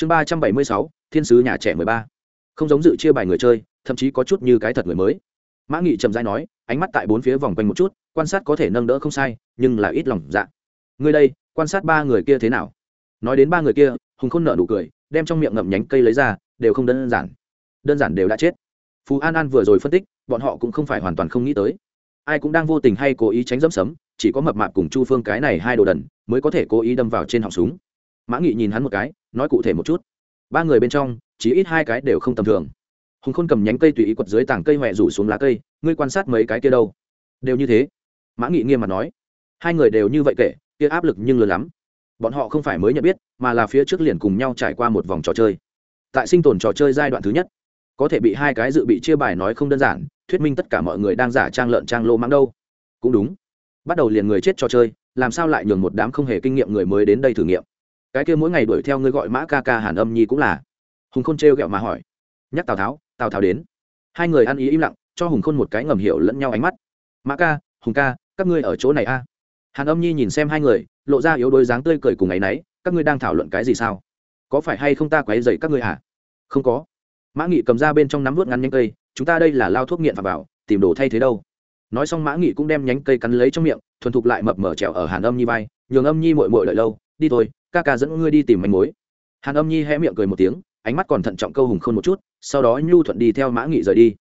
chương ba trăm bảy mươi sáu, thiên sứ nhà trẻ mười ba. Không giống dự chia bài người chơi, thậm chí có chút như cái thật người mới. Mã nghị trầm dai nói, ánh mắt tại bốn phía vòng quanh một chút, quan sát có thể nâng đỡ không sai, nhưng là ít lòng dạ. Người đây, quan sát ba người kia thế nào? Nói đến ba người kia, hùng khôn nợ nụ cười, đem trong miệng ngậm nhánh cây lấy ra, đều không đơn giản. Đơn giản đều đã chết. Phú an an vừa rồi phân tích, bọn họ cũng không phải hoàn toàn không nghĩ tới. Ai cũng đang vô tình hay cố ý tránh dẫm sấm, chỉ có mập mạp cùng chu phương cái này hai đồ đần, mới có thể cố ý đâm vào trên họng súng mã nghị nhìn hắn một cái, nói cụ thể một chút. Ba người bên trong chỉ ít hai cái đều không tầm thường. Hùng khôn cầm nhánh cây tùy ý quật dưới tảng cây huệ rủ xuống lá cây, ngươi quan sát mấy cái kia đâu? Đều như thế. Mã nghị nghiêm mặt nói. Hai người đều như vậy kể, kia áp lực nhưng lớn lắm. Bọn họ không phải mới nhận biết, mà là phía trước liền cùng nhau trải qua một vòng trò chơi. Tại sinh tồn trò chơi giai đoạn thứ nhất, có thể bị hai cái dự bị chia bài nói không đơn giản, thuyết minh tất cả mọi người đang giả trang lợn trang lô mắng đâu. Cũng đúng. Bắt đầu liền người chết trò chơi, làm sao lại nhường một đám không hề kinh nghiệm người mới đến đây thử nghiệm? Cái kia mỗi ngày đuổi theo ngươi gọi mã ca ca hàn âm nhi cũng là. Hùng khôn trêu ghẹo mà hỏi. Nhắc tào tháo tào tháo đến. Hai người ăn ý im lặng, cho hùng khôn một cái ngầm hiểu lẫn nhau ánh mắt. Mã ca, hùng ca, các ngươi ở chỗ này a? À? hàn âm nhi nhìn xem hai người, lộ ra yếu đuối dáng tươi cười cùng ấ y các ngươi đang thảo luận cái gì sao? Có phải hay không ta quấy dậy các ngươi à không có. Mã nghị cầm ra bên trong nắm vớt ngắn nhánh cây, chúng ta đây là lao thuốc nghiện và vào, tìm đồ thay thế đâu. Nói xong mã nghị cũng đem nhánh cây cắn lấy trong miệng, thuần thục lại mập mở trèo ở hàn âm nhi vai, nhường âm nhi mội mội lợi lâu, đi thôi ca ca dẫn ngươi đi tìm manh mối. Hàn âm nhi hé miệng cười một tiếng, ánh mắt còn thận trọng câu hùng khôn một chút, sau đó nhu thuận đi theo mã nghị rời đi.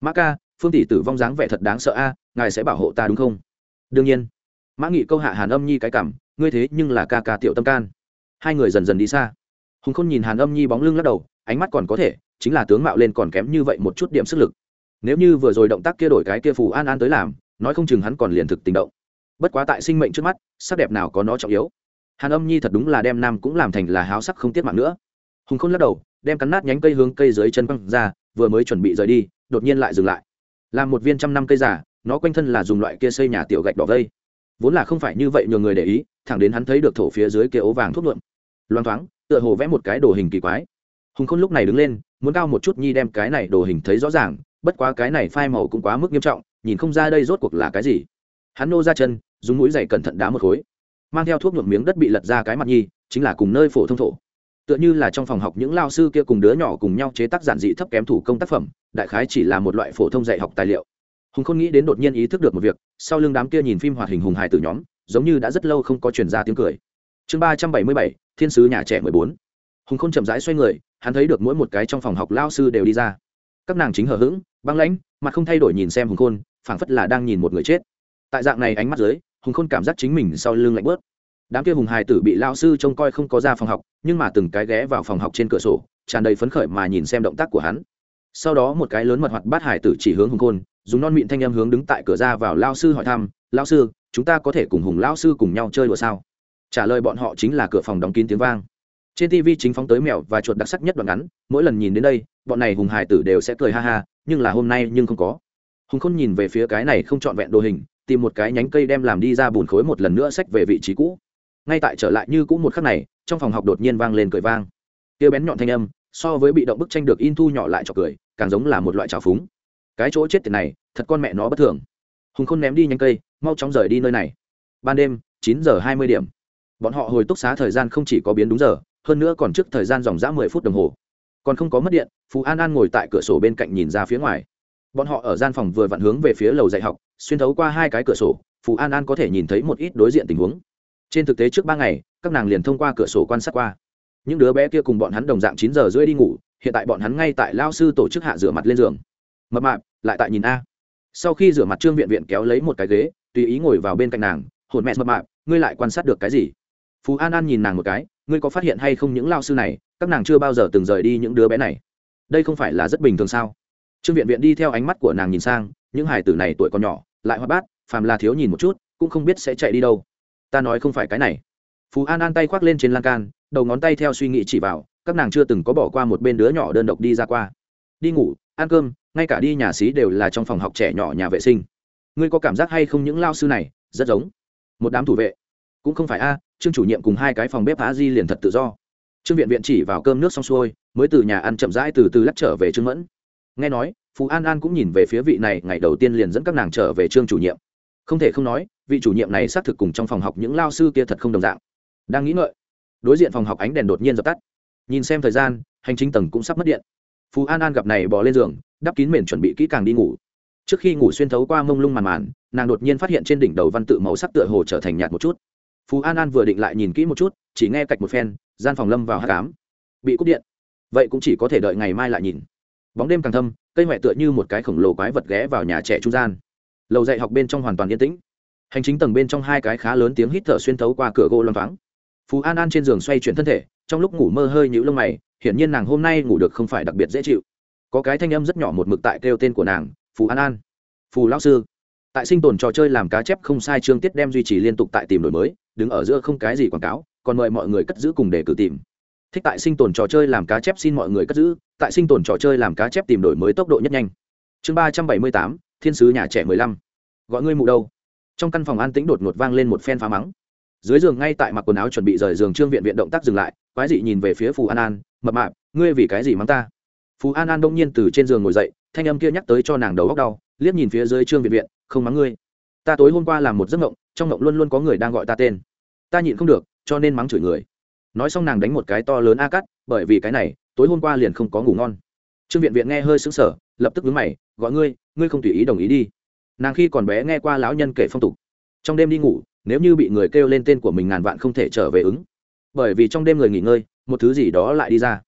Mã ca, phương tỷ tử vong dáng vẻ thật đáng sợ a, ngài sẽ bảo hộ ta đúng không? Đương nhiên. Mã nghị câu hạ hàn âm nhi cái cảm ngươi thế nhưng là ca ca tiểu tâm can. Hai người dần dần đi xa. Hùng khôn nhìn hàn âm nhi bóng lưng lắc đầu, ánh mắt còn có thể, chính là tướng mạo lên còn kém như vậy một chút điểm sức lực. Nếu như vừa rồi động tác kia đổi cái kia phù an an tới làm, nói không chừng hắn còn liền thực tình động. Bất quá tại sinh mệnh trước mắt, sắc đẹp nào có nó trọng yếu hàn âm nhi thật đúng là đem nam cũng làm thành là háo sắc không tiết mạng nữa. Hùng khôn lắc đầu, đem cắn nát nhánh cây hướng cây dưới chân băng ra, vừa mới chuẩn bị rời đi, đột nhiên lại dừng lại. Làm một viên trăm năm cây giả nó quanh thân là dùng loại kia xây nhà tiểu gạch đỏ vây. Vốn là không phải như vậy nhiều người để ý, thẳng đến hắn thấy được thổ phía dưới kia ố vàng thuốc nhuộm. Loang thoáng, tựa hồ vẽ một cái đồ hình kỳ quái. Hùng khôn lúc này đứng lên, muốn cao một chút nhi đem cái này đồ hình thấy rõ ràng, bất quá cái này phai màu cũng quá mức nghiêm trọng, nhìn không ra đây rốt cuộc là cái gì. Hắn nô ra chân, dùng mũi giày cẩn thận đá một khối mang theo thuốc nhuộm miếng đất bị lật ra cái mặt nhi, chính là cùng nơi phổ thông thổ. Tựa như là trong phòng học những lao sư kia cùng đứa nhỏ cùng nhau chế tác giản dị thấp kém thủ công tác phẩm, đại khái chỉ là một loại phổ thông dạy học tài liệu. Hùng không nghĩ đến đột nhiên ý thức được một việc, sau lưng đám kia nhìn phim hoạt hình hùng hài từ nhóm, giống như đã rất lâu không có chuyển ra tiếng cười. Chương ba trăm bảy mươi bảy, thiên sứ nhà trẻ mười bốn. Hùng không chậm rãi xoay người, hắn thấy được mỗi một cái trong phòng học lao sư đều đi ra. Các nàng chính hờ hững, băng lãnh, mặt không thay đổi nhìn xem hùng khôn, phảng phất là đang nhìn một người chết. Tại dạng này ánh mắt dưới hùng khôn cảm giác chính mình sau lưng lạnh bớt. Đám kia hùng hài tử bị lao sư trông coi không có ra phòng học, nhưng mà từng cái ghé vào phòng học trên cửa sổ, tràn đầy phấn khởi mà nhìn xem động tác của hắn. Sau đó một cái lớn mật hoạt bát hải tử chỉ hướng hùng khôn, dùng non mịn thanh em hướng đứng tại cửa ra vào lao sư hỏi thăm lao sư, chúng ta có thể cùng hùng lao sư cùng nhau chơi đùa sao? Trả lời bọn họ chính là cửa phòng đóng kín tiếng vang. Trên tv chính phóng tới mèo và chuột đặc sắc nhất đoạn ngắn, mỗi lần nhìn đến đây, bọn này hùng hải tử đều sẽ cười ha ha, nhưng là hôm nay nhưng không có. Hùng khôn nhìn về phía cái này không trọn vẹn đồ hình tìm một cái nhánh cây đem làm đi ra bùn khối một lần nữa xách về vị trí cũ. Ngay tại trở lại như cũ một khắc này, trong phòng học đột nhiên vang lên cười vang. Kia bén nhọn thanh âm, so với bị động bức tranh được in thu nhỏ lại cho cười, càng giống là một loại trào phúng. Cái chỗ chết tiền này, thật con mẹ nó bất thường. Hùng khôn ném đi nhanh cây, mau chóng rời đi nơi này. Ban đêm, chín giờ hai mươi điểm. Bọn họ hồi túc xá thời gian không chỉ có biến đúng giờ, hơn nữa còn trước thời gian dòng dã mười phút đồng hồ. Còn không có mất điện, phú an an ngồi tại cửa sổ bên cạnh nhìn ra phía ngoài. Bọn họ ở gian phòng vừa vặn hướng về phía lầu dạy học xuyên thấu qua hai cái cửa sổ, phù an an có thể nhìn thấy một ít đối diện tình huống. Trên thực tế trước ba ngày, các nàng liền thông qua cửa sổ quan sát qua. Những đứa bé kia cùng bọn hắn đồng dạng chín giờ rưỡi đi ngủ, hiện tại bọn hắn ngay tại lao sư tổ chức hạ rửa mặt lên giường. Mập mạp, lại tại nhìn a. Sau khi rửa mặt trương viện viện kéo lấy một cái ghế, tùy ý ngồi vào bên cạnh nàng, hồn mẹ, mập mạp, ngươi lại quan sát được cái gì? Phú an an nhìn nàng một cái, ngươi có phát hiện hay không những lao sư này, các nàng chưa bao giờ từng rời đi những đứa bé này? Đây không phải là rất bình thường sao? Trương viện viện đi theo ánh mắt của nàng nhìn sang, những hải tử này tuổi còn nhỏ lại hoa bát, phàm là thiếu nhìn một chút, cũng không biết sẽ chạy đi đâu. Ta nói không phải cái này. Phú an an tay khoác lên trên lan can, đầu ngón tay theo suy nghĩ chỉ vào, các nàng chưa từng có bỏ qua một bên đứa nhỏ đơn độc đi ra qua. Đi ngủ, ăn cơm, ngay cả đi nhà xí đều là trong phòng học trẻ nhỏ nhà vệ sinh. Ngươi có cảm giác hay không những lao sư này, rất giống. Một đám thủ vệ. Cũng không phải a, trương chủ nhiệm cùng hai cái phòng bếp á di liền thật tự do. Trương viện viện chỉ vào cơm nước xong xuôi, mới từ nhà ăn chậm rãi từ từ lắc trở về trương mẫn. Nghe nói phú an an cũng nhìn về phía vị này, ngày đầu tiên liền dẫn các nàng trở về trương chủ nhiệm. Không thể không nói, vị chủ nhiệm này xác thực cùng trong phòng học những lao sư kia thật không đồng dạng. Đang nghĩ ngợi, đối diện phòng học ánh đèn đột nhiên dập tắt. Nhìn xem thời gian, hành chính tầng cũng sắp mất điện. Phú an an gặp này bỏ lên giường, đắp kín mền chuẩn bị kỹ càng đi ngủ. Trước khi ngủ xuyên thấu qua mông lung màn màn, nàng đột nhiên phát hiện trên đỉnh đầu văn tự màu sắc tựa hồ trở thành nhạt một chút. Phú an an vừa định lại nhìn kỹ một chút, chỉ nghe cạch một phen, gian phòng lâm vào hát cám. Bị cúp điện. Vậy cũng chỉ có thể đợi ngày mai lại nhìn. Bóng đêm càng thâm cây mẹ tựa như một cái khổng lồ quái vật ghé vào nhà trẻ trung gian. Lầu dạy học bên trong hoàn toàn yên tĩnh. Hành chính tầng bên trong hai cái khá lớn tiếng hít thở xuyên thấu qua cửa gỗ loang vắng phú an an trên giường xoay chuyển thân thể, trong lúc ngủ mơ hơi nhũ lông mày, hiển nhiên nàng hôm nay ngủ được không phải đặc biệt dễ chịu. Có cái thanh âm rất nhỏ một mực tại kêu tên của nàng, Phú an an. Phù lão sư. Tại sinh tồn trò chơi làm cá chép không sai chương tiết đem duy trì liên tục tại tìm đổi mới, đứng ở giữa không cái gì quảng cáo, còn mời mọi người cất giữ cùng để cử tìm thích tại sinh tồn trò chơi làm cá chép xin mọi người cất giữ, tại sinh tồn trò chơi làm cá chép tìm đổi mới tốc độ nhất nhanh. Chương ba trăm bảy mươi tám, thiên sứ nhà trẻ mười lăm. Gọi ngươi mụ đâu? Trong căn phòng an tĩnh đột ngột vang lên một phen phá mắng. Dưới giường ngay tại mặc quần áo chuẩn bị rời giường trương viện viện động tác dừng lại, quái dị nhìn về phía phù an an, mập mạp, ngươi vì cái gì mắng ta? Phù an an đông nhiên từ trên giường ngồi dậy, thanh âm kia nhắc tới cho nàng đầu góc đau, liếc nhìn phía dưới trương viện viện, không mắng ngươi. Ta tối hôm qua làm một giấc ngộng trong ngộng luôn luôn có người đang gọi ta tên. Ta nhịn không được, cho nên mắng chửi người nói xong nàng đánh một cái to lớn a cắt bởi vì cái này, tối hôm qua liền không có ngủ ngon. Trương viện viện nghe hơi sững sờ, lập tức vướng mày, gọi ngươi ngươi không tùy ý đồng ý đi. Nàng khi còn bé nghe qua lão nhân kể phong tục. Trong đêm đi ngủ, nếu như bị người kêu lên tên của mình ngàn vạn không thể trở về ứng. Bởi vì trong đêm người nghỉ ngơi, một thứ gì đó lại đi ra.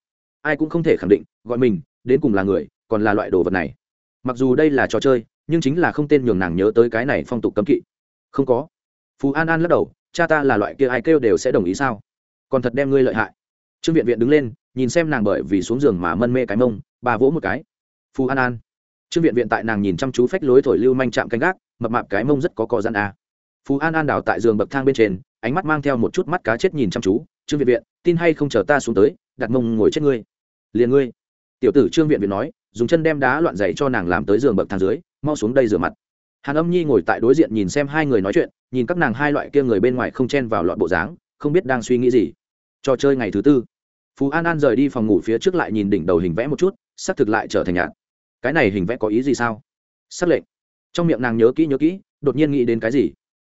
Ai cũng không thể khẳng định, gọi mình, đến cùng là người, còn là loại đồ vật này. Mặc dù đây là trò chơi, nhưng chính là không tên nhường nàng nhớ tới cái này phong tục cấm kỵ. Không có. Phú an an lắc đầu, cha ta là loại kia ai kêu đều sẽ đồng ý sao? Còn thật đem ngươi lợi hại. Trương viện viện đứng lên, nhìn xem nàng bởi vì xuống giường mà mân mê cái mông, bà vỗ một cái. Phù an an. Trương viện viện tại nàng nhìn chăm chú phách lối thổi lưu manh chạm canh gác, mập mạp cái mông rất có cò gian a à. phù an an đào tại giường bậc thang bên trên, ánh mắt mang theo một chút mắt cá chết nhìn chăm chú. Trương viện viện, tin hay không chờ ta xuống tới, đặt mông ngồi chết ngươi. Liền ngươi. Tiểu tử trương viện viện nói, dùng chân đem đá loạn dày cho nàng làm tới giường bậc thang dưới, mau xuống đây rửa mặt. Hàn âm nhi ngồi tại đối diện nhìn xem hai người nói chuyện, nhìn các nàng hai loại kia người bên ngoài không chen vào loại bộ dáng, không biết đang suy nghĩ gì trò chơi ngày thứ tư. Phú an an rời đi phòng ngủ phía trước lại nhìn đỉnh đầu hình vẽ một chút xác thực lại trở thành nhạt. Cái này hình vẽ có ý gì sao? Xác lệnh. Trong miệng nàng nhớ kỹ nhớ kỹ, đột nhiên nghĩ đến cái gì?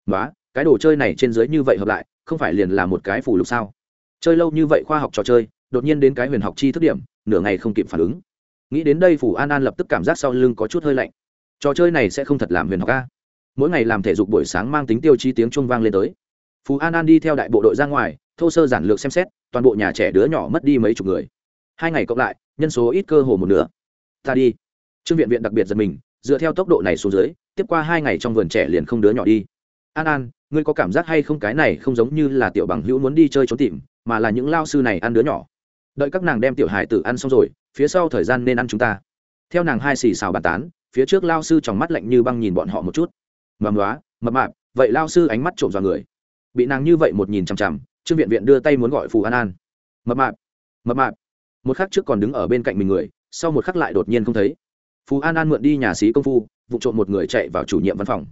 Nói cái đồ chơi này trên dưới như vậy hợp lại, không phải liền là một cái phủ lục sao? Chơi lâu như vậy khoa học trò chơi, đột nhiên đến cái huyền học chi thức điểm, nửa ngày không kịp phản ứng. Nghĩ đến đây phủ an an lập tức cảm giác sau lưng có chút hơi lạnh. Trò chơi này sẽ không thật làm huyền học ca mỗi ngày làm thể dục buổi sáng mang tính tiêu chi tiếng chuông vang lên tới. Phú an an đi theo đại bộ đội ra ngoài thô sơ giản lược xem xét, toàn bộ nhà trẻ đứa nhỏ mất đi mấy chục người. Hai ngày cộng lại, nhân số ít cơ hồ một nửa. Ta đi. Trương viện viện đặc biệt giật mình, dựa theo tốc độ này xuống dưới, tiếp qua hai ngày trong vườn trẻ liền không đứa nhỏ đi. An an, ngươi có cảm giác hay không cái này không giống như là tiểu bằng hữu muốn đi chơi trốn tìm, mà là những lao sư này ăn đứa nhỏ. Đợi các nàng đem tiểu hải tử ăn xong rồi, phía sau thời gian nên ăn chúng ta. Theo nàng hai xì xào bàn tán, phía trước lao sư trong mắt lạnh như băng nhìn bọn họ một chút. Mầm đoá mập mạp, vậy lao sư ánh mắt trộm vào người. Bị nàng như vậy một nhìn chằm chằm trương viện viện đưa tay muốn gọi phù an an. Mập mạp mập mạp. Một khắc trước còn đứng ở bên cạnh mình người, sau một khắc lại đột nhiên không thấy. Phù an an mượn đi nhà sĩ công phu, vụ trộm một người chạy vào chủ nhiệm văn phòng.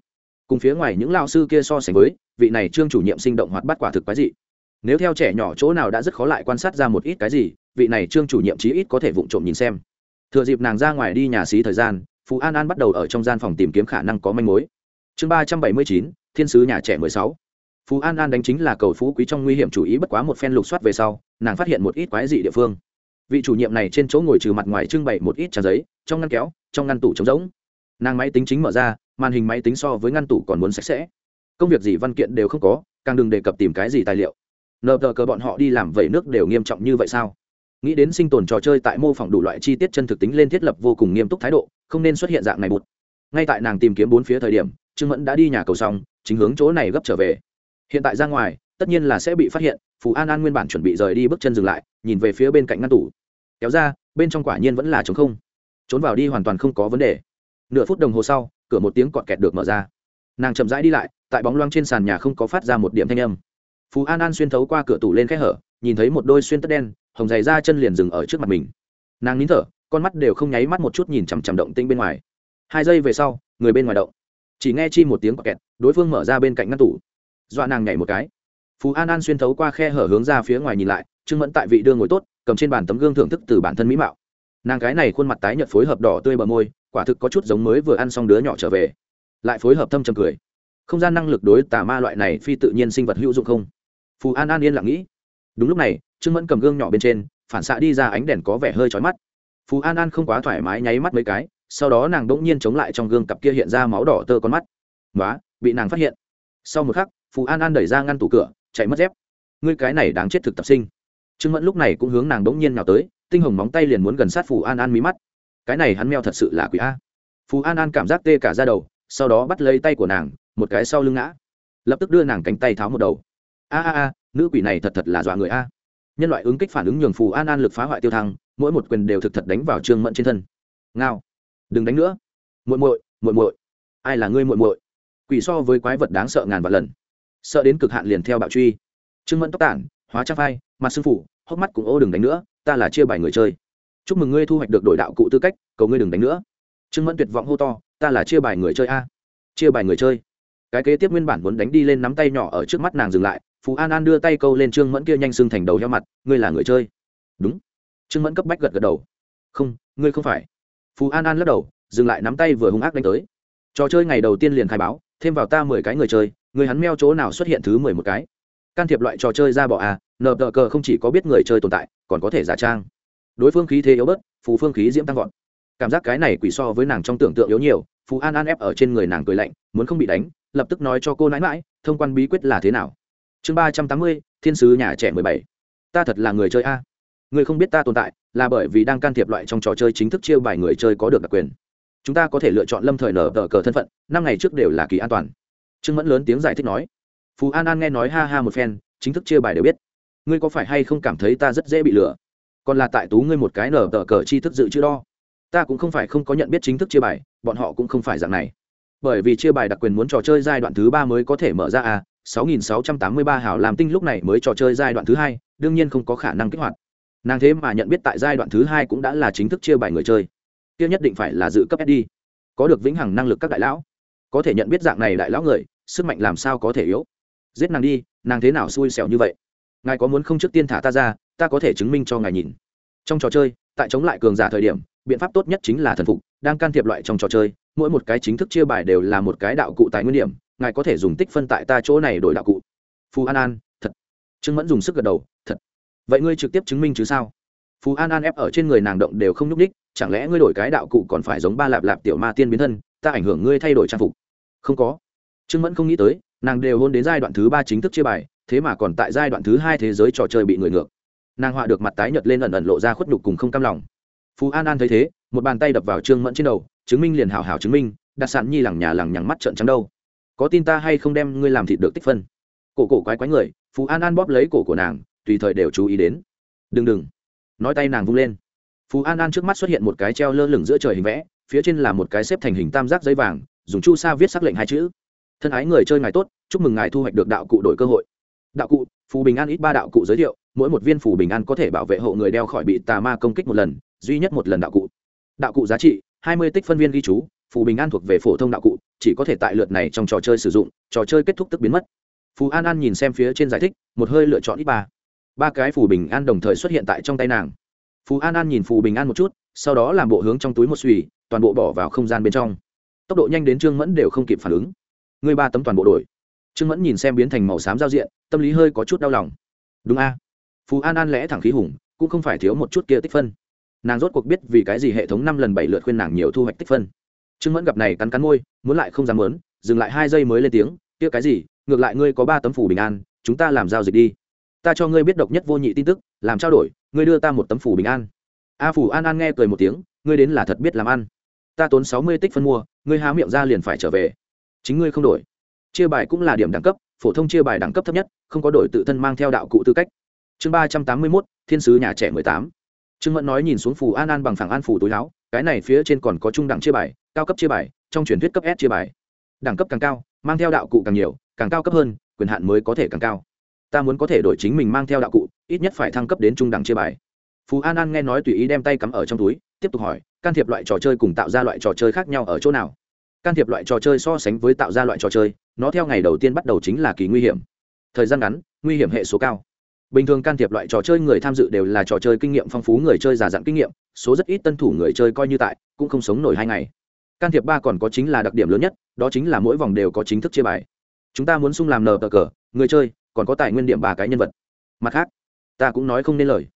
Cùng phía ngoài những lao sư kia so sánh với, vị này trương chủ nhiệm sinh động hoạt bắt quả thực quái dị. Nếu theo trẻ nhỏ chỗ nào đã rất khó lại quan sát ra một ít cái gì, vị này trương chủ nhiệm chí ít có thể vụng trộm nhìn xem. Thừa dịp nàng ra ngoài đi nhà xí thời gian phú an an bắt đầu ở trong gian phòng tìm kiếm khả năng có manh mối. Chương ba trăm bảy mươi chín, thiên sứ nhà trẻ mười sáu phú an an đánh chính là cầu phú quý trong nguy hiểm chủ ý bất quá một phen lục soát về sau, nàng phát hiện một ít quái dị địa phương. Vị chủ nhiệm này trên chỗ ngồi trừ mặt ngoài trưng bày một ít trang giấy, trong ngăn kéo, trong ngăn tủ trống rỗng. Nàng máy tính chính mở ra, màn hình máy tính so với ngăn tủ còn muốn sạch sẽ. Công việc gì văn kiện đều không có, càng đừng đề cập tìm cái gì tài liệu. Nợ tờ cờ bọn họ đi làm vẩy nước đều nghiêm trọng như vậy sao? Nghĩ đến sinh tồn trò chơi tại mô phỏng đủ loại chi tiết chân thực tính lên thiết lập vô cùng nghiêm túc thái độ, không nên xuất hiện dạng này bụt. Ngay tại nàng tìm kiếm bốn phía thời điểm, trương mẫn đã đi nhà cầu xong, chính hướng chỗ này gấp trở về hiện tại ra ngoài, tất nhiên là sẽ bị phát hiện phú an an nguyên bản chuẩn bị rời đi bước chân dừng lại, nhìn về phía bên cạnh ngăn tủ. Kéo ra, bên trong quả nhiên vẫn là trống không. Trốn vào đi hoàn toàn không có vấn đề. Nửa phút đồng hồ sau, cửa một tiếng cọt kẹt được mở ra. Nàng chậm rãi đi lại, tại bóng loang trên sàn nhà không có phát ra một điểm thanh âm. Phú an an xuyên thấu qua cửa tủ lên khe hở, nhìn thấy một đôi xuyên tất đen, hồng dày ra chân liền dừng ở trước mặt mình. Nàng nín thở, con mắt đều không nháy mắt một chút nhìn chằm chằm động tinh bên ngoài. Hai giây về sau, người bên ngoài động. Chỉ nghe chi một tiếng kẹt, đối phương mở ra bên cạnh ngăn tủ dọa nàng nhảy một cái. Phú an an xuyên thấu qua khe hở hướng ra phía ngoài nhìn lại, trương mẫn tại vị đưa ngồi tốt, cầm trên bàn tấm gương thưởng thức từ bản thân mỹ mạo. Nàng cái này khuôn mặt tái nhợt phối hợp đỏ tươi bờ môi, quả thực có chút giống mới vừa ăn xong đứa nhỏ trở về. Lại phối hợp thâm trầm cười. Không gian năng lực đối tà ma loại này phi tự nhiên sinh vật hữu dụng không? Phù an an yên lặng nghĩ. Đúng lúc này, trương mẫn cầm gương nhỏ bên trên, phản xạ đi ra ánh đèn có vẻ hơi chói mắt. Phù an an không quá thoải mái nháy mắt mấy cái, sau đó nàng đ ỗ n g nhiên chống lại trong gương cặp kia hiện ra máu đỏ tơ con mắt. Nói bị nàng phát hiện. Sau một khắc Phù an an đẩy ra ngăn tủ cửa, chạy mất dép. Ngươi cái này đáng chết thực tập sinh. Trương mẫn lúc này cũng hướng nàng đống nhiên nào tới, tinh hồng móng tay liền muốn gần sát phù an an mí mắt. Cái này hắn meo thật sự là quỷ a. Phù an an cảm giác tê cả ra đầu, sau đó bắt lấy tay của nàng, một cái sau lưng ngã. Lập tức đưa nàng cánh tay tháo một đầu. A a a, nữ quỷ này thật thật là dọa người a. Nhân loại ứng kích phản ứng nhường phù an an lực phá hoại tiêu thăng, mỗi một quyền đều thực thật đánh vào trương mẫn trên thân. Ngao. Đừng đánh nữa. Muội muội muội muội. Ai là ngươi muội muội? Quỷ so với quái vật đáng sợ ngàn vạn lần sợ đến cực hạn liền theo bạo truy. Trương mẫn tóc tản, hóa trang vai mặt sư phủ hốc mắt cũng ô đừng đánh nữa, ta là chia bài người chơi. Chúc mừng ngươi thu hoạch được đổi đạo cụ tư cách, cầu ngươi đừng đánh nữa. Trương mẫn tuyệt vọng hô to, ta là chia bài người chơi a. Chia bài người chơi. Cái kế tiếp nguyên bản muốn đánh đi lên nắm tay nhỏ ở trước mắt nàng dừng lại, phú an an đưa tay câu lên trương mẫn kia nhanh xưng thành đầu heo mặt, ngươi là người chơi. Đúng. Trương mẫn cấp bách gật gật đầu. Không, ngươi không phải. Phú an an lắc đầu, dừng lại nắm tay vừa hung ác đánh tới. Trò chơi ngày đầu tiên liền khai báo, thêm vào ta mười cái người chơi người hắn meo chỗ nào xuất hiện thứ mười một cái. Can thiệp loại trò chơi ra bỏ à nờ tờ cờ không chỉ có biết người chơi tồn tại, còn có thể giả trang. Đối phương khí thế yếu bớt, phù phương khí diễm tăng vọt. Cảm giác cái này quỷ so với nàng trong tưởng tượng yếu nhiều, phù an an ép ở trên người nàng cười lạnh, muốn không bị đánh, lập tức nói cho cô nãi mãi, thông quan bí quyết là thế nào? Chương ba trăm tám mươi, thiên sứ nhà trẻ mười bảy. Ta thật là người chơi a. Người không biết ta tồn tại, là bởi vì đang can thiệp loại trong trò chơi chính thức chiêu bài người chơi có được đặc quyền. Chúng ta có thể lựa chọn lâm thời nở tờ cờ thân phận, năm ngày trước đều là kỳ an toàn trương mẫn lớn tiếng giải thích nói. Phú an an nghe nói ha ha một phen, chính thức chia bài đều biết. Ngươi có phải hay không cảm thấy ta rất dễ bị lừa? Còn là tại tú ngươi một cái nở tờ cờ chi thức dự chữ đo. Ta cũng không phải không có nhận biết chính thức chia bài, bọn họ cũng không phải dạng này. Bởi vì chia bài đặc quyền muốn trò chơi giai đoạn thứ ba mới có thể mở ra à 6683 hảo làm tinh lúc này mới trò chơi giai đoạn thứ hai, đương nhiên không có khả năng kích hoạt. Nàng thế mà nhận biết tại giai đoạn thứ hai cũng đã là chính thức chia bài người chơi. Kia nhất định phải là dự cấp sd có được vĩnh hằng năng lực các đại lão. Có thể nhận biết dạng này đại lão người sức mạnh làm sao có thể yếu? Giết nàng đi, nàng thế nào xui xẻo như vậy? Ngài có muốn không trước tiên thả ta ra, ta có thể chứng minh cho ngài nhìn. Trong trò chơi, tại chống lại cường giả thời điểm, biện pháp tốt nhất chính là thần phục, đang can thiệp loại trong trò chơi, mỗi một cái chính thức chia bài đều là một cái đạo cụ tài nguyên điểm, ngài có thể dùng tích phân tại ta chỗ này đổi đạo cụ. Phú an an, thật. Trương mẫn dùng sức gật đầu, thật. Vậy ngươi trực tiếp chứng minh chứ sao? Phú an an ép ở trên người nàng động đều không nhúc ních chẳng lẽ ngươi đổi cái đạo cụ còn phải giống ba lạp lạp tiểu ma tiên biến thân, ta ảnh hưởng ngươi thay đổi trang phục? Không có trương mẫn không nghĩ tới, nàng đều hôn đến giai đoạn thứ ba chính thức chia bài, thế mà còn tại giai đoạn thứ hai thế giới trò chơi bị người ngược. Nàng họa được mặt tái nhợt lên ẩn ẩn lộ ra khuất nhục cùng không cam lòng. Phú an an thấy thế, một bàn tay đập vào trương mẫn trên đầu, chứng minh liền hảo hảo chứng minh, đặt sạn nhi lẳng nhà lẳng nhằng mắt trợn trắng đâu. Có tin ta hay không đem ngươi làm thịt được tích phân? Cổ cổ quái quái người, phú an an bóp lấy cổ của nàng, tùy thời đều chú ý đến. Đừng đừng. Nói tay nàng vung lên. Phú an an trước mắt xuất hiện một cái treo lơ lửng giữa trời hình vẽ, phía trên là một cái xếp thành hình tam giác giấy vàng, dùng chu sa viết sắc lệnh hai chữ thân ái người chơi ngài tốt, chúc mừng ngài thu hoạch được đạo cụ đổi cơ hội. Đạo cụ, phù bình an ít ba đạo cụ giới thiệu, mỗi một viên phù bình an có thể bảo vệ hộ người đeo khỏi bị tà ma công kích một lần, duy nhất một lần đạo cụ. Đạo cụ giá trị, hai mươi tích phân viên ghi chú, phù bình an thuộc về phổ thông đạo cụ, chỉ có thể tại lượt này trong trò chơi sử dụng, trò chơi kết thúc tức biến mất. Phù an an nhìn xem phía trên giải thích, một hơi lựa chọn ít ba. Ba cái phù bình an đồng thời xuất hiện tại trong tay nàng. Phù an an nhìn phù bình an một chút, sau đó làm bộ hướng trong túi một suy toàn bộ bỏ vào không gian bên trong. Tốc độ nhanh đến trương mẫn đều không kịp phản ứng. Ngươi ba tấm toàn bộ đổi. Trương mẫn nhìn xem biến thành màu xám giao diện tâm lý hơi có chút đau lòng. Đúng a. Phù an an lẽ thẳng khí hùng cũng không phải thiếu một chút kia tích phân. Nàng rốt cuộc biết vì cái gì hệ thống năm lần bảy lượt khuyên nàng nhiều thu hoạch tích phân. Trương mẫn gặp này cắn cắn môi muốn lại không dám lớn, dừng lại hai giây mới lên tiếng kia cái gì? Ngược lại ngươi có ba tấm phủ bình an chúng ta làm giao dịch đi. Ta cho ngươi biết độc nhất vô nhị tin tức làm trao đổi ngươi đưa ta một tấm phủ bình an. A phủ an an nghe cười một tiếng ngươi đến là thật biết làm ăn. Ta tốn sáu mươi tích phân mua ngươi há miệng ra liền phải trở về chính ngươi không đổi. Chia bài cũng là điểm đẳng cấp, phổ thông chia bài đẳng cấp thấp nhất, không có đổi tự thân mang theo đạo cụ tư cách. Chương ba trăm tám mươi mốt, thiên sứ nhà trẻ mười tám. Trương mẫn nói nhìn xuống phù an an bằng phẳng an phủ túi láo, cái này phía trên còn có trung đẳng chia bài, cao cấp chia bài, trong truyền thuyết cấp s chia bài. Đẳng cấp càng cao, mang theo đạo cụ càng nhiều, càng cao cấp hơn, quyền hạn mới có thể càng cao. Ta muốn có thể đổi chính mình mang theo đạo cụ, ít nhất phải thăng cấp đến trung đẳng chia bài. Phú an an nghe nói tùy ý đem tay cắm ở trong túi, tiếp tục hỏi, can thiệp loại trò chơi cùng tạo ra loại trò chơi khác nhau ở chỗ nào? Can thiệp loại trò chơi so sánh với tạo ra loại trò chơi, nó theo ngày đầu tiên bắt đầu chính là kỳ nguy hiểm. Thời gian ngắn, nguy hiểm hệ số cao. Bình thường can thiệp loại trò chơi người tham dự đều là trò chơi kinh nghiệm phong phú, người chơi già dặn kinh nghiệm, số rất ít tân thủ người chơi coi như tại, cũng không sống nổi hai ngày. Can thiệp ba còn có chính là đặc điểm lớn nhất, đó chính là mỗi vòng đều có chính thức chia bài. Chúng ta muốn sung làm nờ cờ cờ, người chơi, còn có tài nguyên điểm ba cái nhân vật. Mặt khác, ta cũng nói không nên lời.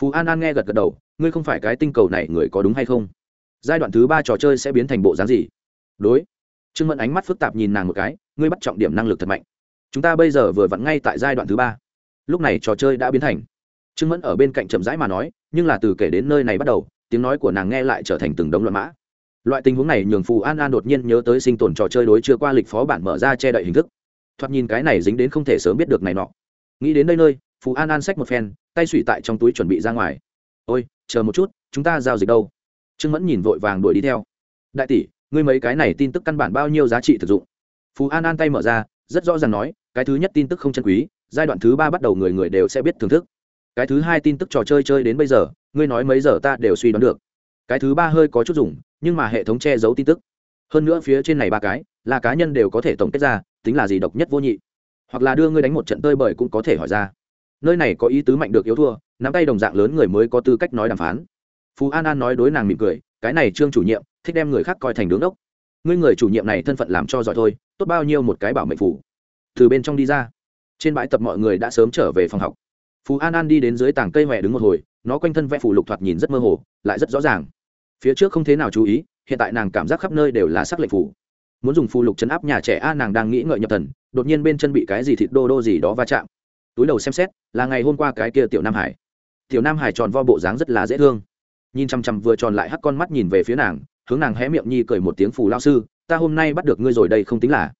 Phú an an nghe gật gật đầu, ngươi không phải cái tinh cầu này người có đúng hay không? Giai đoạn thứ ba trò chơi sẽ biến thành bộ dáng gì? Đối. Trương mẫn ánh mắt phức tạp nhìn nàng một cái, ngươi bắt trọng điểm năng lực thật mạnh. Chúng ta bây giờ vừa vặn ngay tại giai đoạn thứ ba. Lúc này trò chơi đã biến thành. Trương mẫn ở bên cạnh chậm rãi mà nói, nhưng là từ kể đến nơi này bắt đầu, tiếng nói của nàng nghe lại trở thành từng đống loạn mã. Loại tình huống này nhường phù an an đột nhiên nhớ tới sinh tồn trò chơi đối chưa qua lịch phó bản mở ra che đậy hình thức. Thoạt nhìn cái này dính đến không thể sớm biết được này nọ. Nghĩ đến đây nơi, phù an an xách một phen, tay sủy tại trong túi chuẩn bị ra ngoài. Ôi, chờ một chút, chúng ta giao dịch đâu? Trương mẫn nhìn vội vàng đuổi đi theo. Đại tỷ ngươi mấy cái này tin tức căn bản bao nhiêu giá trị thực dụng? Phú an an tay mở ra, rất rõ ràng nói, cái thứ nhất tin tức không chân quý, giai đoạn thứ ba bắt đầu người người đều sẽ biết thưởng thức. Cái thứ hai tin tức trò chơi chơi đến bây giờ, ngươi nói mấy giờ ta đều suy đoán được. Cái thứ ba hơi có chút dùng, nhưng mà hệ thống che giấu tin tức. Hơn nữa phía trên này ba cái, là cá nhân đều có thể tổng kết ra, tính là gì độc nhất vô nhị. Hoặc là đưa ngươi đánh một trận tơi bời cũng có thể hỏi ra. Nơi này có ý tứ mạnh được yếu thua, nắm tay đồng dạng lớn người mới có tư cách nói đàm phán. Phú an an nói đối nàng mỉm cười, cái này trương chủ nhiệm thích đem người khác coi thành đứng đốc. Ngươi người chủ nhiệm này thân phận làm cho giỏi thôi, tốt bao nhiêu một cái bảo mệnh phủ. Từ bên trong đi ra. Trên bãi tập mọi người đã sớm trở về phòng học. Phú an an đi đến dưới tảng cây mẹ đứng một hồi, nó quanh thân vẽ phủ lục thoạt nhìn rất mơ hồ, lại rất rõ ràng. Phía trước không thế nào chú ý, hiện tại nàng cảm giác khắp nơi đều là sắc lệnh phủ. Muốn dùng phù lục chấn áp nhà trẻ a, nàng đang nghĩ ngợi nhập thần, đột nhiên bên chân bị cái gì thịt đô đô gì đó va chạm. Túi đầu xem xét, là ngày hôm qua cái kia tiểu nam hải. Tiểu nam hải tròn vo bộ dáng rất là dễ thương. Nhìn chằm chằm vừa tròn lại hắt con mắt nhìn về phía nàng hướng nàng hé miệng nhi cười một tiếng phù lao sư, ta hôm nay bắt được ngươi rồi đây không tính là.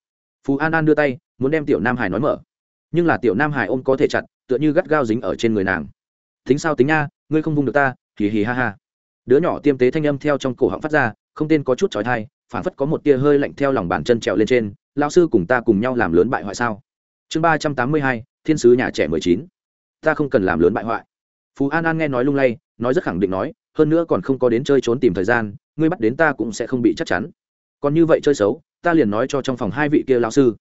Phù an an đưa tay, muốn đem tiểu nam hải nói mở. Nhưng là tiểu nam hải ôm có thể chặt, tựa như gắt gao dính ở trên người nàng. Tính sao tính nha, ngươi không vung được ta, hì hì ha ha. Đứa nhỏ tiêm tế thanh âm theo trong cổ họng phát ra, không tên có chút trói thai phản phất có một tia hơi lạnh theo lòng bàn chân trèo lên trên lao sư cùng ta cùng nhau làm lớn bại hoại sao? Chương ba trăm tám mươi hai, thiên sứ nhà trẻ mười chín. Ta không cần làm lớn bại hoại. Phú an an nghe nói lung lay, nói rất khẳng định nói, hơn nữa còn không có đến chơi trốn tìm thời gian ngươi bắt đến ta cũng sẽ không bị chắc chắn. Còn như vậy chơi xấu, ta liền nói cho trong phòng hai vị kia lao sư.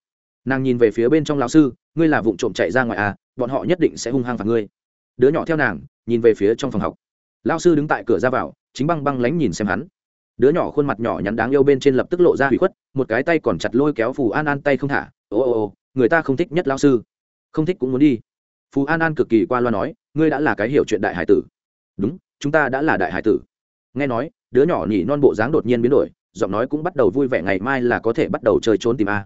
Nàng nhìn về phía bên trong lao sư, ngươi là vụ trộm chạy ra ngoài à bọn họ nhất định sẽ hung hăng phạt ngươi. Đứa nhỏ theo nàng, nhìn về phía trong phòng học. Lao sư đứng tại cửa ra vào, chính băng băng lánh nhìn xem hắn. Đứa nhỏ khuôn mặt nhỏ nhắn đáng yêu bên trên lập tức lộ ra hủy khuất, một cái tay còn chặt lôi kéo phù an an tay không thả. Ô ô ô, người ta không thích nhất lao sư. Không thích cũng muốn đi. Phù an an cực kỳ qua loa nói, ngươi đã là cái hiểu chuyện đại hải tử. Đúng, chúng ta đã là đại hải tử. Nghe nói đứa nhỏ nhỉ non bộ dáng đột nhiên biến đổi, giọng nói cũng bắt đầu vui vẻ, ngày mai là có thể bắt đầu chơi trốn tìm a.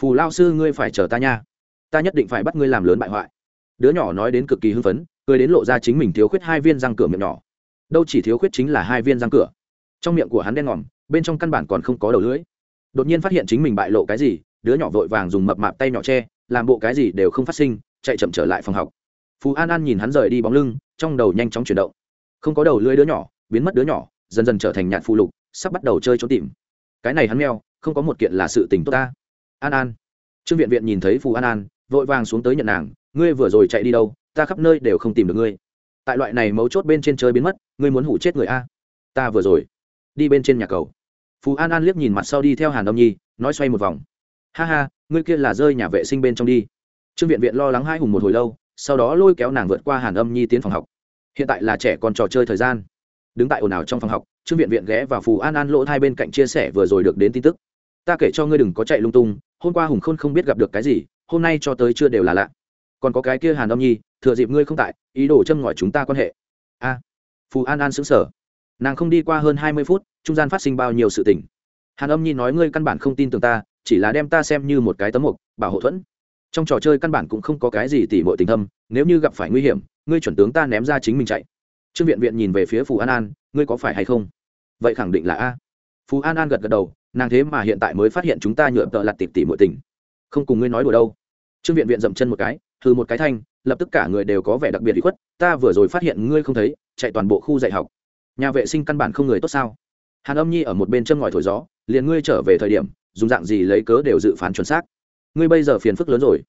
Phù lao sư, ngươi phải chờ ta nha. Ta nhất định phải bắt ngươi làm lớn bại hoại. Đứa nhỏ nói đến cực kỳ hưng phấn, cười đến lộ ra chính mình thiếu khuyết hai viên răng cửa miệng nhỏ. Đâu chỉ thiếu khuyết chính là hai viên răng cửa. Trong miệng của hắn đen ngòm, bên trong căn bản còn không có đầu lưỡi. Đột nhiên phát hiện chính mình bại lộ cái gì, đứa nhỏ vội vàng dùng mập mạp tay nhỏ che, làm bộ cái gì đều không phát sinh, chạy chậm trở lại phòng học. Phú an an nhìn hắn rời đi bóng lưng, trong đầu nhanh chóng chuyển động. Không có đầu lưỡi đứa nhỏ, biến mất đứa nhỏ dần dần trở thành nhạt phụ lục, sắp bắt đầu chơi trốn tìm. Cái này hắn meo, không có một kiện là sự tình tốt ta. An an. Trương viện viện nhìn thấy phù an an, vội vàng xuống tới nhận nàng, ngươi vừa rồi chạy đi đâu? Ta khắp nơi đều không tìm được ngươi. Tại loại này mấu chốt bên trên chơi biến mất, ngươi muốn hủ chết người a? Ta vừa rồi đi bên trên nhà cầu. Phú an an liếc nhìn mặt sau đi theo hàn đông nhi, nói xoay một vòng. Ha ha, ngươi kia là rơi nhà vệ sinh bên trong đi. Trương viện viện lo lắng hai hùng một hồi lâu, sau đó lôi kéo nàng vượt qua hàn âm nhi tiến phòng học. Hiện tại là trẻ còn trò chơi thời gian đứng tại ồn ào trong phòng học, trương viện viện ghé và phù an an lỗ hai bên cạnh chia sẻ vừa rồi được đến tin tức. Ta kể cho ngươi đừng có chạy lung tung, hôm qua hùng khôn không biết gặp được cái gì, hôm nay cho tới chưa đều là lạ. Còn có cái kia hàn âm nhi, thừa dịp ngươi không tại, ý đồ châm ngòi chúng ta quan hệ. A. Phù an an xứng sở nàng không đi qua hơn hai mươi phút, trung gian phát sinh bao nhiêu sự tình. Hàn âm nhi nói ngươi căn bản không tin tưởng ta, chỉ là đem ta xem như một cái tấm mục, bảo hộ thuẫn. Trong trò chơi căn bản cũng không có cái gì tỉ mội tình thâm, nếu như gặp phải nguy hiểm, ngươi chuẩn tướng ta ném ra chính mình chạy trương viện viện nhìn về phía phù an an, ngươi có phải hay không? Vậy khẳng định là a. Phù an an gật gật đầu, nàng thế mà hiện tại mới phát hiện chúng ta nhựa tợ lặt tỉ tỉ mọi tình. Không cùng ngươi nói đùa đâu. Trương viện viện dậm chân một cái thư một cái thanh, lập tức cả người đều có vẻ đặc biệt bị khuất, ta vừa rồi phát hiện ngươi không thấy, chạy toàn bộ khu dạy học. Nhà vệ sinh căn bản không người tốt sao? Hàn âm nhi ở một bên chân ngòi thổi gió, liền ngươi trở về thời điểm, dùng dạng gì lấy cớ đều dự phán chuẩn xác. Ngươi bây giờ phiền phức lớn rồi.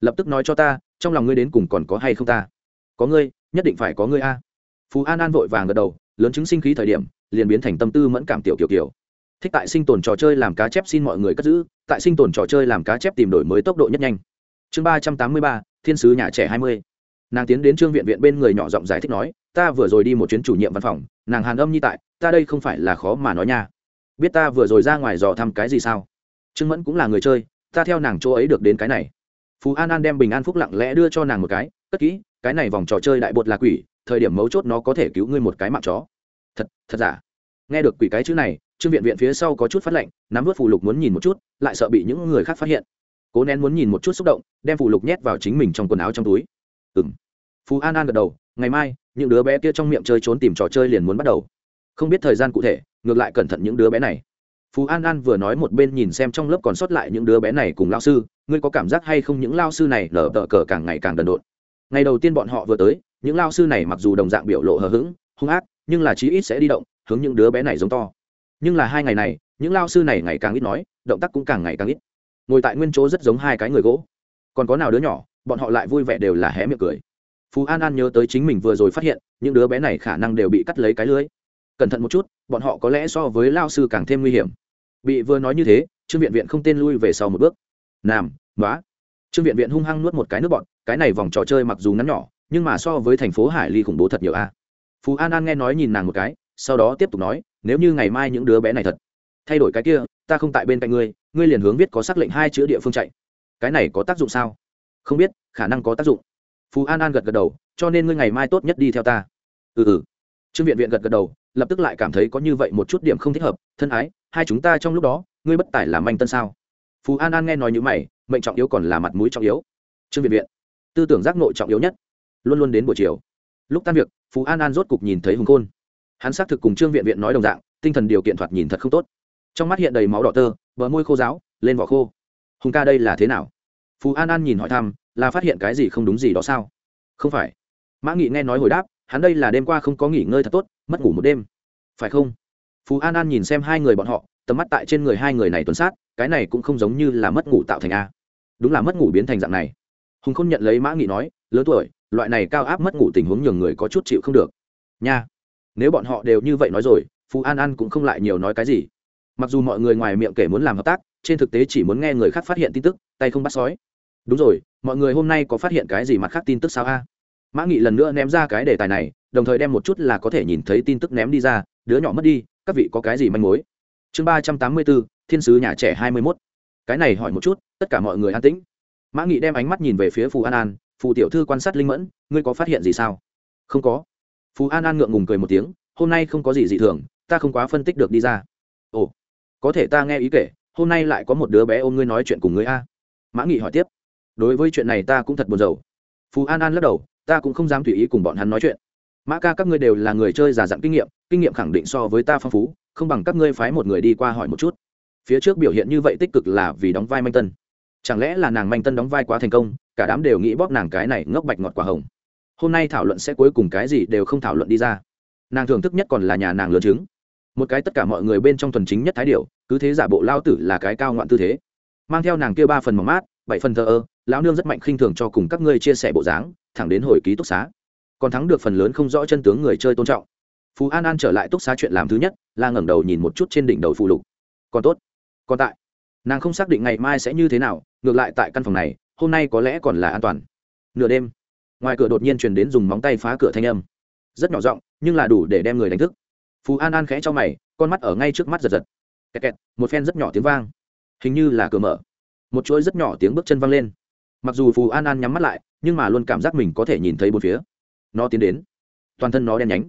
Lập tức nói cho ta, trong lòng ngươi đến cùng còn có hay không ta? Có ngươi, nhất định phải có ngươi a phú an an vội vàng gật đầu, lớn chứng sinh khí thời điểm, liền biến thành tâm tư mẫn cảm tiểu kiểu kiểu. Thích tại sinh tồn trò chơi làm cá chép xin mọi người cất giữ, tại sinh tồn trò chơi làm cá chép tìm đổi mới tốc độ nhất nhanh. Chương ba trăm tám mươi ba, thiên sứ nhà trẻ hai mươi. Nàng tiến đến trương viện viện bên người nhỏ giọng giải thích nói, ta vừa rồi đi một chuyến chủ nhiệm văn phòng, nàng hàn âm như tại, ta đây không phải là khó mà nói nha. Biết ta vừa rồi ra ngoài dò thăm cái gì sao? Trương mẫn cũng là người chơi, ta theo nàng chỗ ấy được đến cái này. Phú an an đem bình an phúc lặng lẽ đưa cho nàng một cái, cất kỹ, cái này vòng trò chơi đại bột là quỷ thời điểm mấu chốt nó có thể cứu ngươi một cái mạng chó. Thật thật giả? Nghe được quỷ cái chữ này, trương viện viện phía sau có chút phát lệnh, nắm vớt phù lục muốn nhìn một chút, lại sợ bị những người khác phát hiện. Cố nén muốn nhìn một chút xúc động, đem phù lục nhét vào chính mình trong quần áo trong túi. Ừ m phú an an gật đầu, ngày mai, những đứa bé kia trong miệng chơi trốn tìm trò chơi liền muốn bắt đầu. Không biết thời gian cụ thể, ngược lại cẩn thận những đứa bé này. Phú an an vừa nói một bên nhìn xem trong lớp còn sót lại những đứa bé này cùng lao sư, ngươi có cảm giác hay không những lao sư này lở tờ cờ càng ngày càng đần độn? Ngày đầu tiên bọn họ vừa tới những lao sư này mặc dù đồng dạng biểu lộ hờ hững, hung ác, nhưng là chí ít sẽ đi động, hướng những đứa bé này giống to. Nhưng là hai ngày này, những lao sư này ngày càng ít nói, động tác cũng càng ngày càng ít. Ngồi tại nguyên chỗ rất giống hai cái người gỗ. Còn có nào đứa nhỏ, bọn họ lại vui vẻ đều là hé miệng cười. Phú an an nhớ tới chính mình vừa rồi phát hiện, những đứa bé này khả năng đều bị cắt lấy cái lưới. Cẩn thận một chút, bọn họ có lẽ so với lao sư càng thêm nguy hiểm. Bị vừa nói như thế, trương viện viện không tên lui về sau một bước. Nam nói trương viện viện hung hăng nuốt một cái nước bọn, cái này vòng trò chơi mặc dù ngắn nhỏ nhưng mà so với thành phố hải ly khủng bố thật nhiều a. Phú an an nghe nói nhìn nàng một cái, sau đó tiếp tục nói, nếu như ngày mai những đứa bé này thật thay đổi cái kia, ta không tại bên cạnh ngươi ngươi liền hướng viết có xác lệnh hai chữ địa phương chạy. Cái này có tác dụng sao? Không biết, khả năng có tác dụng. Phú an an gật gật đầu, cho nên ngươi ngày mai tốt nhất đi theo ta. Ừ ừ. Trương viện viện gật gật đầu, lập tức lại cảm thấy có như vậy một chút điểm không thích hợp, thân ái, hai chúng ta trong lúc đó, ngươi bất tài làm anh tân sao? Phú an an nghe nói như mày, mệnh trọng yếu còn là mặt mũi trọng yếu. Trương viện viện, tư tưởng giác nội trọng yếu nhất luôn luôn đến buổi chiều. Lúc tan việc, phú an an rốt cục nhìn thấy hùng khôn. Hắn xác thực cùng trương viện viện nói đồng dạng, tinh thần điều kiện thoạt nhìn thật không tốt. Trong mắt hiện đầy máu đỏ tơ, bờ môi khô giáo lên vỏ khô. Hùng ca đây là thế nào? Phú an an nhìn hỏi thăm, là phát hiện cái gì không đúng gì đó sao? Không phải. Mã nghị nghe nói hồi đáp, hắn đây là đêm qua không có nghỉ ngơi thật tốt, mất ngủ một đêm. Phải không? Phú an an nhìn xem hai người bọn họ, tầm mắt tại trên người hai người này tuần sát, cái này cũng không giống như là mất ngủ tạo thành a. Đúng là mất ngủ biến thành dạng này. Hùng không nhận lấy mã nghị nói, lớn tuổi loại này cao áp mất ngủ tình huống nhường người có chút chịu không được. Nha. Nếu bọn họ đều như vậy nói rồi, phú an an cũng không lại nhiều nói cái gì. Mặc dù mọi người ngoài miệng kể muốn làm hợp tác, trên thực tế chỉ muốn nghe người khác phát hiện tin tức, tay không bắt sói. Đúng rồi, mọi người hôm nay có phát hiện cái gì mặt khác tin tức sao a? Mã nghị lần nữa ném ra cái đề tài này, đồng thời đem một chút là có thể nhìn thấy tin tức ném đi ra, đứa nhỏ mất đi, các vị có cái gì manh mối? Chương ba trăm tám mươi bốn, thiên sứ nhà trẻ hai mươi mốt. Cái này hỏi một chút, tất cả mọi người an tĩnh. Mã nghị đem ánh mắt nhìn về phía phù an an phù tiểu thư quan sát linh mẫn, ngươi có phát hiện gì sao? Không có. Phù an an ngượng ngùng cười một tiếng, hôm nay không có gì dị thường, ta không quá phân tích được đi ra. Ồ, có thể ta nghe ý kể, hôm nay lại có một đứa bé ôm ngươi nói chuyện cùng ngươi a. Mã nghị hỏi tiếp. Đối với chuyện này ta cũng thật buồn rầu. Phù an an lắc đầu, ta cũng không dám tùy ý cùng bọn hắn nói chuyện. Mã ca các ngươi đều là người chơi già dặn kinh nghiệm kinh nghiệm khẳng định so với ta phong phú, không bằng các ngươi phái một người đi qua hỏi một chút. Phía trước biểu hiện như vậy tích cực là vì đóng vai manh tân. Chẳng lẽ là nàng manh tân đóng vai quá thành công cả đám đều nghĩ bóp nàng cái này ngốc bạch ngọt quả hồng. Hôm nay thảo luận sẽ cuối cùng cái gì đều không thảo luận đi ra. Nàng thưởng thức nhất còn là nhà nàng lớn trứng. Một cái tất cả mọi người bên trong thuần chính nhất thái điệu cứ thế giả bộ lao tử là cái cao ngoạn tư thế. Mang theo nàng kia ba phần mỏng mát, bảy phần thờ ơ, lão nương rất mạnh khinh thường cho cùng các ngươi chia sẻ bộ dáng, thẳng đến hồi ký túc xá. Còn thắng được phần lớn không rõ chân tướng người chơi tôn trọng. Phú an an trở lại túc xá chuyện làm thứ nhất là ngẩng đầu nhìn một chút trên đỉnh đầu phụ lục. Còn tốt, còn tại. Nàng không xác định ngày mai sẽ như thế nào, ngược lại tại căn phòng này hôm nay có lẽ còn là an toàn. Nửa đêm, ngoài cửa đột nhiên truyền đến dùng móng tay phá cửa thanh âm. Rất nhỏ giọng, nhưng là đủ để đem người đánh thức. Phú an an khẽ cho mày, con mắt ở ngay trước mắt giật giật. Kẹt kẹt, một phen rất nhỏ tiếng vang. Hình như là cửa mở. Một chuỗi rất nhỏ tiếng bước chân vang lên. Mặc dù phù an an nhắm mắt lại, nhưng mà luôn cảm giác mình có thể nhìn thấy bốn phía. Nó tiến đến. Toàn thân nó đen nhánh.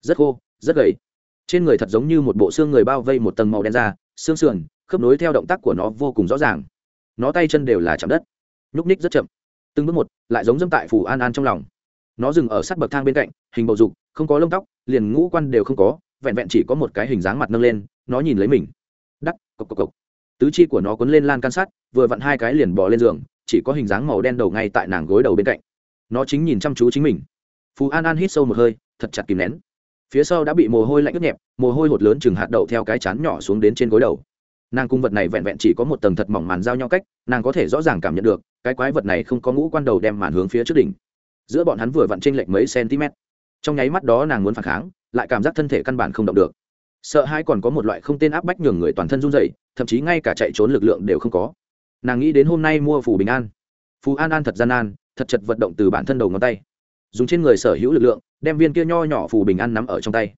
Rất khô, rất gầy. Trên người thật giống như một bộ xương người bao vây một tầng màu đen da, xương sườn, khớp nối theo động tác của nó vô cùng rõ ràng. Nó tay chân đều là chạm đất nhúc ních rất chậm. Từng bước một, lại giống dâm tại phù an an trong lòng. Nó dừng ở sát bậc thang bên cạnh, hình bầu dục, không có lông tóc, liền ngũ quan đều không có, vẹn vẹn chỉ có một cái hình dáng mặt nâng lên, nó nhìn lấy mình. Đắc, cộc cộc cộc. Tứ chi của nó quấn lên lan can sắt, vừa vặn hai cái liền bỏ lên giường, chỉ có hình dáng màu đen đầu ngay tại nàng gối đầu bên cạnh. Nó chính nhìn chăm chú chính mình. Phú an an hít sâu một hơi, thật chặt kìm nén. Phía sau đã bị mồ hôi lạnh ướt nhẹp, mồ hôi hột lớn chừng hạt đậu theo cái chán nhỏ xuống đến trên gối đầu. Nàng cung vật này vẹn vẹn chỉ có một tầng thật mỏng màn giao nhau cách, nàng có thể rõ ràng cảm nhận được cái quái vật này không có ngũ quan đầu đem màn hướng phía trước đỉnh. Giữa bọn hắn vừa vặn trên lệch mấy cm trong nháy mắt đó nàng muốn phản kháng, lại cảm giác thân thể căn bản không động được. Sợ hai còn có một loại không tên áp bách nhường người toàn thân run dày thậm chí ngay cả chạy trốn lực lượng đều không có. Nàng nghĩ đến hôm nay mua phù bình an. Phù an an thật gian nan, thật chật vận động từ bản thân đầu ngón tay. Dùng trên người sở hữu lực lượng, đem viên kia nho nhỏ phù bình an nắm ở trong tay.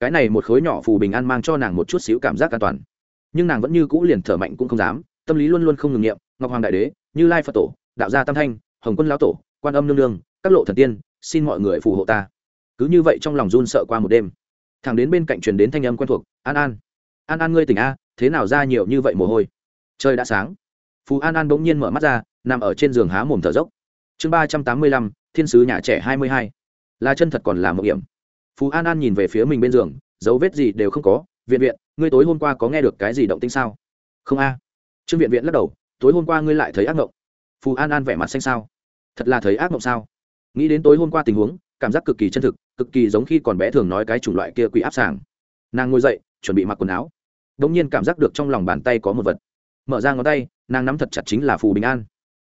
Cái này một khối nhỏ phù bình an mang cho nàng một chút xíu cảm giác an toàn. Nhưng nàng vẫn như cũ liền thở mạnh cũng không dám, tâm lý luôn luôn không ngừng nghiệm, ngọc hoàng đại đế như lai phật tổ, đạo gia tam thanh, hồng quân lão tổ, quan âm nương nương, các lộ thần tiên, xin mọi người phù hộ ta. Cứ như vậy trong lòng run sợ qua một đêm. Thằng đến bên cạnh truyền đến thanh âm quen thuộc, an an an an ngươi tỉnh a, thế nào ra nhiều như vậy mồ hôi? Trời đã sáng. Phú an an bỗng nhiên mở mắt ra, nằm ở trên giường há mồm thở dốc. Chương ba trăm tám mươi lăm, thiên sứ nhà trẻ hai mươi hai. Là chân thật còn là một điểm phú an an nhìn về phía mình bên giường, dấu vết gì đều không có. Viện viện, ngươi tối hôm qua có nghe được cái gì động tinh sao? Không a. Trương viện viện lắc đầu tối hôm qua ngươi lại thấy ác mộng phù an an vẻ mặt xanh sao? Thật là thấy ác mộng sao? Nghĩ đến tối hôm qua tình huống, cảm giác cực kỳ chân thực, cực kỳ giống khi còn bé thường nói cái chủng loại kia quỷ áp sàng. Nàng ngồi dậy, chuẩn bị mặc quần áo. Đ ỗ n g nhiên cảm giác được trong lòng bàn tay có một vật. Mở ra ngón tay, nàng nắm thật chặt chính là phù bình an.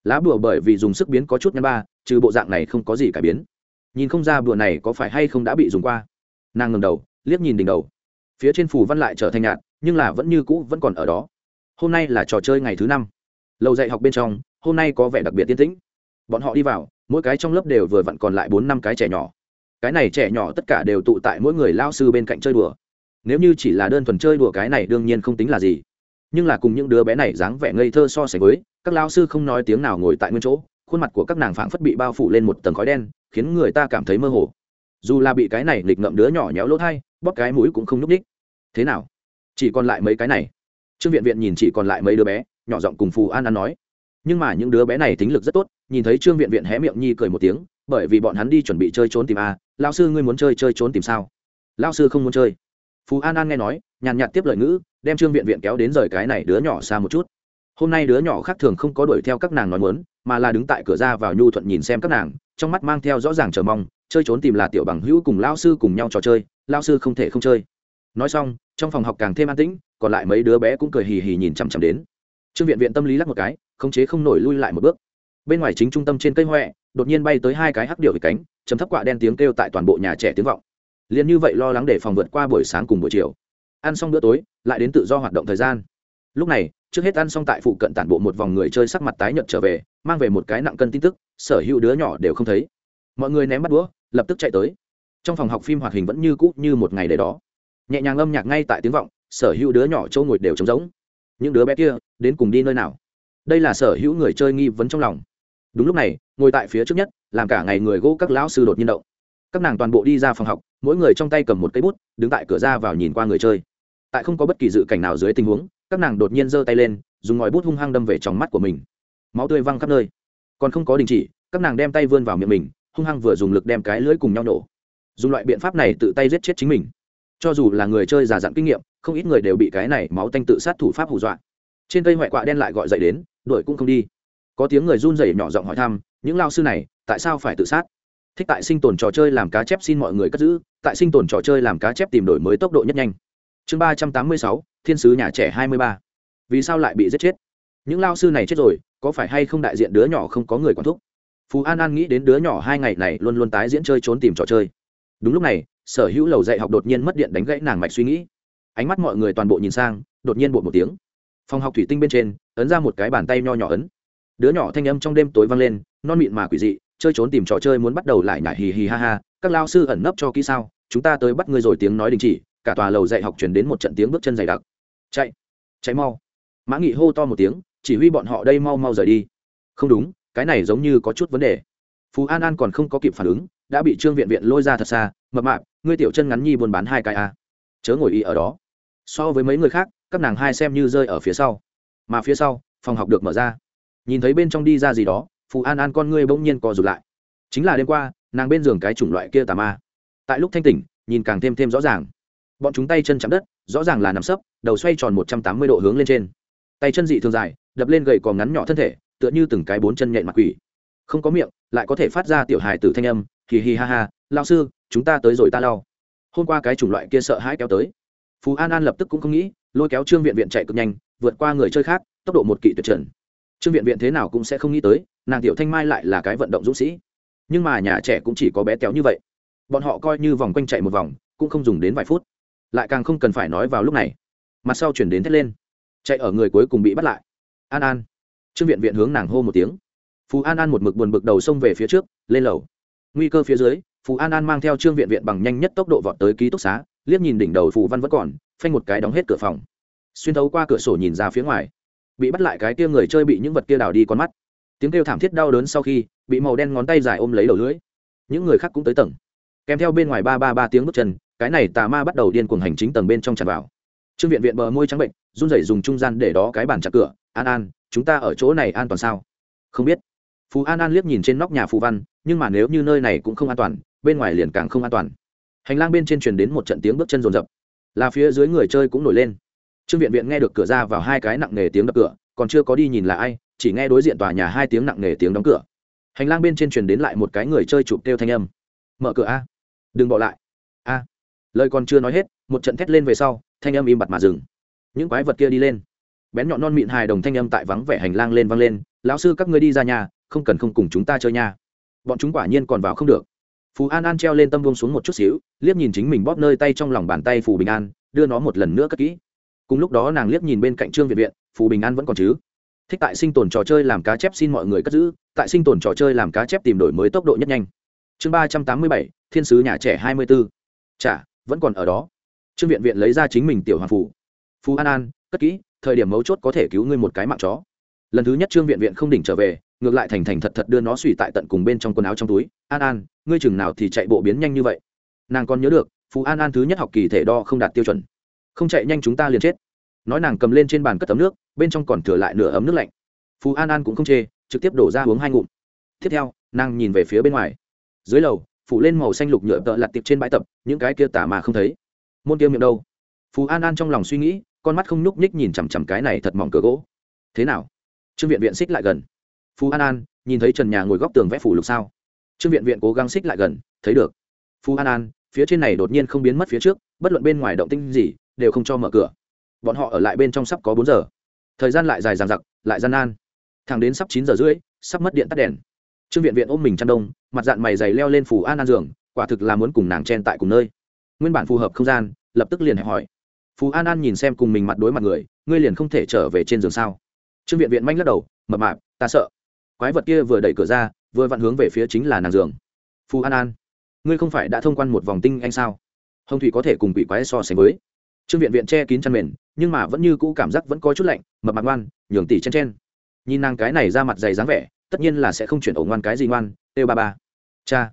Lá bùa bởi vì dùng sức biến có chút nhăn ba, trừ bộ dạng này không có gì cải biến. Nhìn không ra bùa này có phải hay không đã bị dùng qua. Nàng ngầm đầu, liếc nhìn đỉnh đầu. Phía trên phù văn lại trở thành nhạt, nhưng là vẫn như cũ vẫn còn ở đó. Hôm nay là trò chơi ngày thứ năm lầu dạy học bên trong, hôm nay có vẻ đặc biệt tiên tĩnh. Bọn họ đi vào, mỗi cái trong lớp đều vừa vặn còn lại bốn năm cái trẻ nhỏ. Cái này trẻ nhỏ tất cả đều tụ tại mỗi người lao sư bên cạnh chơi đùa. Nếu như chỉ là đơn thuần chơi đùa cái này đương nhiên không tính là gì. Nhưng là cùng những đứa bé này dáng vẻ ngây thơ so sánh với, các lao sư không nói tiếng nào ngồi tại nguyên chỗ, khuôn mặt của các nàng phảng phất bị bao phủ lên một tầng khói đen, khiến người ta cảm thấy mơ hồ. Dù là bị cái này nghịch ngậm đứa nhỏ nhéo lỗ thai, bóp cái mũi cũng không nhúc ních thế nào? Chỉ còn lại mấy cái này. Trương viện viện nhìn chỉ còn lại mấy đứa bé nhỏ giọng cùng phù an an nói. Nhưng mà những đứa bé này tính lực rất tốt, nhìn thấy trương viện viện hé miệng nhi cười một tiếng, bởi vì bọn hắn đi chuẩn bị chơi trốn tìm a lao sư, ngươi muốn chơi chơi trốn tìm sao? Lao sư không muốn chơi. Phù an an nghe nói, nhàn nhạt tiếp lời ngữ, đem trương viện viện kéo đến rời cái này đứa nhỏ xa một chút. Hôm nay đứa nhỏ khác thường không có đuổi theo các nàng nói muốn, mà là đứng tại cửa ra vào nhu thuận nhìn xem các nàng, trong mắt mang theo rõ ràng chờ mong, chơi trốn tìm là tiểu bằng hữu cùng lao sư cùng nhau trò chơi lao sư không thể không chơi. Nói xong, trong phòng học càng thêm an tĩnh, còn lại mấy đứa bé cũng cười hì hì nhìn chằm chằm đến trương viện viện tâm lý lắc một cái, khống chế không nổi lui lại một bước. Bên ngoài chính trung tâm trên cây huệ đột nhiên bay tới hai cái hắc điệu về cánh chấm thấp quạ đen tiếng kêu tại toàn bộ nhà trẻ tiếng vọng. Liền như vậy lo lắng để phòng vượt qua buổi sáng cùng buổi chiều. Ăn xong bữa tối, lại đến tự do hoạt động thời gian. Lúc này, trước hết ăn xong tại phụ cận tản bộ một vòng người chơi sắc mặt tái nhợt trở về, mang về một cái nặng cân tin tức, sở hữu đứa nhỏ đều không thấy. Mọi người ném bắt đũa, lập tức chạy tới. Trong phòng học phim hoạt hình vẫn như cũ như một ngày đấy đó. Nhẹ nhàng âm nhạc ngay tại tiếng vọng, sở hữu đứa nhỏ châu ngồi đều trống rỗng những đứa bé kia đến cùng đi nơi nào? Đây là sở hữu người chơi nghi vấn trong lòng. Đúng lúc này, ngồi tại phía trước nhất, làm cả ngày người gỗ các lão sư đột nhiên động. Các nàng toàn bộ đi ra phòng học, mỗi người trong tay cầm một cây bút, đứng tại cửa ra vào nhìn qua người chơi. Tại không có bất kỳ dự cảnh nào dưới tình huống, các nàng đột nhiên giơ tay lên, dùng ngòi bút hung hăng đâm về trong mắt của mình. Máu tươi văng khắp nơi. Còn không có đình chỉ, các nàng đem tay vươn vào miệng mình, hung hăng vừa dùng lực đem cái lưỡi cùng nhau nổ. Dùng loại biện pháp này tự tay giết chết chính mình cho dù là người chơi già dặn kinh nghiệm, không ít người đều bị cái này máu tanh tự sát thủ pháp hù dọa. Trên cây ngoại quạ đen lại gọi dậy đến, đuổi cũng không đi. Có tiếng người run rẩy nhỏ giọng hỏi thăm, những lao sư này, tại sao phải tự sát? Thích tại sinh tồn trò chơi làm cá chép xin mọi người cất giữ, tại sinh tồn trò chơi làm cá chép tìm đổi mới tốc độ nhất nhanh. Chương ba trăm tám mươi sáu, thiên sứ nhà trẻ hai mươi ba. Vì sao lại bị giết chết? Những lao sư này chết rồi, có phải hay không đại diện đứa nhỏ không có người quản thúc? Phú an an nghĩ đến đứa nhỏ hai ngày này luôn luôn tái diễn chơi trốn tìm trò chơi. Đúng lúc này sở hữu lầu dạy học đột nhiên mất điện đánh gãy nàng mạch suy nghĩ. Ánh mắt mọi người toàn bộ nhìn sang, đột nhiên bột một tiếng. Phòng học thủy tinh bên trên, ấn ra một cái bàn tay nho nhỏ ấn. Đứa nhỏ thanh âm trong đêm tối vang lên, non mịn mà quỷ dị, chơi trốn tìm trò chơi muốn bắt đầu lại nhải hì hì ha ha, các lao sư ẩn nấp cho kỹ sao, chúng ta tới bắt ngươi rồi tiếng nói đình chỉ, cả tòa lầu dạy học chuyển đến một trận tiếng bước chân dày đặc. Chạy chạy mau. Mã nghị hô to một tiếng, chỉ huy bọn họ đây mau mau rời đi. Không đúng, cái này giống như có chút vấn đề. Phú an an còn không có kịp phản ứng đã bị trương viện viện lôi ra thật xa, mập mạp, ngươi tiểu chân ngắn nhi buôn bán hai cái a. À. chớ ngồi y ở đó. So với mấy người khác, các nàng hai xem như rơi ở phía sau. Mà phía sau, phòng học được mở ra. Nhìn thấy bên trong đi ra gì đó, phù an an con ngươi bỗng nhiên co rụt lại. Chính là đêm qua, nàng bên giường cái chủng loại kia tà ma. Tại lúc thanh tỉnh, nhìn càng thêm thêm rõ ràng. Bọn chúng tay chân chạm đất, rõ ràng là nằm sấp, đầu xoay tròn một trăm tám mươi độ hướng lên trên. Tay chân dị thường dài, đập lên gầy còn ngắn nhỏ thân thể, tựa như từng cái bốn chân nhện mặt quỷ. Không có miệng, lại có thể phát ra tiểu hài từ thanh âm hì hì ha ha lao sư, chúng ta tới rồi ta lau. Hôm qua cái chủng loại kia sợ hãi kéo tới. Phú an an lập tức cũng không nghĩ, lôi kéo trương viện viện chạy cực nhanh, vượt qua người chơi khác, tốc độ một kỵ tuyệt trần. Trương viện viện thế nào cũng sẽ không nghĩ tới, nàng tiểu thanh mai lại là cái vận động dũng sĩ. Nhưng mà nhà trẻ cũng chỉ có bé téo như vậy. Bọn họ coi như vòng quanh chạy một vòng, cũng không dùng đến vài phút. Lại càng không cần phải nói vào lúc này. Mặt sau chuyển đến thét lên. Chạy ở người cuối cùng bị bắt lại. An an. Trương viện viện hướng nàng hô một tiếng. Phú an an một mực buồn bực đầu xông về phía trước, lên lầu nguy cơ phía dưới, phù an an mang theo trương viện viện bằng nhanh nhất tốc độ vọt tới ký túc xá, liếc nhìn đỉnh đầu phù văn vẫn còn, phanh một cái đóng hết cửa phòng. Xuyên thấu qua cửa sổ nhìn ra phía ngoài. Bị bắt lại cái kia người chơi bị những vật kia đào đi con mắt. Tiếng kêu thảm thiết đau đớn sau khi, bị màu đen ngón tay dài ôm lấy đầu lưỡi. Những người khác cũng tới tầng. Kèm theo bên ngoài ba ba ba tiếng bước chân, cái này tà ma bắt đầu điên cuồng hành chính tầng bên trong tràn vào. Trương viện viện bờ môi trắng bệnh, run rẩy dùng trung gian để đó cái bàn chặt cửa. An an, chúng ta ở chỗ này an toàn sao? Không biết. Phú an an liếc nhìn trên nóc nhà phù văn nhưng mà nếu như nơi này cũng không an toàn, bên ngoài liền càng không an toàn. Hành lang bên trên truyền đến một trận tiếng bước chân rồn rập. Là phía dưới người chơi cũng nổi lên. Trương viện viện nghe được cửa ra vào hai cái nặng nề tiếng đập cửa, còn chưa có đi nhìn là ai, chỉ nghe đối diện tòa nhà hai tiếng nặng nề tiếng đóng cửa. Hành lang bên trên truyền đến lại một cái người chơi chụp kêu thanh âm. Mở cửa a, đừng bỏ lại. A. Lời còn chưa nói hết, một trận thét lên về sau, thanh âm im bặt mà dừng. Những quái vật kia đi lên. Bén nhọn non mịn hài đồng thanh âm tại vắng vẻ hành lang lên vang lên. Lão sư, các ngươi đi ra nhà, không cần không cùng chúng ta chơi nha bọn chúng quả nhiên còn vào không được. Phú an an treo lên tâm buông xuống một chút xíu, liếc nhìn chính mình bóp nơi tay trong lòng bàn tay phù bình an, đưa nó một lần nữa cất kỹ. Cùng lúc đó nàng liếc nhìn bên cạnh trương viện viện, phù bình an vẫn còn chứ? Thích tại sinh tồn trò chơi làm cá chép xin mọi người cất giữ, tại sinh tồn trò chơi làm cá chép tìm đổi mới tốc độ nhất nhanh. Chương ba trăm tám mươi bảy, thiên sứ nhà trẻ hai mươi b ố chả, vẫn còn ở đó. Trương viện viện lấy ra chính mình tiểu hoàng phủ phú an an, cất kỹ, thời điểm mấu chốt có thể cứu ngươi một cái mạng chó. Lần thứ nhất trương viện viện không đỉnh trở về ngược lại thành thành thật thật đưa nó suy tại tận cùng bên trong quần áo trong túi. An an, ngươi chừng nào thì chạy bộ biến nhanh như vậy? Nàng còn nhớ được, phú an an thứ nhất học kỳ thể đo không đạt tiêu chuẩn. Không chạy nhanh chúng ta liền chết. Nói nàng cầm lên trên bàn cất tấm nước, bên trong còn thừa lại nửa ấm nước lạnh. Phú an an cũng không chê, trực tiếp đổ ra uống hai ngụm. Tiếp theo, nàng nhìn về phía bên ngoài. Dưới lầu, phủ lên màu xanh lục nhựa tợ lặt tiệp trên bãi tập, những cái kia tả mà không thấy. Môn kia miệng đâu? Phú an an trong lòng suy nghĩ, con mắt không nhúc nhích nhìn chằm chằm cái này thật mỏng cửa gỗ. Thế nào? Trương viện viện xích lại gần phú an an, nhìn thấy trần nhà ngồi góc tường vẽ phủ lục sao. Trương viện viện cố gắng xích lại gần, thấy được. Phú an an, phía trên này đột nhiên không biến mất phía trước, bất luận bên ngoài động tinh gì, đều không cho mở cửa. Bọn họ ở lại bên trong sắp có bốn giờ. Thời gian lại dài dằng dặc, lại gian nan. Thẳng đến sắp chín giờ rưỡi, sắp mất điện tắt đèn. Trương viện viện ôm mình chăn đông, mặt dạng mày dày leo lên phủ an an giường, quả thực là muốn cùng nàng chen tại cùng nơi. Nguyên bản phù hợp không gian, lập tức liền hỏi. Phú an an nhìn xem cùng mình mặt đối mặt người, ngươi liền không thể trở về trên giường sao? Trương viện viện manh lắc đầu, mập mạp, ta sợ quái vật kia vừa đẩy cửa ra, vừa vặn hướng về phía chính là nàng giường. Phú an an, ngươi không phải đã thông quan một vòng tinh anh sao? Hồng thủy có thể cùng quỷ quái so sánh với. Trương viện viện che kín chăn mền, nhưng mà vẫn như cũ cảm giác vẫn có chút lạnh, mập mặt ngoan, nhường tỷ chen chen. Nhìn nàng cái này ra mặt dày dáng vẻ, tất nhiên là sẽ không chuyển ổ ngoan cái gì ngoan, têu ba ba. Cha.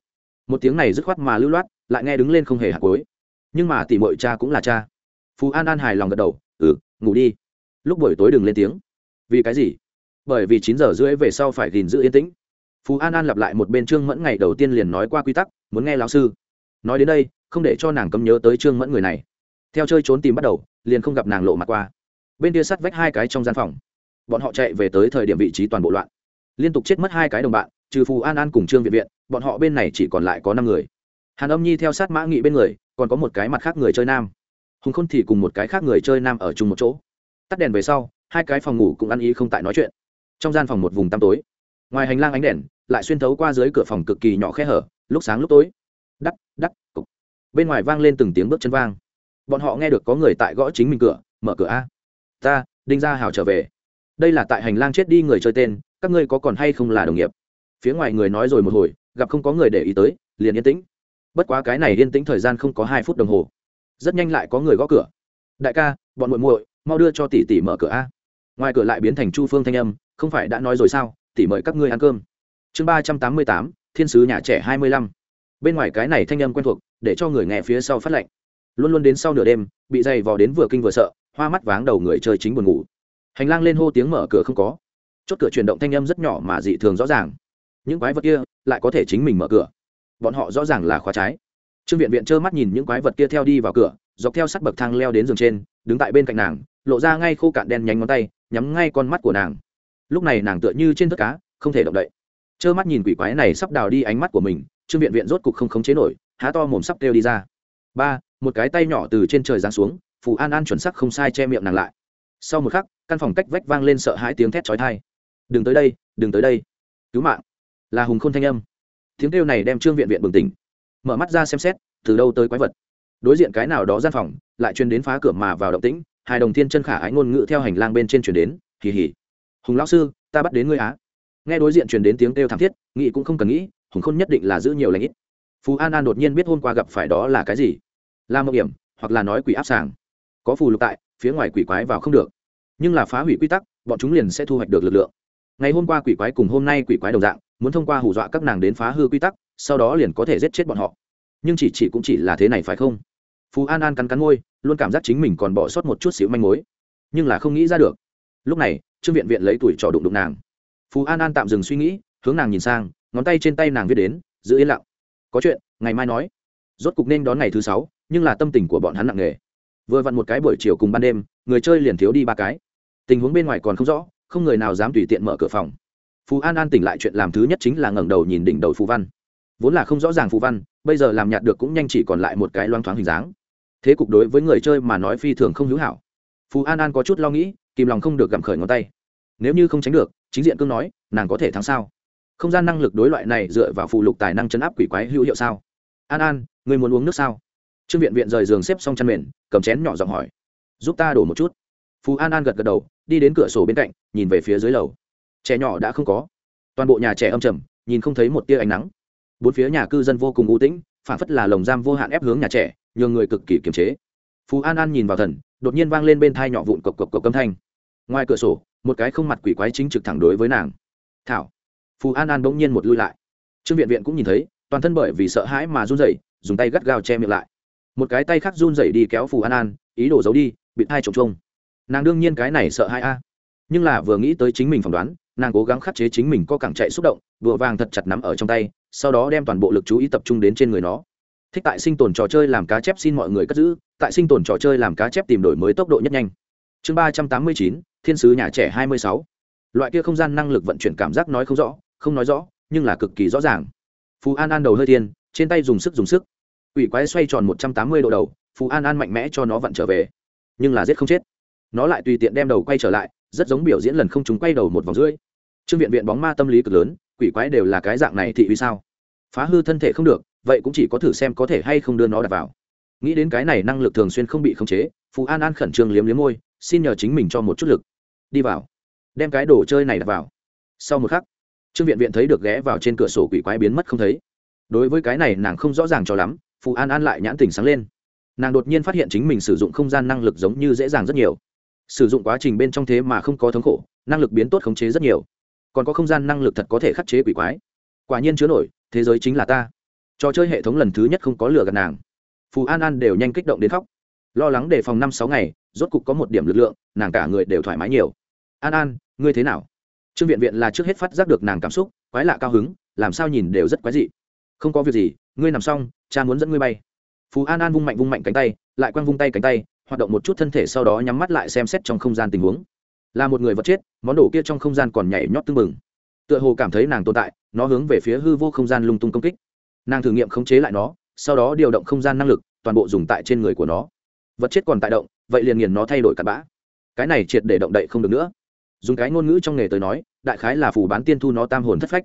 Một tiếng này dứt khoát mà lưu loát, lại nghe đứng lên không hề hạt cối nhưng mà tỷ mội cha cũng là cha. Phú an an hài lòng gật đầu ừ ngủ đi. Lúc buổi tối đừng lên tiếng. Vì cái gì? Bởi vì chín giờ rưỡi về sau phải gìn giữ yên tĩnh. Phú an an lặp lại một bên trương mẫn ngày đầu tiên liền nói qua quy tắc, muốn nghe lão sư. Nói đến đây, không để cho nàng cấm nhớ tới trương mẫn người này. Theo chơi trốn tìm bắt đầu, liền không gặp nàng lộ mặt qua. Bên kia sắt vách hai cái trong gian phòng. Bọn họ chạy về tới thời điểm vị trí toàn bộ loạn. Liên tục chết mất hai cái đồng bạn, trừ phù an an cùng trương viện viện, bọn họ bên này chỉ còn lại có năm người. Hàn âm nhi theo sát mã nghị bên người, còn có một cái mặt khác người chơi nam. Hùng khôn thì cùng một cái khác người chơi nam ở chung một chỗ. Tắt đèn về sau, hai cái phòng ngủ cũng ăn ý không tại nói chuyện trong gian phòng một vùng tăm tối. Ngoài hành lang ánh đèn, lại xuyên thấu qua dưới cửa phòng cực kỳ nhỏ khe hở, lúc sáng lúc tối. Đắc đắc, cục. Bên ngoài vang lên từng tiếng bước chân vang. Bọn họ nghe được có người tại gõ chính mình cửa, mở cửa a. Ta, đinh gia hào trở về. Đây là tại hành lang chết đi người chơi tên, các ngươi có còn hay không là đồng nghiệp? Phía ngoài người nói rồi một hồi, gặp không có người để ý tới, liền yên tĩnh. Bất quá cái này yên tĩnh thời gian không có hai phút đồng hồ. Rất nhanh lại có người gõ cửa. Đại ca, bọn muội muội, mau đưa cho tỷ tỷ mở cửa a. Ngoài cửa lại biến thành chu phương thanh âm không phải đã nói rồi sao tỷ mời các ngươi ăn cơm. Chương ba trăm tám mươi tám, thiên sứ nhà trẻ hai mươi lăm. Bên ngoài cái này thanh âm quen thuộc, để cho người nghe phía sau phát lệnh. Luôn luôn đến sau nửa đêm, bị dày vò đến vừa kinh vừa sợ, hoa mắt váng đầu người chơi chính buồn ngủ. Hành lang lên hô tiếng mở cửa không có. Chốt cửa chuyển động thanh âm rất nhỏ mà dị thường rõ ràng. Những quái vật kia lại có thể chính mình mở cửa. Bọn họ rõ ràng là khóa trái. Trương viện viện trơ mắt nhìn những quái vật kia theo đi vào cửa, dọc theo sắt bậc thang leo đến giường trên, đứng tại bên cạnh nàng, lộ ra ngay khô cạn đen nhánh ngón tay, nhắm ngay con mắt của nàng lúc này nàng tựa như trên tất cá, không thể động đậy. Trơ mắt nhìn quỷ quái này sắp đào đi ánh mắt của mình, trương viện viện rốt cục không khống chế nổi, há to mồm sắp kêu đi ra. Ba, một cái tay nhỏ từ trên trời giáng xuống, phù an an chuẩn sắc không sai che miệng nàng lại. Sau một khắc, căn phòng cách vách vang lên sợ hãi tiếng thét chói tai. Đừng tới đây, đừng tới đây. Cứu mạng. Là hùng khôn thanh âm. Tiếng kêu này đem trương viện viện bừng tỉnh. Mở mắt ra xem xét, từ đâu tới quái vật? Đối diện cái nào đó gian phòng, lại truyền đến phá cửa mà vào động tĩnh, hai đồng thiên chân khả ái ngôn ngữ theo hành lang bên trên truyền đến kỳ hỉ hùng lão sư, ta bắt đến ngươi á. Nghe đối diện truyền đến tiếng kêu thảm thiết, nghị cũng không cần nghĩ, hùng khôn nhất định là giữ nhiều lãnh ít. Phú an an đột nhiên biết hôm qua gặp phải đó là cái gì. Là mộng hiểm, hoặc là nói quỷ áp sàng. Có phù lục tại, phía ngoài quỷ quái vào không được. Nhưng là phá hủy quy tắc, bọn chúng liền sẽ thu hoạch được lực lượng. Ngày hôm qua quỷ quái cùng hôm nay quỷ quái đồng dạng, muốn thông qua hù dọa các nàng đến phá hư quy tắc, sau đó liền có thể giết chết bọn họ. Nhưng chỉ chỉ cũng chỉ là thế này phải không? Phú an an cắn cắn môi, luôn cảm giác chính mình còn bỏ sót một chút xíu manh mối. Nhưng là không nghĩ ra được. Lúc này trương viện viện lấy tuổi trò đụng đụng nàng. Phú an an tạm dừng suy nghĩ, hướng nàng nhìn sang, ngón tay trên tay nàng viết đến, giữ yên lặng. Có chuyện, ngày mai nói. Rốt cục nên đón ngày thứ sáu, nhưng là tâm tình của bọn hắn nặng nề. Vừa vặn một cái buổi chiều cùng ban đêm, người chơi liền thiếu đi ba cái. Tình huống bên ngoài còn không rõ, không người nào dám tùy tiện mở cửa phòng. Phú an an tỉnh lại chuyện làm thứ nhất chính là ngẩng đầu nhìn đỉnh đầu phú văn. Vốn là không rõ ràng phú văn, bây giờ làm nhạt được cũng nhanh chỉ còn lại một cái loang thoáng hình dáng. Thế cục đối với người chơi mà nói phi thường không hữu hảo. Phú an an có chút lo nghĩ kìm lòng không được gặm khởi ngón tay. Nếu như không tránh được, chính diện cương nói, nàng có thể thắng sao? Không gian năng lực đối loại này dựa vào phụ lục tài năng chấn áp quỷ quái hữu hiệu sao? An an, người muốn uống nước sao? Trương viện viện rời giường xếp xong chăn mền, cầm chén nhỏ giọng hỏi. Giúp ta đổ một chút. Phú an an gật gật đầu, đi đến cửa sổ bên cạnh, nhìn về phía dưới lầu. Trẻ nhỏ đã không có. Toàn bộ nhà trẻ âm trầm, nhìn không thấy một tia ánh nắng. Bốn phía nhà cư dân vô cùng u tĩnh, phản phất là lồng giam vô hạn ép hướng nhà trẻ, nhường người cực kỳ kiềm chế phú an an nhìn vào thần, đột nhiên vang lên bên thai nhỏ vụn cộc cộc cộc âm thanh. Ngoài cửa sổ, một cái không mặt quỷ quái chính trực thẳng đối với nàng. Thảo. Phú an an bỗng nhiên một lui lại. Trương viện viện cũng nhìn thấy, toàn thân bởi vì sợ hãi mà run rẩy, dùng tay gắt gao che miệng lại. Một cái tay khác run rẩy đi kéo phù an an, ý đồ giấu đi, bị hai trồng trông nàng đương nhiên cái này sợ hai a. Nhưng là vừa nghĩ tới chính mình phỏng đoán, nàng cố gắng khắc chế chính mình có cẳng chạy xúc động, vừa vàng thật chặt nắm ở trong tay, sau đó đem toàn bộ lực chú ý tập trung đến trên người nó thích tại sinh tồn trò chơi làm cá chép xin mọi người cất giữ, tại sinh tồn trò chơi làm cá chép tìm đổi mới tốc độ nhất nhanh. Chương ba trăm tám mươi chín, thiên sứ nhà trẻ hai mươi sáu. Loại kia không gian năng lực vận chuyển cảm giác nói không rõ, không nói rõ, nhưng là cực kỳ rõ ràng. Phú an an đầu hơi thiên, trên tay dùng sức dùng sức. Ủy quái xoay tròn một trăm tám mươi độ đầu phú an an mạnh mẽ cho nó vặn trở về. Nhưng là giết không chết. Nó lại tùy tiện đem đầu quay trở lại, rất giống biểu diễn lần không chúng quay đầu một vòng rưỡi. Trương viện viện bóng ma tâm lý cực lớn, quỷ quái đều là cái dạng này thị uy sao? Phá hư thân thể không được vậy cũng chỉ có thử xem có thể hay không đưa nó đặt vào. Nghĩ đến cái này năng lực thường xuyên không bị khống chế phú an an khẩn trương liếm liếm môi, xin nhờ chính mình cho một chút lực. Đi vào. Đem cái đồ chơi này đặt vào. Sau một khắc, trương viện viện thấy được ghé vào trên cửa sổ quỷ quái biến mất không thấy. Đối với cái này nàng không rõ ràng cho lắm, phù an an lại nhãn tình sáng lên. Nàng đột nhiên phát hiện chính mình sử dụng không gian năng lực giống như dễ dàng rất nhiều. Sử dụng quá trình bên trong thế mà không có thống khổ, năng lực biến tốt khống chế rất nhiều. Còn có không gian năng lực thật có thể khắc chế quỷ quái. Quả nhiên chứa nổi, thế giới chính là ta trò chơi hệ thống lần thứ nhất không có lửa gần nàng. Phù an an đều nhanh kích động đến khóc. Lo lắng đề phòng năm sáu ngày, rốt cục có một điểm lực lượng, nàng cả người đều thoải mái nhiều. An an, ngươi thế nào? Trương viện viện là trước hết phát giác được nàng cảm xúc, quái lạ cao hứng, làm sao nhìn đều rất quái dị. Không có việc gì, ngươi nằm xong, cha muốn dẫn ngươi bay. Phú an an vung mạnh vung mạnh cánh tay, lại quăng vung tay cánh tay, hoạt động một chút thân thể sau đó nhắm mắt lại xem xét trong không gian tình huống. Là một người vật chết, món đồ kia trong không gian còn nhảy nhót tưng bừng. Tựa hồ cảm thấy nàng tồn tại, nó hướng về phía hư vô không gian lung tung công kích nàng thử nghiệm khống chế lại nó, sau đó điều động không gian năng lực, toàn bộ dùng tại trên người của nó. Vật chết còn tại động, vậy liền nghiền nó thay đổi cặn bã. Cái này triệt để động đậy không được nữa. Dùng cái ngôn ngữ trong nghề tới nói, đại khái là phù bán tiên thu nó tam hồn thất phách.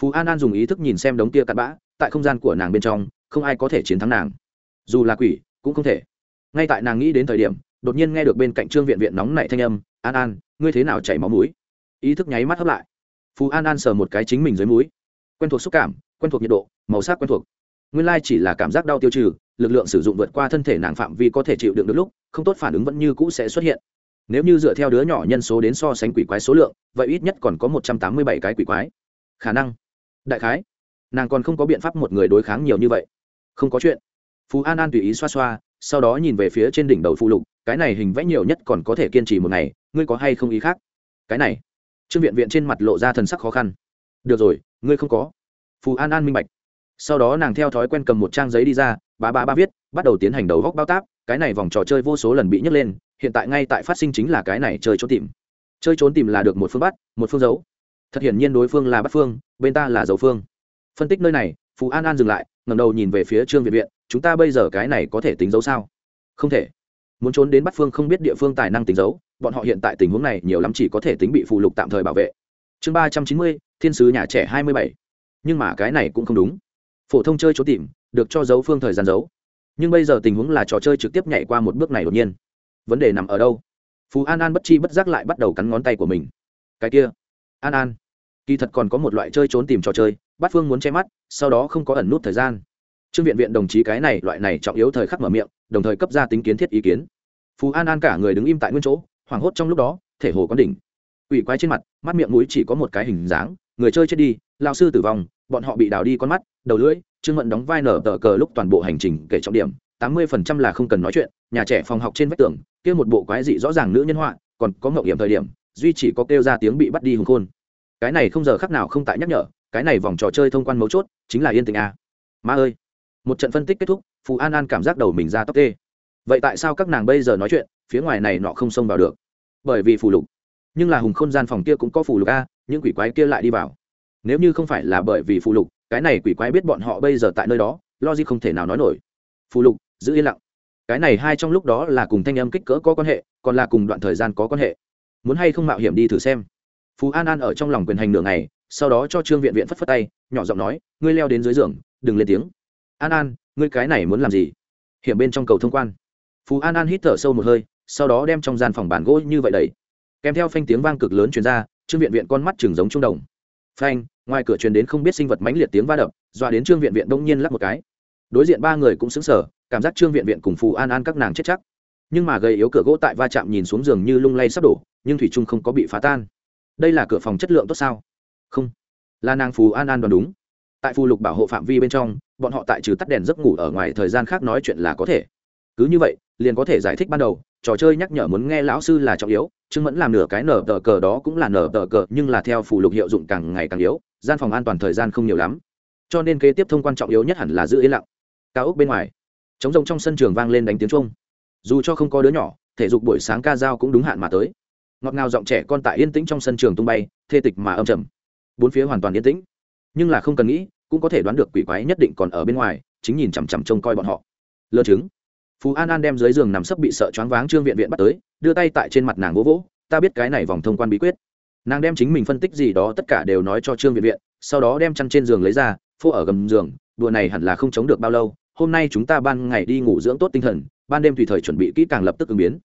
Phú an an dùng ý thức nhìn xem đống tia cặn bã, tại không gian của nàng bên trong, không ai có thể chiến thắng nàng. Dù là quỷ, cũng không thể. Ngay tại nàng nghĩ đến thời điểm, đột nhiên nghe được bên cạnh trương viện viện nóng nảy thanh âm, an an, ngươi thế nào chảy máu mũi? Ý thức nháy mắt hấp lại. Phú an an sờ một cái chính mình dưới mũi. Quen thuộc xúc cảm quen thuộc nhiệt độ, màu sắc quen thuộc. Nguyên lai chỉ là cảm giác đau tiêu trừ, lực lượng sử dụng vượt qua thân thể nàng phạm vi có thể chịu đựng được lúc, không tốt phản ứng vẫn như cũ sẽ xuất hiện. Nếu như dựa theo đứa nhỏ nhân số đến so sánh quỷ quái số lượng, vậy ít nhất còn có một trăm tám mươi bảy cái quỷ quái. Khả năng. Đại khái, nàng còn không có biện pháp một người đối kháng nhiều như vậy. Không có chuyện. Phú an an tùy ý xoa xoa, sau đó nhìn về phía trên đỉnh đầu phụ lục, cái này hình vẽ nhiều nhất còn có thể kiên trì một ngày, ngươi có hay không ý khác? Cái này. Trương viện viện trên mặt lộ ra thần sắc khó khăn. Được rồi, ngươi không có phù an an minh bạch. Sau đó nàng theo thói quen cầm một trang giấy đi ra ba ba ba viết, bắt đầu tiến hành đầu góc bao táp, cái này vòng trò chơi vô số lần bị nhấc lên, hiện tại ngay tại phát sinh chính là cái này chơi trốn tìm. Chơi trốn tìm là được một phương bắt, một phương giấu. Thật hiển nhiên đối phương là bắt phương, bên ta là dấu phương. Phân tích nơi này phú an an dừng lại ngầm đầu nhìn về phía trương viện viện, chúng ta bây giờ cái này có thể tính dấu sao? Không thể. Muốn trốn đến bắt phương không biết địa phương tài năng tính dấu, bọn họ hiện tại tình huống này nhiều lắm chỉ có thể tính bị phụ lục tạm thời bảo vệ. Chương ba trăm chín mươi, thiên sứ nhà trẻ hai mươi bảy nhưng mà cái này cũng không đúng. Phổ thông chơi trốn tìm, được cho dấu phương thời gian giấu. Nhưng bây giờ tình huống là trò chơi trực tiếp nhảy qua một bước này đột nhiên. Vấn đề nằm ở đâu? Phú an an bất chi bất giác lại bắt đầu cắn ngón tay của mình. Cái kia. An an. Kỳ thật còn có một loại chơi trốn tìm trò chơi bắt phương muốn che mắt, sau đó không có ẩn nút thời gian. Trương viện viện đồng chí cái này, loại này trọng yếu thời khắc mở miệng, đồng thời cấp ra tính kiến thiết ý kiến. Phú an an cả người đứng im tại nguyên chỗ, hoảng hốt trong lúc đó, thể hồ con đỉnh. Ủy quái trên mặt, mắt miệng mũi chỉ có một cái hình dáng, người chơi chết đi lao sư tử vong bọn họ bị đào đi con mắt, đầu lưỡi, trương mẫn đóng vai nở tờ cờ lúc toàn bộ hành trình kể trọng điểm, tám mươi phần trăm là không cần nói chuyện, nhà trẻ phòng học trên vách tường kia một bộ quái dị rõ ràng nữ nhân họa, còn có ngậu hiểm thời điểm, duy chỉ có kêu ra tiếng bị bắt đi hùng khôn. Cái này không giờ khắc nào không tại nhắc nhở, cái này vòng trò chơi thông quan mấu chốt, chính là yên tình a. Ma ơi! Một trận phân tích kết thúc, phù an an cảm giác đầu mình ra tóc tê. Vậy tại sao các nàng bây giờ nói chuyện, phía ngoài này nọ không xông vào được? Bởi vì phù lục. Nhưng là hùng khôn gian phòng kia cũng có phù lục a, những quỷ quái kia lại đi vào nếu như không phải là bởi vì phù lục, cái này quỷ quái biết bọn họ bây giờ tại nơi đó lo gì không thể nào nói nổi. Phù lục, giữ yên lặng. Cái này hai trong lúc đó là cùng thanh âm kích cỡ có quan hệ, còn là cùng đoạn thời gian có quan hệ. Muốn hay không mạo hiểm đi thử xem. Phú an an ở trong lòng quyền hành nửa ngày, sau đó cho trương viện viện phất phất tay, nhỏ giọng nói, ngươi leo đến dưới giường, đừng lên tiếng. An an, ngươi cái này muốn làm gì? Hiểm bên trong cầu thông quan. Phú an an hít thở sâu một hơi, sau đó đem trong gian phòng bàn gỗ như vậy đầy kèm theo phanh tiếng vang cực lớn truyền ra, trương viện viện con mắt chừng giống trung đồng. Phanh ngoài cửa truyền đến không biết sinh vật mãnh liệt tiếng va đập, dọa đến trương viện viện đông nhiên lắc một cái. Đối diện ba người cũng xứng sở cảm giác trương viện viện cùng phù an an các nàng chết chắc. Nhưng mà gầy yếu cửa gỗ tại va chạm nhìn xuống giường như lung lay sắp đổ, nhưng thủy trung không có bị phá tan. Đây là cửa phòng chất lượng tốt sao? Không. Là nàng phù an an đoán đúng. Tại phù lục bảo hộ phạm vi bên trong, bọn họ tại trừ tắt đèn giấc ngủ ở ngoài thời gian khác nói chuyện là có thể. Cứ như vậy, liền có thể giải thích ban đầu, trò chơi nhắc nhở muốn nghe lão sư là trọng yếu chứng mẫn làm nửa cái nở tờ cờ đó cũng là nở tờ cờ, nhưng là theo phù lục hiệu dụng càng ngày càng yếu gian phòng an toàn thời gian không nhiều lắm. Cho nên kế tiếp thông quan trọng yếu nhất hẳn là giữ yên lặng. Cao ốc bên ngoài chống rông trong sân trường vang lên đánh tiếng trung dù cho không có đứa nhỏ, thể dục buổi sáng ca dao cũng đúng hạn mà tới. Ngọt ngào giọng trẻ con tại yên tĩnh trong sân trường tung bay, thê tịch mà âm trầm. Bốn phía hoàn toàn yên tĩnh. Nhưng là không cần nghĩ, cũng có thể đoán được quỷ quái nhất định còn ở bên ngoài, chính nhìn chằm chằm trông coi bọn họ. Lơ chứng phú an an đem dưới giường nằm sấp bị sợ choáng váng trương viện viện bắt tới, đưa tay tại trên mặt nàng vỗ vỗ, ta biết cái này vòng thông quan bí quyết nàng đem chính mình phân tích gì đó tất cả đều nói cho trương viện viện, sau đó đem chăn trên giường lấy ra, phô ở gầm giường, đùa này hẳn là không chống được bao lâu, hôm nay chúng ta ban ngày đi ngủ dưỡng tốt tinh thần, ban đêm tùy thời chuẩn bị kỹ càng lập tức ứng biến.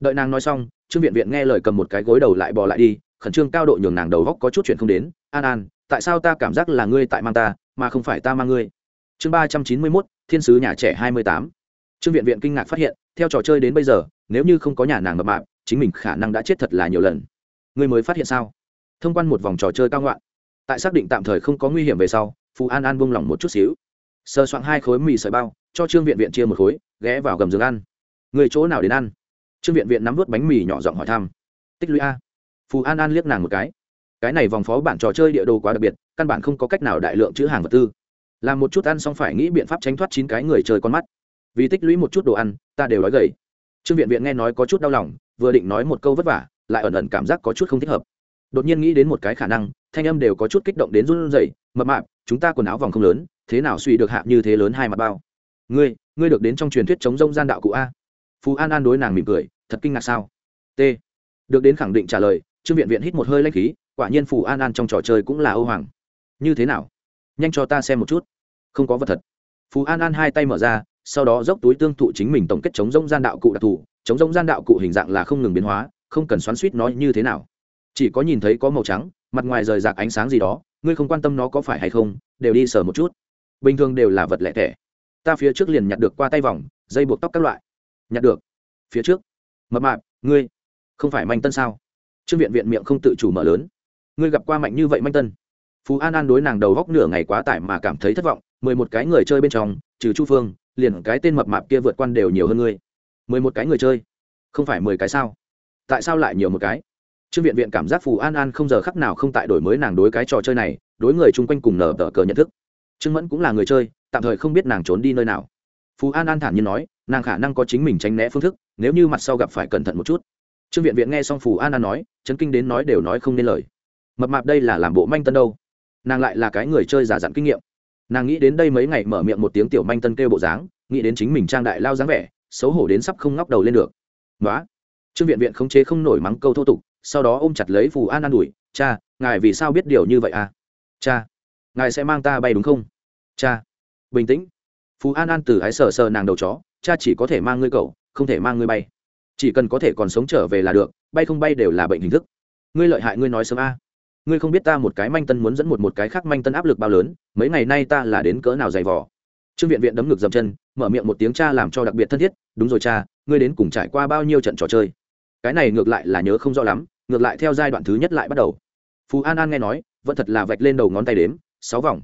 Đợi nàng nói xong, trương viện viện nghe lời cầm một cái gối đầu lại bò lại đi, khẩn trương cao độ nhường nàng đầu góc có chút chuyện không đến, an an, tại sao ta cảm giác là ngươi tại mang ta, mà không phải ta mang ngươi? Chương ba trăm chín mươi mốt, thiên sứ nhà trẻ hai mươi tám. Trương viện viện kinh ngạc phát hiện, theo trò chơi đến bây giờ, nếu như không có nhà nàng mập mạp, chính mình khả năng đã chết thật là nhiều lần ngươi mới phát hiện sao? Thông quan một vòng trò chơi cao ngoạn. Tại xác định tạm thời không có nguy hiểm về sau, phù an an buông lỏng một chút xíu. Sơ soạn hai khối mì sợi bao, cho trương viện viện chia một khối, ghé vào gầm giường ăn. Người chỗ nào đến ăn? Trương viện viện nắm vớt bánh mì nhỏ giọng hỏi thăm. Tích lũy a. Phù an an liếc nàng một cái. Cái này vòng phó bản trò chơi địa đồ quá đặc biệt, căn bản không có cách nào đại lượng chữ hàng vật tư. Làm một chút ăn xong phải nghĩ biện pháp tránh thoát chín cái người chơi con mắt. Vì tích lũy một chút đồ ăn, ta đều nói gầy. Trương viện viện nghe nói có chút đau lòng, vừa định nói một câu vất vả lại ẩn ẩn cảm giác có chút không thích hợp. Đột nhiên nghĩ đến một cái khả năng, thanh âm đều có chút kích động đến run rẩy, mập mạp, chúng ta quần áo vòng không lớn, thế nào suy được hạ như thế lớn hai mặt bao? Ngươi ngươi được đến trong truyền thuyết chống rông gian đạo cụ a. Phú an an đối nàng mỉm cười, thật kinh ngạc sao? T. Được đến khẳng định trả lời, trương viện viện hít một hơi lanh khí, quả nhiên phù an an trong trò chơi cũng là âu hoàng. Như thế nào? Nhanh cho ta xem một chút. Không có vật thật. Phù an an hai tay mở ra, sau đó dốc túi tương thụ chính mình tổng kết chống rông gian đạo cụ đặc thù. Chống rông gian đạo cụ hình dạng là không ngừng biến hóa không cần xoắn suýt nó như thế nào. Chỉ có nhìn thấy có màu trắng mặt ngoài rời rạc ánh sáng gì đó ngươi không quan tâm nó có phải hay không đều đi sờ một chút. Bình thường đều là vật lẻ tẻ, ta phía trước liền nhặt được qua tay vòng dây buộc tóc các loại. Nhặt được. Phía trước. Mập mạp ngươi không phải manh tân sao? Trương viện viện miệng không tự chủ mở lớn. Ngươi gặp qua mạnh như vậy manh tân? Phú an an đối nàng đầu góc nửa ngày quá tải mà cảm thấy thất vọng mười một cái người chơi bên trong trừ chu phương liền cái tên mập mạp kia vượt quan đều nhiều hơn ngươi. Mười một cái người chơi không phải mười cái sao? Tại sao lại nhiều một cái? Trương viện viện cảm giác phù an an không giờ khắc nào không tại đổi mới nàng đối cái trò chơi này, đối người chung quanh cùng nở tờ cờ nhận thức. Trương mẫn cũng là người chơi, tạm thời không biết nàng trốn đi nơi nào. Phú an an thản nhiên nói, nàng khả năng có chính mình tránh né phương thức, nếu như mặt sau gặp phải cẩn thận một chút. Trương viện viện nghe xong phù an an nói, chấn kinh đến nói đều nói không nên lời. Mập mạp đây là làm bộ manh tân đâu. Nàng lại là cái người chơi giả dặn kinh nghiệm. Nàng nghĩ đến đây mấy ngày mở miệng một tiếng tiểu manh tân kêu bộ dáng, nghĩ đến chính mình trang đại lao dáng vẻ, xấu hổ đến sắp không ngóc đầu lên được. Nói trương viện viện khống chế không nổi mắng câu thô tục, sau đó ôm chặt lấy phù an an ủi, cha, ngài vì sao biết điều như vậy à? Cha, ngài sẽ mang ta bay đúng không? Cha, bình tĩnh. Phú an an từ ái sờ sờ nàng đầu chó, cha chỉ có thể mang ngươi cậu, không thể mang ngươi bay. Chỉ cần có thể còn sống trở về là được, bay không bay đều là bệnh hình thức. Ngươi lợi hại ngươi nói sớm a. Ngươi không biết ta một cái manh tân muốn dẫn một một cái khác manh tân áp lực bao lớn, mấy ngày nay ta là đến cỡ nào dày vò. Trương viện viện đấm ngực dầm chân, mở miệng một tiếng cha làm cho đặc biệt thân thiết, đúng rồi cha, ngươi đến cùng trải qua bao nhiêu trận trò chơi? Cái này ngược lại là nhớ không rõ lắm, ngược lại theo giai đoạn thứ nhất lại bắt đầu. Phú an an nghe nói, vẫn thật là vạch lên đầu ngón tay đếm, sáu vòng,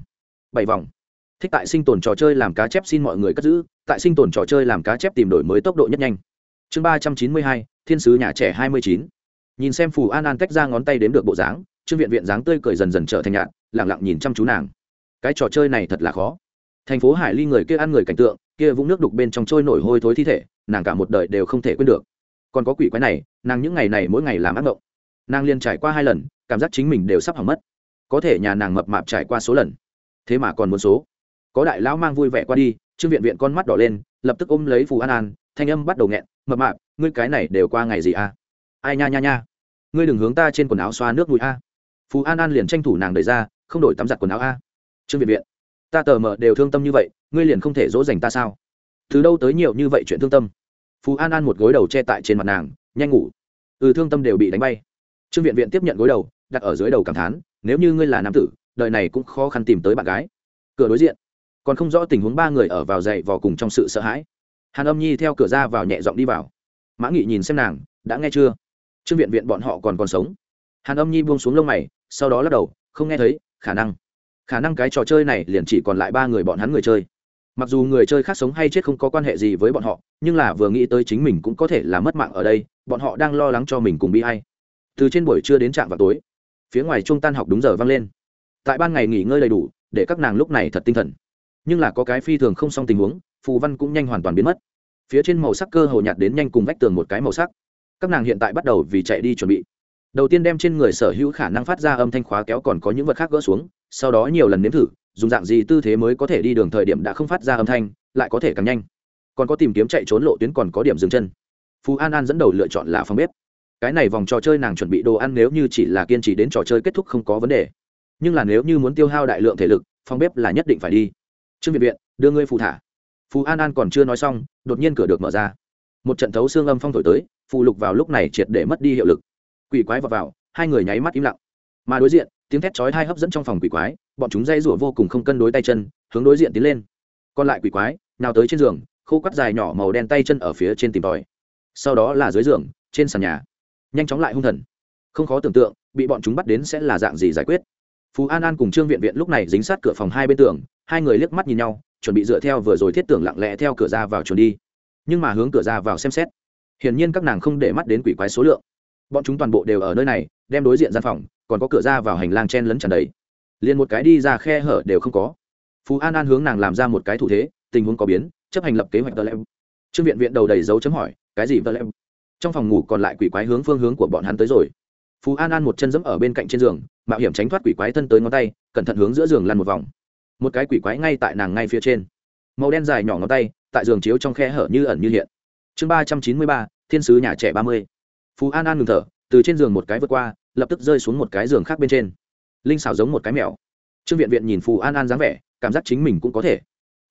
bảy vòng. Thích tại sinh tồn trò chơi làm cá chép xin mọi người cất giữ, tại sinh tồn trò chơi làm cá chép tìm đổi mới tốc độ nhất nhanh. Chương ba trăm chín mươi hai, thiên sứ nhà trẻ hai mươi chín. Nhìn xem phù an an cách ra ngón tay đến được bộ dáng, trương viện viện dáng tươi cười dần dần trở thành nhạn lẳng lặng nhìn chăm chú nàng. Cái trò chơi này thật là khó. Thành phố hải ly người kia ăn người cảnh tượng, kia vũng nước đục bên trong trôi nổi hôi thối thi thể, nàng cả một đời đều không thể quên được còn có quỷ quái này, nàng những ngày này mỗi ngày làm ác mộng. Nàng liên trải qua hai lần, cảm giác chính mình đều sắp hỏng mất. Có thể nhà nàng mập mạp trải qua số lần, thế mà còn muốn số. Có đại lão mang vui vẻ qua đi, trương viện viện con mắt đỏ lên, lập tức ôm lấy phù an an, thanh âm bắt đầu nghẹn, mập mạp, ngươi cái này đều qua ngày gì a ai nha nha nha, ngươi đừng hướng ta trên quần áo xoa nước mũi a. Phù an an liền tranh thủ nàng đẩy ra, không đổi tắm giặt quần áo a. Trương viện viện, ta tờ mờ đều thương tâm như vậy, ngươi liền không thể dỗ dành ta sao? Từ đâu tới nhiều như vậy chuyện thương tâm? Phú an an một gối đầu che tại trên mặt nàng, nhanh ngủ. Ừ thương tâm đều bị đánh bay. Trương viện viện tiếp nhận gối đầu, đặt ở dưới đầu cảm thán, nếu như ngươi là nam tử, đời này cũng khó khăn tìm tới bạn gái. Cửa đối diện. Còn không rõ tình huống ba người ở vào dậy vò cùng trong sự sợ hãi. Hàn âm nhi theo cửa ra vào nhẹ giọng đi vào. Mã nghị nhìn xem nàng, đã nghe chưa? Trương viện viện bọn họ còn còn sống. Hàn âm nhi buông xuống lông mày, sau đó lắc đầu, không nghe thấy, khả năng. Khả năng cái trò chơi này liền chỉ còn lại ba người bọn hắn người chơi mặc dù người chơi khác sống hay chết không có quan hệ gì với bọn họ, nhưng là vừa nghĩ tới chính mình cũng có thể là mất mạng ở đây, bọn họ đang lo lắng cho mình cùng bị hay từ trên buổi trưa đến trạm vào tối, phía ngoài trung tan học đúng giờ vang lên. Tại ban ngày nghỉ ngơi đầy đủ, để các nàng lúc này thật tinh thần. Nhưng là có cái phi thường không xong tình huống, phù văn cũng nhanh hoàn toàn biến mất. Phía trên màu sắc cơ hồ nhạt đến nhanh cùng vách tường một cái màu sắc. Các nàng hiện tại bắt đầu vì chạy đi chuẩn bị. Đầu tiên đem trên người sở hữu khả năng phát ra âm thanh khóa kéo còn có những vật khác gỡ xuống, sau đó nhiều lần nếm thử dùng dạng gì tư thế mới có thể đi đường thời điểm đã không phát ra âm thanh, lại có thể càng nhanh. Còn có tìm kiếm chạy trốn lộ tuyến còn có điểm dừng chân. Phú an an dẫn đầu lựa chọn là phòng bếp. Cái này vòng trò chơi nàng chuẩn bị đồ ăn nếu như chỉ là kiên trì đến trò chơi kết thúc không có vấn đề. Nhưng là nếu như muốn tiêu hao đại lượng thể lực, phòng bếp là nhất định phải đi. Trương viện viện, đưa ngươi phù thả. Phú an an còn chưa nói xong, đột nhiên cửa được mở ra. Một trận thấu xương âm phong thổi tới, phù lục vào lúc này triệt để mất đi hiệu lực. Quỷ quái vào vào, hai người nháy mắt im lặng. Mà đối diện, tiếng thét chói hai hấp dẫn trong phòng quỷ quái bọn chúng dây rủa vô cùng không cân đối tay chân, hướng đối diện tiến lên. Còn lại quỷ quái, nào tới trên giường, khô quắt dài nhỏ màu đen tay chân ở phía trên tìm tòi. Sau đó là dưới giường, trên sàn nhà. Nhanh chóng lại hung thần. Không khó tưởng tượng, bị bọn chúng bắt đến sẽ là dạng gì giải quyết. Phú an an cùng trương viện viện lúc này dính sát cửa phòng hai bên tường, hai người liếc mắt nhìn nhau, chuẩn bị dựa theo vừa rồi thiết tưởng lặng lẽ theo cửa ra vào chuồn đi. Nhưng mà hướng cửa ra vào xem xét, hiển nhiên các nàng không để mắt đến quỷ quái số lượng. Bọn chúng toàn bộ đều ở nơi này, đem đối diện gian phòng, còn có cửa ra vào hành lang chen lấn tràn đầy liền một cái đi ra khe hở đều không có. Phú an an hướng nàng làm ra một cái thủ thế, tình huống có biến, chấp hành lập kế hoạch tờ lem trương viện viện đầu đầy dấu chấm hỏi, cái gì tờ lem trong phòng ngủ còn lại quỷ quái hướng phương hướng của bọn hắn tới rồi. Phú an an một chân dẫm ở bên cạnh trên giường, mạo hiểm tránh thoát quỷ quái thân tới ngón tay, cẩn thận hướng giữa giường lăn một vòng. Một cái quỷ quái ngay tại nàng ngay phía trên. Màu đen dài nhỏ ngón tay, tại giường chiếu trong khe hở như ẩn như hiện. Chương ba trăm chín mươi ba, thiên sứ nhà trẻ ba mươi. Phú an an ngừng thở, từ trên giường một cái vượt qua, lập tức rơi xuống một cái giường khác bên trên linh xảo giống một cái mèo. Trương viện viện nhìn phù an an dáng vẻ, cảm giác chính mình cũng có thể.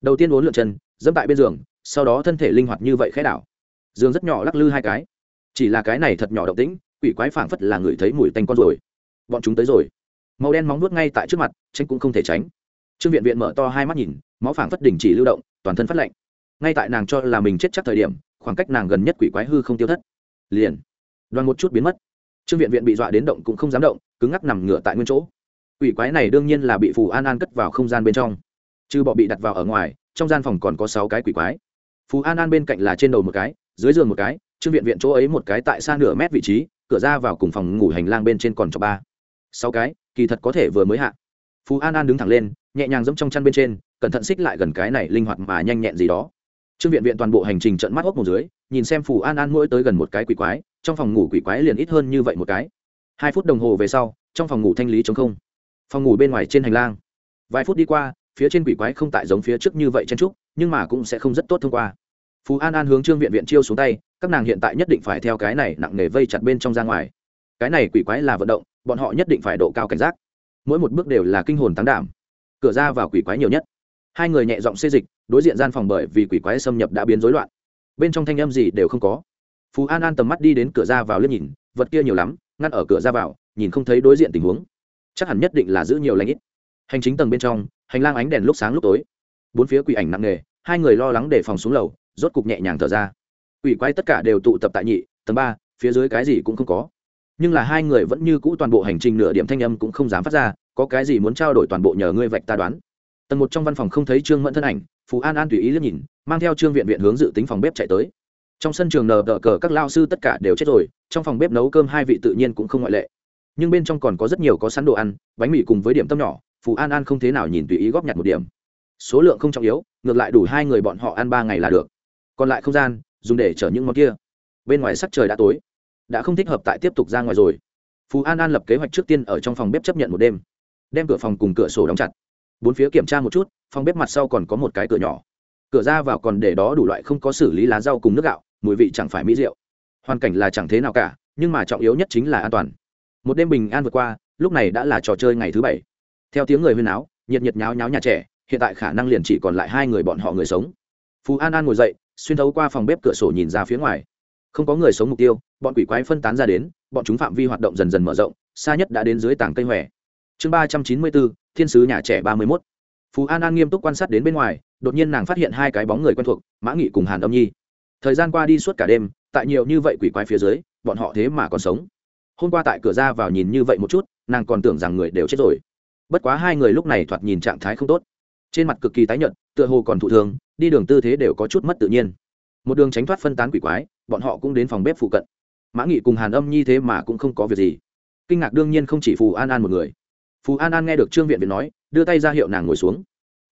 Đầu tiên uốn lượn chân, dẫm tại bên giường, sau đó thân thể linh hoạt như vậy khẽ đảo. Giường rất nhỏ lắc lư hai cái. Chỉ là cái này thật nhỏ động tĩnh, quỷ quái phảng phất là người thấy mùi tanh con rồi. Bọn chúng tới rồi. Màu đen móng nuốt ngay tại trước mặt tranh cũng không thể tránh. Trương viện viện mở to hai mắt nhìn, máu phảng phất đình chỉ lưu động, toàn thân phát lạnh. Ngay tại nàng cho là mình chết chắc thời điểm, khoảng cách nàng gần nhất quỷ quái hư không tiêu thất. Liền, đoàn một chút biến mất. Trương viện viện bị dọa đến động cũng không dám động, cứng ngắc nằm ngửa tại nguyên chỗ quỷ quái này đương nhiên là bị phù an an cất vào không gian bên trong. Chứ bọ bị đặt vào ở ngoài, trong gian phòng còn có sáu cái quỷ quái. Phù an an bên cạnh là trên đầu một cái, dưới giường một cái, trương viện viện chỗ ấy một cái tại xa nửa mét vị trí, cửa ra vào cùng phòng ngủ hành lang bên trên còn cho ba. Sáu cái, kỳ thật có thể vừa mới hạ. Phù an an đứng thẳng lên, nhẹ nhàng dẫm trong chăn bên trên, cẩn thận xích lại gần cái này linh hoạt mà nhanh nhẹn gì đó. Trương viện viện toàn bộ hành trình trận mắt hốc một dưới, nhìn xem phù an an mỗi tới gần một cái quỷ quái, trong phòng ngủ quỷ quái liền ít hơn như vậy một cái. Hai phút đồng hồ về sau, trong phòng ngủ thanh lý chống không phòng ngủ bên ngoài trên hành lang. Vài phút đi qua, phía trên quỷ quái không tại giống phía trước như vậy chen trúc nhưng mà cũng sẽ không rất tốt thông qua. Phú an an hướng trương viện viện chiêu xuống tay, các nàng hiện tại nhất định phải theo cái này nặng nề vây chặt bên trong ra ngoài. Cái này quỷ quái là vận động, bọn họ nhất định phải độ cao cảnh giác. Mỗi một bước đều là kinh hồn tán đảm. Cửa ra vào quỷ quái nhiều nhất. Hai người nhẹ giọng xê dịch, đối diện gian phòng bởi vì quỷ quái xâm nhập đã biến rối loạn. Bên trong thanh âm gì đều không có. Phú an an tầm mắt đi đến cửa ra vào liếc nhìn, vật kia nhiều lắm, ngăn ở cửa ra vào, nhìn không thấy đối diện tình huống chắc hẳn nhất định là giữ nhiều lãnh ít. Hành chính tầng bên trong, hành lang ánh đèn lúc sáng lúc tối. Bốn phía quỷ ảnh nặng nề, hai người lo lắng để phòng xuống lầu, rốt cục nhẹ nhàng thở ra. Quỷ quái tất cả đều tụ tập tại nhị, tầng ba, phía dưới cái gì cũng không có. Nhưng là hai người vẫn như cũ toàn bộ hành trình nửa điểm thanh âm cũng không dám phát ra, có cái gì muốn trao đổi toàn bộ nhờ ngươi vạch ta đoán. Tầng một trong văn phòng không thấy trương mẫn thân ảnh phú an an tùy ý liếc nhìn, mang theo trương viện viện hướng dự tính phòng bếp chạy tới. Trong sân trường nờ đỡ cờ các lao sư tất cả đều chết rồi, trong phòng bếp nấu cơm hai vị tự nhiên cũng không ngoại lệ nhưng bên trong còn có rất nhiều có sẵn đồ ăn, bánh mì cùng với điểm tâm nhỏ, Phù an an không thế nào nhìn tùy ý góp nhặt một điểm. Số lượng không trọng yếu, ngược lại đủ hai người bọn họ ăn ba ngày là được. Còn lại không gian, dùng để chở những món kia. Bên ngoài sắc trời đã tối, đã không thích hợp tại tiếp tục ra ngoài rồi. Phù an an lập kế hoạch trước tiên ở trong phòng bếp chấp nhận một đêm. Đem cửa phòng cùng cửa sổ đóng chặt. Bốn phía kiểm tra một chút, phòng bếp mặt sau còn có một cái cửa nhỏ. Cửa ra vào còn để đó đủ loại không có xử lý lá rau cùng nước gạo, mùi vị chẳng phải mỹ rượu hoàn cảnh là chẳng thế nào cả, nhưng mà trọng yếu nhất chính là an toàn một đêm bình an vượt qua, lúc này đã là trò chơi ngày thứ bảy. Theo tiếng người huyên áo nhiệt nhiệt nháo nháo nhà trẻ, hiện tại khả năng liền chỉ còn lại hai người bọn họ người sống. Phú an an ngồi dậy, xuyên thấu qua phòng bếp cửa sổ nhìn ra phía ngoài. Không có người sống mục tiêu, bọn quỷ quái phân tán ra đến, bọn chúng phạm vi hoạt động dần dần mở rộng, xa nhất đã đến dưới tảng cây hòe. Chương ba trăm chín mươi bốn, thiên sứ nhà trẻ ba mươi mốt. Phú an an nghiêm túc quan sát đến bên ngoài, đột nhiên nàng phát hiện hai cái bóng người quen thuộc, mã nghị cùng hàn âm nhi. Thời gian qua đi suốt cả đêm, tại nhiều như vậy quỷ quái phía dưới, bọn họ thế mà còn sống hôm qua tại cửa ra vào nhìn như vậy một chút, nàng còn tưởng rằng người đều chết rồi. Bất quá hai người lúc này thoạt nhìn trạng thái không tốt. Trên mặt cực kỳ tái nhợt, tựa hồ còn thụ thường đi đường tư thế đều có chút mất tự nhiên. Một đường tránh thoát phân tán quỷ quái, bọn họ cũng đến phòng bếp phụ cận. Mã nghị cùng hàn âm nhi thế mà cũng không có việc gì. Kinh ngạc đương nhiên không chỉ phù an an một người. Phù an an nghe được trương viện viện nói, đưa tay ra hiệu nàng ngồi xuống.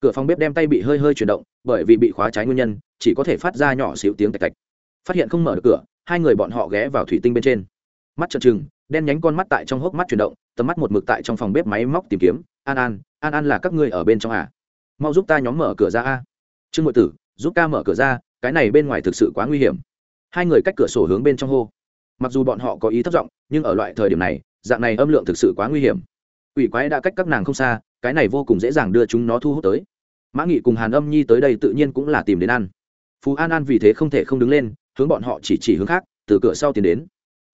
Cửa phòng bếp đem tay bị hơi hơi chuyển động, bởi vì bị khóa trái nguyên nhân, chỉ có thể phát ra nhỏ xíu tiếng tạch tạch. Phát hiện không mở được cửa, hai người bọn họ ghé vào thủy tinh bên trên. Mắt trợn trừng đen nhánh con mắt tại trong hốc mắt chuyển động, tầm mắt một mực tại trong phòng bếp máy móc tìm kiếm. An an an an là các ngươi ở bên trong à? Mau giúp ta nhóm mở cửa ra a. Trương ngụy tử, giúp ca mở cửa ra, cái này bên ngoài thực sự quá nguy hiểm. Hai người cách cửa sổ hướng bên trong hô. Mặc dù bọn họ có ý thất vọng, nhưng ở loại thời điểm này, dạng này âm lượng thực sự quá nguy hiểm. Quỷ quái đã cách các nàng không xa, cái này vô cùng dễ dàng đưa chúng nó thu hút tới. Mã nghị cùng hàn âm nhi tới đây tự nhiên cũng là tìm đến ăn phú an an vì thế không thể không đứng lên, hướng bọn họ chỉ chỉ hướng khác, từ cửa sau tiến đến.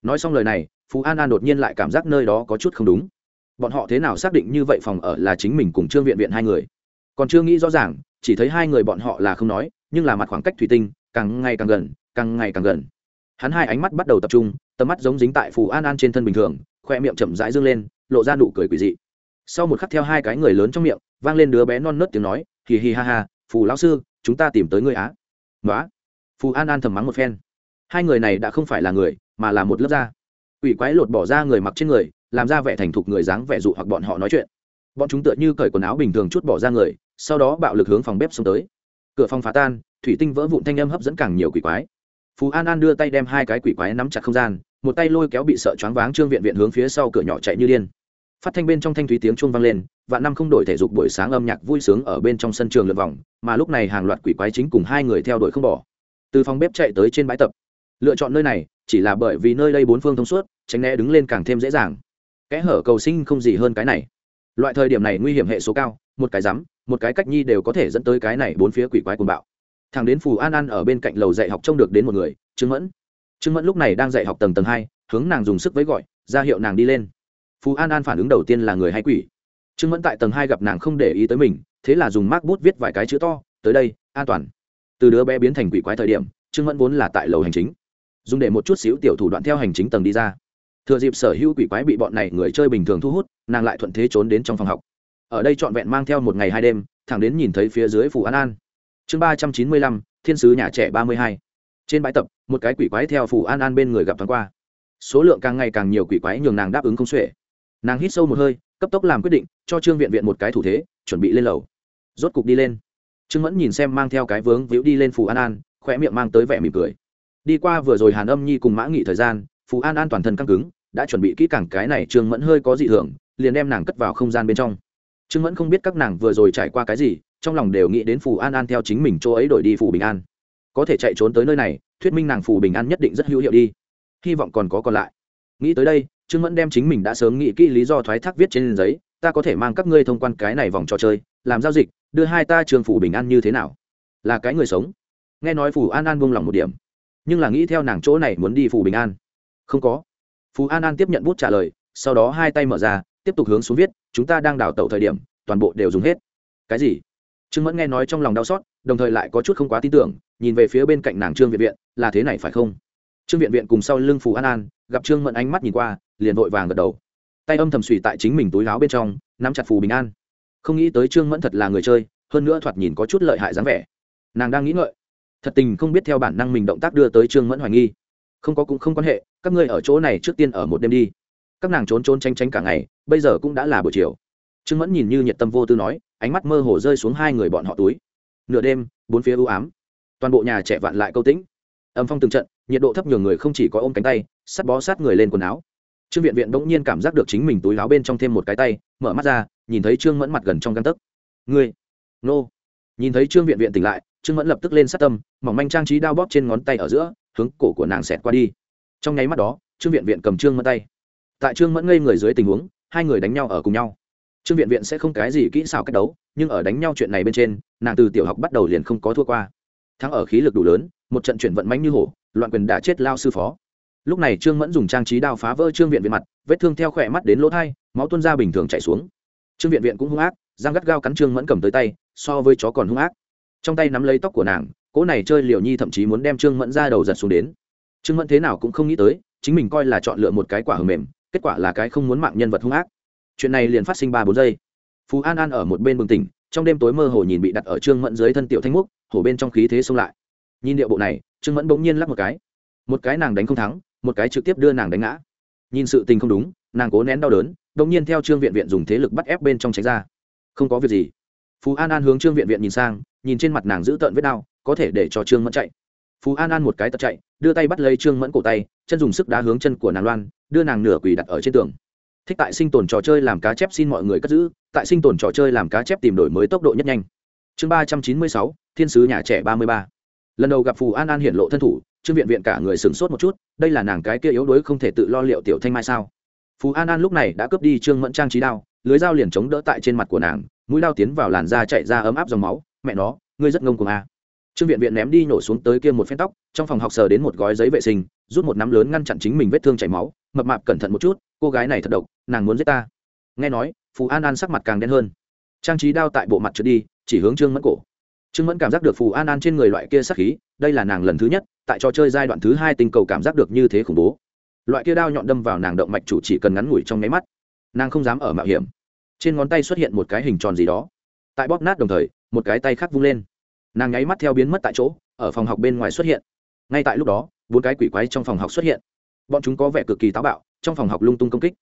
Nói xong lời này phú an an đột nhiên lại cảm giác nơi đó có chút không đúng. bọn họ thế nào xác định như vậy phòng ở là chính mình cùng trương viện viện hai người? còn chưa nghĩ rõ ràng, chỉ thấy hai người bọn họ là không nói, nhưng là mặt khoảng cách thủy tinh, càng ngày càng gần, càng ngày càng gần. hắn hai ánh mắt bắt đầu tập trung, tầm mắt giống dính tại phù an an trên thân bình thường, khoe miệng chậm rãi dương lên, lộ ra nụ cười quỷ dị. sau một khắc theo hai cái người lớn trong miệng, vang lên đứa bé non nớt tiếng nói, hì hì ha ha, phù lão sư, chúng ta tìm tới ngươi á. Nói phù an an thầm mắng một phen. hai người này đã không phải là người, mà là một lớp da quỷ quái lột bỏ ra người mặc trên người, làm ra vẻ thành thục người dáng vẻ dụ hoặc bọn họ nói chuyện. Bọn chúng tựa như cởi quần áo bình thường chút bỏ ra người, sau đó bạo lực hướng phòng bếp xông tới. Cửa phòng phá tan, thủy tinh vỡ vụn thanh âm hấp dẫn càng nhiều quỷ quái. Phú an an đưa tay đem hai cái quỷ quái nắm chặt không gian, một tay lôi kéo bị sợ choáng váng trương viện viện hướng phía sau cửa nhỏ chạy như điên. Phát thanh bên trong thanh thúy tiếng chuông vang lên và năm không đổi thể dục buổi sáng âm nhạc vui sướng ở bên trong sân trường lượt vòng, mà lúc này hàng loạt quỷ quái chính cùng hai người theo đuổi không bỏ. Từ phòng bếp chạy tới trên bãi tập. Lựa chọn nơi này chỉ là bởi vì nơi đây bốn phương thông suốt, tránh né đứng lên càng thêm dễ dàng. Kẽ hở cầu sinh không gì hơn cái này. Loại thời điểm này nguy hiểm hệ số cao, một cái rắm một cái cách nhi đều có thể dẫn tới cái này bốn phía quỷ quái cuồng bạo. Thằng đến phù an an ở bên cạnh lầu dạy học trông được đến một người, trương mẫn. Trương mẫn lúc này đang dạy học tầng tầng hai, hướng nàng dùng sức với gọi, ra hiệu nàng đi lên. Phù an an phản ứng đầu tiên là người hay quỷ. Trương mẫn tại tầng hai gặp nàng không để ý tới mình, thế là dùng mác bút viết vài cái chữ to, tới đây, an toàn. Từ đứa bé biến thành quỷ quái thời điểm, trương mẫn vốn là tại lầu hành chính dùng để một chút xíu tiểu thủ đoạn theo hành chính tầng đi ra. Thừa dịp sở hữu quỷ quái bị bọn này người chơi bình thường thu hút, nàng lại thuận thế trốn đến trong phòng học. Ở đây trọn vẹn mang theo một ngày hai đêm, thẳng đến nhìn thấy phía dưới phủ an an. Chương ba trăm chín mươi lăm, thiên sứ nhà trẻ ba mươi hai. Trên bãi tập, một cái quỷ quái theo phủ an an bên người gặp thoáng qua. Số lượng càng ngày càng nhiều quỷ quái nhường nàng đáp ứng không xuể. Nàng hít sâu một hơi, cấp tốc làm quyết định, cho trương viện viện một cái thủ thế, chuẩn bị lên lầu. Rốt cục đi lên. Trương mẫn nhìn xem mang theo cái vướng víu đi lên phủ an an khỏe miệng mang tới vẻ mỉm cười đi qua vừa rồi hàn âm nhi cùng mã nghị thời gian, phù an an toàn thân căng cứng, đã chuẩn bị kỹ càng cái này trương mẫn hơi có dị hưởng liền đem nàng cất vào không gian bên trong. Trương mẫn không biết các nàng vừa rồi trải qua cái gì, trong lòng đều nghĩ đến phù an an theo chính mình chỗ ấy đổi đi phù bình an. Có thể chạy trốn tới nơi này, thuyết minh nàng phù bình an nhất định rất hữu hiệu đi. Hy vọng còn có còn lại. Nghĩ tới đây, trương mẫn đem chính mình đã sớm nghĩ kỹ lý do thoái thác viết trên giấy, ta có thể mang các ngươi thông quan cái này vòng trò chơi, làm giao dịch, đưa hai ta trường phủ bình an như thế nào? Là cái người sống. Nghe nói phù an an buông lòng một điểm nhưng là nghĩ theo nàng chỗ này muốn đi phù bình an. Không có. Phù an an tiếp nhận bút trả lời, sau đó hai tay mở ra, tiếp tục hướng xuống viết, chúng ta đang đào tẩu thời điểm, toàn bộ đều dùng hết. Cái gì? Trương mẫn nghe nói trong lòng đau xót, đồng thời lại có chút không quá tin tưởng, nhìn về phía bên cạnh nàng trương viện viện, là thế này phải không? Trương viện viện cùng sau lưng phù an an, gặp trương mẫn ánh mắt nhìn qua, liền vội vàng gật đầu. Tay âm thầm suy tại chính mình túi láo bên trong, nắm chặt phù bình an. Không nghĩ tới trương mẫn thật là người chơi, hơn nữa thoạt nhìn có chút lợi hại dáng vẻ. Nàng đang nghĩ ngợi thật tình không biết theo bản năng mình động tác đưa tới trương mẫn hoài nghi. Không có cũng không quan hệ, các ngươi ở chỗ này trước tiên ở một đêm đi. Các nàng trốn trốn tranh tranh cả ngày, bây giờ cũng đã là buổi chiều. Trương mẫn nhìn như nhiệt tâm vô tư nói, ánh mắt mơ hồ rơi xuống hai người bọn họ túi. Nửa đêm, bốn phía ưu ám. Toàn bộ nhà trẻ vạn lại câu tĩnh. Âm phong từng trận, nhiệt độ thấp nhường người không chỉ có ôm cánh tay, sắt bó sát người lên quần áo. Trương viện viện bỗng nhiên cảm giác được chính mình túi láo bên trong thêm một cái tay, mở mắt ra, nhìn thấy trương mẫn mặt gần trong găng tấc. Ngươi, nô. Nhìn thấy trương viện viện tỉnh lại trương mẫn lập tức lên sát tâm, mỏng manh trang trí đao bóp trên ngón tay ở giữa, hướng cổ của nàng xẹt qua đi. Trong nháy mắt đó, trương viện viện cầm trương mẫn tay. Tại trương mẫn ngây người dưới tình huống, hai người đánh nhau ở cùng nhau. Trương viện viện sẽ không cái gì kỹ xảo cách đấu, nhưng ở đánh nhau chuyện này bên trên, nàng từ tiểu học bắt đầu liền không có thua qua. Thắng ở khí lực đủ lớn, một trận chuyển vận mánh như hổ, loạn quyền đã chết lao sư phó. Lúc này trương mẫn dùng trang trí đao phá vỡ trương viện viện mặt, vết thương theo khỏe mắt đến lỗ thai, máu tuân ra bình thường chảy xuống. Trương viện viện cũng hung ác giang gắt gao cắn trương mẫn cầm tới tay, so với chó còn hung ác trong tay nắm lấy tóc của nàng, cỗ này chơi liều nhi thậm chí muốn đem trương mẫn ra đầu giật xuống đến. Trương mẫn thế nào cũng không nghĩ tới, chính mình coi là chọn lựa một cái quả hầm mềm, kết quả là cái không muốn mạng nhân vật hung ác. Chuyện này liền phát sinh ba bốn giây. Phú an an ở một bên bừng tỉnh, trong đêm tối mơ hồ nhìn bị đặt ở trương mẫn dưới thân tiểu thanh múc, hổ bên trong khí thế xông lại. Nhìn điệu bộ này, trương mẫn bỗng nhiên lắc một cái. Một cái nàng đánh không thắng, một cái trực tiếp đưa nàng đánh ngã. Nhìn sự tình không đúng, nàng cố nén đau đớn, bỗng nhiên theo trương viện viện dùng thế lực bắt ép bên trong tránh ra. Không có việc gì phú an an hướng trương viện viện nhìn sang nhìn trên mặt nàng giữ tợn vết đau có thể để cho trương mẫn chạy phú an an một cái tật chạy đưa tay bắt lấy trương mẫn cổ tay chân dùng sức đá hướng chân của nàng loan đưa nàng nửa quỳ đặt ở trên tường thích tại sinh tồn trò chơi làm cá chép xin mọi người cất giữ tại sinh tồn trò chơi làm cá chép tìm đổi mới tốc độ nhất nhanh chương ba trăm chín mươi sáu thiên sứ nhà trẻ ba mươi ba lần đầu gặp phù an an hiện lộ thân thủ trương viện viện cả người sửng sốt một chút đây là nàng cái kia yếu đuối không thể tự lo liệu tiểu thanh mai sao phù an an lúc này đã cướp đi trương mẫn trang trí đao lưới dao liền chống đỡ tại trên mặt của nàng mũi lao tiến vào làn da chạy ra ấm áp dòng máu, mẹ nó, ngươi rất ngông cuồng a à. trương viện viện ném đi nổ xuống tới kia một phen tóc, trong phòng học sờ đến một gói giấy vệ sinh, rút một nắm lớn ngăn chặn chính mình vết thương chảy máu, mập mạp cẩn thận một chút, cô gái này thật độc, nàng muốn giết ta. Nghe nói, phù an an sắc mặt càng đen hơn. Trang trí đao tại bộ mặt trượt đi, chỉ hướng trương mẫn cổ. Trương mẫn cảm giác được phù an an trên người loại kia sắc khí, đây là nàng lần thứ nhất, tại trò chơi giai đoạn thứ hai tình cầu cảm giác được như thế khủng bố. Loại kia đao nhọn đâm vào nàng động mạch chủ chỉ cần ngắn ngủi trong nháy mắt, nàng không dám ở mạo hiểm trên ngón tay xuất hiện một cái hình tròn gì đó. Tại bóp nát đồng thời, một cái tay khác vung lên. Nàng nháy mắt theo biến mất tại chỗ, ở phòng học bên ngoài xuất hiện. Ngay tại lúc đó, bốn cái quỷ quái trong phòng học xuất hiện. Bọn chúng có vẻ cực kỳ táo bạo, trong phòng học lung tung công kích.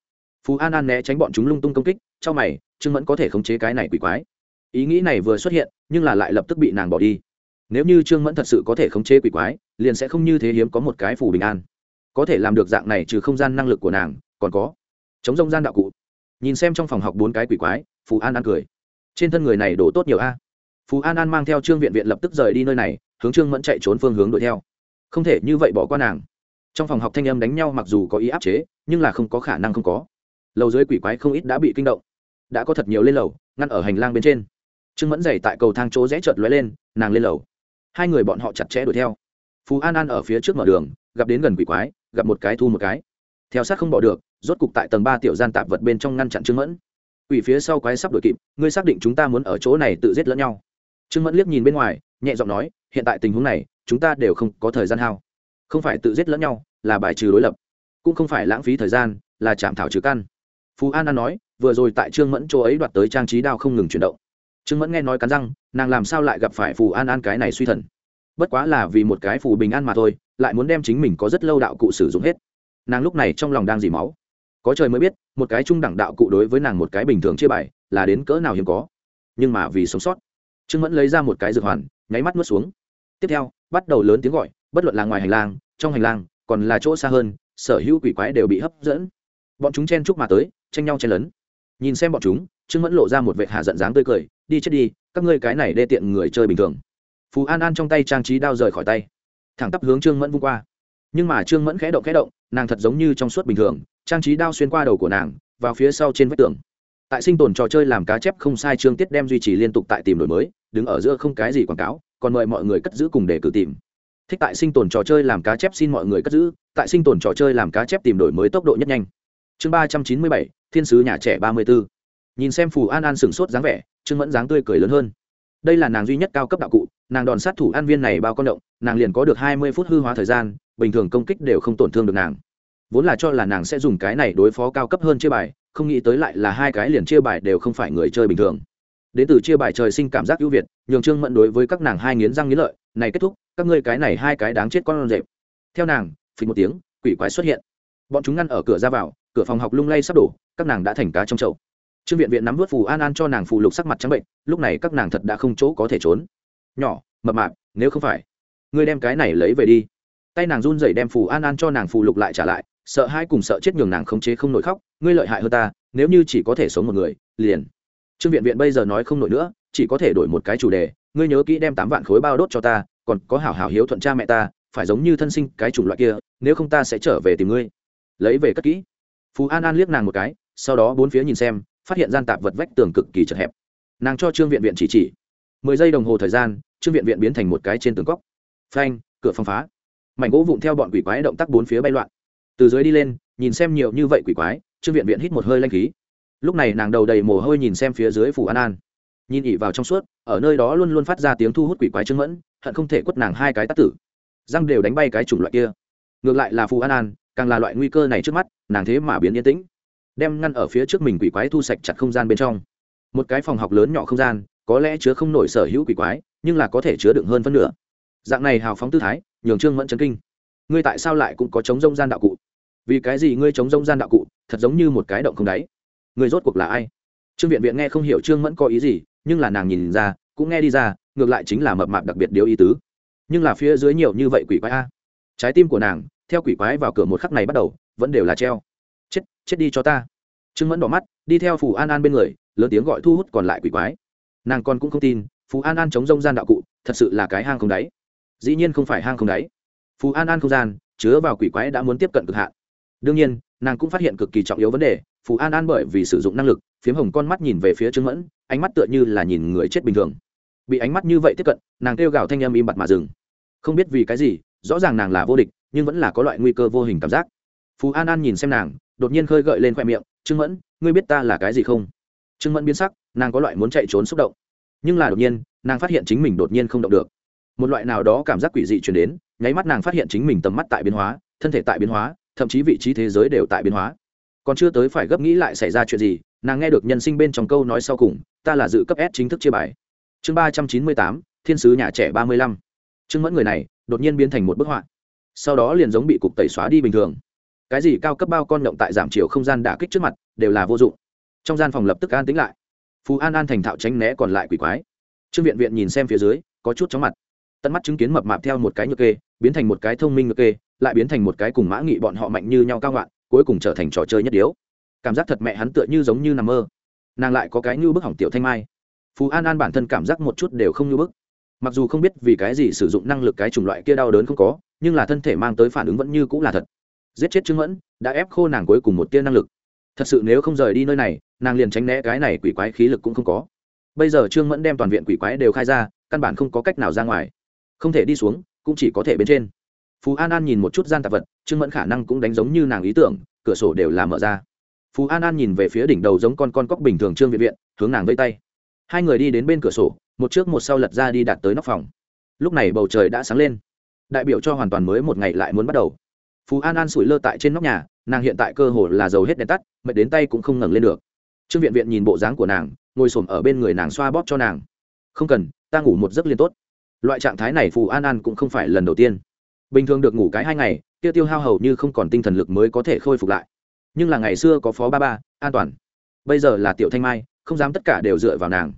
Phú an an né tránh bọn chúng lung tung công kích trong mày, trương mẫn có thể khống chế cái này quỷ quái. Ý nghĩ này vừa xuất hiện, nhưng là lại lập tức bị nàng bỏ đi. Nếu như trương mẫn thật sự có thể khống chế quỷ quái, liền sẽ không như thế hiếm có một cái phù bình an. Có thể làm được dạng này trừ không gian năng lực của nàng, còn có chống rông gian đạo cụ nhìn xem trong phòng học bốn cái quỷ quái, phù an an cười. Trên thân người này đổ tốt nhiều a. Phù an an mang theo trương viện viện lập tức rời đi nơi này, hướng trương mẫn chạy trốn phương hướng đuổi theo. Không thể như vậy bỏ qua nàng. Trong phòng học thanh âm đánh nhau mặc dù có ý áp chế, nhưng là không có khả năng không có. Lầu dưới quỷ quái không ít đã bị kinh động. Đã có thật nhiều lên lầu, ngăn ở hành lang bên trên. Trương mẫn dày tại cầu thang chỗ rẽ chợt lóe lên, nàng lên lầu. Hai người bọn họ chặt chẽ đuổi theo. Phú an an ở phía trước mở đường, gặp đến gần quỷ quái, gặp một cái thu một cái theo sát không bỏ được, rốt cục tại tầng ba tiểu gian tạp vật bên trong ngăn chặn trương mẫn. Quỷ phía sau quái sắp đuổi kịp, ngươi xác định chúng ta muốn ở chỗ này tự giết lẫn nhau. Trương mẫn liếc nhìn bên ngoài, nhẹ giọng nói, hiện tại tình huống này, chúng ta đều không có thời gian hao. Không phải tự giết lẫn nhau, là bài trừ đối lập. Cũng không phải lãng phí thời gian, là chạm thảo trừ căn. Phú an an nói, vừa rồi tại trương mẫn chỗ ấy đoạt tới trang trí đao không ngừng chuyển động. Trương mẫn nghe nói cắn răng, nàng làm sao lại gặp phải phù an an cái này suy thần? Bất quá là vì một cái phù bình an mà thôi, lại muốn đem chính mình có rất lâu đạo cụ sử dụng hết nàng lúc này trong lòng đang dỉ máu. Có trời mới biết, một cái trung đẳng đạo cụ đối với nàng một cái bình thường chia bài, là đến cỡ nào hiếm có. Nhưng mà vì sống sót, trương mẫn lấy ra một cái dược hoàn, nháy mắt nuốt xuống. Tiếp theo, bắt đầu lớn tiếng gọi, bất luận là ngoài hành lang, trong hành lang, còn là chỗ xa hơn, sở hữu quỷ quái đều bị hấp dẫn. Bọn chúng chen chúc mà tới, tranh nhau chen lấn. Nhìn xem bọn chúng, trương mẫn lộ ra một vệ hạ giận dáng tươi cười, đi chết đi, các ngươi cái này đê tiện người chơi bình thường. Phú an an trong tay trang trí đao rời khỏi tay. Thẳng tắp hướng trương mẫn vung qua nhưng mà trương mẫn khẽ động khẽ động, nàng thật giống như trong suốt bình thường, trang trí đao xuyên qua đầu của nàng, vào phía sau trên vách tường. Tại sinh tồn trò chơi làm cá chép không sai trương tiết đem duy trì liên tục tại tìm đổi mới, đứng ở giữa không cái gì quảng cáo, còn mời mọi người cất giữ cùng để cử tìm. Thích tại sinh tồn trò chơi làm cá chép xin mọi người cất giữ, tại sinh tồn trò chơi làm cá chép tìm đổi mới tốc độ nhất nhanh. Chương ba trăm chín mươi bảy, thiên sứ nhà trẻ ba mươi b ố nhìn xem phù an an sửng sốt dáng vẻ, trương mẫn dáng tươi cười lớn hơn đây là nàng duy nhất cao cấp đạo cụ, nàng đòn sát thủ an viên này bao con động, nàng liền có được hai mươi phút hư hóa thời gian, bình thường công kích đều không tổn thương được nàng. Vốn là cho là nàng sẽ dùng cái này đối phó cao cấp hơn chia bài, không nghĩ tới lại là hai cái liền chia bài đều không phải người chơi bình thường. Đến từ chia bài trời sinh cảm giác ưu việt, nhường trương mẫn đối với các nàng hai nghiến răng nghiến lợi, này kết thúc, các ngươi cái này hai cái đáng chết con rệp. Theo nàng phình một tiếng, quỷ quái xuất hiện. Bọn chúng ngăn ở cửa ra vào, cửa phòng học lung lay sắp đổ, các nàng đã thành cá trong chậu trương viện viện nắm vớt phù an an cho nàng phù lục sắc mặt trắng bệnh, lúc này các nàng thật đã không chỗ có thể trốn. Nhỏ, mập mạp, nếu không phải, ngươi đem cái này lấy về đi. Tay nàng run rẩy đem phù an an cho nàng phù lục lại trả lại, sợ hai cùng sợ chết nhường nàng khống chế không nổi khóc, ngươi lợi hại hơn ta, nếu như chỉ có thể sống một người, liền. Trương viện viện bây giờ nói không nổi nữa, chỉ có thể đổi một cái chủ đề, ngươi nhớ kỹ đem tám vạn khối bao đốt cho ta, còn có hảo hảo hiếu thuận cha mẹ ta, phải giống như thân sinh cái chủng loại kia, nếu không ta sẽ trở về tìm ngươi. Lấy về cất kỹ. Phú an an liếc nàng một cái, sau đó bốn phía nhìn xem phát hiện gian tạp vật vách tường cực kỳ chật hẹp. Nàng cho trương viện viện chỉ chỉ. Mười giây đồng hồ thời gian, trương viện viện biến thành một cái trên tường cóc phanh, cửa phong phá. Mảnh gỗ vụn theo bọn quỷ quái động tác bốn phía bay loạn. Từ dưới đi lên, nhìn xem nhiều như vậy quỷ quái, trương viện viện hít một hơi lanh khí. Lúc này nàng đầu đầy mồ hôi nhìn xem phía dưới phủ an an. Nhìn ỉ vào trong suốt, ở nơi đó luôn luôn phát ra tiếng thu hút quỷ quái trương mẫn, hận không thể quất nàng hai cái tắt tử. Răng đều đánh bay cái chủng loại kia. Ngược lại là phù an an, càng là loại nguy cơ này trước mắt, nàng thế mà biến yên tĩnh đem ngăn ở phía trước mình quỷ quái thu sạch chặt không gian bên trong. Một cái phòng học lớn nhỏ không gian, có lẽ chứa không nổi sở hữu quỷ quái, nhưng là có thể chứa đựng hơn phân nửa. Dạng này hào phóng tư thái, nhường trương mẫn chấn kinh. Ngươi tại sao lại cũng có chống rông gian đạo cụ? Vì cái gì ngươi chống rông gian đạo cụ, thật giống như một cái động không đáy? Người rốt cuộc là ai? Trương viện viện nghe không hiểu trương mẫn có ý gì, nhưng là nàng nhìn ra, cũng nghe đi ra, ngược lại chính là mập mạp đặc biệt điều ý tứ. Nhưng là phía dưới nhiều như vậy quỷ quái a. Trái tim của nàng, theo quỷ quái vào cửa một khắc này bắt đầu, vẫn đều là treo chết đi cho ta. Trương mẫn đỏ mắt, đi theo phù an an bên người, lớn tiếng gọi thu hút còn lại quỷ quái. Nàng con cũng không tin, phù an an chống rông gian đạo cụ, thật sự là cái hang không đáy. Dĩ nhiên không phải hang không đáy. Phù an an không gian, chứa vào quỷ quái đã muốn tiếp cận cực hạn. Đương nhiên, nàng cũng phát hiện cực kỳ trọng yếu vấn đề, phù an an bởi vì sử dụng năng lực, phiếm hồng con mắt nhìn về phía trương mẫn, ánh mắt tựa như là nhìn người chết bình thường. Bị ánh mắt như vậy tiếp cận, nàng kêu gào thanh âm im bặt mà dừng. Không biết vì cái gì, rõ ràng nàng là vô địch, nhưng vẫn là có loại nguy cơ vô hình cảm giác. Phú an an nhìn xem nàng đột nhiên khơi gợi lên khoe miệng, trương mẫn, ngươi biết ta là cái gì không? Trương mẫn biến sắc, nàng có loại muốn chạy trốn xúc động. Nhưng là đột nhiên, nàng phát hiện chính mình đột nhiên không động được. Một loại nào đó cảm giác quỷ dị chuyển đến, nháy mắt nàng phát hiện chính mình tầm mắt tại biến hóa, thân thể tại biến hóa, thậm chí vị trí thế giới đều tại biến hóa. Còn chưa tới phải gấp nghĩ lại xảy ra chuyện gì, nàng nghe được nhân sinh bên trong câu nói sau cùng, ta là dự cấp s chính thức chia bài. Chương ba trăm chín mươi tám, thiên sứ nhà trẻ ba mươi lăm. Trương mẫn người này, đột nhiên biến thành một bức họa. Sau đó liền giống bị cục tẩy xóa đi bình thường cái gì cao cấp bao con động tại giảm chiều không gian đả kích trước mặt, đều là vô dụng. Trong gian phòng lập tức an tính lại. Phú an an thành thạo tránh né còn lại quỷ quái. Trương viện viện nhìn xem phía dưới, có chút chóng mặt. Tận mắt chứng kiến mập mạp theo một cái nhược kê, biến thành một cái thông minh nhược kê, lại biến thành một cái cùng mã nghị bọn họ mạnh như nhau cao ngoạn, cuối cùng trở thành trò chơi nhất điếu. Cảm giác thật mẹ hắn tựa như giống như nằm mơ. Nàng lại có cái như bức hỏng tiểu thanh mai. Phú an an bản thân cảm giác một chút đều không như bức. Mặc dù không biết vì cái gì sử dụng năng lực cái chủng loại kia đau đớn không có, nhưng là thân thể mang tới phản ứng vẫn như cũng là thật giết chết trương mẫn, đã ép khô nàng cuối cùng một tia năng lực. Thật sự nếu không rời đi nơi này, nàng liền tránh né cái này quỷ quái khí lực cũng không có. Bây giờ trương mẫn đem toàn viện quỷ quái đều khai ra, căn bản không có cách nào ra ngoài. Không thể đi xuống, cũng chỉ có thể bên trên. Phú an an nhìn một chút gian tạp vật, trương mẫn khả năng cũng đánh giống như nàng ý tưởng, cửa sổ đều làm mở ra. Phú an an nhìn về phía đỉnh đầu giống con con cóc bình thường trương viện viện, hướng nàng vây tay. Hai người đi đến bên cửa sổ, một trước một sau lật ra đi đạt tới nóc phòng. Lúc này bầu trời đã sáng lên. Đại biểu cho hoàn toàn mới một ngày lại muốn bắt đầu phú an an sủi lơ tại trên nóc nhà, nàng hiện tại cơ hồ là dầu hết đèn tắt, mệt đến tay cũng không ngẩng lên được. Trương viện viện nhìn bộ dáng của nàng, ngồi s ổ m ở bên người nàng xoa bóp cho nàng. Không cần, ta ngủ một giấc liên tốt. Loại trạng thái này phù an an cũng không phải lần đầu tiên. Bình thường được ngủ cái hai ngày, tiêu tiêu hao hầu như không còn tinh thần lực mới có thể khôi phục lại. Nhưng là ngày xưa có phó ba ba, an toàn. Bây giờ là tiểu thanh mai, không dám tất cả đều dựa vào nàng.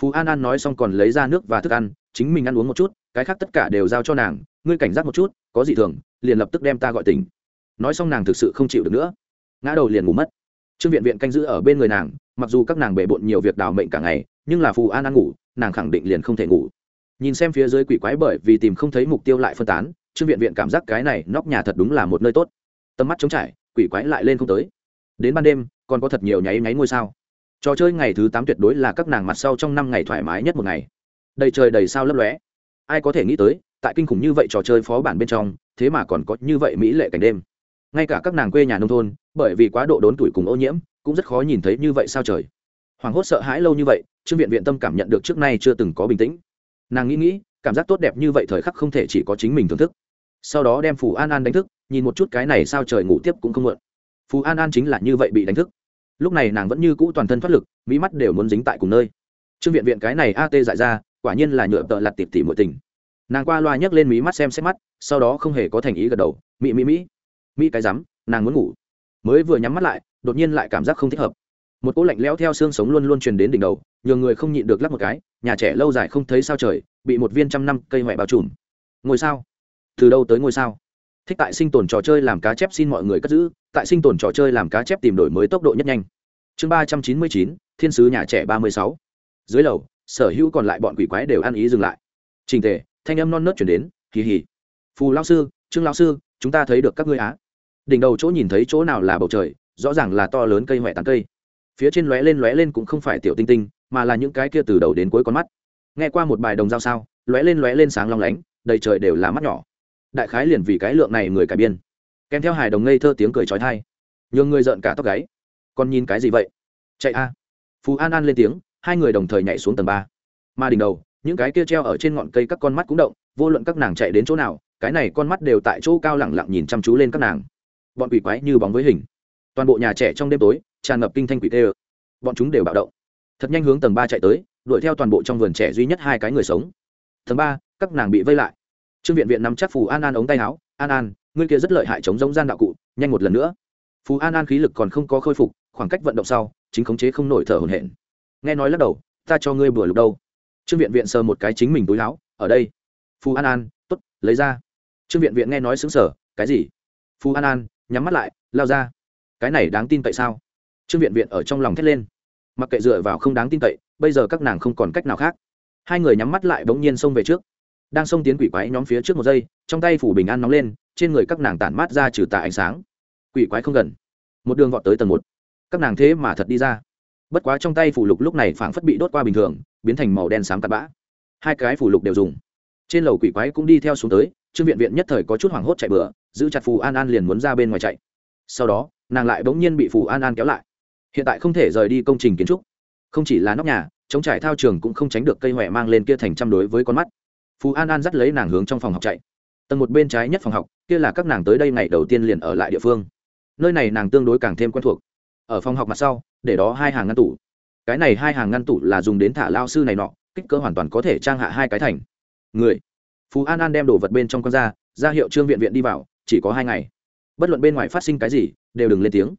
Phú an an nói xong còn lấy ra nước và thức ăn, chính mình ăn uống một chút, cái khác tất cả đều giao cho nàng, ngươi cảnh giác một chút, có gì thường liền lập tức đem ta gọi tỉnh. Nói xong nàng thực sự không chịu được nữa. Ngã đầu liền ngủ mất. Trương viện viện canh giữ ở bên người nàng, mặc dù các nàng bể bộn nhiều việc đào mệnh cả ngày, nhưng là phù an ăn ngủ, nàng khẳng định liền không thể ngủ. Nhìn xem phía dưới quỷ quái bởi vì tìm không thấy mục tiêu lại phân tán, trương viện viện cảm giác cái này nóc nhà thật đúng là một nơi tốt. Tầm mắt trống trải, quỷ quái lại lên không tới. Đến ban đêm, còn có thật nhiều nháy nháy ngôi sao. Trò chơi ngày thứ tám tuyệt đối là các nàng mặt sau trong năm ngày thoải mái nhất một ngày. Đầy trời đầy sao lấp lóe. Ai có thể nghĩ tới tại kinh khủng như vậy trò chơi phó bản bên trong, thế mà còn có như vậy mỹ lệ cảnh đêm. Ngay cả các nàng quê nhà nông thôn, bởi vì quá độ đốn tuổi cùng ô nhiễm, cũng rất khó nhìn thấy như vậy sao trời. Hoàng hốt sợ hãi lâu như vậy, trương viện viện tâm cảm nhận được trước nay chưa từng có bình tĩnh. Nàng nghĩ nghĩ, cảm giác tốt đẹp như vậy thời khắc không thể chỉ có chính mình thưởng thức. Sau đó đem phù an an đánh thức, nhìn một chút cái này sao trời ngủ tiếp cũng không mượn phù an an chính là như vậy bị đánh thức. Lúc này nàng vẫn như cũ toàn thân thoát lực, mỹ mắt đều muốn dính tại cùng nơi. Trương viện viện cái này at dại ra, quả nhiên là nhựa tợ lặt tịp tỉ mọi tình nàng qua loa nhấc lên mí mắt xem xét mắt, sau đó không hề có thành ý gật đầu, mị mị mỹ mỹ cái rắm, nàng muốn ngủ. Mới vừa nhắm mắt lại, đột nhiên lại cảm giác không thích hợp. Một cỗ lạnh lẽo theo xương sống luôn luôn truyền đến đỉnh đầu, nhường người không nhịn được lắp một cái, nhà trẻ lâu dài không thấy sao trời, bị một viên trăm năm cây hoẹ bao trùm. Ngôi sao? Từ đâu tới ngôi sao? Thích tại sinh tồn trò chơi làm cá chép xin mọi người cất giữ, tại sinh tồn trò chơi làm cá chép tìm đổi mới tốc độ nhất nhanh. Chương ba trăm chín mươi chín, thiên sứ nhà trẻ ba mươi sáu. Dưới lầu, sở hữu còn lại bọn quỷ quái đều ăn ý dừng lại. Trình tề thanh âm non nớt chuyển đến kỳ hỉ phù lao sư, trương lao sư, chúng ta thấy được các ngươi á. Đỉnh đầu chỗ nhìn thấy chỗ nào là bầu trời, rõ ràng là to lớn cây hoẹ tán cây. Phía trên lóe lên lóe lên cũng không phải tiểu tinh tinh, mà là những cái kia từ đầu đến cuối con mắt. Nghe qua một bài đồng giao sao, lóe lên lóe lên sáng long lánh, đầy trời đều là mắt nhỏ. Đại khái liền vì cái lượng này người cải biên. Kèm theo hài đồng ngây thơ tiếng cười trói thai nhường người giận cả tóc gáy. Còn nhìn cái gì vậy? Chạy a. Phú an an lên tiếng, hai người đồng thời nhảy xuống tầng ba. Mà đỉnh đầu những cái kia treo ở trên ngọn cây các con mắt cũng động, vô luận các nàng chạy đến chỗ nào, cái này con mắt đều tại chỗ cao lẳng lặng nhìn chăm chú lên các nàng. Bọn quỷ quái như bóng với hình. Toàn bộ nhà trẻ trong đêm tối, tràn ngập kinh thanh quỷ tê ơ. Bọn chúng đều bạo động. Thật nhanh hướng tầng ba chạy tới, đuổi theo toàn bộ trong vườn trẻ duy nhất hai cái người sống. Tầng ba, các nàng bị vây lại. Trương viện viện nắm chắc phù an an ống tay áo. An an, ngươi kia rất lợi hại chống giống gian đạo cụ, nhanh một lần nữa. Phù an an khí lực còn không có khôi phục, khoảng cách vận động sau, chính khống chế không nổi thở hổn hển. Nghe nói lắc đầu, ta cho ngươi bừa lục đâu? Trương viện viện sờ một cái chính mình túi láo ở đây. Phù an an t ố t lấy ra. Trương viện viện nghe nói xứng sở cái gì? Phù an an nhắm mắt lại, lao ra. Cái này đáng tin tại sao? Trương viện viện ở trong lòng thét lên. Mặc kệ dựa vào không đáng tin cậy, bây giờ các nàng không còn cách nào khác. Hai người nhắm mắt lại bỗng nhiên xông về trước. Đang xông tiến quỷ quái nhóm phía trước một giây, trong tay phủ bình an nóng lên, trên người các nàng tản mát ra trừ tà ánh sáng. Quỷ quái không gần. Một đường vọt tới tầng một. Các nàng thế mà thật đi ra bất quá trong tay phủ lục lúc này phảng phất bị đốt qua bình thường, biến thành màu đen xám tạt bã. Hai cái phủ lục đều dùng. Trên lầu quỷ quái cũng đi theo xuống tới, trương viện viện nhất thời có chút hoảng hốt chạy bừa, giữ chặt phù an an liền muốn ra bên ngoài chạy. Sau đó, nàng lại bỗng nhiên bị phù an an kéo lại. Hiện tại không thể rời đi công trình kiến trúc. Không chỉ là nóc nhà, chống trải thao trường cũng không tránh được cây huệ mang lên kia thành trăm đối với con mắt. Phù an an dắt lấy nàng hướng trong phòng học chạy. Tầng một bên trái nhất phòng học, kia là các nàng tới đây ngày đầu tiên liền ở lại địa phương. Nơi này nàng tương đối càng thêm quen thuộc ở phòng học mặt sau, để đó hai hàng ngăn tủ. Cái này hai hàng ngăn tủ là dùng đến thả lao sư này nọ, kích cỡ hoàn toàn có thể trang hạ hai cái thành. Người. Phú an an đem đồ vật bên trong con ra ra hiệu trương viện viện đi vào, chỉ có hai ngày. Bất luận bên ngoài phát sinh cái gì, đều đừng lên tiếng.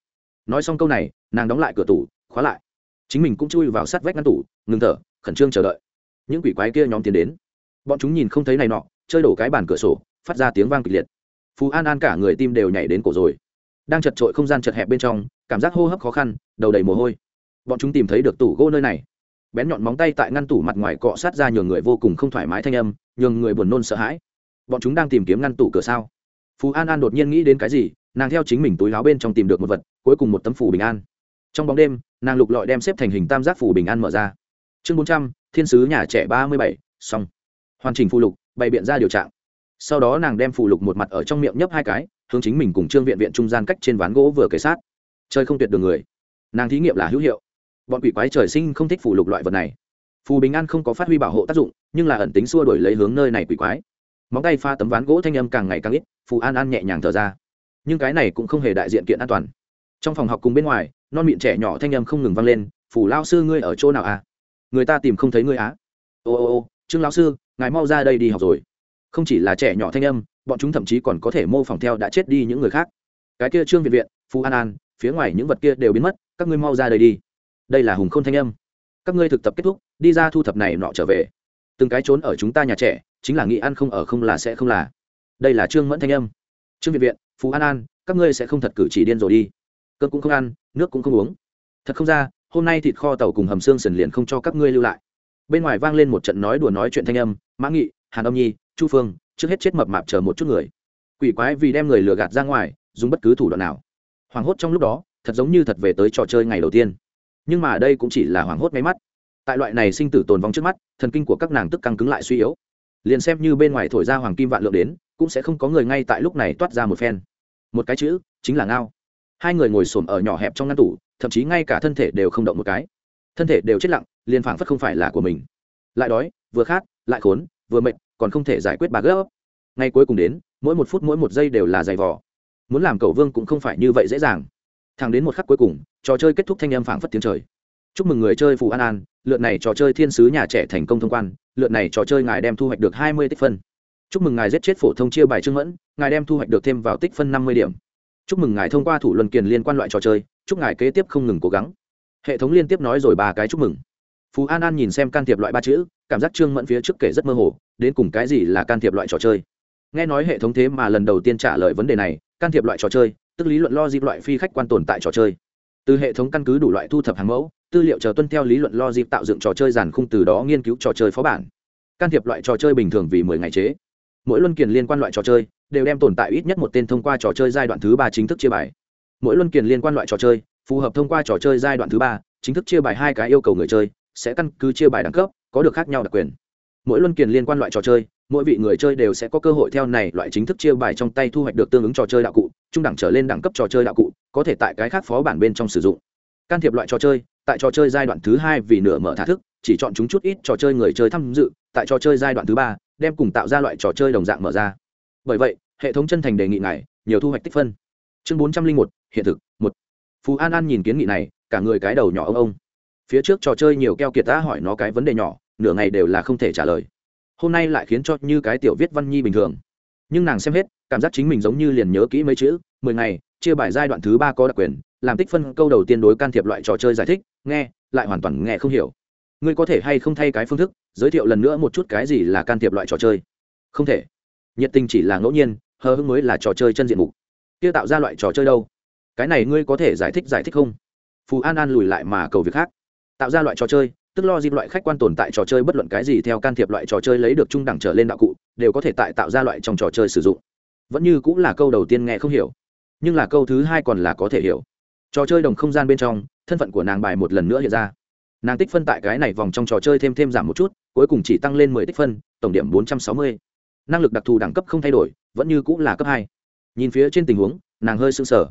Nói xong câu này, nàng đóng lại cửa tủ, khóa lại. Chính mình cũng chui vào sát vách ngăn tủ, ngừng thở, khẩn trương chờ đợi. Những quỷ quái kia nhóm tiến đến. Bọn chúng nhìn không thấy này nọ, chơi đổ cái bàn cửa sổ, phát ra tiếng vang kịch liệt. Phú an an cả người tim đều nhảy đến cổ rồi. Đang chật trội không gian chật hẹp bên trong cảm giác hô hấp khó khăn, đầu đầy mồ hôi. Bọn chúng tìm thấy được tủ gỗ nơi này. Bén nhọn móng tay tại ngăn tủ mặt ngoài cọ sát ra nhường người vô cùng không thoải mái thanh âm, nhường người buồn nôn sợ hãi. Bọn chúng đang tìm kiếm ngăn tủ cửa sao? Phú an an đột nhiên nghĩ đến cái gì, nàng theo chính mình túi láo bên trong tìm được một vật, cuối cùng một tấm phủ bình an. Trong bóng đêm, nàng lục lọi đem xếp thành hình tam giác phủ bình an mở ra. Chương bốn trăm, thiên sứ nhà trẻ ba mươi bảy, xong. Hoàn chỉnh phụ lục, bày biện ra điều trạng. Sau đó nàng đem phụ lục một mặt ở trong miệng nhấp hai cái, hướng chính mình cùng trương viện viện trung gian cách trên ván gỗ vừa kể sát chơi không tuyệt đường người. Nàng thí nghiệm là hữu hiệu. Bọn quỷ quái trời sinh không thích phủ lục loại vật này. Phù bình an không có phát huy bảo hộ tác dụng, nhưng là ẩn tính xua đổi lấy hướng nơi này quỷ quái. Móng tay pha tấm ván gỗ thanh âm càng ngày càng ít, phù an an nhẹ nhàng thở ra. Nhưng cái này cũng không hề đại diện kiện an toàn. Trong phòng học cùng bên ngoài, non miệng trẻ nhỏ thanh âm không ngừng vang lên, Phù lao sư ngươi ở chỗ nào à? Người ta tìm không thấy ngươi á. Ô ô ô, trương lão sư, ngài mau ra đây đi học rồi. Không chỉ là trẻ nhỏ thanh âm, bọn chúng thậm chí còn có thể mô phỏng theo đã chết đi những người khác. Cái kia trương viện viện, phù an an phía ngoài những vật kia đều biến mất, các ngươi mau ra đây đi. Đây là hùng k h ô n thanh âm. Các ngươi thực tập kết thúc, đi ra thu thập này nọ trở về. Từng cái trốn ở chúng ta nhà trẻ, chính là nghĩ ăn không ở không là sẽ không là. Đây là trương mẫn thanh âm. Trương viện viện, phú an an, các ngươi sẽ không thật cử chỉ điên rồi đi. Cơm cũng không ăn, nước cũng không uống. Thật không ra, hôm nay thịt kho tàu cùng hầm xương sần liền không cho các ngươi lưu lại. Bên ngoài vang lên một trận nói đùa nói chuyện thanh âm, mã nghị, hàn âm nhi, chu phương, trước hết chết mập mạp chờ một chút người. Quỷ quái vì đem người lừa gạt ra ngoài, dùng bất cứ thủ đoạn nào hoảng hốt trong lúc đó, thật giống như thật về tới trò chơi ngày đầu tiên. Nhưng mà đây cũng chỉ là hoảng hốt máy mắt. Tại loại này sinh tử tồn vong trước mắt, thần kinh của các nàng tức căng cứng lại suy yếu. Liền xem như bên ngoài thổi ra hoàng kim vạn lượng đến, cũng sẽ không có người ngay tại lúc này toát ra một phen. Một cái chữ, chính là ngao. Hai người ngồi xổm ở nhỏ hẹp trong ngăn tủ, thậm chí ngay cả thân thể đều không động một cái. Thân thể đều chết lặng, liền phảng phất không phải là của mình. Lại đói, vừa khát, lại khốn, vừa mệt, còn không thể giải quyết bà gấp. Ngay cuối cùng đến, mỗi một phút mỗi một giây đều là giày vò muốn làm cầu vương cũng không phải như vậy dễ dàng. Thẳng đến một khắc cuối cùng, trò chơi kết thúc thanh âm phảng phất tiếng trời. Chúc mừng người chơi phù an an, lượt này trò chơi thiên sứ nhà trẻ thành công thông quan, lượt này trò chơi ngài đem thu hoạch được hai mươi tích phân. Chúc mừng ngài giết chết phổ thông chia bài trương mẫn, ngài đem thu hoạch được thêm vào tích phân năm mươi điểm. Chúc mừng ngài thông qua thủ luân kiền liên quan loại trò chơi, chúc ngài kế tiếp không ngừng cố gắng. Hệ thống liên tiếp nói rồi ba cái chúc mừng. Phú an an nhìn xem can thiệp loại ba chữ, cảm giác trương mẫn phía trước kể rất mơ hồ, đến cùng cái gì là can thiệp loại trò chơi. Nghe nói hệ thống thế mà lần đầu tiên trả lời vấn đề này can thiệp loại trò chơi, tức lý luận lo dịp loại phi khách quan tồn tại trò chơi. Từ hệ thống căn cứ đủ loại thu thập hàng mẫu, tư liệu chờ tuân theo lý luận lo dịp tạo dựng trò chơi giàn khung từ đó nghiên cứu trò chơi phó bản. Can thiệp loại trò chơi bình thường vì mười ngày chế. Mỗi luân kiền liên quan loại trò chơi đều đem tồn tại ít nhất một tên thông qua trò chơi giai đoạn thứ ba chính thức chia bài. Mỗi luân kiền liên quan loại trò chơi phù hợp thông qua trò chơi giai đoạn thứ ba chính thức chia bài hai cái yêu cầu người chơi sẽ căn cứ chia bài đẳng cấp, có được khác nhau đặc quyền. Mỗi luân kiền liên quan loại trò chơi mỗi vị người chơi đều sẽ có cơ hội theo này loại chính thức chia bài trong tay thu hoạch được tương ứng trò chơi đạo cụ, trung đẳng trở lên đẳng cấp trò chơi đạo cụ, có thể tại cái khác phó bản bên trong sử dụng. Can thiệp loại trò chơi, tại trò chơi giai đoạn thứ hai vì nửa mở thả thức, chỉ chọn chúng chút ít trò chơi người chơi tham dự, tại trò chơi giai đoạn thứ ba, đem cùng tạo ra loại trò chơi đồng dạng mở ra. Bởi vậy, hệ thống chân thành đề nghị ngài, nhiều thu hoạch tích phân. Chương bốn trăm linh một, hiện thực, một. Phú an an nhìn kiến nghị này, cả người cái đầu nhỏ ông ông. Phía trước trò chơi nhiều keo kiệt đã hỏi nó cái vấn đề nhỏ, nửa ngày đều là không thể trả lời hôm nay lại khiến cho như cái tiểu viết văn nhi bình thường. Nhưng nàng xem hết, cảm giác chính mình giống như liền nhớ kỹ mấy chữ, mười ngày, chia bài giai đoạn thứ ba có đặc quyền, làm tích phân câu đầu tiên đối can thiệp loại trò chơi giải thích, nghe, lại hoàn toàn nghe không hiểu. Ngươi có thể hay không thay cái phương thức, giới thiệu lần nữa một chút cái gì là can thiệp loại trò chơi? Không thể. Nhiệt tình chỉ là ngẫu nhiên, hờ hững mới là trò chơi chân diện mục. Kia tạo ra loại trò chơi đâu? Cái này ngươi có thể giải thích giải thích không? Phù an an lùi lại mà cầu việc khác. Tạo ra loại trò chơi tức lo dịp loại khách quan tồn tại trò chơi bất luận cái gì theo can thiệp loại trò chơi lấy được trung đẳng trở lên đạo cụ, đều có thể tại tạo ra loại trong trò chơi sử dụng. Vẫn như cũng là câu đầu tiên nghe không hiểu. Nhưng là câu thứ hai còn là có thể hiểu. Trò chơi đồng không gian bên trong, thân phận của nàng bài một lần nữa hiện ra. Nàng tích phân tại cái này vòng trong trò chơi thêm thêm giảm một chút, cuối cùng chỉ tăng lên mười tích phân, tổng điểm bốn trăm sáu mươi. Năng lực đặc thù đẳng cấp không thay đổi, vẫn như cũng là cấp hai. Nhìn phía trên tình huống, nàng hơi sưng sở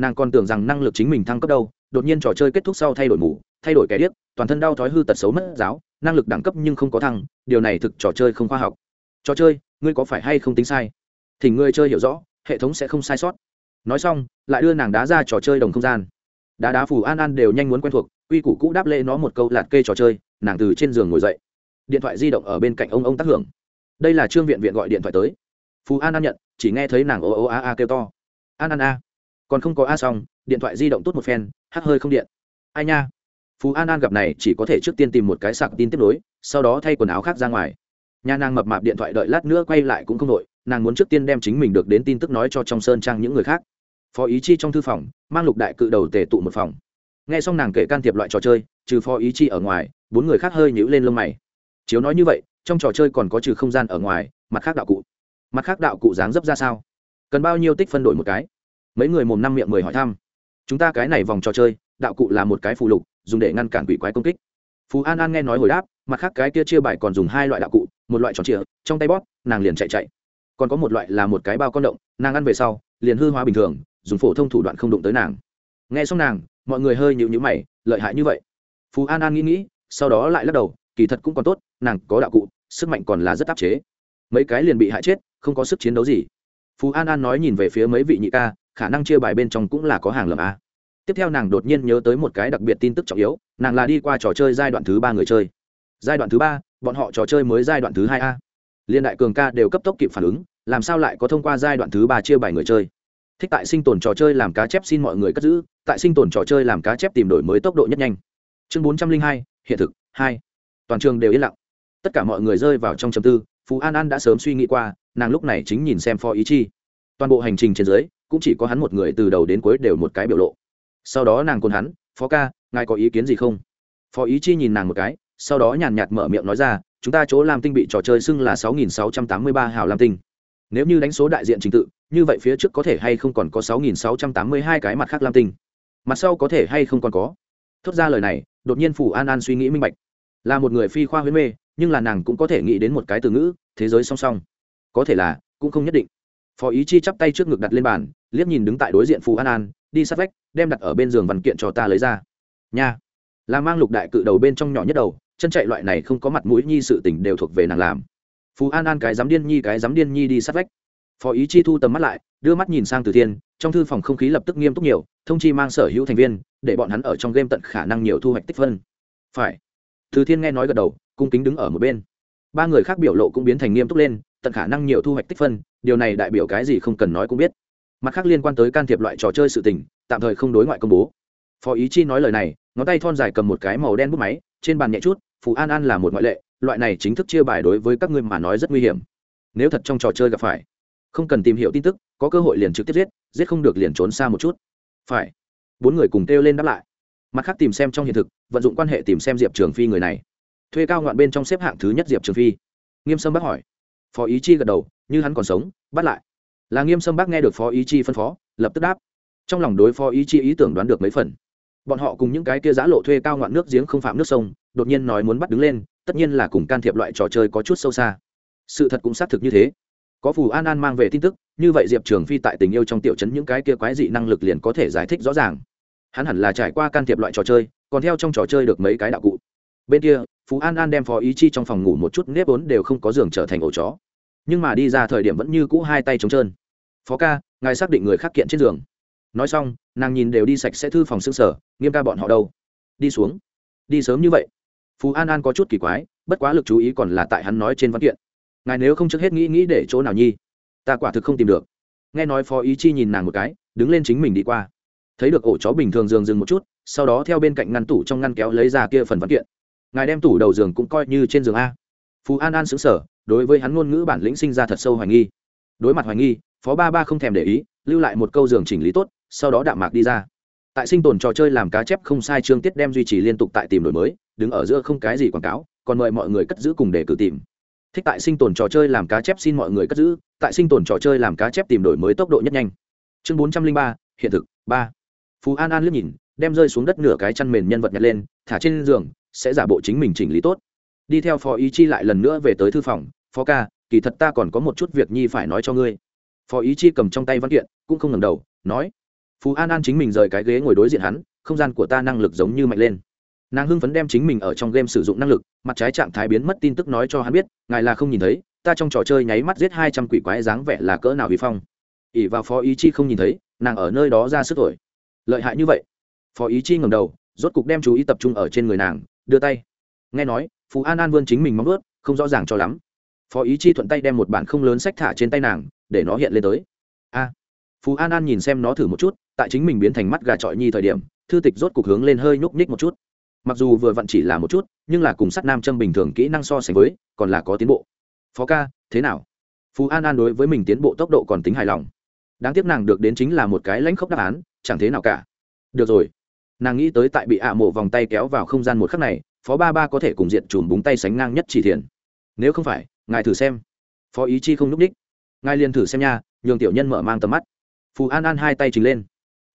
nàng còn tưởng rằng năng lực chính mình thăng cấp đâu, đột nhiên trò chơi kết thúc sau thay đổi mù thay đổi kẻ điếc, toàn thân đau thói hư tật xấu mất giáo, năng lực đẳng cấp nhưng không có thăng, điều này thực trò chơi không khoa học. Trò chơi, ngươi có phải hay không tính sai? Thì ngươi chơi hiểu rõ, hệ thống sẽ không sai sót. Nói xong, lại đưa nàng đá ra trò chơi đồng không gian. Đá đá phù an an đều nhanh muốn quen thuộc uy củ cũ đáp lễ nó một câu lạt kê trò chơi, nàng từ trên giường ngồi dậy. Điện thoại di động ở bên cạnh ông ông tác hưởng. Đây là trương viện viện gọi điện thoại tới. Phù an an nhận, chỉ nghe thấy nàng ô ô a a kêu to. An an a. Còn không có a xong, điện thoại di động tốt một phen, hắt hơi không điện. Ai nha? Phú an an gặp này chỉ có thể trước tiên tìm một cái sạc tin tiếp nối sau đó thay quần áo khác ra ngoài nhà nàng mập mạp điện thoại đợi lát nữa quay lại cũng không đội nàng muốn trước tiên đem chính mình được đến tin tức nói cho trong sơn trang những người khác phó ý chi trong thư phòng mang lục đại cự đầu tề tụ một phòng nghe xong nàng kể can thiệp loại trò chơi trừ phó ý chi ở ngoài bốn người khác hơi nhữ lên lông mày chiếu nói như vậy trong trò chơi còn có trừ không gian ở ngoài mặt khác đạo cụ mặt khác đạo cụ dáng dấp ra sao cần bao nhiêu tích phân đổi một cái mấy người mồm năm miệng mười hỏi thăm chúng ta cái này vòng trò chơi đạo cụ là một cái phụ lục dùng để ngăn cản quỷ quái công kích. Phú an an nghe nói hồi đáp, mặt khác cái kia chia bài còn dùng hai loại đạo cụ, một loại tròn trịa, trong tay bóp, nàng liền chạy chạy. Còn có một loại là một cái bao con động, nàng ăn về sau, liền hư hóa bình thường, dùng phổ thông thủ đoạn không đụng tới nàng. Nghe xong nàng, mọi người hơi nhịu nhữ mày, lợi hại như vậy. Phú an an nghĩ nghĩ, sau đó lại lắc đầu, kỳ thật cũng còn tốt, nàng có đạo cụ, sức mạnh còn là rất áp chế. Mấy cái liền bị hại chết, không có sức chiến đấu gì. Phú an an nói nhìn về phía mấy vị nhị ca, khả năng chia bài bên trong cũng là có hàng lầm a tiếp theo nàng đột nhiên nhớ tới một cái đặc biệt tin tức trọng yếu, nàng là đi qua trò chơi giai đoạn thứ ba người chơi. Giai đoạn thứ ba, bọn họ trò chơi mới giai đoạn thứ hai a. Liên đại cường ca đều cấp tốc kịp phản ứng, làm sao lại có thông qua giai đoạn thứ ba chia bài người chơi? Thích tại sinh tồn trò chơi làm cá chép xin mọi người cất giữ, tại sinh tồn trò chơi làm cá chép tìm đổi mới tốc độ nhất nhanh. Chương bốn trăm linh hai, hiện thực, hai. Toàn trường đều yên lặng. Tất cả mọi người rơi vào trong chầm tư, phú an an đã sớm suy nghĩ qua, nàng lúc này chính nhìn xem phó ý chi. Toàn bộ hành trình trên dưới, cũng chỉ có hắn một người từ đầu đến cuối đều một cái biểu lộ sau đó nàng côn hắn, phó ca, ngài có ý kiến gì không? Phó ý chi nhìn nàng một cái, sau đó nhàn nhạt mở miệng nói ra, chúng ta chỗ làm tinh bị trò chơi xưng là sáu nghìn sáu trăm tám mươi ba hào lam tinh. Nếu như đánh số đại diện trình tự, như vậy phía trước có thể hay không còn có sáu nghìn sáu trăm tám mươi hai cái mặt khác lam tinh? Mặt sau có thể hay không còn có? Thốt ra lời này, đột nhiên phủ an an suy nghĩ minh bạch. Là một người phi khoa huyễn mê, nhưng là nàng cũng có thể nghĩ đến một cái từ ngữ, thế giới song song. Có thể là, cũng không nhất định. Phó ý chi chắp tay trước ngực đặt lên bàn, liếc nhìn đứng tại đối diện phù an an đi sát vách, đem đặt ở bên giường văn kiện cho ta lấy ra. Nha. Là mang lục đại cự đầu bên trong nhỏ nhất đầu, chân chạy loại này không có mặt mũi nhi sự tình đều thuộc về nàng làm. Phú an an cái dám điên nhi cái dám điên nhi đi sát vách. Phó ý chi thu tầm mắt lại, đưa mắt nhìn sang từ thiên, trong thư phòng không khí lập tức nghiêm túc nhiều, thông chi mang sở hữu thành viên, để bọn hắn ở trong game tận khả năng nhiều thu hoạch tích phân. Phải. Từ thiên nghe nói gật đầu, cung kính đứng ở một bên. Ba người khác biểu lộ cũng biến thành nghiêm túc lên, tận khả năng nhiều thu hoạch tích phân, điều này đại biểu cái gì không cần nói cũng biết mặt khác liên quan tới can thiệp loại trò chơi sự tình, tạm thời không đối ngoại công bố. Phó ý chi nói lời này, ngón tay thon dài cầm một cái màu đen bút máy, trên bàn nhẹ chút, phù an an là một ngoại lệ, loại này chính thức chia bài đối với các ngươi mà nói rất nguy hiểm. Nếu thật trong trò chơi gặp phải, không cần tìm hiểu tin tức, có cơ hội liền trực tiếp giết giết không được liền trốn xa một chút. Phải. Bốn người cùng kêu lên đáp lại. Mặt khác tìm xem trong hiện thực, vận dụng quan hệ tìm xem diệp trường phi người này. Thuê cao ngoạn bên trong xếp hạng thứ nhất diệp trường phi. Nghiêm sâm bác hỏi. Phó ý chi gật đầu, như hắn còn sống, bắt lại là nghiêm sâm bác nghe được phó ý chi phân phó, lập tức đáp. Trong lòng đối phó ý chi ý tưởng đoán được mấy phần. Bọn họ cùng những cái kia giã lộ thuê cao ngoạn nước giếng không phạm nước sông, đột nhiên nói muốn bắt đứng lên, tất nhiên là cùng can thiệp loại trò chơi có chút sâu xa. Sự thật cũng xác thực như thế. Có phù an an mang về tin tức, như vậy diệp trường phi tại tình yêu trong tiểu chấn những cái kia quái dị năng lực liền có thể giải thích rõ ràng. Hắn hẳn là trải qua can thiệp loại trò chơi, còn theo trong trò chơi được mấy cái đạo cụ. Bên kia phú an an đem phó ý chi trong phòng ngủ một chút, nếp ốn đều không có giường trở thành ổ chó. Nhưng mà đi ra thời điểm vẫn như cũ hai tay trống trơn phó ca, ngài xác định người khác kiện trên giường. Nói xong, nàng nhìn đều đi sạch sẽ thư phòng xương sở, nghiêm ca bọn họ đâu? Đi xuống. Đi sớm như vậy. Phú an an có chút kỳ quái, bất quá lực chú ý còn là tại hắn nói trên văn kiện. Ngài nếu không trước hết nghĩ nghĩ để chỗ nào nhi? Ta quả thực không tìm được. Nghe nói phó ý chi nhìn nàng một cái, đứng lên chính mình đi qua. Thấy được ổ chó bình thường giường dừng một chút, sau đó theo bên cạnh ngăn tủ trong ngăn kéo lấy ra kia phần văn kiện. Ngài đem tủ đầu giường cũng coi như trên giường a. Phú an an xứng sở đối với hắn ngôn ngữ bản lĩnh sinh ra thật sâu hoài nghi. Đối mặt hoài nghi phó ba ba không thèm để ý, lưu lại một câu giường chỉnh lý tốt, sau đó đạm mạc đi ra. Tại sinh tồn trò chơi làm cá chép không sai chương tiết đem duy trì liên tục tại tìm đổi mới, đứng ở giữa không cái gì quảng cáo, còn mời mọi người cất giữ cùng để cử tìm. Thích tại sinh tồn trò chơi làm cá chép xin mọi người cất giữ, tại sinh tồn trò chơi làm cá chép tìm đổi mới tốc độ nhất nhanh. Chương bốn trăm linh ba, hiện thực, ba. Phú an an liếc nhìn, đem rơi xuống đất nửa cái chăn mền nhân vật nhặt lên, thả trên giường, sẽ giả bộ chính mình chỉnh lý tốt. Đi theo phó ý chi lại lần nữa về tới thư phòng, phó ca, kỳ thật ta còn có một chút việc nhi phải nói cho ngươi phó ý chi cầm trong tay văn kiện cũng không ngẩng đầu nói phú an an chính mình rời cái ghế ngồi đối diện hắn không gian của ta năng lực giống như mạnh lên. Nàng hưng phấn đem chính mình ở trong game sử dụng năng lực mặt trái trạng thái biến mất tin tức nói cho hắn biết ngài là không nhìn thấy ta trong trò chơi nháy mắt giết hai trăm quỷ quái dáng vẻ là cỡ nào vi phong. ỉ vào phó ý chi không nhìn thấy nàng ở nơi đó ra sức tuổi, lợi hại như vậy. Phó ý chi ngầm đầu rốt cục đem chú ý tập trung ở trên người nàng đưa tay. Nghe nói phú an an vươn chính mình móng ướt không rõ ràng cho lắm phó ý chi thuận tay đem một bản không lớn sách thả trên tay nàng, để nó hiện lên tới. A. Phú an an nhìn xem nó thử một chút, tại chính mình biến thành mắt gà trọi nhi thời điểm, thư tịch rốt cục hướng lên hơi nhúc nhích một chút. Mặc dù vừa vặn chỉ là một chút, nhưng là cùng sắt nam châm bình thường kỹ năng so sánh với, còn là có tiến bộ. Phó ca, thế nào? Phú an an đối với mình tiến bộ tốc độ còn tính hài lòng. Đáng tiếc nàng được đến chính là một cái lãnh khốc đáp án, chẳng thế nào cả. Được rồi. Nàng nghĩ tới tại bị ạ mộ vòng tay kéo vào không gian một khắc này, phó ba ba có thể cùng diện chùm búng tay sánh ngang nhất chỉ thiền nếu không phải ngài thử xem. Phó ý chi không n ú c ních ngài liền thử xem nha, nhường tiểu nhân mở mang tầm mắt. Phù an an hai tay trình lên.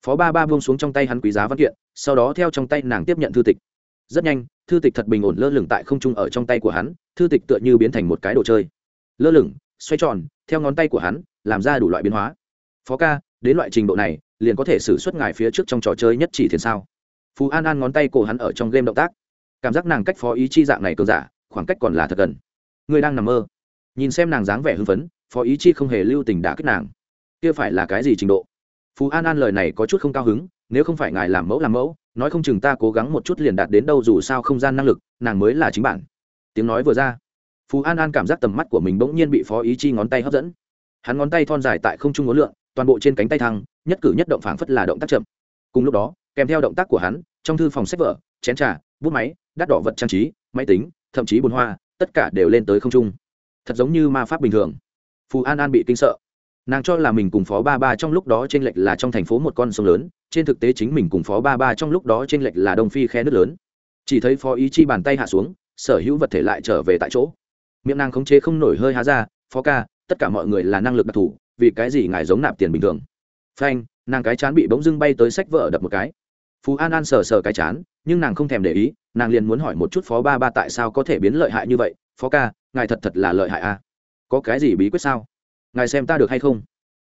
Phó ba ba buông xuống trong tay hắn quý giá văn kiện, sau đó theo trong tay nàng tiếp nhận thư tịch. Rất nhanh, thư tịch thật bình ổn lơ lửng tại không trung ở trong tay của hắn, thư tịch tựa như biến thành một cái đồ chơi. Lơ lửng, xoay tròn, theo ngón tay của hắn, làm ra đủ loại biến hóa. Phó ca, đến loại trình độ này, liền có thể xử suất ngài phía trước trong trò chơi nhất chỉ thiền sao? Phú an an ngón tay cổ hắn ở trong game động tác. Cảm giác nàng cách phó ý chi dạng này cường giả, khoảng cách còn là thật gần. Ngươi đang nằm mơ. Nhìn xem nàng dáng vẻ hưng phấn, phó ý chi không hề lưu tình đã kích nàng. Kia phải là cái gì trình độ? Phú an an lời này có chút không cao hứng, nếu không phải ngài làm mẫu làm mẫu, nói không chừng ta cố gắng một chút liền đạt đến đâu dù sao không gian năng lực, nàng mới là chính bản. Tiếng nói vừa ra, phú an an cảm giác tầm mắt của mình bỗng nhiên bị phó ý chi ngón tay hấp dẫn. Hắn ngón tay thon dài tại không trung ngón lượng toàn bộ trên cánh tay thăng, nhất cử nhất động phảng phất là động tác chậm. Cùng lúc đó, kèm theo động tác của hắn, trong thư phòng sách vở, chén trà, bút máy, đắt đỏ vật trang trí, máy tính, thậm chí bồn hoa tất cả đều lên tới không trung. Thật giống như ma pháp bình thường. Phù an an bị kinh sợ. Nàng cho là mình cùng phó ba ba trong lúc đó t r ê n lệch là trong thành phố một con sông lớn, trên thực tế chính mình cùng phó ba ba trong lúc đó t r ê n lệch là đông phi khe nước lớn. Chỉ thấy phó ý chi bàn tay hạ xuống, sở hữu vật thể lại trở về tại chỗ. Miệng nàng khống chế không nổi hơi há ra, phó ca, tất cả mọi người là năng lực đặc thù, vì cái gì ngài giống nạp tiền bình thường? Phanh, nàng cái chán bị bỗng dưng bay tới sách vợ đập một cái. Phú an an sờ sờ cái chán, nhưng nàng không thèm để ý nàng liền muốn hỏi một chút phó ba ba tại sao có thể biến lợi hại như vậy, phó ca, ngài thật thật là lợi hại a à? có cái gì bí quyết sao? Ngài xem ta được hay không?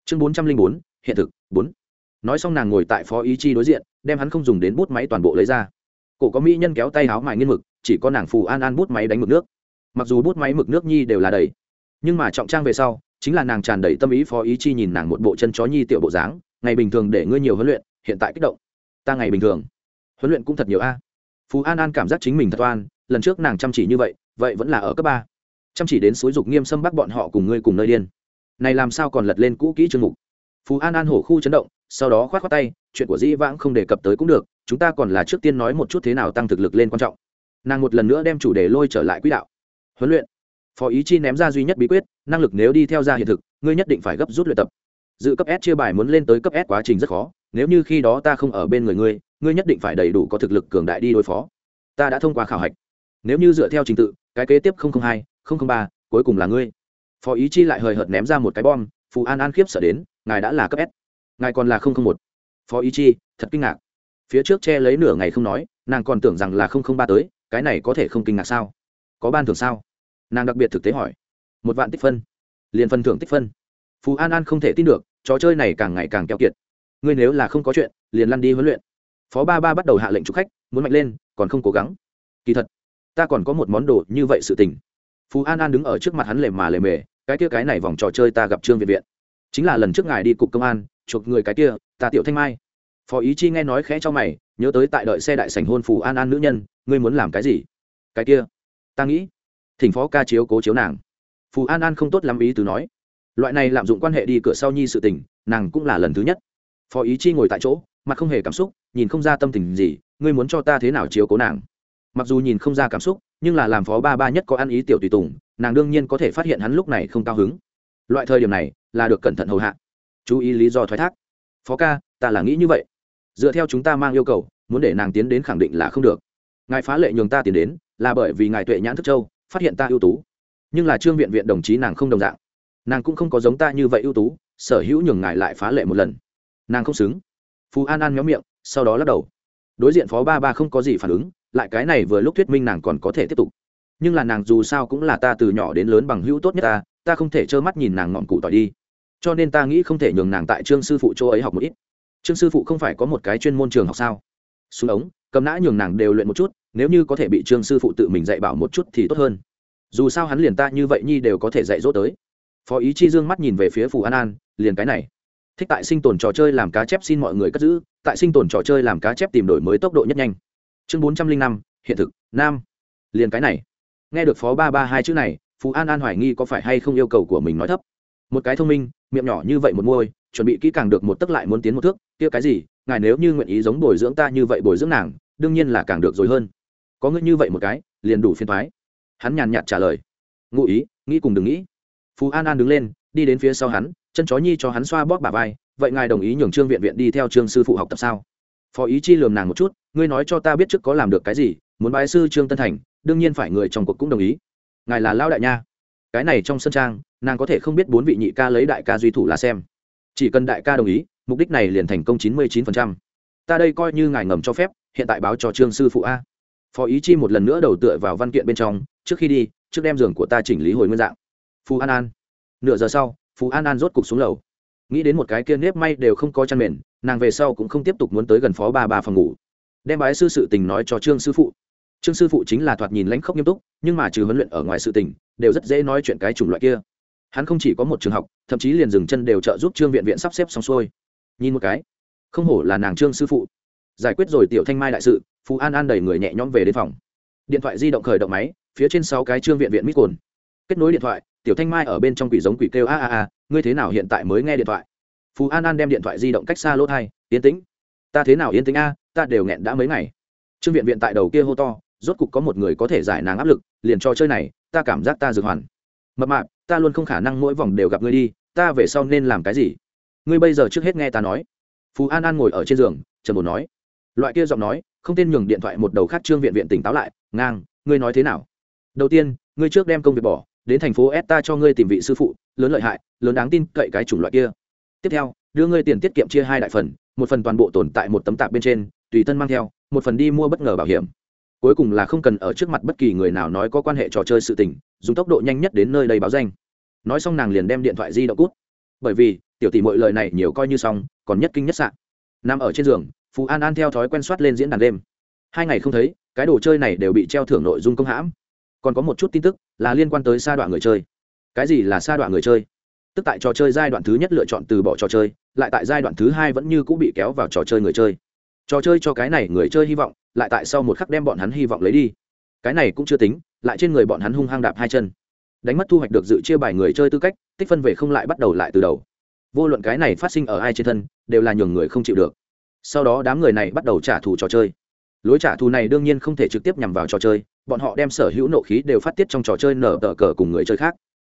Chương bốn trăm linh bốn, hiện thực, bốn. Nói xong nàng ngồi tại phó ý chi đối diện, đem hắn không dùng đến bút máy toàn bộ lấy ra. Cổ có mỹ nhân kéo tay háo mài nghiên mực, chỉ có nàng phù an an bút máy đánh mực nước. Mặc dù bút máy mực nước nhi đều là đầy, nhưng mà trọng trang về sau, chính là nàng tràn đầy tâm ý phó ý chi nhìn nàng một bộ chân chó nhi tiểu bộ dáng, ngày bình thường để ngươi nhiều huấn luyện, hiện tại kích động. Ta ngày bình thường, huấn luyện cũng thật nhiều a phú an an cảm giác chính mình thật oan, lần trước nàng chăm chỉ như vậy vậy vẫn là ở cấp ba. Chăm chỉ đến xúi dục nghiêm xâm bắt bọn họ cùng ngươi cùng nơi điên. Này làm sao còn lật lên cũ kỹ chương mục? Phú an an hổ khu chấn động, sau đó khoát khoát tay, chuyện của dĩ vãng không đề cập tới cũng được, chúng ta còn là trước tiên nói một chút thế nào tăng thực lực lên quan trọng. Nàng một lần nữa đem chủ đề lôi trở lại quỹ đạo. Huấn luyện. Phó ý chi ném ra duy nhất bí quyết, năng lực nếu đi theo ra hiện thực, ngươi nhất định phải gấp rút luyện tập. Dự cấp s chia bài muốn lên tới cấp s quá trình rất khó, nếu như khi đó ta không ở bên người ngươi ngươi nhất định phải đầy đủ có thực lực cường đại đi đối phó. Ta đã thông qua khảo hạch. Nếu như dựa theo trình tự, cái kế tiếp hai ba, cuối cùng là ngươi. Phó ý chi lại hời hợt ném ra một cái bom, phù an an khiếp sợ đến, ngài đã là cấp s. Ngài còn là một. Phó ý chi, thật kinh ngạc. Phía trước che lấy nửa ngày không nói, nàng còn tưởng rằng là ba tới, cái này có thể không kinh ngạc sao? Có ban thưởng sao? Nàng đặc biệt thực tế hỏi. Một vạn tích phân. Liền phân thưởng tích phân. Phú an an không thể tin được, trò chơi này càng ngày càng keo kiệt. Ngươi nếu là không có chuyện, liền lăn đi huấn luyện phó ba ba bắt đầu hạ lệnh chụp khách, muốn mạnh lên, còn không cố gắng. Kỳ thật, ta còn có một món đồ như vậy sự tình. Phú an an đứng ở trước mặt hắn lề mà lề mề, cái kia cái này vòng trò chơi ta gặp trương viện viện. Chính là lần trước ngài đi cục công an, chuộc người cái kia, ta tiểu thanh mai. Phó ý chi nghe nói khẽ cho mày, nhớ tới tại đợi xe đại sảnh hôn phù an an nữ nhân, ngươi muốn làm cái gì? Cái kia, ta nghĩ, thỉnh phó ca chiếu cố chiếu nàng. Phù an an không tốt lắm ý từ nói. Loại này lạm dụng quan hệ đi cửa sau nhi sự tình, nàng cũng là lần thứ nhất. Phó ý chi ngồi tại chỗ mặt không hề cảm xúc, nhìn không ra tâm tình gì, ngươi muốn cho ta thế nào chiếu cố nàng? Mặc dù nhìn không ra cảm xúc, nhưng là làm phó ba ba nhất có ăn ý tiểu tùy tùng, nàng đương nhiên có thể phát hiện hắn lúc này không cao hứng. Loại thời điểm này, là được cẩn thận hầu hạ. Chú ý lý do thoái thác. Phó ca, ta là nghĩ như vậy. Dựa theo chúng ta mang yêu cầu, muốn để nàng tiến đến khẳng định là không được. Ngài phá lệ nhường ta tiến đến, là bởi vì ngài tuệ nhãn thức châu, phát hiện ta ưu tú. Nhưng là trương viện viện đồng chí nàng không đồng dạng. Nàng cũng không có giống ta như vậy ưu tú, sở hữu nhường ngài lại phá lệ một lần. Nàng không xứng phú an an nhóm miệng, sau đó lắc đầu. Đối diện phó ba ba không có gì phản ứng, lại cái này vừa lúc thuyết minh nàng còn có thể tiếp tục. Nhưng là nàng dù sao cũng là ta từ nhỏ đến lớn bằng hữu tốt nhất ta ta không thể trơ mắt nhìn nàng ngọn cụ tỏi đi. Cho nên ta nghĩ không thể nhường nàng tại trương sư phụ chỗ ấy học một ít. Trương sư phụ không phải có một cái chuyên môn trường học sao? Xuống ống, cầm nã nhường nàng đều luyện một chút, nếu như có thể bị trương sư phụ tự mình dạy bảo một chút thì tốt hơn. Dù sao hắn liền ta như vậy nhi đều có thể dạy dỗ tới. Phó ý chi dương mắt nhìn về phía phù an an, liền cái này thích tại sinh tồn trò chơi làm cá chép xin mọi người cất giữ, tại sinh tồn trò chơi làm cá chép tìm đổi mới tốc độ nhất nhanh. Chương bốn trăm linh năm, hiện thực, nam. Liền cái này. Nghe được phó ba ba hai chữ này, phú an an hoài nghi có phải hay không yêu cầu của mình nói thấp. Một cái thông minh, miệng nhỏ như vậy một môi, chuẩn bị kỹ càng được một tấc lại muốn tiến một thước, kia cái gì, ngài nếu như nguyện ý giống bồi dưỡng ta như vậy bồi dưỡng nàng, đương nhiên là càng được rồi hơn. Có ngươi như vậy một cái, liền đủ phiền thoái hắn nhàn nhạt trả lời. Ngụ ý, nghĩ cùng đừng nghĩ. Phú an an đứng lên, đi đến phía sau hắn chân chó nhi cho hắn xoa bóp bà vai, vậy ngài đồng ý nhường trương viện viện đi theo trương sư phụ học tập sao? Phó ý chi lườm nàng một chút, ngươi nói cho ta biết trước có làm được cái gì, muốn bái sư trương tân thành, đương nhiên phải người trong cuộc cũng đồng ý. Ngài là lao đại nha. Cái này trong sân trang, nàng có thể không biết bốn vị nhị ca lấy đại ca duy thủ là xem. Chỉ cần đại ca đồng ý, mục đích này liền thành công chín mươi chín phần trăm. Ta đây coi như ngài ngầm cho phép, hiện tại báo cho trương sư phụ a. Phó ý chi một lần nữa đầu tựa vào văn kiện bên trong, trước khi đi, trước đem giường của ta chỉnh lý hồi nguyên dạng. Phù an an, nửa giờ sau phú an an rốt cục xuống lầu. Nghĩ đến một cái kia nếp may đều không có chăn mền, nàng về sau cũng không tiếp tục muốn tới gần phó ba ba phòng ngủ. Đem bái sư sự tình nói cho trương sư phụ. Trương sư phụ chính là thoạt nhìn lãnh khốc nghiêm túc, nhưng mà trừ huấn luyện ở ngoài sự tình, đều rất dễ nói chuyện cái chủng loại kia. Hắn không chỉ có một trường học, thậm chí liền dừng chân đều trợ giúp trương viện viện sắp xếp xong xuôi. Nhìn một cái, không hổ là nàng trương sư phụ. Giải quyết rồi tiểu thanh mai đại sự, phú an an đẩy người nhẹ nhõm về đến phòng. Điện thoại di động khởi động máy, phía trên sáu cái trương viện viện mít cồn kết nối điện thoại, tiểu thanh mai ở bên trong quỷ giống quỷ kêu, a a a, ngươi thế nào hiện tại mới nghe điện thoại? Phú an an đem điện thoại di động cách xa lỗ thai, yên tĩnh. Ta thế nào yên tĩnh a, ta đều nghẹn đã mấy ngày. Trương viện viện tại đầu kia hô to, rốt cục có một người có thể giải nàng áp lực, liền cho chơi này, ta cảm giác ta dược hoàn. Mập mạp, ta luôn không khả năng mỗi vòng đều gặp ngươi đi, ta về sau nên làm cái gì? Ngươi bây giờ trước hết nghe ta nói. Phú an an ngồi ở trên giường trần bồn nói. Loại kia giọng nói, không tên nhường điện thoại một đầu khác trương viện viện tỉnh táo lại, ngang, ngươi nói thế nào? Đầu tiên, ngươi trước đem công việc bỏ đến thành phố s ta cho ngươi tìm vị sư phụ, lớn lợi hại, lớn đáng tin cậy cái chủng loại kia. Tiếp theo, đưa ngươi tiền tiết kiệm chia hai đại phần, một phần toàn bộ tồn tại một tấm tạp bên trên, tùy thân mang theo, một phần đi mua bất ngờ bảo hiểm. Cuối cùng là không cần ở trước mặt bất kỳ người nào nói có quan hệ trò chơi sự tình, dùng tốc độ nhanh nhất đến nơi đây báo danh. Nói xong nàng liền đem điện thoại di động cút. Bởi vì, tiểu tỷ mọi lời này nhiều coi như xong, còn nhất kinh nhất sạn nằm ở trên giường, phú an an theo thói quen soát lên diễn đàn đêm. Hai ngày không thấy, cái đồ chơi này đều bị treo thưởng nội dung công hãm còn có một chút tin tức là liên quan tới sa đoạn người chơi. Cái gì là sa đoạn người chơi? Tức tại trò chơi giai đoạn thứ nhất lựa chọn từ bỏ trò chơi, lại tại giai đoạn thứ hai vẫn như cũng bị kéo vào trò chơi người chơi. Trò chơi cho cái này người chơi hy vọng, lại tại sau một khắc đem bọn hắn hy vọng lấy đi. Cái này cũng chưa tính, lại trên người bọn hắn hung hăng đạp hai chân. Đánh mất thu hoạch được dự chia bài người chơi tư cách, tích phân về không lại bắt đầu lại từ đầu. Vô luận cái này phát sinh ở ai trên thân, đều là nhường người không chịu được. Sau đó đám người này bắt đầu trả thù trò chơi. Lối trả thù này đương nhiên không thể trực tiếp nhằm vào trò chơi bọn họ đem sở hữu nộ khí đều phát tiết trong trò chơi nở tờ cờ cùng người chơi khác.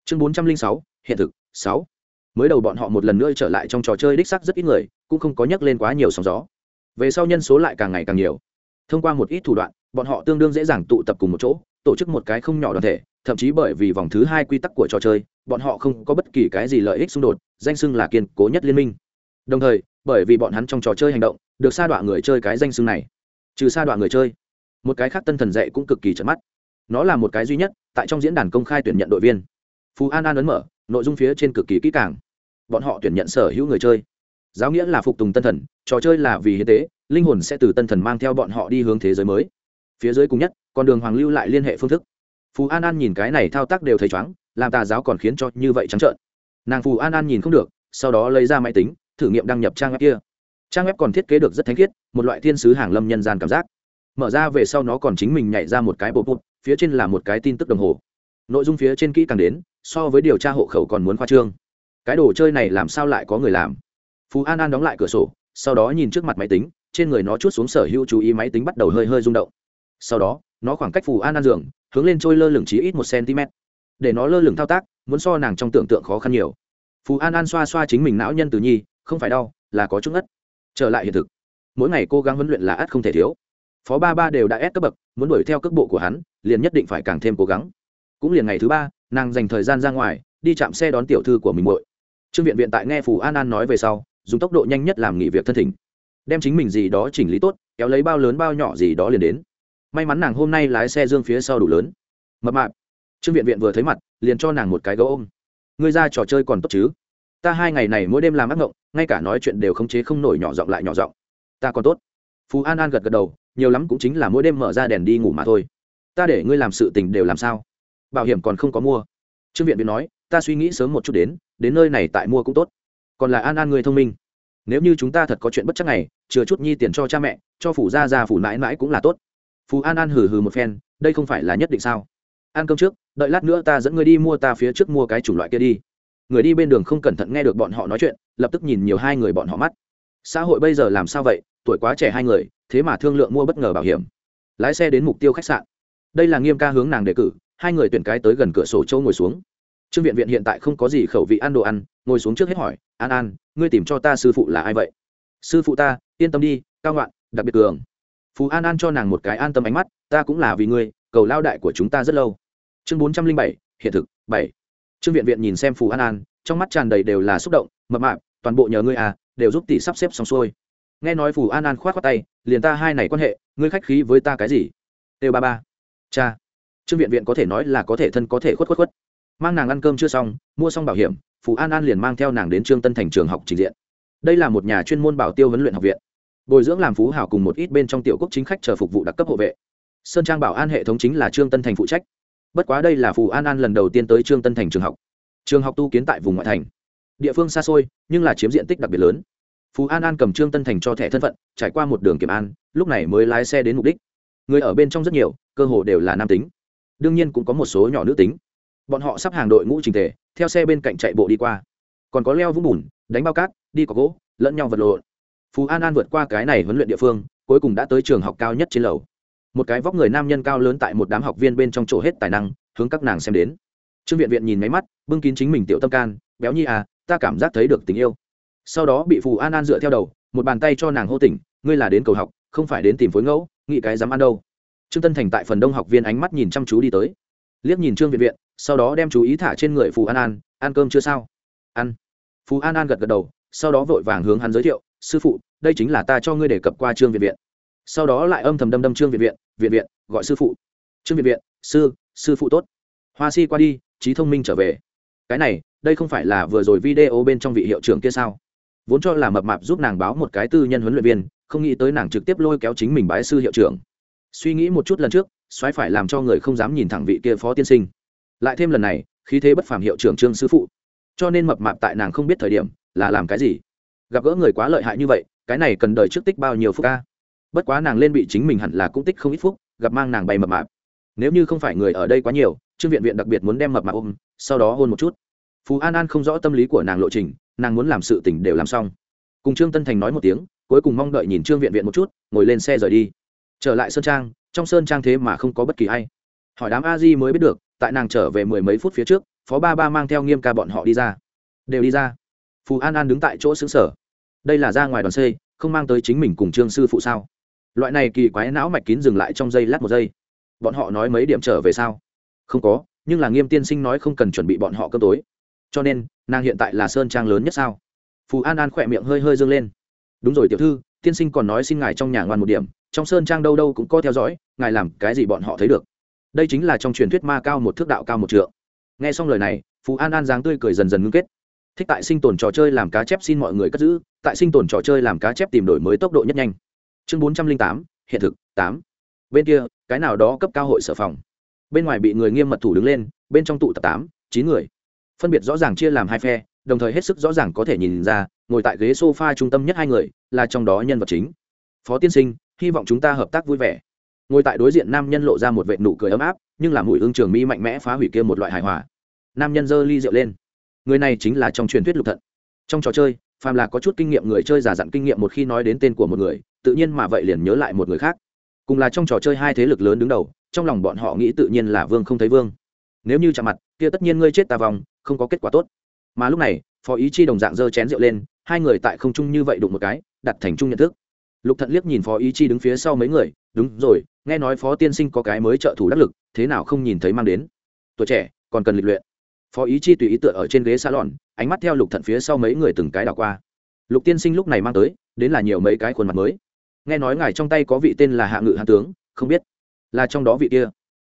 Chương bốn trăm linh sáu, hiện thực, sáu. Mới đầu bọn họ một lần nữa trở lại trong trò chơi đích sắc rất ít người, cũng không có nhắc lên quá nhiều sóng gió. Về sau nhân số lại càng ngày càng nhiều. Thông qua một ít thủ đoạn, bọn họ tương đương dễ dàng tụ tập cùng một chỗ, tổ chức một cái không nhỏ đoàn thể, thậm chí bởi vì vòng thứ hai quy tắc của trò chơi, bọn họ không có bất kỳ cái gì lợi ích xung đột, danh xưng là kiên cố nhất liên minh. Đồng thời, bởi vì bọn hắn trong trò chơi hành động, được sa đọa người chơi cái danh xưng này. Trừ sa đọa người chơi một cái khác tân thần dạy cũng cực kỳ trợn mắt. Nó là một cái duy nhất tại trong diễn đàn công khai tuyển nhận đội viên. Phú an an ấn mở, nội dung phía trên cực kỳ kỹ càng. Bọn họ tuyển nhận sở hữu người chơi. Giáo nghĩa là phục tùng tân thần, trò chơi là vì hiến tế, linh hồn sẽ từ tân thần mang theo bọn họ đi hướng thế giới mới. Phía dưới cùng nhất, con đường hoàng lưu lại liên hệ phương thức. Phú an an nhìn cái này thao tác đều thấy chóng, làm tà giáo còn khiến cho như vậy trắng trợn. Nàng phù an an nhìn không được, sau đó lấy ra máy tính, thử nghiệm đăng nhập trang web kia. Trang web còn thiết kế được rất thánh khiết, một loại thiên sứ hàng lâm nhân gian cảm giác mở ra về sau nó còn chính mình nhảy ra một cái bộ bút phía trên là một cái tin tức đồng hồ. Nội dung phía trên kỹ càng đến, so với điều tra hộ khẩu còn muốn khoa trương. Cái đồ chơi này làm sao lại có người làm? Phú an an đóng lại cửa sổ, sau đó nhìn trước mặt máy tính, trên người nó chút xuống sở hữu chú ý máy tính bắt đầu hơi hơi rung động. Sau đó, nó khoảng cách phù an an giường, hướng lên trôi lơ lửng chí ít một cm để nó lơ lửng thao tác, muốn so nàng trong tưởng tượng khó khăn nhiều. Phù an an xoa xoa chính mình não nhân từ nhi, không phải đau, là có chút ngất. Trở lại hiện thực. Mỗi ngày cố gắng huấn luyện là ắt không thể thiếu phó ba ba đều đã ép cấp bậc, muốn đuổi theo cước bộ của hắn, liền nhất định phải càng thêm cố gắng. Cũng liền ngày thứ ba, nàng dành thời gian ra ngoài, đi chạm xe đón tiểu thư của mình muội. Trương viện viện tại nghe phù an an nói về sau, dùng tốc độ nhanh nhất làm nghỉ việc thân thỉnh. Đem chính mình gì đó chỉnh lý tốt, kéo lấy bao lớn bao nhỏ gì đó liền đến. May mắn nàng hôm nay lái xe dương phía sau đủ lớn. Mập mạp. Trương viện viện vừa thấy mặt, liền cho nàng một cái gấu ôm. Ngươi ra trò chơi còn tốt chứ? Ta hai ngày này mỗi đêm làm ác ngộng, ngay cả nói chuyện đều khống chế không nổi nhỏ giọng lại nhỏ giọng. Ta còn tốt. Phú an an gật gật đầu nhiều lắm cũng chính là mỗi đêm mở ra đèn đi ngủ mà thôi. Ta để ngươi làm sự tình đều làm sao? Bảo hiểm còn không có mua. Trương viện viện nói, ta suy nghĩ sớm một chút đến đến nơi này tại mua cũng tốt. Còn là an an người thông minh. Nếu như chúng ta thật có chuyện bất chắc này, chừa chút nhi tiền cho cha mẹ, cho phủ gia gia phủ mãi mãi cũng là tốt. Phú an an hừ hừ một phen, đây không phải là nhất định sao? Ăn cơm trước, đợi lát nữa ta dẫn ngươi đi mua ta phía trước mua cái chủng loại kia đi. Người đi bên đường không cẩn thận nghe được bọn họ nói chuyện, lập tức nhìn nhiều hai người bọn họ mắt. Xã hội bây giờ làm sao vậy? Tuổi quá trẻ hai người thế mà thương lượng mua bất ngờ bảo hiểm. Lái xe đến mục tiêu khách sạn. Đây là nghiêm ca hướng nàng đề cử, hai người tuyển cái tới gần cửa sổ châu ngồi xuống. Trương viện viện hiện tại không có gì khẩu vị ăn đồ ăn, ngồi xuống trước hết hỏi, an an, ngươi tìm cho ta sư phụ là ai vậy? Sư phụ ta, yên tâm đi, cao ngoạn, đặc biệt cường. Phú an an cho nàng một cái an tâm ánh mắt, ta cũng là vì ngươi, cầu lao đại của chúng ta rất lâu. Chương bốn trăm linh bảy, hiện thực, bảy. Trương viện viện nhìn xem phù an an, trong mắt tràn đầy đều là xúc động, mập mạp, toàn bộ nhờ ngươi à đều giúp tỷ sắp xếp xong xuôi nghe nói phù an an khoát khoát tay, liền ta hai này quan hệ, ngươi khách khí với ta cái gì? Têu ba ba. Cha. Trương viện viện có thể nói là có thể thân có thể khuất khuất khuất. Mang nàng ăn cơm chưa xong, mua xong bảo hiểm, phù an an liền mang theo nàng đến trương tân thành trường học trình diện. Đây là một nhà chuyên môn bảo tiêu huấn luyện học viện. Bồi dưỡng làm phú hảo cùng một ít bên trong tiểu quốc chính khách chờ phục vụ đặc cấp hộ vệ. Sơn trang bảo an hệ thống chính là trương tân thành phụ trách. Bất quá đây là phù an an lần đầu tiên tới trương tân thành trường học. Trường học tu kiến tại vùng ngoại thành. Địa phương xa xôi, nhưng là chiếm diện tích đặc biệt lớn phú an an cầm trương tân thành cho thẻ thân phận, trải qua một đường kiểm an, lúc này mới lái xe đến mục đích. Người ở bên trong rất nhiều, cơ hồ đều là nam tính. Đương nhiên cũng có một số nhỏ nữ tính. Bọn họ sắp hàng đội ngũ trình tề, theo xe bên cạnh chạy bộ đi qua. Còn có leo vũng bùn, đánh bao cát, đi có gỗ, lẫn nhau vật lộn. Phú an an vượt qua cái này huấn luyện địa phương, cuối cùng đã tới trường học cao nhất trên lầu. Một cái vóc người nam nhân cao lớn tại một đám học viên bên trong chỗ hết tài năng, hướng các nàng xem đến. Trương viện viện nhìn máy mắt, bưng kín chính mình tiểu tâm can, béo nhi à ta cảm giác thấy được tình yêu sau đó bị phù an an dựa theo đầu, một bàn tay cho nàng hô tỉnh, ngươi là đến cầu học, không phải đến tìm phối ngẫu, nghĩ cái dám ăn đâu. Trương tân thành tại phần đông học viên ánh mắt nhìn chăm chú đi tới. Liếc nhìn trương viện viện, sau đó đem chú ý thả trên người phù an an, ăn cơm chưa sao? Ăn. Phù an an gật gật đầu, sau đó vội vàng hướng hắn giới thiệu, sư phụ, đây chính là ta cho ngươi đề cập qua trương viện viện. Sau đó lại âm thầm đâm đâm trương viện viện viện viện, gọi sư phụ. Trương viện viện, sư sư phụ tốt. Hoa si qua đi, trí thông minh trở về. Cái này, đây không phải là vừa rồi video bên trong vị hiệu trưởng kia sao? Vốn cho là mập mạp giúp nàng báo một cái tư nhân huấn luyện viên, không nghĩ tới nàng trực tiếp lôi kéo chính mình bái sư hiệu trưởng. Suy nghĩ một chút lần trước, xoáy phải làm cho người không dám nhìn thẳng vị kia phó tiên sinh. Lại thêm lần này, khí thế bất phàm hiệu trưởng trương sư phụ. Cho nên mập mạp tại nàng không biết thời điểm, là làm cái gì? Gặp gỡ người quá lợi hại như vậy, cái này cần đời trước tích bao nhiêu phút ca bất quá nàng lên bị chính mình hẳn là cũng tích không ít phúc, gặp mang nàng bay mập mạp. Nếu như không phải người ở đây quá nhiều, trương viện viện đặc biệt muốn đem mập mạp ôm, sau đó hôn một chút phú an an không rõ tâm lý của nàng lộ trình nàng muốn làm sự tỉnh đều làm xong. Cùng trương tân thành nói một tiếng cuối cùng mong đợi nhìn trương viện viện một chút ngồi lên xe rời đi. Trở lại sơn trang trong sơn trang thế mà không có bất kỳ ai. Hỏi đám a di mới biết được tại nàng trở về mười mấy phút phía trước phó ba ba mang theo nghiêm ca bọn họ đi ra. Đều đi ra. Phù an an đứng tại chỗ xứng sở đây là ra ngoài đoàn xe, không mang tới chính mình cùng trương sư phụ sao? Loại này kỳ quái não mạch kín dừng lại trong giây lát một giây. Bọn họ nói mấy điểm trở về sao? Không có nhưng là nghiêm tiên sinh nói không cần chuẩn bị bọn họ cơm tối cho nên, nàng hiện tại là sơn trang lớn nhất sao? Phù an an khỏe miệng hơi hơi dâng lên. Đúng rồi tiểu thư, tiên sinh còn nói xin ngài trong nhà ngoan một điểm, trong sơn trang đâu đâu cũng có theo dõi, ngài làm cái gì bọn họ thấy được. Đây chính là trong truyền thuyết ma cao một thước đạo cao một trượng. Nghe xong lời này phú an an dáng tươi cười dần dần ngưng kết. Thích tại sinh tồn trò chơi làm cá chép xin mọi người cất giữ, tại sinh tồn trò chơi làm cá chép tìm đổi mới tốc độ nhất nhanh. Chương bốn trăm linh tám, hiện thực, tám. Bên kia, cái nào đó cấp cao hội sở phòng. Bên ngoài bị người nghiêm mật thủ đứng lên, bên trong tụ tập tám, chín người phân biệt rõ ràng chia làm hai phe, đồng thời hết sức rõ ràng có thể nhìn ra, ngồi tại ghế s o f a trung tâm nhất hai người là trong đó nhân vật chính. Phó tiên sinh, hy vọng chúng ta hợp tác vui vẻ. Ngồi tại đối diện nam nhân lộ ra một vệ nụ cười ấm áp, nhưng là mùi hương trường mỹ mạnh mẽ phá hủy kia một loại hài hòa. Nam nhân giơ ly rượu lên. Người này chính là trong truyền thuyết lục thận. Trong trò chơi, phàm là có chút kinh nghiệm người chơi giả dặn kinh nghiệm một khi nói đến tên của một người, tự nhiên mà vậy liền nhớ lại một người khác. Cùng là trong trò chơi hai thế lực lớn đứng đầu, trong lòng bọn họ nghĩ tự nhiên là vương không thấy vương. Nếu như chạm mặt, kia tất nhiên ngươi chết tà vòng không có kết quả tốt. Mà lúc này, phó ý chi đồng dạng giơ chén rượu lên, hai người tại không trung như vậy đụng một cái, đặt thành chung nhận thức. Lục thận liếc nhìn phó ý chi đứng phía sau mấy người, đúng rồi, nghe nói phó tiên sinh có cái mới trợ thủ đắc lực, thế nào không nhìn thấy mang đến? Tuổi trẻ, còn cần lịch luyện. Phó ý chi tùy ý tựa ở trên ghế xa lòn ánh mắt theo lục thận phía sau mấy người từng cái đảo qua. Lục tiên sinh lúc này mang tới, đến là nhiều mấy cái khuôn mặt mới. Nghe nói ngài trong tay có vị tên là hạ ngự hạ tướng, không biết là trong đó vị kia.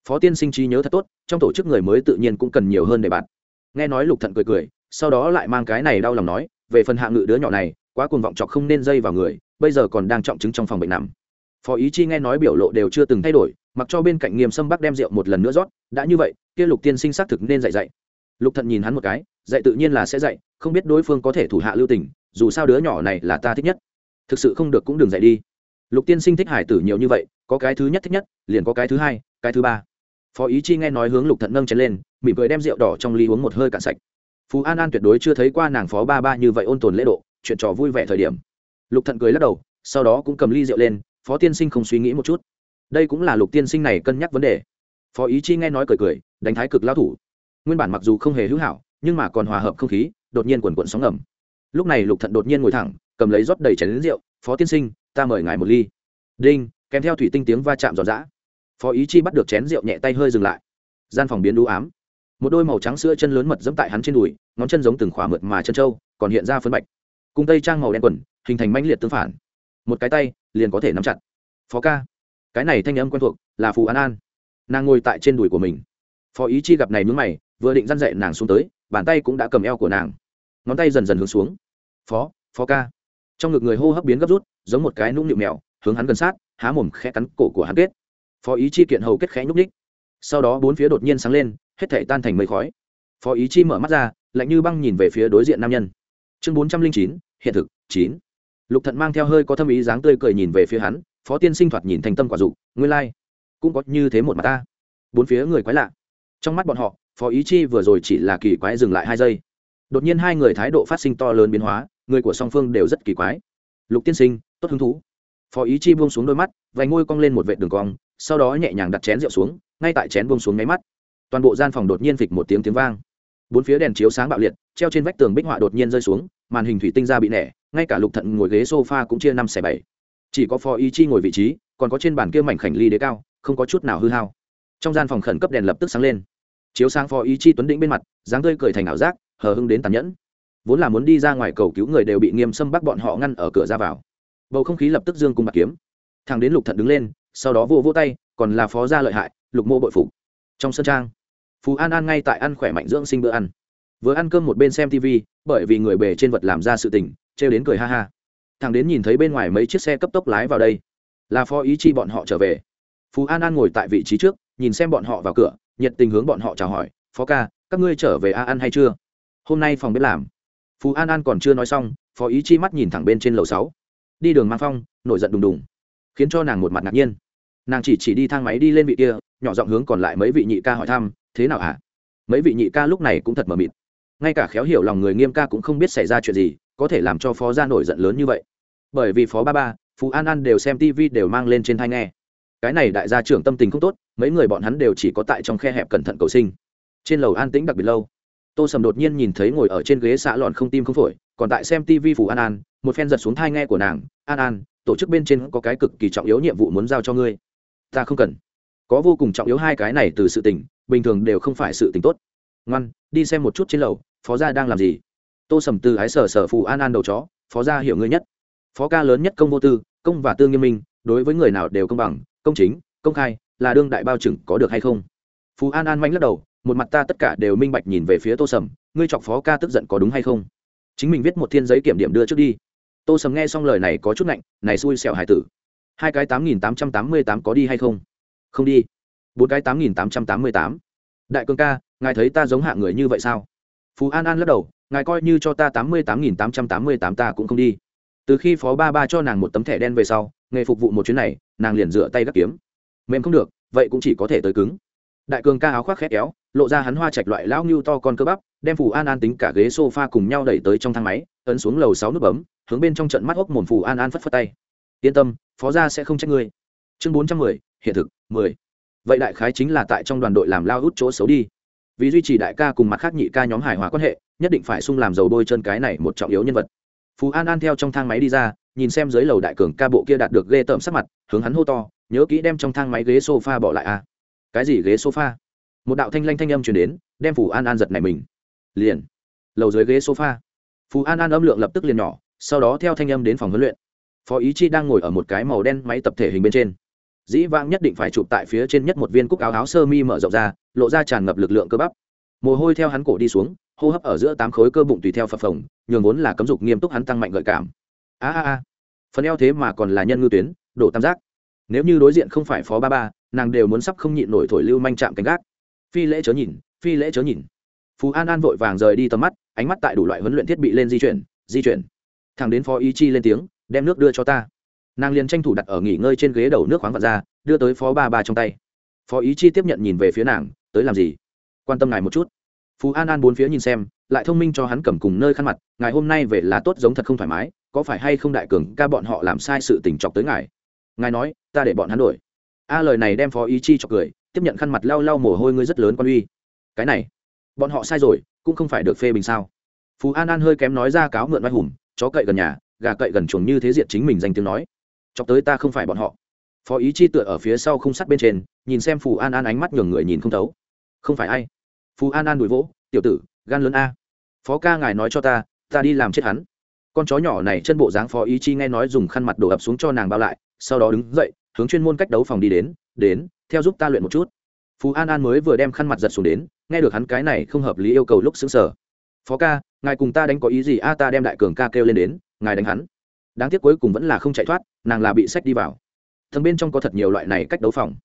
Phó tiên sinh trí nhớ thật tốt, trong tổ chức người mới tự nhiên cũng cần nhiều hơn để bạn nghe nói lục thận cười cười, sau đó lại mang cái này đau lòng nói, về phần hạ ngự đứa nhỏ này, quá cuồng vọng chọc không nên dây vào người, bây giờ còn đang trọng chứng trong phòng bệnh nằm. Phó ý chi nghe nói biểu lộ đều chưa từng thay đổi, mặc cho bên cạnh nghiêm sâm bắc đem rượu một lần nữa rót, đã như vậy, kia lục tiên sinh xác thực nên dạy dạy lục thận nhìn hắn một cái dạy tự nhiên là sẽ dạy không biết đối phương có thể thủ hạ lưu tình, dù sao đứa nhỏ này là ta thích nhất. Thực sự không được cũng đừng dạy đi. Lục tiên sinh thích hải tử nhiều như vậy, có cái thứ nhất thích nhất, liền có cái thứ hai, cái thứ ba phó ý chi nghe nói hướng lục thận nâng chén lên, mỉm cười đem rượu đỏ trong ly uống một hơi cạn sạch. Phú an an tuyệt đối chưa thấy qua nàng phó ba ba như vậy ôn tồn lễ độ, chuyện trò vui vẻ thời điểm. Lục thận cười lắc đầu, sau đó cũng cầm ly rượu lên, phó tiên sinh không suy nghĩ một chút. Đây cũng là lục tiên sinh này cân nhắc vấn đề. Phó ý chi nghe nói cười cười, đánh thái cực lao thủ. Nguyên bản mặc dù không hề hữu hảo, nhưng mà còn hòa hợp không khí, đột nhiên quần quận sóng ngầm. Lúc này lục thận đột nhiên ngồi thẳng, cầm lấy rót đầy chén lính rượu, phó tiên sinh, ta mời ngài một ly. Đinh. Kèm theo thủy tinh tiếng va chạm giòn giã phó ý chi bắt được chén rượu nhẹ tay hơi dừng lại. Gian phòng biến đũ ám. Một đôi màu trắng sữa chân lớn mật dẫm tại hắn trên đùi, ngón chân giống từng khỏa mượt mà chân trâu, còn hiện ra phấn bạch. Cùng tây trang màu đen quần, hình thành mãnh liệt tương phản. Một cái tay, liền có thể nắm chặt. Phó ca. Cái này thanh âm quen thuộc, là phù an an. Nàng ngồi tại trên đùi của mình. Phó ý chi gặp này mướn mày, vừa định dăn dậy nàng xuống tới, bàn tay cũng đã cầm eo của nàng. Ngón tay dần dần hướng xuống. Phó phó ca. Trong ngực người hô hấp biến gấp rút, giống một cái nũng nịu mèo, hướng hắn gần sát, há mồm khẽ cắn cổ của hắn kết phó ý chi kiện hầu kết khẽ nhúc ních. Sau đó bốn phía đột nhiên sáng lên, hết thể tan thành mây khói. Phó ý chi mở mắt ra, lạnh như băng nhìn về phía đối diện nam nhân. Chương bốn trăm linh chín, hiện thực, chín. Lục thận mang theo hơi có thâm ý dáng tươi cười nhìn về phía hắn, phó tiên sinh thoạt nhìn thành tâm quả dục, nguyên lai、like. cũng có như thế một mặt ta. Bốn phía người quái lạ. Trong mắt bọn họ, phó ý chi vừa rồi chỉ là kỳ quái dừng lại hai giây. Đột nhiên hai người thái độ phát sinh to lớn biến hóa, người của song phương đều rất kỳ quái. Lục tiên sinh, tốt hứng thú. Phó ý chi buông xuống đôi mắt, vài ngôi cong lên một vệ đường cong sau đó nhẹ nhàng đặt chén rượu xuống, ngay tại chén buông xuống nháy mắt. Toàn bộ gian phòng đột nhiên phịch một tiếng tiếng vang. Bốn phía đèn chiếu sáng bạo liệt, treo trên vách tường bích họa đột nhiên rơi xuống, màn hình thủy tinh ra bị nẻ, ngay cả lục thận ngồi ghế sofa cũng chia năm xẻ bảy. Chỉ có phó ý chi ngồi vị trí, còn có trên bàn kia mảnh khảnh ly đế cao, không có chút nào hư hao. Trong gian phòng khẩn cấp đèn lập tức sáng lên. Chiếu sáng phó ý chi tuấn đĩnh bên mặt, dáng tươi cười thành ảo giác, hờ hưng đến tàn nhẫn. Vốn là muốn đi ra ngoài cầu cứu người đều bị nghiêm xâm bắt bọn họ ngăn ở cửa ra vào. Bầu không khí lập tức dương cùng bạc kiếm. Thằng đến lục thận đứng lên sau đó vô vô tay, còn là phó gia lợi hại, lục mô bội phục. Trong sân trang, phú an an ngay tại ăn khỏe mạnh dưỡng sinh bữa ăn. Vừa ăn cơm một bên xem tv bởi vì người bề trên vật làm ra sự tình, trêu đến cười ha ha. Thằng đến nhìn thấy bên ngoài mấy chiếc xe cấp tốc lái vào đây, là phó ý chi bọn họ trở về. Phú an an ngồi tại vị trí trước, nhìn xem bọn họ vào cửa, nhiệt tình hướng bọn họ chào hỏi, phó ca, các ngươi trở về a ăn hay chưa? Hôm nay phòng bếp làm. Phú an an còn chưa nói xong, phó ý chi mắt nhìn thẳng bên trên lầu sáu. Đi đường mang phong, nổi giận đùng đùng khiến cho nàng một mặt ngạc nhiên. Nàng chỉ chỉ đi thang máy đi lên vị kia, nhỏ giọng hướng còn lại mấy vị nhị ca hỏi thăm, thế nào hả mấy vị nhị ca lúc này cũng thật mờ mịt. Ngay cả khéo hiểu lòng người nghiêm ca cũng không biết xảy ra chuyện gì, có thể làm cho phó gia nổi giận lớn như vậy. Bởi vì phó ba ba, phú an an đều xem tv đều mang lên trên thai nghe. Cái này đại gia trưởng tâm tình không tốt, mấy người bọn hắn đều chỉ có tại trong khe hẹp cẩn thận cầu sinh. Trên lầu an tĩnh đặc biệt lâu. Tô sầm đột nhiên nhìn thấy ngồi ở trên ghế xạ lòn không tim không phổi, còn tại xem tv phù an an, một phen giật xuống thai nghe của nàng, an an tổ chức bên trên có cái cực kỳ trọng yếu nhiệm vụ muốn giao cho ngươi. Ta không cần. Có vô cùng trọng yếu hai cái này từ sự tình, bình thường đều không phải sự tình tốt. Ngoan, đi xem một chút trên lầu, phó gia đang làm gì? Tô sầm từ ái sở sở phù an an đầu chó, phó gia hiểu ngươi nhất. Phó ca lớn nhất công vô tư, công và tư nghiêm minh, đối với người nào đều công bằng, công chính, công khai, là đương đại bao trừng có được hay không? Phú an an manh lắc đầu, một mặt ta tất cả đều minh bạch nhìn về phía tô sầm, ngươi chọc phó ca tức giận có đúng hay không? Chính mình viết một thiên giấy kiểm điểm đưa trước đi tô sầm nghe xong lời này có chút lạnh, này xui xẻo hải tử. Hai cái tám nghìn tám trăm tám mươi tám có đi hay không? Không đi. Bốn cái tám nghìn tám trăm tám mươi tám. Đại cương ca, ngài thấy ta giống hạ người như vậy sao? Phú an an lắc đầu, ngài coi như cho ta tám mươi tám nghìn tám trăm tám mươi tám ta cũng không đi. Từ khi phó ba ba cho nàng một tấm thẻ đen về sau, nghề phục vụ một chuyến này, nàng liền rửa tay gắt kiếm. Mềm không được, vậy cũng chỉ có thể tới cứng đại cường ca áo khoác khét kéo, lộ ra hắn hoa chạch loại lão ngưu to con cơ bắp, đem phù an an tính cả ghế s o f a cùng nhau đẩy tới trong thang máy, ấn xuống lầu sáu nút bấm, hướng bên trong trận mắt hốc mồm phù an an phất phất tay. Yên tâm, phó gia sẽ không trách ngươi. Chương bốn trăm mười, hiện thực, mười. Vậy đại khái chính là tại trong đoàn đội làm lao hút chỗ xấu đi. Vì duy trì đại ca cùng mặt khác nhị ca nhóm hài hòa quan hệ, nhất định phải sung làm dầu bôi chân cái này một trọng yếu nhân vật. Phú an an theo trong thang máy đi ra, nhìn xem dưới lầu đại cường ca bộ kia đạt được ghê tởm sắc mặt, hướng hắn hô to, nhớ kỹ đem trong thang máy ghế sofa bỏ lại a à? Cái gì ghế sofa? Một đạo thanh lanh thanh âm truyền đến, đem phù an an giật này mình. Liền, lầu dưới ghế sofa. Phù an an âm lượng lập tức liền nhỏ, sau đó theo thanh âm đến phòng huấn luyện. Phó ý chi đang ngồi ở một cái màu đen máy tập thể hình bên trên. Dĩ vãng nhất định phải chụp tại phía trên nhất một viên cúc áo áo sơ mi mở rộng ra, lộ ra tràn ngập lực lượng cơ bắp. Mồ hôi theo hắn cổ đi xuống, hô hấp ở giữa tám khối cơ bụng tùy theo phập phồng, nhường vốn là cấm dục nghiêm túc hắn tăng mạnh gợi cảm. A a a. Phần eo thế mà còn là nhân ngư tuyến, đổ tam giác. Nếu như đối diện không phải phó ba ba nàng đều muốn sắp không nhịn nổi thổi lưu manh chạm cánh gác. Phi lễ chớ nhìn, phi lễ chớ nhìn. Phú an an vội vàng rời đi tầm mắt, ánh mắt tại đủ loại huấn luyện thiết bị lên di chuyển di chuyển. Thằng đến phó ý chi lên tiếng, đem nước đưa cho ta. Nàng liền tranh thủ đặt ở nghỉ ngơi trên ghế đầu nước khoáng vật ra, đưa tới phó ba ba trong tay. Phó ý chi tiếp nhận nhìn về phía nàng, tới làm gì? Quan tâm ngài một chút. Phú an an bốn phía nhìn xem, lại thông minh cho hắn cầm cùng nơi khăn mặt, ngài hôm nay về là tốt giống thật không thoải mái, có phải hay không đại cường ca bọn họ làm sai sự tình chọc tới ngài? Ngài nói, ta để bọn hắn đổi a lời này đem phó ý chi cho cười, tiếp nhận khăn mặt lau lau mồ hôi ngươi rất lớn quan uy. Cái này, bọn họ sai rồi, cũng không phải được phê bình sao? Phú an an hơi kém nói ra cáo mượn vai hùng, chó cậy gần nhà, gà cậy gần chuồng như thế diện chính mình danh tiếng nói. Chọc tới ta không phải bọn họ. Phó ý chi tựa ở phía sau không sắt bên trên, nhìn xem phù an an ánh mắt nhường người nhìn không thấu. Không phải ai? Phù an an đùi vỗ, tiểu tử, gan lớn a. Phó ca ngài nói cho ta ta đi làm chết hắn. Con chó nhỏ này chân bộ dáng phó ý chi nghe nói dùng khăn mặt đổ ập xuống cho nàng bao lại, sau đó đứng dậy hướng chuyên môn cách đấu phòng đi đến đến, theo giúp ta luyện một chút. Phú an an mới vừa đem khăn mặt giật xuống đến, nghe được hắn cái này không hợp lý yêu cầu lúc xứng sở phó ca, ngài cùng ta đánh có ý gì? A, ta đem đại cường ca kêu lên đến, ngài đánh hắn. Đáng tiếc cuối cùng vẫn là không chạy thoát, nàng là bị sách đi vào. Thân bên trong có thật nhiều loại này cách đấu phòng.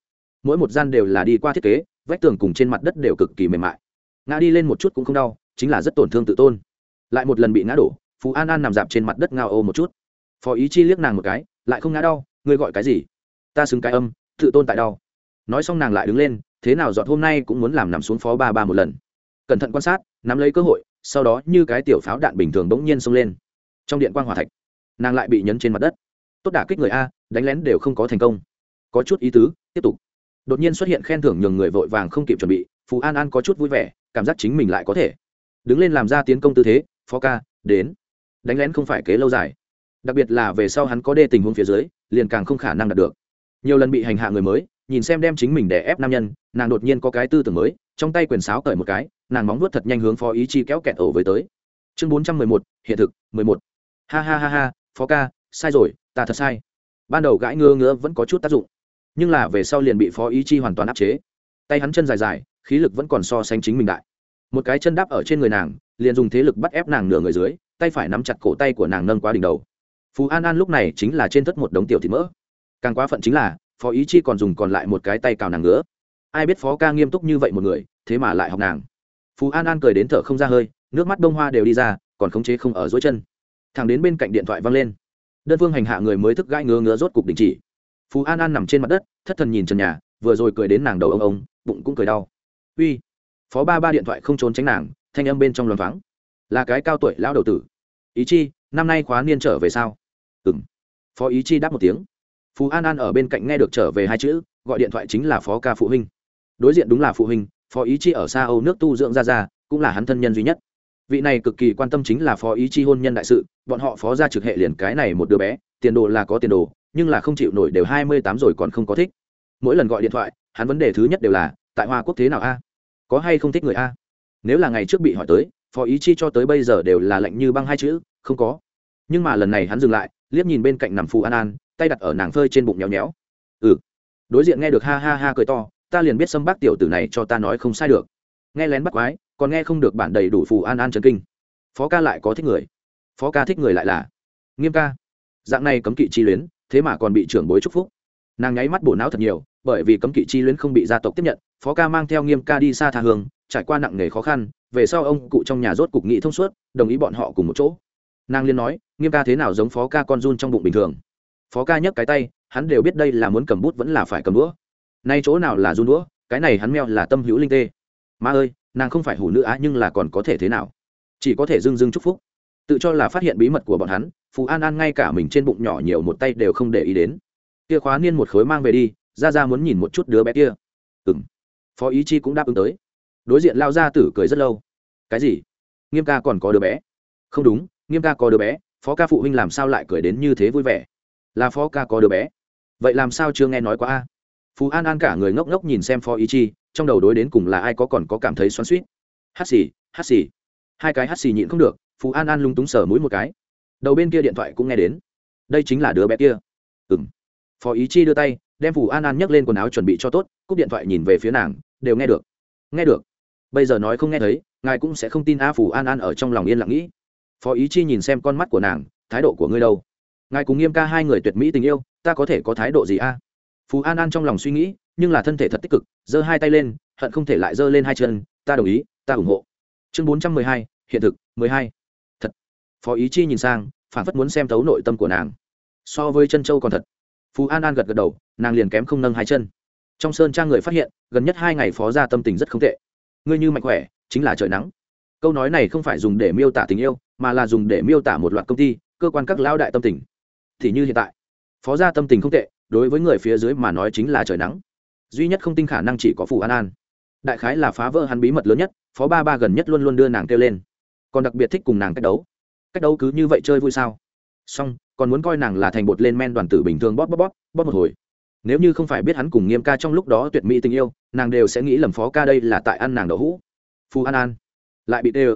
Mỗi một gian đều là đi qua thiết kế, vách tường cùng trên mặt đất đều cực kỳ mềm mại. Ngã đi lên một chút cũng không đau, chính là rất tổn thương tự tôn. Lại một lần bị ngã đổ phú an an nằm dạp trên mặt đất ngao ô một chút. Phó ý chi liếc nàng một cái, lại không ngã đau, ngươi gọi cái gì? Ta xứng cái âm, tự tôn tại đau. Nói xong nàng lại đứng lên, thế nào dọn hôm nay cũng muốn làm nằm xuống phó ba ba một lần. Cẩn thận quan sát, nắm lấy cơ hội, sau đó như cái tiểu pháo đạn bình thường bỗng nhiên xông lên. Trong điện quan hòa thạch, nàng lại bị nhấn trên mặt đất. Tốt đả kích người a, đánh lén đều không có thành công. Có chút ý tứ, tiếp tục. Đột nhiên xuất hiện khen thưởng nhường người vội vàng không kịp chuẩn bị phú an an có chút vui vẻ, cảm giác chính mình lại có thể. Đứng lên làm ra tiến công tư thế, phó ca, đến. Đánh lén không phải kế lâu dài. Đặc biệt là về sau hắn có đê tình huống phía dưới, liền càng không khả năng đạt được nhiều lần bị hành hạ người mới, nhìn xem đem chính mình để ép nam nhân, nàng đột nhiên có cái tư tưởng mới, trong tay quyền sáo cởi một cái, nàng móng nuốt thật nhanh hướng phó ý chi kéo kẹt ổ với tới. Chương bốn trăm mười một, hiện thực, mười một. Ha ha ha ha, phó ca, sai rồi, ta thật sai. Ban đầu gãi ngơ ngứa vẫn có chút tác dụng, nhưng là về sau liền bị phó ý chi hoàn toàn áp chế. Tay hắn chân dài dài, khí lực vẫn còn so sánh chính mình đại. Một cái chân đáp ở trên người nàng, liền dùng thế lực bắt ép nàng nửa người dưới, tay phải nắm chặt cổ tay của nàng nâng qua đỉnh đầu. Phú an an lúc này chính là trên thất một đống tiểu thịt mỡ càng quá phận chính là, phó ý chi còn dùng còn lại một cái tay cào nàng nữa ai biết phó ca nghiêm túc như vậy một người, thế mà lại học nàng. Phú an an cười đến thở không ra hơi, nước mắt đông hoa đều đi ra, còn khống chế không ở dối chân. Thằng đến bên cạnh điện thoại văng lên. Đơn phương hành hạ người mới thức gãi ngứa ngứa rốt cục đình chỉ. Phú an an nằm trên mặt đất, thất thần nhìn trần nhà, vừa rồi cười đến nàng đầu ông ông, bụng cũng cười đau. Uy. Phó ba ba điện thoại không trốn tránh nàng, thanh âm bên trong loàn vắng là cái cao tuổi lão đầu tử. Ý chi, năm nay khóa niên trở về sao? Ừ m phó ý chi đáp một tiếng phú an an ở bên cạnh nghe được trở về hai chữ gọi điện thoại chính là phó ca phụ huynh đối diện đúng là phụ huynh phó ý chi ở xa âu nước tu dưỡng ra ra cũng là hắn thân nhân duy nhất vị này cực kỳ quan tâm chính là phó ý chi hôn nhân đại sự bọn họ phó ra trực hệ liền cái này một đứa bé tiền đồ là có tiền đồ nhưng là không chịu nổi đều hai mươi tám rồi còn không có thích mỗi lần gọi điện thoại hắn vấn đề thứ nhất đều là tại hoa quốc thế nào a có hay không thích người a nếu là ngày trước bị hỏi tới phó ý chi cho tới bây giờ đều là lạnh như băng hai chữ không có nhưng mà lần này hắn dừng lại liếc nhìn bên cạnh nằm phù an an tay đặt ở nàng phơi trên bụng nhéo nhéo. Ừ. Đối diện nghe được ha ha ha cười to, ta liền biết xâm bác tiểu tử này cho ta nói không sai được. Nghe lén bắt quái, còn nghe không được bản đầy đủ phù an an trần kinh. Phó ca lại có thích người. Phó ca thích người lại là nghiêm ca. Dạng này cấm kỵ chi luyến, thế mà còn bị trưởng bối chúc phúc. Nàng nháy mắt bổ não thật nhiều, bởi vì cấm kỵ chi luyến không bị gia tộc tiếp nhận, phó ca mang theo nghiêm ca đi xa tha hương, trải qua nặng nề khó khăn, về sau ông cụ trong nhà rốt cục nghị thông suốt, đồng ý bọn họ cùng một chỗ. Nàng liên nói, nghiêm ca thế nào giống phó ca con run trong bụng bình thường? Phó ca nhấc cái tay, hắn đều biết đây là muốn cầm bút vẫn là phải cầm đũa. Nay chỗ nào là run đũa, cái này hắn meo là tâm hữu linh tê. Ma ơi, nàng không phải hủ nữ á, nhưng là còn có thể thế nào? Chỉ có thể dưng dưng chúc phúc. Tự cho là phát hiện bí mật của bọn hắn phú an an ngay cả mình trên bụng nhỏ nhiều một tay đều không để ý đến. Kia khóa niên một khối mang về đi ra ra muốn nhìn một chút đứa bé kia. Ừng phó ý chi cũng đáp ứng tới. Đối diện lao ra tử cười rất lâu. Cái gì? Nghiêm ca còn có đứa bé? Không đúng, nghiêm ca có đứa bé, phó ca phụ huynh làm sao lại cười đến như thế vui vẻ? Là phó ca có đứa bé. Vậy làm sao chưa nghe nói quá a? Phú an an cả người ngốc ngốc nhìn xem phó ý chi, trong đầu đối đến cùng là ai có còn có cảm thấy xoắn suýt hát xì hát xì. Hai cái hát xì nhịn không được phú an an lung túng sờ mũi một cái. Đầu bên kia điện thoại cũng nghe đến. Đây chính là đứa bé kia. Ừ m phó ý chi đưa tay, đem phù an an nhấc lên quần áo chuẩn bị cho tốt, cúp điện thoại nhìn về phía nàng, đều nghe được. Nghe được. Bây giờ nói không nghe thấy, ngài cũng sẽ không tin a phù an an ở trong lòng yên lặng nghĩ. Phó ý chi nhìn xem con mắt của nàng, thái độ của ngươi đâu? Ngài cùng nghiêm ca hai người tuyệt mỹ tình yêu, ta có thể có thái độ gì a? Phú an an trong lòng suy nghĩ, nhưng là thân thể thật tích cực, giơ hai tay lên, hận không thể lại giơ lên hai chân, ta đồng ý, ta ủng hộ. Chương bốn trăm mười hai, hiện thực, mười hai. Thật. Phó ý chi nhìn sang phản phất muốn xem thấu nội tâm của nàng. So với chân châu còn thật. Phú an an gật gật đầu, nàng liền kém không nâng hai chân. Trong sơn trang người phát hiện, gần nhất hai ngày phó gia tâm tình rất không tệ. Ngươi như mạnh khỏe, chính là trời nắng. Câu nói này không phải dùng để miêu tả tình yêu, mà là dùng để miêu tả một loạt công ty, cơ quan các lao đại tâm tình thì như hiện tại. Phó gia tâm tình không tệ, đối với người phía dưới mà nói chính là trời nắng. Duy nhất không tin khả năng chỉ có phù an an. Đại khái là phá vỡ hắn bí mật lớn nhất, phó ba ba gần nhất luôn luôn đưa nàng kêu lên. Còn đặc biệt thích cùng nàng cách đấu. Cách đấu cứ như vậy chơi vui sao? Xong, còn muốn coi nàng là thành bột lên men đoàn tử bình thường bóp bóp bóp bóp một hồi. Nếu như không phải biết hắn cùng nghiêm ca trong lúc đó tuyệt mỹ tình yêu, nàng đều sẽ nghĩ lầm phó ca đây là tại ăn nàng đậu hũ. Phù an an. Lại bị tê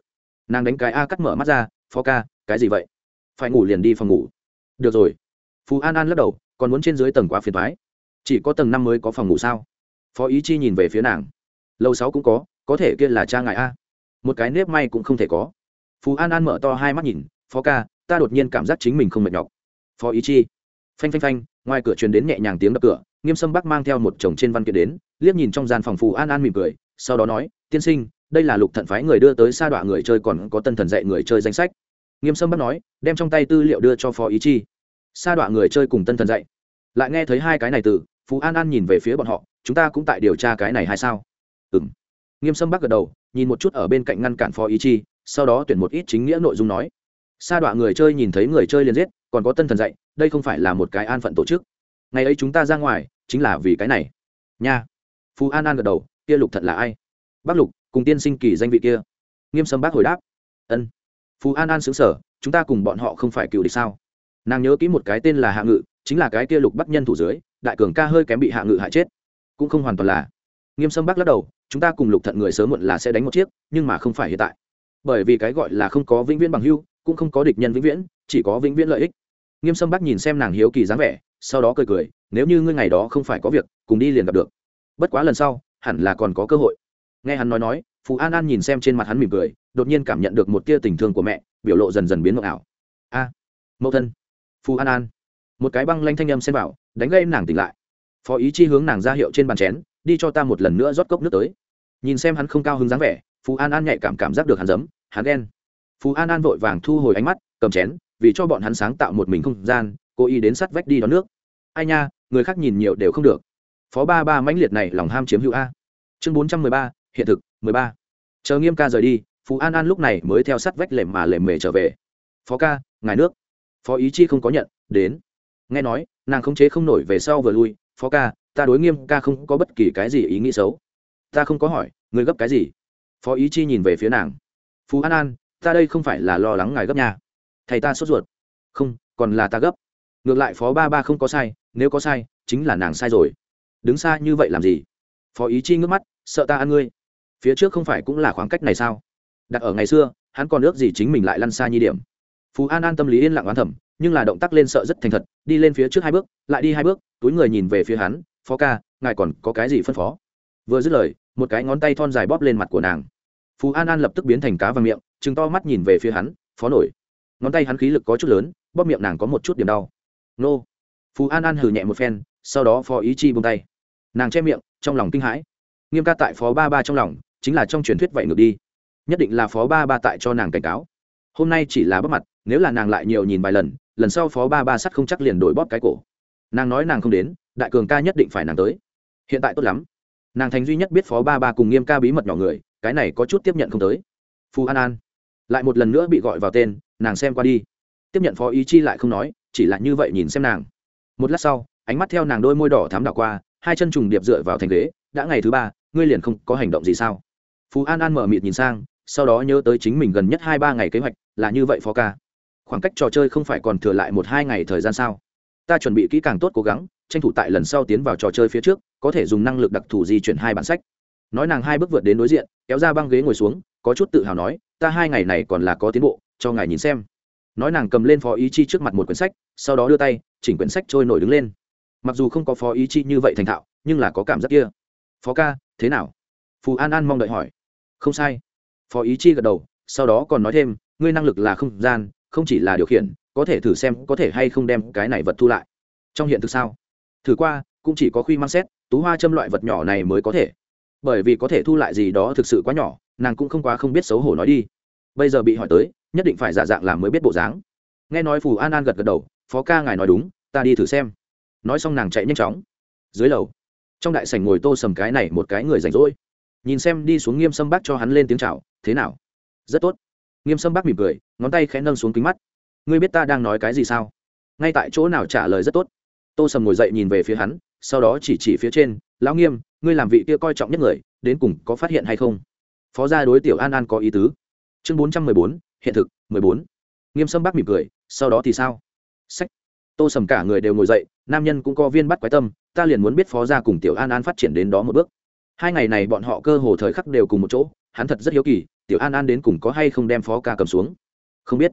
nàng đánh cái a cắt mở mắt ra, phó ca, cái gì vậy? Phải ngủ liền đi phòng ngủ được rồi. Phù an an lắc đầu, còn muốn trên dưới tầng quá phiền thoái chỉ có tầng năm mới có phòng ngủ sao? Phó ý chi nhìn về phía nàng. Lầu sáu cũng có có thể kia là cha ngại a. Một cái nếp may cũng không thể có. Phú an an mở to hai mắt nhìn, phó ca, ta đột nhiên cảm giác chính mình không mệt nhọc. Phó ý chi, phanh phanh phanh, ngoài cửa truyền đến nhẹ nhàng tiếng đập cửa, nghiêm sâm bắc mang theo một chồng trên văn kiện đến, liếc nhìn trong gian phòng phù an an mỉm cười, sau đó nói, tiên sinh, đây là lục thận phái người đưa tới sa đọa người chơi còn có tân thần dạy người chơi danh sách nghiêm sâm bắc nói, đem trong tay tư liệu đưa cho phó ý chi. Sa đọa người chơi cùng tân thần dạy. Lại nghe thấy hai cái này từ, phú an an nhìn về phía bọn họ, chúng ta cũng tại điều tra cái này hay sao? Ừ m nghiêm sâm bắc gật đầu, nhìn một chút ở bên cạnh ngăn cản phó ý chi, sau đó tuyển một ít chính nghĩa nội dung nói. Sa đọa người chơi nhìn thấy người chơi liền giết, còn có tân thần dạy, đây không phải là một cái an phận tổ chức. Ngày ấy chúng ta ra ngoài, chính là vì cái này. Nha. Phú an an gật đầu, kia lục thật là ai? Bác lục, cùng tiên sinh kỳ danh vị kia. Nghiêm sâm bác hồi đáp. Ân phú an an xứng sở, chúng ta cùng bọn họ không phải cựu địch sao? Nàng nhớ kỹ một cái tên là hạ ngự, chính là cái kia lục bắc nhân thủ dưới, đại cường ca hơi kém bị hạ ngự hại chết. Cũng không hoàn toàn là. Nghiêm sâm bắc lắc đầu, chúng ta cùng lục thận người sớm muộn là sẽ đánh một chiếc, nhưng mà không phải hiện tại. Bởi vì cái gọi là không có vĩnh viễn bằng hưu, cũng không có địch nhân vĩnh viễn, chỉ có vĩnh viễn lợi ích. Nghiêm sâm bắc nhìn xem nàng hiếu kỳ dáng vẻ, sau đó cười cười, nếu như ngươi ngày đó không phải có việc, cùng đi liền gặp được. Bất quá lần sau, hẳn là còn có cơ hội nghe hắn nói nói, phù an an nhìn xem trên mặt hắn mỉm cười, đột nhiên cảm nhận được một tia tình thương của mẹ, biểu lộ dần dần biến mộng ảo. A, mẫu thân. Phù an an, một cái băng lanh thanh âm xen vào, đánh gây nàng tỉnh lại. Phó ý chi hướng nàng ra hiệu trên bàn chén, đi cho ta một lần nữa rót cốc nước tới. Nhìn xem hắn không cao hứng dáng vẻ phú an an nhạy cảm cảm giác được hắn giấm, hắn đen phú an an vội vàng thu hồi ánh mắt, cầm chén, vì cho bọn hắn sáng tạo một mình không gian, cố ý đến sắt vách đi đón nước. Ai nha, người khác nhìn nhiều đều không được. Phó ba ba mãnh liệt này lòng ham chiếm hữu a. Chương bốn trăm mười ba hiện thực, mười ba. Chờ nghiêm ca rời đi, phú an an lúc này mới theo sắt vách lềm mà lềm mề trở về. Phó ca, ngài nước. Phó ý chi không có nhận, đến. Nghe nói, nàng khống chế không nổi về sau vừa lui, phó ca, ta đối nghiêm ca không có bất kỳ cái gì ý nghĩ xấu. Ta không có hỏi người gấp cái gì? Phó ý chi nhìn về phía nàng. Phú an an, ta đây không phải là lo lắng ngài gấp nhà thầy ta sốt ruột. Không, còn là ta gấp. Ngược lại phó ba ba không có sai, nếu có sai, chính là nàng sai rồi. Đứng xa như vậy làm gì? Phó ý chi ngước mắt, sợ ta ăn ngươi phía trước không phải cũng là khoảng cách này sao? Đặt ở ngày xưa, hắn còn ước gì chính mình lại lăn xa như điểm. Phú an an tâm lý yên lặng oán thẩm nhưng là động tác lên sợ rất thành thật, đi lên phía trước hai bước, lại đi hai bước, túi người nhìn về phía hắn, phó ca, ngài còn có cái gì phân phó? Vừa dứt lời, một cái ngón tay thon dài bóp lên mặt của nàng. Phú an an lập tức biến thành cá và miệng chừng to mắt nhìn về phía hắn, phó nổi. Ngón tay hắn khí lực có chút lớn, bóp miệng nàng có một chút điểm đau. Nô. Phú an an hừ nhẹ một phen, sau đó phó ý chi bông tay. Nàng che miệng, trong lòng kinh hãi. Nghiêm ca tại phó ba ba trong lòng chính là trong truyền thuyết vậy ngược đi. Nhất định là phó ba ba tại cho nàng cảnh cáo. Hôm nay chỉ là bóp mặt, nếu là nàng lại nhiều nhìn vài lần lần sau phó ba ba sắt không chắc liền đổi bóp cái cổ. Nàng nói nàng không đến, đại cường ca nhất định phải nàng tới. Hiện tại tốt lắm. Nàng thành duy nhất biết phó ba ba cùng nghiêm ca bí mật nhỏ người, cái này có chút tiếp nhận không tới. Phù an an. Lại một lần nữa bị gọi vào tên, nàng xem qua đi. Tiếp nhận phó ý chi lại không nói, chỉ là như vậy nhìn xem nàng. Một lát sau, ánh mắt theo nàng đôi môi đỏ thám đảo qua, hai chân trùng điệp dựa vào thành ghế. Đã ngày thứ ba, ngươi liền không có hành động gì sao? Phú an an mở mịt nhìn sang, sau đó nhớ tới chính mình gần nhất hai ba ngày kế hoạch, là như vậy phó ca. Khoảng cách trò chơi không phải còn thừa lại một hai ngày thời gian sao? Ta chuẩn bị kỹ càng tốt cố gắng, tranh thủ tại lần sau tiến vào trò chơi phía trước, có thể dùng năng lực đặc thù di chuyển hai bản sách. Nói nàng hai bước vượt đến đối diện, kéo ra băng ghế ngồi xuống, có chút tự hào nói, ta hai ngày này còn là có tiến bộ, cho ngài nhìn xem. Nói nàng cầm lên phó ý chi trước mặt một quyển sách, sau đó đưa tay, chỉnh quyển sách trôi nổi đứng lên. Mặc dù không có phó ý chi như vậy thành thạo, nhưng là có cảm giác kia. Phó ca, thế nào? Phù an an mong đợi hỏi không sai. Phó ý chi gật đầu, sau đó còn nói thêm, ngươi năng lực là không gian, không chỉ là điều khiển, có thể thử xem có thể hay không đem cái này vật thu lại. Trong hiện thực sao? Thử qua, cũng chỉ có khuy mang xét, tú hoa châm loại vật nhỏ này mới có thể. Bởi vì có thể thu lại gì đó thực sự quá nhỏ, nàng cũng không quá không biết xấu hổ nói đi. Bây giờ bị hỏi tới, nhất định phải giả dạng làm mới biết bộ dáng. Nghe nói phù an an gật gật đầu, phó ca ngài nói đúng, ta đi thử xem. Nói xong nàng chạy nhanh chóng. Dưới lầu, trong đại sảnh ngồi tô sầm cái này một cái người rảnh rỗi nhìn xem đi xuống nghiêm sâm bác cho hắn lên tiếng chào, thế nào? Rất tốt. Nghiêm sâm bác mỉm cười, ngón tay khẽ nâng xuống kính mắt. Ngươi biết ta đang nói cái gì sao? Ngay tại chỗ nào trả lời rất tốt. Tô sầm ngồi dậy nhìn về phía hắn, sau đó chỉ chỉ phía trên, lão nghiêm, ngươi làm vị kia coi trọng nhất người, đến cùng có phát hiện hay không? Phó gia đối tiểu an an có ý tứ. Chương bốn trăm mười bốn, hiện thực, mười bốn. Nghiêm sâm bác mỉm cười, sau đó thì sao? Sách. Tô sầm cả người đều ngồi dậy, nam nhân cũng có viên bắt quái tâm, ta liền muốn biết phó gia cùng tiểu an an phát triển đến đó một bước hai ngày này bọn họ cơ hồ thời khắc đều cùng một chỗ, hắn thật rất hiếu kỳ, tiểu an an đến cùng có hay không đem phó ca cầm xuống. Không biết.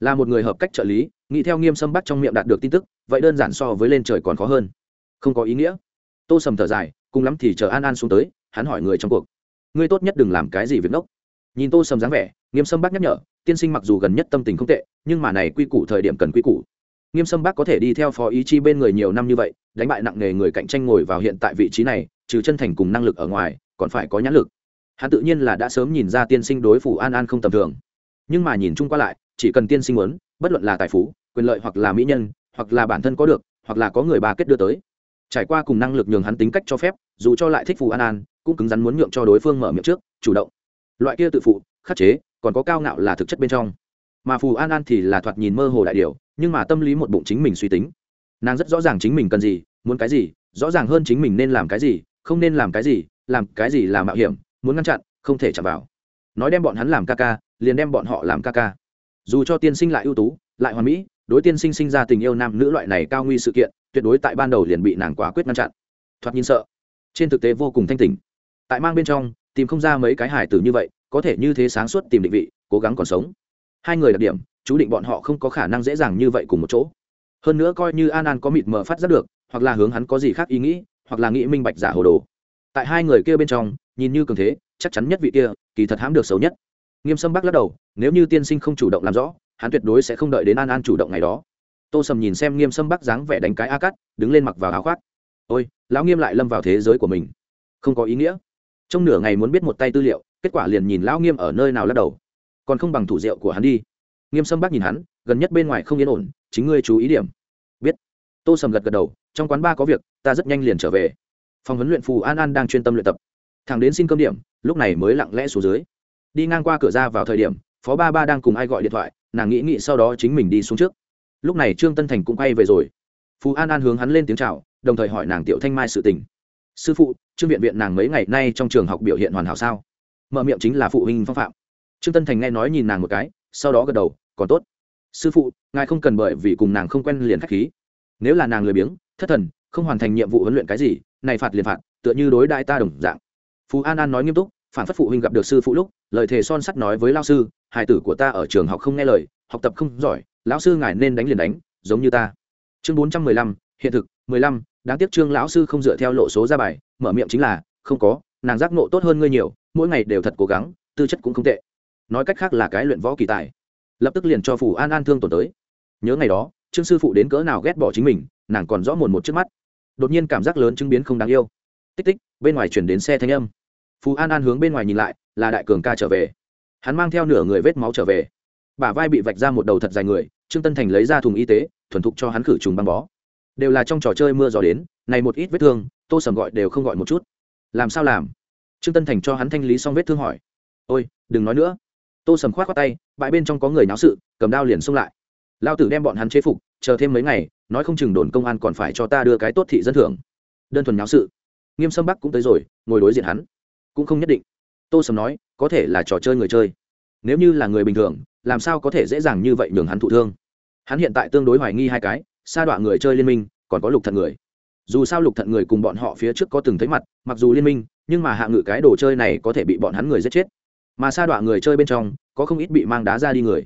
Là một người hợp cách trợ lý, nghĩ theo nghiêm sâm bắt trong miệng đạt được tin tức, vậy đơn giản so với lên trời còn khó hơn. Không có ý nghĩa. Tô sầm thở dài, cùng lắm thì chờ an an xuống tới, hắn hỏi người trong cuộc. Ngươi tốt nhất đừng làm cái gì việc nốc. nhìn tô sầm dáng vẻ, nghiêm sâm bác nhắc nhở, tiên sinh mặc dù gần nhất tâm tình không tệ, nhưng mà này quy củ thời điểm cần quy củ. Nghiêm sâm bác có thể đi theo phó ý chi bên người nhiều năm như vậy, đánh bại nặng nề người cạnh tranh ngồi vào hiện tại vị trí này trừ chân thành cùng năng lực ở ngoài, còn phải có nhãn lực. Hắn tự nhiên là đã sớm nhìn ra tiên sinh đối phủ an an không tầm thường. Nhưng mà nhìn chung qua lại, chỉ cần tiên sinh muốn, bất luận là tài phú, quyền lợi hoặc là mỹ nhân, hoặc là bản thân có được, hoặc là có người bà kết đưa tới. Trải qua cùng năng lực nhường hắn tính cách cho phép, dù cho lại thích phù an an, cũng cứng rắn muốn nhượng cho đối phương mở miệng trước, chủ động. Loại kia tự phụ, khắc chế, còn có cao ngạo là thực chất bên trong. Mà phù an an thì là thoạt nhìn mơ hồ đại điều, nhưng mà tâm lý một bụng chính mình suy tính. Nàng rất rõ ràng chính mình cần gì, muốn cái gì, rõ ràng hơn chính mình nên làm cái gì không nên làm cái gì, làm cái gì là mạo hiểm, muốn ngăn chặn, không thể chạm vào. Nói đem bọn hắn làm ca ca, liền đem bọn họ làm ca ca. Dù cho tiên sinh lại ưu tú, lại hoàn mỹ, đối tiên sinh sinh ra tình yêu nam nữ loại này cao nguy sự kiện, tuyệt đối tại ban đầu liền bị nàng quả quyết ngăn chặn. Thoạt nhìn sợ, trên thực tế vô cùng thanh tỉnh. Tại mang bên trong, tìm không ra mấy cái hải tử như vậy, có thể như thế sáng suốt tìm định vị, cố gắng còn sống. Hai người đặc điểm, chú định bọn họ không có khả năng dễ dàng như vậy cùng một chỗ. Hơn nữa coi như an an có mịt mờ phát giác được, hoặc là hướng hắn có gì khác ý nghĩ hoặc là nghĩ minh bạch giả hồ đồ. Tại hai người kia bên trong, nhìn như cường thế, chắc chắn nhất vị kia, kỳ thật hãm được xấu nhất. Nghiêm sâm bắc lắc đầu, nếu như tiên sinh không chủ động làm rõ, hắn tuyệt đối sẽ không đợi đến an an chủ động ngày đó. Tô sầm nhìn xem nghiêm sâm bắc dáng vẻ đánh cái a cắt đứng lên mặc vào áo khoác. Ôi, lão nghiêm lại lâm vào thế giới của mình. Không có ý nghĩa. Trong nửa ngày muốn biết một tay tư liệu, kết quả liền nhìn lão nghiêm ở nơi nào lắc đầu. Còn không bằng thủ rượu của hắn đi. Nghiêm sâm bắc nhìn hắn, gần nhất bên ngoài không yên ổn, chính ngươi chú ý điểm tô sầm gật gật đầu, trong quán ba có việc, ta rất nhanh liền trở về. Phòng huấn luyện phù an an đang chuyên tâm luyện tập. Thằng đến xin cơm điểm, lúc này mới lặng lẽ xuống dưới. Đi ngang qua cửa ra vào thời điểm, phó ba ba đang cùng ai gọi điện thoại, nàng nghĩ nghĩ sau đó chính mình đi xuống trước. Lúc này trương tân thành cũng quay về rồi. Phú an an hướng hắn lên tiếng c h à o đồng thời hỏi nàng tiểu thanh mai sự tình. Sư phụ, trương viện viện nàng mấy ngày nay trong trường học biểu hiện hoàn hảo sao? Mở miệng chính là phụ huynh phong phạm. Trương tân thành nghe nói nhìn nàng một cái, sau đó gật đầu, còn tốt. Sư phụ, ngài không cần bởi vì cùng nàng không quen liền k h á c h khí nếu là nàng lười biếng, thất thần, không hoàn thành nhiệm vụ huấn luyện cái gì, này phạt liền phạt, tựa như đối đại ta đồng dạng. Phú an an nói nghiêm túc, phản phất phụ huynh gặp được sư phụ lúc, lời thề son sắt nói với lao sư, hải tử của ta ở trường học không nghe lời, học tập không giỏi, lão sư ngài nên đánh liền đánh, giống như ta. Chương bốn trăm mười lăm, hiện thực, mười lăm, đáng tiếc trương lão sư không dựa theo lộ số ra bài, mở miệng chính là, không có, nàng giác nộ tốt hơn ngươi nhiều, mỗi ngày đều thật cố gắng, tư chất cũng không tệ. Nói cách khác là cái luyện võ kỳ tài. Lập tức liền cho phủ an an thương tổn tới. Nhớ ngày đó trương sư phụ đến cỡ nào ghét bỏ chính mình, nàng còn rõ mồn một trước mắt. Đột nhiên cảm giác lớn chứng biến không đáng yêu. Tích tích, bên ngoài chuyển đến xe thanh âm. Phú an an hướng bên ngoài nhìn lại, là đại cường ca trở về. Hắn mang theo nửa người vết máu trở về. Bả vai bị vạch ra một đầu thật dài người, trương tân thành lấy ra thùng y tế, thuần thục cho hắn khử trùng băng bó. Đều là trong trò chơi mưa gió đến, này một ít vết thương, tô sầm gọi đều không gọi một chút. Làm sao làm? Trương tân thành cho hắn thanh lý xong vết thương hỏi. Ôi, đừng nói nữa. Tô sầm khoát qua tay, bãi bên trong có người náo sự, cầm đao liền xông lại. Lao tử đem bọn hắn chế phục chờ thêm mấy ngày, nói không chừng đồn công an còn phải cho ta đưa cái tốt thị dân thưởng. Đơn thuần nháo sự. Nghiêm sâm bắc cũng tới rồi, ngồi đối diện hắn. Cũng không nhất định. Tô sầm nói, có thể là trò chơi người chơi. Nếu như là người bình thường, làm sao có thể dễ dàng như vậy nhường hắn thụ thương? Hắn hiện tại tương đối hoài nghi hai cái, sa đọa người chơi liên minh, còn có lục thận người. Dù sao lục thận người cùng bọn họ phía trước có từng thấy mặt, mặc dù liên minh, nhưng mà hạ ngự cái đồ chơi này có thể bị bọn hắn người giết chết. Mà sa đọa người chơi bên trong, có không ít bị mang đá ra đi người.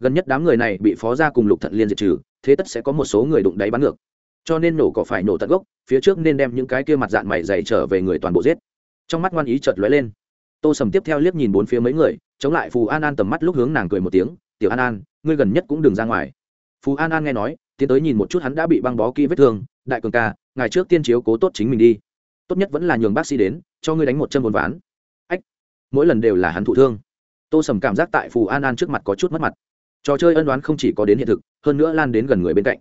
Gần nhất đám người này bị phó ra cùng lục thận liên diệt trừ thế tất sẽ có một số người đụng đáy bắn ngược. Cho nên nổ cỏ phải nổ tận gốc, phía trước nên đem những cái kia mặt dạng mày dày trở về người toàn bộ giết. Trong mắt ngoan ý chợt lóe lên. Tô sầm tiếp theo liếc nhìn bốn phía mấy người, chống lại phù an an tầm mắt lúc hướng nàng cười một tiếng, tiểu an an, ngươi gần nhất cũng đừng ra ngoài. Phù an an nghe nói, tiến tới nhìn một chút hắn đã bị băng bó kỹ vết thương, đại cường ca ngày trước tiên chiếu cố tốt chính mình đi. Tốt nhất vẫn là nhường bác sĩ đến, cho ngươi đánh một chân vốn ván. Ách, mỗi lần đều là hắn thụ thương. Tô sầm cảm giác tại phù an an trước mặt có chút mất mặt trò chơi ân đoán không chỉ có đến hiện thực, hơn nữa lan đến gần người bên cạnh.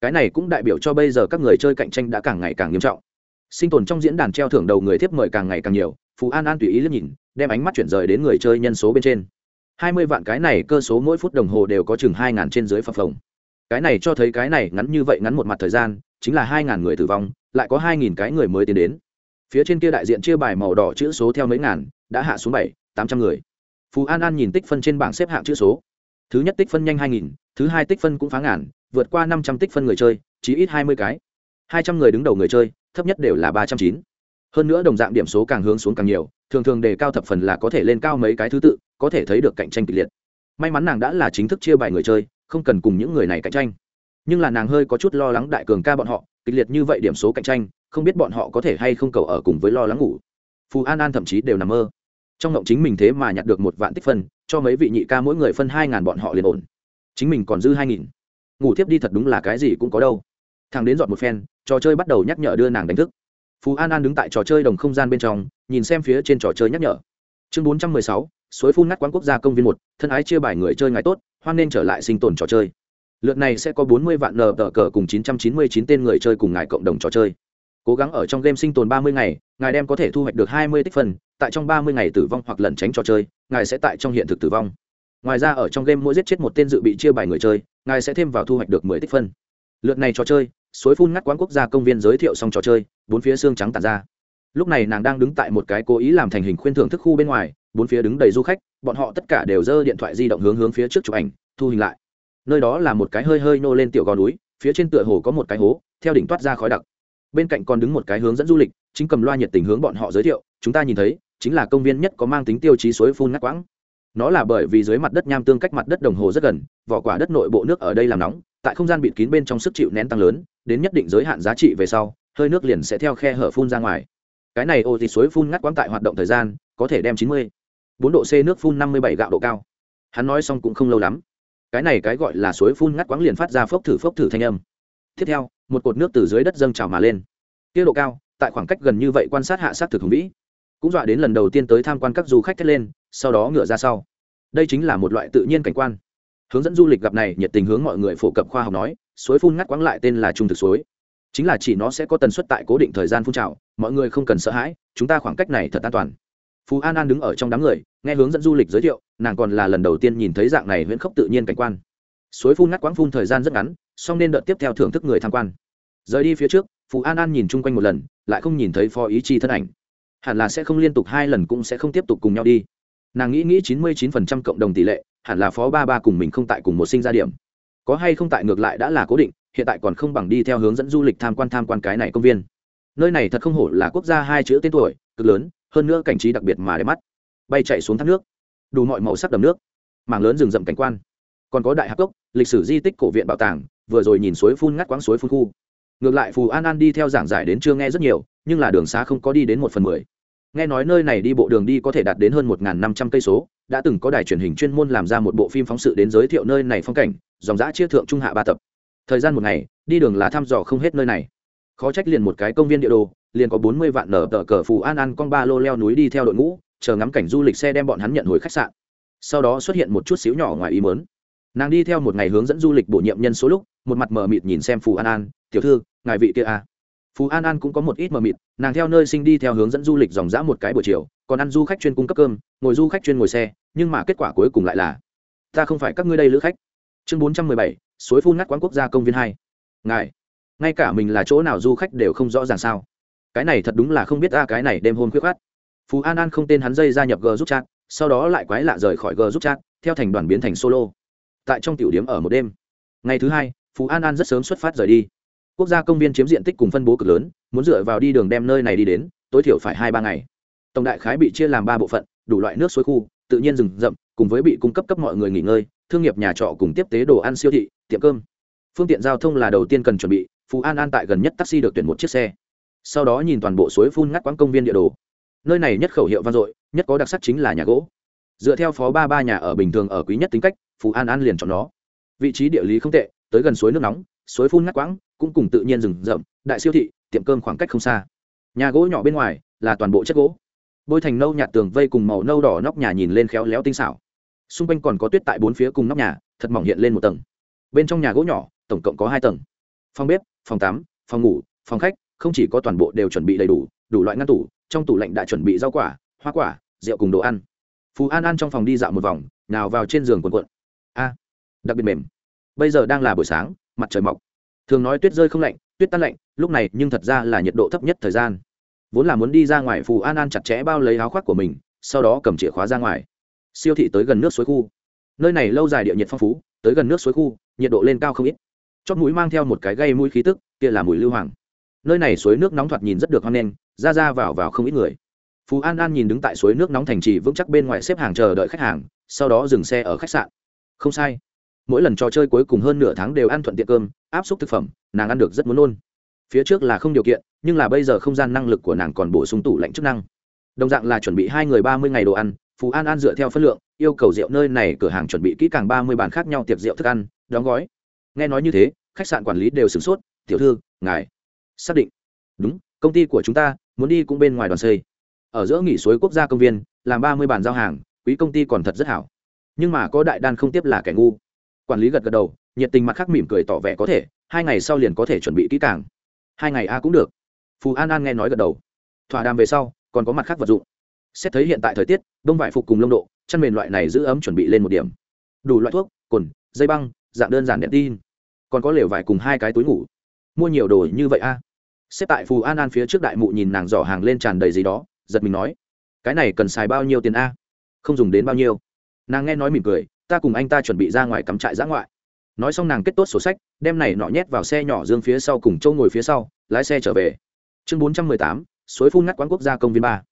Cái này cũng đại biểu cho bây giờ các người chơi cạnh tranh đã càng ngày càng nghiêm trọng. Sinh tồn trong diễn đàn treo thưởng đầu người tiếp mời càng ngày càng nhiều Phú an an tùy ý liếc nhìn, đem ánh mắt chuyển rời đến người chơi nhân số bên trên. Hai mươi vạn cái này cơ số mỗi phút đồng hồ đều có chừng hai ngàn trên dưới phập phồng. Cái này cho thấy cái này ngắn như vậy ngắn một mặt thời gian, chính là hai ngàn người tử vong, lại có hai nghìn cái người mới tiến đến. Phía trên kia đại diện chia bài màu đỏ chữ số theo mấy ngàn, đã hạ xuống bảy, tám trăm người. Phú an an nhìn tích phân trên bảng xếp hạng chữ số thứ nhất tích phân nhanh hai nghìn, thứ hai tích phân cũng phá ngàn, vượt qua năm trăm tích phân người chơi chỉ ít hai mươi cái. hai trăm người đứng đầu người chơi, thấp nhất đều là ba trăm chín. Hơn nữa đồng dạng điểm số càng hướng xuống càng nhiều, thường thường đề cao thập phần là có thể lên cao mấy cái thứ tự, có thể thấy được cạnh tranh kịch liệt. May mắn nàng đã là chính thức chia bài người chơi, không cần cùng những người này cạnh tranh. Nhưng là nàng hơi có chút lo lắng đại cường ca bọn họ, kịch liệt như vậy điểm số cạnh tranh, không biết bọn họ có thể hay không cầu ở cùng với lo lắng ngủ. Phù an an thậm chí đều nằm mơ trong ngộng chính mình thế mà nhặt được một vạn tích phân, cho mấy vị nhị ca mỗi người phân hai ngàn bọn họ liền ổn. Chính mình còn dư hai nghìn. Ngủ tiếp đi thật đúng là cái gì cũng có đâu. Thằng đến dọn một phen, trò chơi bắt đầu nhắc nhở đưa nàng đánh thức. Phú an an đứng tại trò chơi đồng không gian bên trong, nhìn xem phía trên trò chơi nhắc nhở. Chương bốn trăm mười sáu, suối phun ngắt quán quốc gia công viên một, thân ái chia bài người chơi ngày tốt, hoan nên trở lại sinh tồn trò chơi. Lượt này sẽ có bốn mươi vạn nờ tờ cờ cùng chín trăm chín mươi chín tên người chơi cùng ngài cộng đồng trò chơi cố gắng ở trong game sinh tồn ba mươi ngày, ngài đem có thể thu hoạch được hai mươi tích phân, tại trong ba mươi ngày tử vong hoặc lẩn tránh trò chơi, ngài sẽ tại trong hiện thực tử vong. Ngoài ra ở trong game mỗi giết chết một tên dự bị chia bài người chơi, ngài sẽ thêm vào thu hoạch được mười tích phân. Lượt này trò chơi, suối phun ngắt quán quốc gia công viên giới thiệu xong trò chơi, bốn phía xương trắng tàn ra. Lúc này nàng đang đứng tại một cái cố ý làm thành hình khuyên thưởng thức khu bên ngoài, bốn phía đứng đầy du khách, bọn họ tất cả đều giơ điện thoại di động hướng hướng phía trước chụp ảnh, thu hình lại. Nơi đó là một cái hơi hơi nô lên tiểu gò núi, phía trên tựa hồ có một cái hố, theo đỉnh toát ra khói đặc bên cạnh còn đứng một cái hướng dẫn du lịch, chính cầm loa nhiệt tình hướng bọn họ giới thiệu, chúng ta nhìn thấy, chính là công viên nhất có mang tính tiêu chí suối phun ngắt quãng. Nó là bởi vì dưới mặt đất nham tương cách mặt đất đồng hồ rất gần, vỏ quả đất nội bộ nước ở đây làm nóng, tại không gian bịt kín bên trong sức chịu nén tăng lớn, đến nhất định giới hạn giá trị về sau, hơi nước liền sẽ theo khe hở phun ra ngoài. Cái này ô thì suối phun ngắt quãng tại hoạt động thời gian, có thể đem chín mươi bốn độ c nước phun năm mươi bảy gạo độ cao. Hắn nói xong cũng không lâu lắm. Cái này cái gọi là suối phun ngắt quãng liền phát ra phốc thử phốc thử thanh âm. Tiếp theo một cột nước từ dưới đất dâng trào mà lên. Tiết độ cao, tại khoảng cách gần như vậy quan sát hạ sát thực hùng vĩ. Cũng dọa đến lần đầu tiên tới tham quan các du khách thét lên, sau đó ngựa ra sau. Đây chính là một loại tự nhiên cảnh quan. Hướng dẫn du lịch gặp này, nhiệt tình hướng mọi người phổ cập khoa học nói, suối phun ngắt quãng lại tên là trung thực suối. Chính là chỉ nó sẽ có tần suất tại cố định thời gian phun trào, mọi người không cần sợ hãi, chúng ta khoảng cách này thật an toàn. Phú an an đứng ở trong đám người, nghe hướng dẫn du lịch giới thiệu, nàng còn là lần đầu tiên nhìn thấy dạng này huyễn khốc tự nhiên cảnh quan. Suối phun ngắt quãng phun thời gian rất ngắn, song nên đợt tiếp theo thưởng thức người tham quan rời đi phía trước phú an an nhìn chung quanh một lần, lại không nhìn thấy phó ý chi thân ảnh. Hẳn là sẽ không liên tục hai lần cũng sẽ không tiếp tục cùng nhau đi. Nàng nghĩ nghĩ chín mươi chín phần trăm cộng đồng tỷ lệ, hẳn là phó ba ba cùng mình không tại cùng một sinh ra điểm. Có hay không tại ngược lại đã là cố định, hiện tại còn không bằng đi theo hướng dẫn du lịch tham quan tham quan cái này công viên. Nơi này thật không hổ là quốc gia hai chữ tên tuổi, cực lớn, hơn nữa cảnh trí đặc biệt mà đẹp mắt. Bay chạy xuống thác nước. Đủ mọi màu sắc đầm nước. Mảng lớn rừng rậm cảnh quan. Còn có đại hạc cốc, lịch sử di tích cổ viện bảo tàng, vừa rồi nhìn suối phun ngắt quãng suối phun khu ngược lại phù an an đi theo giảng giải đến chưa nghe rất nhiều, nhưng là đường xá không có đi đến một phần mười. Nghe nói nơi này đi bộ đường đi có thể đạt đến hơn một năm trăm cây số, đã từng có đài truyền hình chuyên môn làm ra một bộ phim phóng sự đến giới thiệu nơi này phong cảnh, dòng giã chia thượng trung hạ ba tập. Thời gian một ngày, đi đường là thăm dò không hết nơi này. Khó trách liền một cái công viên địa đồ, liền có bốn mươi vạn nở tờ cờ phù an an con ba lô leo núi đi theo đội ngũ, chờ ngắm cảnh du lịch xe đem bọn hắn nhận hồi khách sạn. Sau đó xuất hiện một chút xíu nhỏ ngoài ý mớn nàng đi theo một ngày hướng dẫn du lịch bổ nhiệm nhân số lúc, một mặt mờ mịt nhìn xem phù an an tiểu thư, ngài vị kia à. Phú an an cũng có một ít mờ mịt, nàng theo nơi sinh đi theo hướng dẫn du lịch dòng dã một cái buổi chiều, còn ăn du khách chuyên cung cấp cơm, ngồi du khách chuyên ngồi xe, nhưng mà kết quả cuối cùng lại là, ta không phải các ngươi đây lữ khách. Chương bốn trăm mười bảy, suối phun ngắt quán quốc gia công viên hai. Ngài, ngay cả mình là chỗ nào du khách đều không rõ ràng sao. Cái này thật đúng là không biết ta cái này đêm hôm khuyết khát phú an an không tên hắn dây gia nhập g giúp chat, sau đó lại quái lạ rời khỏi g giúp chat, theo thành đoàn biến thành solo. Tại trong tiểu điếm ở một đêm. Ngày thứ hai, phú an an rất sớm xuất phát rời đi quốc gia công viên chiếm diện tích cùng phân bố cực lớn, muốn dựa vào đi đường đem nơi này đi đến, tối thiểu phải hai ba ngày. Tổng đại khái bị chia làm ba bộ phận, đủ loại nước suối khu, tự nhiên rừng rậm, cùng với bị cung cấp cấp mọi người nghỉ ngơi, thương nghiệp nhà trọ cùng tiếp tế đồ ăn siêu thị, tiệm cơm. Phương tiện giao thông là đầu tiên cần chuẩn bị, phú an an tại gần nhất taxi được tuyển một chiếc xe. Sau đó nhìn toàn bộ suối phun ngắt quãng công viên địa đồ. Nơi này nhất khẩu hiệu vang dội, nhất có đặc sắc chính là nhà gỗ. Dựa theo phó ba ba nhà ở bình thường ở quý nhất tính cách, phú an an liền chọn nó. Vị trí địa lý không tệ, tới gần suối nước nóng, suối phun ngắt quãng cũng cùng tự nhiên rừng rậm, đại siêu thị, tiệm cơm khoảng cách không xa. Nhà gỗ nhỏ bên ngoài là toàn bộ chất gỗ. Bôi thành nâu nhạt tường vây cùng màu nâu đỏ nóc nhà nhìn lên khéo léo tinh xảo. Xung quanh còn có tuyết tại bốn phía cùng nóc nhà, thật mỏng hiện lên một tầng. Bên trong nhà gỗ nhỏ, tổng cộng có hai tầng. Phòng bếp, phòng tắm, phòng ngủ, phòng khách, không chỉ có toàn bộ đều chuẩn bị đầy đủ đủ loại ngăn tủ, trong tủ lạnh đã chuẩn bị rau quả, hoa quả, rượu cùng đồ ăn. Phú an an trong phòng đi dạo một vòng, nào vào trên giường quần quận. A, đặc biệt mềm. Bây giờ đang là buổi sáng, mặt trời mọc thường nói tuyết rơi không lạnh, tuyết tan lạnh, lúc này nhưng thật ra là nhiệt độ thấp nhất thời gian. Vốn là muốn đi ra ngoài phù an an chặt chẽ bao lấy áo khoác của mình, sau đó cầm chìa khóa ra ngoài. Siêu thị tới gần nước suối khu. Nơi này lâu dài địa nhiệt phong phú, tới gần nước suối khu, nhiệt độ lên cao không ít. Chót mũi mang theo một cái gây mũi khí tức, kia là mùi lưu hoàng. Nơi này suối nước nóng thoạt nhìn rất được hoang lên ra ra vào vào không ít người. Phú an an nhìn đứng tại suối nước nóng thành trì vững chắc bên ngoài xếp hàng chờ đợi khách hàng, sau đó dừng xe ở khách sạn. Không sai mỗi lần trò chơi cuối cùng hơn nửa tháng đều ăn thuận tiện cơm, áp suất thực phẩm, nàng ăn được rất muốn nôn. Phía trước là không điều kiện, nhưng là bây giờ không gian năng lực của nàng còn bổ sung tủ lạnh chức năng. Đồng dạng là chuẩn bị hai người ba mươi ngày đồ ăn, phú an an dựa theo phân lượng, yêu cầu rượu nơi này cửa hàng chuẩn bị kỹ càng ba mươi bàn khác nhau tiệc rượu thức ăn, đóng gói. Nghe nói như thế, khách sạn quản lý đều sửng sốt, tiểu thư, ngài xác định. Đúng, công ty của chúng ta muốn đi cũng bên ngoài đoàn xây. Ở giữa nghỉ suối quốc gia công viên, làm ba mươi bàn giao hàng, quý công ty còn thật rất hảo. Nhưng mà có đại đan không tiếp là kẻ ngu quản lý gật gật đầu, nhiệt tình mặt khác mỉm cười tỏ vẻ có thể, hai ngày sau liền có thể chuẩn bị kỹ càng. Hai ngày a cũng được. Phù an an nghe nói gật đầu. Thỏa đàm về sau, còn có mặt khác vật dụng. Xét thấy hiện tại thời tiết, đông vải phục cùng lông độ, chăn mền loại này giữ ấm chuẩn bị lên một điểm. Đủ loại thuốc cồn dây băng, dạng đơn giản đèn tin. Còn có lều vải cùng hai cái túi ngủ. Mua nhiều đồ như vậy a. Xếp tại phù an an phía trước đại mụ nhìn nàng giỏ hàng lên tràn đầy gì đó, giật mình nói, cái này cần xài bao nhiêu tiền a? Không dùng đến bao nhiêu. Nàng nghe nói mỉm cười ta cùng anh ta chuẩn bị ra ngoài cắm trại giã ngoại. Nói xong nàng kết tốt sổ sách, đem này nọ nhét vào xe nhỏ dương phía sau cùng châu ngồi phía sau, lái xe trở về. Chương bốn trăm mười tám, suối phun ngắt quán quốc gia công viên ba.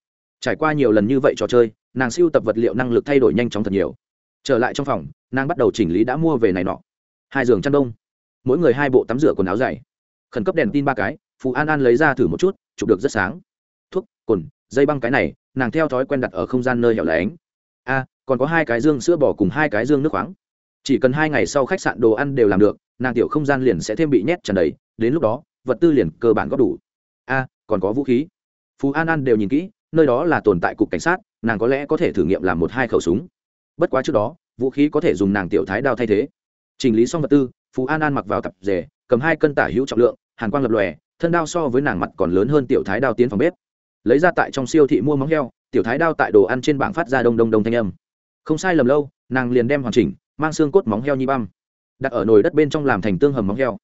Trải qua nhiều lần như vậy trò chơi, nàng siêu tập vật liệu năng lực thay đổi nhanh chóng thật nhiều. Trở lại trong phòng, nàng bắt đầu chỉnh lý đã mua về này nọ. Hai giường chăn đông. Mỗi người hai bộ tắm rửa quần áo dày. Khẩn cấp đèn tin ba cái, phù an an lấy ra thử một chút, chụp được rất sáng. Thuốc cồn dây băng cái này, nàng theo thói quen đặt ở không gian nơi hẻo lánh. A còn có hai cái dương sữa bò cùng hai cái dương nước khoáng. Chỉ cần hai ngày sau khách sạn đồ ăn đều làm được, nàng tiểu không gian liền sẽ thêm bị nhét tràn đầy, đến lúc đó, vật tư liền cơ bản góp đủ. A, còn có vũ khí. Phú an an đều nhìn kỹ, nơi đó là tồn tại cục cảnh sát, nàng có lẽ có thể thử nghiệm làm một hai khẩu súng. Bất quá trước đó, vũ khí có thể dùng nàng tiểu thái đao thay thế. Chỉnh lý xong vật tư, phú an an mặc vào tập rể, cầm hai cân tả hữu trọng lượng, hàn quang lập lòe, thân đao so với nàng mặt còn lớn hơn tiểu thái đao tiến phòng bếp. Lấy ra tại trong siêu thị mua móng heo, tiểu thái đao tại đồ ăn trên bảng phát ra đông đông đông thanh âm không sai lầm lâu, nàng liền đem hoàn chỉnh, mang xương cốt móng heo nhi băm, đặt ở nồi đất bên trong làm thành tương hầm móng heo.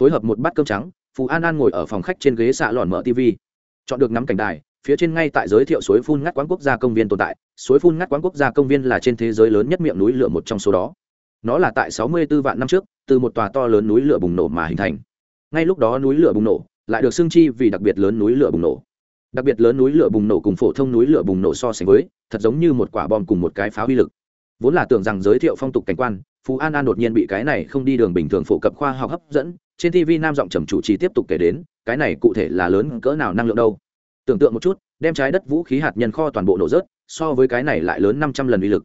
Phối hợp một bát cơm trắng, Phù an an ngồi ở phòng khách trên ghế xạ lòn mở tv chọn được ngắm cảnh đài, phía trên ngay tại giới thiệu suối phun ngắt quán quốc gia công viên tồn tại. Suối phun ngắt quán quốc gia công viên là trên thế giới lớn nhất miệng núi lửa một trong số đó. Nó là tại 64 vạn năm trước, từ một tòa to lớn núi lửa bùng nổ mà hình thành. Ngay lúc đó núi lửa bùng nổ, lại được xưng chi vì đặc biệt lớn núi lửa bùng nổ đặc biệt lớn núi lửa bùng nổ cùng phổ thông núi lửa bùng nổ so sánh với, thật giống như một quả bom cùng một cái pháo uy lực. Vốn là tưởng rằng giới thiệu phong tục cảnh quan, phú an an đột nhiên bị cái này không đi đường bình thường phổ cập khoa học hấp dẫn, trên tv nam giọng trầm chủ trì tiếp tục kể đến, cái này cụ thể là lớn cỡ nào năng lượng đâu. Tưởng tượng một chút, đem trái đất vũ khí hạt nhân kho toàn bộ nổ rớt, so với cái này lại lớn năm trăm lần uy lực.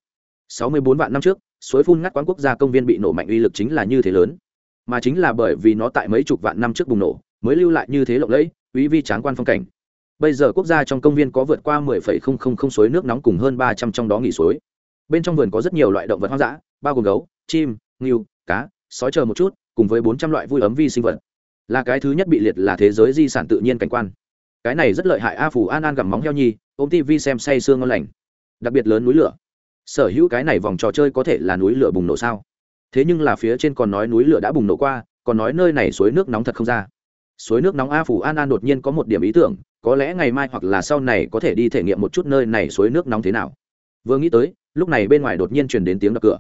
Sáu mươi bốn vạn năm trước, suối phun ngắt quán quốc gia công viên bị nổ mạnh uy lực chính là như thế lớn. Mà chính là bởi vì nó tại mấy chục vạn năm trước bùng nổ, mới lưu lại như thế lộng lẫy, uy vi tráng quan phong cảnh bây giờ quốc gia trong công viên có vượt qua mười phẩy không không không suối nước nóng cùng hơn ba trăm trong đó nghỉ suối. Bên trong vườn có rất nhiều loại động vật hoang dã, bao gồm gấu, chim, ngưu, cá, sói chờ một chút, cùng với bốn trăm loại vui ấm vi sinh vật. Là cái thứ nhất bị liệt là thế giới di sản tự nhiên cảnh quan. Cái này rất lợi hại a phủ an an gặm móng heo nhi, ôm tv xem say sương ngon lành. Đặc biệt lớn núi lửa. Sở hữu cái này vòng trò chơi có thể là núi lửa bùng nổ sao? Thế nhưng là phía trên còn nói núi lửa đã bùng nổ qua, còn nói nơi này suối nước nóng thật không ra. Suối nước nóng a phủ an an đột nhiên có một điểm ý tưởng có lẽ ngày mai hoặc là sau này có thể đi thể nghiệm một chút nơi này suối nước nóng thế nào. Vừa nghĩ tới, lúc này bên ngoài đột nhiên truyền đến tiếng đập cửa.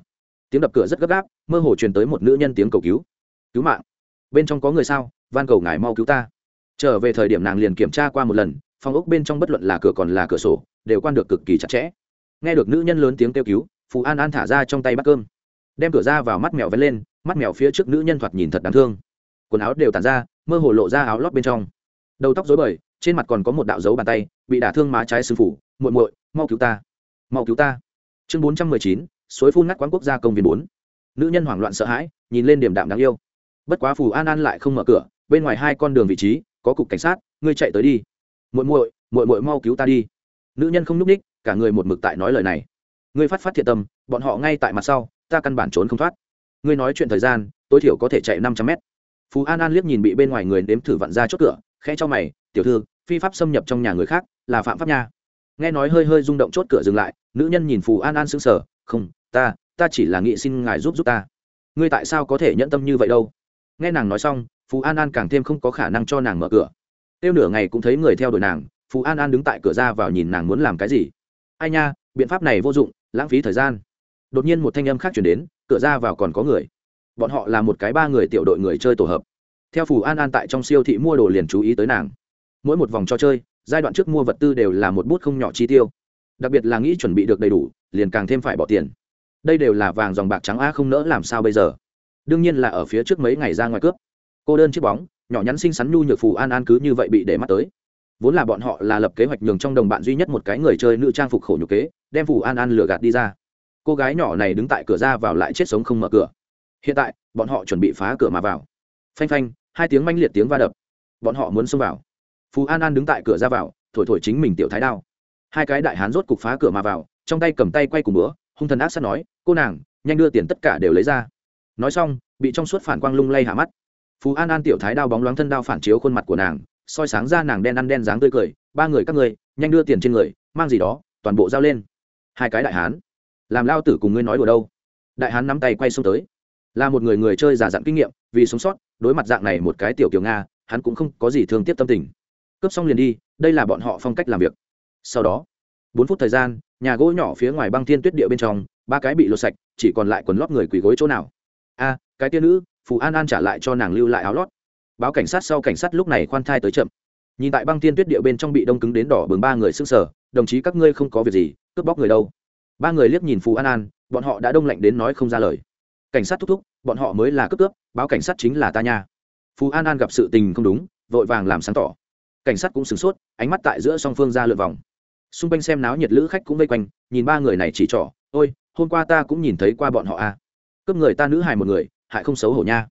Tiếng đập cửa rất gấp gáp, mơ hồ truyền tới một nữ nhân tiếng cầu cứu. Cứu mạng! Bên trong có người sao? Van cầu ngài mau cứu ta. Trở về thời điểm nàng liền kiểm tra qua một lần, phòng ốc bên trong bất luận là cửa còn là cửa sổ, đều quan được cực kỳ chặt chẽ. Nghe được nữ nhân lớn tiếng kêu cứu, phù an an thả ra trong tay bắt cơm. Đem cửa ra vào mắt mèo vén lên, mắt mèo phía trước nữ nhân thoạt nhìn thật đáng thương. Quần áo đều tàn ra, mơ hồ lộ ra áo lót bên trong. Đầu tóc dối bời trên mặt còn có một đạo dấu bàn tay, bị đả thương má trái sư phủ muội muội, mau cứu ta, mau cứu ta. Chương bốn trăm mười chín, suối phun ngắt quán quốc gia công viên bốn. Nữ nhân hoảng loạn sợ hãi, nhìn lên điểm đạm đáng yêu. Bất quá phù an an lại không mở cửa, bên ngoài hai con đường vị trí, có cục cảnh sát, ngươi chạy tới đi. Muội muội muội muội mau cứu ta đi. Nữ nhân không n ú c ních cả người một mực tại nói lời này. Ngươi phát phát thiệt tâm, bọn họ ngay tại mặt sau, ta căn bản trốn không thoát. Ngươi nói chuyện thời gian, tối thiểu có thể chạy năm trăm mét. Phú an an liếc nhìn bị bên ngoài người đếm thử vặn ra chốt cửa, khẽ cho mày, tiểu thư phi pháp xâm nhập trong nhà người khác là phạm pháp nha. Nghe nói hơi hơi rung động chốt cửa dừng lại, nữ nhân nhìn phù an an sững sờ, không, ta ta chỉ là nghị xin ngài giúp giúp ta. Ngươi tại sao có thể nhẫn tâm như vậy đâu? Nghe nàng nói xong, phù an an càng thêm không có khả năng cho nàng mở cửa. Tiêu nửa ngày cũng thấy người theo đuổi nàng, phù an an đứng tại cửa ra vào nhìn nàng muốn làm cái gì. Ai nha, biện pháp này vô dụng, lãng phí thời gian. Đột nhiên một thanh âm khác chuyển đến, cửa ra vào còn có người. Bọn họ là một cái ba người tiểu đội người chơi tổ hợp. Theo phù an an tại trong siêu thị mua đồ liền chú ý tới nàng mỗi một vòng trò chơi, giai đoạn trước mua vật tư đều là một bút không nhỏ chi tiêu. Đặc biệt là nghĩ chuẩn bị được đầy đủ, liền càng thêm phải bỏ tiền. Đây đều là vàng dòng bạc trắng a không nỡ làm sao bây giờ. Đương nhiên là ở phía trước mấy ngày ra ngoài cướp. Cô đơn chiếc bóng, nhỏ nhắn xinh xắn nhu nhược phù an an cứ như vậy bị để mắt tới. Vốn là bọn họ là lập kế hoạch nhường trong đồng bạn duy nhất một cái người chơi nữ trang phục khổ nhục kế, đem phù an an lừa gạt đi ra. Cô gái nhỏ này đứng tại cửa ra vào lại chết sống không mở cửa. Hiện tại, bọn họ chuẩn bị phá cửa mà vào. Phanh phanh, hai tiếng manh liệt tiếng va đập. Bọn họ muốn xông vào. Phú an an đứng tại cửa ra vào, thổi thổi chính mình tiểu thái đao. Hai cái đại hán rốt cục phá cửa mà vào, trong tay cầm tay quay cùng bữa, hung thần ác sát nói, cô nàng, nhanh đưa tiền tất cả đều lấy ra. Nói xong, bị trong suốt phản quang lung lay hạ mắt. Phú an an tiểu thái đao bóng loáng thân đao phản chiếu khuôn mặt của nàng, soi sáng ra nàng đen ăn đen dáng tươi cười, ba người các người nhanh đưa tiền trên người, mang gì đó, toàn bộ giao lên. Hai cái đại hán, làm lao tử cùng ngươi nói đùa đâu? Đại hán nắm tay quay xuống tới. Là một người người chơi giả dặn kinh nghiệm, vì sống sót, đối mặt dạng này một cái tiểu kiều nga, hắn cũng không có gì thương tiếc tâm tình cướp xong liền đi, đây là bọn họ phong cách làm việc. Sau đó, bốn phút thời gian, nhà gỗ nhỏ phía ngoài băng thiên tuyết địa bên trong, ba cái bị lột sạch, chỉ còn lại quần lót người quỳ gối chỗ nào. A, cái tia nữ, phù an an trả lại cho nàng lưu lại áo lót. Báo cảnh sát sau cảnh sát lúc này khoan thai tới chậm. Nhìn tại băng thiên tuyết địa bên trong bị đông cứng đến đỏ bừng ba người s ư n g sở đồng chí, các ngươi không có việc gì, cướp bóc người đâu. Ba người liếc nhìn phù an an, bọn họ đã đông lạnh đến nói không ra lời. Cảnh sát thúc thúc, bọn họ mới là cướp cướp, báo cảnh sát chính là ta nha. Phù an an gặp sự tình không đúng, vội vàng làm sáng tỏ cảnh sát cũng sửng sốt, ánh mắt tại giữa song phương ra lượt vòng. Xung quanh xem náo nhiệt lữ khách cũng vây quanh, nhìn ba người này chỉ trỏ, ôi, hôm qua ta cũng nhìn thấy qua bọn họ a à. cướp người ta nữ hài một người, hại không xấu hổ nha.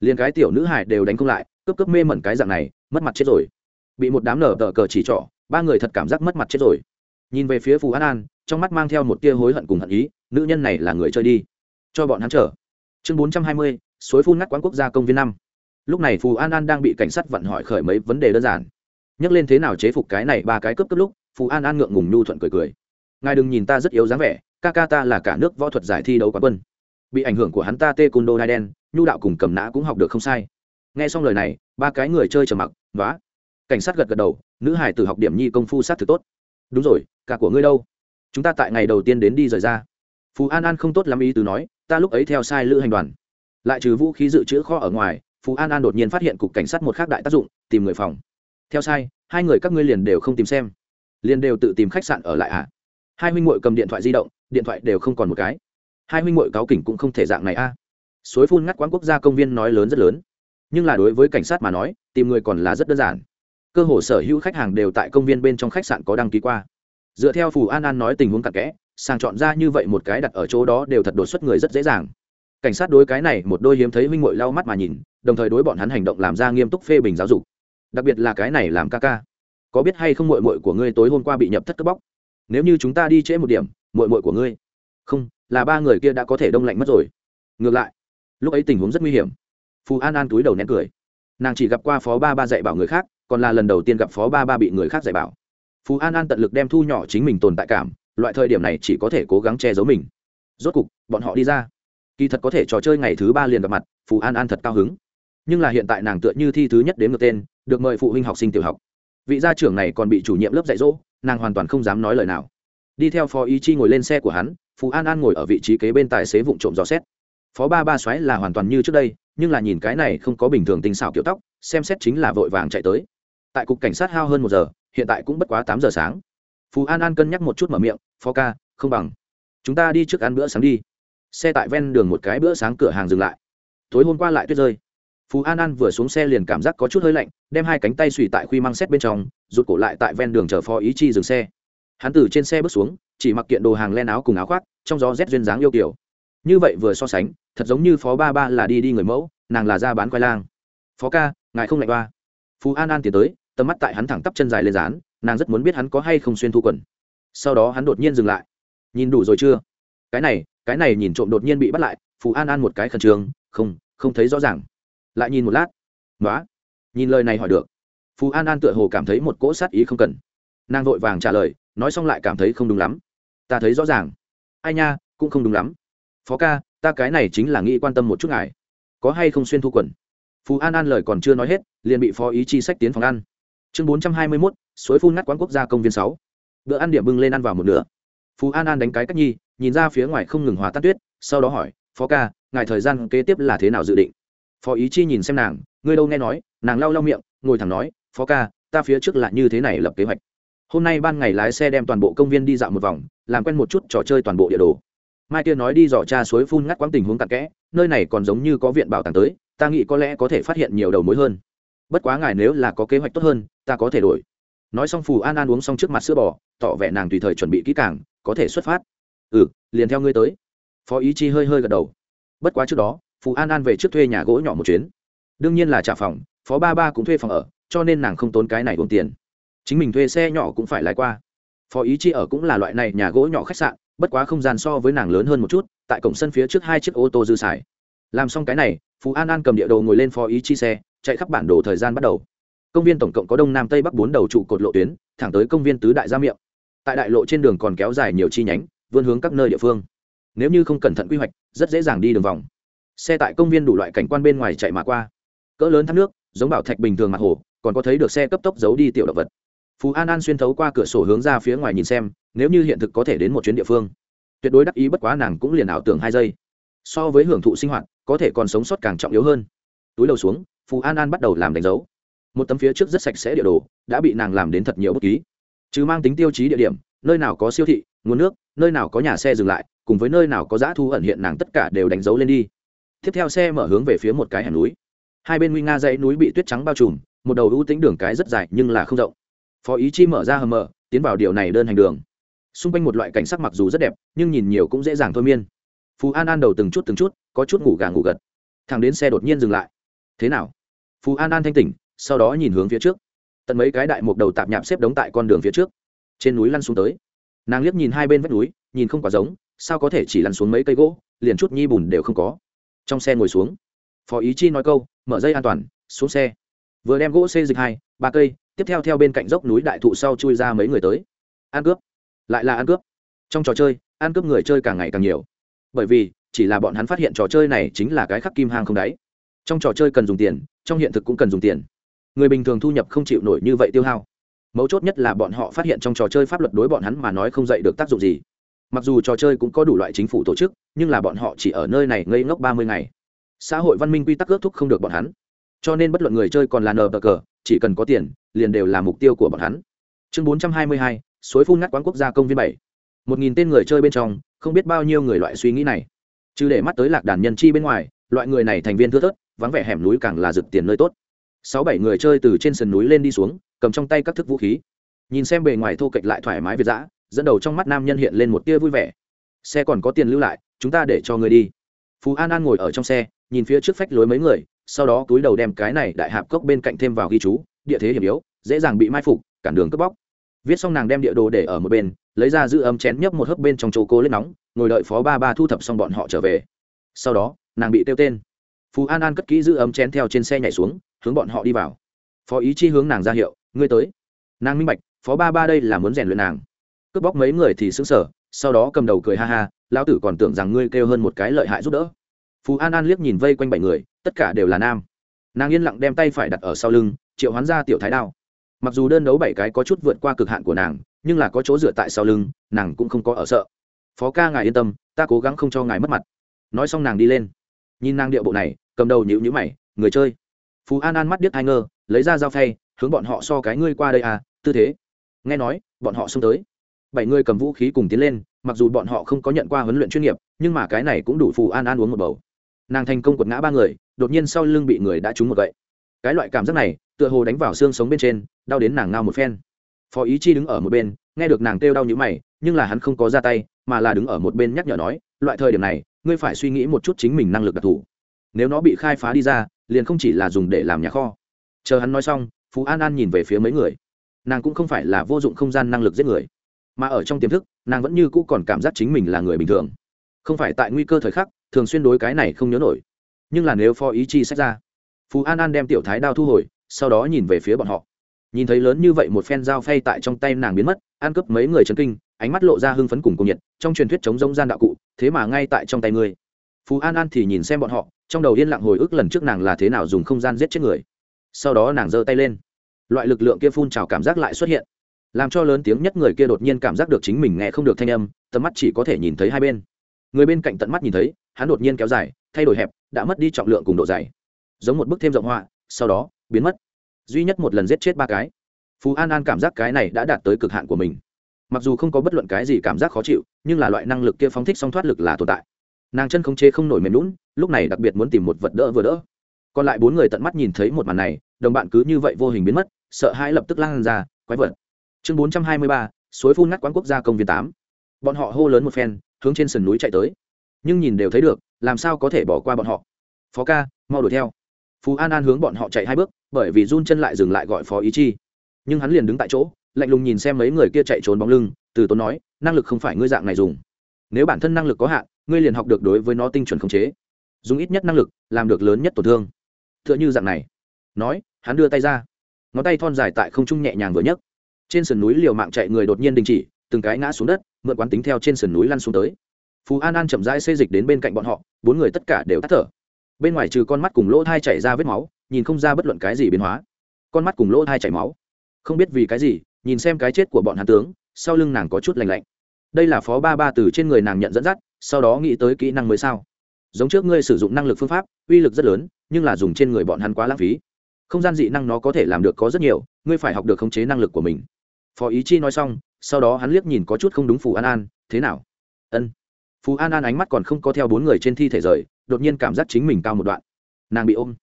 Liền cái tiểu nữ hài đều đánh không lại, cướp cướp mê mẩn cái dạng này, mất mặt chết rồi. Bị một đám nở tờ cờ chỉ trỏ, ba người thật cảm giác mất mặt chết rồi. Nhìn về phía phù an an, trong mắt mang theo một tia hối hận cùng hận ý, nữ nhân này là người chơi đi, cho bọn hắn chờ. Chương bốn trăm hai mươi, suối phun ngắt quán quốc gia công viên năm. Lúc này phù an an đang bị cảnh sát vận hỏi khởi mấy vấn đề đơn giản nhắc lên thế nào chế phục cái này ba cái cướp cướp lúc, phù an an ngượng ngùng nhu thuận cười cười. Ngài đừng nhìn ta rất yếu dáng vẻ, ca ca ta là cả nước võ thuật giải thi đấu quán quân. Bị ảnh hưởng của hắn ta tê cun đô nai đen, nhu đạo cùng cầm nã cũng học được không sai. Nghe xong lời này, ba cái người chơi trầm mặc vá cảnh sát gật gật đầu, nữ hải tử học điểm nhi công phu sát thực tốt. Đúng rồi, cả của ngươi đâu? Chúng ta tại ngày đầu tiên đến đi rời ra. Phú an an không tốt lắm ý từ nói, ta lúc ấy theo sai lữ hành đoàn. Lại trừ vũ khí dự trữ kho ở ngoài phú an an đột nhiên phát hiện cục cảnh sát một khác đại tác dụng, tìm người phòng theo sai, hai người các ngươi liền đều không tìm xem. Liền đều tự tìm khách sạn ở lại ạ à? hai huynh muội cầm điện thoại di động, điện thoại đều không còn một cái. Hai huynh muội cáo kỉnh cũng không thể dạng này a à. suối phun ngắt quán quốc gia công viên nói lớn rất lớn. Nhưng là đối với cảnh sát mà nói, tìm người còn là rất đơn giản. Cơ hồ sở hữu khách hàng đều tại công viên bên trong khách sạn có đăng ký qua. Dựa theo phù an an nói tình huống cặn kẽ, sàng chọn ra như vậy một cái đặt ở chỗ đó đều thật đột xuất người rất dễ dàng. Cảnh sát đối cái này một đôi hiếm thấy huynh muội lau mắt mà nhìn, đồng thời đối bọn hắn hành động làm ra nghiêm túc phê bình giáo dục đặc biệt là cái này làm ca ca. Có biết hay không muội muội của ngươi tối hôm qua bị nhập thất cướp bóc? Nếu như chúng ta đi trễ một điểm, muội muội của ngươi. Không, là ba người kia đã có thể đông lạnh mất rồi. Ngược lại, lúc ấy tình huống rất nguy hiểm. Phù an an túi đầu nén cười. Nàng chỉ gặp qua phó ba ba dạy bảo người khác, còn là lần đầu tiên gặp phó ba ba bị người khác dạy bảo. Phú an an tận lực đem thu nhỏ chính mình tồn tại cảm, loại thời điểm này chỉ có thể cố gắng che giấu mình. Rốt cục, bọn họ đi ra. Kỳ thật có thể trò chơi ngày thứ ba liền gặp mặt phú an an thật cao hứng nhưng là hiện tại nàng tựa như thi thứ nhất đến ngược tên, được mời phụ huynh học sinh tiểu học. Vị gia trưởng này còn bị chủ nhiệm lớp dạy dỗ, nàng hoàn toàn không dám nói lời nào. Đi theo phó ý chi ngồi lên xe của hắn phú an an ngồi ở vị trí kế bên tài xế vụ trộm dò xét. Phó ba ba xoáy là hoàn toàn như trước đây, nhưng là nhìn cái này không có bình thường tinh xảo kiểu tóc, xem xét chính là vội vàng chạy tới. Tại cục cảnh sát hao hơn một giờ, hiện tại cũng bất quá tám giờ sáng. Phú an an cân nhắc một chút mở miệng, phó ca, không bằng. Chúng ta đi trước ăn bữa sáng đi. Xe tại ven đường một cái bữa sáng cửa hàng dừng lại. Tối hôm qua lại tuyết rơi phú an an vừa xuống xe liền cảm giác có chút hơi lạnh, đem hai cánh tay xùy tại khuy mang xét bên trong, rụt cổ lại tại ven đường chờ phó ý chi dừng xe. Hắn từ trên xe bước xuống, chỉ mặc kiện đồ hàng len áo cùng áo khoác, trong gió rét duyên dáng yêu kiểu như vậy vừa so sánh, thật giống như phó ba ba là đi đi người mẫu, nàng là ra bán khoai lang. Phó ca, ngài không lạnh ba phú an an tiến tới, tầm mắt tại hắn thẳng tắp chân dài lên dán, nàng rất muốn biết hắn có hay không xuyên thu quần. Sau đó hắn đột nhiên dừng lại. Nhìn đủ rồi chưa? Cái này cái này nhìn trộm đột nhiên bị bắt lại. Phú an an một cái khẩn trương, không không thấy rõ ràng lại nhìn một lát. Nói nhìn lời này hỏi được. Phú an an tựa hồ cảm thấy một cỗ sát ý không cần. Nàng vội vàng trả lời, nói xong lại cảm thấy không đúng lắm. Ta thấy rõ ràng. Ai nha, cũng không đúng lắm. Phó ca, ta cái này chính là nghĩ quan tâm một chút ngài. Có hay không xuyên thu quần? Phú an an lời còn chưa nói hết, liền bị phó ý chi sách tiến phòng ăn. Chương bốn trăm hai mươi mốt, suối phun ngắt quán quốc gia công viên sáu. Bữa ăn điểm bưng lên ăn vào một nửa. Phú an an đánh cái cách nhi, nhìn ra phía ngoài không ngừng hòa tắt tuyết, sau đó hỏi, phó ca, ngài thời gian kế tiếp là thế nào dự định? Phó ý chi nhìn xem nàng, ngươi đâu nghe nói? Nàng lau lau miệng, ngồi thẳng nói, phó ca, ta phía trước là như thế này lập kế hoạch. Hôm nay ban ngày lái xe đem toàn bộ công viên đi dạo một vòng, làm quen một chút trò chơi toàn bộ địa đồ. Mai kia nói đi dò tra suối phun ngắt quãng tình huống tạc kẽ, nơi này còn giống như có viện bảo tàng tới, ta nghĩ có lẽ có thể phát hiện nhiều đầu mối hơn. Bất quá ngài nếu là có kế hoạch tốt hơn, ta có thể đổi. Nói xong phù an an uống xong trước mặt sữa bò, tỏ vẻ nàng tùy thời chuẩn bị kỹ càng, có thể xuất phát. Ừ liền theo ngươi tới. Phó ý chi hơi hơi gật đầu. Bất quá trước đó phù an an về trước thuê nhà gỗ nhỏ một chuyến. Đương nhiên là trả phòng, phó ba ba cũng thuê phòng ở, cho nên nàng không tốn cái này gồm tiền. Chính mình thuê xe nhỏ cũng phải lái qua. Phó ý chi ở cũng là loại này nhà gỗ nhỏ khách sạn, bất quá không gian so với nàng lớn hơn một chút, tại cổng sân phía trước hai chiếc ô tô dư xài. Làm xong cái này phú an an cầm địa đồ ngồi lên phó ý chi xe, chạy khắp bản đồ thời gian bắt đầu. Công viên tổng cộng có đông nam tây bắc bốn đầu trụ cột lộ tuyến, thẳng tới công viên tứ đại gia miệng. Tại đại lộ trên đường còn kéo dài nhiều chi nhánh, vươn hướng các nơi địa phương. Nếu như không cẩn thận quy hoạch, rất dễ dàng đi đường vòng xe tại công viên đủ loại cảnh quan bên ngoài chạy mà qua. Cỡ lớn thác nước, giống bảo thạch bình thường mặt hồ, còn có thấy được xe cấp tốc giấu đi tiểu động vật. Phú an an xuyên thấu qua cửa sổ hướng ra phía ngoài nhìn xem, nếu như hiện thực có thể đến một chuyến địa phương. Tuyệt đối đắc ý bất quá nàng cũng liền ảo tưởng hai giây. So với hưởng thụ sinh hoạt, có thể còn sống sót càng trọng yếu hơn. Túi đầu xuống, phú an an bắt đầu làm đánh dấu. Một tấm phía trước rất sạch sẽ địa đồ, đã bị nàng làm đến thật nhiều bút ký. Chứ mang tính tiêu chí địa điểm, nơi nào có siêu thị, nguồn nước, nơi nào có nhà xe dừng lại, cùng với nơi nào có giá thu ẩn hiện nàng tất cả đều đánh dấu lên đi tiếp theo xe mở hướng về phía một cái hẻm núi. Hai bên nguy nga dãy núi bị tuyết trắng bao trùm, một đầu ưu tính đường cái rất dài nhưng là không rộng. Phó ý chi mở ra hầm mở, tiến vào điều này đơn hành đường. Xung quanh một loại cảnh sắc mặc dù rất đẹp, nhưng nhìn nhiều cũng dễ dàng thôi miên. Phú an an đầu từng chút từng chút, có chút ngủ gà ngủ gật. Thằng đến xe đột nhiên dừng lại. Thế nào? Phú an an thanh tỉnh, sau đó nhìn hướng phía trước. Tận mấy cái đại mục đầu tạp nhạp xếp đống tại con đường phía trước. Trên núi lăn xuống tới. Nàng liếc nhìn hai bên vách núi, nhìn không quá giống, sao có thể chỉ lăn xuống mấy cây gỗ, liền chút nhi bùn đều không có trong xe ngồi xuống. Phó ý chi nói câu, mở dây an toàn, xuống xe. Vừa đem gỗ xê dịch hai, ba cây, tiếp theo theo bên cạnh dốc núi đại thụ sau chui ra mấy người tới. Ăn cướp. Lại là ăn cướp. Trong trò chơi, ăn cướp người chơi càng ngày càng nhiều. Bởi vì, chỉ là bọn hắn phát hiện trò chơi này chính là cái khắc kim hang không đáy. Trong trò chơi cần dùng tiền, trong hiện thực cũng cần dùng tiền. Người bình thường thu nhập không chịu nổi như vậy tiêu hao. Mấu chốt nhất là bọn họ phát hiện trong trò chơi pháp luật đối bọn hắn mà nói không dạy được tác dụng gì mặc dù trò chơi cũng có đủ loại chính phủ tổ chức, nhưng là bọn họ chỉ ở nơi này ngây ngốc ba mươi ngày. Xã hội văn minh quy tắc ước thúc không được bọn hắn. Cho nên bất luận người chơi còn là nờ bờ cờ, chỉ cần có tiền, liền đều là mục tiêu của bọn hắn. Chương bốn trăm hai mươi hai, suối phun ngắt quán quốc gia công viên bảy. Một nghìn tên người chơi bên trong, không biết bao nhiêu người loại suy nghĩ này. Chứ để mắt tới lạc đàn nhân chi bên ngoài, loại người này thành viên thưa thớt, vắng vẻ hẻm núi càng là rực tiền nơi tốt. Sáu bảy người chơi từ trên sườn núi lên đi xuống, cầm trong tay các thức vũ khí. Nhìn xem bề ngoài thô kệch lại thoải mái việt giã dẫn đầu trong mắt nam nhân hiện lên một tia vui vẻ. Xe còn có tiền lưu lại, chúng ta để cho người đi. Phú an an ngồi ở trong xe, nhìn phía trước phách lối mấy người, sau đó túi đầu đem cái này đại hạp cốc bên cạnh thêm vào ghi chú, địa thế hiểm yếu, dễ dàng bị mai phục, cản đường cướp bóc. Viết xong nàng đem địa đồ để ở một bên, lấy ra giữ ấm chén nhấp một hớp bên trong chỗ cô lên nóng, ngồi đợi phó ba ba thu thập xong bọn họ trở về. Sau đó, nàng bị tiêu tên. Phú an an cất kỹ giữ ấm chén theo trên xe nhảy xuống, hướng bọn họ đi vào. Phó ý chi hướng nàng ra hiệu, ngươi tới. Nàng minh bạch, phó ba ba đây là muốn rèn luyện nàng cướp bóc mấy người thì xứng sở sau đó cầm đầu cười ha ha, lão tử còn tưởng rằng ngươi kêu hơn một cái lợi hại giúp đỡ. Phú an an liếc nhìn vây quanh bảy người, tất cả đều là nam. Nàng yên lặng đem tay phải đặt ở sau lưng, triệu hoán ra tiểu thái đao. Mặc dù đơn đấu bảy cái có chút vượt qua cực hạn của nàng, nhưng là có chỗ dựa tại sau lưng, nàng cũng không có ở sợ. Phó ca ngài yên tâm, ta cố gắng không cho ngài mất mặt. Nói xong nàng đi lên. Nhìn nàng điệu bộ này, cầm đầu nhịu nhữ mày, người chơi. Phú an an mắt điếc hai ngơ, lấy ra dao phay, hướng bọn họ so cái ngươi qua đây à tư thế. Nghe nói, bọn họ xông tới bảy người cầm vũ khí cùng tiến lên, mặc dù bọn họ không có nhận qua huấn luyện chuyên nghiệp, nhưng mà cái này cũng đủ phù an an uống một bầu. Nàng thành công quật ngã ba người, đột nhiên sau lưng bị người đã trúng một gậy. Cái loại cảm giác này, tựa hồ đánh vào xương sống bên trên, đau đến nàng ngao một phen. Phó ý chi đứng ở một bên, nghe được nàng kêu đau như mày, nhưng là hắn không có ra tay, mà là đứng ở một bên nhắc nhở nói, loại thời điểm này, ngươi phải suy nghĩ một chút chính mình năng lực đặc thù. Nếu nó bị khai phá đi ra, liền không chỉ là dùng để làm nhà kho. Chờ hắn nói xong, phú an an nhìn về phía mấy người. Nàng cũng không phải là vô dụng không gian năng lực giết người mà ở trong tiềm thức, nàng vẫn như cũ còn cảm giác chính mình là người bình thường. Không phải tại nguy cơ thời khắc, thường xuyên đối cái này không nhớ nổi. Nhưng là nếu phó ý chi sách ra, phú an an đem tiểu thái đao thu hồi, sau đó nhìn về phía bọn họ. Nhìn thấy lớn như vậy một phen dao phay tại trong tay nàng biến mất, ăn cướp mấy người chấn kinh, ánh mắt lộ ra hưng phấn cùng cung nhiệt, trong truyền thuyết chống rông gian đạo cụ, thế mà ngay tại trong tay ngươi. Phú an an thì nhìn xem bọn họ, trong đầu yên lặng hồi ức lần trước nàng là thế nào dùng không gian giết chết người. Sau đó nàng giơ tay lên. Loại lực lượng kia phun trào cảm giác lại xuất hiện làm cho lớn tiếng nhất người kia đột nhiên cảm giác được chính mình nghe không được thanh âm, tầm mắt chỉ có thể nhìn thấy hai bên. Người bên cạnh tận mắt nhìn thấy, hắn đột nhiên kéo dài, thay đổi hẹp, đã mất đi trọng lượng cùng độ dày. Giống một bức thêm rộng họa, sau đó, biến mất. Duy nhất một lần giết chết ba cái. Phú an an cảm giác cái này đã đạt tới cực hạn của mình. Mặc dù không có bất luận cái gì cảm giác khó chịu, nhưng là loại năng lực kia phóng thích song thoát lực là tồn tại. Nàng chân không chê không nổi mềm lún lúc này đặc biệt muốn tìm một vật đỡ vừa đỡ. Còn lại bốn người tận mắt nhìn thấy một màn này, đồng bạn cứ như vậy vô hình biến mất, sợ hãi lập tức lan ra, quái vật chương bốn trăm hai mươi ba, suối phun ngắt quán quốc gia công viên tám. Bọn họ hô lớn một phen, hướng trên sườn núi chạy tới. Nhưng nhìn đều thấy được, làm sao có thể bỏ qua bọn họ? Phó ca, mau đuổi theo. Phú an an hướng bọn họ chạy hai bước, bởi vì run chân lại dừng lại gọi phó ý chi. Nhưng hắn liền đứng tại chỗ, lạnh lùng nhìn xem mấy người kia chạy trốn bóng lưng, từ tốn nói, năng lực không phải ngươi dạng này dùng. Nếu bản thân năng lực có hạn, ngươi liền học được đối với nó tinh chuẩn khống chế. Dùng ít nhất năng lực, làm được lớn nhất tổn thương. T h ư ợ n h ư dạng này. Nói, hắn đưa tay ra. Ngón tay thon dài tại không trung nhẹ nhàng vừa nhấc trên sườn núi liều mạng chạy người đột nhiên đình chỉ, từng cái ngã xuống đất, mượn quán tính theo trên sườn núi lăn xuống tới. Phú an an chậm rãi xê dịch đến bên cạnh bọn họ, bốn người tất cả đều tắt thở. Bên ngoài trừ con mắt cùng lỗ thai chảy ra vết máu, nhìn không ra bất luận cái gì biến hóa. Con mắt cùng lỗ thai chảy máu. Không biết vì cái gì, nhìn xem cái chết của bọn hàn tướng, sau lưng nàng có chút lành lạnh. Đây là phó ba ba từ trên người nàng nhận dẫn dắt, sau đó nghĩ tới kỹ năng mới sao? Giống trước ngươi sử dụng năng lực phương pháp, uy lực rất lớn, nhưng là dùng trên người bọn hắn quá lãng phí. Không gian dị năng nó có thể làm được có rất nhiều, ngươi phải học được khống chế năng lực của mình phó ý chi nói xong, sau đó hắn liếc nhìn có chút không đúng phù an an, thế nào? Ân. Phù an an ánh mắt còn không có theo bốn người trên thi thể rời, đột nhiên cảm giác chính mình cao một đoạn. Nàng bị ôm.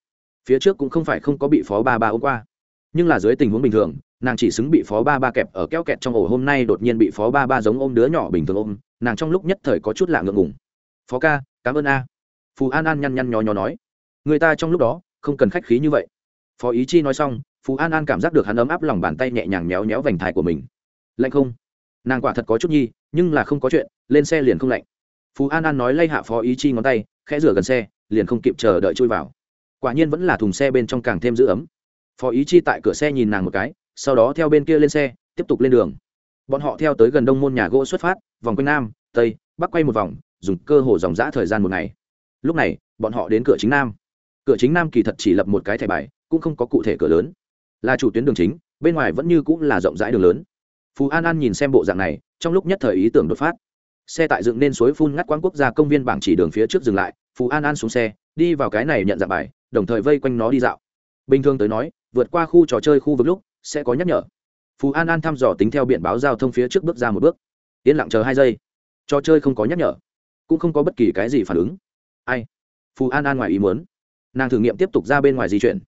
Phía trước cũng không phải không có bị phó ba ba ôm qua, nhưng là dưới tình huống bình thường, nàng chỉ xứng bị phó ba ba kẹp ở keo kẹt trong ổ hôm nay đột nhiên bị phó ba ba giống ôm đứa nhỏ bình thường ôm, nàng trong lúc nhất thời có chút lạ ngượng ngùng. Phó ca, cảm ơn a. Phù an an nhăn nhăn nhó nhó nói. Người ta trong lúc đó không cần khách khí như vậy. Phó ý chi nói xong Phú an an cảm giác được hắn ấm áp lòng bàn tay nhẹ nhàng méo méo vành thai của mình. Lạnh không? Nàng quả thật có chút nhi, nhưng là không có chuyện, lên xe liền không lạnh. Phú an an nói lay hạ phó ý chi ngón tay, khẽ rửa gần xe, liền không kịp chờ đợi chui vào. Quả nhiên vẫn là thùng xe bên trong càng thêm giữ ấm. Phó ý chi tại cửa xe nhìn nàng một cái, sau đó theo bên kia lên xe, tiếp tục lên đường. Bọn họ theo tới gần đông môn nhà gỗ xuất phát, vòng quanh nam, tây, bắc quay một vòng, dùng cơ hồ dòng dã thời gian một ngày. Lúc này, bọn họ đến cửa chính nam. Cửa chính nam kỳ thật chỉ lập một cái thẻ bài, cũng không có cụ thể cửa lớn là chủ tuyến đường chính, bên ngoài vẫn như cũng là rộng rãi đường lớn. Phú an an nhìn xem bộ dạng này, trong lúc nhất thời ý tưởng đột phát. Xe tại dựng nên suối phun ngắt quán quốc gia công viên bảng chỉ đường phía trước dừng lại phú an an xuống xe, đi vào cái này nhận dạng bài, đồng thời vây quanh nó đi dạo. Bình thường tới nói, vượt qua khu trò chơi khu vực lúc, sẽ có nhắc nhở. Phú an an thăm dò tính theo biển báo giao thông phía trước bước ra một bước. Yên lặng chờ hai giây. Trò chơi không có nhắc nhở, cũng không có bất kỳ cái gì phản ứng. Ai? Phú an an ngoài ý muốn. Nàng thử nghiệm tiếp tục ra bên ngoài di chuyển.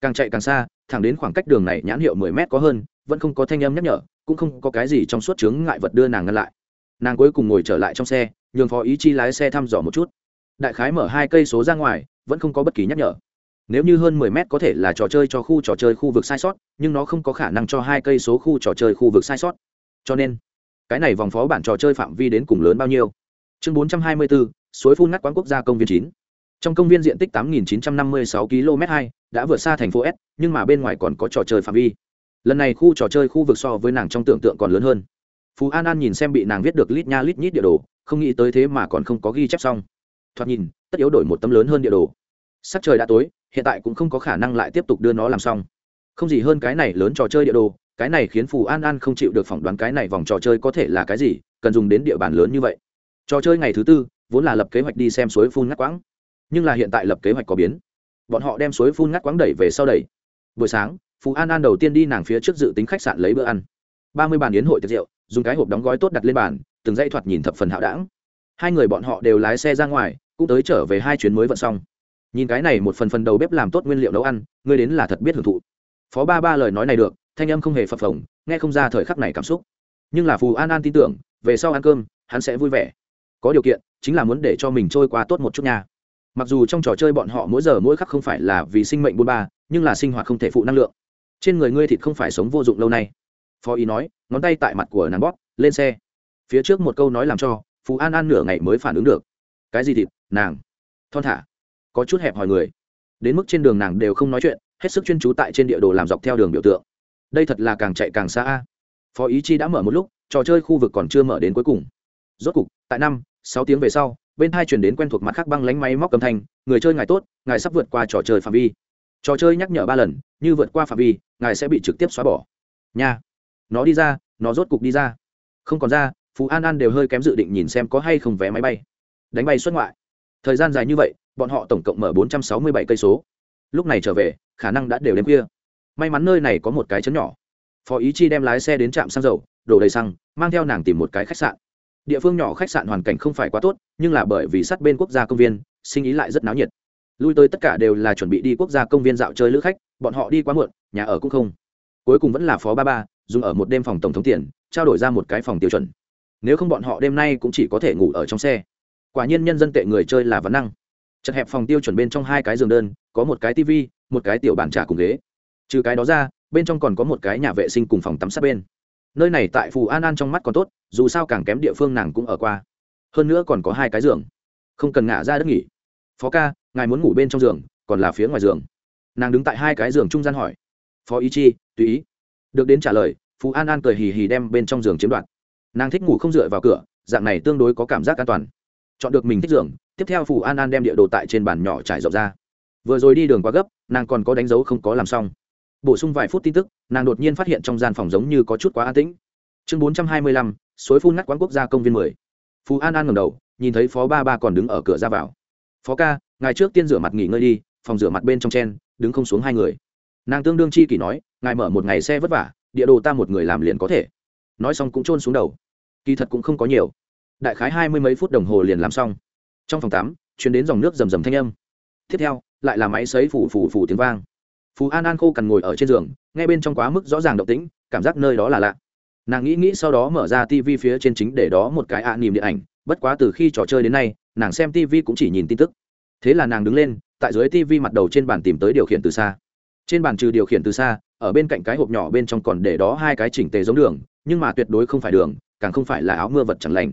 Càng chạy càng xa thẳng đến khoảng cách đường này nhãn hiệu mười mét có hơn, vẫn không có thanh âm nhắc nhở, cũng không có cái gì trong suốt chướng ngại vật đưa nàng ngăn lại. Nàng cuối cùng ngồi trở lại trong xe, nhường phó ý chi lái xe thăm dò một chút. Đại khái mở hai cây số ra ngoài, vẫn không có bất kỳ nhắc nhở. Nếu như hơn mười mét có thể là trò chơi cho khu trò chơi khu vực sai sót, nhưng nó không có khả năng cho hai cây số khu trò chơi khu vực sai sót. Cho nên, cái này vòng phó bản trò chơi phạm vi đến cùng lớn bao nhiêu? Chương bốn trăm hai mươi bốn, suối phun ngắt quán quốc gia công viên chín trong công viên diện tích 8.956 km 2 đã vượt xa thành phố S, nhưng mà bên ngoài còn có trò chơi phạm vi. Lần này khu trò chơi khu vực so với nàng trong tưởng tượng còn lớn hơn. Phú An An nhìn xem bị nàng viết được lít nha lít nhít địa đồ, không nghĩ tới thế mà còn không có ghi chép xong. Thoạt nhìn, tất yếu đổi một tấm lớn hơn địa đồ. Sắc trời đã tối, hiện tại cũng không có khả năng lại tiếp tục đưa nó làm xong. Không gì hơn cái này lớn trò chơi địa đồ, cái này khiến Phù An An không chịu được phỏng đoán cái này vòng trò chơi có thể là cái gì, cần dùng đến địa bàn lớn như vậy. Trò chơi ngày thứ tư, vốn là lập kế hoạch đi xem suối phun ngắt quãng nhưng là hiện tại lập kế hoạch có biến. Bọn họ đem suối phun ngắt quãng đẩy về sau đẩy. Buổi sáng, phú an an đầu tiên đi nàng phía trước dự tính khách sạn lấy bữa ăn. Ba mươi bàn yến hội tiệc rượu, dùng cái hộp đóng gói tốt đặt lên bàn, từng dây thoạt nhìn thập phần hạo đảng. Hai người bọn họ đều lái xe ra ngoài, cũng tới trở về hai chuyến mới vận xong. Nhìn cái này một phần phần đầu bếp làm tốt nguyên liệu nấu ăn, ngươi đến là thật biết hưởng thụ. Phó ba ba lời nói này được, thanh âm không hề phập phồng, nghe không ra thời khắc này cảm xúc. Nhưng là phù an an tin tưởng, về sau ăn cơm, hắn sẽ vui vẻ. Có điều kiện, chính là muốn để cho mình trôi qua tốt một chút nha mặc dù trong trò chơi bọn họ mỗi giờ mỗi khắc không phải là vì sinh mệnh bôn ba, nhưng là sinh hoạt không thể phụ năng lượng. Trên người ngươi thịt không phải sống vô dụng lâu nay. Phó ý nói, ngón tay tại mặt của nàng bóp, lên xe. Phía trước một câu nói làm cho phú an an nửa ngày mới phản ứng được. Cái gì thịt, nàng? Thon thả. Có chút hẹp hòi người. Đến mức trên đường nàng đều không nói chuyện, hết sức chuyên trú tại trên địa đồ làm dọc theo đường biểu tượng. Đây thật là càng chạy càng xa phó ý chi đã mở một lúc, trò chơi khu vực còn chưa mở đến cuối cùng. Rốt cục, tại năm, sáu tiếng về sau bên hai chuyển đến quen thuộc mặt khác băng lánh máy móc cầm thanh, người chơi ngài tốt, ngài sắp vượt qua trò chơi phạm vi. Trò chơi nhắc nhở ba lần, như vượt qua phạm vi, ngài sẽ bị trực tiếp xóa bỏ. Nha. Nó đi ra, nó rốt cục đi ra. Không còn ra. Phú an an đều hơi kém dự định nhìn xem có hay không vé máy bay. Đánh bay xuất ngoại. Thời gian dài như vậy, bọn họ tổng cộng mở bốn trăm sáu mươi bảy cây số. Lúc này trở về, khả năng đã đều đêm khuya. May mắn nơi này có một cái chấn nhỏ. Phó ý chi đem lái xe đến trạm xăng dầu, đổ đầy xăng, mang theo nàng tìm một cái khách sạn địa phương nhỏ khách sạn hoàn cảnh không phải quá tốt, nhưng là bởi vì sát bên quốc gia công viên, sinh ý lại rất náo nhiệt. Lui tới tất cả đều là chuẩn bị đi quốc gia công viên dạo chơi lữ khách, bọn họ đi quá muộn, nhà ở cũng không. Cuối cùng vẫn là phó ba ba, dùng ở một đêm phòng tổng thống tiền, trao đổi ra một cái phòng tiêu chuẩn. Nếu không bọn họ đêm nay cũng chỉ có thể ngủ ở trong xe. Quả nhiên nhân dân tệ người chơi là vấn năng. Chật hẹp phòng tiêu chuẩn bên trong hai cái giường đơn, có một cái tivi, một cái tiểu bàn trà cùng ghế. Trừ cái đó ra, bên trong còn có một cái nhà vệ sinh cùng phòng tắm sát bên nơi này tại phù an an trong mắt còn tốt, dù sao càng kém địa phương nàng cũng ở qua. Hơn nữa còn có hai cái giường. Không cần ngả ra đất nghỉ. Phó ca, ngài muốn ngủ bên trong giường, còn là phía ngoài giường. Nàng đứng tại hai cái giường trung gian hỏi. Phó ý chi, tùy ý. Được đến trả lời phú an an cười hì hì đem bên trong giường chiếm đoạt. Nàng thích ngủ không dựa vào cửa, dạng này tương đối có cảm giác an toàn. Chọn được mình thích giường, tiếp theo phù an an đem địa đồ tại trên bàn nhỏ trải rộng ra. Vừa rồi đi đường quá gấp, nàng còn có đánh dấu không có làm xong bổ sung vài phút tin tức, nàng đột nhiên phát hiện trong gian phòng giống như có chút quá an tĩnh. Chương bốn trăm hai mươi lăm, suối phun ngắt quán quốc gia công viên mười. Phú an an ngầm đầu, nhìn thấy phó ba ba còn đứng ở cửa ra vào. Phó ca, ngài trước tiên rửa mặt nghỉ ngơi đi, phòng rửa mặt bên trong chen, đứng không xuống hai người. Nàng tương đương chi kỷ nói, ngài mở một ngày xe vất vả, địa đồ ta một người làm liền có thể. Nói xong cũng trôn xuống đầu. Kỳ thật cũng không có nhiều. Đại khái hai mươi mấy phút đồng hồ liền làm xong. Trong phòng tắm chuyến đến dòng nước rầm rầm thanh âm. Tiếp theo, lại là máy xấy phủ phủ phủ tiếng vang phú an an khô cằn ngồi ở trên giường ngay bên trong quá mức rõ ràng động tĩnh, cảm giác nơi đó là lạ. Nàng nghĩ nghĩ sau đó mở ra tv phía trên chính để đó một cái ạ à nỉm điện ảnh, bất quá từ khi trò chơi đến nay, nàng xem tv cũng chỉ nhìn tin tức. Thế là nàng đứng lên, tại dưới tv mặt đầu trên bàn tìm tới điều khiển từ xa. Trên bàn trừ điều khiển từ xa, ở bên cạnh cái hộp nhỏ bên trong còn để đó hai cái chỉnh tề giống đường, nhưng mà tuyệt đối không phải đường, càng không phải là áo mưa vật chẳng lành.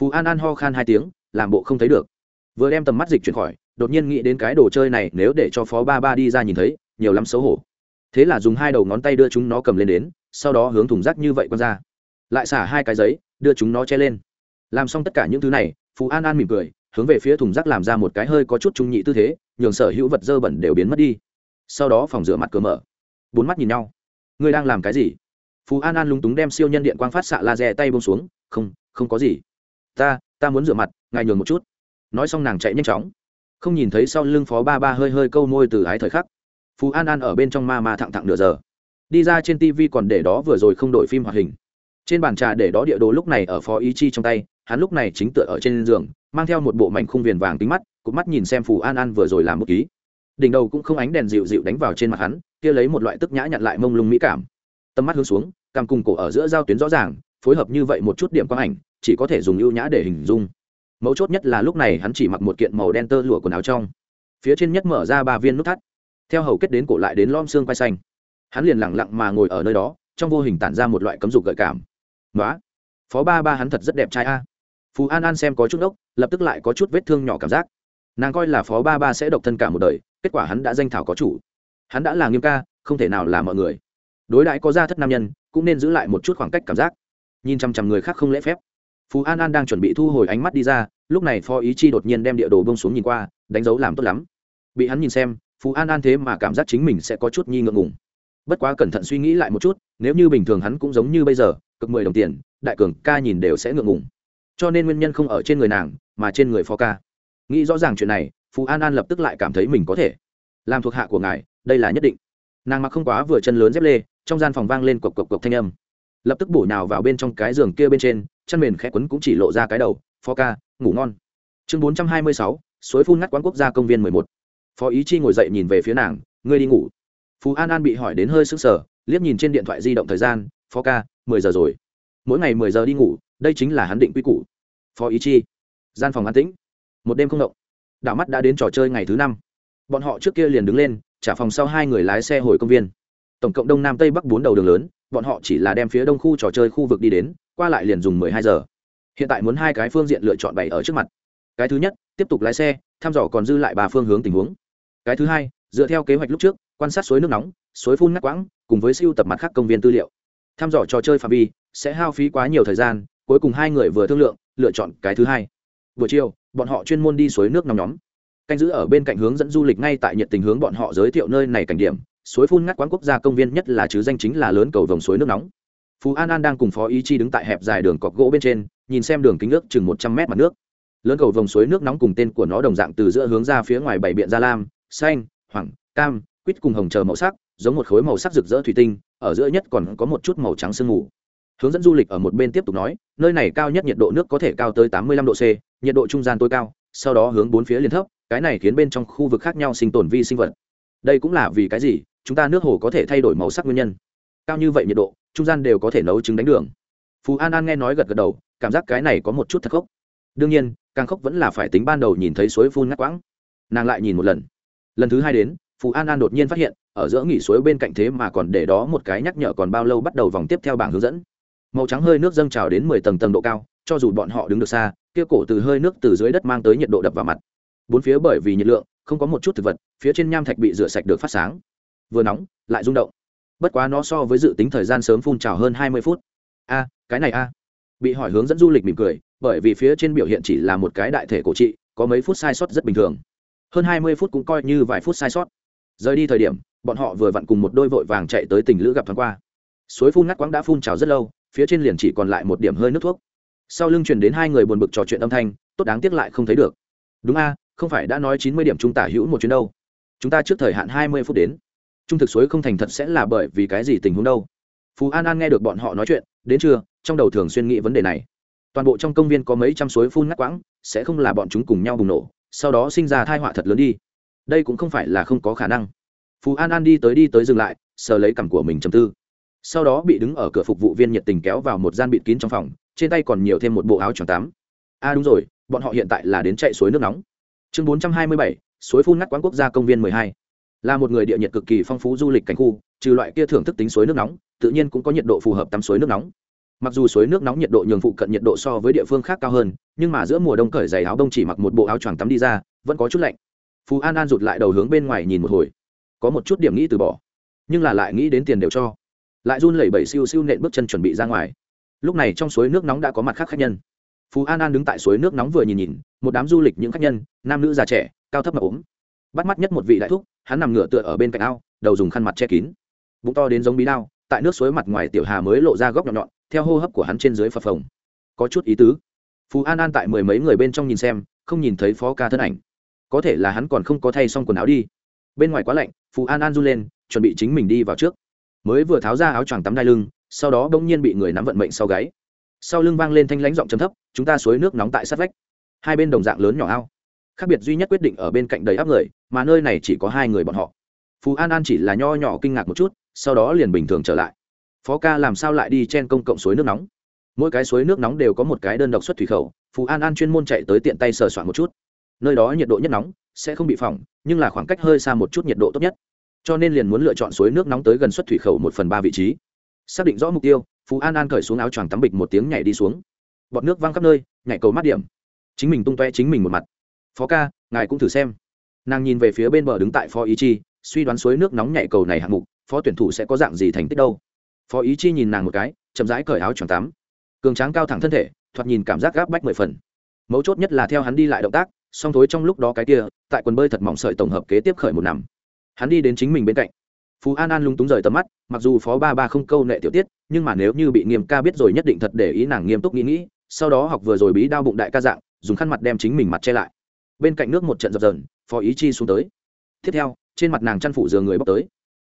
Phú an an ho khan hai tiếng, làm bộ không thấy được. Vừa đem tầm mắt dịch chuyển khỏi, đột nhiên nghĩ đến cái đồ chơi này, nếu để cho phó ba ba đi ra nhìn thấy nhiều lắm xấu hổ. Thế là dùng hai đầu ngón tay đưa chúng nó cầm lên đến, sau đó hướng thùng rác như vậy quăng ra. Lại xả hai cái giấy, đưa chúng nó che lên. Làm xong tất cả những thứ này phú an an mỉm cười, hướng về phía thùng rác làm ra một cái hơi có chút trung nhị tư thế, nhường sở hữu vật dơ bẩn đều biến mất đi. Sau đó phòng rửa mặt cửa mở. Bốn mắt nhìn nhau. Ngươi đang làm cái gì? Phú an an lúng túng đem siêu nhân điện quang phát xạ laser tay bông xuống. Không không có gì. Ta ta muốn rửa mặt, ngài nhường một chút. Nói xong nàng chạy nhanh chóng. Không nhìn thấy sau lưng phó ba ba hơi hơi câu môi từ ái thời khắc phú an an ở bên trong ma ma thẳng thẳng nửa giờ. Đi ra trên tv còn để đó vừa rồi không đổi phim hoạt hình. Trên bàn trà để đó địa đồ lúc này ở phó ý chi trong tay, hắn lúc này chính tựa ở trên giường, mang theo một bộ mảnh khung viền vàng tính mắt cụt mắt nhìn xem phù an an vừa rồi làm một ký. Đỉnh đầu cũng không ánh đèn dịu dịu đánh vào trên mặt hắn, kia lấy một loại tức nhã nhặn lại mông lung mỹ cảm. Tầm mắt hướng xuống, cằm cùng cổ ở giữa giao tuyến rõ ràng, phối hợp như vậy một chút điểm quang ảnh, chỉ có thể dùng ưu nhã để hình dung. Mấu chốt nhất là lúc này hắn chỉ mặc một kiện màu đen tơ lụa quần áo trong. Phía trên nhất mở ra ba viên nút thắt theo hầu kết đến cổ lại đến lom xương quay xanh. Hắn liền lẳng lặng mà ngồi ở nơi đó, trong vô hình tản ra một loại cấm dục gợi cảm. Nói phó ba ba hắn thật rất đẹp trai a. Phú an an xem có chút ốc, lập tức lại có chút vết thương nhỏ cảm giác. Nàng coi là phó ba ba sẽ độc thân cả một đời, kết quả hắn đã danh thảo có chủ. Hắn đã là nghiêm ca, không thể nào là mọi người. Đối đãi có gia thất nam nhân, cũng nên giữ lại một chút khoảng cách cảm giác. Nhìn chằm chằm người khác không lễ phép. Phú an an đang chuẩn bị thu hồi ánh mắt đi ra, lúc này phó ý chi đột nhiên đem địa đồ bông xuống nhìn qua, đánh dấu làm tốt lắm. Bị hắn nhìn xem phú an an thế mà cảm giác chính mình sẽ có chút nghi ngượng ngùng. Bất quá cẩn thận suy nghĩ lại một chút, nếu như bình thường hắn cũng giống như bây giờ, cực mười đồng tiền, đại cường ca nhìn đều sẽ ngượng ngùng. Cho nên nguyên nhân không ở trên người nàng, mà trên người phó ca. Nghĩ rõ ràng chuyện này, phú an an lập tức lại cảm thấy mình có thể. Làm thuộc hạ của ngài, đây là nhất định. Nàng mặc không quá vừa chân lớn dép lê, trong gian phòng vang lên cộc cộc cộc thanh âm. Lập tức bổ nhào vào bên trong cái giường kia bên trên, chân mền khẽ quấn cũng chỉ lộ ra cái đầu, phó ca, ngủ ngon. Chương bốn trăm hai mươi sáu, suối phun ngắt quán quốc gia công viên mười một phó ý chi ngồi dậy nhìn về phía nàng, ngươi đi ngủ. Phú an an bị hỏi đến hơi sững sờ, liếc nhìn trên điện thoại di động thời gian, phó ca, mười giờ rồi. Mỗi ngày mười giờ đi ngủ, đây chính là hắn định quy củ. Phó ý chi, gian phòng an tĩnh. Một đêm không động. Đảo mắt đã đến trò chơi ngày thứ năm. Bọn họ trước kia liền đứng lên, trả phòng sau hai người lái xe hồi công viên. Tổng cộng đông nam tây bắc bốn đầu đường lớn, bọn họ chỉ là đem phía đông khu trò chơi khu vực đi đến, qua lại liền dùng mười hai giờ. Hiện tại muốn hai cái phương diện lựa chọn bày ở trước mặt. Cái thứ nhất, tiếp tục lái xe, thăm dò còn dư lại ba phương hướng tình huống cái thứ hai, dựa theo kế hoạch lúc trước, quan sát suối nước nóng, suối phun ngắt quãng, cùng với siêu tập mặt khác công viên tư liệu. Tham dò trò chơi phạm vi, sẽ hao phí quá nhiều thời gian, cuối cùng hai người vừa thương lượng, lựa chọn cái thứ hai. Buổi chiều, bọn họ chuyên môn đi suối nước nóng nhóm. Canh giữ ở bên cạnh hướng dẫn du lịch ngay tại nhiệt tình hướng bọn họ giới thiệu nơi này cảnh điểm, suối phun ngắt quán quốc gia công viên nhất là chứ danh chính là lớn cầu vòng suối nước nóng. Phú an an đang cùng phó ý chi đứng tại hẹp dài đường cọc gỗ bên trên, nhìn xem đường kính nước chừng một trăm mét mặt nước. Lớn cầu vòng suối nước nóng cùng tên của nó đồng dạng từ giữa hướng ra phía ngoài bảy biện gia lam xanh, hoàng, cam, quýt cùng hồng chờ màu sắc, giống một khối màu sắc rực rỡ thủy tinh, ở giữa nhất còn có một chút màu trắng sương mù. Hướng dẫn du lịch ở một bên tiếp tục nói, nơi này cao nhất nhiệt độ nước có thể cao tới tám mươi lăm độ c, nhiệt độ trung gian tối cao, sau đó hướng bốn phía liên thấp, cái này khiến bên trong khu vực khác nhau sinh tồn vi sinh vật. Đây cũng là vì cái gì? Chúng ta nước hồ có thể thay đổi màu sắc nguyên nhân. Cao như vậy nhiệt độ, trung gian đều có thể nấu trứng đánh đường. Phú an an nghe nói gật gật đầu, cảm giác cái này có một chút thật khốc. Đương nhiên, càng khốc vẫn là phải tính ban đầu nhìn thấy suối phun ngắt quãng. Nàng lại nhìn một lần lần thứ hai đến, phù an an đột nhiên phát hiện, ở giữa nghỉ suối bên cạnh thế mà còn để đó một cái nhắc nhở còn bao lâu bắt đầu vòng tiếp theo bảng hướng dẫn. Màu trắng hơi nước dâng trào đến mười tầng tầng độ cao, cho dù bọn họ đứng được xa, kia cổ từ hơi nước từ dưới đất mang tới nhiệt độ đập vào mặt. Bốn phía bởi vì nhiệt lượng, không có một chút thực vật, phía trên nham thạch bị rửa sạch được phát sáng. Vừa nóng, lại rung động. Bất quá nó so với dự tính thời gian sớm phun trào hơn hai mươi phút. A, cái này a. Bị hỏi hướng dẫn du lịch mỉm cười, bởi vì phía trên biểu hiện chỉ là một cái đại thể cổ trị, có mấy phút sai sót rất bình thường hơn hai mươi phút cũng coi như vài phút sai sót. Rời đi thời điểm, bọn họ vừa vặn cùng một đôi vội vàng chạy tới tỉnh lữ gặp thoáng qua. Suối phun ngắt quãng đã phun trào rất lâu, phía trên liền chỉ còn lại một điểm hơi nước thuốc. Sau lưng truyền đến hai người buồn bực trò chuyện âm thanh, tốt đáng tiếc lại không thấy được. Đúng a, không phải đã nói chín mươi điểm trung tả hữu một chuyến đâu. Chúng ta trước thời hạn hai mươi phút đến. Trung thực suối không thành thật sẽ là bởi vì cái gì tình huống đâu. Phú an an nghe được bọn họ nói chuyện, đến trưa, trong đầu thường xuyên nghĩ vấn đề này. Toàn bộ trong công viên có mấy trăm suối phun ngắt quãng, sẽ không là bọn chúng cùng nhau bùng nổ sau đó sinh ra thai họa thật lớn đi. Đây cũng không phải là không có khả năng. Phú an an đi tới đi tới dừng lại, sờ lấy cằm của mình chầm tư. Sau đó bị đứng ở cửa phục vụ viên nhiệt tình kéo vào một gian bịt kín trong phòng, trên tay còn nhiều thêm một bộ áo choàng tắm a à đúng rồi, bọn họ hiện tại là đến chạy suối nước nóng. Chương bốn trăm hai mươi bảy, suối phun ngắt quán quốc gia công viên mười hai. Là một người địa nhiệt cực kỳ phong phú du lịch cảnh khu, trừ loại kia thưởng thức tính suối nước nóng, tự nhiên cũng có nhiệt độ phù hợp tắm suối nước nóng mặc dù suối nước nóng nhiệt độ nhường phụ cận nhiệt độ so với địa phương khác cao hơn, nhưng mà giữa mùa đông cởi giày áo đông chỉ mặc một bộ áo choàng tắm đi ra, vẫn có chút lạnh. Phú an an rụt lại đầu hướng bên ngoài nhìn một hồi. Có một chút điểm nghĩ từ bỏ, nhưng là lại nghĩ đến tiền đều cho. Lại run lẩy bẩy siêu siêu nện bước chân chuẩn bị ra ngoài. Lúc này trong suối nước nóng đã có mặt khác khách nhân. Phú an an đứng tại suối nước nóng vừa nhìn nhìn, một đám du lịch những khách nhân, nam nữ già trẻ, cao thấp mà ốm. Bắt mắt nhất một vị đại thúc, hắn nằm ngửa tựa ở bên cạnh ao, đầu dùng khăn mặt che kín. Bụng to đến giống bí đao, tại nước suối mặt ngoài tiểu hà mới lộ ra góc nhọn nhọn theo hô hấp của hắn trên dưới phập phồng. Có chút ý tứ. Phú an an tại mười mấy người bên trong nhìn xem, không nhìn thấy phó ca thân ảnh. Có thể là hắn còn không có thay xong quần áo đi. Bên ngoài quá lạnh phú an an run lên, chuẩn bị chính mình đi vào trước. Mới vừa tháo ra áo choàng tắm đai lưng, sau đó bỗng nhiên bị người nắm vận mệnh sau gáy. Sau lưng vang lên thanh lãnh giọng chấm thấp, chúng ta suối nước nóng tại sát vách. Hai bên đồng dạng lớn nhỏ ao. Khác biệt duy nhất quyết định ở bên cạnh đầy áp người, mà nơi này chỉ có hai người bọn họ. Phú an an chỉ là nho nhỏ kinh ngạc một chút, sau đó liền bình thường trở lại phó ca làm sao lại đi trên công cộng suối nước nóng? Mỗi cái suối nước nóng đều có một cái đơn độc xuất thủy khẩu phú an an chuyên môn chạy tới tiện tay sờ soạn một chút. Nơi đó nhiệt độ nhất nóng, sẽ không bị phỏng, nhưng là khoảng cách hơi xa một chút nhiệt độ tốt nhất. Cho nên liền muốn lựa chọn suối nước nóng tới gần xuất thủy khẩu một phần ba vị trí. Xác định rõ mục tiêu phú an an cởi xuống áo choàng tắm bịch một tiếng nhảy đi xuống. Bọt nước văng khắp nơi, nhảy cầu mát điểm. Chính mình tung toe chính mình một mặt. Phó ca, ngài cũng thử xem. Nàng nhìn về phía bên bờ đứng tại phó ý chi, suy đoán suối nước nóng nhảy cầu này hạng mục, phó tuyển thủ sẽ có dạng gì thành tích đâu phó ý chi nhìn nàng một cái, chậm rãi cởi áo choàng tắm. Cường tráng cao thẳng thân thể, thoạt nhìn cảm giác gáp bách mười phần. Mấu chốt nhất là theo hắn đi lại động tác, song thối trong lúc đó cái kia, tại quần bơi thật mỏng sợi tổng hợp kế tiếp khởi một nằm. Hắn đi đến chính mình bên cạnh. Phú an an lung túng rời tầm mắt, mặc dù phó ba ba không câu nệ tiểu tiết, nhưng mà nếu như bị nghiêm ca biết rồi nhất định thật để ý nàng nghiêm túc nghĩ nghĩ, sau đó học vừa rồi bí đau bụng đại ca dạng, dùng khăn mặt đem chính mình mặt che lại. Bên cạnh nước một trận dập dần phó ý chi xuống tới. Tiếp theo, trên mặt nàng chăn phủ giường người bốc tới.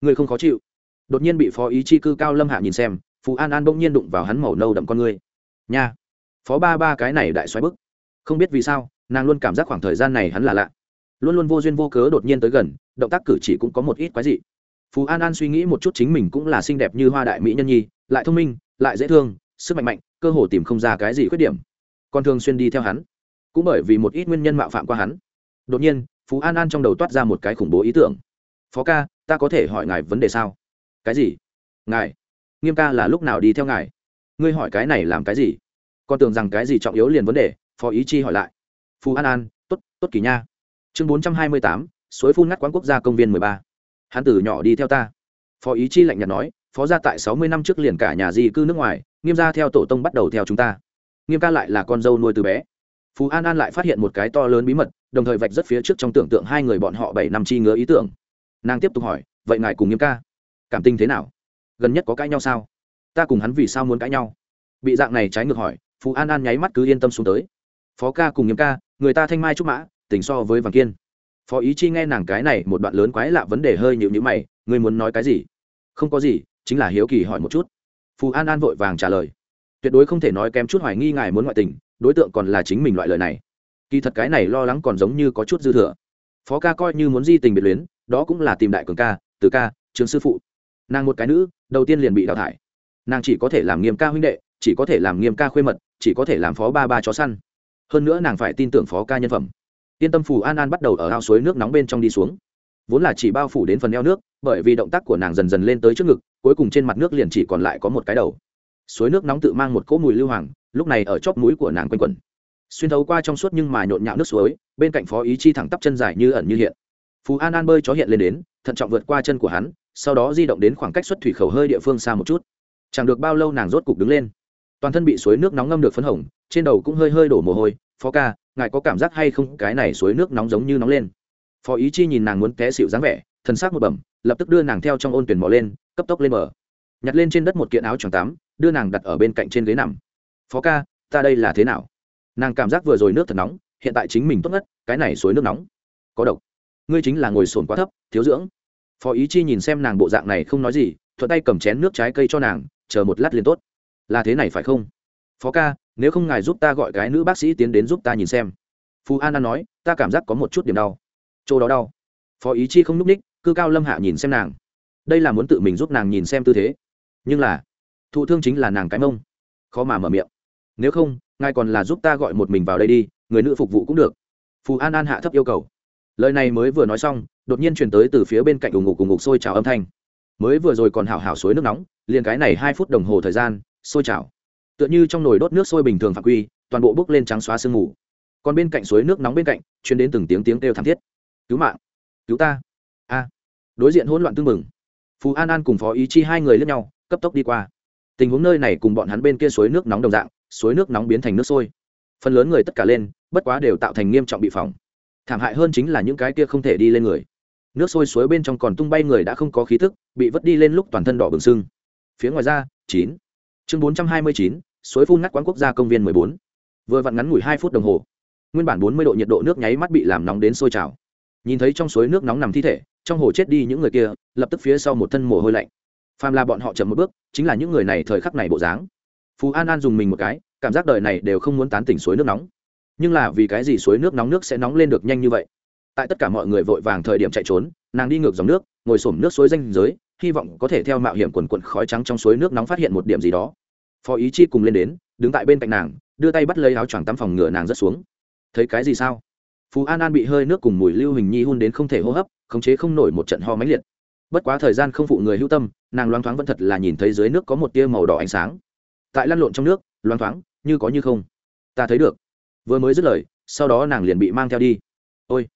Người không khó chịu đột nhiên bị phó ý chi cư cao lâm hạ nhìn xem phú an an bỗng nhiên đụng vào hắn màu nâu đậm con người nha phó ba ba cái này đại xoáy bức không biết vì sao nàng luôn cảm giác khoảng thời gian này hắn là lạ luôn luôn vô duyên vô cớ đột nhiên tới gần động tác cử chỉ cũng có một ít quái dị phú an an suy nghĩ một chút chính mình cũng là xinh đẹp như hoa đại mỹ nhân nhi lại thông minh lại dễ thương sức mạnh mạnh cơ hồ tìm không ra cái gì khuyết điểm còn thường xuyên đi theo hắn cũng bởi vì một ít nguyên nhân mạo phạm qua hắn đột nhiên phú an an trong đầu toát ra một cái khủng bố ý tưởng phó ca ta có thể hỏi ngài vấn đề sao cái gì? Ngài. Nghiêm ca là lúc nào đi theo ngài? Ngươi hỏi cái này làm cái gì? Con tưởng rằng cái gì trọng yếu liền vấn đề, phó ý chi hỏi lại. Phú an an t ố t t ố t kỳ nha. Chương bốn trăm hai mươi tám, suối phun ngắt quán quốc gia công viên mười ba. Hắn tử nhỏ đi theo ta. Phó ý chi lạnh nhạt nói, phó gia tại sáu mươi năm trước liền cả nhà di cư nước ngoài, nghiêm gia theo tổ tông bắt đầu theo chúng ta. Nghiêm ca lại là con dâu nuôi từ bé. Phú an an lại phát hiện một cái to lớn bí mật, đồng thời vạch rất phía trước trong tưởng tượng hai người bọn họ bảy năm chi ngứa ý tưởng. Nàng tiếp tục hỏi, vậy ngài cùng nghiêm ca? Cảm tình thế nào? Gần nhất có cãi nhau sao? Ta cùng hắn vì sao muốn cãi nhau? Bị dạng này trái ngược hỏi, phú an an nháy mắt cứ yên tâm xuống tới. Phó ca cùng nghiêm ca, người ta thanh mai trúc mã, tình so với vàng kiên. Phó ý chi nghe nàng cái này một đoạn lớn quái lạ vấn đề hơi nhịu nhữ mày, ngươi muốn nói cái gì? Không có gì, chính là hiếu kỳ hỏi một chút. Phù an an vội vàng trả lời. Tuyệt đối không thể nói kém chút hoài nghi ngài muốn ngoại tình, đối tượng còn là chính mình loại lời này. Kỳ thật cái này lo lắng còn giống như có chút dư thừa. Phó ca coi như muốn di tình biệt luyến, đó cũng là tìm đại cường ca, từ ca, trường sư phụ nàng một cái nữ, đầu tiên liền bị đào thải. Nàng chỉ có thể làm nghiêm ca huynh đệ, chỉ có thể làm nghiêm ca khuê mật, chỉ có thể làm phó ba ba chó săn. Hơn nữa nàng phải tin tưởng phó ca nhân phẩm. Yên tâm phù an an bắt đầu ở ao suối nước nóng bên trong đi xuống. Vốn là chỉ bao phủ đến phần eo nước, bởi vì động tác của nàng dần dần lên tới trước ngực, cuối cùng trên mặt nước liền chỉ còn lại có một cái đầu. Suối nước nóng tự mang một cỗ mùi lưu hoàng, lúc này ở chóp mũi của nàng quanh quẩn. Xuyên thấu qua trong suốt nhưng mà nhộn nhạo nước suối, bên cạnh phó ý chi thẳng tắp chân dài như ẩn như hiện. Phú an an bơi chó hiện lên đến, thận trọng vượt qua chân của hắn sau đó di động đến khoảng cách xuất thủy khẩu hơi địa phương xa một chút. Chẳng được bao lâu nàng rốt cục đứng lên. Toàn thân bị suối nước nóng ngâm được phấn hồng, trên đầu cũng hơi hơi đổ mồ hôi. Phó ca, ngài có cảm giác hay không? Cái này suối nước nóng giống như nóng lên. Phó ý chi nhìn nàng muốn té xịu dáng vẻ thân xác một bẩm, lập tức đưa nàng theo trong ôn tuyển mò lên, cấp tốc lên bờ. Nhặt lên trên đất một kiện áo choàng tắm đưa nàng đặt ở bên cạnh trên ghế nằm. Phó ca, ta đây là thế nào? Nàng cảm giác vừa rồi nước thật nóng, hiện tại chính mình tốt nhất, cái này suối nước nóng. Có độc. Ngươi chính là ngồi sồn quá thấp, thiếu dưỡng phó ý chi nhìn xem nàng bộ dạng này không nói gì, thuận tay cầm chén nước trái cây cho nàng, chờ một lát liền tốt. Là thế này phải không? Phó ca, nếu không ngài giúp ta gọi cái nữ bác sĩ tiến đến giúp ta nhìn xem. Phú an an nói, ta cảm giác có một chút điểm đau. Chỗ đó đau. Phó ý chi không n ú c ních, cư cao lâm hạ nhìn xem nàng. Đây là muốn tự mình giúp nàng nhìn xem tư thế. Nhưng là, thụ thương chính là nàng cái mông. Khó mà mở miệng. Nếu không, ngài còn là giúp ta gọi một mình vào đây đi, người nữ phục vụ cũng được. Phù an an hạ thấp yêu cầu. Lời này mới vừa nói xong đột nhiên chuyển tới từ phía bên cạnh ủng ngục cùng ngục sôi trào âm thanh. Mới vừa rồi còn hảo hảo suối nước nóng, liền cái này hai phút đồng hồ thời gian, sôi trào. Tựa như trong nồi đốt nước sôi bình thường phạm quy, toàn bộ bốc lên trắng xóa sương mù. Còn bên cạnh suối nước nóng bên cạnh, truyền đến từng tiếng tiếng kêu thảm thiết. Cứu mạng! Cứu ta! A. Đối diện hỗn loạn tương mừng phú an an cùng phó ý chi hai người lướt nhau, cấp tốc đi qua. Tình huống nơi này cùng bọn hắn bên kia suối nước nóng đồng dạng, suối nước nóng biến thành nước sôi. Phần lớn người tất cả lên, bất quá đều tạo thành nghiêm trọng bị phỏng. Thảm hại hơn chính là những cái kia không thể đi lên người nước sôi suối bên trong còn tung bay người đã không có khí thức, bị vứt đi lên lúc toàn thân đỏ bừng sưng. Phía ngoài ra, chín. Chương bốn trăm hai mươi chín, suối phun ngắt quán quốc gia công viên mười bốn. Vừa vặn ngắn ngủi hai phút đồng hồ. Nguyên bản bốn mươi độ nhiệt độ nước nháy mắt bị làm nóng đến sôi trào. Nhìn thấy trong suối nước nóng nằm thi thể, trong hồ chết đi những người kia, lập tức phía sau một thân mồ hôi lạnh. Phàm là bọn họ chậm một bước, chính là những người này thời khắc này bộ dáng. Phú an an dùng mình một cái, cảm giác đời này đều không muốn tán tỉnh suối nước nóng. Nhưng là vì cái gì suối nước nóng nước sẽ nóng lên được nhanh như vậy? Tại tất cả mọi người vội vàng thời điểm chạy trốn, nàng đi ngược dòng nước, ngồi xổm nước suối danh giới, hy vọng có thể theo mạo hiểm quần quận khói trắng trong suối nước nóng phát hiện một điểm gì đó. Phó ý chi cùng lên đến, đứng tại bên cạnh nàng, đưa tay bắt lấy áo choàng tắm phòng ngựa nàng rất xuống. Thấy cái gì sao? Phú an an bị hơi nước cùng mùi lưu hình nhi hun đến không thể hô hấp, khống chế không nổi một trận ho máy liệt. Bất quá thời gian không phụ người hữu tâm, nàng loáng thoáng vẫn thật là nhìn thấy dưới nước có một tia màu đỏ ánh sáng. Tại lăn lộn trong nước, loáng thoáng, như có như không. Ta thấy được. Vừa mới dứt lời, sau đó nàng liền bị mang theo đi. Ôi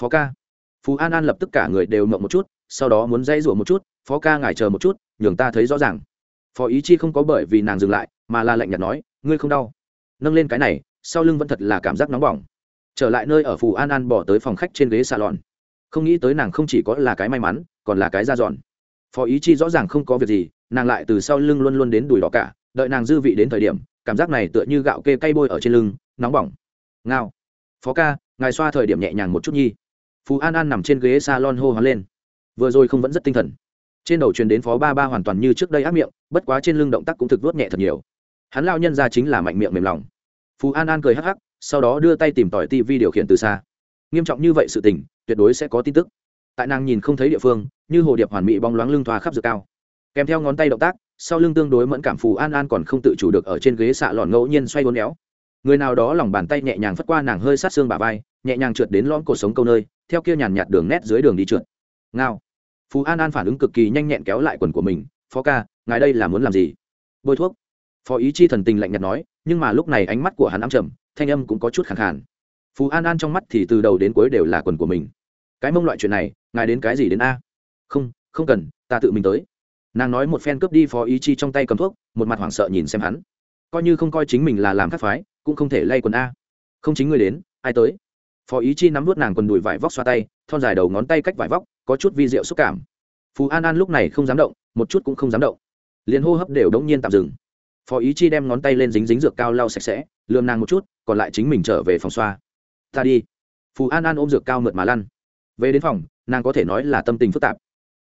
phó ca. Phú an an lập tức cả người đều mộng một chút, sau đó muốn dây rủa một chút, phó ca ngài chờ một chút, nhường ta thấy rõ ràng. Phó ý chi không có bởi vì nàng dừng lại, mà là lạnh nhạt nói, ngươi không đau. Nâng lên cái này, sau lưng vẫn thật là cảm giác nóng bỏng. Trở lại nơi ở phù an an bỏ tới phòng khách trên ghế salon. Không nghĩ tới nàng không chỉ có là cái may mắn, còn là cái da dọn. Phó ý chi rõ ràng không có việc gì, nàng lại từ sau lưng luôn luôn đến đùi đỏ cả, đợi nàng dư vị đến thời điểm, cảm giác này tựa như gạo kê cay bôi ở trên lưng, nóng bỏng. Ngao, phó ca, ngài xoa thời điểm nhẹ nhàng một chút nhi phú an an nằm trên ghế s a lon hô hoán lên. Vừa rồi không vẫn rất tinh thần. Trên đầu truyền đến phó ba ba hoàn toàn như trước đây ác miệng, bất quá trên lưng động tác cũng thực vớt nhẹ thật nhiều. Hắn lao nhân ra chính là mạnh miệng mềm lòng. Phú an an cười hắc hắc, sau đó đưa tay tìm tỏi tv điều khiển từ xa. Nghiêm trọng như vậy sự tình, tuyệt đối sẽ có tin tức. Tại nàng nhìn không thấy địa phương, như hồ điệp hoàn mỹ bóng loáng lưng thoa khắp dược cao. Kèm theo ngón tay động tác, sau lưng tương đối mẫn cảm phù an an còn không tự chủ được ở trên ghế xạ lòn ngẫu nhiên xoay bốn éo. Người nào đó lòng bàn tay nhẹ nhàng phất qua nàng hơi sát xương bà vai nhẹ nhàng trượt đến lõm cuộc sống câu nơi, theo kia nhàn nhạt đường nét dưới đường đi trượt. Ngao. Phú an an phản ứng cực kỳ nhanh nhẹn kéo lại quần của mình, phó ca, ngài đây là muốn làm gì? Bôi thuốc. Phó ý chi thần tình lạnh nhạt nói, nhưng mà lúc này ánh mắt của hắn ám trầm, thanh âm cũng có chút khẳng khàn. Phú an an trong mắt thì từ đầu đến cuối đều là quần của mình. Cái mông loại chuyện này, ngài đến cái gì đến a? Không không cần, ta tự mình tới. Nàng nói một phen cướp đi phó ý chi trong tay cầm thuốc, một mặt hoảng sợ nhìn xem hắn. Coi như không coi chính mình là làm khắc phái, cũng không thể lay quần a. Không chính người đến, ai tới? Phó ý chi nắm vút nàng quần đùi vải vóc xoa tay, thon dài đầu ngón tay cách vải vóc, có chút vi rượu xúc cảm. Phú an an lúc này không dám động, một chút cũng không dám động. Liền hô hấp đều đống nhiên tạm dừng. Phó ý chi đem ngón tay lên dính dính dược cao lau sạch sẽ, lườm nàng một chút, còn lại chính mình trở về phòng xoa. Ta đi. Phú an an ôm dược cao mượt mà lăn. Về đến phòng, nàng có thể nói là tâm tình phức tạp.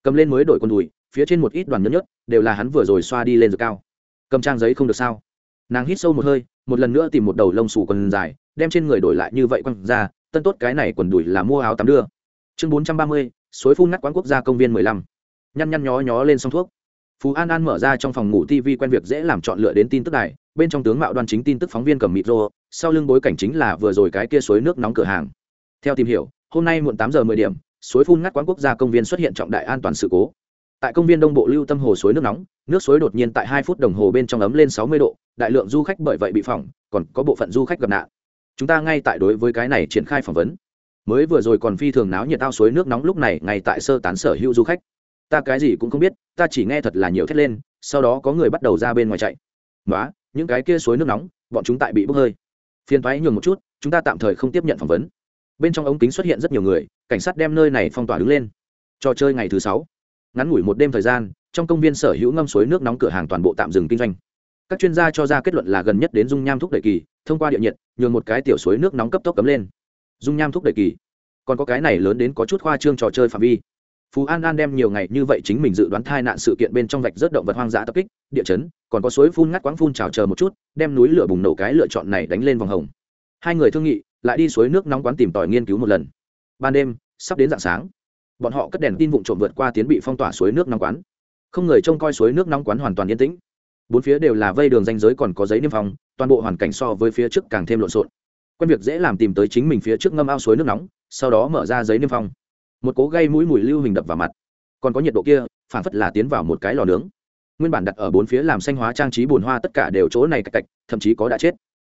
Cầm lên mới đổi quần đùi, phía trên một ít đoàn nhớt nhớt, đều là hắn vừa rồi xoa đi lên dược cao. Cầm trang giấy không được sao? Nàng hít sâu một hơi một lần nữa tìm một đầu lông xù quần dài, đem trên người đổi lại như vậy quăng ra, tân tốt cái này quần đùi là mua áo tắm đưa. Chương bốn trăm ba mươi, suối phun ngắt quán quốc gia công viên mười lăm. Nhăn nhăn nhó nhó lên xong thuốc. Phú an an mở ra trong phòng ngủ tv quen việc dễ làm chọn lựa đến tin tức này bên trong tướng mạo đoan chính tin tức phóng viên cầm mịt rô, sau lưng bối cảnh chính là vừa rồi cái kia suối nước nóng cửa hàng. Theo tìm hiểu, hôm nay muộn tám giờ mười điểm, suối phun ngắt quán quốc gia công viên xuất hiện trọng đại an toàn sự cố tại công viên đông bộ lưu tâm hồ suối nước nóng, nước suối đột nhiên tại hai phút đồng hồ bên trong ấm lên sáu mươi độ, đại lượng du khách bởi vậy bị phỏng, còn có bộ phận du khách gặp nạn. Chúng ta ngay tại đối với cái này triển khai phỏng vấn. Mới vừa rồi còn phi thường náo nhiệt ao suối nước nóng lúc này ngay tại sơ tán sở hữu du khách. Ta cái gì cũng không biết, ta chỉ nghe thật là nhiều thét lên, sau đó có người bắt đầu ra bên ngoài chạy. Nói những cái kia suối nước nóng, bọn chúng tại bị bốc hơi. Phiền thoái nhường một chút, chúng ta tạm thời không tiếp nhận phỏng vấn. Bên trong ống kính xuất hiện rất nhiều người, cảnh sát đem nơi này phong tỏa đứng lên. Trò chơi ngày thứ sáu ngắn ngủi một đêm thời gian, trong công viên sở hữu ngâm suối nước nóng cửa hàng toàn bộ tạm dừng kinh doanh. Các chuyên gia cho ra kết luận là gần nhất đến dung nham thúc đẩy kỳ, thông qua địa nhiệt, nhường một cái tiểu suối nước nóng cấp tốc cấm lên. Dung nham thúc đẩy kỳ. Còn có cái này lớn đến có chút khoa trương trò chơi phạm vi. Phú an an đem nhiều ngày như vậy chính mình dự đoán thai nạn sự kiện bên trong vạch rớt động vật hoang dã tập kích, địa chấn, còn có suối phun ngắt quãng phun trào chờ một chút, đem núi lửa bùng nổ cái lựa chọn này đánh lên vòng hồng. Hai người thương nghị, lại đi suối nước nóng quán tìm tòi nghiên cứu một lần. Ban đêm, sắp đến dạng sáng bọn họ cất đèn tin vụn trộm vượt qua tiến bị phong tỏa suối nước nóng quán. Không người trông coi suối nước nóng quán hoàn toàn yên tĩnh. Bốn phía đều là vây đường danh giới còn có giấy niêm phong, toàn bộ hoàn cảnh so với phía trước càng thêm lộn xộn. Quen việc dễ làm tìm tới chính mình phía trước ngâm ao suối nước nóng, sau đó mở ra giấy niêm phong. Một cố gây mũi mùi lưu hình đập vào mặt. Còn có nhiệt độ kia, phản phất là tiến vào một cái lò nướng. Nguyên bản đặt ở bốn phía làm xanh hóa trang trí bùn hoa tất cả đều chỗ này cạch cạch, thậm chí có đã chết.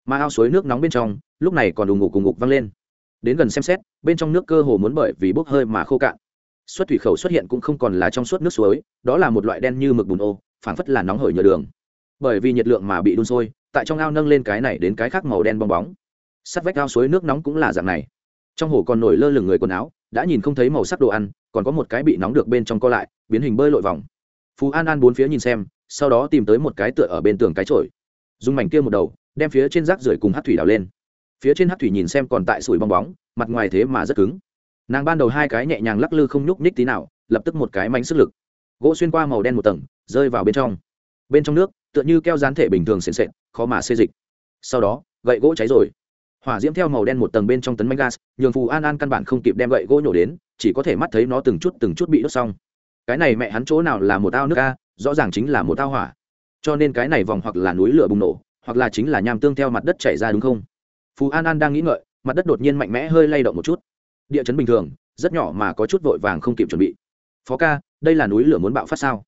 Mà ao suối nước nóng bên trong, lúc này còn đùng ngục cùng ngục văng lên. Đến gần xem xét, bên trong nước cơ hồ muốn bởi vì bốc hơi mà khô cạn xuất thủy khẩu xuất hiện cũng không còn là trong suốt nước suối, đó là một loại đen như mực bùn ô, phảng phất là nóng hởi nhờ đường. Bởi vì nhiệt lượng mà bị đun sôi, tại trong ao nâng lên cái này đến cái khác màu đen bong bóng. Sắt vách ao suối nước nóng cũng là dạng này. Trong hồ còn nổi lơ lửng người quần áo, đã nhìn không thấy màu sắc đồ ăn, còn có một cái bị nóng được bên trong co lại, biến hình bơi lội vòng. Phú an an bốn phía nhìn xem, sau đó tìm tới một cái tựa ở bên tường cái trội dùng mảnh kia một đầu, đem phía trên rác rưởi cùng hát thủy đào lên. Phía trên hát thủy nhìn xem còn tại sủi bong bóng, mặt ngoài thế mà rất cứng nàng ban đầu hai cái nhẹ nhàng lắc lư không nhúc nhích tí nào, lập tức một cái mánh sức lực. Gỗ xuyên qua màu đen một tầng, rơi vào bên trong. Bên trong nước, tựa như keo dán thể bình thường sền sệt, khó mà xê dịch. Sau đó, gậy gỗ cháy rồi. Hỏa diễm theo màu đen một tầng bên trong tấn bánh gas, nhường phù an an căn bản không kịp đem gậy gỗ nhổ đến, chỉ có thể mắt thấy nó từng chút từng chút bị đốt xong. Cái này mẹ hắn chỗ nào là một ao nước ca rõ ràng chính là một ao hỏa. Cho nên cái này vòng hoặc là núi lửa bùng nổ, hoặc là chính là nham tương theo mặt đất chảy ra đúng không? Phù an an đang nghĩ ngợi, mặt đất đột nhiên mạnh mẽ hơi lay động một chút địa chấn bình thường, rất nhỏ mà có chút vội vàng không kịp chuẩn bị. Phó ca, đây là núi lửa muốn bạo phát sao?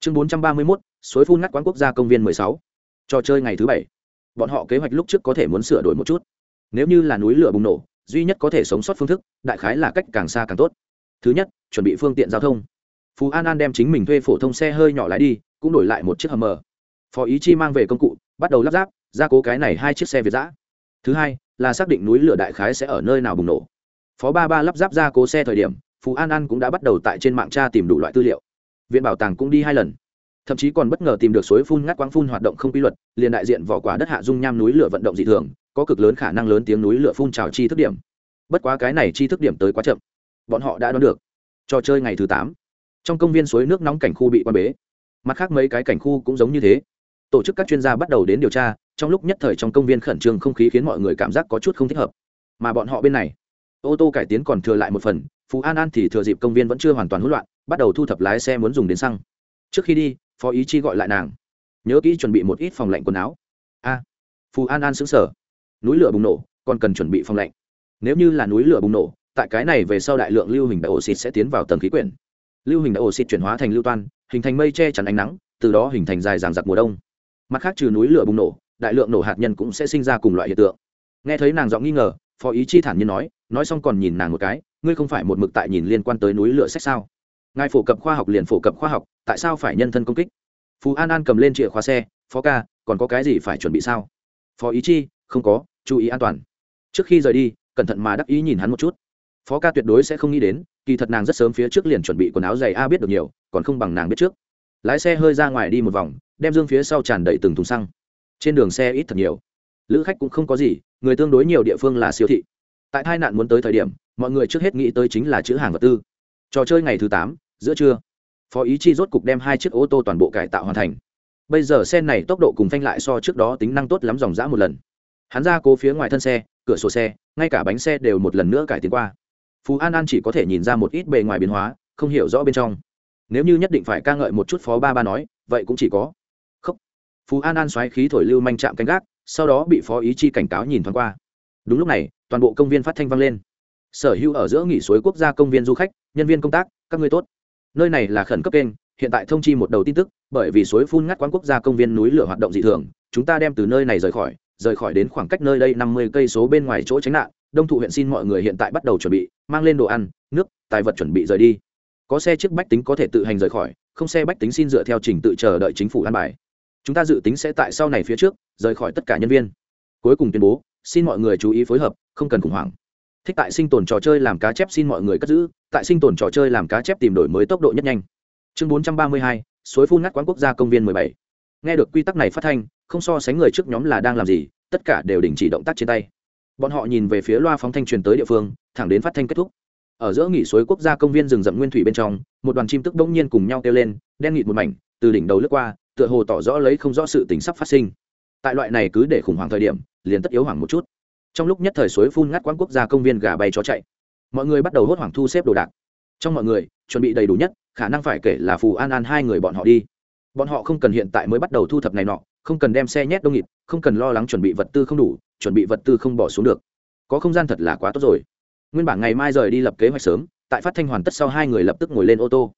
Chương bốn trăm ba mươi mốt, suối phun ngắt quán quốc gia công viên mười sáu. Trò chơi ngày thứ bảy. Bọn họ kế hoạch lúc trước có thể muốn sửa đổi một chút. Nếu như là núi lửa bùng nổ, duy nhất có thể sống sót phương thức, đại khái là cách càng xa càng tốt. Thứ nhất, chuẩn bị phương tiện giao thông. Phú an an đem chính mình thuê phổ thông xe hơi nhỏ lái đi, cũng đổi lại một chiếc hầm mờ phó ý chi mang về công cụ, bắt đầu lắp ráp, gia cố cái này hai chiếc xe việt giã thứ hai, là xác định núi lửa đại khái sẽ ở nơi nào bùng nổ phó ba ba lắp ráp ra cố xe thời điểm phú an an cũng đã bắt đầu tại trên mạng tra tìm đủ loại tư liệu. Viện bảo tàng cũng đi hai lần. Thậm chí còn bất ngờ tìm được suối phun ngắt quang phun hoạt động không quy luật, liền đại diện vỏ quả đất hạ dung nham núi lửa vận động dị thường, có cực lớn khả năng lớn tiếng núi lửa phun trào chi thức điểm. Bất quá cái này chi thức điểm tới quá chậm. Bọn họ đã đoán được. Trò chơi ngày thứ tám. Trong công viên suối nước nóng cảnh khu bị quan bế. Mặt khác mấy cái cảnh khu cũng giống như thế. Tổ chức các chuyên gia bắt đầu đến điều tra, trong lúc nhất thời trong công viên khẩn trương không khí khiến mọi người cảm giác có chút không thích hợp. Mà bọn họ bên này ô tô cải tiến còn thừa lại một phần, phú an an thì thừa dịp công viên vẫn chưa hoàn toàn hỗn loạn, bắt đầu thu thập lái xe muốn dùng đến xăng. Trước khi đi, phó ý chi gọi lại nàng. Nhớ kỹ chuẩn bị một ít phòng lạnh quần áo. A. Phú an an xứng sở núi lửa bùng nổ, còn cần chuẩn bị phòng lạnh. Nếu như là núi lửa bùng nổ, tại cái này về sau đại lượng lưu hình đại ổ xịt sẽ tiến vào tầng khí quyển. Lưu hình đại ổ xịt chuyển hóa thành lưu toan, hình thành mây che chắn ánh nắng, từ đó hình thành dài dàng giặc mùa đông. Mặt khác trừ núi lửa bùng nổ, đại lượng nổ hạt nhân cũng sẽ sinh ra cùng loại hiện tượng. Nghe thấy nàng giọng nghi ngờ, phó ý chi thản nhiên nói nói xong còn nhìn nàng một cái, ngươi không phải một mực tại nhìn liên quan tới núi lửa sách sao? Ngài phổ cập khoa học liền phổ cập khoa học, tại sao phải nhân thân công kích? Phú an an cầm lên chìa khóa xe, phó ca, còn có cái gì phải chuẩn bị sao? Phó ý chi, không có, chú ý an toàn. Trước khi rời đi, cẩn thận mà đắc ý nhìn hắn một chút. Phó ca tuyệt đối sẽ không nghĩ đến, kỳ thật nàng rất sớm phía trước liền chuẩn bị quần áo dày a biết được nhiều, còn không bằng nàng biết trước. Lái xe hơi ra ngoài đi một vòng, đem dương phía sau tràn đầy từng thùng xăng. Trên đường xe ít thật nhiều. Lữ khách cũng không có gì, người tương đối nhiều địa phương là siêu thị tại tai nạn muốn tới thời điểm, mọi người trước hết nghĩ tới chính là chữ hàng vật tư. Trò chơi ngày thứ tám, giữa trưa. Phó ý chi rốt cục đem hai chiếc ô tô toàn bộ cải tạo hoàn thành. Bây giờ xe này tốc độ cùng phanh lại so trước đó tính năng tốt lắm dòng dã một lần. Hắn ra cố phía ngoài thân xe, cửa sổ xe, ngay cả bánh xe đều một lần nữa cải tiến qua. Phú an an chỉ có thể nhìn ra một ít bề ngoài biến hóa, không hiểu rõ bên trong. Nếu như nhất định phải ca ngợi một chút phó ba ba nói, vậy cũng chỉ có. Khóc phú an an xoáy khí thổi lưu manh chạm canh gác, sau đó bị phó ý chi cảnh cáo nhìn thoáng qua đúng lúc này, toàn bộ công viên phát thanh vang lên. Sở hữu ở giữa nghỉ suối quốc gia công viên du khách, nhân viên công tác, các ngươi tốt. Nơi này là khẩn cấp kênh, hiện tại thông chi một đầu tin tức, bởi vì suối phun ngắt quán quốc gia công viên núi lửa hoạt động dị thường, chúng ta đem từ nơi này rời khỏi rời khỏi đến khoảng cách nơi đây năm mươi cây số bên ngoài chỗ tránh nạn. Đông thụ huyện xin mọi người hiện tại bắt đầu chuẩn bị, mang lên đồ ăn, nước, tài vật chuẩn bị rời đi. Có xe trước bách tính có thể tự hành rời khỏi, không xe bách tính xin dựa theo trình tự chờ đợi chính phủ an bài. Chúng ta dự tính sẽ tại sau này phía trước, rời khỏi tất cả nhân viên. Cuối cùng tuyên bố xin mọi người chú ý phối hợp, không cần khủng hoảng. Thích tại sinh tồn trò chơi làm cá chép xin mọi người cất giữ, tại sinh tồn trò chơi làm cá chép tìm đổi mới tốc độ nhất nhanh. Chương bốn trăm ba mươi hai, suối phun ngắt quán quốc gia công viên mười bảy. Nghe được quy tắc này phát thanh, không so sánh người trước nhóm là đang làm gì, tất cả đều đình chỉ động tác trên tay. Bọn họ nhìn về phía loa phóng thanh truyền tới địa phương, thẳng đến phát thanh kết thúc. Ở giữa nghỉ suối quốc gia công viên rừng rậm nguyên thủy bên trong, một đoàn chim tức đông nhiên cùng nhau kêu lên, đen nghịt một mảnh, từ đỉnh đầu lướt qua, tựa hồ tỏ rõ lấy không rõ sự tính sắp phát sinh tại loại này cứ để khủng hoảng thời điểm, liền tất yếu hoảng một chút. Trong lúc nhất thời suối phun ngắt quãng quốc gia công viên gà bay chó chạy, mọi người bắt đầu hốt hoảng thu xếp đồ đạc. Trong mọi người, chuẩn bị đầy đủ nhất, khả năng phải kể là phù an an hai người bọn họ đi. Bọn họ không cần hiện tại mới bắt đầu thu thập này nọ, không cần đem xe nhét đông nghịt, không cần lo lắng chuẩn bị vật tư không đủ, chuẩn bị vật tư không bỏ xuống được. Có không gian thật là quá tốt rồi. Nguyên bản ngày mai rời đi lập kế hoạch sớm, tại phát thanh hoàn tất sau hai người lập tức ngồi lên ô tô.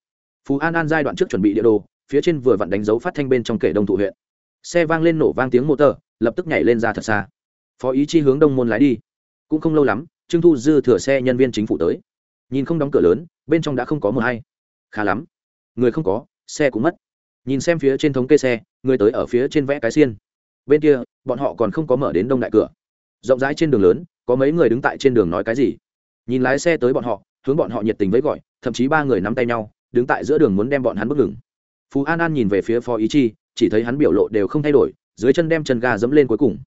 Phú an an giai đoạn trước chuẩn bị địa đồ, phía trên vừa vặn đánh dấu phát thanh bên trong kể đông thụ huyện xe vang lên nổ vang tiếng motor, lập tức nhảy lên ra thật xa. Phó ý chi hướng đông môn lái đi. Cũng không lâu lắm trưng thu dư thừa xe nhân viên chính phủ tới. Nhìn không đóng cửa lớn, bên trong đã không có mờ hay. Khá lắm. Người không có, xe cũng mất. Nhìn xem phía trên thống kê xe, người tới ở phía trên vẽ cái xiên. Bên kia, bọn họ còn không có mở đến đông đại cửa. Rộng rãi trên đường lớn, có mấy người đứng tại trên đường nói cái gì. Nhìn lái xe tới bọn họ, hướng bọn họ nhiệt tình với gọi, thậm chí ba người nắm tay nhau, đứng tại giữa đường muốn đem bọn hắn bước ngừng. Phú an an nhìn về phía phó ý chi chỉ thấy hắn biểu lộ đều không thay đổi, dưới chân đem chân ga dẫm lên cuối cùng.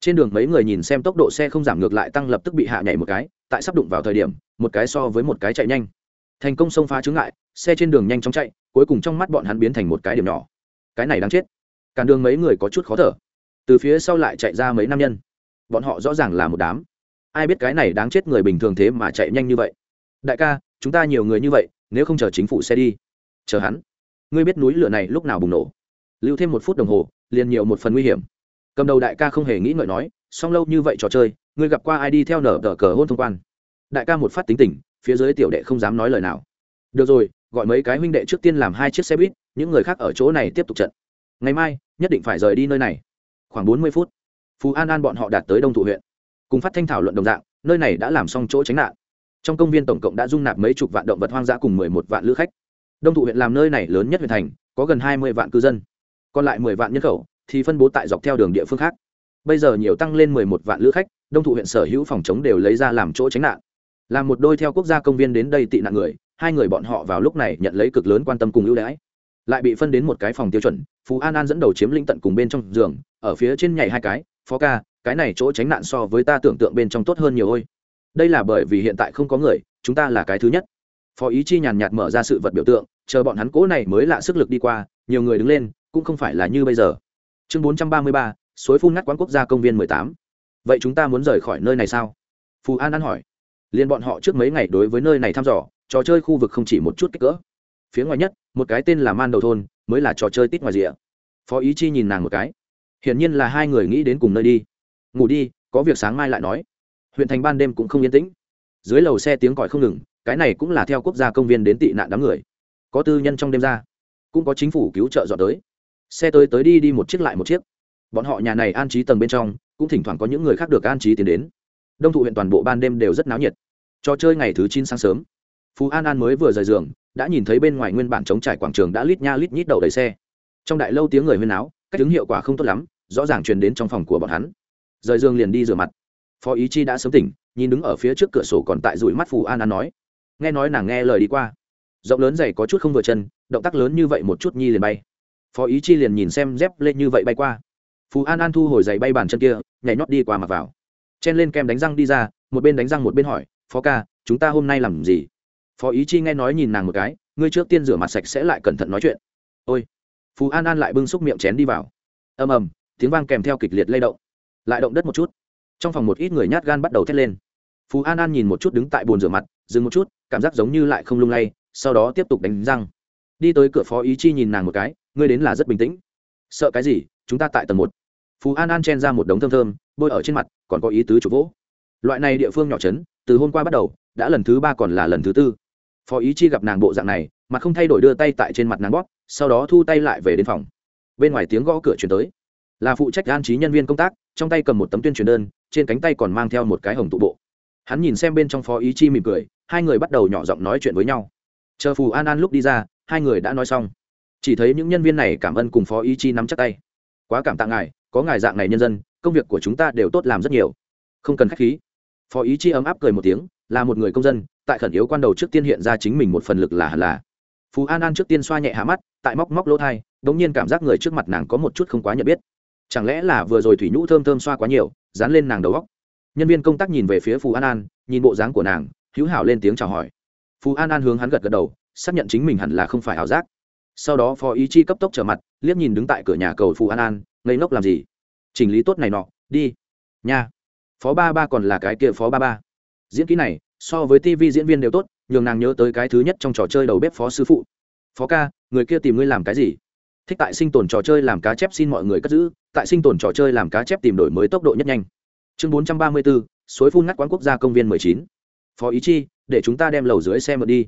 Trên đường mấy người nhìn xem tốc độ xe không giảm ngược lại tăng lập tức bị hạ nhảy một cái, tại sắp đụng vào thời điểm, một cái so với một cái chạy nhanh. Thành công xông phá chướng ngại, xe trên đường nhanh chóng chạy, cuối cùng trong mắt bọn hắn biến thành một cái điểm nhỏ. Cái này đáng chết. Cản đường mấy người có chút khó thở. Từ phía sau lại chạy ra mấy nam nhân. Bọn họ rõ ràng là một đám. Ai biết cái này đáng chết người bình thường thế mà chạy nhanh như vậy. Đại ca, chúng ta nhiều người như vậy, nếu không chờ chính phủ xe đi. Chờ hắn. Ngươi biết núi lửa này lúc nào bùng nổ? Lưu thêm một phút đồng hồ, liền nhiều một phần nguy hiểm. Cầm đầu đại ca không hề nghĩ ngợi nói, song lâu như vậy trò chơi, ngươi gặp qua ai đi theo nở tờ cờ hôn thông quan? Đại ca một phát tính tình, phía dưới tiểu đệ không dám nói lời nào. Được rồi, gọi mấy cái huynh đệ trước tiên làm hai chiếc xe buýt, những người khác ở chỗ này tiếp tục trận. Ngày mai, nhất định phải rời đi nơi này. Khoảng bốn mươi phút phú an an bọn họ đạt tới đông thủ huyện. Cùng phát thanh thảo luận đồng dạng, nơi này đã làm xong chỗ tránh nạn. Trong công viên tổng cộng đã dung nạp mấy chục vạn động vật hoang dã cùng mười một vạn lữ khách. Đông thụ huyện làm nơi này lớn nhất huyện thành, có gần hai mươi vạn cư dân còn lại mười vạn nhân khẩu thì phân bố tại dọc theo đường địa phương khác. Bây giờ nhiều tăng lên mười một vạn lữ khách, đông thụ huyện sở hữu phòng chống đều lấy ra làm chỗ tránh nạn. Làm một đôi theo quốc gia công viên đến đây tị nạn người, hai người bọn họ vào lúc này nhận lấy cực lớn quan tâm cùng ưu đãi. Lại bị phân đến một cái phòng tiêu chuẩn, phú an an dẫn đầu chiếm lĩnh tận cùng bên trong giường, ở phía trên nhảy hai cái, phó ca, cái này chỗ tránh nạn so với ta tưởng tượng bên trong tốt hơn nhiều ôi. Đây là bởi vì hiện tại không có người, chúng ta là cái thứ nhất. Phó ý chi nhàn nhạt mở ra sự vật biểu tượng, chờ bọn hắn cố này mới lạ sức lực đi qua, nhiều người đứng lên cũng không phải là như bây giờ. Chương bốn trăm ba mươi ba, suối phun ngắt quán quốc gia công viên mười tám. Vậy chúng ta muốn rời khỏi nơi này sao? Phù an an hỏi. Liên bọn họ trước mấy ngày đối với nơi này thăm dò, trò chơi khu vực không chỉ một chút kích cỡ. Phía ngoài nhất, một cái tên là man đầu thôn, mới là trò chơi tít ngoài rìa. Phó ý chi nhìn nàng một cái. Hiển nhiên là hai người nghĩ đến cùng nơi đi. Ngủ đi, có việc sáng mai lại nói. Huyện thành ban đêm cũng không yên tĩnh. Dưới lầu xe tiếng còi không ngừng, cái này cũng là theo quốc gia công viên đến tị nạn đám người. Có tư nhân trong đêm ra, cũng có chính phủ cứu trợ dọn tới xe tới tới đi đi một chiếc lại một chiếc. Bọn họ nhà này an trí tầng bên trong, cũng thỉnh thoảng có những người khác được an trí tiến đến. Đông thụ huyện toàn bộ ban đêm đều rất náo nhiệt. Trò chơi ngày thứ chín sáng sớm, phú an an mới vừa rời giường, đã nhìn thấy bên ngoài nguyên bản chống trải quảng trường đã lít nha lít nhít đầu đầy xe. Trong đại lâu tiếng người huyên áo cách ứng hiệu quả không tốt lắm, rõ ràng truyền đến trong phòng của bọn hắn. Rời giường liền đi rửa mặt. Phó ý chi đã sớm tỉnh, nhìn đứng ở phía trước cửa sổ còn tại rủi mắt phù an an nói. Nghe nói nàng nghe lời đi qua. Rộng lớn dày có chút không vừa chân, động tác lớn như vậy một chút nhi liền bay phó ý chi liền nhìn xem dép lên như vậy bay qua. Phú an an thu hồi giày bay bàn chân kia, nhảy nhót đi qua mặt vào. Chen lên kem đánh răng đi ra, một bên đánh răng một bên hỏi, phó ca, chúng ta hôm nay làm gì? Phó ý chi nghe nói nhìn nàng một cái, ngươi trước tiên rửa mặt sạch sẽ lại cẩn thận nói chuyện. Ôi. Phú an an lại bưng xúc miệng chén đi vào. Ầm ầm, tiếng vang kèm theo kịch liệt lay động. Lại động đất một chút. Trong phòng một ít người nhát gan bắt đầu thét lên. Phú an an nhìn một chút đứng tại bồn rửa mặt, dừng một chút, cảm giác giống như lại không lung lay, sau đó tiếp tục đánh răng đi tới cửa phó ý chi nhìn nàng một cái, ngươi đến là rất bình tĩnh. Sợ cái gì? Chúng ta tại tầng một. Phú an an chen ra một đống thơm thơm, bôi ở trên mặt, còn có ý tứ chủ vỗ. Loại này địa phương nhỏ trấn từ hôm qua bắt đầu, đã lần thứ ba còn là lần thứ tư. Phó ý chi gặp nàng bộ dạng này, mà không thay đổi đưa tay tại trên mặt nàng bóp, sau đó thu tay lại về đến phòng. Bên ngoài tiếng gõ cửa chuyển tới. Là phụ trách an trí nhân viên công tác, trong tay cầm một tấm tuyên truyền đơn, trên cánh tay còn mang theo một cái hồng tụ bộ. Hắn nhìn xem bên trong phó ý chi mỉm cười, hai người bắt đầu nhỏ giọng nói chuyện với nhau. Chờ phù an an lúc đi ra hai người đã nói xong. Chỉ thấy những nhân viên này cảm ơn cùng phó ý chi nắm chắc tay. Quá cảm tạ ngài, có ngài dạng này nhân dân, công việc của chúng ta đều tốt làm rất nhiều. Không cần k h á c h khí. Phó ý chi ấm áp cười một tiếng, là một người công dân, tại khẩn yếu quan đầu trước tiên hiện ra chính mình một phần lực là hẳn là. Phú an an trước tiên xoa nhẹ hạ mắt, tại móc móc lỗ thai đ ỗ n g nhiên cảm giác người trước mặt nàng có một chút không quá nhận biết. Chẳng lẽ là vừa rồi thủy nhũ thơm thơm xoa quá nhiều, dán lên nàng đầu góc nhân viên công tác nhìn về phía phù an an, nhìn bộ dáng của nàng, hữu hảo lên tiếng chào hỏi. Phù an an hướng hắn gật gật đầu xác nhận chính mình hẳn là không phải ảo giác. Sau đó phó ý chi cấp tốc trở mặt, liếc nhìn đứng tại cửa nhà cầu phù an an, ngây ngốc làm gì? Chỉnh lý tốt này nọ, đi. Nha. Phó ba ba còn là cái kia phó ba ba. Diễn kỹ này, so với tv diễn viên đều tốt, nhường nàng nhớ tới cái thứ nhất trong trò chơi đầu bếp phó sư phụ. Phó ca, người kia tìm ngươi làm cái gì? Thích tại sinh tồn trò chơi làm cá chép xin mọi người cất giữ, tại sinh tồn trò chơi làm cá chép tìm đổi mới tốc độ nhất nhanh. Chương bốn trăm ba mươi bốn suối phun ngắt quán quốc gia công viên mười chín. Phó ý chi, để chúng ta đem lầu dưới xe mượn đi.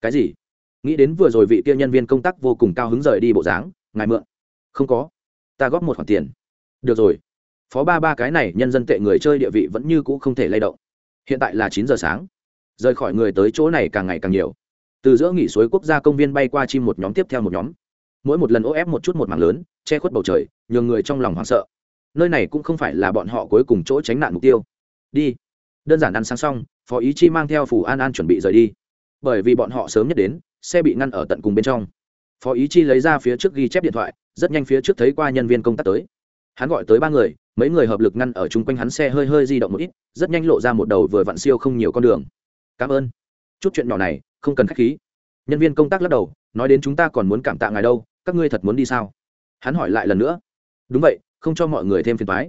Cái gì? Nghĩ đến vừa rồi vị kia nhân viên công tác vô cùng cao hứng rời đi bộ dáng, ngài mượn. Không có. Ta góp một khoản tiền. Được rồi. Phó ba ba cái này nhân dân tệ người chơi địa vị vẫn như cũ không thể lay động. Hiện tại là chín giờ sáng. Rời khỏi người tới chỗ này càng ngày càng nhiều. Từ giữa nghỉ suối quốc gia công viên bay qua chim một nhóm tiếp theo một nhóm. Mỗi một lần ô ép một chút một mảng lớn, che khuất bầu trời, nhường người trong lòng hoảng sợ. Nơi này cũng không phải là bọn họ cuối cùng chỗ tránh nạn mục tiêu. Đi. Đơn giản ăn sáng xong, phó ý chi mang theo phủ an an chuẩn bị rời đi. Bởi vì bọn họ sớm nhất đến xe bị ngăn ở tận cùng bên trong. Phó ý chi lấy ra phía trước ghi chép điện thoại, rất nhanh phía trước thấy qua nhân viên công tác tới. Hắn gọi tới ba người, mấy người hợp lực ngăn ở chung quanh hắn xe hơi hơi di động một ít, rất nhanh lộ ra một đầu vừa vặn siêu không nhiều con đường. Cảm ơn. Chút chuyện nhỏ này, không cần k h á c h khí. Nhân viên công tác lắc đầu, nói đến chúng ta còn muốn cảm tạ ngài đâu, các ngươi thật muốn đi sao? Hắn hỏi lại lần nữa. Đúng vậy, không cho mọi người thêm phiền thoái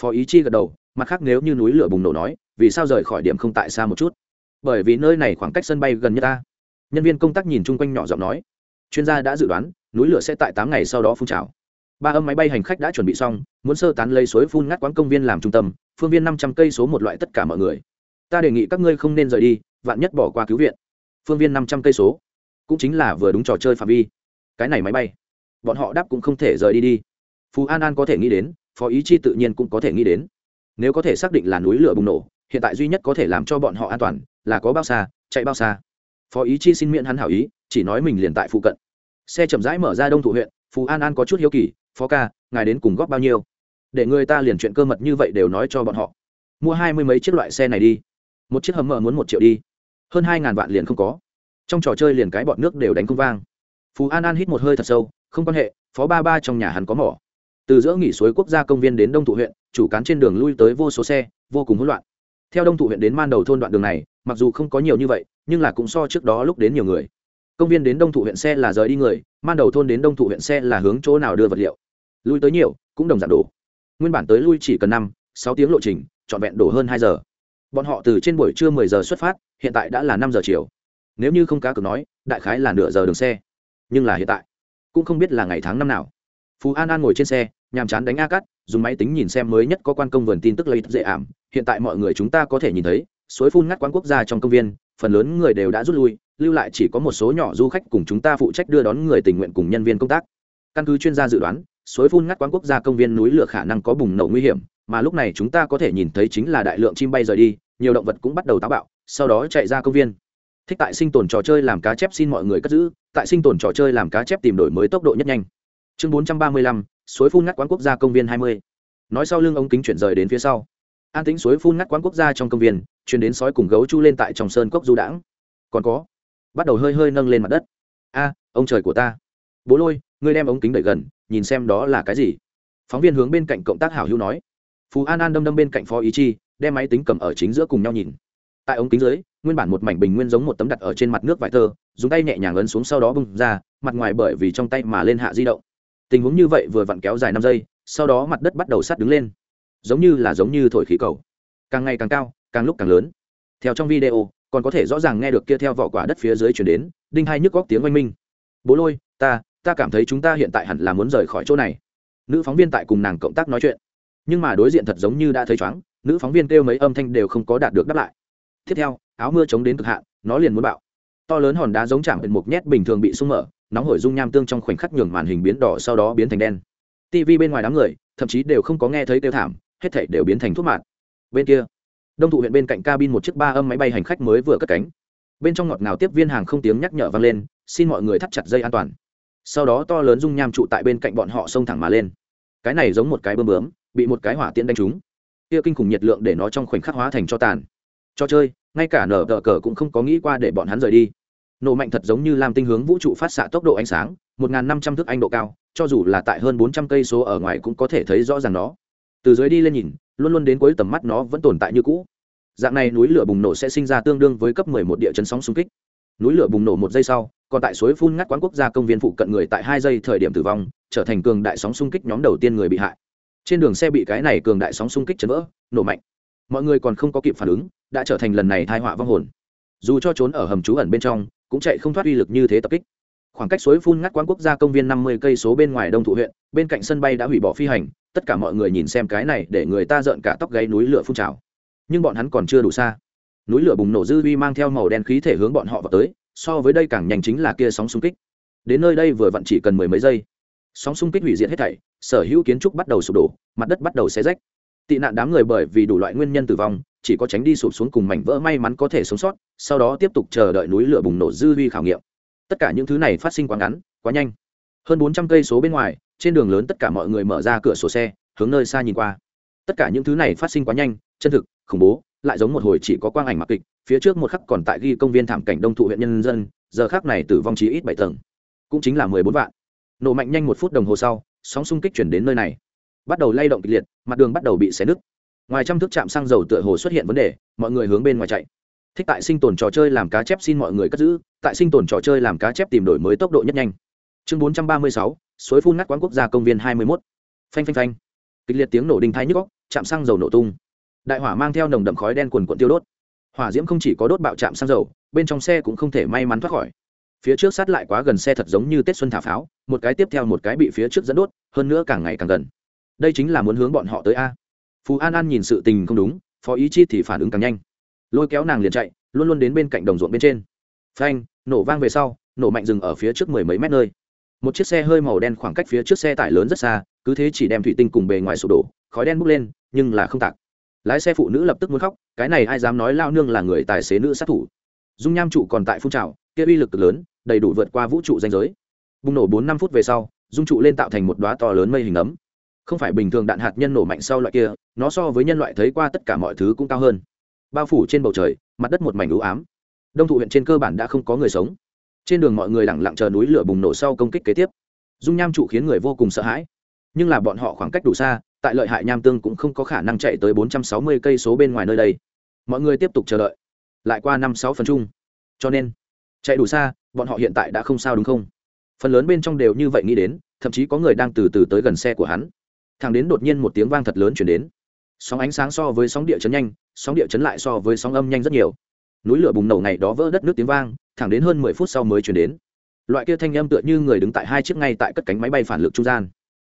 phó ý chi gật đầu, mặt khác nếu như núi lửa bùng nổ nói, vì sao rời khỏi điểm không tại xa một chút? Bởi vì nơi này khoảng cách sân bay gần nhất ta nhân viên công tác nhìn chung quanh nhỏ giọng nói. Chuyên gia đã dự đoán, núi lửa sẽ tại tám ngày sau đó phun trào. Ba âm máy bay hành khách đã chuẩn bị xong, muốn sơ tán lấy suối phun ngắt quán công viên làm trung tâm, phương viên năm trăm cây số một loại tất cả mọi người. Ta đề nghị các ngươi không nên rời đi, vạn nhất bỏ qua cứu viện. Phương viên năm trăm cây số. Cũng chính là vừa đúng trò chơi phạm vi. Cái này máy bay. Bọn họ đáp cũng không thể rời đi đi. Phú an an có thể nghĩ đến, phó ý chi tự nhiên cũng có thể nghĩ đến. Nếu có thể xác định là núi lửa bùng nổ, hiện tại duy nhất có thể làm cho bọn họ an toàn là có bao xa, chạy bao xa phó ý chi xin miễn hắn hảo ý, chỉ nói mình liền tại phụ cận. Xe chậm rãi mở ra đông thủ huyện phú an an có chút hiếu kỳ, phó ca, ngài đến cùng góp bao nhiêu? Để người ta liền chuyện cơ mật như vậy đều nói cho bọn họ. Mua hai mươi mấy chiếc loại xe này đi. Một chiếc hầm mở muốn một triệu đi. Hơn hai ngàn vạn liền không có. Trong trò chơi liền cái bọn nước đều đánh không vang. Phú an an hít một hơi thật sâu, không quan hệ, phó ba ba trong nhà hắn có mỏ. Từ giữa nghỉ suối quốc gia công viên đến đông thụ huyện, chủ cán trên đường lui tới vô số xe, vô cùng hỗn loạn. Theo đông thụ huyện đến man đầu thôn đoạn đường này, mặc dù không có nhiều như vậy nhưng là cũng so trước đó lúc đến nhiều người. Công viên đến đông thụ huyện xe là rời đi người, man đầu thôn đến đông thụ huyện xe là hướng chỗ nào đưa vật liệu. Lui tới nhiều, cũng đồng giảm đổ. Nguyên bản tới lui chỉ cần năm, sáu tiếng lộ trình, trọn vẹn đổ hơn hai giờ. Bọn họ từ trên buổi trưa mười giờ xuất phát, hiện tại đã là năm giờ chiều. Nếu như không cá cược nói, đại khái là nửa giờ đường xe. Nhưng là hiện tại, cũng không biết là ngày tháng năm nào. Phú an an ngồi trên xe, nhàm chán đánh a cắt dùng máy tính nhìn xem mới nhất có quan công vườn tin tức lấy dễ ảm. Hiện tại mọi người chúng ta có thể nhìn thấy, suối phun ngắt quán quốc gia trong công viên phần lớn người đều đã rút lui, lưu lại chỉ có một số nhỏ du khách cùng chúng ta phụ trách đưa đón người tình nguyện cùng nhân viên công tác. Căn cứ chuyên gia dự đoán, suối phun ngắt quán quốc gia công viên núi lửa khả năng có bùng nổ nguy hiểm, mà lúc này chúng ta có thể nhìn thấy chính là đại lượng chim bay rời đi, nhiều động vật cũng bắt đầu táo bạo, sau đó chạy ra công viên. Thích tại sinh tồn trò chơi làm cá chép xin mọi người cất giữ, tại sinh tồn trò chơi làm cá chép tìm đổi mới tốc độ nhất nhanh. Chương bốn trăm ba mươi lăm, suối phun ngắt quán quốc gia công viên hai mươi. Nói sau lưng ống kính chuyển rời đến phía sau. An tính suối phun ngắt quán quốc gia trong công viên chuyển đến sói cùng gấu chu lên tại trong sơn cốc du đãng. Còn có, bắt đầu hơi hơi nâng lên mặt đất. A, ông trời của ta. Bố lôi, ngươi đem ống kính đẩy gần, nhìn xem đó là cái gì. Phóng viên hướng bên cạnh cộng tác hảo hữu nói. Phú an an đâm đâm bên cạnh phó ý chi, đem máy tính cầm ở chính giữa cùng nhau nhìn. Tại ống kính dưới, nguyên bản một mảnh bình nguyên giống một tấm đặt ở trên mặt nước vải tơ dùng tay nhẹ nhàng ấn xuống sau đó bung ra, mặt ngoài bởi vì trong tay mà lên hạ di động. Tình huống như vậy vừa vặn kéo dài năm giây, sau đó mặt đất bắt đầu sát đứng lên. Giống như là giống như thổi khí cầu. Càng ngày càng cao càng lúc càng lớn. Theo trong video, còn có thể rõ ràng nghe được kia theo vỏ quả đất phía dưới chuyển đến, đinh hai nhức góc tiếng oanh minh. Bố lôi, ta ta cảm thấy chúng ta hiện tại hẳn là muốn rời khỏi chỗ này. Nữ phóng viên tại cùng nàng cộng tác nói chuyện. Nhưng mà đối diện thật giống như đã thấy chóng, nữ phóng viên kêu mấy âm thanh đều không có đạt được đáp lại. Tiếp theo, áo mưa chống đến cực hạn, nó liền muốn bạo. To lớn hòn đá giống chạm mục nhét bình thường bị sung mở, nóng hổi dung nham tương trong khoảnh khắc nhường màn hình biến đỏ sau đó biến thành đen. Tv bên ngoài đám người, thậm chí đều không có nghe thấy kêu thảm, hết thảy đều biến thành thuốc mạt. Bên kia đông thụ huyện bên cạnh cabin một chiếc ba âm máy bay hành khách mới vừa cất cánh. Bên trong ngọt ngào tiếp viên hàng không tiếng nhắc nhở vang lên, xin mọi người thắt chặt dây an toàn. Sau đó to lớn dung nham trụ tại bên cạnh bọn họ xông thẳng mà lên. Cái này giống một cái bơm bướm, bị một cái hỏa tiễn đánh trúng. Kia kinh khủng nhiệt lượng để nó trong khoảnh khắc hóa thành cho tàn. Cho chơi, ngay cả nở tờ cờ cũng không có nghĩ qua để bọn hắn rời đi. Nổ mạnh thật giống như làm tinh hướng vũ trụ phát xạ tốc độ ánh sáng, một năm trăm thước anh độ cao, cho dù là tại hơn bốn trăm cây số ở ngoài cũng có thể thấy rõ ràng nó. Từ dưới đi lên nhìn luôn luôn đến cuối tầm mắt nó vẫn tồn tại như cũ. Dạng này núi lửa bùng nổ sẽ sinh ra tương đương với cấp 11 địa chấn sóng xung kích. Núi lửa bùng nổ một giây sau, còn tại suối phun ngắt quán quốc gia công viên phụ cận người tại hai giây thời điểm tử vong, trở thành cường đại sóng xung kích nhóm đầu tiên người bị hại. Trên đường xe bị cái này cường đại sóng xung kích chấn vỡ, nổ mạnh. Mọi người còn không có kịp phản ứng, đã trở thành lần này thai họa vong hồn. Dù cho trốn ở hầm trú ẩn bên trong, cũng chạy không thoát uy lực như thế tập kích. Khoảng cách suối phun ngắt quán quốc gia công viên năm mươi cây số bên ngoài đông thụ huyện, bên cạnh sân bay đã hủy bỏ phi hành tất cả mọi người nhìn xem cái này để người ta rợn cả tóc gáy núi lửa phun trào. Nhưng bọn hắn còn chưa đủ xa. Núi lửa bùng nổ dư vi mang theo màu đen khí thể hướng bọn họ vào tới, so với đây càng nhanh chính là kia sóng xung kích. Đến nơi đây vừa vặn chỉ cần mười mấy giây. Sóng xung kích hủy diệt hết thảy, sở hữu kiến trúc bắt đầu sụp đổ, mặt đất bắt đầu xé rách. Tị nạn đám người bởi vì đủ loại nguyên nhân tử vong, chỉ có tránh đi sụp xuống cùng mảnh vỡ may mắn có thể sống sót, sau đó tiếp tục chờ đợi núi lửa bùng nổ dư vi khảo nghiệm. Tất cả những thứ này phát sinh quá ngắn, quá nhanh. Hơn bốn trăm cây số bên ngoài trên đường lớn tất cả mọi người mở ra cửa sổ xe, hướng nơi xa nhìn qua. Tất cả những thứ này phát sinh quá nhanh, chân thực, khủng bố, lại giống một hồi chỉ có quang ảnh mặc kịch, phía trước một khắc còn tại ghi công viên thảm cảnh đông thụ huyện nhân dân, giờ khác này tử vong chí ít bảy tầng, cũng chính là mười bốn vạn. Nổ mạnh nhanh một phút đồng hồ sau, sóng xung kích chuyển đến nơi này. Bắt đầu lay động kịch liệt, mặt đường bắt đầu bị xé nứt. Ngoài trăm thước trạm xăng dầu tựa hồ xuất hiện vấn đề, mọi người hướng bên ngoài chạy. Thích tại sinh tồn trò chơi làm cá chép xin mọi người cất giữ, tại sinh tồn trò chơi làm cá chép tìm đổi mới tốc độ nhất nhanh. Chương bốn trăm ba mươi sáu suối phun ngắt quán quốc gia công viên hai mươi mốt. Phanh phanh phanh. Kịch liệt tiếng nổ đinh thái nhức góc chạm xăng dầu nổ tung. Đại hỏa mang theo nồng đậm khói đen quần quận tiêu đốt. Hỏa diễm không chỉ có đốt bạo chạm xăng dầu, bên trong xe cũng không thể may mắn thoát khỏi. Phía trước sát lại quá gần xe thật giống như tết xuân thả pháo, một cái tiếp theo một cái bị phía trước dẫn đốt, hơn nữa càng ngày càng gần. Đây chính là muốn hướng bọn họ tới a. Phú an an nhìn sự tình không đúng, phó ý chi thì phản ứng càng nhanh. Lôi kéo nàng liền chạy, luôn luôn đến bên cạnh đồng ruộng bên trên. Phanh, nổ vang về sau, nổ mạnh dừng ở phía trước mười mấy mét nơi một chiếc xe hơi màu đen khoảng cách phía trước xe tải lớn rất xa, cứ thế chỉ đem thủy tinh cùng bề ngoài sụp đổ, khói đen bốc lên, nhưng là không tạc. Lái xe phụ nữ lập tức muốn khóc, cái này ai dám nói lao nương là người tài xế nữ sát thủ. Dung nham trụ còn tại phun trào, kia uy lực lớn, đầy đủ vượt qua vũ trụ danh giới. Bùng nổ bốn năm phút về sau, dung trụ lên tạo thành một đoá to lớn mây hình ấm. Không phải bình thường đạn hạt nhân nổ mạnh sau loại kia, nó so với nhân loại thấy qua tất cả mọi thứ cũng cao hơn. Bao phủ trên bầu trời, mặt đất một mảnh ưu ám. Đông thụ huyện trên cơ bản đã không có người sống trên đường mọi người lẳng lặng chờ núi lửa bùng nổ sau công kích kế tiếp. Dung nham trụ khiến người vô cùng sợ hãi. Nhưng là bọn họ khoảng cách đủ xa, tại lợi hại nham tương cũng không có khả năng chạy tới bốn trăm sáu mươi cây số bên ngoài nơi đây. Mọi người tiếp tục chờ đợi, lại qua năm sáu phần chung. Cho nên, chạy đủ xa, bọn họ hiện tại đã không sao đúng không? Phần lớn bên trong đều như vậy nghĩ đến, thậm chí có người đang từ từ tới gần xe của hắn. Thằng đến đột nhiên một tiếng vang thật lớn chuyển đến. Sóng ánh sáng so với sóng địa chấn nhanh, sóng địa chấn lại so với sóng âm nhanh rất nhiều núi lửa bùng nổ ngày đó vỡ đất nước tiếng vang, thẳng đến hơn mười phút sau mới chuyển đến. Loại kia thanh âm tựa như người đứng tại hai chiếc ngay tại cất cánh máy bay phản lực trung gian.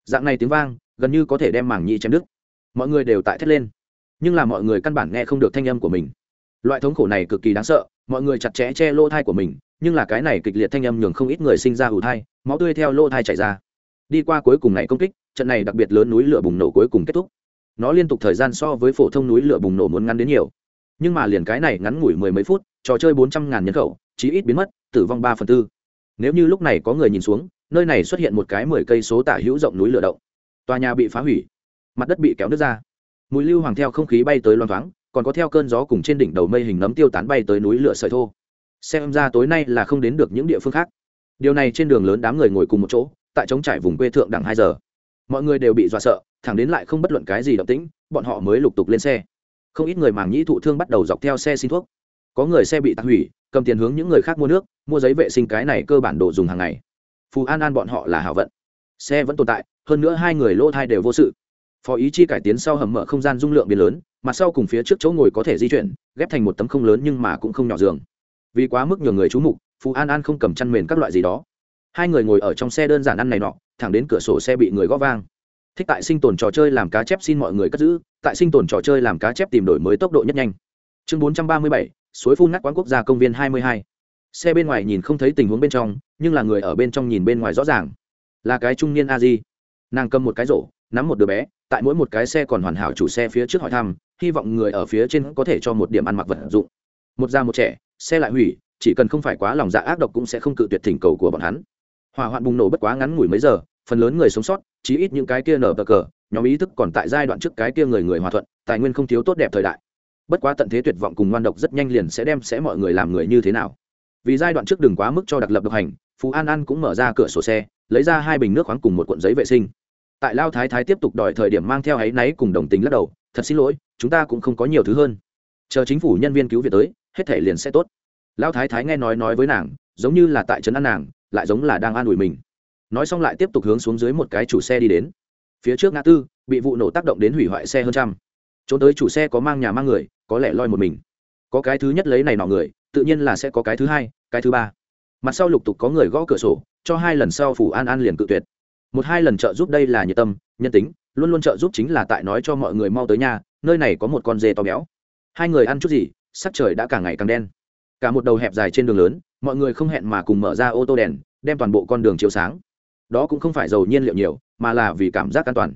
Dạng này tiếng vang, gần như có thể đem mảng nhị chém đứt. Mọi người đều tại thét lên. Nhưng là mọi người căn bản nghe không được thanh âm của mình. Loại thống khổ này cực kỳ đáng sợ, mọi người chặt chẽ che lỗ thai của mình, nhưng là cái này kịch liệt thanh âm nhường không ít người sinh ra ủ thai, máu tươi theo lỗ thai chảy ra. Đi qua cuối cùng này công kích, trận này đặc biệt lớn núi lửa bùng nổ cuối cùng kết thúc. Nó liên tục thời gian so với phổ thông núi lửa bùng nổ muốn ngắn đến nhiều nhưng mà liền cái này ngắn ngủi mười mấy phút, trò chơi bốn trăm ngàn nhân khẩu, chí ít biến mất, tử vong ba phần tư. Nếu như lúc này có người nhìn xuống, nơi này xuất hiện một cái mười cây số tả hữu rộng núi lửa động. Tòa nhà bị phá hủy, mặt đất bị kéo nước ra. Mùi lưu hoàng theo không khí bay tới loan thoáng, còn có theo cơn gió cùng trên đỉnh đầu mây hình nấm tiêu tán bay tới núi lửa sợi thô. Xem ra tối nay là không đến được những địa phương khác. Điều này trên đường lớn đám người ngồi cùng một chỗ, tại trống trải vùng quê thượng đẳng hai giờ. Mọi người đều bị dọa sợ, thẳng đến lại không bất luận cái gì động tĩnh, bọn họ mới lục tục lên xe không ít người màng nhĩ thụ thương bắt đầu dọc theo xe xin thuốc. Có người xe bị tạc hủy, cầm tiền hướng những người khác mua nước, mua giấy vệ sinh cái này cơ bản đồ dùng hàng ngày. Phù an an bọn họ là hảo vận. Xe vẫn tồn tại, hơn nữa hai người lỗ thai đều vô sự. Phó ý chi cải tiến sau hầm mở không gian dung lượng biến lớn mặt sau cùng phía trước chỗ ngồi có thể di chuyển, ghép thành một tấm không lớn nhưng mà cũng không nhỏ giường. Vì quá mức nhiều người trú mục, phù an an không cầm chăn mền các loại gì đó. Hai người ngồi ở trong xe đơn giản ăn này nọ, thẳng đến cửa sổ xe bị người gõ vang. Thích tại sinh tồn trò chơi làm cá chép xin mọi người cất giữ tại sinh tồn trò chơi làm cá chép tìm đổi mới tốc độ nhất nhanh. Chương bốn trăm ba mươi bảy, suối phun ngắt quán quốc gia công viên hai mươi hai. Xe bên ngoài nhìn không thấy tình huống bên trong, nhưng là người ở bên trong nhìn bên ngoài rõ ràng. Là cái trung niên a di. Nàng cầm một cái rổ, nắm một đứa bé, tại mỗi một cái xe còn hoàn hảo chủ xe phía trước hỏi thăm, hy vọng người ở phía trên có thể cho một điểm ăn mặc vật dụng. Một già một trẻ, xe lại hủy, chỉ cần không phải quá lòng dạ ác độc cũng sẽ không cự tuyệt thỉnh cầu của bọn hắn. Hỏa hoạn bùng nổ bất quá ngắn ngủi mấy giờ, phần lớn người sống sót, chí ít những cái kia nở bờ cờ nhóm ý thức còn tại giai đoạn trước cái kia người người hòa thuận, tài nguyên không thiếu tốt đẹp thời đại. Bất quá tận thế tuyệt vọng cùng ngoan độc rất nhanh liền sẽ đem sẽ mọi người làm người như thế nào. Vì giai đoạn trước đừng quá mức cho đặc lập độc hành, phú an an cũng mở ra cửa sổ xe, lấy ra hai bình nước khoáng cùng một cuộn giấy vệ sinh. Tại lao thái thái tiếp tục đòi thời điểm mang theo áy náy cùng đồng tính lắc đầu, thật xin lỗi, chúng ta cũng không có nhiều thứ hơn. Chờ chính phủ nhân viên cứu viện tới, hết thể liền sẽ tốt. Lao thái thái nghe nói nói với nàng, giống như là tại trấn an nàng, lại giống là đang an ủi mình. Nói xong lại tiếp tục hướng xuống dưới một cái chủ xe đi đến phía trước ngã tư, bị vụ nổ tác động đến hủy hoại xe hơn trăm. Trốn tới chủ xe có mang nhà mang người, có lẽ loi một mình. Có cái thứ nhất lấy này nọ người, tự nhiên là sẽ có cái thứ hai, cái thứ ba. Mặt sau lục tục có người gõ cửa sổ, cho hai lần sau phủ an an liền cự tuyệt. Một hai lần trợ giúp đây là nhiệt tâm, nhân tính, luôn luôn trợ giúp chính là tại nói cho mọi người mau tới nhà, nơi này có một con dê to béo. Hai người ăn chút gì, sắc trời đã càng ngày càng đen. Cả một đầu hẹp dài trên đường lớn, mọi người không hẹn mà cùng mở ra ô tô đèn, đem toàn bộ con đường chiếu sáng. Đó cũng không phải dầu nhiên liệu nhiều mà là vì cảm giác an toàn.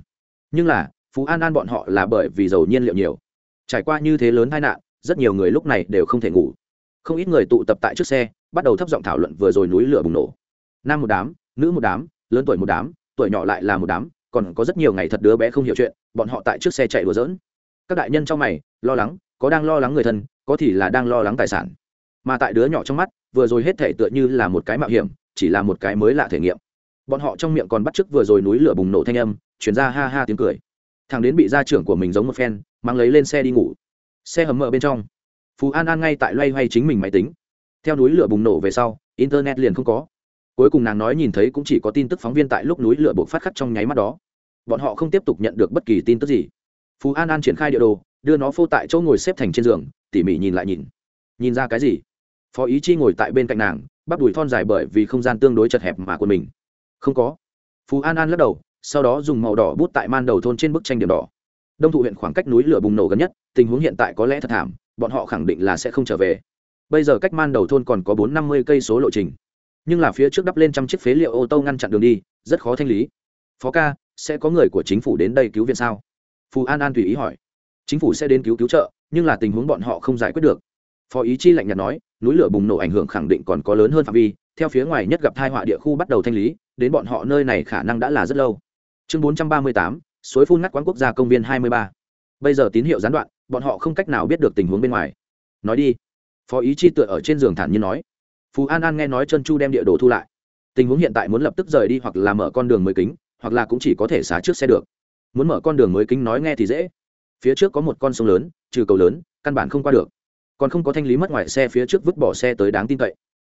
Nhưng là, phú an an bọn họ là bởi vì dầu nhiên liệu nhiều. Trải qua như thế lớn tai nạn, rất nhiều người lúc này đều không thể ngủ. Không ít người tụ tập tại trước xe, bắt đầu thấp giọng thảo luận vừa rồi núi lửa bùng nổ. Nam một đám, nữ một đám, lớn tuổi một đám, tuổi nhỏ lại là một đám, còn có rất nhiều ngày thật đứa bé không hiểu chuyện, bọn họ tại trước xe chạy đùa dỡn các đại nhân trong mày, lo lắng, có đang lo lắng người thân, có thì là đang lo lắng tài sản. Mà tại đứa nhỏ trong mắt, vừa rồi hết thể tựa như là một cái mạo hiểm, chỉ là một cái mới lạ thể nghiệm bọn họ trong miệng còn bắt chước vừa rồi núi lửa bùng nổ thanh âm, chuyển ra ha ha tiếng cười. Thằng đến bị gia trưởng của mình giống một phen, mang lấy lên xe đi ngủ. Xe hầm mở bên trong. Phú an an ngay tại loay hoay chính mình máy tính. Theo núi lửa bùng nổ về sau, internet liền không có. Cuối cùng nàng nói nhìn thấy cũng chỉ có tin tức phóng viên tại lúc núi lửa buộc phát khắc trong nháy mắt đó. Bọn họ không tiếp tục nhận được bất kỳ tin tức gì. Phú an an triển khai địa đồ, đưa nó phô tại chỗ ngồi xếp thành trên giường, tỉ mỉ nhìn lại nhìn. Nhìn ra cái gì? Phó ý chi ngồi tại bên cạnh nàng, bắp đùi thon dài bởi vì không gian tương đối chật hẹp mà của mình không có. Phú an an lắc đầu, sau đó dùng màu đỏ bút tại man đầu thôn trên bức tranh điểm đỏ. Đông thụ huyện khoảng cách núi lửa bùng nổ gần nhất, tình huống hiện tại có lẽ thật thảm, bọn họ khẳng định là sẽ không trở về. Bây giờ cách man đầu thôn còn có bốn năm mươi cây số lộ trình. Nhưng là phía trước đắp lên trăm chiếc phế liệu ô tô ngăn chặn đường đi, rất khó thanh lý. Phó ca, sẽ có người của chính phủ đến đây cứu viện sao? Phù an an tùy ý hỏi. Chính phủ sẽ đến cứu cứu trợ, nhưng là tình huống bọn họ không giải quyết được. Phó ý chi lạnh nhạt nói, núi lửa bùng nổ ảnh hưởng khẳng định còn có lớn hơn phạm vi, theo phía ngoài nhất gặp thai họa địa khu bắt đầu thanh lý đến bọn họ nơi này khả năng đã là rất lâu. Chương bốn trăm ba mươi tám, suối phun ngắt quán quốc gia công viên hai mươi ba. Bây giờ tín hiệu gián đoạn, bọn họ không cách nào biết được tình huống bên ngoài. Nói đi. Phó ý chi tựa ở trên giường thản nhiên nói. Phú an an nghe nói chân chu đem địa đồ thu lại. Tình huống hiện tại muốn lập tức rời đi hoặc là mở con đường mới kính, hoặc là cũng chỉ có thể xá trước xe được. Muốn mở con đường mới kính nói nghe thì dễ. Phía trước có một con sông lớn, trừ cầu lớn, căn bản không qua được. Còn không có thanh lý mất ngoài xe phía trước vứt bỏ xe tới đáng tin cậy.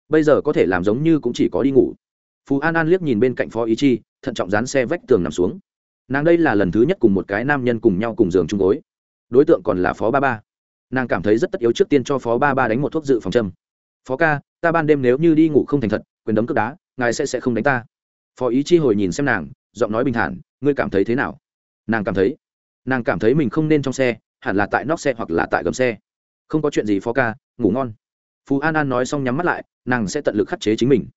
Bây giờ có thể làm giống như cũng chỉ có đi ngủ phú an an liếc nhìn bên cạnh phó ý chi, thận trọng dán xe vách tường nằm xuống. Nàng đây là lần thứ nhất cùng một cái nam nhân cùng nhau cùng giường chung gối. Đối tượng còn là phó ba ba. Nàng cảm thấy rất tất yếu trước tiên cho phó ba ba đánh một thuốc dự phòng châm. Phó ca, ta ban đêm nếu như đi ngủ không thành thật, quyền đấm cướp đá, ngài sẽ sẽ không đánh ta. Phó ý chi hồi nhìn xem nàng, giọng nói bình thản, ngươi cảm thấy thế nào? Nàng cảm thấy, nàng cảm thấy mình không nên trong xe, hẳn là tại nóc xe hoặc là tại gầm xe. Không có chuyện gì, phó ca, ngủ ngon. Phú an an nói xong nhắm mắt lại, nàng sẽ tận lực khắc chế chính mình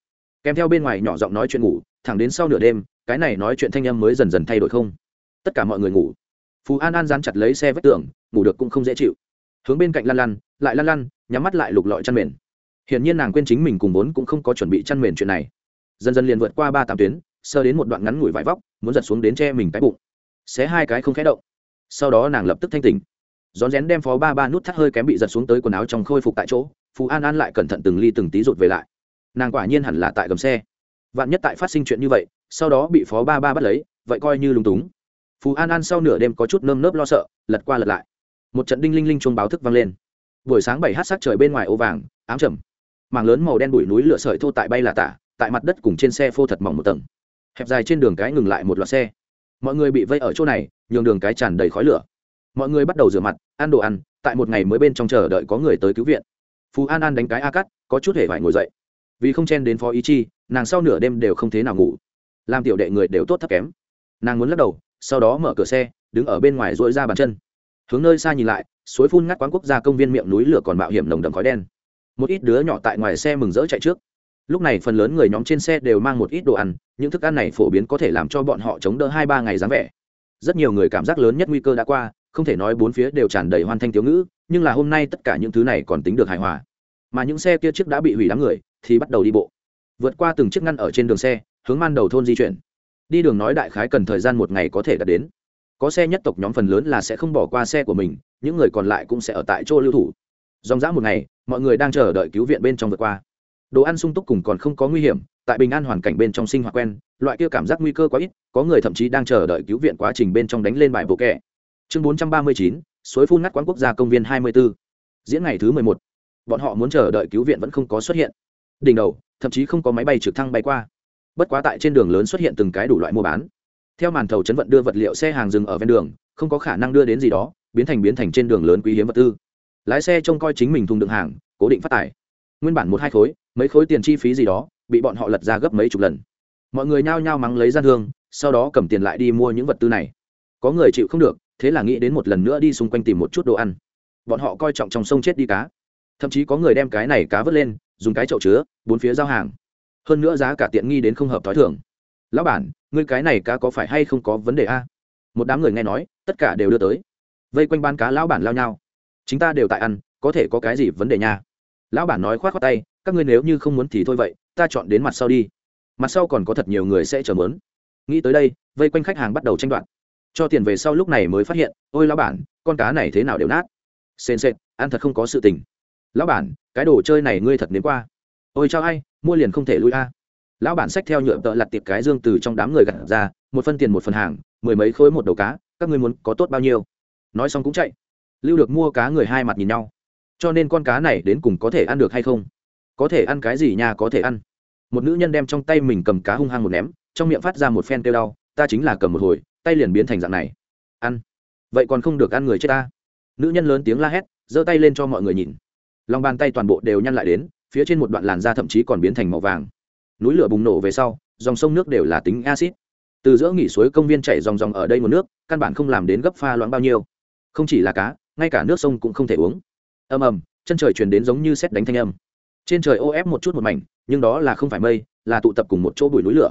kèm theo bên ngoài nhỏ giọng nói chuyện ngủ, thẳng đến sau nửa đêm, cái này nói chuyện thanh âm mới dần dần thay đổi không? Tất cả mọi người ngủ. Phú an an dán chặt lấy xe vách tường, ngủ được cũng không dễ chịu. Hướng bên cạnh lăn lăn, lại lăn lăn, nhắm mắt lại lục lọi chăn mền. Hiển nhiên nàng quên chính mình cùng vốn cũng không có chuẩn bị chăn mền chuyện này. Dần dần liền vượt qua ba tám tuyến, sơ đến một đoạn ngắn ngủi vải vóc, muốn giật xuống đến che mình cái bụng. Xé hai cái không khẽ động. Sau đó nàng lập tức thanh tỉnh. Rón rén đem phó ba ba nút thắt hơi kém bị giật xuống tới quần áo trong khôi phục tại chỗ phú an an lại cẩn thận từng ly từng tí rụt về lại nàng quả nhiên hẳn là tại gầm xe. Vạn nhất tại phát sinh chuyện như vậy, sau đó bị phó ba ba bắt lấy, vậy coi như lúng túng. Phú an an sau nửa đêm có chút nơm nớp lo sợ, lật qua lật lại. Một trận đinh linh linh chuông báo thức vang lên. Buổi sáng bảy hát sắc trời bên ngoài ô vàng, ám trầm. Mảng lớn màu đen bụi núi lửa sợi thô tại bay là tả, tại mặt đất cùng trên xe phô thật mỏng một tầng. Hẹp dài trên đường cái ngừng lại một loạt xe. Mọi người bị vây ở chỗ này, nhường đường cái tràn đầy khói lửa. Mọi người bắt đầu rửa mặt, ăn đồ ăn, tại một ngày mới bên trong chờ đợi có người tới cứu viện. Phú an an đánh cái a cắt có chút hề phải ngồi dậy vì không chen đến phó ý chi, nàng sau nửa đêm đều không thế nào ngủ. Làm tiểu đệ người đều tốt thấp kém. Nàng muốn lắc đầu, sau đó mở cửa xe, đứng ở bên ngoài dội ra bàn chân. Hướng nơi xa nhìn lại, suối phun ngắt quán quốc gia công viên miệng núi lửa còn mạo hiểm nồng đậm khói đen. Một ít đứa nhỏ tại ngoài xe mừng rỡ chạy trước. Lúc này phần lớn người nhóm trên xe đều mang một ít đồ ăn, những thức ăn này phổ biến có thể làm cho bọn họ chống đỡ hai ba ngày dáng vẻ. Rất nhiều người cảm giác lớn nhất nguy cơ đã qua, không thể nói bốn phía đều tràn đầy hoan thanh thiếu ngữ, nhưng là hôm nay tất cả những thứ này còn tính được hài hòa mà những xe kia trước đã bị hủy đám người, thì bắt đầu đi bộ. Vượt qua từng chiếc ngăn ở trên đường xe, hướng man đầu thôn di chuyển. Đi đường nói đại khái cần thời gian một ngày có thể đạt đến. Có xe nhất tộc nhóm phần lớn là sẽ không bỏ qua xe của mình, những người còn lại cũng sẽ ở tại chỗ lưu thủ. Dòng dã một ngày, mọi người đang chờ đợi cứu viện bên trong vượt qua. Đồ ăn sung túc cùng còn không có nguy hiểm, tại bình an hoàn cảnh bên trong sinh hoạt quen, loại kia cảm giác nguy cơ quá ít, có người thậm chí đang chờ đợi cứu viện quá trình bên trong đánh lên bài bộ kẹ. Chương bốn trăm ba mươi chín, suối phun ngắt quán quốc gia công viên hai mươi b ố diễn ngày thứ mười một bọn họ muốn chờ đợi cứu viện vẫn không có xuất hiện. Đỉnh đầu, thậm chí không có máy bay trực thăng bay qua. Bất quá tại trên đường lớn xuất hiện từng cái đủ loại mua bán. Theo màn thầu chấn vận đưa vật liệu xe hàng dừng ở ven đường, không có khả năng đưa đến gì đó, biến thành biến thành trên đường lớn quý hiếm vật tư. Lái xe trông coi chính mình thùng đựng hàng, cố định phát tải. Nguyên bản một hai khối, mấy khối tiền chi phí gì đó, bị bọn họ lật ra gấp mấy chục lần. Mọi người nhao nhao mắng lấy gian thương, sau đó cầm tiền lại đi mua những vật tư này. Có người chịu không được, thế là nghĩ đến một lần nữa đi xung quanh tìm một chút đồ ăn. Bọn họ coi trọng trong sông chết đi cá thậm chí có người đem cái này cá vớt lên, dùng cái chậu chứa, bốn phía giao hàng. Hơn nữa giá cả tiện nghi đến không hợp t h ó i thưởng lão bản, ngươi cái này cá có phải hay không có vấn đề a? Một đám người nghe nói, tất cả đều đưa tới. Vây quanh ban cá lão bản lao nhau. Chúng ta đều tại ăn, có thể có cái gì vấn đề nha? Lão bản nói khoát khoát tay, các ngươi nếu như không muốn thì thôi vậy, ta chọn đến mặt sau đi. Mặt sau còn có thật nhiều người sẽ chờ mớn. Nghĩ tới đây, vây quanh khách hàng bắt đầu tranh đoạt. Cho tiền về sau lúc này mới phát hiện, ôi lão bản, con cá này thế nào đều nát. Sền sệt, ăn thật không có sự tình lão bản, cái đồ chơi này ngươi thật nếm qua. Ôi chao ai, mua liền không thể lui a. Lão bản xách theo nhựa tợ lặt tiệp cái dương từ trong đám người gặt ra, một phân tiền một phần hàng, mười mấy khối một đầu cá, các ngươi muốn có tốt bao nhiêu? Nói xong cũng chạy. Lưu được mua cá người hai mặt nhìn nhau. Cho nên con cá này đến cùng có thể ăn được hay không? Có thể ăn cái gì nha có thể ăn? Một nữ nhân đem trong tay mình cầm cá hung hăng một ném, trong miệng phát ra một phen kêu đau, ta chính là cầm một hồi, tay liền biến thành dạng này. Ăn. Vậy còn không được ăn người chết ta. Nữ nhân lớn tiếng la hét, giơ tay lên cho mọi người nhìn lòng bàn tay toàn bộ đều nhăn lại đến, phía trên một đoạn làn da thậm chí còn biến thành màu vàng. Núi lửa bùng nổ về sau, dòng sông nước đều là tính acid. Từ giữa nghỉ suối công viên chảy dòng dòng ở đây nguồn nước, căn bản không làm đến gấp pha loãng bao nhiêu. Không chỉ là cá, ngay cả nước sông cũng không thể uống. Ầm ầm, chân trời truyền đến giống như xét đánh thanh âm. Trên trời ô ép một chút một mảnh, nhưng đó là không phải mây, là tụ tập cùng một chỗ bụi núi lửa.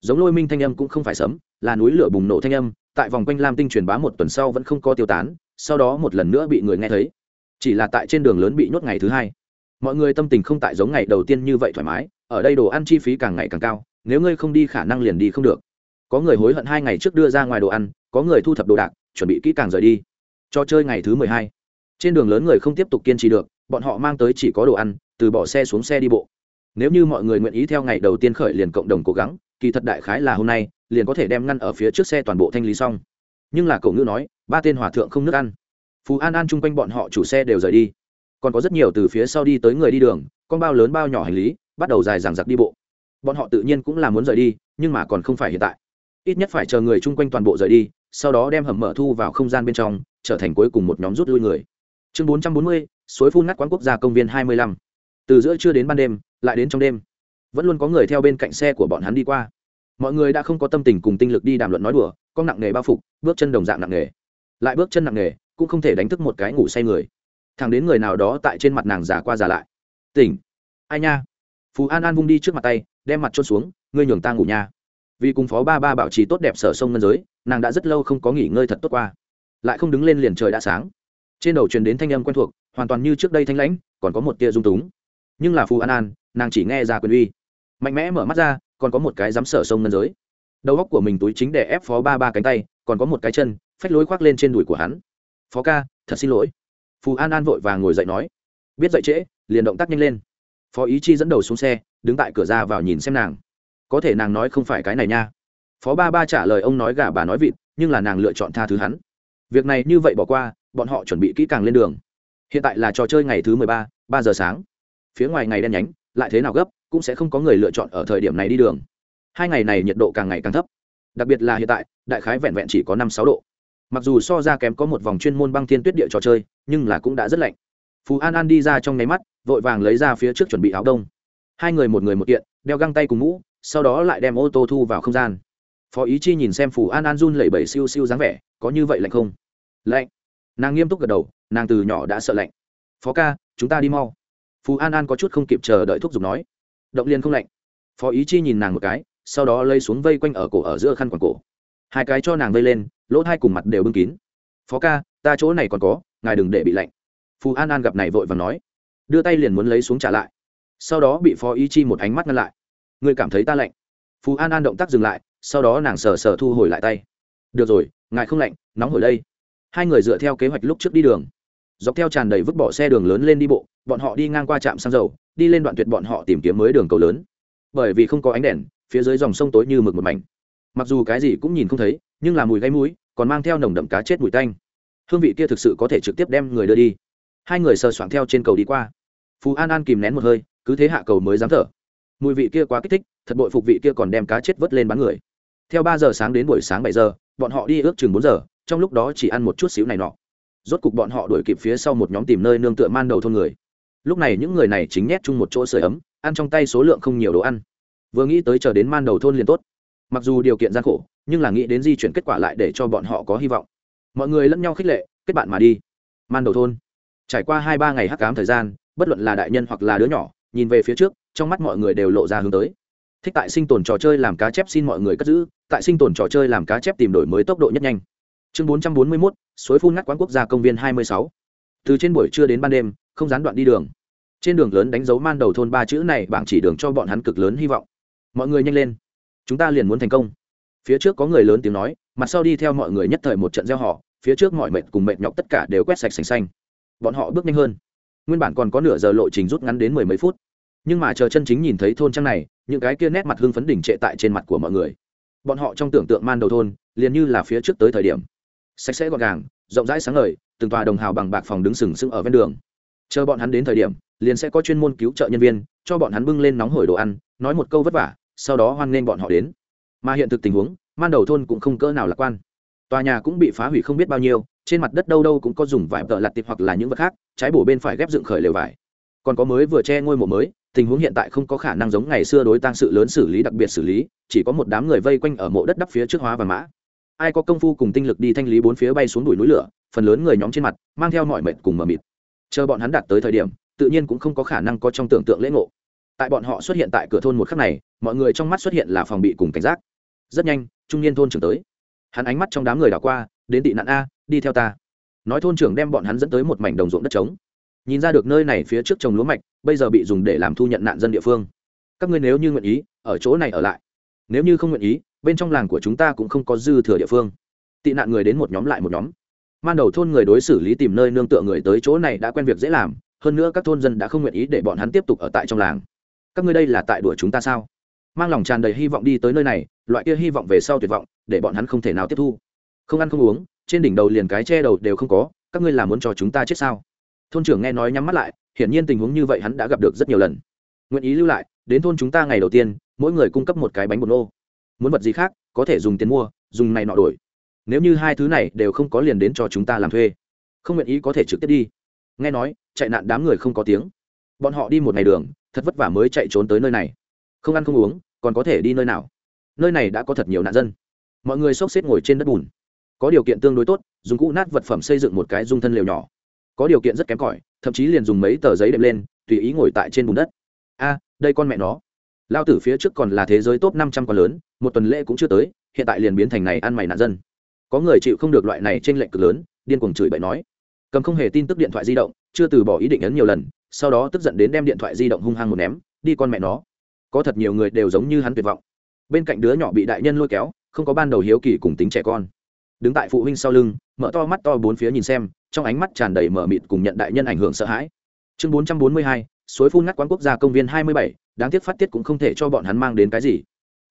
Giống lôi minh thanh âm cũng không phải sấm, là núi lửa bùng nổ thanh âm, tại vòng quanh lam tinh truyền bá một tuần sau vẫn không có tiêu tán, sau đó một lần nữa bị người nghe thấy chỉ là tại trên đường lớn bị nhốt ngày thứ hai. Mọi người tâm tình không tại giống ngày đầu tiên như vậy thoải mái, ở đây đồ ăn chi phí càng ngày càng cao, nếu ngươi không đi khả năng liền đi không được. Có người hối hận hai ngày trước đưa ra ngoài đồ ăn, có người thu thập đồ đạc, chuẩn bị kỹ càng rời đi. Cho chơi ngày thứ mười hai. Trên đường lớn người không tiếp tục kiên trì được, bọn họ mang tới chỉ có đồ ăn, từ bỏ xe xuống xe đi bộ. Nếu như mọi người nguyện ý theo ngày đầu tiên khởi liền cộng đồng cố gắng, kỳ thật đại khái là hôm nay, liền có thể đem ngăn ở phía trước xe toàn bộ thanh lý xong. Nhưng là cậu ngữ nói, ba tên hòa thượng không nước ăn phú an an chung quanh bọn họ chủ xe đều rời đi. Còn có rất nhiều từ phía sau đi tới người đi đường, con bao lớn bao nhỏ hành lý, bắt đầu dài dằng dặc đi bộ. Bọn họ tự nhiên cũng là muốn rời đi, nhưng mà còn không phải hiện tại. Ít nhất phải chờ người chung quanh toàn bộ rời đi, sau đó đem hầm mở thu vào không gian bên trong, trở thành cuối cùng một nhóm rút lui người. Chương bốn trăm bốn mươi, suối phun ngắt quán quốc gia công viên hai mươi lăm. Từ giữa trưa đến ban đêm, lại đến trong đêm. Vẫn luôn có người theo bên cạnh xe của bọn hắn đi qua. Mọi người đã không có tâm tình cùng tinh lực đi đàm luận nói đùa, con nặng nghề bao phục, bước chân đồng dạng nặng nghề. Lại bước chân nặng nghề cũng không thể đánh thức một cái ngủ say người. Thằng đến người nào đó tại trên mặt nàng giả qua giả lại. Tỉnh. Ai nha? Phú an an vung đi trước mặt tay, đem mặt trôn xuống, ngươi nhường ta ngủ nha. Vì cùng phó ba ba bảo trì tốt đẹp sở sông ngân giới, nàng đã rất lâu không có nghỉ ngơi thật tốt qua. Lại không đứng lên liền trời đã sáng. Trên đầu truyền đến thanh âm quen thuộc, hoàn toàn như trước đây thanh lãnh, còn có một tia dung túng. Nhưng là phù an an, nàng chỉ nghe ra quyền uy. Mạnh mẽ mở mắt ra, còn có một cái dám sở sông ngân giới. Đầu góc của mình túi chính để ép phó ba ba cánh tay, còn có một cái chân, phách lối khoác lên trên đùi của hắn phó ca, thật xin lỗi. Phù an an vội và ngồi dậy nói, biết dậy trễ, liền động tác nhanh lên. Phó ý chi dẫn đầu xuống xe, đứng tại cửa ra vào nhìn xem nàng. Có thể nàng nói không phải cái này nha. Phó ba ba trả lời ông nói gà bà nói vịt, nhưng là nàng lựa chọn tha thứ hắn. Việc này như vậy bỏ qua, bọn họ chuẩn bị kỹ càng lên đường. Hiện tại là trò chơi ngày thứ mười ba ba giờ sáng. Phía ngoài ngày đen nhánh, lại thế nào gấp, cũng sẽ không có người lựa chọn ở thời điểm này đi đường. Hai ngày này nhiệt độ càng ngày càng thấp. Đặc biệt là hiện tại, đại khái vẹn vẹn chỉ có năm sáu độ mặc dù so ra kém có một vòng chuyên môn băng thiên tuyết địa trò chơi, nhưng là cũng đã rất lạnh. Phú an an đi ra trong nháy mắt, vội vàng lấy ra phía trước chuẩn bị áo đông. Hai người một người một kiện, đeo găng tay cùng mũ, sau đó lại đem ô tô thu vào không gian. Phó ý chi nhìn xem phù an an run lẩy bẩy siêu siêu dáng vẻ, có như vậy lạnh không? Lạnh. Nàng nghiêm túc gật đầu, nàng từ nhỏ đã sợ lạnh. Phó ca, chúng ta đi mau. Phù an an có chút không kịp chờ đợi thuốc dùng nói. Động liên không lạnh. Phó ý chi nhìn nàng một cái, sau đó lây xuống vây quanh ở cổ ở giữa khăn quàng cổ. Hai cái cho nàng vây lên lỗ hai cùng mặt đều bưng kín. Phó ca, ta chỗ này còn có, ngài đừng để bị lạnh. Phù an an gặp này vội và nói, đưa tay liền muốn lấy xuống trả lại. Sau đó bị phó ý chi một ánh mắt ngăn lại. Ngươi cảm thấy ta lạnh? Phù an an động tác dừng lại, sau đó nàng sờ sờ thu hồi lại tay. Được rồi, ngài không lạnh, nóng hồi đây. Hai người dựa theo kế hoạch lúc trước đi đường. Dọc theo tràn đầy vứt bỏ xe đường lớn lên đi bộ, bọn họ đi ngang qua trạm xăng dầu, đi lên đoạn tuyệt bọn họ tìm kiếm mới đường cầu lớn. Bởi vì không có ánh đèn, phía dưới dòng sông tối như mực một mảnh. Mặc dù cái gì cũng nhìn không thấy, nhưng là mùi gáy mũi còn mang theo nồng đậm cá chết mùi tanh. Hương vị kia thực sự có thể trực tiếp đem người đưa đi. Hai người sờ soạng theo trên cầu đi qua. Phú an an kìm nén một hơi, cứ thế hạ cầu mới dám thở. Mùi vị kia quá kích thích, thật bội phục vị kia còn đem cá chết vớt lên bán người. Theo ba giờ sáng đến buổi sáng bảy giờ, bọn họ đi ước chừng bốn giờ, trong lúc đó chỉ ăn một chút xíu này nọ. Rốt cục bọn họ đuổi kịp phía sau một nhóm tìm nơi nương tựa man đầu thôn người. Lúc này những người này chính nhét chung một chỗ sưởi ấm, ăn trong tay số lượng không nhiều đồ ăn. Vừa nghĩ tới chờ đến man đầu thôn liền tốt. Mặc dù điều kiện gian khổ nhưng là nghĩ đến di chuyển kết quả lại để cho bọn họ có hy vọng. Mọi người lẫn nhau khích lệ, kết bạn mà đi. Man đầu thôn. Trải qua hai ba ngày hắc cám thời gian, bất luận là đại nhân hoặc là đứa nhỏ, nhìn về phía trước, trong mắt mọi người đều lộ ra hướng tới. Thích tại sinh tồn trò chơi làm cá chép xin mọi người cất giữ, tại sinh tồn trò chơi làm cá chép tìm đổi mới tốc độ nhất nhanh. Chương bốn trăm bốn mươi mốt, suối phun ngắt quán quốc gia công viên hai mươi sáu. Từ trên buổi trưa đến ban đêm, không gián đoạn đi đường. Trên đường lớn đánh dấu man đầu thôn ba chữ này bảng chỉ đường cho bọn hắn cực lớn hy vọng. Mọi người nhanh lên. Chúng ta liền muốn thành công phía trước có người lớn tiếng nói, mặt sau đi theo mọi người nhất thời một trận gieo họ, phía trước mọi mệt cùng mệt nhọc tất cả đều quét sạch sành xanh. Bọn họ bước nhanh hơn. Nguyên bản còn có nửa giờ lộ trình rút ngắn đến mười mấy phút. Nhưng mà chờ chân chính nhìn thấy thôn trang này, những cái kia nét mặt hưng phấn đỉnh trệ tại trên mặt của mọi người. Bọn họ trong tưởng tượng man đầu thôn, liền như là phía trước tới thời điểm. Sạch sẽ gọn gàng, rộng rãi sáng ngời, từng tòa đồng hào bằng bạc phòng đứng sừng sững ở ven đường. Chờ bọn hắn đến thời điểm, liền sẽ có chuyên môn cứu trợ nhân viên, cho bọn hắn bưng lên nóng hổi đồ ăn, nói một câu vất vả, sau đó hoan nghênh bọn họ đến mà hiện thực tình huống, man đầu thôn cũng không cỡ nào lạc quan. Tòa nhà cũng bị phá hủy không biết bao nhiêu, trên mặt đất đâu đâu cũng có dùng vải vợ lặt tiệp hoặc là những vật khác, trái bổ bên phải ghép dựng khởi lều vải. Còn có mới vừa che ngôi mộ mới, tình huống hiện tại không có khả năng giống ngày xưa đối tăng sự lớn xử lý đặc biệt xử lý, chỉ có một đám người vây quanh ở mộ đất đắp phía trước hóa và mã. Ai có công phu cùng tinh lực đi thanh lý bốn phía bay xuống đuổi núi lửa, phần lớn người nhóm trên mặt, mang theo mọi mệt cùng mờ mịt. Chờ bọn hắn đạt tới thời điểm, tự nhiên cũng không có khả năng có trong tưởng tượng lễ ngộ. Tại bọn họ xuất hiện tại cửa thôn một khắc này, mọi người trong mắt xuất hiện là phòng bị cùng cảnh giác rất nhanh, trung niên thôn trưởng tới. Hắn ánh mắt trong đám người đảo qua, đến tị nạn a, đi theo ta. Nói thôn trưởng đem bọn hắn dẫn tới một mảnh đồng ruộng đất trống. Nhìn ra được nơi này phía trước trồng lúa mạch, bây giờ bị dùng để làm thu nhận nạn dân địa phương. Các ngươi nếu như nguyện ý, ở chỗ này ở lại. Nếu như không nguyện ý, bên trong làng của chúng ta cũng không có dư thừa địa phương. Tị nạn người đến một nhóm lại một nhóm. Ban đầu thôn người đối xử lý tìm nơi nương tựa người tới chỗ này đã quen việc dễ làm, hơn nữa các thôn dân đã không nguyện ý để bọn hắn tiếp tục ở tại trong làng. Các ngươi đây là tại đuổi chúng ta sao? Mang lòng tràn đầy hy vọng đi tới nơi này, loại kia hy vọng về sau tuyệt vọng, để bọn hắn không thể nào tiếp thu. Không ăn không uống, trên đỉnh đầu liền cái che đầu đều không có, các ngươi làm muốn cho chúng ta chết sao? Thôn trưởng nghe nói nhắm mắt lại, hiển nhiên tình huống như vậy hắn đã gặp được rất nhiều lần. Nguyện ý lưu lại, đến thôn chúng ta ngày đầu tiên, mỗi người cung cấp một cái bánh bột nô. Muốn vật gì khác, có thể dùng tiền mua, dùng này nọ đổi. Nếu như hai thứ này đều không có liền đến cho chúng ta làm thuê. Không nguyện ý có thể trực tiếp đi. Nghe nói, chạy nạn đám người không có tiếng. Bọn họ đi một ngày đường, thật vất vả mới chạy trốn tới nơi này không ăn không uống, còn có thể đi nơi nào? Nơi này đã có thật nhiều nạn dân. Mọi người xốc xếp ngồi trên đất bùn. Có điều kiện tương đối tốt, dùng cũ nát vật phẩm xây dựng một cái dung thân liều nhỏ. Có điều kiện rất kém cỏi, thậm chí liền dùng mấy tờ giấy đệm lên, tùy ý ngồi tại trên bùn đất. A, đây con mẹ nó. Lao tử phía trước còn là thế giới top năm trăm con lớn, một tuần lễ cũng chưa tới, hiện tại liền biến thành này ăn mày nạn dân. Có người chịu không được loại này trên lệnh cực lớn, điên cuồng chửi bậy nói. Cầm không hề tin tức điện thoại di động, chưa từ bỏ ý định ấn nhiều lần, sau đó tức giận đến đem điện thoại di động hung hăng một ném, đi con mẹ nó có thật nhiều người đều giống như hắn tuyệt vọng. Bên cạnh đứa nhỏ bị đại nhân lôi kéo, không có ban đầu hiếu kỳ cùng tính trẻ con. Đứng tại phụ huynh sau lưng, mở to mắt to bốn phía nhìn xem, trong ánh mắt tràn đầy mở mịt cùng nhận đại nhân ảnh hưởng sợ hãi. Chương bốn trăm bốn mươi hai, suối phun ngắt quán quốc gia công viên hai mươi bảy, đáng tiếc phát tiết cũng không thể cho bọn hắn mang đến cái gì.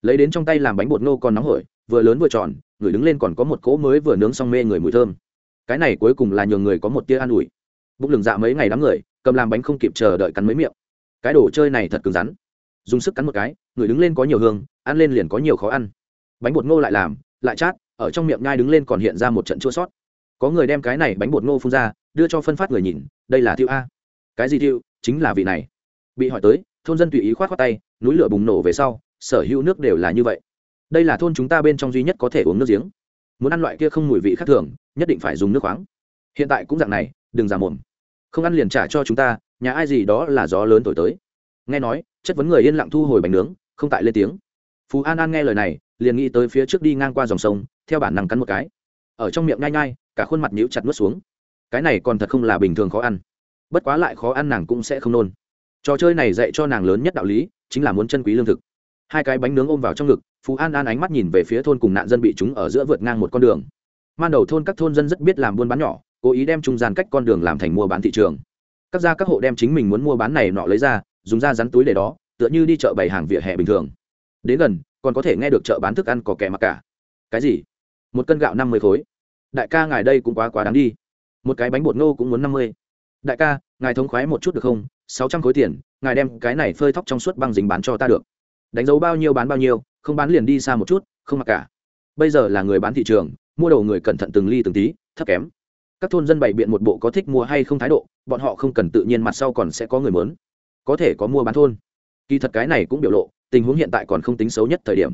Lấy đến trong tay làm bánh bột nô còn nóng hổi, vừa lớn vừa tròn, người đứng lên còn có một cỗ mới vừa nướng xong mê người mùi thơm. Cái này cuối cùng là nhường người có một tia an ủi. Bụng lừng dạ mấy ngày đám người, cầm làm bánh không kịp chờ đợi cắn mấy miệng. Cái đồ chơi này thật cứng rắn dùng sức cắn một cái, người đứng lên có nhiều hương, ăn lên liền có nhiều khó ăn. Bánh bột ngô lại làm, lại chát, ở trong miệng nhai đứng lên còn hiện ra một trận chua sót. Có người đem cái này bánh bột ngô phun ra, đưa cho phân phát người nhìn, đây là thiêu a. Cái gì thiêu chính là vị này. Bị hỏi tới, thôn dân tùy ý khoát khoát tay, núi lửa bùng nổ về sau, sở hữu nước đều là như vậy. Đây là thôn chúng ta bên trong duy nhất có thể uống nước giếng. Muốn ăn loại kia không mùi vị khác thường, nhất định phải dùng nước khoáng. Hiện tại cũng dạng này, đừng giả mồm. Không ăn liền trả cho chúng ta, nhà ai gì đó là gió lớn thổi tới. Nghe nói chất vấn người yên lặng thu hồi bánh nướng, không tại lên tiếng. Phú an an nghe lời này, liền nghĩ tới phía trước đi ngang qua dòng sông, theo bản năng cắn một cái. Ở trong miệng nhai nhai, cả khuôn mặt nhíu chặt nuốt xuống. Cái này còn thật không là bình thường khó ăn. Bất quá lại khó ăn nàng cũng sẽ không nôn. Trò chơi này dạy cho nàng lớn nhất đạo lý, chính là muốn chân quý lương thực. Hai cái bánh nướng ôm vào trong ngực, phú an an ánh mắt nhìn về phía thôn cùng nạn dân bị chúng ở giữa vượt ngang một con đường. Man đầu thôn các thôn dân rất biết làm buôn bán nhỏ, cố ý đem trung gian cách con đường làm thành mua bán thị trường. Các gia các hộ đem chính mình muốn mua bán này nọ lấy ra dùng ra rắn túi để đó, tựa như đi chợ bày hàng vỉa hè bình thường. Đến gần, còn có thể nghe được chợ bán thức ăn có kẻ mặc cả. Cái gì? Một cân gạo năm mươi khối. Đại ca, ngài đây cũng quá quá đáng đi. Một cái bánh bột ngô cũng muốn năm mươi. Đại ca, ngài thống khoái một chút được không? Sáu trăm khối tiền, ngài đem cái này phơi thóc trong suốt băng dính bán cho ta được. Đánh dấu bao nhiêu bán bao nhiêu, không bán liền đi xa một chút, không mặc cả. Bây giờ là người bán thị trường, mua đầu người cẩn thận từng ly từng tí, thấp kém. Các thôn dân bày biện một bộ có thích mua hay không thái độ, bọn họ không cần tự nhiên mặt sau còn sẽ có người mớn có thể có mua bán thôn. Kỳ thật cái này cũng biểu lộ, tình huống hiện tại còn không tính xấu nhất thời điểm.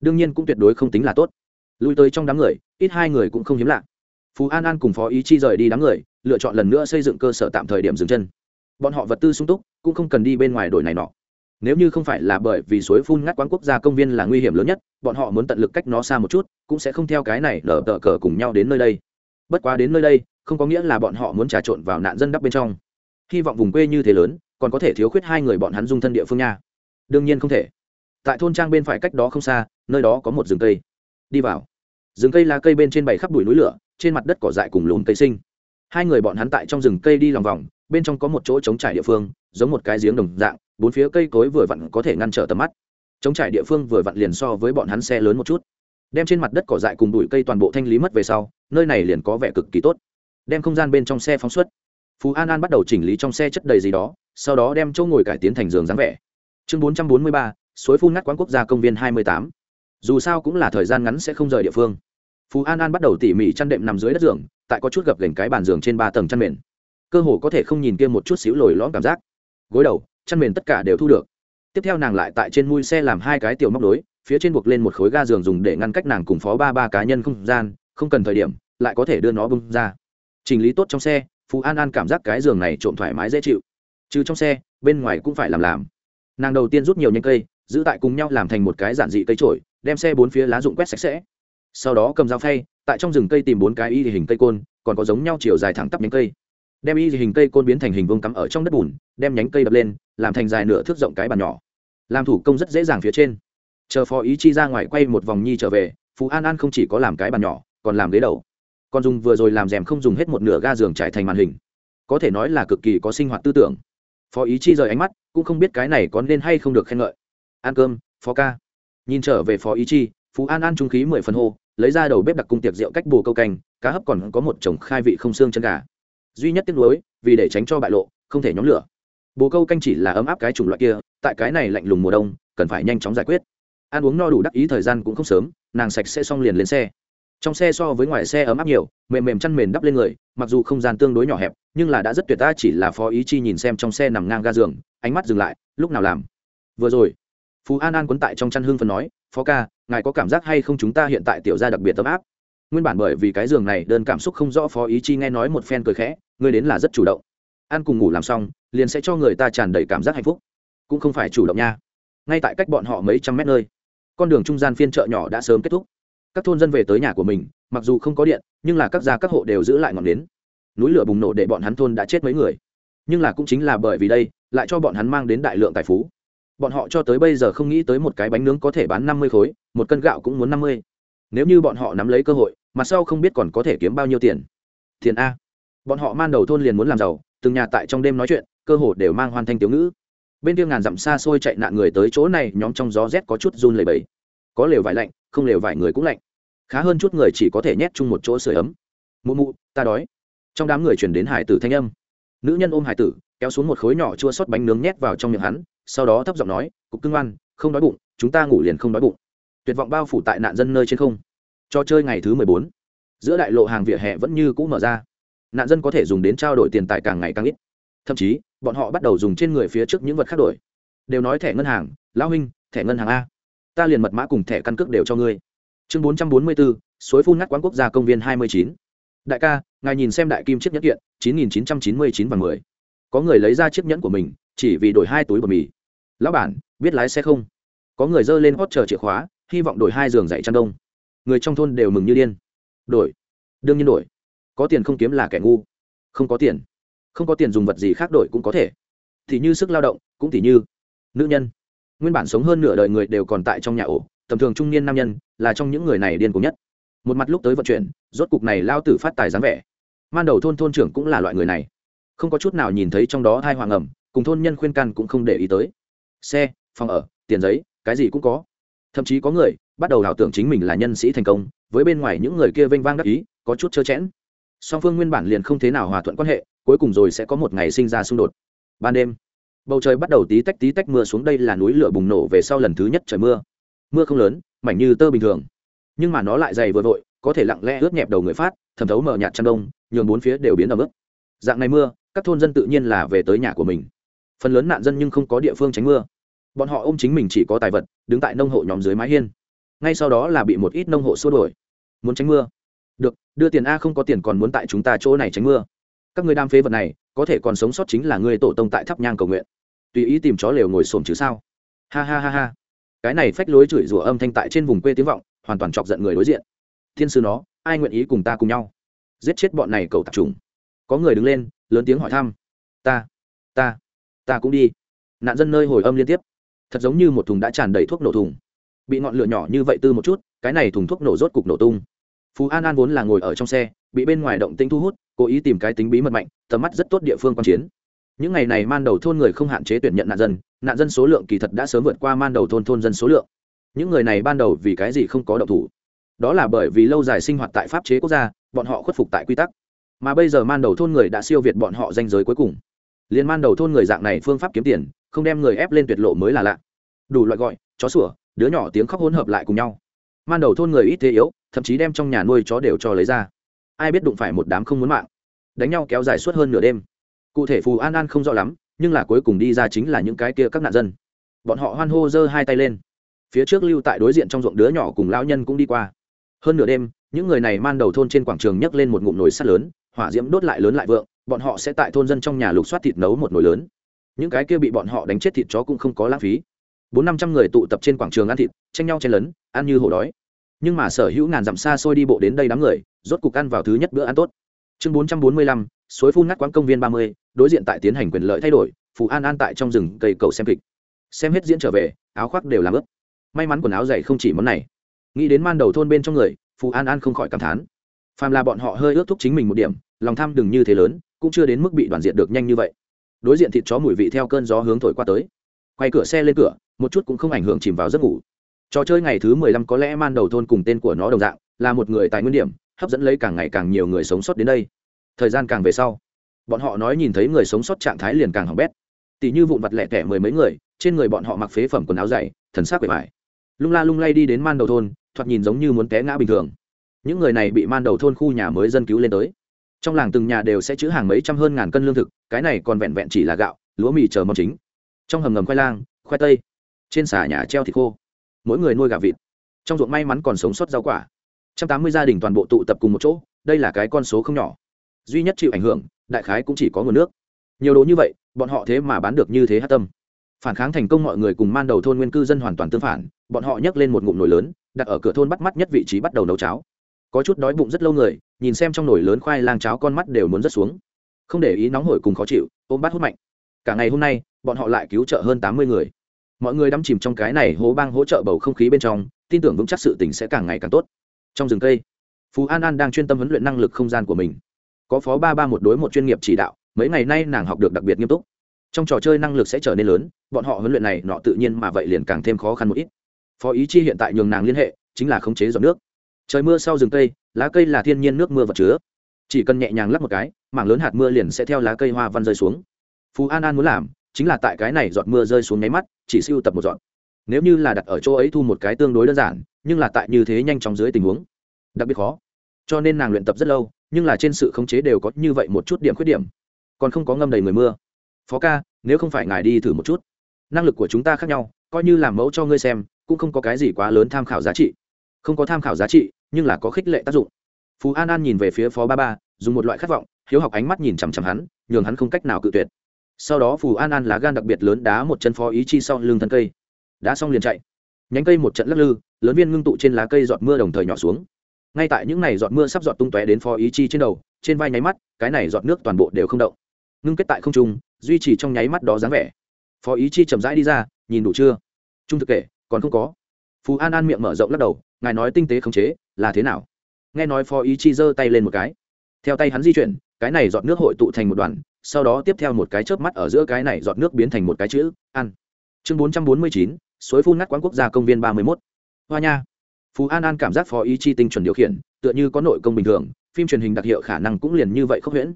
Đương nhiên cũng tuyệt đối không tính là tốt. Lui tới trong đám người, ít hai người cũng không hiếm lạ. Phú an an cùng phó ý chi rời đi đám người, lựa chọn lần nữa xây dựng cơ sở tạm thời điểm dừng chân. Bọn họ vật tư sung túc, cũng không cần đi bên ngoài đổi này nọ. Nếu như không phải là bởi vì suối phun ngắt quán quốc gia công viên là nguy hiểm lớn nhất, bọn họ muốn tận lực cách nó xa một chút, cũng sẽ không theo cái này lở tờ cờ cùng nhau đến nơi đây. Bất quá đến nơi đây, không có nghĩa là bọn họ muốn trà trộn vào nạn dân đắp bên trong. Hy vọng vùng quê như thế lớn còn có thể thiếu khuyết hai người bọn hắn dung thân địa phương nha. Đương nhiên không thể. Tại thôn trang bên phải cách đó không xa, nơi đó có một rừng cây. Đi vào. Rừng cây là cây bên trên bày khắp đùi núi lửa, trên mặt đất cỏ dại cùng lốn cây sinh. Hai người bọn hắn tại trong rừng cây đi lòng vòng, bên trong có một chỗ trống trải địa phương, giống một cái giếng đồng dạng, bốn phía cây cối vừa vặn có thể ngăn trở tầm mắt. Trống trải địa phương vừa vặn liền so với bọn hắn xe lớn một chút. Đem trên mặt đất cỏ dại cùng đùi cây toàn bộ thanh lý mất về sau, nơi này liền có vẻ cực kỳ tốt. Đem không gian bên trong xe phóng xuất. Phú an an bắt đầu chỉnh lý trong xe chất đầy gì đó sau đó đem chỗ ngồi cải tiến thành giường dáng vẻ. Chương bốn trăm bốn mươi ba, suối phun ngắt quán quốc gia công viên hai mươi tám. Dù sao cũng là thời gian ngắn sẽ không rời địa phương. Phú an an bắt đầu tỉ mỉ chăn đệm nằm dưới đất giường, tại có chút gập gành cái bàn giường trên ba tầng chăn mền. Cơ hồ có thể không nhìn kia một chút xíu lồi lõm cảm giác. Gối đầu, chăn mền tất cả đều thu được. Tiếp theo nàng lại tại trên mui xe làm hai cái tiểu móc đối phía trên buộc lên một khối ga giường dùng để ngăn cách nàng cùng phó ba ba cá nhân không gian, không cần thời điểm, lại có thể đưa nó bung ra. Chỉnh lý tốt trong xe, phú an an cảm giác cái giường này trộm thoải mái dễ chịu trừ trong xe, bên ngoài cũng phải làm làm. Nàng đầu tiên rút nhiều nhánh cây, giữ tại cùng nhau làm thành một cái giản dị cây trổi, đem xe bốn phía lá dụng quét sạch sẽ. Sau đó cầm dao phay, tại trong rừng cây tìm bốn cái y hình cây côn, còn có giống nhau chiều dài thẳng tắp nhánh cây. Đem y hình cây côn biến thành hình vuông cắm ở trong đất bùn, đem nhánh cây đập lên, làm thành dài nửa thước rộng cái bàn nhỏ. Làm thủ công rất dễ dàng phía trên. Chờ phó ý chi ra ngoài quay một vòng nhi trở về, phú an an không chỉ có làm cái bàn nhỏ, còn làm ghế đầu. Còn dùng vừa rồi làm rèm không dùng hết một nửa ga giường trải thành màn hình. Có thể nói là cực kỳ có sinh hoạt tư tưởng phó ý chi rời ánh mắt, cũng không biết cái này có nên hay không được khen ngợi. Ăn cơm, phó ca. Nhìn trở về phó ý chi, phú an an trung khí mười phần hô, lấy ra đầu bếp đặc cung tiệc rượu cách bù câu canh cá hấp còn có một chồng khai vị không xương chân gà. Duy nhất tiếc nuối, vì để tránh cho bại lộ, không thể nhóm lửa. Bồ câu canh chỉ là ấm áp cái chủng loại kia, tại cái này lạnh lùng mùa đông, cần phải nhanh chóng giải quyết. Ăn uống no đủ đắc ý thời gian cũng không sớm, nàng sạch sẽ xong liền lên xe trong xe so với ngoài xe ấm áp nhiều, mềm mềm chăn mền đắp lên người, mặc dù không gian tương đối nhỏ hẹp, nhưng là đã rất tuyệt ta chỉ là phó ý chi nhìn xem trong xe nằm ngang ga giường, ánh mắt dừng lại, lúc nào làm? Vừa rồi, phú an an quấn tại trong chăn hương phần nói, phó ca, ngài có cảm giác hay không chúng ta hiện tại tiểu ra đặc biệt ấm áp? Nguyên bản bởi vì cái giường này đơn cảm xúc không rõ, phó ý chi nghe nói một phen cười khẽ người đến là rất chủ động. Ăn cùng ngủ làm xong, liền sẽ cho người ta tràn đầy cảm giác hạnh phúc. Cũng không phải chủ động nha. Ngay tại cách bọn họ mấy trăm mét nơi, con đường trung gian phiên chợ nhỏ đã sớm kết thúc các thôn dân về tới nhà của mình, mặc dù không có điện, nhưng là các gia các hộ đều giữ lại ngọn nến. Núi lửa bùng nổ để bọn hắn thôn đã chết mấy người. Nhưng là cũng chính là bởi vì đây, lại cho bọn hắn mang đến đại lượng tài phú. Bọn họ cho tới bây giờ không nghĩ tới một cái bánh nướng có thể bán năm mươi khối, một cân gạo cũng muốn năm mươi. Nếu như bọn họ nắm lấy cơ hội, mà sau không biết còn có thể kiếm bao nhiêu tiền. Tiền a. Bọn họ man đầu thôn liền muốn làm giàu, từng nhà tại trong đêm nói chuyện, cơ hồ đều mang hoàn thanh tiểu ngữ. Bên kia ngàn dặm xa xôi chạy nạn người tới chỗ này, nhóm trong gió rét có chút run lầy bầy có lều vải lạnh không lều vải người cũng lạnh. Khá hơn chút người chỉ có thể nhét chung một chỗ sưởi ấm. Mụ mụ, ta đói. Trong đám người chuyển đến hải tử thanh âm. Nữ nhân ôm hải tử, kéo xuống một khối nhỏ chua sót bánh nướng nhét vào trong miệng hắn, sau đó thấp giọng nói, cục cưng ăn không đói bụng, chúng ta ngủ liền không đói bụng. Tuyệt vọng bao phủ tại nạn dân nơi trên không. Cho chơi ngày thứ mười bốn, giữa đại lộ hàng vỉa hè vẫn như cũ mở ra. Nạn dân có thể dùng đến trao đổi tiền tài càng ngày càng ít. Thậm chí, bọn họ bắt đầu dùng trên người phía trước những vật khác đổi. Đều nói thẻ ngân hàng, lão huynh, thẻ ngân hàng a ta liền mật mã cùng thẻ căn cước đều cho ngươi. Chương bốn trăm bốn mươi bốn suối phun ngắt quán quốc gia công viên hai mươi chín. Đại ca, ngài nhìn xem đại kim chiếc nhẫn kiện, chín nghìn chín trăm chín mươi chín và mười. Có người lấy ra chiếc nhẫn của mình, chỉ vì đổi hai túi bột mì. Lão bản, biết lái xe không? Có người dơ lên hót chờ chìa khóa, hy vọng đổi hai giường dạy chăn đông. Người trong thôn đều mừng như điên. Đổi. Đương nhiên đổi. Có tiền không kiếm là kẻ ngu. Không có tiền. Không có tiền dùng vật gì khác đổi cũng có thể. Thì như sức lao động, cũng thì như nữ nhân nguyên bản sống hơn nửa đời người đều còn tại trong nhà ổ, tầm thường trung niên nam nhân là trong những người này điên cùng nhất. Một mặt lúc tới vận chuyển, rốt cục này lao tử phát tài dáng vẻ. Man đầu thôn thôn trưởng cũng là loại người này. Không có chút nào nhìn thấy trong đó hai hoàng ẩm cùng thôn nhân khuyên can cũng không để ý tới. Xe, phòng ở, tiền giấy, cái gì cũng có. Thậm chí có người bắt đầu ảo tưởng chính mình là nhân sĩ thành công, với bên ngoài những người kia vênh vang đắc ý, có chút trơ chẽn. Song phương nguyên bản liền không thế nào hòa thuận quan hệ, cuối cùng rồi sẽ có một ngày sinh ra xung đột. Ban đêm bầu trời bắt đầu tí tách tí tách mưa xuống đây là núi lửa bùng nổ về sau lần thứ nhất trời mưa. Mưa không lớn, mảnh như tơ bình thường. Nhưng mà nó lại dày vừa vội, có thể lặng lẽ ướt nhẹp đầu người phát, thẩm thấu mở nhạt chăn đông, nhường bốn phía đều biến ở mức dạng này mưa, các thôn dân tự nhiên là về tới nhà của mình. Phần lớn nạn dân nhưng không có địa phương tránh mưa. Bọn họ ôm chính mình chỉ có tài vật, đứng tại nông hộ nhóm dưới mái hiên. Ngay sau đó là bị một ít nông hộ xua đổi muốn tránh mưa. Được, đưa tiền a không có tiền còn muốn tại chúng ta chỗ này tránh mưa. Các người đam phế vật này, có thể còn sống sót chính là người tổ tông tại tháp nhang cầu nguyện tùy ý tìm chó lều ngồi xổm chứ sao? Ha ha ha ha. Cái này phách lối chửi rủa âm thanh tại trên vùng quê tiếng vọng, hoàn toàn chọc giận người đối diện. Thiên sư nó, ai nguyện ý cùng ta cùng nhau? Giết chết bọn này cầu tạp trùng. Có người đứng lên, lớn tiếng hỏi thăm. Ta ta ta cũng đi. Nạn dân nơi hồi âm liên tiếp. Thật giống như một thùng đã tràn đầy thuốc nổ thùng. Bị ngọn lửa nhỏ như vậy tư một chút, cái này thùng thuốc nổ rốt cục nổ tung. Phú an an vốn là ngồi ở trong xe, bị bên ngoài động tĩnh thu hút, cố ý tìm cái tính bí mật mạnh, tầm mắt rất tốt địa phương quan chiến những ngày này man đầu thôn người không hạn chế tuyển nhận nạn dân nạn dân số lượng kỳ thật đã sớm vượt qua man đầu thôn thôn dân số lượng. Những người này ban đầu vì cái gì không có động thủ? Đó là bởi vì lâu dài sinh hoạt tại pháp chế quốc gia, bọn họ khuất phục tại quy tắc. Mà bây giờ man đầu thôn người đã siêu việt bọn họ danh giới cuối cùng. Liên man đầu thôn người dạng này phương pháp kiếm tiền, không đem người ép lên tuyệt lộ mới là lạ. Đủ loại gọi, chó sủa, đứa nhỏ tiếng khóc hỗn hợp lại cùng nhau. Man đầu thôn người ít thế yếu, thậm chí đem trong nhà nuôi chó đều cho lấy ra. Ai biết đụng phải một đám không muốn mạng. Đánh nhau kéo dài suốt hơn nửa đêm cụ thể phù an an không rõ lắm, nhưng là cuối cùng đi ra chính là những cái kia các nạn dân. Bọn họ hoan hô giơ hai tay lên. Phía trước lưu tại đối diện trong ruộng đứa nhỏ cùng lão nhân cũng đi qua. Hơn nửa đêm, những người này man đầu thôn trên quảng trường nhấc lên một ngụm nồi sắt lớn, hỏa diễm đốt lại lớn lại vượng, bọn họ sẽ tại thôn dân trong nhà lục soát thịt nấu một nồi lớn. Những cái kia bị bọn họ đánh chết thịt chó cũng không có lãng phí. Bốn năm trăm người tụ tập trên quảng trường ăn thịt, tranh nhau chen lấn, ăn như hổ đói. Nhưng mà sở hữu ngàn dặm xa xôi đi bộ đến đây đám người, rốt cục ăn vào thứ nhất bữa ăn tốt. Chương bốn trăm bốn mươi lăm suối phun ngắt quán công viên ba mươi đối diện tại tiến hành quyền lợi thay đổi phù an an tại trong rừng cây cầu xem kịch. Xem hết diễn trở về áo khoác đều làm ướt, may mắn quần áo dày không chỉ món này. Nghĩ đến man đầu thôn bên trong người phù an an không khỏi cảm thán. Phàm là bọn họ hơi ước thúc chính mình một điểm lòng tham đừng như thế lớn cũng chưa đến mức bị đoàn diện được nhanh như vậy. Đối diện thịt chó mùi vị theo cơn gió hướng thổi qua tới. Quay cửa xe lên cửa một chút cũng không ảnh hưởng chìm vào giấc ngủ. Trò chơi ngày thứ mười lăm có lẽ man đầu thôn cùng tên của nó đồng dạng là một người tài nguyên điểm hấp dẫn lấy càng ngày càng nhiều người sống sót đến đây thời gian càng về sau, bọn họ nói nhìn thấy người sống sót trạng thái liền càng hỏng bét. Tỉ như vụn vặt lẻ tẻ mười mấy người, trên người bọn họ mặc phế phẩm quần áo dày, thần sắc bề mải lung la lung lay đi đến man đầu thôn, thoạt nhìn giống như muốn té ngã bình thường. Những người này bị man đầu thôn khu nhà mới dân cứu lên tới. Trong làng từng nhà đều sẽ chữ hàng mấy trăm hơn ngàn cân lương thực, cái này còn vẹn vẹn chỉ là gạo, lúa mì chờ món chính. Trong hầm ngầm khoai lang, khoai tây, trên xà nhà treo thịt khô. Mỗi người nuôi gà vịt. Trong ruộng may mắn còn sống sót rau quả. Trăm tám mươi gia đình toàn bộ tụ tập cùng một chỗ, đây là cái con số không nhỏ duy nhất chịu ảnh hưởng, đại khái cũng chỉ có nguồn nước. Nhiều đồ như vậy, bọn họ thế mà bán được như thế hát tâm. Phản kháng thành công mọi người cùng man đầu thôn nguyên cư dân hoàn toàn tương phản, bọn họ nhấc lên một ngụm nồi lớn, đặt ở cửa thôn bắt mắt nhất vị trí bắt đầu nấu cháo. Có chút đói bụng rất lâu người, nhìn xem trong nồi lớn khoai lang cháo con mắt đều muốn rớt xuống. Không để ý nóng hổi cùng khó chịu, ôm bát hút mạnh. Cả ngày hôm nay, bọn họ lại cứu trợ hơn tám mươi người. Mọi người đắm chìm trong cái này hố bang hỗ trợ bầu không khí bên trong, tin tưởng vững chắc sự tình sẽ càng ngày càng tốt. Trong rừng cây, phú an an đang chuyên tâm huấn luyện năng lực không gian của mình có phó ba ba một đối một chuyên nghiệp chỉ đạo, mấy ngày nay nàng học được đặc biệt nghiêm túc. Trong trò chơi năng lực sẽ trở nên lớn, bọn họ huấn luyện này nọ tự nhiên mà vậy liền càng thêm khó khăn một ít. Phó ý chi hiện tại nhường nàng liên hệ, chính là khống chế giọt nước. Trời mưa sau rừng cây, lá cây là thiên nhiên nước mưa vật chứa. Chỉ cần nhẹ nhàng lắp một cái, mảng lớn hạt mưa liền sẽ theo lá cây hoa văn rơi xuống. Phú an an muốn làm, chính là tại cái này giọt mưa rơi xuống nháy mắt, chỉ siêu tập một giọt. Nếu như là đặt ở chỗ ấy thu một cái tương đối đơn giản, nhưng là tại như thế nhanh chóng dưới tình huống, đặc biệt khó. Cho nên nàng luyện tập rất lâu nhưng là trên sự khống chế đều có như vậy một chút điểm khuyết điểm. Còn không có ngâm đầy người mưa. Phó ca, nếu không phải ngài đi thử một chút. Năng lực của chúng ta khác nhau, coi như làm mẫu cho ngươi xem, cũng không có cái gì quá lớn tham khảo giá trị. Không có tham khảo giá trị, nhưng là có khích lệ tác dụng. Phú an an nhìn về phía phó ba ba, dùng một loại khát vọng, hiếu học ánh mắt nhìn chằm chằm hắn, nhường hắn không cách nào cự tuyệt. Sau đó phù an an lá gan đặc biệt lớn đá một chân phó ý chi sau lưng thân cây. Đá xong liền chạy. Nhánh cây một trận lắc lư, lớn viên ngưng tụ trên lá cây giọt mưa đồng thời nhỏ xuống ngay tại những này giọt mưa sắp giọt tung tóe đến phó ý chi trên đầu, trên vai nháy mắt, cái này giọt nước toàn bộ đều không động. Ngưng kết tại không trung, duy trì trong nháy mắt đó dáng vẻ. Phó ý chi chậm rãi đi ra, nhìn đủ chưa? Trung thực kể, còn không có. Phú an an miệng mở rộng lắc đầu, ngài nói tinh tế khống chế, là thế nào? Nghe nói phó ý chi giơ tay lên một cái. Theo tay hắn di chuyển, cái này giọt nước hội tụ thành một đoàn, sau đó tiếp theo một cái chớp mắt ở giữa cái này giọt nước biến thành một cái chữ ăn chương bốn trăm bốn mươi chín, suối phun ngắt quán quốc gia công viên ba mươi mốt. Hoa nha phú an an cảm giác phó ý chi tinh chuẩn điều khiển, tựa như có nội công bình thường, phim truyền hình đặc hiệu khả năng cũng liền như vậy khốc huyễn.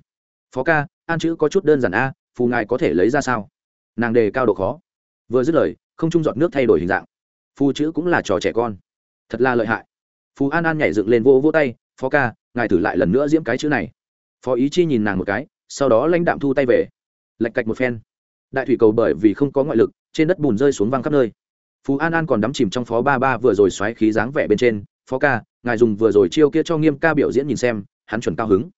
Phó ca, an chữ có chút đơn giản a, phù ngài có thể lấy ra sao? Nàng đề cao độ khó. Vừa dứt lời, không trung giọt nước thay đổi hình dạng. Phù chữ cũng là trò trẻ con. Thật là lợi hại. Phú an an nhảy dựng lên vô vô tay, phó ca, ngài thử lại lần nữa diễm cái chữ này. Phó ý chi nhìn nàng một cái, sau đó lãnh đạm thu tay về. Lạch cạch một phen. Đại thủy cầu bởi vì không có ngoại lực, trên đất bùn rơi xuống văng khắp nơi phú an an còn đắm chìm trong phó ba ba vừa rồi xoáy khí dáng vẻ bên trên phó ca ngài dùng vừa rồi chiêu kia cho nghiêm ca biểu diễn nhìn xem hắn chuẩn cao hứng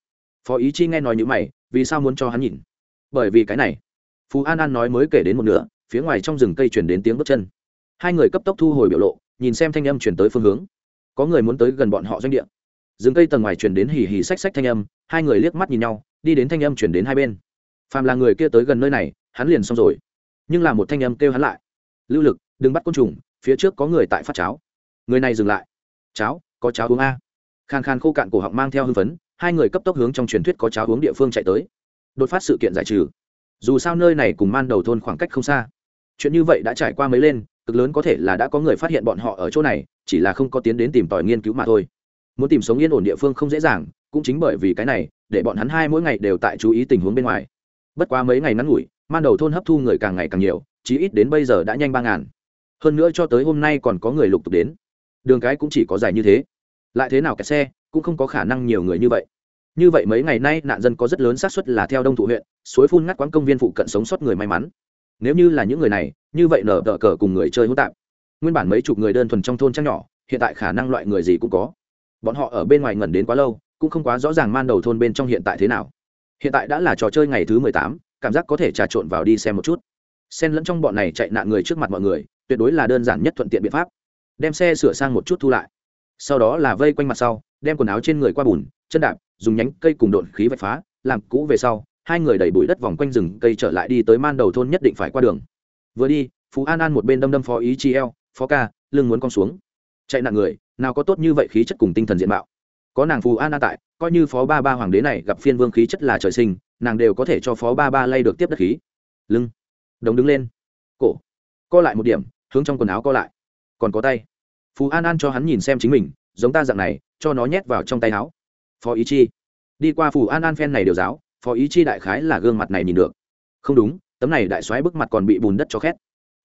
phó ý chi nghe nói như mày vì sao muốn cho hắn nhìn bởi vì cái này phú an an nói mới kể đến một nửa phía ngoài trong rừng cây chuyển đến tiếng bước chân hai người cấp tốc thu hồi biểu lộ nhìn xem thanh âm chuyển tới phương hướng có người muốn tới gần bọn họ doanh địa rừng cây tầng ngoài chuyển đến hì hì xách xách thanh âm hai người liếc mắt nhìn nhau đi đến thanh âm chuyển đến hai bên phàm là người kia tới gần nơi này hắn liền xong rồi nhưng là một thanh âm kêu hắn lại lưu lực đừng bắt côn trùng, phía trước có người tại phát cháo. Người này dừng lại. Cháo, có cháo uống a. Khàn khàn khô cạn cổ họng mang theo hưng phấn, hai người cấp tốc hướng trong truyền thuyết có cháo uống địa phương chạy tới. Đột phát sự kiện giải trừ. Dù sao nơi này cùng man đầu thôn khoảng cách không xa. Chuyện như vậy đã trải qua mấy lên, cực lớn có thể là đã có người phát hiện bọn họ ở chỗ này, chỉ là không có tiến đến tìm tòi nghiên cứu mà thôi. Muốn tìm sống yên ổn địa phương không dễ dàng, cũng chính bởi vì cái này, để bọn hắn hai mỗi ngày đều tại chú ý tình huống bên ngoài. Bất quá mấy ngày ngắn ngủi, man đầu thôn hấp thu người càng ngày càng nhiều, chí ít đến bây giờ đã nhanh ba ngàn hơn nữa cho tới hôm nay còn có người lục tục đến. Đường cái cũng chỉ có dài như thế. Lại thế nào kẹt xe, cũng không có khả năng nhiều người như vậy. Như vậy mấy ngày nay, nạn dân có rất lớn xác suất là theo đông thụ huyện, suối phun ngắt quán công viên phụ cận sống sót người may mắn. Nếu như là những người này, như vậy nở tờ cờ cùng người chơi hỗn tạp. Nguyên bản mấy chục người đơn thuần trong thôn trang nhỏ, hiện tại khả năng loại người gì cũng có. Bọn họ ở bên ngoài ngẩn đến quá lâu, cũng không quá rõ ràng man đầu thôn bên trong hiện tại thế nào. Hiện tại đã là trò chơi ngày thứ mười tám, cảm giác có thể trà trộn vào đi xem một chút. Xen lẫn trong bọn này chạy nạn người trước mặt mọi người tuyệt đối là đơn giản nhất thuận tiện biện pháp. Đem xe sửa sang một chút thu lại. Sau đó là vây quanh mặt sau, đem quần áo trên người qua bùn, chân đạp, dùng nhánh cây cùng độn khí vạch phá, làm cũ về sau, hai người đẩy bụi đất vòng quanh rừng cây trở lại đi tới man đầu thôn nhất định phải qua đường. Vừa đi, phú an an một bên đâm đâm phó ý chi eo, phó ca, lưng muốn con xuống. Chạy nạn người, nào có tốt như vậy khí chất cùng tinh thần diện mạo. Có nàng phù an an tại, coi như phó ba ba hoàng đế này gặp phiên vương khí chất là trời sinh, nàng đều có thể cho phó ba ba lay được tiếp đất khí. Lưng đồng đứng lên. Cổ, co lại một điểm hướng trong quần áo co lại. Còn có tay. Phú an an cho hắn nhìn xem chính mình, giống ta dạng này, cho nó nhét vào trong tay áo. Phó ý chi. Đi qua phù an an phen này điều giáo, phó ý chi đại khái là gương mặt này nhìn được. Không đúng, tấm này đại xoáy bức mặt còn bị bùn đất cho khét.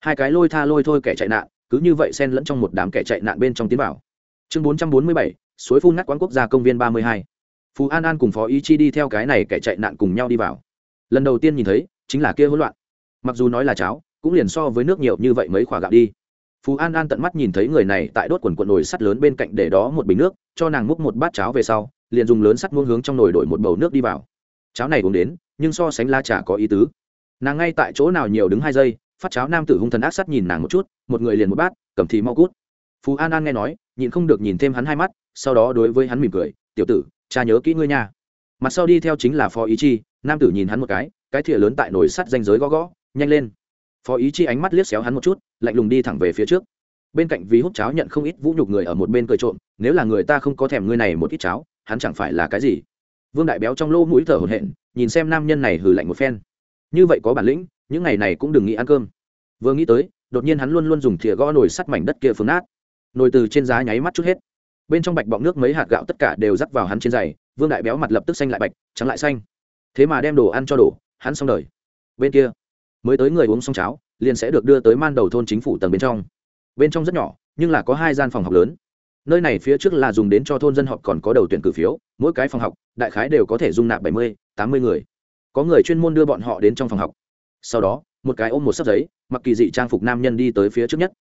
Hai cái lôi tha lôi thôi kẻ chạy nạn, cứ như vậy xen lẫn trong một đám kẻ chạy nạn bên trong tiến bảo chương bốn trăm bốn mươi bảy, suối phun ngắt quán quốc gia công viên ba mươi hai. Phú an an cùng phó ý chi đi theo cái này kẻ chạy nạn cùng nhau đi vào. Lần đầu tiên nhìn thấy, chính là kia hỗn loạn. Mặc dù nói là cháo cũng liền so với nước nhiều như vậy mấy khoả gạo đi. Phú an an tận mắt nhìn thấy người này tại đốt quần quần nồi sắt lớn bên cạnh để đó một bình nước, cho nàng múc một bát cháo về sau, liền dùng lớn sắt muông hướng trong nồi đổi một bầu nước đi vào. Cháo này uống đến, nhưng so sánh la trà có ý tứ. Nàng ngay tại chỗ nào nhiều đứng hai giây, phát cháo nam tử hung thần ác sắt nhìn nàng một chút, một người liền một bát, cầm thì mau cút. Phú an an nghe nói, nhịn không được nhìn thêm hắn hai mắt, sau đó đối với hắn mỉm cười, tiểu tử, cha nhớ kỹ ngươi nha. Mặt sau đi theo chính là phó ý chi, nam tử nhìn hắn một cái cái thìa lớn tại nồi sắt danh giới gõ gõ, nhanh lên phó ý chi ánh mắt liếc xéo hắn một chút, lạnh lùng đi thẳng về phía trước. Bên cạnh vì hút cháo nhận không ít vũ nhục người ở một bên cười trộm, nếu là người ta không có thèm ngươi này một ít cháo, hắn chẳng phải là cái gì? Vương đại béo trong lỗ mũi thở hổn hển, nhìn xem nam nhân này hừ lạnh một phen. Như vậy có bản lĩnh, những ngày này cũng đừng nghĩ ăn cơm. Vừa nghĩ tới, đột nhiên hắn luôn luôn dùng thìa gõ nồi sắt mảnh đất kia phương nát. Nồi từ trên giá nháy mắt chút hết. Bên trong bạch bọng nước mấy hạt gạo tất cả đều rắc vào hắn trên giày, vương đại béo mặt lập tức xanh lại bạch, trắng lại xanh. Thế mà đem đồ ăn cho đổ, hắn xong đời. Bên kia mới tới người uống xong cháo, liền sẽ được đưa tới man đầu thôn chính phủ tầng bên trong. Bên trong rất nhỏ, nhưng là có hai gian phòng học lớn. Nơi này phía trước là dùng đến cho thôn dân họp còn có đầu tuyển cử phiếu, mỗi cái phòng học, đại khái đều có thể dung nạp bảy mươi, tám mươi người. Có người chuyên môn đưa bọn họ đến trong phòng học. Sau đó, một cái ôm một sấp giấy, mặc kỳ dị trang phục nam nhân đi tới phía trước nhất.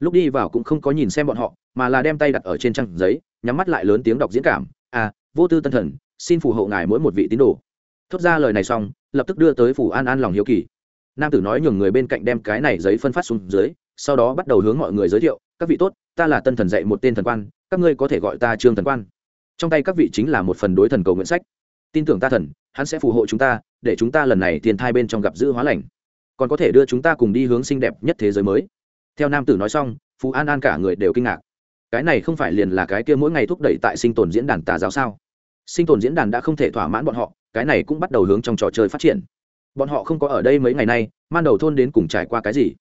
Lúc đi vào cũng không có nhìn xem bọn họ, mà là đem tay đặt ở trên trang giấy, nhắm mắt lại lớn tiếng đọc diễn cảm. À vô tư tân thần, xin phù hộ ngài mỗi một vị tín đồ. Thốt ra lời này xong, lập tức đưa tới phủ an an lòng hiếu kỳ nam tử nói nhường người bên cạnh đem cái này giấy phân phát xuống dưới, sau đó bắt đầu hướng mọi người giới thiệu, các vị tốt, ta là tân thần dạy một tên thần quan, các ngươi có thể gọi ta trương thần quan. Trong tay các vị chính là một phần đối thần cầu nguyện sách. Tin tưởng ta thần, hắn sẽ phù hộ chúng ta, để chúng ta lần này tiền thai bên trong gặp giữ hóa lành. Còn có thể đưa chúng ta cùng đi hướng xinh đẹp nhất thế giới mới. Theo nam tử nói xong, phú an an cả người đều kinh ngạc. Cái này không phải liền là cái kia mỗi ngày thúc đẩy tại sinh tồn diễn đàn tà giáo sao? Sinh tồn diễn đàn đã không thể thỏa mãn bọn họ, cái này cũng bắt đầu hướng trong trò chơi phát triển bọn họ không có ở đây mấy ngày nay, man đầu thôn đến cùng trải qua cái gì?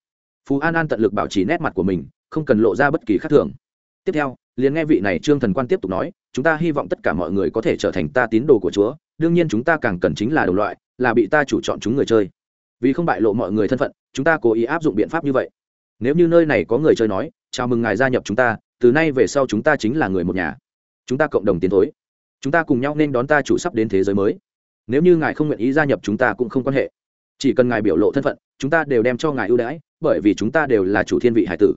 Phú an an tận lực bảo trì nét mặt của mình, không cần lộ ra bất kỳ khác thường. Tiếp theo, liền nghe vị này trương thần quan tiếp tục nói, chúng ta hy vọng tất cả mọi người có thể trở thành ta tín đồ của chúa, đương nhiên chúng ta càng cần chính là đồng loại, là bị ta chủ chọn chúng người chơi. Vì không bại lộ mọi người thân phận, chúng ta cố ý áp dụng biện pháp như vậy. Nếu như nơi này có người chơi nói, chào mừng ngài gia nhập chúng ta, từ nay về sau chúng ta chính là người một nhà. Chúng ta cộng đồng tiến thối. Chúng ta cùng nhau nên đón ta chủ sắp đến thế giới mới nếu như ngài không nguyện ý gia nhập chúng ta cũng không quan hệ. Chỉ cần ngài biểu lộ thân phận, chúng ta đều đem cho ngài ưu đãi, bởi vì chúng ta đều là chủ thiên vị hải tử.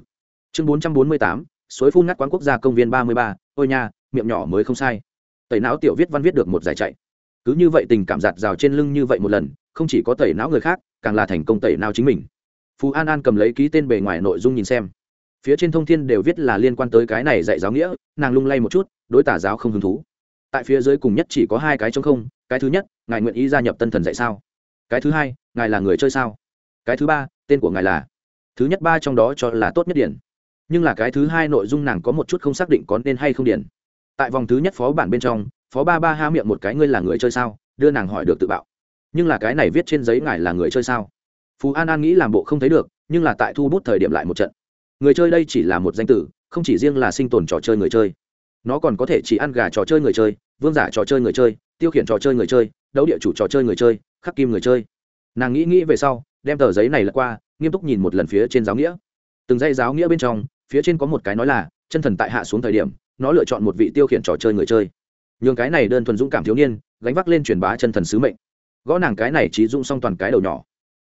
Chương bốn trăm bốn mươi tám, suối phun ngắt quán quốc gia công viên ba mươi ba, ôi nha, miệng nhỏ mới không sai. Tẩy não tiểu viết văn viết được một giải chạy. Cứ như vậy tình cảm giạt rào trên lưng như vậy một lần, không chỉ có tẩy não người khác, càng là thành công tẩy não chính mình. Phú an an cầm lấy ký tên bề ngoài nội dung nhìn xem. Phía trên thông thiên đều viết là liên quan tới cái này dạy giáo nghĩa, nàng lung lay một chút, đối tả giáo không hứng thú tại phía dưới cùng nhất chỉ có hai cái trong không, cái thứ nhất, ngài nguyện ý gia nhập tân thần dạy sao? Cái thứ hai, ngài là người chơi sao? Cái thứ ba, tên của ngài là? Thứ nhất ba trong đó cho là tốt nhất điển. Nhưng là cái thứ hai nội dung nàng có một chút không xác định có nên hay không điển. Tại vòng thứ nhất phó bản bên trong, phó ba ba ha miệng một cái ngươi là người chơi sao? Đưa nàng hỏi được tự bạo. Nhưng là cái này viết trên giấy ngài là người chơi sao? Phú an an nghĩ làm bộ không thấy được, nhưng là tại thu bút thời điểm lại một trận. Người chơi đây chỉ là một danh tử, không chỉ riêng là sinh tồn trò chơi người chơi nó còn có thể chỉ ăn gà trò chơi người chơi, vương giả trò chơi người chơi, tiêu khiển trò chơi người chơi, đấu địa chủ trò chơi người chơi, khắc kim người chơi. Nàng nghĩ nghĩ về sau, đem tờ giấy này lật qua, nghiêm túc nhìn một lần phía trên giáo nghĩa. Từng dây giáo nghĩa bên trong, phía trên có một cái nói là, chân thần tại hạ xuống thời điểm, nó lựa chọn một vị tiêu khiển trò chơi người chơi. Nhường cái này đơn thuần dũng cảm thiếu niên, gánh vác lên truyền bá chân thần sứ mệnh. Gõ nàng cái này trí dụng xong toàn cái đầu nhỏ.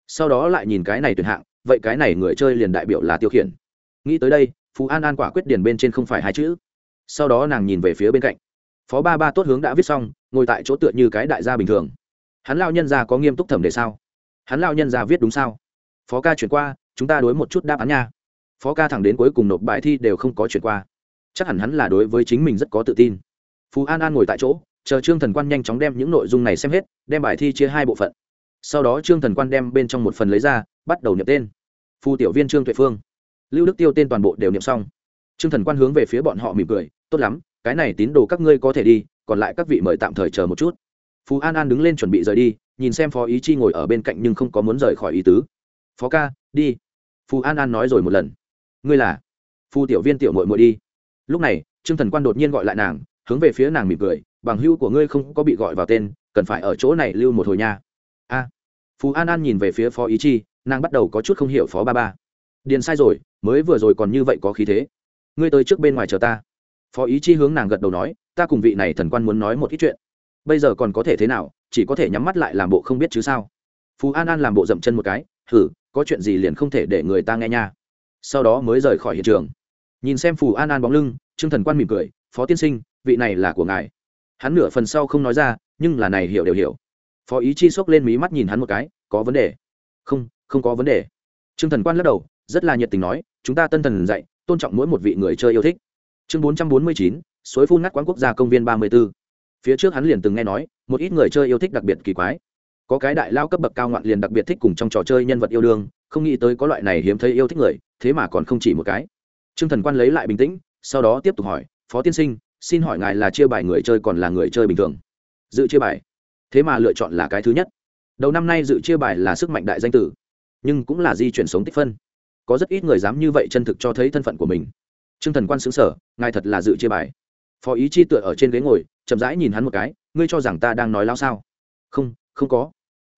Sau đó lại nhìn cái này tuyển hạng, vậy cái này người chơi liền đại biểu là tiêu khiển. Nghĩ tới đây, phú an an quả quyết điền bên trên không phải hai chữ sau đó nàng nhìn về phía bên cạnh. Phó ba ba tốt hướng đã viết xong, ngồi tại chỗ tựa như cái đại gia bình thường. Hắn lao nhân ra có nghiêm túc thẩm đề sao? Hắn lao nhân ra viết đúng sao? Phó ca chuyển qua, chúng ta đối một chút đáp án nha. Phó ca thẳng đến cuối cùng nộp bài thi đều không có chuyển qua. Chắc hẳn hắn là đối với chính mình rất có tự tin. Phú an an ngồi tại chỗ, chờ trương thần quan nhanh chóng đem những nội dung này xem hết, đem bài thi chia hai bộ phận. Sau đó trương thần quan đem bên trong một phần lấy ra, bắt đầu nhập tên. Phù tiểu viên, trương tuệ phương, lưu đức tiêu tên toàn bộ đều niệm xong. Trương thần quan hướng về phía bọn họ mỉm cười tốt lắm, cái này tín đồ các ngươi có thể đi, còn lại các vị mời tạm thời chờ một chút. Phú an an đứng lên chuẩn bị rời đi, nhìn xem phó ý chi ngồi ở bên cạnh nhưng không có muốn rời khỏi ý tứ. Phó ca, đi. Phú an an nói rồi một lần. Ngươi là? Phu tiểu viên tiểu mội mội đi. Lúc này, trương thần quan đột nhiên gọi lại nàng, hướng về phía nàng mỉm cười, bằng hưu của ngươi không có bị gọi vào tên, cần phải ở chỗ này lưu một hồi nha. A. Phú an an nhìn về phía phó ý chi, nàng bắt đầu có chút không hiểu phó ba ba. Điền sai rồi, mới vừa rồi còn như vậy có khí thế. Ngươi tới trước bên ngoài chờ ta phó ý chi hướng nàng gật đầu nói, ta cùng vị này thần quan muốn nói một ít chuyện. Bây giờ còn có thể thế nào, chỉ có thể nhắm mắt lại làm bộ không biết chứ sao? Phú an an làm bộ dậm chân một cái thử có chuyện gì liền không thể để người ta nghe nha. Sau đó mới rời khỏi hiện trường. Nhìn xem phù an an bóng lưng, trương thần quan mỉm cười, phó tiên sinh, vị này là của ngài. Hắn nửa phần sau không nói ra, nhưng là này hiểu đều hiểu. Phó ý chi xốc lên mí mắt nhìn hắn một cái, có vấn đề? Không không có vấn đề. Trương thần quan lắc đầu, rất là nhiệt tình nói, chúng ta tân thần dạy, tôn trọng mỗi một vị người chơi yêu thích chương bốn trăm bốn mươi chín, suối phun ngắt quán quốc gia công viên ba mươi b ố phía trước hắn liền từng nghe nói, một ít người chơi yêu thích đặc biệt kỳ quái. Có cái đại lao cấp bậc cao ngoạn liền đặc biệt thích cùng trong trò chơi nhân vật yêu đương, không nghĩ tới có loại này hiếm thấy yêu thích người, thế mà còn không chỉ một cái. T r ư ơ n g thần quan lấy lại bình tĩnh, sau đó tiếp tục hỏi, phó tiên sinh, xin hỏi ngài là chia bài người chơi còn là người chơi bình thường? Dự chia bài. Thế mà lựa chọn là cái thứ nhất. Đầu năm nay dự chia bài là sức mạnh đại danh tử, nhưng cũng là di chuyển sống tích phân. Có rất ít người dám như vậy chân thực cho thấy thân phận của mình. Trương thần quan xứng sở ngài thật là dự chia bài. Phó ý chi tựa ở trên ghế ngồi, chậm rãi nhìn hắn một cái, ngươi cho rằng ta đang nói lao sao? Không không có.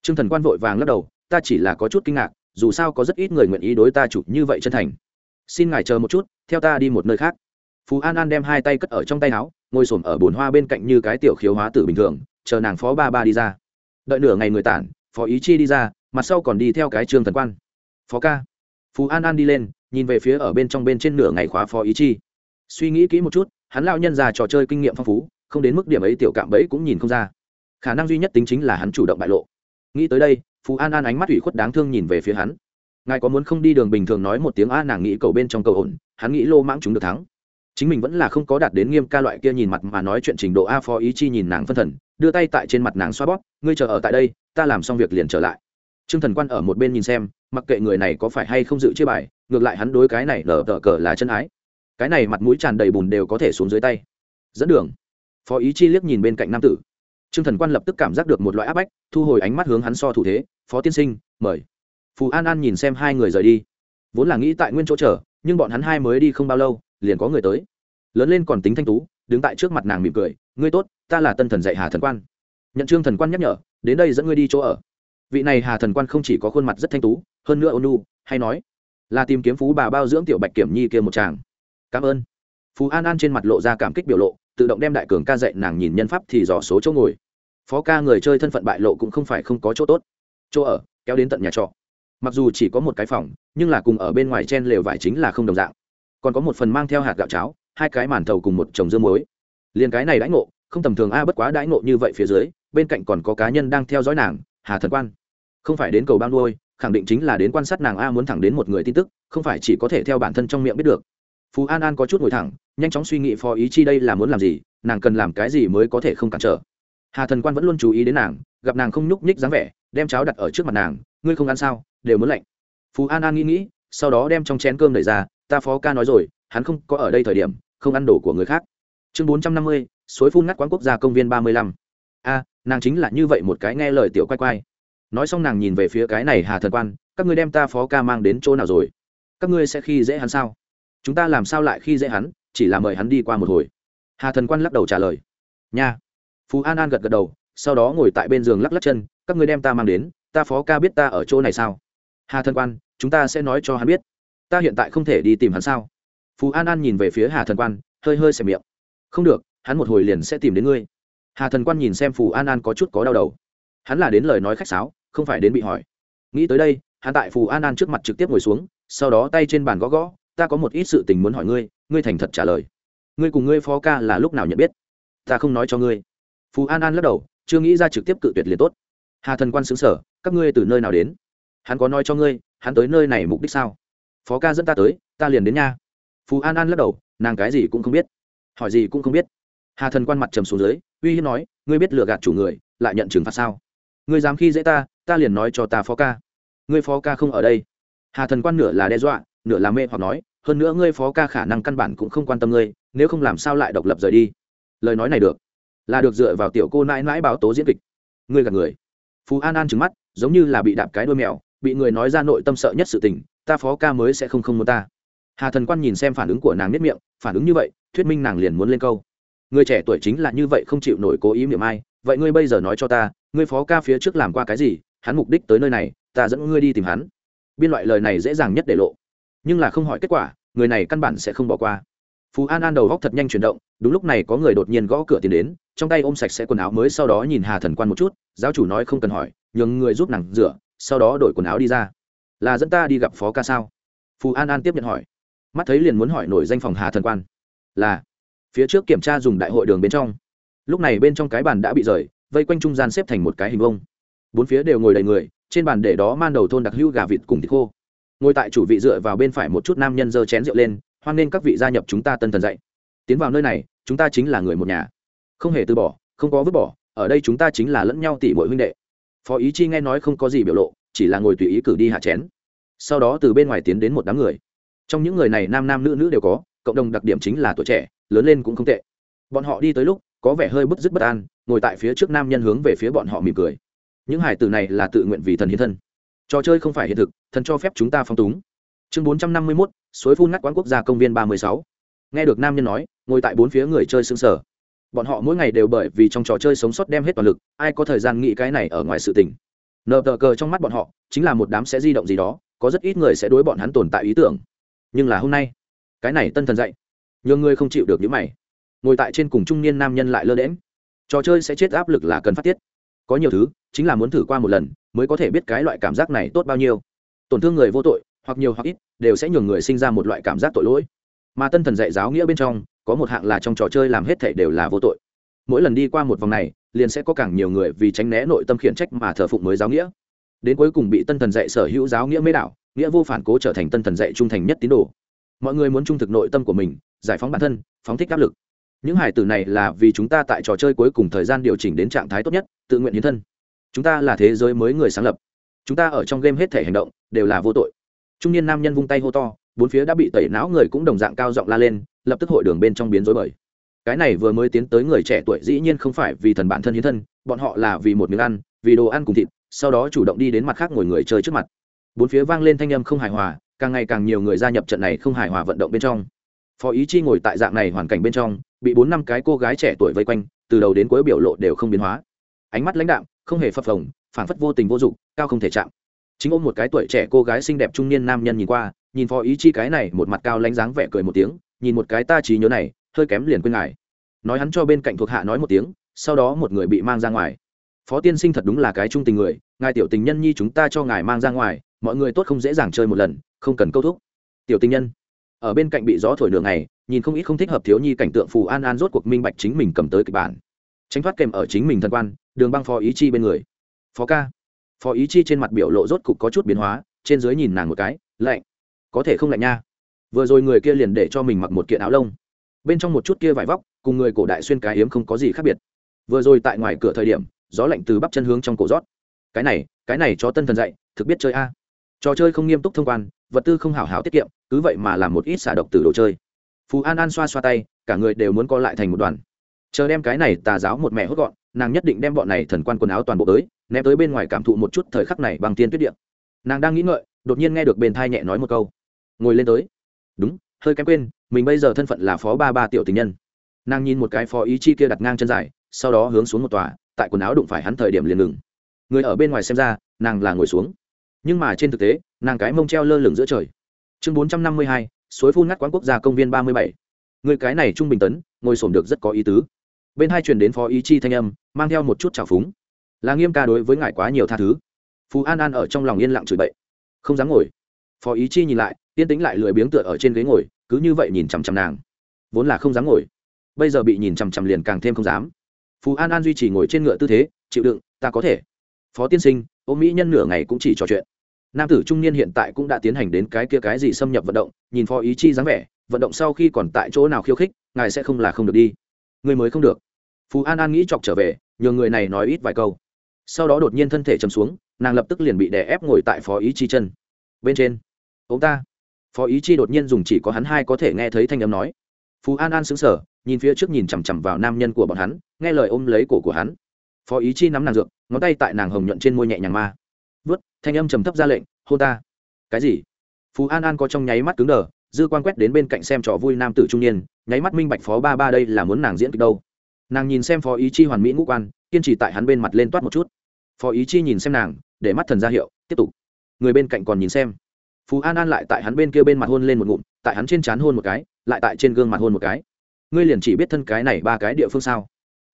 Trương thần quan vội vàng lắc đầu, ta chỉ là có chút kinh ngạc, dù sao có rất ít người nguyện ý đối ta chụp như vậy chân thành. Xin ngài chờ một chút, theo ta đi một nơi khác. Phú an an đem hai tay cất ở trong tay áo, ngồi s ở bồn hoa bên cạnh như cái tiểu khiếu hóa tử bình thường, chờ nàng phó ba ba đi ra. Đợi nửa ngày người tản, phó ý chi đi ra, mặt sau còn đi theo cái trương thần quan. Phó ca phú an an đi lên, nhìn về phía ở bên trong bên trên nửa ngày khóa phó ý chi. Suy nghĩ kỹ một chút, hắn lao nhân già trò chơi kinh nghiệm phong phú, không đến mức điểm ấy tiểu cạm bẫy cũng nhìn không ra. Khả năng duy nhất tính chính là hắn chủ động bại lộ. Nghĩ tới đây, phú an an ánh mắt ủy khuất đáng thương nhìn về phía hắn. Ngài có muốn không đi đường bình thường nói một tiếng a nàng nghĩ cầu bên trong cầu ổn, hắn nghĩ lô mãng chúng được thắng. Chính mình vẫn là không có đạt đến nghiêm ca loại kia nhìn mặt mà nói chuyện trình độ a phó ý chi nhìn nàng phân thần, đưa tay tại trên mặt nàng xoa bóp, ngươi chờ ở tại đây, ta làm xong việc liền trở lại. T r ư ơ n g thần quan ở một bên nhìn xem mặc kệ người này có phải hay không dự chia bài, ngược lại hắn đối cái này nở tờ cờ là chân ái. Cái này mặt mũi tràn đầy bùn đều có thể xuống dưới tay. Dẫn đường. Phó ý chi liếc nhìn bên cạnh nam tử. T r ư ơ n g thần quan lập tức cảm giác được một loại áp bách, thu hồi ánh mắt hướng hắn so thủ thế, phó tiên sinh, mời. Phù an an nhìn xem hai người rời đi. Vốn là nghĩ tại nguyên chỗ chờ, nhưng bọn hắn hai mới đi không bao lâu, liền có người tới. Lớn lên còn tính thanh tú, đứng tại trước mặt nàng mỉm cười, ngươi tốt, ta là tân thần dạy hà thần quan. Nhận trương thần quan nhắc nhở, đến đây dẫn ngươi đi chỗ ở. Vị này hà thần quan không chỉ có khuôn mặt rất thanh tú hơn nữa ônu hay nói, là tìm kiếm phú bà bao dưỡng tiểu bạch kiểm nhi kia một chàng. Cảm ơn. Phú an an trên mặt lộ ra cảm kích biểu lộ, tự động đem đại cường ca dạy nàng nhìn nhân pháp thì dò số chỗ ngồi. Phó ca người chơi thân phận bại lộ cũng không phải không có chỗ tốt. Chỗ ở, kéo đến tận nhà trọ. Mặc dù chỉ có một cái phòng, nhưng là cùng ở bên ngoài chen lều vải chính là không đồng dạng. Còn có một phần mang theo hạt gạo cháo, hai cái màn thầu cùng một chồng dưa muối. Liền cái này đãi ngộ, không tầm thường a, bất quá đãi ngộ như vậy phía dưới, bên cạnh còn có cá nhân đang theo dõi nàng, hà thần quan. Không phải đến cầu bao nuôi khẳng định chính là đến quan sát nàng a muốn thẳng đến một người tin tức, không phải chỉ có thể theo bản thân trong miệng biết được. Phú an an có chút ngồi thẳng, nhanh chóng suy nghĩ phó ý chi đây là muốn làm gì, nàng cần làm cái gì mới có thể không cản trở. Hà thần quan vẫn luôn chú ý đến nàng, gặp nàng không nhúc nhích dáng vẻ, đem cháo đặt ở trước mặt nàng, ngươi không ăn sao? Đều muốn lạnh. Phú an an nghĩ nghĩ, sau đó đem trong chén cơm đẩy ra, ta phó ca nói rồi, hắn không có ở đây thời điểm, không ăn đồ của người khác. Chương bốn trăm năm mươi, suối phun ngắt quán quốc gia công viên ba mươi lăm. A, nàng chính là như vậy một cái nghe lời tiểu quay quay nói xong nàng nhìn về phía cái này hà thần quan, các ngươi đem ta phó ca mang đến chỗ nào rồi? Các ngươi sẽ khi dễ hắn sao? Chúng ta làm sao lại khi dễ hắn, chỉ là mời hắn đi qua một hồi? Hà thần quan lắc đầu trả lời. Nha. Phú an an gật gật đầu, sau đó ngồi tại bên giường lắc lắc chân, các ngươi đem ta mang đến, ta phó ca biết ta ở chỗ này sao? Hà thần quan, chúng ta sẽ nói cho hắn biết. Ta hiện tại không thể đi tìm hắn sao? Phú an an nhìn về phía hà thần quan, hơi hơi xẻ miệng. Không được, hắn một hồi liền sẽ tìm đến ngươi. Hà thần quan nhìn xem phù an an có chút có đau đầu. Hắn là đến lời nói khách sáo không phải đến bị hỏi. Nghĩ tới đây, hắn tại phù an an trước mặt trực tiếp ngồi xuống, sau đó tay trên bàn gõ gõ, ta có một ít sự tình muốn hỏi ngươi ngươi thành thật trả lời. Ngươi cùng ngươi phó ca là lúc nào nhận biết? Ta không nói cho ngươi. Phù an an lắc đầu, chưa nghĩ ra trực tiếp cự tuyệt liền tốt. Hà thần quan xứng sở, các ngươi từ nơi nào đến? Hắn có nói cho ngươi, hắn tới nơi này mục đích sao? Phó ca dẫn ta tới, ta liền đến nha. Phù an an lắc đầu, nàng cái gì cũng không biết. Hỏi gì cũng không biết. Hà thần quan mặt trầm xuống dưới, uy hiếp nói, ngươi biết lừa gạt chủ người, lại nhận trừng phạt sao? Ngươi dám khi dễ ta ta liền nói cho ta phó ca. Ngươi phó ca không ở đây. Hà thần quan nửa là đe dọa, nửa là mê hoặc nói, hơn nữa ngươi phó ca khả năng căn bản cũng không quan tâm ngươi, nếu không làm sao lại độc lập rời đi. Lời nói này được. Là được dựa vào tiểu cô nãi nãi báo tố diễn kịch. Ngươi gạt người. Phú an an trừng mắt, giống như là bị đạp cái đôi mèo, bị người nói ra nội tâm sợ nhất sự tình, ta phó ca mới sẽ không không muốn ta. Hà thần quan nhìn xem phản ứng của nàng nếp miệng, phản ứng như vậy, thuyết minh nàng liền muốn lên câu. Người trẻ tuổi chính là như vậy không chịu nổi cố ý miệng ai, vậy ngươi bây giờ nói cho ta, ngươi phó ca phía trước làm qua cái gì hắn mục đích tới nơi này, ta dẫn ngươi đi tìm hắn. Biên loại lời này dễ dàng nhất để lộ. Nhưng là không hỏi kết quả, người này căn bản sẽ không bỏ qua. Phú an an đầu góc thật nhanh chuyển động, đúng lúc này có người đột nhiên gõ cửa tiến đến, trong tay ôm sạch sẽ quần áo mới sau đó nhìn hà thần quan một chút, giáo chủ nói không cần hỏi, nhường người giúp nàng rửa, sau đó đổi quần áo đi ra. Là dẫn ta đi gặp phó ca sao? Phú an an tiếp nhận hỏi. Mắt thấy liền muốn hỏi nổi danh phòng hà thần quan. Là, phía trước kiểm tra dùng đại hội đường bên trong. Lúc này bên trong cái bàn đã bị rời, vây quanh trung gian xếp thành một cái hình vông bốn phía đều ngồi đầy người, trên bàn để đó man đầu thôn đặc hữu gà vịt cùng thịt khô. Ngồi tại chủ vị dựa vào bên phải một chút nam nhân giơ chén rượu lên, hoan nên các vị gia nhập chúng ta tân thần dạy. Tiến vào nơi này, chúng ta chính là người một nhà. Không hề từ bỏ, không có vứt bỏ, ở đây chúng ta chính là lẫn nhau tỷ mỗi huynh đệ. Phó ý chi nghe nói không có gì biểu lộ, chỉ là ngồi tùy ý cử đi hạ chén. Sau đó từ bên ngoài tiến đến một đám người. Trong những người này nam nam nữ nữ đều có, cộng đồng đặc điểm chính là tuổi trẻ, lớn lên cũng không tệ. Bọn họ đi tới lúc, có vẻ hơi bức dứt bất an, ngồi tại phía trước nam nhân hướng về phía bọn họ mỉm cười những hải tử này là tự nguyện vì thần hiến thân. Trò chơi không phải hiện thực, thần cho phép chúng ta phong túng. Chương bốn trăm năm mươi mốt, suối phun ngắt quán quốc gia công viên ba mươi sáu. Nghe được nam nhân nói, ngồi tại bốn phía người chơi xương sở bọn họ mỗi ngày đều bởi vì trong trò chơi sống sót đem hết toàn lực, ai có thời gian nghĩ cái này ở ngoài sự tình. Nợ tờ cờ trong mắt bọn họ, chính là một đám sẽ di động gì đó, có rất ít người sẽ đối bọn hắn tồn tại ý tưởng. Nhưng là hôm nay, cái này tân thần dạy, nhường ngươi không chịu được những mày. Ngồi tại trên cùng trung niên nam nhân lại lơ đễm trò chơi sẽ chết áp lực là cần phát tiết có nhiều thứ, chính là muốn thử qua một lần, mới có thể biết cái loại cảm giác này tốt bao nhiêu. Tổn thương người vô tội, hoặc nhiều hoặc ít, đều sẽ nhường người sinh ra một loại cảm giác tội lỗi. Mà tân thần dạy giáo nghĩa bên trong, có một hạng là trong trò chơi làm hết thể đều là vô tội. Mỗi lần đi qua một vòng này, liền sẽ có càng nhiều người vì tránh né nội tâm khiển trách mà thờ phụng mới giáo nghĩa. Đến cuối cùng bị tân thần dạy sở hữu giáo nghĩa mê đảo, nghĩa vô phản cố trở thành tân thần dạy trung thành nhất tín đồ. Mọi người muốn trung thực nội tâm của mình, giải phóng bản thân, phóng thích áp lực những hải tử này là vì chúng ta tại trò chơi cuối cùng thời gian điều chỉnh đến trạng thái tốt nhất, tự nguyện hiến thân. Chúng ta là thế giới mới người sáng lập. Chúng ta ở trong game hết thể hành động, đều là vô tội. Trung niên nam nhân vung tay hô to, bốn phía đã bị tẩy não người cũng đồng dạng cao giọng la lên, lập tức hội đường bên trong biến rối bời. Cái này vừa mới tiến tới người trẻ tuổi dĩ nhiên không phải vì thần bản thân hiến thân, bọn họ là vì một miếng ăn, vì đồ ăn cùng thịt, sau đó chủ động đi đến mặt khác ngồi người chơi trước mặt. Bốn phía vang lên thanh âm không hài hòa, càng ngày càng nhiều người gia nhập trận này không hài hòa vận động bên trong. Phó ý chi ngồi tại dạng này hoàn cảnh bên trong bị bốn năm cái cô gái trẻ tuổi vây quanh, từ đầu đến cuối biểu lộ đều không biến hóa. Ánh mắt lãnh đạm, không hề phập phồng, phảng phất vô tình vô dụng, cao không thể chạm. Chính ôm một cái tuổi trẻ cô gái xinh đẹp trung niên nam nhân nhìn qua, nhìn phó ý chi cái này một mặt cao lãnh dáng vẻ cười một tiếng, nhìn một cái ta trí nhớ này, hơi kém liền quên ngài nói hắn cho bên cạnh thuộc hạ nói một tiếng, sau đó một người bị mang ra ngoài. Phó tiên sinh thật đúng là cái trung tình người, ngài tiểu tình nhân nhi chúng ta cho ngài mang ra ngoài, mọi người tốt không dễ dàng chơi một lần, không cần câu thúc. Tiểu tình nhân ở bên cạnh bị gió thổi đường này nhìn không ít không thích hợp thiếu nhi cảnh tượng phù an an rốt cuộc minh bạch chính mình cầm tới kịch bản. Tránh thoát kèm ở chính mình thân quan, đường băng phó ý chi bên người. Phó ca. Phó ý chi trên mặt biểu lộ rốt cục có chút biến hóa, trên dưới nhìn nàng một cái, lạnh. Có thể không lạnh nha. Vừa rồi người kia liền để cho mình mặc một kiện áo lông. Bên trong một chút kia vải vóc, cùng người cổ đại xuyên cái hiếm không có gì khác biệt. Vừa rồi tại ngoài cửa thời điểm, gió lạnh từ bắp chân hướng trong cổ rót. Cái này cái này cho tân thần dạy, thực biết chơi a. Trò chơi không nghiêm túc thông quan, vật tư không hảo hảo tiết kiệm cứ vậy mà làm một ít xả độc từ đồ chơi. Phú an an xoa xoa tay, cả người đều muốn co lại thành một đoàn. Chờ đem cái này tà giáo một mẹ hốt gọn, nàng nhất định đem bọn này thần quan quần áo toàn bộ tới, ném tới bên ngoài cảm thụ một chút thời khắc này bằng tiên tuyết điện nàng đang nghĩ ngợi, đột nhiên nghe được bên thai nhẹ nói một câu. Ngồi lên tới. Đúng, hơi kém quên, mình bây giờ thân phận là phó ba ba tiểu tình nhân. Nàng nhìn một cái phó ý chi kia đặt ngang chân dài, sau đó hướng xuống một tòa, tại quần áo đụng phải hắn thời điểm liền ngừng. Người ở bên ngoài xem ra, nàng là ngồi xuống. Nhưng mà trên thực tế, nàng cái mông treo lơ lửng giữa trời chương bốn trăm năm mươi hai, suối phun ngắt quán quốc gia công viên ba mươi bảy. Người cái này trung bình tấn, ngồi sổm được rất có ý tứ. Bên hai truyền đến phó ý chi thanh âm, mang theo một chút trào phúng. Là nghiêm ca đối với ngài quá nhiều tha thứ. Phú an an ở trong lòng yên lặng chửi bậy. Không dám ngồi. Phó ý chi nhìn lại tiên tính lại lười biếng tựa ở trên ghế ngồi, cứ như vậy nhìn chằm chằm nàng. Vốn là không dám ngồi. Bây giờ bị nhìn chằm chằm liền càng thêm không dám. Phú an an duy trì ngồi trên ngựa tư thế, chịu đựng, ta có thể. Phó tiên sinh ô mỹ nhân nửa ngày cũng chỉ trò chuyện nam tử trung niên hiện tại cũng đã tiến hành đến cái kia cái gì xâm nhập vận động, nhìn phó ý chi dáng vẻ, vận động sau khi còn tại chỗ nào khiêu khích, ngài sẽ không là không được đi. Người mới không được. Phú an an nghĩ chọc trở về nhờ người này nói ít vài câu. Sau đó đột nhiên thân thể chầm xuống, nàng lập tức liền bị đè ép ngồi tại phó ý chi chân. Bên trên. Ông ta. Phó ý chi đột nhiên dùng chỉ có hắn hai có thể nghe thấy thanh âm nói. Phú an an xứng sở nhìn phía trước nhìn chằm chằm vào nam nhân của bọn hắn, nghe lời ôm lấy cổ của hắn. Phó ý chi nắm nàng dược, ngón tay tại nàng hồng nhuận trên môi nhẹ nhàng ma vớt thanh âm trầm thấp ra lệnh hô ta. Cái gì? Phú an an có trong nháy mắt cứng đờ, dư quan quét đến bên cạnh xem trò vui nam tử trung niên, nháy mắt minh bạch phó ba ba đây là muốn nàng diễn kịch đâu. Nàng nhìn xem phó ý chi hoàn mỹ ngũ quan, kiên trì tại hắn bên mặt lên toát một chút. Phó ý chi nhìn xem nàng, để mắt thần ra hiệu, tiếp tục. Người bên cạnh còn nhìn xem. Phú an an lại tại hắn bên kia bên mặt hôn lên một ngụm, tại hắn trên trán hôn một cái, lại tại trên gương mặt hôn một cái. Ngươi liền chỉ biết thân cái này ba cái địa phương sao?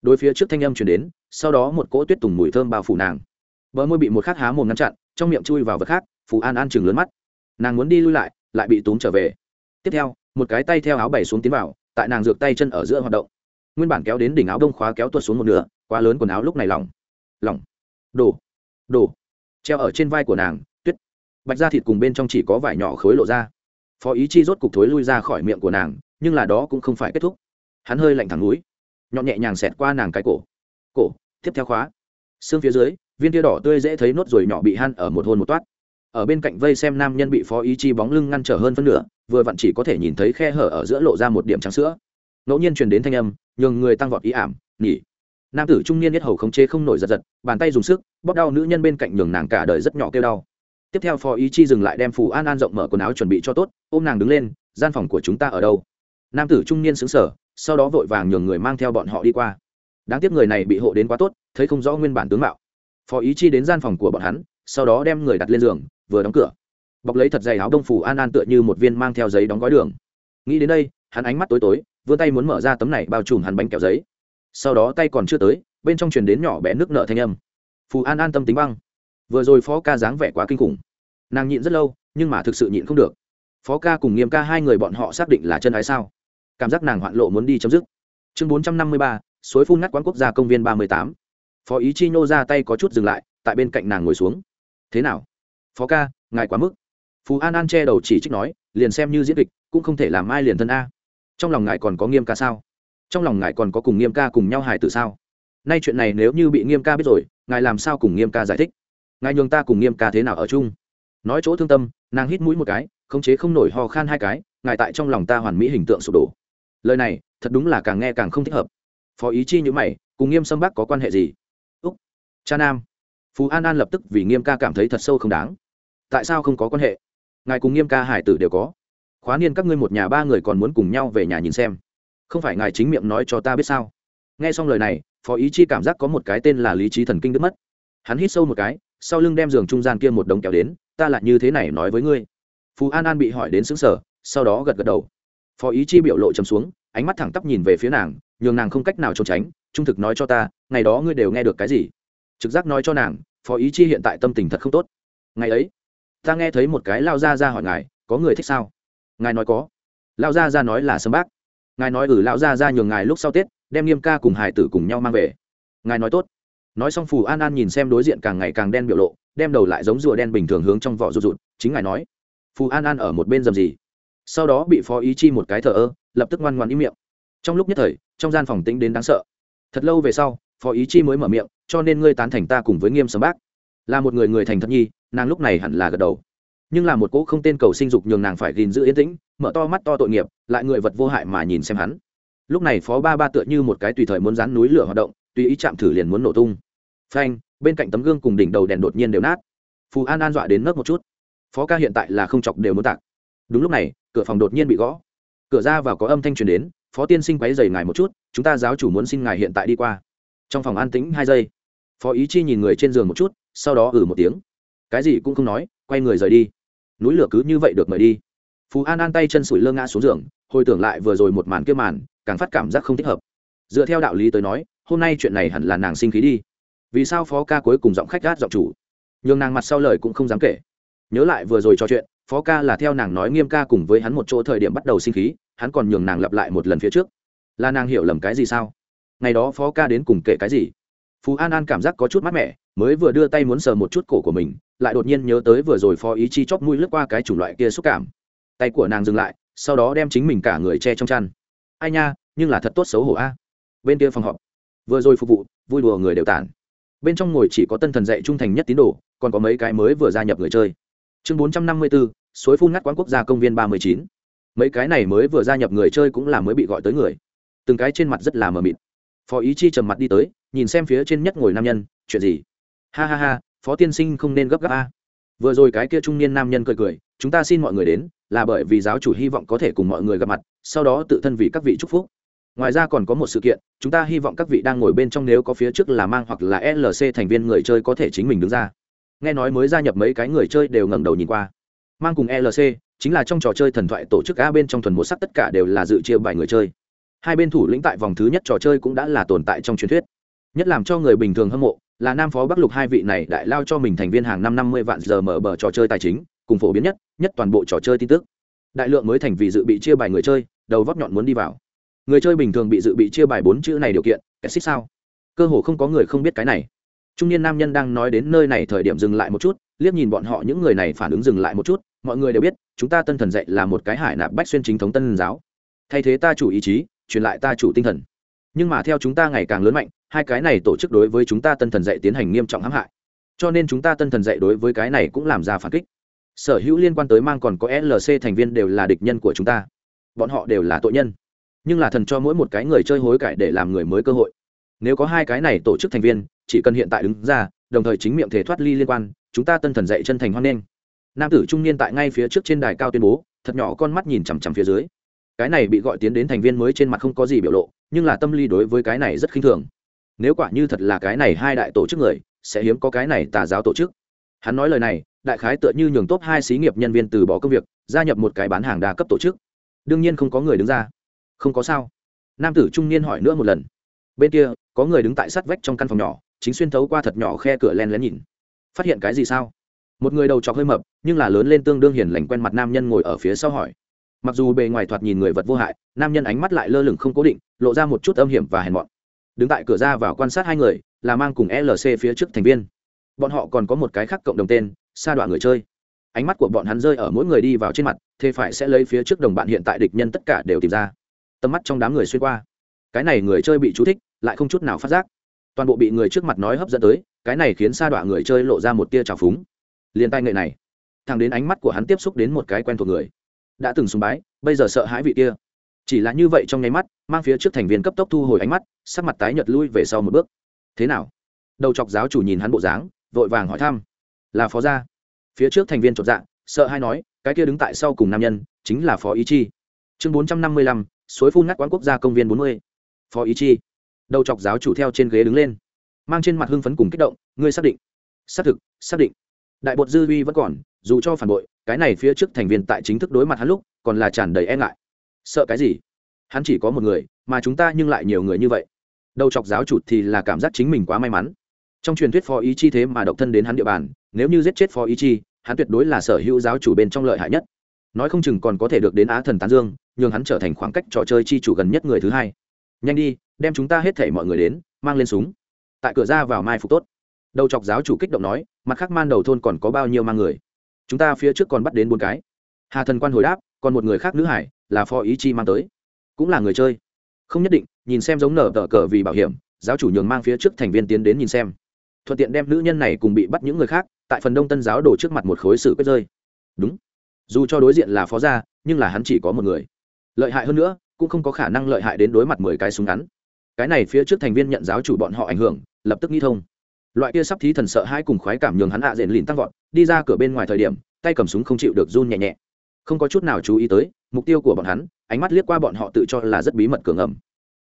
Đối phía trước thanh âm chuyển đến, sau đó một cỗ tuyết tùng mùi thơm bao phủ nàng bờ môi bị một khát há mồm ngăn chặn, trong miệng chui vào vật khác, Phù an an chừng lớn mắt. Nàng muốn đi lui lại lại bị túm trở về. Tiếp theo, một cái tay theo áo bày xuống tiến vào, tại nàng dược tay chân ở giữa hoạt động. Nguyên bản kéo đến đỉnh áo đông khóa kéo tuột xuống một nửa, quá lớn quần áo lúc này lỏng. Lỏng. Đổ. Đổ. Treo ở trên vai của nàng, tuyết. Bạch da thịt cùng bên trong chỉ có vải nhỏ khối lộ ra. Phó ý chi rốt cục thối lui ra khỏi miệng của nàng, nhưng là đó cũng không phải kết thúc. Hắn hơi lạnh thẳng núi, nhọn nhẹ nhàng xẹt qua nàng cái cổ. Cổ, tiếp theo khóa. Xương phía dưới viên tia đỏ tươi dễ thấy nốt ruồi nhỏ bị han ở một hôn một toát. Ở bên cạnh vây xem nam nhân bị phó ý chi bóng lưng ngăn trở hơn phân nửa, vừa vặn chỉ có thể nhìn thấy khe hở ở giữa lộ ra một điểm trắng sữa. Ngẫu nhiên truyền đến thanh âm, nhường người tăng vọt ý ảm, nhỉ. Nam tử trung niên nhất hầu khống chế không nổi giật giật, bàn tay dùng sức, bóp đau nữ nhân bên cạnh nhường nàng cả đời rất nhỏ kêu đau. Tiếp theo phó ý chi dừng lại đem phù an an rộng mở quần áo chuẩn bị cho tốt, ôm nàng đứng lên, gian phòng của chúng ta ở đâu? Nam tử trung niên xứng sở sau đó vội vàng nhường người mang theo bọn họ đi qua. Đáng tiếc người này bị hộ đến quá tốt, thấy không rõ nguyên bản tướng mạo phó ý chi đến gian phòng của bọn hắn, sau đó đem người đặt lên giường, vừa đóng cửa. Bọc lấy thật dày áo đông phủ an an tựa như một viên mang theo giấy đóng gói đường. Nghĩ đến đây, hắn ánh mắt tối tối, vươn tay muốn mở ra tấm này bao trùm hắn bánh kẹo giấy. Sau đó tay còn chưa tới, bên trong truyền đến nhỏ bé nước nợ thanh âm. Phù an an tâm tính băng. Vừa rồi phó ca dáng vẻ quá kinh khủng. Nàng nhịn rất lâu, nhưng mà thực sự nhịn không được. Phó ca cùng nghiêm ca hai người bọn họ xác định là chân ái sao? Cảm giác nàng hoạn lộ muốn đi chấm dứt. Chương bốn trăm năm mươi ba, suối phun ngắt quán quốc gia công viên ba mươi tám phó ý chi nhô ra tay có chút dừng lại, tại bên cạnh nàng ngồi xuống. Thế nào? Phó ca, ngài quá mức. Phú an an che đầu chỉ trích nói, liền xem như diễn kịch, cũng không thể làm ai liền thân a. Trong lòng ngài còn có nghiêm ca sao? Trong lòng ngài còn có cùng nghiêm ca cùng nhau hài từ sao? Nay chuyện này nếu như bị nghiêm ca biết rồi, ngài làm sao cùng nghiêm ca giải thích? Ngài nhường ta cùng nghiêm ca thế nào ở chung? Nói chỗ thương tâm, nàng hít mũi một cái, khống chế không nổi ho khan hai cái, ngài tại trong lòng ta hoàn mỹ hình tượng sụp đổ. Lời này, thật đúng là càng nghe càng không thích hợp. Phó ý chi như mày, cùng nghiêm sâm bắc có quan hệ gì? Cha nam. Phú an an lập tức vì nghiêm ca cảm thấy thật sâu không đáng. Tại sao không có quan hệ? Ngài cùng nghiêm ca hải tử đều có. Khóa niên các ngươi một nhà ba người còn muốn cùng nhau về nhà nhìn xem. Không phải ngài chính miệng nói cho ta biết sao? Nghe xong lời này, phó ý chi cảm giác có một cái tên là lý trí thần kinh đứt mất. Hắn hít sâu một cái, sau lưng đem giường trung gian kia một đống kéo đến, ta lại như thế này nói với ngươi. Phú an an bị hỏi đến xứng sở sau đó gật gật đầu. Phó ý chi biểu lộ chấm xuống, ánh mắt thẳng tắp nhìn về phía nàng, nhường nàng không cách nào trốn tránh, trung thực nói cho ta, ngày đó ngươi đều nghe được cái gì? Trực giác nói cho nàng, phó ý chi hiện tại tâm tình thật không tốt. Ngày ấy, ta nghe thấy một cái lao ra ra hỏi ngài, có người thích sao? Ngài nói có. Lao ra ra nói là sâm bác. Ngài nói ừ lao ra ra nhường ngài lúc sau tết, đem nghiêm ca cùng hải tử cùng nhau mang về. Ngài nói tốt. Nói xong phù an an nhìn xem đối diện càng ngày càng đen biểu lộ, đem đầu lại giống rùa đen bình thường hướng trong vỏ rụt rụt, chính ngài nói, phù an an ở một bên dầm gì? Sau đó bị phó ý chi một cái thờ ơ, lập tức ngoan ngoan im miệng. Trong lúc nhất thời, trong gian phòng tĩnh đến đáng sợ. Thật lâu về sau, phó ý chi mới mở miệng cho nên ngươi tán thành ta cùng với nghiêm sớm bác. Là một người người thành thật nhi, nàng lúc này hẳn là gật đầu. Nhưng là một cỗ không tên cầu sinh dục nhường nàng phải gìn giữ yên tĩnh, mở to mắt to tội nghiệp, lại người vật vô hại mà nhìn xem hắn. Lúc này phó ba ba tựa như một cái tùy thời muốn rán núi lửa hoạt động, tùy ý chạm thử liền muốn nổ tung. Phanh, bên cạnh tấm gương cùng đỉnh đầu đèn đột nhiên đều nát. Phù an an dọa đến nấc một chút. Phó ca hiện tại là không chọc đều muốn tạc. Đúng lúc này, cửa phòng đột nhiên bị gõ. Cửa ra vào có âm thanh truyền đến, phó tiên sinh quấy dày ngài một chút, chúng ta giáo chủ muốn xin ngài hiện tại đi qua. Trong phòng an tĩnh hai giây phó ý chi nhìn người trên giường một chút, sau đó ử ừ một tiếng. Cái gì cũng không nói, quay người rời đi. Núi lửa cứ như vậy được mời đi. Phú an an tay chân sủi lơ ngã xuống giường, hồi tưởng lại vừa rồi một màn kia màn, càng phát cảm giác không thích hợp. Dựa theo đạo lý tới nói, hôm nay chuyện này hẳn là nàng sinh khí đi. Vì sao phó ca cuối cùng giọng khách gát giọng chủ? Nhường nàng mặt sau lời cũng không dám kể. Nhớ lại vừa rồi trò chuyện, phó ca là theo nàng nói nghiêm ca cùng với hắn một chỗ thời điểm bắt đầu sinh khí, hắn còn nhường nàng lặp lại một lần phía trước. Là nàng hiểu lầm cái gì sao? Ngày đó phó ca đến cùng kể cái gì? Phú an an cảm giác có chút mát mẻ, mới vừa đưa tay muốn sờ một chút cổ của mình, lại đột nhiên nhớ tới vừa rồi phó ý chi chóp mũi lướt qua cái chủng loại kia xúc cảm. Tay của nàng dừng lại, sau đó đem chính mình cả người che trong chăn. Ai nha, nhưng là thật tốt xấu hổ a. Bên kia phòng họp, vừa rồi phục vụ, vui đùa người đều tản. Bên trong ngồi chỉ có tân thần dạy trung thành nhất tín đồ, còn có mấy cái mới vừa gia nhập người chơi. Chương bốn trăm năm mươi bốn suối phun ngắt quán quốc gia công viên ba mươi chín. Mấy cái này mới vừa gia nhập người chơi cũng là mới bị gọi tới người. Từng cái trên mặt rất là mờ mịt phó ý chi trầm mặt đi tới, nhìn xem phía trên nhất ngồi nam nhân, chuyện gì? Ha ha ha, phó tiên sinh không nên gấp gáp a. Vừa rồi cái kia trung niên nam nhân cười cười, chúng ta xin mọi người đến, là bởi vì giáo chủ hy vọng có thể cùng mọi người gặp mặt, sau đó tự thân vì các vị chúc phúc. Ngoài ra còn có một sự kiện, chúng ta hy vọng các vị đang ngồi bên trong nếu có phía trước là mang hoặc là lc thành viên người chơi có thể chính mình đứng ra. Nghe nói mới gia nhập mấy cái người chơi đều ngẩng đầu nhìn qua. Mang cùng lc chính là trong trò chơi thần thoại tổ chức a bên trong thuần một sắc tất cả đều là dự chia bài người chơi hai bên thủ lĩnh tại vòng thứ nhất trò chơi cũng đã là tồn tại trong truyền thuyết. Nhất làm cho người bình thường hâm mộ là nam phó bắc lục hai vị này đại lao cho mình thành viên hàng năm năm mươi vạn giờ mở bờ trò chơi tài chính, cùng phổ biến nhất nhất toàn bộ trò chơi tin tức. Đại lượng mới thành vì dự bị chia bài người chơi, đầu vóc nhọn muốn đi vào. Người chơi bình thường bị dự bị chia bài bốn chữ này điều kiện, kẻ xích sao? Cơ hồ không có người không biết cái này. Trung niên nam nhân đang nói đến nơi này thời điểm dừng lại một chút, liếc nhìn bọn họ những người này phản ứng dừng lại một chút, mọi người đều biết, chúng ta tân thần dạy là một cái hải nạp bách xuyên chính thống tân giáo. Thay thế ta chủ ý chí truyền lại ta chủ tinh thần. Nhưng mà theo chúng ta ngày càng lớn mạnh, hai cái này tổ chức đối với chúng ta tân thần dạy tiến hành nghiêm trọng hãm hại. Cho nên chúng ta tân thần dạy đối với cái này cũng làm ra phản kích. Sở hữu liên quan tới mang còn có lc thành viên đều là địch nhân của chúng ta. Bọn họ đều là tội nhân. Nhưng là thần cho mỗi một cái người chơi hối cải để làm người mới cơ hội. Nếu có hai cái này tổ chức thành viên, chỉ cần hiện tại đứng ra, đồng thời chính miệng thể thoát ly liên quan, chúng ta tân thần dạy chân thành hoan nghênh. Nam tử trung niên tại ngay phía trước trên đài cao tuyên bố, thật nhỏ con mắt nhìn chằm chằm phía dưới cái này bị gọi tiến đến thành viên mới trên mặt không có gì biểu lộ, nhưng là tâm lý đối với cái này rất khinh thường. Nếu quả như thật là cái này hai đại tổ chức người, sẽ hiếm có cái này tà giáo tổ chức. Hắn nói lời này, đại khái tựa như nhường top hai xí nghiệp nhân viên từ bỏ công việc, gia nhập một cái bán hàng đa cấp tổ chức. Đương nhiên không có người đứng ra. Không có sao. Nam tử trung niên hỏi nữa một lần. Bên kia, có người đứng tại sát vách trong căn phòng nhỏ, chính xuyên thấu qua thật nhỏ khe cửa len lén nhìn. Phát hiện cái gì sao? Một người đầu trọc hơi mập, nhưng là lớn lên tương đương hiền lành quen mặt nam nhân ngồi ở phía sau hỏi mặc dù bề ngoài thoạt nhìn người vật vô hại, nam nhân ánh mắt lại lơ lửng không cố định, lộ ra một chút âm hiểm và hèn mọn. Đứng tại cửa ra vào quan sát hai người, là mang cùng lc phía trước thành viên. Bọn họ còn có một cái khác cộng đồng tên, sa đọa người chơi. Ánh mắt của bọn hắn rơi ở mỗi người đi vào trên mặt, thế phải sẽ lấy phía trước đồng bạn hiện tại địch nhân tất cả đều tìm ra. Tầm mắt trong đám người xuyên qua. Cái này người chơi bị chú thích, lại không chút nào phát giác. Toàn bộ bị người trước mặt nói hấp dẫn tới, cái này khiến sa đọa người chơi lộ ra một tia trào phúng. Liền tay nghệ này thằng đến ánh mắt của hắn tiếp xúc đến một cái quen thuộc người đã từng sùng bái, bây giờ sợ hãi vị kia. Chỉ là như vậy trong nháy mắt, mang phía trước thành viên cấp tốc thu hồi ánh mắt, sắc mặt tái nhợt lui về sau một bước. Thế nào? Đầu chọc giáo chủ nhìn hắn bộ dáng, vội vàng hỏi thăm. Là phó gia. Phía trước thành viên chột dạ sợ hay nói, cái kia đứng tại sau cùng nam nhân, chính là phó ý chi. Chương bốn trăm năm mươi lăm, suối phun ngắt quán quốc gia công viên bốn mươi. Phó ý chi. Đầu chọc giáo chủ theo trên ghế đứng lên. Mang trên mặt hưng phấn cùng kích động, ngươi xác định. Xác thực, xác định đại bột dư uy vẫn còn, dù cho phản bội, cái này phía trước thành viên tại chính thức đối mặt hắn lúc còn là tràn đầy e ngại. Sợ cái gì? Hắn chỉ có một người, mà chúng ta nhưng lại nhiều người như vậy. Đầu chọc giáo chủ thì là cảm giác chính mình quá may mắn. Trong truyền thuyết phó ý chi thế mà độc thân đến hắn địa bàn, nếu như giết chết phó ý chi, hắn tuyệt đối là sở hữu giáo chủ bên trong lợi hại nhất. Nói không chừng còn có thể được đến á thần tán dương, nhường hắn trở thành khoảng cách trò chơi chi chủ gần nhất người thứ hai. Nhanh đi, đem chúng ta hết thể mọi người đến, mang lên súng. Tại cửa ra vào mai phục tốt đầu chọc giáo chủ kích động nói, mặt khác man đầu thôn còn có bao nhiêu mang người? Chúng ta phía trước còn bắt đến bốn cái. Hà thần quan hồi đáp, còn một người khác nữ hải, là phó ý chi mang tới. Cũng là người chơi. Không nhất định, nhìn xem giống nở tờ cờ vì bảo hiểm, giáo chủ nhường mang phía trước thành viên tiến đến nhìn xem. Thuận tiện đem nữ nhân này cùng bị bắt những người khác, tại phần đông tân giáo đổ trước mặt một khối xử quyết rơi. Đúng. Dù cho đối diện là phó gia, nhưng là hắn chỉ có một người. Lợi hại hơn nữa, cũng không có khả năng lợi hại đến đối mặt mười cái súng ngắn. Cái này phía trước thành viên nhận giáo chủ bọn họ ảnh hưởng, lập tức nghĩ thông loại kia sắp thí thần sợ hai cùng khoái cảm nhường hắn hạ à rền lìn tăng vọt đi ra cửa bên ngoài thời điểm tay cầm súng không chịu được run nhẹ nhẹ. Không có chút nào chú ý tới mục tiêu của bọn hắn ánh mắt liếc qua bọn họ tự cho là rất bí mật cường ẩm.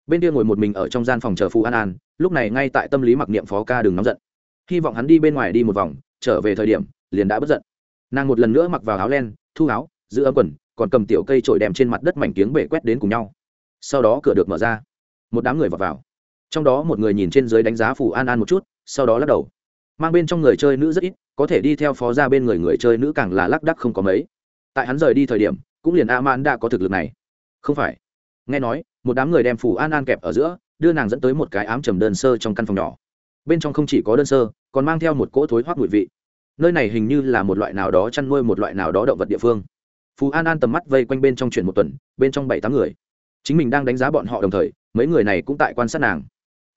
Bên kia ngồi một mình ở trong gian phòng chờ phù an an lúc này ngay tại tâm lý mặc niệm phó ca đừng nóng giận. Hy vọng hắn đi bên ngoài đi một vòng trở về thời điểm liền đã bất giận. Nàng một lần nữa mặc vào áo len thu áo giữ ấm quần còn cầm tiểu cây trội đem trên mặt đất mảnh tiếng bể quét đến cùng nhau. Sau đó cửa được mở ra. Một đám người vào, vào. trong đó một người nhìn trên dưới đánh giá phù an an một chút sau đó lắc đầu. Mang bên trong người chơi nữ rất ít, có thể đi theo phó ra bên người người chơi nữ càng là lắc đắc không có mấy. Tại hắn rời đi thời điểm, cũng liền a man đã có thực lực này. Không phải. Nghe nói, một đám người đem phù an an kẹp ở giữa, đưa nàng dẫn tới một cái ám trầm đơn sơ trong căn phòng nhỏ. Bên trong không chỉ có đơn sơ, còn mang theo một cỗ thối hoác mùi vị. Nơi này hình như là một loại nào đó chăn nuôi một loại nào đó động vật địa phương. Phù an an tầm mắt vây quanh bên trong chuyển một tuần, bên trong bảy tám người. Chính mình đang đánh giá bọn họ đồng thời, mấy người này cũng tại quan sát nàng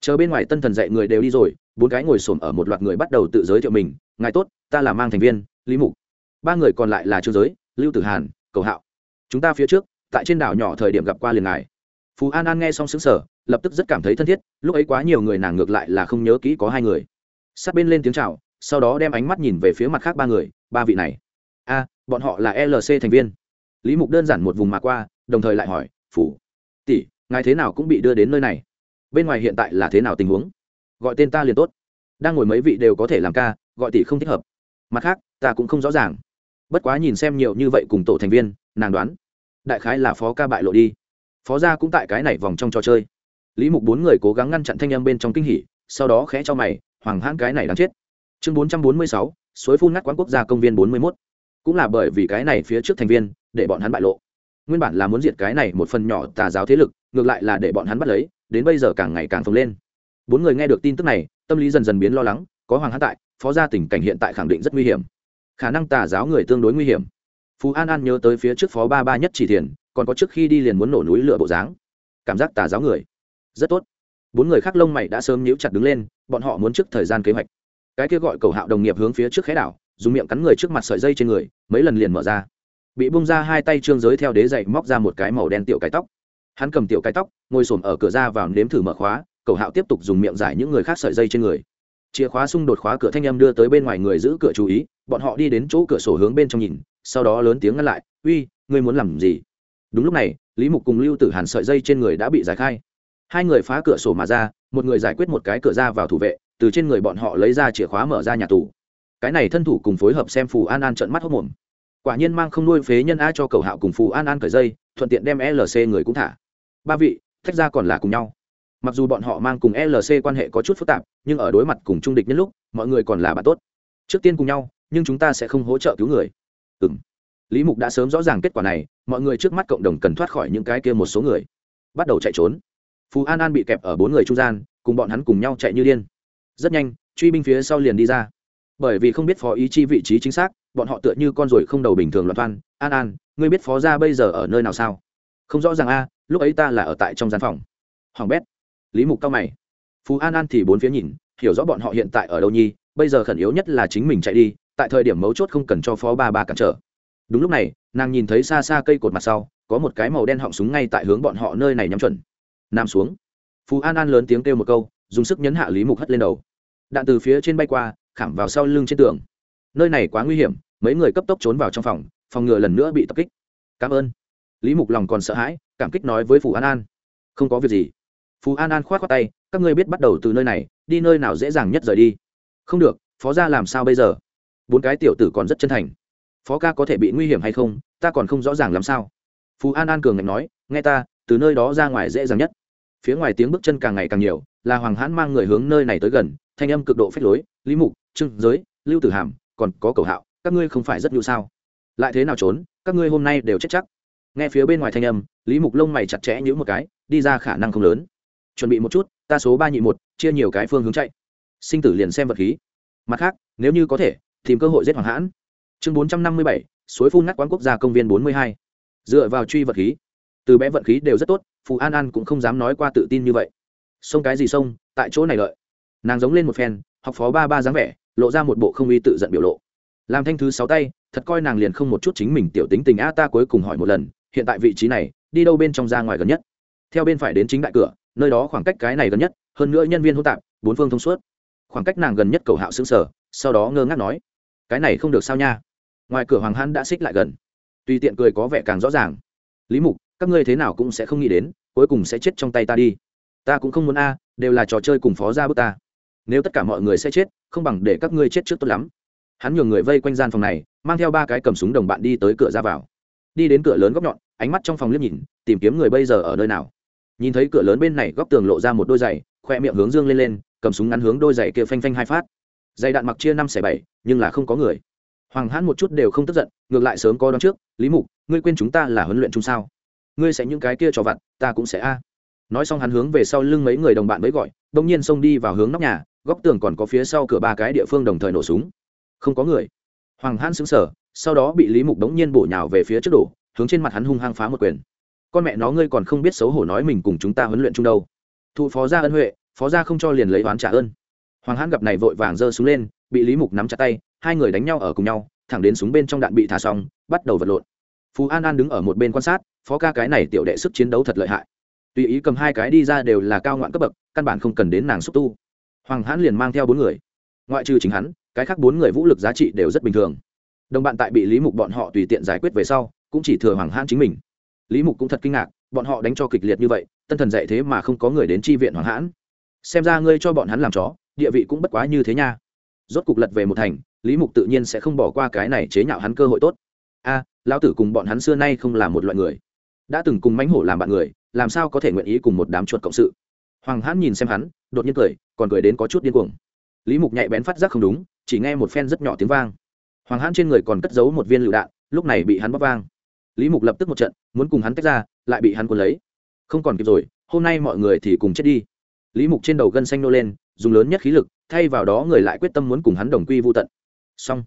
chờ bên ngoài tân thần dạy người đều đi rồi, bốn cái ngồi xổm ở một loạt người bắt đầu tự giới thiệu mình, ngài tốt, ta là mang thành viên, lý mục. Ba người còn lại là trương giới, lưu tử hàn, cầu hạo. Chúng ta phía trước, tại trên đảo nhỏ thời điểm gặp qua liền ngài. Phú an an nghe xong xứng sở lập tức rất cảm thấy thân thiết, lúc ấy quá nhiều người nàng ngược lại là không nhớ kỹ có hai người. Sát bên lên tiếng chào, sau đó đem ánh mắt nhìn về phía mặt khác ba người, ba vị này. A, bọn họ là lc thành viên. Lý mục đơn giản một vùng mà qua, đồng thời lại hỏi phủ tỷ, ngài thế nào cũng bị đưa đến nơi này? Bên ngoài hiện tại là thế nào tình huống? Gọi tên ta liền tốt. Đang ngồi mấy vị đều có thể làm ca, gọi tỷ không thích hợp. Mặt khác, ta cũng không rõ ràng. Bất quá nhìn xem nhiều như vậy cùng tổ thành viên, nàng đoán, đại khái là phó ca bại lộ đi. Phó gia cũng tại cái này vòng trong trò chơi. Lý mục bốn người cố gắng ngăn chặn thanh âm bên trong kinh hỉ, sau đó khẽ cho mày, hoàng hãn cái này đáng chết. Chương bốn trăm bốn mươi sáu, suối phun ngắt quán quốc gia công viên bốn mươi mốt. Cũng là bởi vì cái này phía trước thành viên, để bọn hắn bại lộ. Nguyên bản là muốn diệt cái này một phần nhỏ tà giáo thế lực ngược lại là để bọn hắn bắt lấy, đến bây giờ càng ngày càng phồng lên. Bốn người nghe được tin tức này, tâm lý dần dần biến lo lắng, có hoàng hãn tại, phó gia tình cảnh hiện tại khẳng định rất nguy hiểm. Khả năng tà giáo người tương đối nguy hiểm. Phú an an nhớ tới phía trước phó ba ba nhất chỉ thiền, còn có trước khi đi liền muốn nổ núi lửa bộ dáng. Cảm giác tà giáo người, rất tốt. Bốn người khác lông mày đã sớm nhíu chặt đứng lên, bọn họ muốn trước thời gian kế hoạch. Cái kia gọi cầu hạo đồng nghiệp hướng phía trước khẽ đảo, dùng miệng cắn người trước mặt sợi dây trên người, mấy lần liền mở ra. Bị bung ra hai tay trương giới theo đế dậy móc ra một cái màu đen tiểu cái tóc hắn cầm tiểu cái tóc, ngồi xổm ở cửa ra vào nếm thử mở khóa cầu hạo tiếp tục dùng miệng giải những người khác sợi dây trên người. Chìa khóa xung đột khóa cửa thanh âm đưa tới bên ngoài người giữ cửa chú ý, bọn họ đi đến chỗ cửa sổ hướng bên trong nhìn, sau đó lớn tiếng ngăn lại, uy, ngươi muốn làm gì? Đúng lúc này, lý mục cùng lưu tử hàn sợi dây trên người đã bị giải khai. Hai người phá cửa sổ mà ra, một người giải quyết một cái cửa ra vào thủ vệ, từ trên người bọn họ lấy ra chìa khóa mở ra nhà tù. Cái này thân thủ cùng phối hợp xem phù an an trận mắt hốc mồm quả nhiên mang không nuôi phế nhân a cho cầu hạo cùng phù an an cởi dây, thuận tiện đem lc người cũng thả ba vị thách ra còn là cùng nhau. Mặc dù bọn họ mang cùng lc quan hệ có chút phức tạp, nhưng ở đối mặt cùng trung địch nhân lúc, mọi người còn là bạn tốt. Trước tiên cùng nhau, nhưng chúng ta sẽ không hỗ trợ cứu người. Ừ m lý mục đã sớm rõ ràng kết quả này, mọi người trước mắt cộng đồng cần thoát khỏi những cái kia một số người. Bắt đầu chạy trốn. Phú an an bị kẹp ở bốn người trung gian, cùng bọn hắn cùng nhau chạy như điên. Rất nhanh, truy binh phía sau liền đi ra. Bởi vì không biết phó ý chi vị trí chính xác, bọn họ tựa như con ruồi không đầu bình thường loạn toan an an, ngươi biết phó ra bây giờ ở nơi nào sao? Không rõ ràng a lúc ấy ta là ở tại trong gian phòng. Hoàng bét. Lý mục cao mày. Phú an an thì bốn phía nhìn, hiểu rõ bọn họ hiện tại ở đâu nhi, bây giờ khẩn yếu nhất là chính mình chạy đi, tại thời điểm mấu chốt không cần cho phó ba ba cản trở. Đúng lúc này, nàng nhìn thấy xa xa cây cột mặt sau, có một cái màu đen họng súng ngay tại hướng bọn họ nơi này nhắm chuẩn. Nằm xuống. Phú an an lớn tiếng kêu một câu, dùng sức nhấn hạ lý mục hất lên đầu. Đạn từ phía trên bay qua, khảm vào sau lưng trên tường. Nơi này quá nguy hiểm, mấy người cấp tốc trốn vào trong phòng phòng ngừa lần nữa bị tập kích. Cảm ơn. Lý mục lòng còn sợ hãi cảm kích nói với phù an an. Không có việc gì. Phù an an k h o á t khoác tay, các ngươi biết bắt đầu từ nơi này, đi nơi nào dễ dàng nhất rời đi. Không được, phó ra làm sao bây giờ? Bốn cái tiểu tử còn rất chân thành. Phó ca có thể bị nguy hiểm hay không, ta còn không rõ ràng làm sao. Phú an an cường ngạch nói, nghe ta, từ nơi đó ra ngoài dễ dàng nhất. Phía ngoài tiếng bước chân càng ngày càng nhiều, là hoàng hãn mang người hướng nơi này tới gần, thanh âm cực độ phách lối, lý mục trưng giới, lưu tử hàm, còn có cầu hạo, các ngươi không phải rất nhu sao? Lại thế nào trốn, các ngươi hôm nay đều chết chắc nghe phía bên ngoài thanh âm, lý mục lông mày chặt chẽ nhữ một cái, đi ra khả năng không lớn. Chuẩn bị một chút, ta số ba nhị một, chia nhiều cái phương hướng chạy. Sinh tử liền xem vật khí. Mặt khác, nếu như có thể, tìm cơ hội giết hoàng hãn. Chương bốn trăm năm mươi bảy, suối phun ngắt quán quốc gia công viên bốn mươi hai. Dựa vào truy vật khí. Từ bé vận khí đều rất tốt, phù an an cũng không dám nói qua tự tin như vậy. Xông cái gì xông, tại chỗ này lợi nàng giống lên một phen, học phó ba ba dáng vẻ, lộ ra một bộ không uy tự giận biểu lộ. Làm thanh thứ sáu tay, thật coi nàng liền không một chút chính mình tiểu tính tình a ta cuối cùng hỏi một lần hiện tại vị trí này, đi đâu bên trong ra ngoài gần nhất? Theo bên phải đến chính đại cửa, nơi đó khoảng cách cái này gần nhất, hơn nữa nhân viên hỗn tạp, bốn phương thông suốt. Khoảng cách nàng gần nhất cầu hạo xứng sở sau đó ngơ ngác nói, cái này không được sao nha. Ngoài cửa hoàng hãn đã xích lại gần. Tùy tiện cười có vẻ càng rõ ràng. Lý mục, các ngươi thế nào cũng sẽ không nghĩ đến, cuối cùng sẽ chết trong tay ta đi. Ta cũng không muốn a, đều là trò chơi cùng phó ra bước ta. Nếu tất cả mọi người sẽ chết, không bằng để các ngươi chết trước tốt lắm. Hắn nhường người vây quanh gian phòng này, mang theo ba cái cầm súng đồng bạn đi tới cửa ra vào đi đến cửa lớn góc nhọn, ánh mắt trong phòng liếc nhìn, tìm kiếm người bây giờ ở nơi nào. Nhìn thấy cửa lớn bên này, góc tường lộ ra một đôi giày, khoe miệng hướng dương lên lên, cầm súng ngắn hướng đôi giày kia phanh phanh hai phát. Giày đạn mặc chia năm xẻ bảy, nhưng là không có người. Hoàng hãn một chút đều không tức giận, ngược lại sớm có đón trước, lý mục, ngươi quên chúng ta là huấn luyện chung sao? Ngươi sẽ những cái kia cho vặt, ta cũng sẽ a. Nói xong hắn hướng về sau lưng mấy người đồng bạn mới gọi đông nhiên xông đi vào hướng nóc nhà, góc tường còn có phía sau cửa ba cái địa phương đồng thời nổ súng. Không có người. Hoàng hãn xứng sở sau đó bị lý mục đống nhiên bổ nhào về phía trước đổ, hướng trên mặt hắn hung hăng phá một quyền. Con mẹ nó ngươi còn không biết xấu hổ nói mình cùng chúng ta huấn luyện chung đâu. Thụ phó gia ân huệ, phó gia không cho liền lấy oán trả ơn. Hoàng hãn gặp này vội vàng giơ súng lên, bị lý mục nắm chặt tay, hai người đánh nhau ở cùng nhau, thẳng đến súng bên trong đạn bị thả xong, bắt đầu vật lộn. Phú an an đứng ở một bên quan sát, phó ca cái này tiểu đệ sức chiến đấu thật lợi hại. Tùy ý cầm hai cái đi ra đều là cao ngoạn cấp bậc, căn bản không cần đến nàng xúc tu. Hoàng hãn liền mang theo bốn người. Ngoại trừ chính hắn, cái khác bốn người vũ lực giá trị đều rất bình thường đồng bạn tại bị lý mục bọn họ tùy tiện giải quyết về sau cũng chỉ thừa hoàng hãn chính mình. Lý mục cũng thật kinh ngạc bọn họ đánh cho kịch liệt như vậy tân thần dạy thế mà không có người đến tri viện hoàng hãn. Xem ra ngươi cho bọn hắn làm chó địa vị cũng bất quá như thế nha. Rốt cục lật về một thành lý mục tự nhiên sẽ không bỏ qua cái này chế nhạo hắn cơ hội tốt. A à, lão tử cùng bọn hắn xưa nay không là một loại người. Đã từng cùng mánh hổ làm bạn người làm sao có thể nguyện ý cùng một đám chuột cộng sự? Hoàng hãn nhìn xem hắn đột nhiên cười còn cười đến có chút điên cuồng. Lý mục nhạy bén phát giác không đúng chỉ nghe một phen rất nhỏ tiếng vang hoàng hãn trên người còn cất giấu một viên lựu đạn, lúc này bị hắn bóc vang. Lý mục lập tức một trận, muốn cùng hắn tách ra, lại bị hắn cuốn lấy. Không còn kịp rồi, hôm nay mọi người thì cùng chết đi. Lý mục trên đầu gân xanh nô lên, dùng lớn nhất khí lực, thay vào đó người lại quyết tâm muốn cùng hắn đồng quy vô tận. Xong,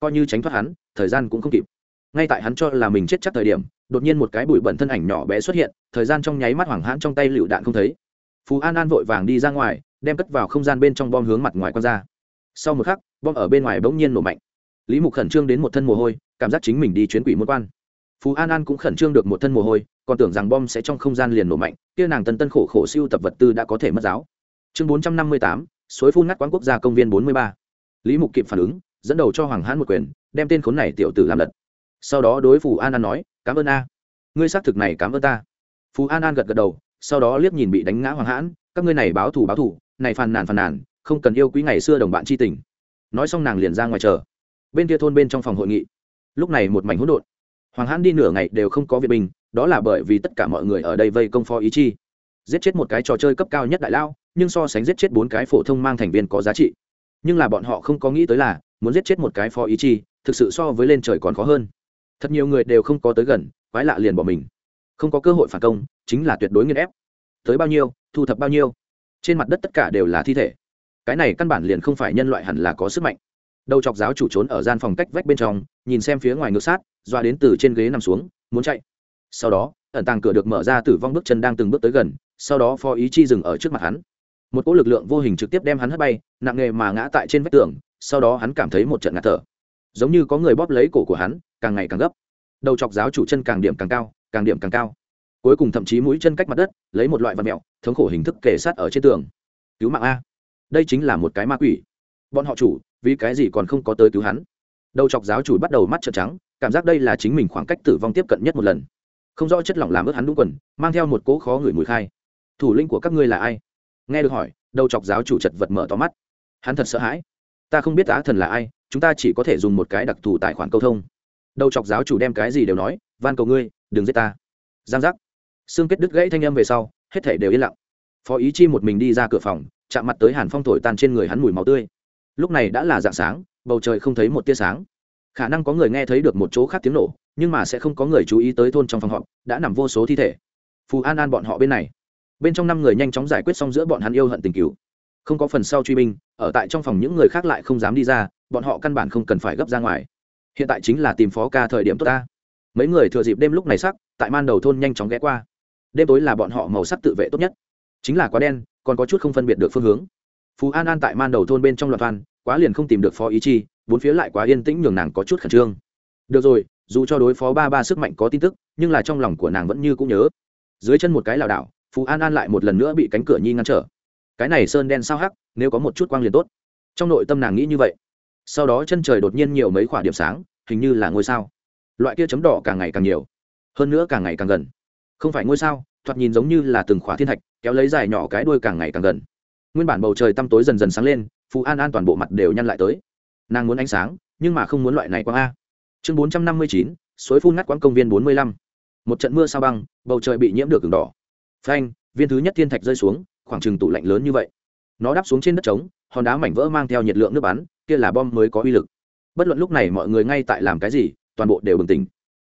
coi như tránh thoát hắn, thời gian cũng không kịp. Ngay tại hắn cho là mình chết chắc thời điểm, đột nhiên một cái bụi bẩn thân ảnh nhỏ bé xuất hiện, thời gian trong nháy mắt hoảng hãn trong tay lựu đạn không thấy. Phú an an vội vàng đi ra ngoài, đem cất vào không gian bên trong bom hướng mặt ngoài q ra. Sau một khắc, bom ở bên ngoài bỗng nhiên nổ mạnh lý mục khẩn trương đến một thân mồ hôi, cảm giác chính mình đi chuyến quỷ môn quan. Phú an an cũng khẩn trương được một thân mồ hôi, còn tưởng rằng bom sẽ trong không gian liền nổ mạnh, kia nàng tân tân khổ khổ siêu tập vật tư đã có thể mất giáo. Chương bốn trăm năm mươi tám, suối phun ngắt quán quốc gia công viên bốn mươi ba. Lý mục kịp phản ứng, dẫn đầu cho hoàng hãn một quyền, đem tên khốn này tiểu tử làm lật. Sau đó đối phù an an nói, cảm ơn a. Ngươi xác thực này cảm ơn ta. Phú an an gật gật đầu, sau đó liếc nhìn bị đánh ngã hoàng hãn các ngươi này báo thù báo thù, này phàn nàn phàn nàn, không cần yêu quý ngày xưa đồng bạn c h i tình. Nói xong nàng liền ra ngoài chờ bên kia thôn bên trong phòng hội nghị. Lúc này một mảnh hỗn độn. Hoàng hãn đi nửa ngày đều không có viện binh, đó là bởi vì tất cả mọi người ở đây vây công phó ý chi. Giết chết một cái trò chơi cấp cao nhất đại lao nhưng so sánh giết chết bốn cái phổ thông mang thành viên có giá trị. Nhưng là bọn họ không có nghĩ tới là, muốn giết chết một cái phó ý chi, thực sự so với lên trời còn khó hơn. Thật nhiều người đều không có tới gần, quái lạ liền bỏ mình. Không có cơ hội phản công, chính là tuyệt đối nghiên ép. Tới bao nhiêu, thu thập bao nhiêu. Trên mặt đất tất cả đều là thi thể. Cái này căn bản liền không phải nhân loại hẳn là có sức mạnh đầu chọc giáo chủ trốn ở gian phòng cách vách bên trong, nhìn xem phía ngoài ngược sát doa đến từ trên ghế nằm xuống, muốn chạy. Sau đó, ẩn tàng cửa được mở ra tử vong bước chân đang từng bước tới gần, sau đó phó ý chi dừng ở trước mặt hắn. Một cỗ lực lượng vô hình trực tiếp đem hắn hất bay, nặng nề mà ngã tại trên vách tường, sau đó hắn cảm thấy một trận ngạt thở. Giống như có người bóp lấy cổ của hắn, càng ngày càng gấp. Đầu chọc giáo chủ chân càng điểm càng cao, càng điểm càng cao. Cuối cùng thậm chí mũi chân cách mặt đất, lấy một loại vật mẹo, thống khổ hình thức kề sát ở trên tường. Cứu mạng a. Đây chính là một cái ma quỷ. Bọn họ chủ vì cái gì còn không có tới cứu hắn. Đầu chọc giáo chủ bắt đầu mắt trợn trắng, cảm giác đây là chính mình khoảng cách tử vong tiếp cận nhất một lần. Không rõ chất lỏng làm ướt hắn đúng quần, mang theo một cỗ khó người mùi khai. Thủ lĩnh của các ngươi là ai? Nghe được hỏi, đầu chọc giáo chủ chật vật mở to mắt. Hắn thật sợ hãi. Ta không biết á thần là ai, chúng ta chỉ có thể dùng một cái đặc thù tài khoản câu thông. Đầu chọc giáo chủ đem cái gì đều nói, van cầu ngươi, đừng giết ta. Giang giác. Xương kết đứt gãy thanh âm về sau, hết thể đều yên lặng. Phó ý chi một mình đi ra cửa phòng, chạm mặt tới hàn phong thổi tan trên người hắn mùi máu tươi lúc này đã là dạng sáng, bầu trời không thấy một tia sáng. Khả năng có người nghe thấy được một chỗ khác tiếng nổ, nhưng mà sẽ không có người chú ý tới thôn trong phòng họp, đã nằm vô số thi thể. Phù an an bọn họ bên này. Bên trong năm người nhanh chóng giải quyết xong giữa bọn hắn yêu hận tình cứu. Không có phần sau truy binh, ở tại trong phòng những người khác lại không dám đi ra, bọn họ căn bản không cần phải gấp ra ngoài. Hiện tại chính là tìm phó ca thời điểm tốt ta. Mấy người thừa dịp đêm lúc này sắc, tại man đầu thôn nhanh chóng ghé qua. Đêm tối là bọn họ màu sắc tự vệ tốt nhất. Chính là quá đen, còn có chút không phân biệt được phương hướng phú an an tại man đầu thôn bên trong loạt văn, quá liền không tìm được phó ý chi, bốn phía lại quá yên tĩnh nhường nàng có chút khẩn trương. Được rồi, dù cho đối phó ba ba sức mạnh có tin tức, nhưng là trong lòng của nàng vẫn như cũng nhớ. Dưới chân một cái lảo đảo, phú an an lại một lần nữa bị cánh cửa nhi ngăn trở. Cái này sơn đen sao hắc, nếu có một chút quang liền tốt. Trong nội tâm nàng nghĩ như vậy. Sau đó chân trời đột nhiên nhiều mấy khoả điểm sáng, hình như là ngôi sao. Loại kia chấm đỏ càng ngày càng nhiều, hơn nữa càng ngày càng gần. Không phải ngôi sao, thoạt nhìn giống như là từng khóa thiên thạch, kéo lấy dài nhỏ cái đuôi càng ngày càng gần nguyên bản bầu trời tăm tối dần dần sáng lên phú an an toàn bộ mặt đều nhăn lại tới. Nàng muốn ánh sáng, nhưng mà không muốn loại này quang a. Chương bốn trăm năm mươi chín, suối phun ngắt quãng công viên bốn mươi lăm. Một trận mưa sao băng, bầu trời bị nhiễm được cường đỏ. Phanh, viên thứ nhất thiên thạch rơi xuống, khoảng trừng tủ lạnh lớn như vậy. Nó đáp xuống trên đất trống, hòn đá mảnh vỡ mang theo nhiệt lượng nước bắn, kia là bom mới có uy lực. Bất luận lúc này mọi người ngay tại làm cái gì, toàn bộ đều bừng tỉnh.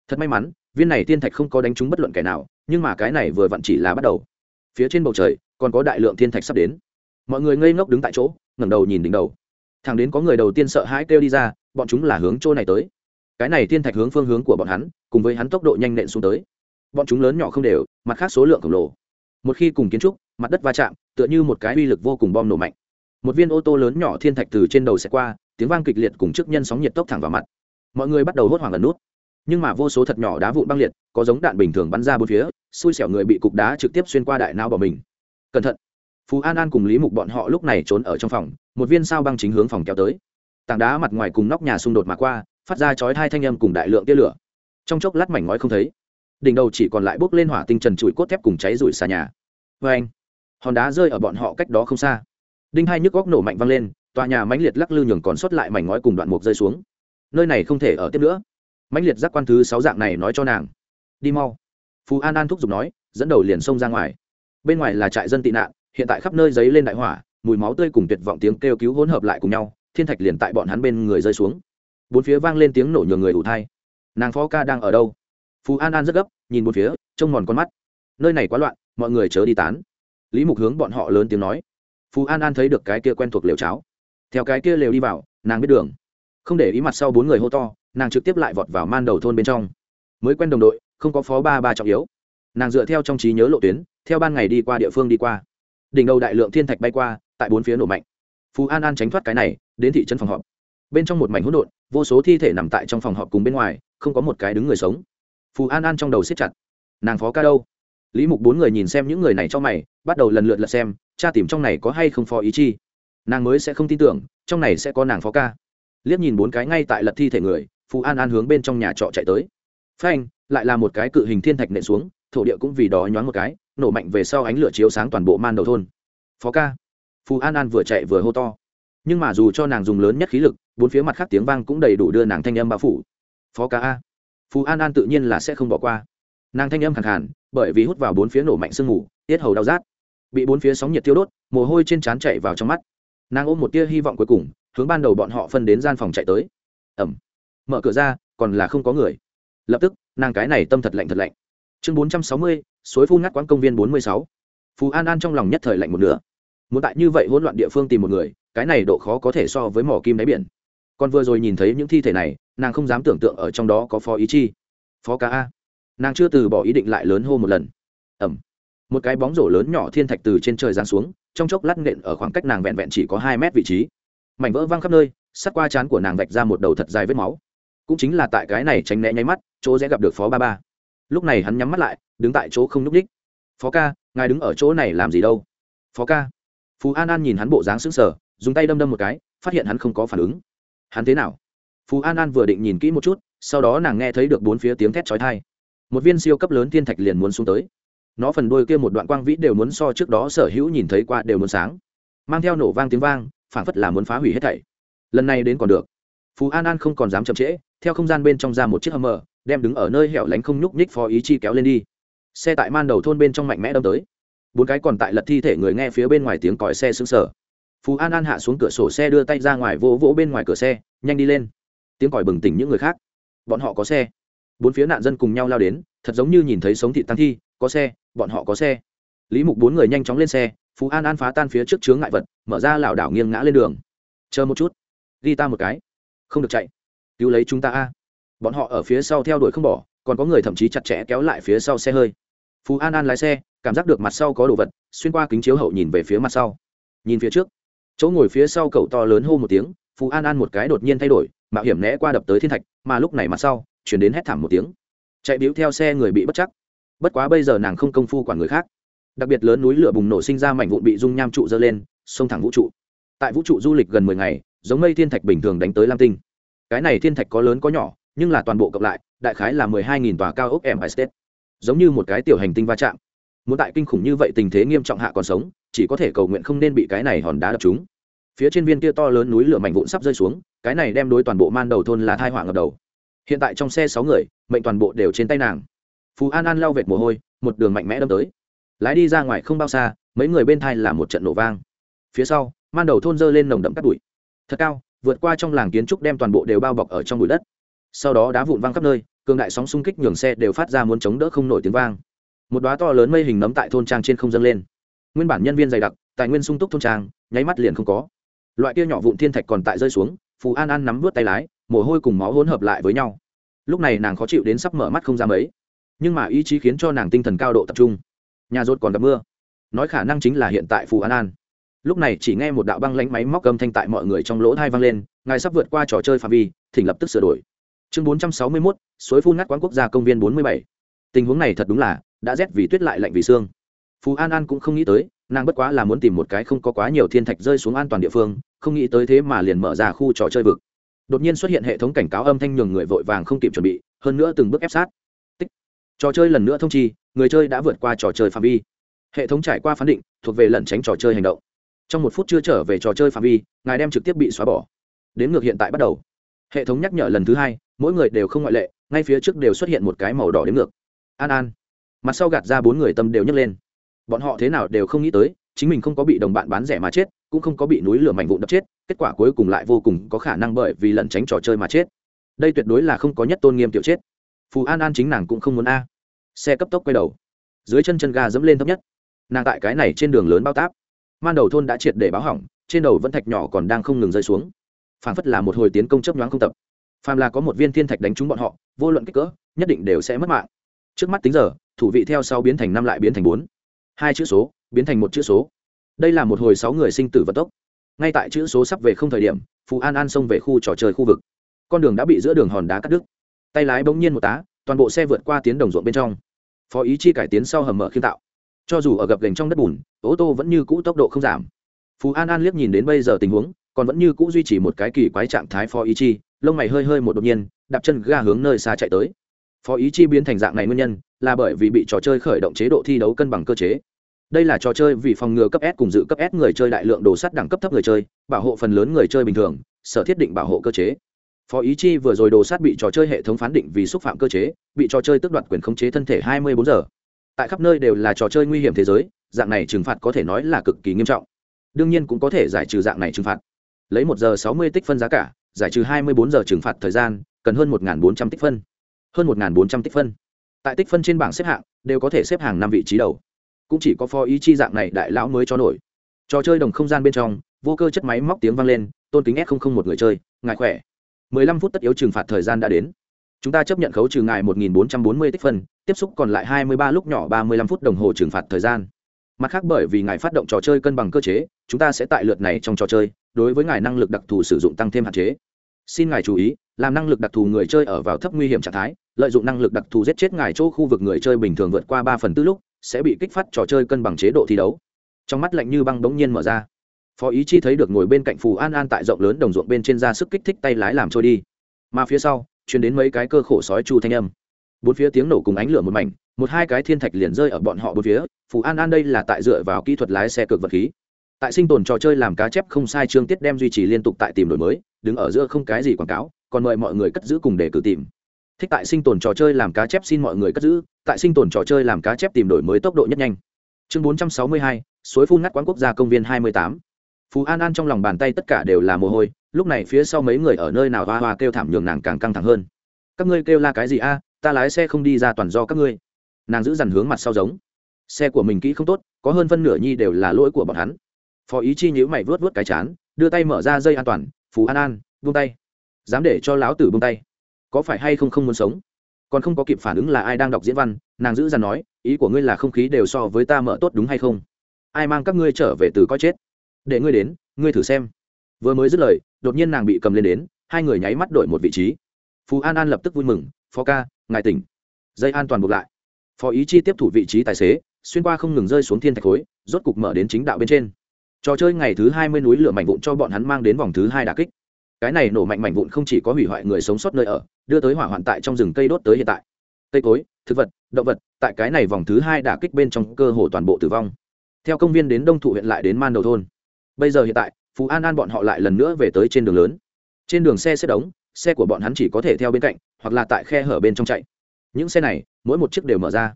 Thật may mắn, viên này thiên thạch không có đánh trúng bất luận kẻ nào, nhưng mà cái này vừa vặn chỉ là bắt đầu. Phía trên bầu trời, còn có đại lượng thiên thạch sắp đến mọi người ngây ngốc đứng tại chỗ, ngẩng đầu nhìn đỉnh đầu. Thằng đến có người đầu tiên sợ hãi kêu đi ra, bọn chúng là hướng chỗ này tới. Cái này thiên thạch hướng phương hướng của bọn hắn, cùng với hắn tốc độ nhanh nện xuống tới. Bọn chúng lớn nhỏ không đều, mặt khác số lượng khổng lồ. Một khi cùng kiến trúc, mặt đất va chạm, tựa như một cái uy lực vô cùng bom nổ mạnh. Một viên ô tô lớn nhỏ thiên thạch từ trên đầu sẽ qua, tiếng vang kịch liệt cùng trước nhân sóng nhiệt tốc thẳng vào mặt. Mọi người bắt đầu hốt hoảng gần nút. Nhưng mà vô số thật nhỏ đá vụn băng liệt, có giống đạn bình thường bắn ra bốn phía, xui xẻo người bị cục đá trực tiếp xuyên qua đại não bỏ mình. Cẩn thận phú an an cùng lý mục bọn họ lúc này trốn ở trong phòng, một viên sao băng chính hướng phòng kéo tới. tảng đá mặt ngoài cùng nóc nhà xung đột mà qua, phát ra chói hai thanh âm cùng đại lượng tia lửa. trong chốc lát mảnh ngói không thấy, đỉnh đầu chỉ còn lại bốc lên hỏa tinh trần trụi cốt thép cùng cháy rụi xà nhà. vê anh, hòn đá rơi ở bọn họ cách đó không xa. đinh hai nhức góc nổ mạnh văng lên, tòa nhà mãnh liệt lắc lư nhường còn sót lại mảnh ngói cùng đoạn mục rơi xuống. nơi này không thể ở tiếp nữa. mãnh liệt giác quan thứ sáu dạng này nói cho nàng. đi mau. phú an an thúc giục nói, dẫn đầu liền xông ra ngoài. bên ngoài là trại dân tị nạn hiện tại khắp nơi giấy lên đại hỏa, mùi máu tươi cùng tuyệt vọng tiếng kêu cứu hỗn hợp lại cùng nhau, thiên thạch liền tại bọn hắn bên người rơi xuống. Bốn phía vang lên tiếng nổ nhường người ủ thai. Nàng phó ca đang ở đâu? Phú an an rất gấp, nhìn một phía, trông mòn con mắt. Nơi này quá loạn, mọi người chớ đi tán. Lý mục hướng bọn họ lớn tiếng nói. Phú an an thấy được cái kia quen thuộc lều cháo. Theo cái kia lều đi vào, nàng biết đường. Không để ý mặt sau bốn người hô to, nàng trực tiếp lại vọt vào man đầu thôn bên trong. Mới quen đồng đội, không có phó ba ba trọng yếu. Nàng dựa theo trong trí nhớ lộ tuyến, theo ban ngày đi qua địa phương đi qua đỉnh đầu đại lượng thiên thạch bay qua, tại bốn phía nổ mạnh. Phú an an tránh thoát cái này, đến thị trấn phòng họp. Bên trong một mảnh hỗn độn, vô số thi thể nằm tại trong phòng họp cùng bên ngoài, không có một cái đứng người sống. Phù an an trong đầu siết chặt. Nàng phó ca đâu? Lý mục bốn người nhìn xem những người này cho mày, bắt đầu lần lượt lật xem, cha tìm trong này có hay không phó ý chi. Nàng mới sẽ không tin tưởng, trong này sẽ có nàng phó ca. Liếc nhìn bốn cái ngay tại lật thi thể người phù an an hướng bên trong nhà trọ chạy tới. Phanh, lại là một cái cự hình thiên thạch nện xuống, thổ địa cũng vì đó nhoáng một cái nổ mạnh về sau ánh lửa chiếu sáng toàn bộ man đầu thôn. Phó ca. Phù an an vừa chạy vừa hô to. Nhưng mà dù cho nàng dùng lớn nhất khí lực, bốn phía mặt khác tiếng vang cũng đầy đủ đưa nàng thanh âm bao phủ. Phó ca a. Phù an an tự nhiên là sẽ không bỏ qua. Nàng thanh âm khẳng hẳn bởi vì hút vào bốn phía nổ mạnh sương mù, tiết hầu đau rát. Bị bốn phía sóng nhiệt tiêu đốt, mồ hôi trên trán chạy vào trong mắt. Nàng ôm một tia hy vọng cuối cùng, hướng ban đầu bọn họ phân đến gian phòng chạy tới. Ẩm. Mở cửa ra, còn là không có người. Lập tức, nàng cái này tâm thật lạnh thật lạnh chương bốn trăm sáu mươi, suối phun ngắt quán công viên bốn mươi sáu. Phú an an trong lòng nhất thời lạnh một nửa. Muốn tại như vậy hỗn loạn địa phương tìm một người, cái này độ khó có thể so với mỏ kim đáy biển. Còn vừa rồi nhìn thấy những thi thể này, nàng không dám tưởng tượng ở trong đó có phó ý chi. Phó ca a. Nàng chưa từ bỏ ý định lại lớn hô một lần. Ẩm. Một cái bóng rổ lớn nhỏ thiên thạch từ trên trời giáng xuống, trong chốc lát nện ở khoảng cách nàng vẹn vẹn chỉ có hai mét vị trí. Mảnh vỡ văng khắp nơi, sắt qua chán của nàng vạch ra một đầu thật dài vết máu. Cũng chính là tại cái này tránh né nháy mắt, chỗ sẽ gặp được phó ba ba lúc này hắn nhắm mắt lại, đứng tại chỗ không n ú c đích phó ca, ngài đứng ở chỗ này làm gì đâu? Phó ca. Phú an an nhìn hắn bộ dáng sững sờ, dùng tay đâm đâm một cái, phát hiện hắn không có phản ứng. Hắn thế nào? Phú an an vừa định nhìn kỹ một chút, sau đó nàng nghe thấy được bốn phía tiếng thét trói thai một viên siêu cấp lớn thiên thạch liền muốn xuống tới. Nó phần đôi kia một đoạn quang vĩ đều muốn so trước đó sở hữu nhìn thấy qua đều muốn sáng. Mang theo nổ vang tiếng vang, phảng phất là muốn phá hủy hết thảy. Lần này đến còn được phú an an không còn dám chậm trễ, theo không gian bên trong ra một chiếc hầm mờ đem đứng ở nơi hẻo lánh không nhúc nhích phó ý chi kéo lên đi. Xe tại man đầu thôn bên trong mạnh mẽ đâm tới. Bốn cái còn tại lật thi thể người nghe phía bên ngoài tiếng còi xe xứng sở phú an an hạ xuống cửa sổ xe đưa tay ra ngoài vỗ vỗ bên ngoài cửa xe, nhanh đi lên. Tiếng còi bừng tỉnh những người khác. Bọn họ có xe. Bốn phía nạn dân cùng nhau lao đến, thật giống như nhìn thấy sống thị tăng thi, có xe, bọn họ có xe. Lý mục bốn người nhanh chóng lên xe, phú an an phá tan phía trước chướng ngại vật, mở ra lảo đảo nghiêng ngã lên đường. Chờ một chút. Ghi ta một cái không được chạy. Cứu lấy chúng ta a. Bọn họ ở phía sau theo đuổi không bỏ, còn có người thậm chí chặt chẽ kéo lại phía sau xe hơi. Phú an an lái xe, cảm giác được mặt sau có đồ vật, xuyên qua kính chiếu hậu nhìn về phía mặt sau. Nhìn phía trước. Chỗ ngồi phía sau cậu to lớn hô một tiếng, phú an an một cái đột nhiên thay đổi, mạo hiểm né qua đập tới thiên thạch, mà lúc này mặt sau, chuyển đến hét thảm một tiếng. Chạy biếu theo xe người bị bất chắc. Bất quá bây giờ nàng không công phu quản người khác. Đặc biệt lớn núi lửa bùng nổ sinh ra mảnh vụn bị dung nham trụ dơ lên xông thẳng vũ trụ. Tại vũ trụ du lịch gần mười ngày, giống mây thiên thạch bình thường đánh tới lam tinh cái này thiên thạch có lớn có nhỏ, nhưng là toàn bộ cộng lại, đại khái là mười hai nghìn tòa cao ốc empire state. Giống như một cái tiểu hành tinh va chạm. Muốn tại kinh khủng như vậy tình thế nghiêm trọng hạ còn sống, chỉ có thể cầu nguyện không nên bị cái này hòn đá đập chúng phía trên viên kia to lớn núi lửa mảnh vụn sắp rơi xuống, cái này đem đối toàn bộ man đầu thôn là thai họa ngập đầu. Hiện tại trong xe sáu người, mệnh toàn bộ đều trên tay nàng. Phú an an lau vệt mồ hôi, một đường mạnh mẽ đâm tới. Lái đi ra ngoài không bao xa, mấy người bên thai là một trận nổ vang. Phía sau, man đầu thôn dơ lên nồng đậm cắt bụi. Thật cao vượt qua trong làng kiến trúc đem toàn bộ đều bao bọc ở trong bụi đất. Sau đó đá vụn văng khắp nơi, cường đại sóng xung kích nhường xe đều phát ra muốn chống đỡ không nổi tiếng vang. Một đoá to lớn mây hình nấm tại thôn trang trên không dâng lên. Nguyên bản nhân viên dày đặc, tài nguyên sung túc thôn trang, nháy mắt liền không có. Loại kia nhỏ vụn thiên thạch còn tại rơi xuống, phù an an nắm vớt tay lái, mồ hôi cùng máu hỗn hợp lại với nhau. Lúc này nàng khó chịu đến sắp mở mắt không ra mấy. Nhưng mà ý chí khiến cho nàng tinh thần cao độ tập trung. Nhà rốt còn gặp mưa. Nói khả năng chính là hiện tại phù an an lúc này chỉ nghe một đạo băng lánh máy móc âm thanh tại mọi người trong lỗ thai vang lên, ngài sắp vượt qua trò chơi phạm vi, thỉnh lập tức sửa đổi. Chương bốn trăm sáu mươi mốt, suối phun ngắt quán quốc gia công viên bốn mươi bảy. Tình huống này thật đúng là, đã rét vì tuyết lại lạnh vì xương phú an an cũng không nghĩ tới, nàng bất quá là muốn tìm một cái không có quá nhiều thiên thạch rơi xuống an toàn địa phương, không nghĩ tới thế mà liền mở ra khu trò chơi vực. Đột nhiên xuất hiện hệ thống cảnh cáo âm thanh nhường người vội vàng không kịp chuẩn bị, hơn nữa từng bước ép sát. Tích. trò chơi lần nữa thông chi, người chơi đã vượt qua trò chơi phạm vi. Hệ thống trải qua phán định, thuộc về lẩn tránh trò chơi hành động trong một phút chưa trở về trò chơi phạm vi, ngài đem trực tiếp bị xóa bỏ. Đến ngược hiện tại bắt đầu. Hệ thống nhắc nhở lần thứ hai, mỗi người đều không ngoại lệ, ngay phía trước đều xuất hiện một cái màu đỏ đến ngược. An an. Mặt sau gạt ra bốn người tâm đều nhấc lên. Bọn họ thế nào đều không nghĩ tới, chính mình không có bị đồng bạn bán rẻ mà chết, cũng không có bị núi lửa mảnh vụn đập chết, kết quả cuối cùng lại vô cùng có khả năng bởi vì lẩn tránh trò chơi mà chết. Đây tuyệt đối là không có nhất tôn nghiêm tiểu chết. Phù an an chính nàng cũng không muốn a. Xe cấp tốc quay đầu. Dưới chân chân ga dẫm lên thấp nhất. Nàng tại cái này trên đường lớn bao táp man đầu thôn đã triệt để báo hỏng, trên đầu vẫn thạch nhỏ còn đang không ngừng rơi xuống. Phảng phất là một hồi tiến công chấp nhoáng không tập. Phàm là có một viên thiên thạch đánh trúng bọn họ, vô luận kích cỡ, nhất định đều sẽ mất mạng. Trước mắt tính giờ, thủ vị theo sau biến thành năm lại biến thành bốn. Hai chữ số, biến thành một chữ số. Đây là một hồi sáu người sinh tử vật tốc. Ngay tại chữ số sắp về không thời điểm phú an an xông về khu trò chơi khu vực. Con đường đã bị giữa đường hòn đá cắt đứt. Tay lái bỗng nhiên một tá, toàn bộ xe vượt qua tiến đồng ruộng bên trong. Phó ý chi cải tiến sau hầm mở khiêm tạo cho dù ở gập gành trong đất bùn, ô tô vẫn như cũ tốc độ không giảm. Phú an an liếc nhìn đến bây giờ tình huống, còn vẫn như cũ duy trì một cái kỳ quái trạng thái phó ý chi, lông mày hơi hơi một đột nhiên, đạp chân ga hướng nơi xa chạy tới. Phó ý chi biến thành dạng này nguyên nhân là bởi vì bị trò chơi khởi động chế độ thi đấu cân bằng cơ chế. Đây là trò chơi vì phòng ngừa cấp s cùng dự cấp s người chơi đại lượng đồ sắt đẳng cấp thấp người chơi, bảo hộ phần lớn người chơi bình thường, sở thiết định bảo hộ cơ chế. Phó ý chi vừa rồi đồ sát bị trò chơi hệ thống phán định vì xúc phạm cơ chế, bị trò chơi tước đoạt quyền khống chế thân thể 24 giờ tại khắp nơi đều là trò chơi nguy hiểm thế giới, dạng này trừng phạt có thể nói là cực kỳ nghiêm trọng. Đương nhiên cũng có thể giải trừ dạng này trừng phạt. Lấy một giờ sáu mươi tích phân giá cả, giải trừ hai mươi bốn giờ trừng phạt thời gian, cần hơn một bốn trăm tích phân. Hơn một bốn trăm tích phân. Tại tích phân trên bảng xếp hạng, đều có thể xếp hàng năm vị trí đầu. Cũng chỉ có phó ý chi dạng này đại lão mới cho nổi. Trò chơi đồng không gian bên trong, vô cơ chất máy móc tiếng vang lên, tôn kính s không một người chơi ngại khỏe. Mười lăm phút tất yếu trừng phạt thời gian đã đến chúng ta chấp nhận khấu trừ ngài một nghìn bốn trăm bốn mươi tích phân, tiếp xúc còn lại hai mươi ba lúc nhỏ ba mươi lăm phút đồng hồ trừng phạt thời gian. Mặt khác bởi vì ngài phát động trò chơi cân bằng cơ chế, chúng ta sẽ tại lượt này trong trò chơi, đối với ngài năng lực đặc thù sử dụng tăng thêm hạn chế. Xin ngài chú ý, làm năng lực đặc thù người chơi ở vào thấp nguy hiểm trạng thái, lợi dụng năng lực đặc thù giết chết ngài chỗ khu vực người chơi bình thường vượt qua ba phần tư lúc, sẽ bị kích phát trò chơi cân bằng chế độ thi đấu. Trong mắt lạnh như băng bỗng nhiên mở ra. Phó ý chi thấy được ngồi bên cạnh phù an an tại rộng lớn đồng ruộng bên trên ra sức kích thích tay lái làm trôi đi. Mà phía sau chuyển đến mấy cái cơ khổ sói chu thanh âm. Bốn phía tiếng nổ cùng ánh lửa một mảnh, một hai cái thiên thạch liền rơi ở bọn họ bốn phía, phù an an đây là tại dựa vào kỹ thuật lái xe cực vật khí. Tại sinh tồn trò chơi làm cá chép không sai chương tiết đem duy trì liên tục tại tìm đổi mới, đứng ở giữa không cái gì quảng cáo, còn mời mọi người cất giữ cùng để cử tìm. Thích tại sinh tồn trò chơi làm cá chép xin mọi người cất giữ, tại sinh tồn trò chơi làm cá chép tìm đổi mới tốc độ nhất nhanh. Chương bốn trăm sáu mươi hai, suối phun ngắt quán quốc gia công viên hai mươi tám phú an an trong lòng bàn tay tất cả đều là mồ hôi, lúc này phía sau mấy người ở nơi nào hoa hoa kêu thảm nhường nàng càng căng thẳng hơn. Các ngươi kêu la cái gì a? Ta lái xe không đi ra toàn do các ngươi. Nàng giữ dằn hướng mặt sau giống. Xe của mình kỹ không tốt, có hơn phân nửa nhi đều là lỗi của bọn hắn. Phó ý chi nhữ mày vớt vớt cái chán, đưa tay mở ra dây an toàn, phú an an, buông tay. Dám để cho lão tử buông tay. Có phải hay không không muốn sống? Còn không có kịp phản ứng là ai đang đọc diễn văn, nàng giữ dằn nói, ý của ngươi là không khí đều so với ta mở tốt đúng hay không? Ai mang các ngươi trở về từ coi chết? Để ngươi đến, ngươi thử xem. Vừa mới dứt lời, đột nhiên nàng bị cầm lên đến, hai người nháy mắt đổi một vị trí. Phú an an lập tức vui mừng, phó ca, ngài tỉnh. Dây an toàn buộc lại. Phó ý chi tiếp thủ vị trí tài xế, xuyên qua không ngừng rơi xuống thiên thạch khối, rốt cục mở đến chính đạo bên trên. Trò chơi ngày thứ hai mươi núi lửa mạnh vụn cho bọn hắn mang đến vòng thứ hai đà kích. Cái này nổ mạnh mạnh vụn không chỉ có hủy hoại người sống sót nơi ở, đưa tới hỏa hoạn tại trong rừng cây đốt tới hiện tại. Cây cối, thực vật, động vật, tại cái này vòng thứ hai đả kích bên trong cơ hồ toàn bộ tử vong. Theo công viên đến đông thụ huyện lại đến man đầu thôn bây giờ hiện tại, phú an an bọn họ lại lần nữa về tới trên đường lớn. Trên đường xe xếp đống xe của bọn hắn chỉ có thể theo bên cạnh, hoặc là tại khe hở bên trong chạy. Những xe này, mỗi một chiếc đều mở ra.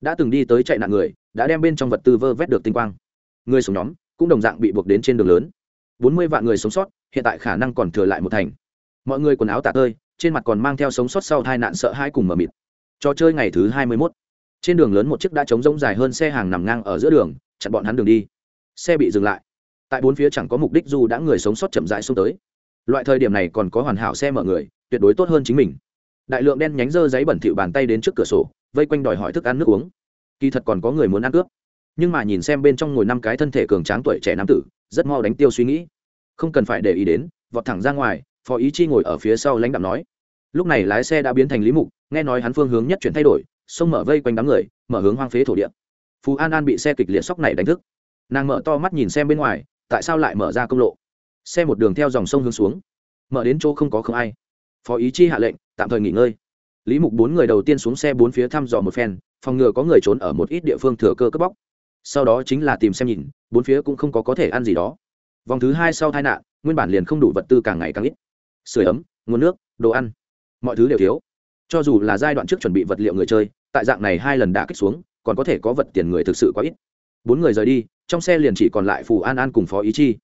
Đã từng đi tới chạy nạn người, đã đem bên trong vật tư vơ vét được tinh quang. Người sống nhóm cũng đồng dạng bị buộc đến trên đường lớn. Bốn mươi vạn người sống sót, hiện tại khả năng còn thừa lại một thành. Mọi người quần áo tạ tơi, trên mặt còn mang theo sống sót sau hai nạn sợ hai cùng mờ mịt. Trò chơi ngày thứ hai mươi mốt. Trên đường lớn một chiếc đã trống rỗng dài hơn xe hàng nằm ngang ở giữa đường, chặn bọn hắn đường đi. Xe bị dừng lại tại bốn phía chẳng có mục đích dù đã người sống sót chậm rãi xuống tới. Loại thời điểm này còn có hoàn hảo xe mở người, tuyệt đối tốt hơn chính mình. Đại lượng đen nhánh dơ giấy bẩn thỉu bàn tay đến trước cửa sổ, vây quanh đòi hỏi thức ăn nước uống. Kỳ thật còn có người muốn ăn cướp. Nhưng mà nhìn xem bên trong ngồi năm cái thân thể cường tráng tuổi trẻ nam tử, rất mau đánh tiêu suy nghĩ. Không cần phải để ý đến, vọt thẳng ra ngoài, phó ý chi ngồi ở phía sau lãnh đạo nói. Lúc này lái xe đã biến thành lý mục, nghe nói hắn phương hướng nhất chuyển thay đổi, xông mở vây quanh đám người, mở hướng hoang phế thổ địa. Phú an an bị xe kịch liệt sóc này đánh thức. Nàng mở to mắt nhìn xem bên ngoài tại sao lại mở ra công lộ? Xe một đường theo dòng sông hướng xuống. Mở đến chỗ không có không ai. Phó ý chi hạ lệnh, tạm thời nghỉ ngơi. Lý mục bốn người đầu tiên xuống xe bốn phía thăm dò một phen, phòng ngừa có người trốn ở một ít địa phương thừa cơ cướp bóc. Sau đó chính là tìm xem nhìn, bốn phía cũng không có có thể ăn gì đó. Vòng thứ hai sau tai nạn, nguyên bản liền không đủ vật tư càng ngày càng ít. Sửa ấm, nguồn nước, đồ ăn, mọi thứ đều thiếu. Cho dù là giai đoạn trước chuẩn bị vật liệu người chơi, tại dạng này hai lần đã kích xuống, còn có thể có vật tiền người thực sự quá ít bốn người rời đi, trong xe liền chỉ còn lại phù an an cùng phó ý chi.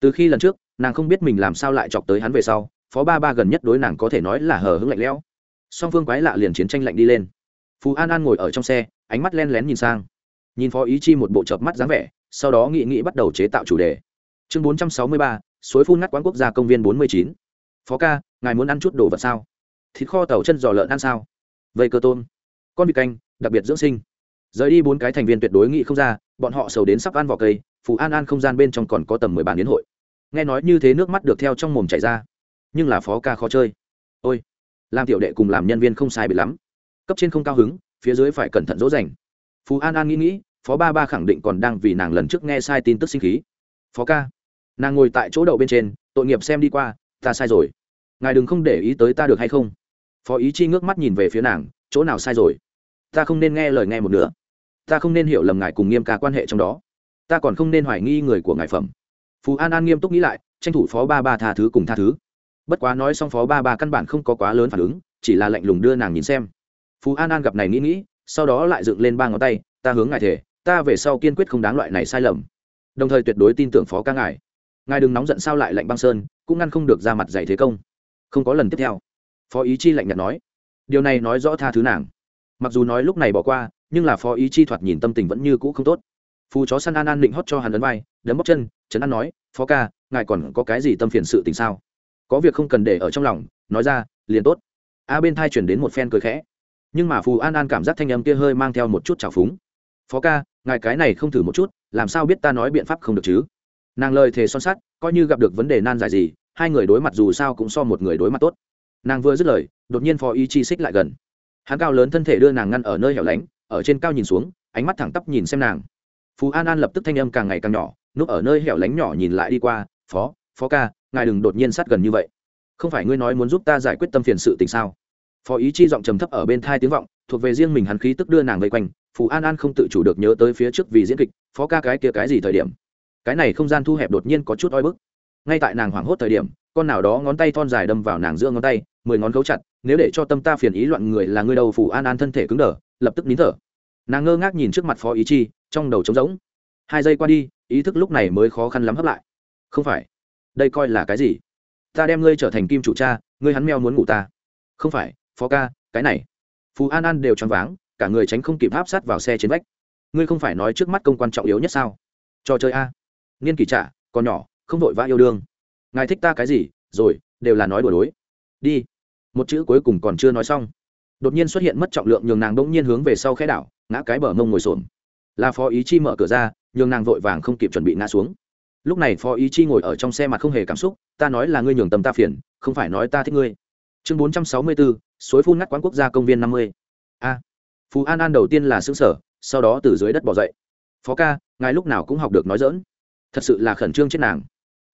Từ khi lần trước, nàng không biết mình làm sao lại chọc tới hắn về sau, phó ba ba gần nhất đối nàng có thể nói là hờ hững lạnh lẽo. Song phương quái lạ liền chiến tranh lạnh đi lên. Phù an an ngồi ở trong xe, ánh mắt len lén nhìn sang. Nhìn phó ý chi một bộ chợp mắt dáng vẻ, sau đó nghị nghị bắt đầu chế tạo chủ đề. Chương bốn trăm sáu mươi ba, suối phun ngắt quán quốc gia công viên bốn mươi chín. Phó ca, ngài muốn ăn chút đồ vật sao? Thịt kho tàu chân giò lợn ăn sao? Vây cơ tôm. Con vịt canh, đặc biệt dưỡng sinh. Rời đi bốn cái thành viên tuyệt đối nghị không ra bọn họ sầu đến sắp ăn vỏ cây, phù an an không gian bên trong còn có tầm mười bàn đến hội. Nghe nói như thế nước mắt được theo trong mồm chảy ra, nhưng là phó ca khó chơi. Ôi, làm tiểu đệ cùng làm nhân viên không sai bị lắm. Cấp trên không cao hứng, phía dưới phải cẩn thận dỗ dành. Phú an an nghĩ nghĩ, phó ba ba khẳng định còn đang vì nàng lần trước nghe sai tin tức sinh khí. Phó ca, nàng ngồi tại chỗ đậu bên trên, tội nghiệp xem đi qua, ta sai rồi. Ngài đừng không để ý tới ta được hay không. Phó ý chi ngước mắt nhìn về phía nàng, chỗ nào sai rồi? Ta không nên nghe lời nghe một nữa ta không nên hiểu lầm ngài cùng nghiêm ca quan hệ trong đó. Ta còn không nên hoài nghi người của ngài phẩm. Phú an an nghiêm túc nghĩ lại, tranh thủ phó ba ba tha thứ cùng tha thứ. Bất quá nói xong phó ba ba căn bản không có quá lớn phản ứng, chỉ là lạnh lùng đưa nàng nhìn xem. Phú an an gặp này nghĩ nghĩ, sau đó lại dựng lên ba ngón tay, ta hướng ngài thể ta về sau kiên quyết không đáng loại này sai lầm. Đồng thời tuyệt đối tin tưởng phó ca ngài. Ngài đừng nóng giận sao lại lạnh băng sơn, cũng ngăn không được ra mặt dạy thế công. Không có lần tiếp theo. Phó ý chi lạnh nhạt nói. Điều này nói rõ tha thứ nàng. Mặc dù nói lúc này bỏ qua nhưng là phó ý chi thoạt nhìn tâm tình vẫn như cũ không tốt. Phù chó săn an an định hót cho hắn ấn vai, đấm bóc chân, trấn an nói, phó ca, ngài còn có cái gì tâm phiền sự tình sao? Có việc không cần để ở trong lòng, nói ra, liền tốt. A bên thai chuyển đến một phen cười khẽ. Nhưng mà phù an an cảm giác thanh âm kia hơi mang theo một chút trào phúng. Phó ca, ngài cái này không thử một chút, làm sao biết ta nói biện pháp không được chứ? Nàng lời thề son sắt, coi như gặp được vấn đề nan giải gì, hai người đối mặt dù sao cũng so một người đối mặt tốt. Nàng vừa dứt lời, đột nhiên phó ý chi xích lại gần. Hắn cao lớn thân thể đưa nàng ngăn ở nơi hẻo lánh ở trên cao nhìn xuống, ánh mắt thẳng tắp nhìn xem nàng. Phú an an lập tức thanh âm càng ngày càng nhỏ, núp ở nơi hẻo lánh nhỏ nhìn lại đi qua, phó phó ca, ngài đừng đột nhiên sát gần như vậy. Không phải ngươi nói muốn giúp ta giải quyết tâm phiền sự tình sao? Phó ý chi giọng trầm thấp ở bên thai tiếng vọng, thuộc về riêng mình hắn khí tức đưa nàng vây quanh, Phú an an không tự chủ được nhớ tới phía trước vì diễn kịch, phó ca cái kia cái gì thời điểm? Cái này không gian thu hẹp đột nhiên có chút oi bức. Ngay tại nàng hoảng hốt thời điểm, con nào đó ngón tay thon dài đâm vào nàng giữa ngón tay, mười ngón cấu chặt, nếu để cho tâm ta phiền ý loạn người là ngươi đầu phù an an thân thể cứng đờ lập tức nín thở. Nàng ngơ ngác nhìn trước mặt phó ý chi, trong đầu trống rỗng. Hai giây qua đi, ý thức lúc này mới khó khăn lắm hấp lại. Không phải. Đây coi là cái gì? Ta đem ngươi trở thành kim chủ cha, ngươi hắn meo muốn ngủ ta. Không phải, phó ca, cái này. Phú an an đều choáng váng, cả người tránh không kịp áp sát vào xe trên vách. Ngươi không phải nói trước mắt công quan trọng yếu nhất sao? Trò chơi a. Niên kỳ trả, còn nhỏ, không vội vã yêu đương. Ngài thích ta cái gì? Rồi, đều là nói đùa đối. Đi. Một chữ cuối cùng còn chưa nói xong đột nhiên xuất hiện mất trọng lượng nhường nàng đ ỗ n g nhiên hướng về sau khe đảo, ngã cái bờ mông ngồi xổm. Là phó ý chi mở cửa ra, nhường nàng vội vàng không kịp chuẩn bị ngã xuống. Lúc này phó ý chi ngồi ở trong xe mặt không hề cảm xúc, ta nói là ngươi nhường tầm ta phiền, không phải nói ta thích ngươi. Chương bốn trăm sáu mươi bốn suối phun ngắt quán quốc gia công viên năm mươi. A. Phú an an đầu tiên là xứ sở sau đó từ dưới đất bỏ dậy. Phó ca, ngài lúc nào cũng học được nói dỡn thật sự là khẩn trương chết nàng.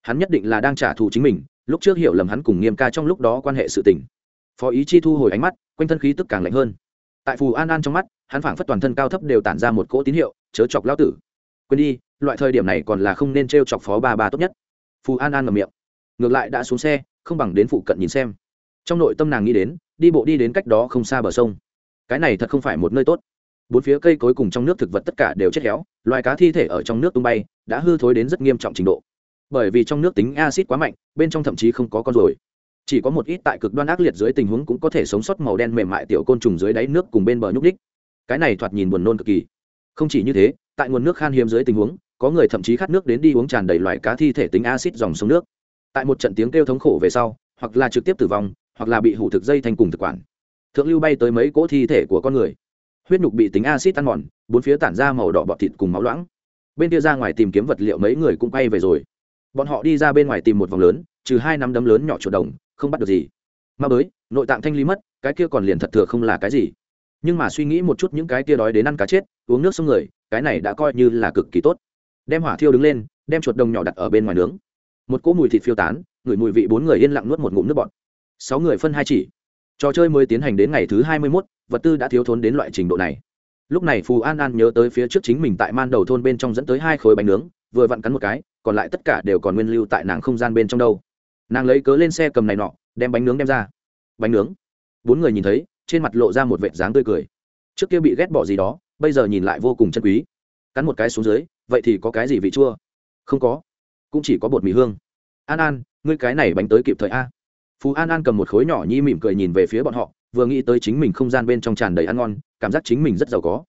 Hắn nhất định là đang trả thù chính mình, lúc trước hiểu lầm hắn cùng nghiêm ca trong lúc đó quan hệ sự tình phó ý chi thu hồi ánh mắt, quanh thân khí tức càng lạnh hơn. Tại phù an an trong mắt, hắn phảng phất toàn thân cao thấp đều tản ra một cỗ tín hiệu, chớ chọc lao tử. Quên đi, loại thời điểm này còn là không nên t r e o chọc phó ba ba tốt nhất. Phù an an ngầm miệng. Ngược lại đã xuống xe, không bằng đến phụ cận nhìn xem. Trong nội tâm nàng nghĩ đến, đi bộ đi đến cách đó không xa bờ sông. Cái này thật không phải một nơi tốt. Bốn phía cây cối cùng trong nước thực vật tất cả đều chết héo, loài cá thi thể ở trong nước tung bay, đã hư thối đến rất nghiêm trọng trình độ. Bởi vì trong nước tính acid quá mạnh, bên trong thậm chí không có con ruồi chỉ có một ít tại cực đoan ác liệt dưới tình huống cũng có thể sống sót màu đen mềm mại tiểu côn trùng dưới đáy nước cùng bên bờ nhúc ních cái này thoạt nhìn buồn nôn cực kỳ. Không chỉ như thế, tại nguồn nước khan hiếm dưới tình huống, có người thậm chí khát nước đến đi uống tràn đầy loài cá thi thể tính acid dòng sông nước. Tại một trận tiếng kêu thống khổ về sau, hoặc là trực tiếp tử vong, hoặc là bị hủ thực dây thành cùng thực quản. Thượng lưu bay tới mấy cỗ thi thể của con người. Huyết nhục bị tính acid ăn mòn, bốn phía tản ra màu đỏ bọt thịt cùng máu loãng. Bên kia ra ngoài tìm kiếm vật liệu mấy người cũng quay về rồi. Bọn họ đi ra bên ngoài tìm một vòng lớn, trừ hai nắm đấm lớn nhỏ chuột đồng không bắt được gì. Mà bới nội tạng thanh lý mất, cái kia còn liền thật thừa không là cái gì. Nhưng mà suy nghĩ một chút những cái kia đói đến ăn cá chết, uống nước sông người, cái này đã coi như là cực kỳ tốt. Đem hỏa thiêu đứng lên, đem chuột đồng nhỏ đặt ở bên ngoài nướng. Một cỗ mùi thịt phiêu tán ngửi mùi vị bốn người yên lặng nuốt một ngụm nước bọt. Sáu người phân hai chỉ. Trò chơi mới tiến hành đến ngày thứ hai mươi mốt, vật tư đã thiếu thốn đến loại trình độ này. Lúc này phù an an nhớ tới phía trước chính mình tại man đầu thôn bên trong dẫn tới hai khối bánh nướng, vừa vặn cắn một cái, còn lại tất cả đều còn nguyên lưu tại nàng không gian bên trong đâu nàng lấy cớ lên xe cầm này nọ, đem bánh nướng đem ra. Bánh nướng. Bốn người nhìn thấy, trên mặt lộ ra một vệt dáng tươi cười. Trước kia bị ghét bỏ gì đó, bây giờ nhìn lại vô cùng chân quý. Cắn một cái xuống dưới, vậy thì có cái gì vị chua? Không có. Cũng chỉ có bột mì hương. An an, ngươi cái này bánh tới kịp thời a. Phú an an cầm một khối nhỏ nhi mỉm cười nhìn về phía bọn họ, vừa nghĩ tới chính mình không gian bên trong tràn đầy ăn ngon, cảm giác chính mình rất giàu có.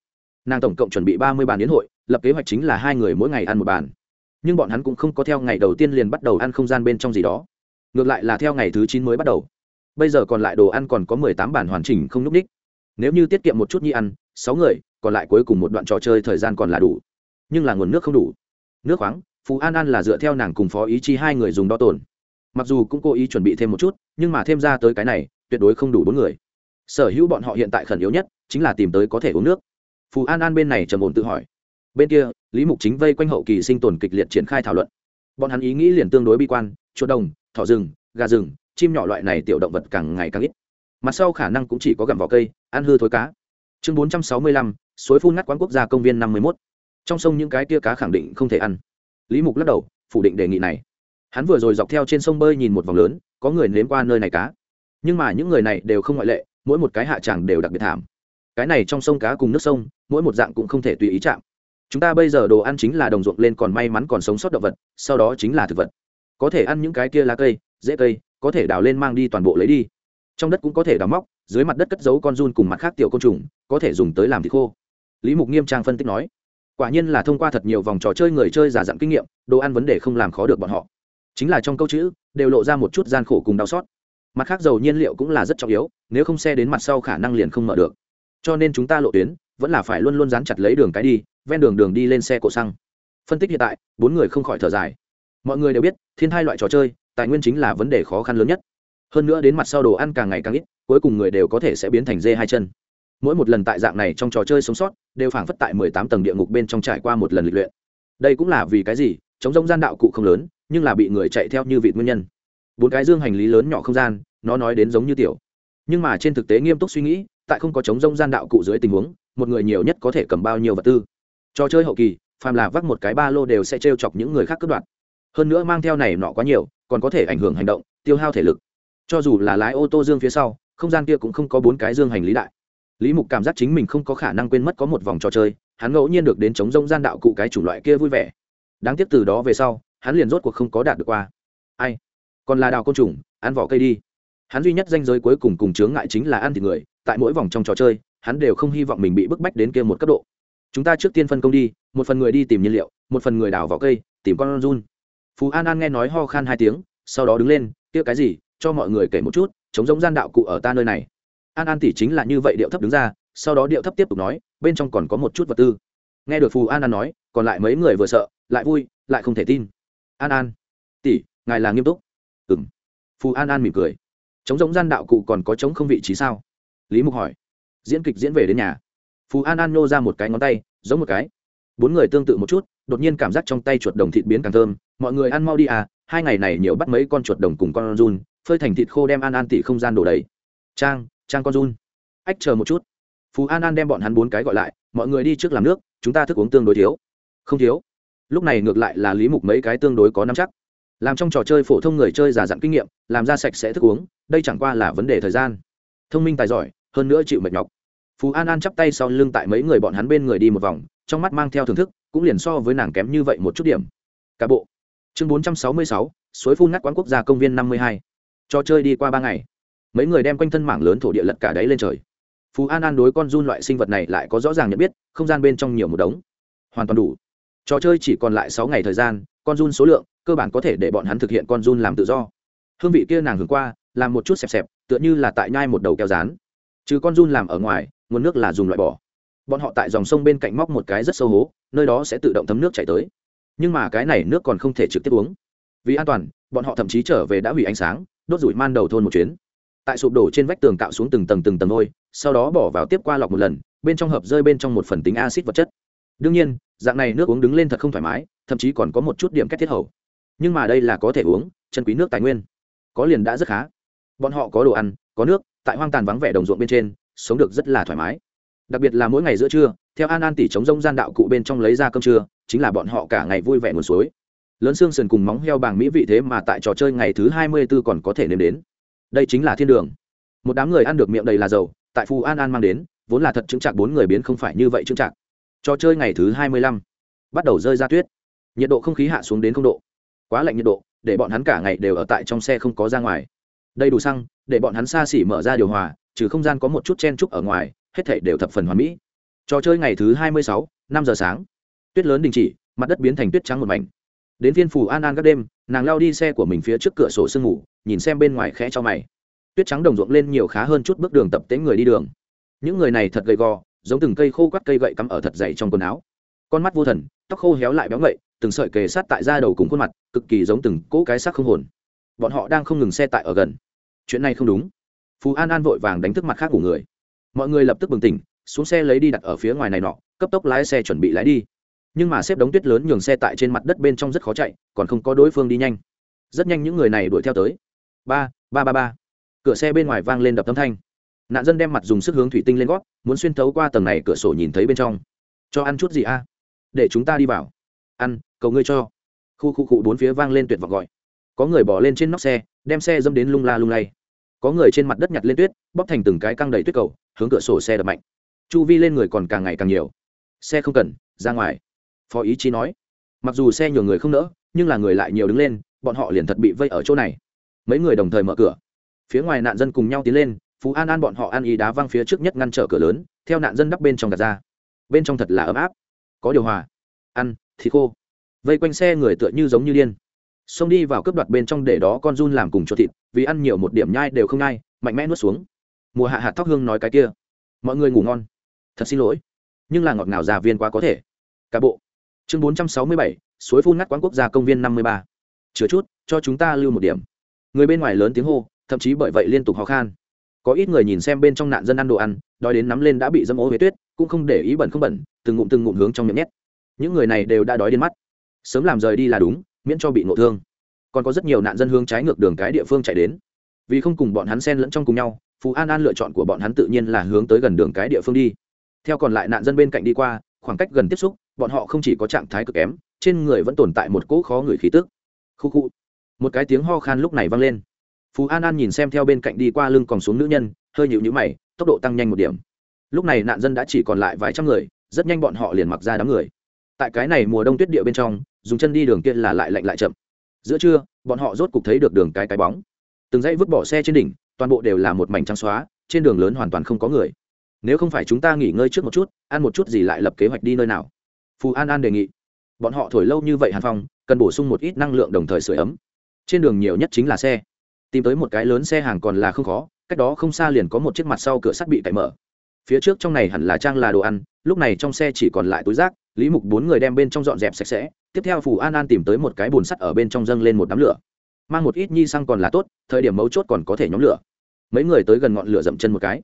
Nàng tổng cộng chuẩn bị ba mươi bàn đến hội, lập kế hoạch chính là hai người mỗi ngày ăn một bàn. Nhưng bọn hắn cũng không có theo ngày đầu tiên liền bắt đầu ăn không gian bên trong gì đó ngược lại là theo ngày thứ chín mới bắt đầu. Bây giờ còn lại đồ ăn còn có mười tám bản hoàn chỉnh không n ú c ních. Nếu như tiết kiệm một chút nhi ăn, sáu người, còn lại cuối cùng một đoạn trò chơi thời gian còn là đủ. Nhưng là nguồn nước không đủ. Nước khoáng, phú an an là dựa theo nàng cùng phó ý chi hai người dùng đo tồn. Mặc dù cũng cố ý chuẩn bị thêm một chút, nhưng mà thêm ra tới cái này, tuyệt đối không đủ bốn người. Sở hữu bọn họ hiện tại khẩn yếu nhất, chính là tìm tới có thể uống nước. Phù an an bên này trầm ổn tự hỏi. Bên kia, lý mục chính vây quanh hậu kỳ sinh tồn kịch liệt triển khai thảo luận. Bọn hắn ý nghĩ liền tương đối bi quan, chuột đồng thỏ rừng, gà rừng, chim nhỏ loại này tiểu động vật càng ngày càng ít. Mặt sau khả năng cũng chỉ có gặm vỏ cây, ăn hư thối cá. Chương bốn trăm sáu mươi lăm, suối phun ngắt quán quốc gia công viên năm mươi mốt. Trong sông những cái tia cá khẳng định không thể ăn. Lý mục lắc đầu, phủ định đề nghị này. Hắn vừa rồi dọc theo trên sông bơi nhìn một vòng lớn, có người nếm qua nơi này cá. Nhưng mà những người này đều không ngoại lệ, mỗi một cái hạ tràng đều đặc biệt thảm. Cái này trong sông cá cùng nước sông, mỗi một dạng cũng không thể tùy ý chạm. Chúng ta bây giờ đồ ăn chính là đồng ruộng lên còn may mắn còn sống sót động vật, sau đó chính là thực vật có thể ăn những cái kia lá cây dễ cây, có thể đào lên mang đi toàn bộ lấy đi. Trong đất cũng có thể đào móc, dưới mặt đất cất giấu con run cùng mặt khác tiểu côn trùng, có thể dùng tới làm thịt khô. Lý mục nghiêm trang phân tích nói, quả nhiên là thông qua thật nhiều vòng trò chơi người chơi giả dặn kinh nghiệm, đồ ăn vấn đề không làm khó được bọn họ. Chính là trong câu chữ, đều lộ ra một chút gian khổ cùng đau xót. Mặt khác dầu nhiên liệu cũng là rất trọng yếu, nếu không xe đến mặt sau khả năng liền không mở được. Cho nên chúng ta lộ tuyến, vẫn là phải luôn luôn dán chặt lấy đường cái đi, ven đường đường đi lên xe cộ xăng. Phân tích hiện tại, bốn người không khỏi thở dài mọi người đều biết, thiên hai loại trò chơi, tài nguyên chính là vấn đề khó khăn lớn nhất. Hơn nữa đến mặt sau đồ ăn càng ngày càng ít, cuối cùng người đều có thể sẽ biến thành dê hai chân. Mỗi một lần tại dạng này trong trò chơi sống sót, đều phảng phất tại mười tám tầng địa ngục bên trong trải qua một lần lịch luyện. Đây cũng là vì cái gì? Chống giống gian đạo cụ không lớn, nhưng là bị người chạy theo như vị nguyên nhân. Bốn cái dương hành lý lớn nhỏ không gian, nó nói đến giống như tiểu. Nhưng mà trên thực tế nghiêm túc suy nghĩ, tại không có chống rông gian đạo cụ dưới tình huống, một người nhiều nhất có thể cầm bao nhiêu vật tư. Trò chơi hậu kỳ, phàm là vác một cái ba lô đều sẽ trêu chọc những người khác cướp đoạt hơn nữa mang theo này nọ quá nhiều, còn có thể ảnh hưởng hành động, tiêu hao thể lực. Cho dù là lái ô tô dương phía sau, không gian kia cũng không có bốn cái dương hành lý đại. Lý mục cảm giác chính mình không có khả năng quên mất có một vòng trò chơi, hắn ngẫu nhiên được đến chống rông gian đạo cụ cái chủng loại kia vui vẻ. Đáng tiếc từ đó về sau, hắn liền rốt cuộc không có đạt được qua. Ai? Còn là đào côn trùng, ăn vỏ cây đi. Hắn duy nhất danh giới cuối cùng cùng chướng ngại chính là ăn thịt người, tại mỗi vòng trong trò chơi, hắn đều không hy vọng mình bị bức bách đến kia một cấp độ. Chúng ta trước tiên phân công đi, một phần người đi tìm nhiên liệu, một phần người đào vỏ cây, tìm con run phú an an nghe nói ho khan hai tiếng, sau đó đứng lên, kia cái gì? Cho mọi người kể một chút, chống giống gian đạo cụ ở ta nơi này. An an tỷ chính là như vậy điệu thấp đứng ra, sau đó điệu thấp tiếp tục nói, bên trong còn có một chút vật tư. Nghe được phù an an nói, còn lại mấy người vừa sợ, lại vui, lại không thể tin. An an, tỷ, ngài là nghiêm túc. Ừ m phù an an mỉm cười. Chống giống gian đạo cụ còn có chống không vị trí sao? Lý mục hỏi. Diễn kịch diễn về đến nhà. Phù an an nhô ra một cái ngón tay, giống một cái. Bốn người tương tự một chút, đột nhiên cảm giác trong tay chuột đồng thịt biến càng thơm mọi người ăn mau đi à hai ngày này nhiều bắt mấy con chuột đồng cùng con run, phơi thành thịt khô đem an an tỷ không gian đổ đầy. Trang trang con run. Ách, chờ một chút. Phú an an đem bọn hắn bốn cái gọi lại, mọi người đi trước làm nước, chúng ta thức uống tương đối thiếu. Không thiếu. Lúc này ngược lại là lý mục mấy cái tương đối có nắm chắc. Làm trong trò chơi phổ thông người chơi giả dặn kinh nghiệm, làm ra sạch sẽ thức uống, đây chẳng qua là vấn đề thời gian. Thông minh tài giỏi, hơn nữa chịu mệt nhọc. Phú an an chắp tay sau lưng tại mấy người bọn hắn bên người đi một vòng, trong mắt mang theo thưởng thức, cũng liền so với nàng kém như vậy một chút điểm. Cả bộ chương bốn trăm sáu mươi sáu, suối phun ngắt quán quốc gia công viên năm mươi hai. Trò chơi đi qua ba ngày. Mấy người đem quanh thân mảng lớn thổ địa lật cả đáy lên trời. Phú an an đối con run loại sinh vật này lại có rõ ràng nhận biết, không gian bên trong nhiều một đống. Hoàn toàn đủ. Trò chơi chỉ còn lại sáu ngày thời gian, con run số lượng, cơ bản có thể để bọn hắn thực hiện con run làm tự do. Hương vị kia nàng hưởng qua, làm một chút xẹp xẹp, tựa như là tại nhai một đầu keo rán. Trừ con run làm ở ngoài, nguồn nước là dùng loại bỏ. Bọn họ tại dòng sông bên cạnh móc một cái rất sâu hố, nơi đó sẽ tự động thấm nước chảy tới nhưng mà cái này nước còn không thể trực tiếp uống. Vì an toàn, bọn họ thậm chí trở về đã hủy ánh sáng, đốt rủi man đầu thôn một chuyến. Tại sụp đổ trên vách tường cạo xuống từng tầng từng tầng ngôi sau đó bỏ vào tiếp qua lọc một lần, bên trong hợp rơi bên trong một phần tính acid vật chất. Đương nhiên, dạng này nước uống đứng lên thật không thoải mái, thậm chí còn có một chút điểm cách thiết hầu. Nhưng mà đây là có thể uống, chân quý nước tài nguyên. Có liền đã rất khá. Bọn họ có đồ ăn, có nước, tại hoang tàn vắng vẻ đồng ruộng bên trên, sống được rất là thoải mái đặc biệt là mỗi ngày giữa trưa, theo an an tỷ chống rông gian đạo cụ bên trong lấy ra cơm trưa, chính là bọn họ cả ngày vui vẻ nguồn suối. Lớn xương sườn cùng móng heo bàng mỹ vị thế mà tại trò chơi ngày thứ hai mươi b ố còn có thể nếm đến. Đây chính là thiên đường. Một đám người ăn được miệng đầy là dầu, tại phù an an mang đến, vốn là thật chứng chạc bốn người biến không phải như vậy chứng chạc trò chơi ngày thứ hai mươi lăm bắt đầu rơi ra tuyết. Nhiệt độ không khí hạ xuống đến không độ. Quá lạnh nhiệt độ, để bọn hắn cả ngày đều ở tại trong xe không có ra ngoài. Đầy đủ xăng, để bọn hắn xa xỉ mở ra điều hòa, trừ không gian có một chút chen trúc ở ngoài hết thảy đều thập phần hoàn mỹ. Trò chơi ngày thứ hai mươi sáu, năm giờ sáng. Tuyết lớn đình chỉ, mặt đất biến thành tuyết trắng một mảnh. Đến viên phủ an an các đêm, nàng lao đi xe của mình phía trước cửa sổ sương ngủ nhìn xem bên ngoài khẽ cho mày. Tuyết trắng đồng ruộng lên nhiều khá hơn chút bước đường tập tế người đi đường. Những người này thật gầy gò, giống từng cây khô quắt cây gậy cắm ở thật dày trong quần áo. Con mắt vô thần, tóc khô héo lại béo ngậy, từng sợi kề sát tại da đầu cùng khuôn mặt, cực kỳ giống từng cỗ cái xác không hồn. Bọn họ đang không ngừng xe tại ở gần. Chuyện này không đúng. Phú an an vội vàng đánh thức mặt khác của người mọi người lập tức bừng tỉnh, xuống xe lấy đi đặt ở phía ngoài này nọ, cấp tốc lái xe chuẩn bị lái đi. Nhưng mà xếp đống tuyết lớn nhường xe tại trên mặt đất bên trong rất khó chạy, còn không có đối phương đi nhanh. Rất nhanh những người này đuổi theo tới. Ba ba ba ba. Cửa xe bên ngoài vang lên đập tấm thanh. Nạn dân đem mặt dùng sức hướng thủy tinh lên gót, muốn xuyên thấu qua tầng này cửa sổ nhìn thấy bên trong. Cho ăn chút gì a? Để chúng ta đi vào. Ăn, cầu ngươi cho. Khu khu cụ bốn phía vang lên tuyệt vọng gọi. Có người bỏ lên trên nóc xe, đem xe dâm đến lung la lung lay có người trên mặt đất nhặt lên tuyết, bóp thành từng cái căng đầy tuyết cầu, hướng cửa sổ xe đập mạnh. Chu vi lên người còn càng ngày càng nhiều. Xe không cần, ra ngoài. Phó ý chí nói. Mặc dù xe nhiều người không nỡ, nhưng là người lại nhiều đứng lên, bọn họ liền thật bị vây ở chỗ này. Mấy người đồng thời mở cửa. Phía ngoài nạn dân cùng nhau tiến lên, phú an an bọn họ ăn ý đá văng phía trước nhất ngăn trở cửa lớn, theo nạn dân đắp bên trong gạt ra. Bên trong thật là ấm áp. Có điều hòa. Ăn, thì khô. Vây quanh xe người tựa như giống như điên xông đi vào cướp đoạt bên trong để đó con run làm cùng cho thịt, vì ăn nhiều một điểm nhai đều không nhai, mạnh mẽ nuốt xuống. Mùa hạ hạt thóc hương nói cái kia. Mọi người ngủ ngon. Thật xin lỗi. Nhưng là ngọt ngào già viên quá có thể. Cả bộ. Chương bốn trăm sáu mươi bảy, suối phun ngắt quán quốc gia công viên năm mươi ba. Chứa chút, cho chúng ta lưu một điểm. Người bên ngoài lớn tiếng hô, thậm chí bởi vậy liên tục ho khan. Có ít người nhìn xem bên trong nạn dân ăn đồ ăn, đói đến nắm lên đã bị dâm ố huế tuyết, cũng không để ý bẩn không bẩn, từng ngụm từng ngụm hướng trong miệng nhét. Những người này đều đã đói đến mắt. Sớm làm rời đi là đúng miễn cho bị ngộ thương. Còn có rất nhiều nạn dân hướng trái ngược đường cái địa phương chạy đến. Vì không cùng bọn hắn xen lẫn trong cùng nhau phú an an lựa chọn của bọn hắn tự nhiên là hướng tới gần đường cái địa phương đi. Theo còn lại nạn dân bên cạnh đi qua, khoảng cách gần tiếp xúc, bọn họ không chỉ có trạng thái cực kém, trên người vẫn tồn tại một cỗ khó người khí tức. Khu khu. Một cái tiếng ho khan lúc này vang lên. Phú an an nhìn xem theo bên cạnh đi qua lưng còn xuống nữ nhân, hơi nhịu nhữ mày, tốc độ tăng nhanh một điểm. Lúc này nạn dân đã chỉ còn lại vài trăm người, rất nhanh bọn họ liền mặc ra đám người tại cái này mùa đông tuyết địa bên trong, dùng chân đi đường kia là lại lạnh lại chậm. Giữa trưa, bọn họ rốt cục thấy được đường cái cái bóng. Từng dãy vứt bỏ xe trên đỉnh, toàn bộ đều là một mảnh trắng xóa, trên đường lớn hoàn toàn không có người. Nếu không phải chúng ta nghỉ ngơi trước một chút, ăn một chút gì lại lập kế hoạch đi nơi nào? Phù an an đề nghị. Bọn họ thổi lâu như vậy hàn phong, cần bổ sung một ít năng lượng đồng thời sửa ấm. Trên đường nhiều nhất chính là xe. Tìm tới một cái lớn xe hàng còn là không khó, cách đó không xa liền có một chiếc mặt sau cửa sắt bị cậy mở phía trước trong này hẳn là trang là đồ ăn, lúc này trong xe chỉ còn lại túi rác, lý mục bốn người đem bên trong dọn dẹp sạch sẽ, tiếp theo phù an an tìm tới một cái bồn sắt ở bên trong dâng lên một đám lửa. Mang một ít nhi xăng còn là tốt, thời điểm mấu chốt còn có thể nhóm lửa. Mấy người tới gần ngọn lửa dậm chân một cái.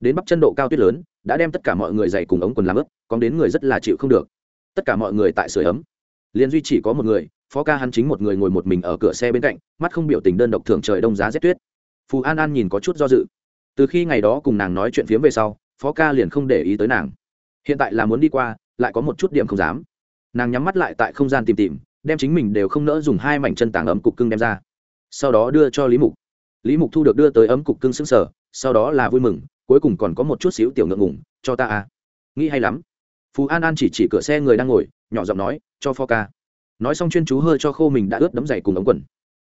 Đến bắp chân độ cao tuyết lớn, đã đem tất cả mọi người dày cùng ống quần làm ướp còn đến người rất là chịu không được. Tất cả mọi người tại sửa ấm. Liền duy chỉ có một người, phó ca hắn chính một người ngồi một mình ở cửa xe bên cạnh, mắt không biểu tình đơn độc thường trời đông giá rét tuyết. Phù an an nhìn có chút do dự. Từ khi ngày đó cùng nàng nói chuyện phiếm về sau phó ca liền không để ý tới nàng. Hiện tại là muốn đi qua, lại có một chút điểm không dám. Nàng nhắm mắt lại tại không gian tìm tìm, đem chính mình đều không nỡ dùng hai mảnh chân tảng ấm cục cưng đem ra. Sau đó đưa cho lý mục. Lý mục thu được đưa tới ấm cục cưng xứng sở sau đó là vui mừng, cuối cùng còn có một chút xíu tiểu ngượng ngủng cho ta à. Nghĩ hay lắm. Phú an an chỉ chỉ cửa xe người đang ngồi, nhỏ giọng nói, cho pho ca. Nói xong chuyên chú hơi cho khô mình đã ướt đấm dày cùng ống quần.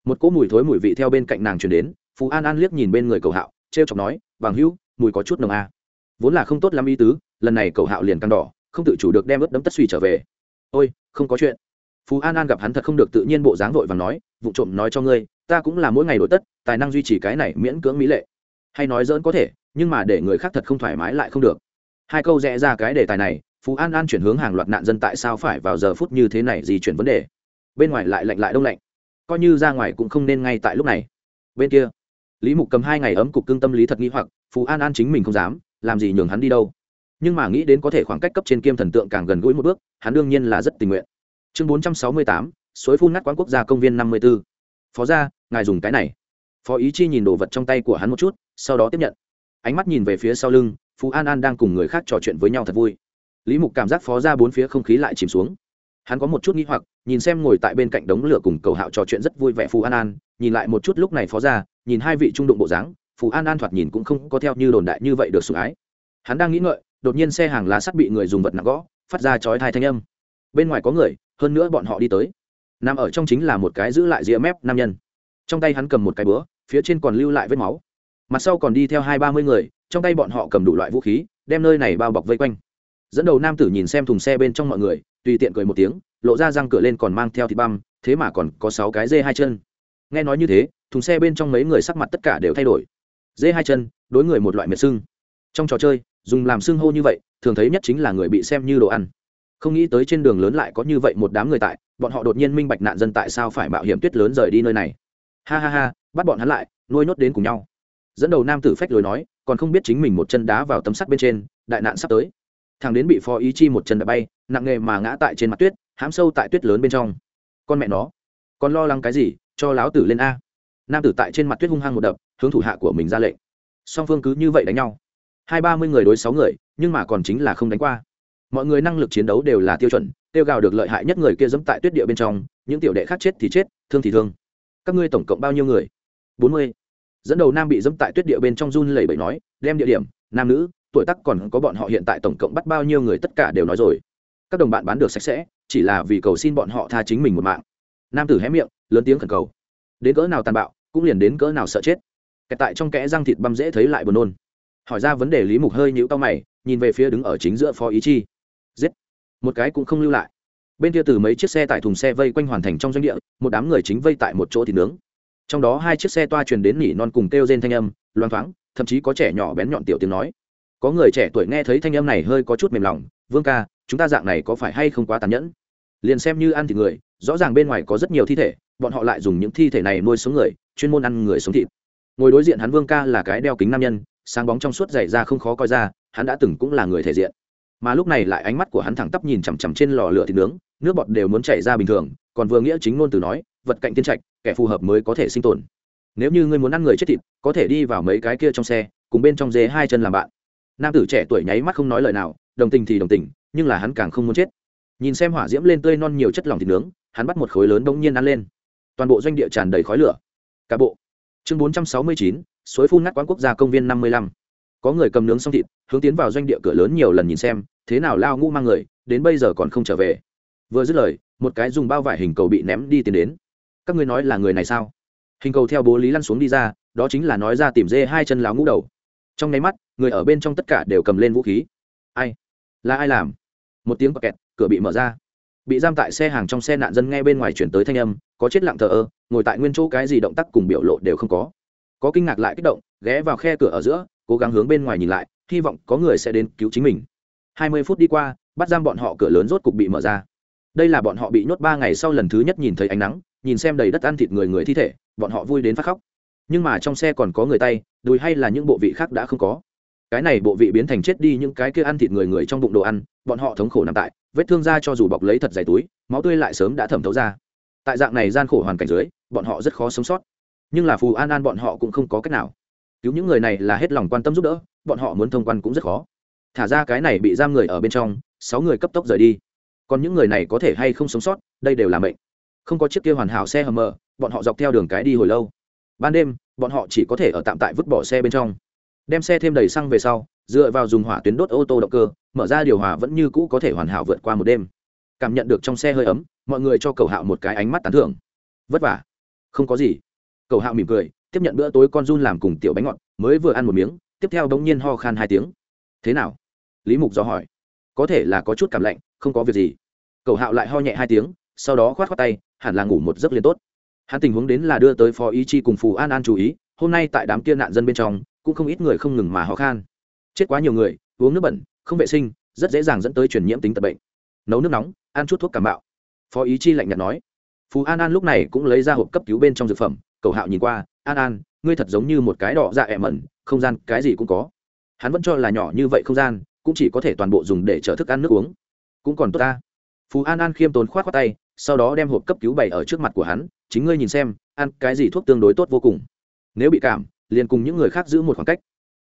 Một cỗ mùi thối mùi vị theo bên cạnh nàng chuyển đến phú an an liếc nhìn bên người cầu hạo t r e o chọc nói, Bằng hữu, mùi có chút nồng a à vốn là không tốt lắm ý tứ, lần này cầu hạo liền căng đỏ, không tự chủ được đem ướt đấm tất suy trở về. Ôi, không có chuyện. Phú an an gặp hắn thật không được tự nhiên bộ dáng vội và nói, vụ trộm nói cho ngươi, ta cũng là mỗi ngày đổi tất, tài năng duy trì cái này miễn cưỡng mỹ lệ. Hay nói dỡn có thể, nhưng mà để người khác thật không thoải mái lại không được. Hai câu rẽ ra cái đề tài này, phú an an chuyển hướng hàng loạt nạn dân tại sao phải vào giờ phút như thế này gì chuyển vấn đề. Bên ngoài lại lạnh lại đông lạnh. Coi như ra ngoài cũng không nên ngay tại lúc này. Bên kia, lý mục cầm hai ngày ấm cục cưng tâm lý thật nghi hoặc, phú an an chính mình không dám làm gì nhường hắn đi đâu? Nhưng mà nghĩ đến có thể khoảng cách cấp trên kiêm thần tượng càng gần gũi một bước, hắn đương nhiên là rất tình nguyện. Chương bốn trăm sáu mươi tám, suối phun ngắt quán quốc gia công viên năm mươi b ố phó gia, ngài dùng cái này. Phó ý chi nhìn đồ vật trong tay của hắn một chút, sau đó tiếp nhận. Ánh mắt nhìn về phía sau lưng, phú an an đang cùng người khác trò chuyện với nhau thật vui. Lý mục cảm giác phó ra bốn phía không khí lại chìm xuống. Hắn có một chút nghĩ hoặc, nhìn xem ngồi tại bên cạnh đống lửa cùng cầu hạo trò chuyện rất vui vẻ phú an an, nhìn lại một chút lúc này phó ra nhìn hai vị trung đụng bộ dáng Phù an an thoạt nhìn cũng không có theo như đồn đại như vậy được sủng ái. Hắn đang nghĩ ngợi, đột nhiên xe hàng lá sắt bị người dùng vật nặng gõ, phát ra chói thai thanh âm. Bên ngoài có người, hơn nữa bọn họ đi tới. Nằm ở trong chính là một cái giữ lại rìa mép nam nhân. Trong tay hắn cầm một cái búa, phía trên còn lưu lại vết máu. Mặt sau còn đi theo hai ba mươi người, trong tay bọn họ cầm đủ loại vũ khí, đem nơi này bao bọc vây quanh. Dẫn đầu nam tử nhìn xem thùng xe bên trong mọi người, tùy tiện cười một tiếng, lộ ra răng cửa lên còn mang theo thịt băm, thế mà còn có sáu cái dê hai chân. Nghe nói như thế, thùng xe bên trong mấy người sắc mặt tất cả đều thay đổi dê hai chân, đối người một loại miệt sưng. Trong trò chơi, dùng làm sưng hô như vậy, thường thấy nhất chính là người bị xem như đồ ăn. Không nghĩ tới trên đường lớn lại có như vậy một đám người tại, bọn họ đột nhiên minh bạch nạn dân tại sao phải mạo hiểm tuyết lớn rời đi nơi này. Ha ha ha, bắt bọn hắn lại, nuôi nhốt đến cùng nhau. Dẫn đầu nam tử phách lối nói, còn không biết chính mình một chân đá vào tấm sắt bên trên, đại nạn sắp tới. Thằng đến bị phó ý chi một chân đã bay, nặng nghề mà ngã tại trên mặt tuyết, hám sâu tại tuyết lớn bên trong. Con mẹ nó, còn lo lắng cái gì, cho láo tử lên a. Nam tử tại trên mặt tuyết hung hăng một đập hướng thủ hạ của mình ra lệnh. Song phương cứ như vậy đánh nhau. Hai ba mươi người đối sáu người, nhưng mà còn chính là không đánh qua. Mọi người năng lực chiến đấu đều là tiêu chuẩn, tiêu gào được lợi hại nhất người kia dẫm tại tuyết địa bên trong, những tiểu đệ khác chết thì chết, thương thì thương. Các ngươi tổng cộng bao nhiêu người? Bốn mươi. Dẫn đầu nam bị dẫm tại tuyết địa bên trong run lẩy bẩy nói, đem địa điểm, nam nữ, tuổi tác còn có bọn họ hiện tại tổng cộng bắt bao nhiêu người tất cả đều nói rồi. Các đồng bạn bán được sạch sẽ, chỉ là vì cầu xin bọn họ tha chính mình một mạng. Nam tử hé miệng, lớn tiếng khẩn cầu. Đến cỡ nào tàn bạo, cũng liền đến cỡ nào sợ chết kẹt tại trong kẽ răng thịt băm dễ thấy lại buồn nôn. Hỏi ra vấn đề lý mục hơi nhũ tao mày, nhìn về phía đứng ở chính giữa phó ý chi. Giết. Một cái cũng không lưu lại. Bên kia từ mấy chiếc xe tại thùng xe vây quanh hoàn thành trong doanh địa, một đám người chính vây tại một chỗ thịt nướng. Trong đó hai chiếc xe toa truyền đến nỉ non cùng kêu rên thanh âm, loang thoáng, thậm chí có trẻ nhỏ bén nhọn tiểu tiếng nói. Có người trẻ tuổi nghe thấy thanh âm này hơi có chút mềm lòng, vương ca, chúng ta dạng này có phải hay không quá tàn nhẫn? Liền xem như ăn thịt người, rõ ràng bên ngoài có rất nhiều thi thể, bọn họ lại dùng những thi thể này nuôi sống người, chuyên môn ăn người sống thịt ngồi đối diện hắn vương ca là cái đeo kính nam nhân, sáng bóng trong suốt dày ra không khó coi ra, hắn đã từng cũng là người thể diện. Mà lúc này lại ánh mắt của hắn thẳng tắp nhìn chằm chằm trên lò lửa thịt nướng, nước bọt đều muốn chảy ra bình thường, còn vừa nghĩa chính ngôn từ nói, vật cạnh tiên trạch, kẻ phù hợp mới có thể sinh tồn. Nếu như ngươi muốn ăn người chết thịt, có thể đi vào mấy cái kia trong xe, cùng bên trong dế hai chân làm bạn. Nam tử trẻ tuổi nháy mắt không nói lời nào, đồng tình thì đồng tình, nhưng là hắn càng không muốn chết. Nhìn xem hỏa diễm lên tươi non nhiều chất lỏng thịt nướng, hắn bắt một khối lớn bỗng nhiên ăn lên. Toàn bộ doanh địa tràn đầy khói lửa. Cả bộ chương bốn trăm sáu mươi chín, suối phun ngắt quán quốc gia công viên năm mươi lăm. Có người cầm nướng xong thịt, hướng tiến vào doanh địa cửa lớn nhiều lần nhìn xem, thế nào lao ngũ mang người, đến bây giờ còn không trở về. Vừa dứt lời, một cái dùng bao vải hình cầu bị ném đi tiến đến. Các ngươi nói là người này sao? Hình cầu theo bố lý lăn xuống đi ra, đó chính là nói ra tìm dê hai chân láo ngũ đầu. Trong nháy mắt, người ở bên trong tất cả đều cầm lên vũ khí. Ai? Là ai làm? Một tiếng kẹt, cửa bị mở ra. Bị giam tại xe hàng trong xe nạn dân nghe bên ngoài chuyển tới thanh âm, có chết lặng thờ ơ ngồi tại nguyên chỗ cái gì động tác cùng biểu lộ đều không có. Có kinh ngạc lại kích động, ghé vào khe cửa ở giữa, cố gắng hướng bên ngoài nhìn lại, hy vọng có người sẽ đến cứu chính mình. Hai mươi phút đi qua, bắt giam bọn họ cửa lớn rốt cục bị mở ra. Đây là bọn họ bị nhốt ba ngày sau lần thứ nhất nhìn thấy ánh nắng, nhìn xem đầy đất ăn thịt người người thi thể, bọn họ vui đến phát khóc. Nhưng mà trong xe còn có người tay, đùi hay là những bộ vị khác đã không có. Cái này bộ vị biến thành chết đi những cái kia ăn thịt người người trong bụng đồ ăn, bọn họ thống khổ nằm tại, vết thương ra cho dù bọc lấy thật dày túi, máu tươi lại sớm đã thẩm thấu ra tại dạng này gian khổ hoàn cảnh dưới, bọn họ rất khó sống sót. Nhưng là phù an an bọn họ cũng không có cách nào. Cứu những người này là hết lòng quan tâm giúp đỡ, bọn họ muốn thông quan cũng rất khó. Thả ra cái này bị giam người ở bên trong, sáu người cấp tốc rời đi. Còn những người này có thể hay không sống sót, đây đều là mệnh. Không có chiếc kia hoàn hảo xe hầm mờ, bọn họ dọc theo đường cái đi hồi lâu. Ban đêm, bọn họ chỉ có thể ở tạm tại vứt bỏ xe bên trong. Đem xe thêm đầy xăng về sau, dựa vào dùng hỏa tuyến đốt ô tô động cơ, mở ra điều hòa vẫn như cũ có thể hoàn hảo vượt qua một đêm cảm nhận được trong xe hơi ấm, mọi người cho cầu hạo một cái ánh mắt tán thưởng. Vất vả. Không có gì. Cầu hạo mỉm cười, tiếp nhận bữa tối con run làm cùng tiểu bánh ngọt, mới vừa ăn một miếng, tiếp theo đống nhiên ho khan hai tiếng. Thế nào? Lý mục do hỏi. Có thể là có chút cảm lạnh, không có việc gì. Cầu hạo lại ho nhẹ hai tiếng, sau đó khoát khoát tay, hẳn là ngủ một giấc liền tốt. Hắn tình huống đến là đưa tới phó ý chi cùng phù an an chú ý, hôm nay tại đám kia nạn dân bên trong, cũng không ít người không ngừng mà ho khan. Chết quá nhiều người, uống nước bẩn, không vệ sinh, rất dễ dàng dẫn tới truyền nhiễm tính tật bệnh nấu nước nóng, ăn chút thuốc cảm bạo phó ý chi lạnh nhạt nói. Phú an an lúc này cũng lấy ra hộp cấp cứu bên trong dược phẩm, cầu hạo nhìn qua, an an, ngươi thật giống như một cái đỏ dạ ẹ mẩn, không gian cái gì cũng có. Hắn vẫn cho là nhỏ như vậy không gian, cũng chỉ có thể toàn bộ dùng để chở thức ăn nước uống. Cũng còn tốt ta. Phú an an khiêm tốn k h o á t khoác tay, sau đó đem hộp cấp cứu bày ở trước mặt của hắn, chính ngươi nhìn xem, ăn cái gì thuốc tương đối tốt vô cùng. Nếu bị cảm, liền cùng những người khác giữ một khoảng cách.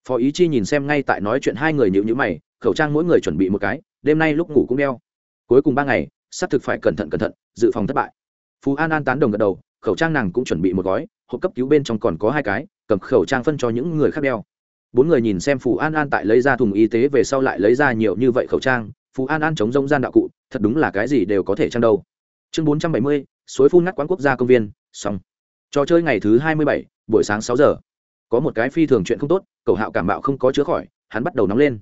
Phó ý chi nhìn xem ngay tại nói chuyện hai người nhịu nhữ mày, khẩu trang mỗi người chuẩn bị một cái, đêm nay lúc ngủ cũng đeo cuối cùng ba ngày, xác thực phải cẩn thận cẩn thận, dự phòng thất bại. Phú an an tán đồng gật đầu, khẩu trang nàng cũng chuẩn bị một gói, hộp cấp cứu bên trong còn có hai cái, cầm khẩu trang phân cho những người khác đeo. Bốn người nhìn xem Phú an an tại lấy ra thùng y tế về sau lại lấy ra nhiều như vậy khẩu trang, Phú an an chống rông gian đạo cụ, thật đúng là cái gì đều có thể trang đâu. Chương bốn trăm bảy mươi, suối phun ngắt quán quốc gia công viên, xong. Trò chơi ngày thứ hai mươi bảy, buổi sáng sáu giờ. Có một cái phi thường chuyện không tốt cầu hạo cảm mạo không có chữa khỏi, hắn bắt đầu nóng lên.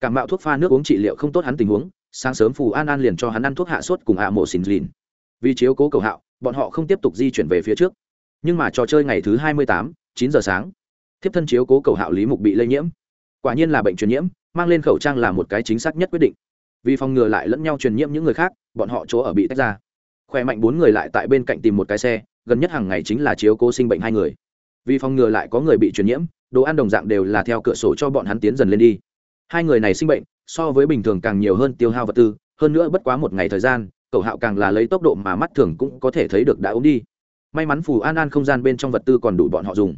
Cảm mạo thuốc pha nước uống trị liệu không tốt hắn tình huống sáng sớm phù an an liền cho hắn ăn thuốc hạ sốt cùng hạ mổ xin lìn. Vì chiếu cố cầu hạo, bọn họ không tiếp tục di chuyển về phía trước. Nhưng mà trò chơi ngày thứ hai mươi tám, chín giờ sáng, thiếp thân chiếu cố cầu hạo lý mục bị lây nhiễm. Quả nhiên là bệnh truyền nhiễm, mang lên khẩu trang là một cái chính xác nhất quyết định. Vì phòng ngừa lại lẫn nhau truyền nhiễm những người khác, bọn họ chỗ ở bị tách ra. Khỏe mạnh bốn người lại tại bên cạnh tìm một cái xe, gần nhất hàng ngày chính là chiếu cố sinh bệnh hai người. Vì phòng ngừa lại có người bị truyền nhiễm, đồ ăn đồng dạng đều là theo cửa sổ cho bọn hắn tiến dần lên đi. Hai người này sinh bệnh so với bình thường càng nhiều hơn tiêu hao vật tư, hơn nữa bất quá một ngày thời gian, cậu hạo càng là lấy tốc độ mà mắt thường cũng có thể thấy được đã ốm đi. May mắn phù an an không gian bên trong vật tư còn đủ bọn họ dùng.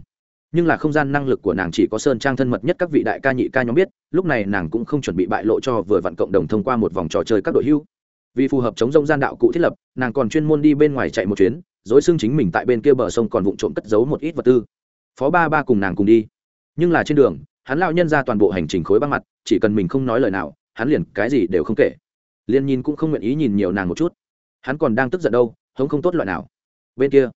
Nhưng là không gian năng lực của nàng chỉ có sơn trang thân mật nhất các vị đại ca nhị ca nhóm biết, lúc này nàng cũng không chuẩn bị bại lộ cho vừa vặn cộng đồng thông qua một vòng trò chơi các đội hưu. Vì phù hợp chống rông gian đạo cụ thiết lập, nàng còn chuyên môn đi bên ngoài chạy một chuyến, dối xưng chính mình tại bên kia bờ sông còn vụng trộm cất giấu một ít vật tư. Phó ba ba cùng nàng cùng đi. Nhưng là trên đường hắn lao nhân ra toàn bộ hành trình khối băng mặt, chỉ cần mình không nói lời nào, hắn liền cái gì đều không kể. Liền nhìn cũng không nguyện ý nhìn nhiều nàng một chút. Hắn còn đang tức giận đâu, hống không tốt loại nào. Bên kia,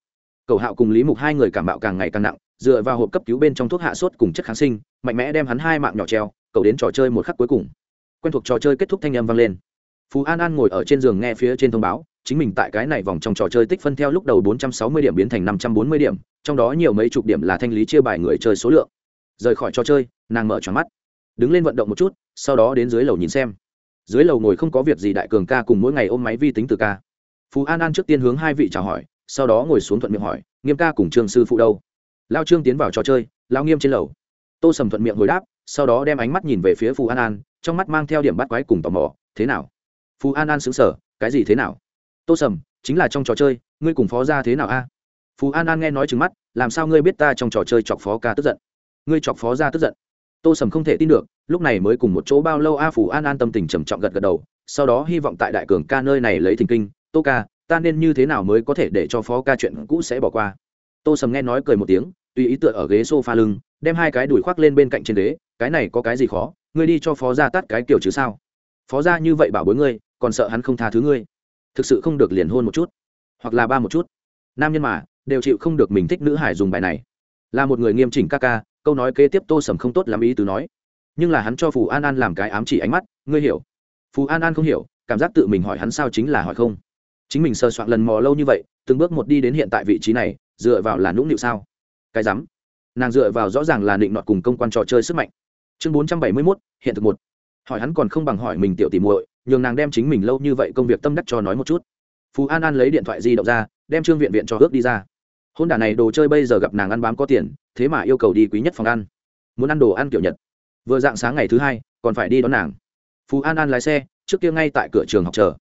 cầu hạo cùng lý mục hai người cảm bạo càng ngày càng nặng, dựa vào hộp cấp cứu bên trong thuốc hạ sốt cùng chất kháng sinh, mạnh mẽ đem hắn hai mạng nhỏ treo, cầu đến trò chơi một khắc cuối cùng. Quen thuộc trò chơi kết thúc thanh âm vang lên. Phú an an ngồi ở trên giường nghe phía trên thông báo, chính mình tại cái này vòng trong trò chơi tích phân theo lúc đầu 460 điểm biến thành 540 điểm, trong đó nhiều mấy chục điểm là thanh lý chia bài người chơi số lượng rời khỏi trò chơi, nàng mở tròn mắt, đứng lên vận động một chút, sau đó đến dưới lầu nhìn xem. Dưới lầu ngồi không có việc gì đại cường ca cùng mỗi ngày ôm máy vi tính từ ca. Phú an an trước tiên hướng hai vị chào hỏi, sau đó ngồi xuống thuận miệng hỏi, nghiêm ca cùng trương sư phụ đâu? Lao trương tiến vào trò chơi, lao nghiêm trên lầu. Tô sầm thuận miệng hồi đáp, sau đó đem ánh mắt nhìn về phía phú an an, trong mắt mang theo điểm bắt quái cùng tò mò, thế nào? Phú an an xứng sở cái gì thế nào? Tô sầm, chính là trong trò chơi, ngươi cùng phó ra thế nào a? Phú an an nghe nói trừng mắt, làm sao ngươi biết ta trong trò chơi chọc phó ca tức giận? Ngươi chọc phó ra tức giận. Tô sầm không thể tin được, lúc này mới cùng một chỗ bao lâu a phủ an an tâm tình trầm trọng gật gật đầu, sau đó hy vọng tại đại cường ca nơi này lấy thình kinh, tô ca, ta nên như thế nào mới có thể để cho phó ca chuyện cũ sẽ bỏ qua? Tô sầm nghe nói cười một tiếng, tùy ý tựa ở ghế s o f a lưng, đem hai cái đùi khoác lên bên cạnh trên đế. cái này có cái gì khó? Ngươi đi cho phó ra tắt cái kiểu chứ sao? Phó ra như vậy bảo bối ngươi, còn sợ hắn không tha thứ ngươi. Thực sự không được liền hôn một chút, hoặc là ba một chút. Nam nhân mà, đều chịu không được mình thích nữ hải dùng bài này. Là một người nghiêm chỉnh ca ca câu nói kế tiếp tô sầm không tốt lắm ý từ nói. Nhưng là hắn cho phù an an làm cái ám chỉ ánh mắt, ngươi hiểu. Phù an an không hiểu, cảm giác tự mình hỏi hắn sao chính là hỏi không. Chính mình sơ soạn lần mò lâu như vậy, từng bước một đi đến hiện tại vị trí này, dựa vào là nũng nịu sao? Cái rắm. Nàng dựa vào rõ ràng là định nọt cùng công quan trò chơi sức mạnh. Chương bốn trăm bảy mươi mốt, hiện thực một. Hỏi hắn còn không bằng hỏi mình tiểu tìm muội, nhường nàng đem chính mình lâu như vậy công việc tâm đắc cho nói một chút. Phú an an lấy điện thoại di động ra, đem trương viện viện cho ước đi ra hôn đả này đồ chơi bây giờ gặp nàng ăn bám có tiền, thế mà yêu cầu đi quý nhất phòng ăn. Muốn ăn đồ ăn kiểu nhật. Vừa dạng sáng ngày thứ hai, còn phải đi đón nàng. Phú an an lái xe, trước kia ngay tại cửa trường học chờ.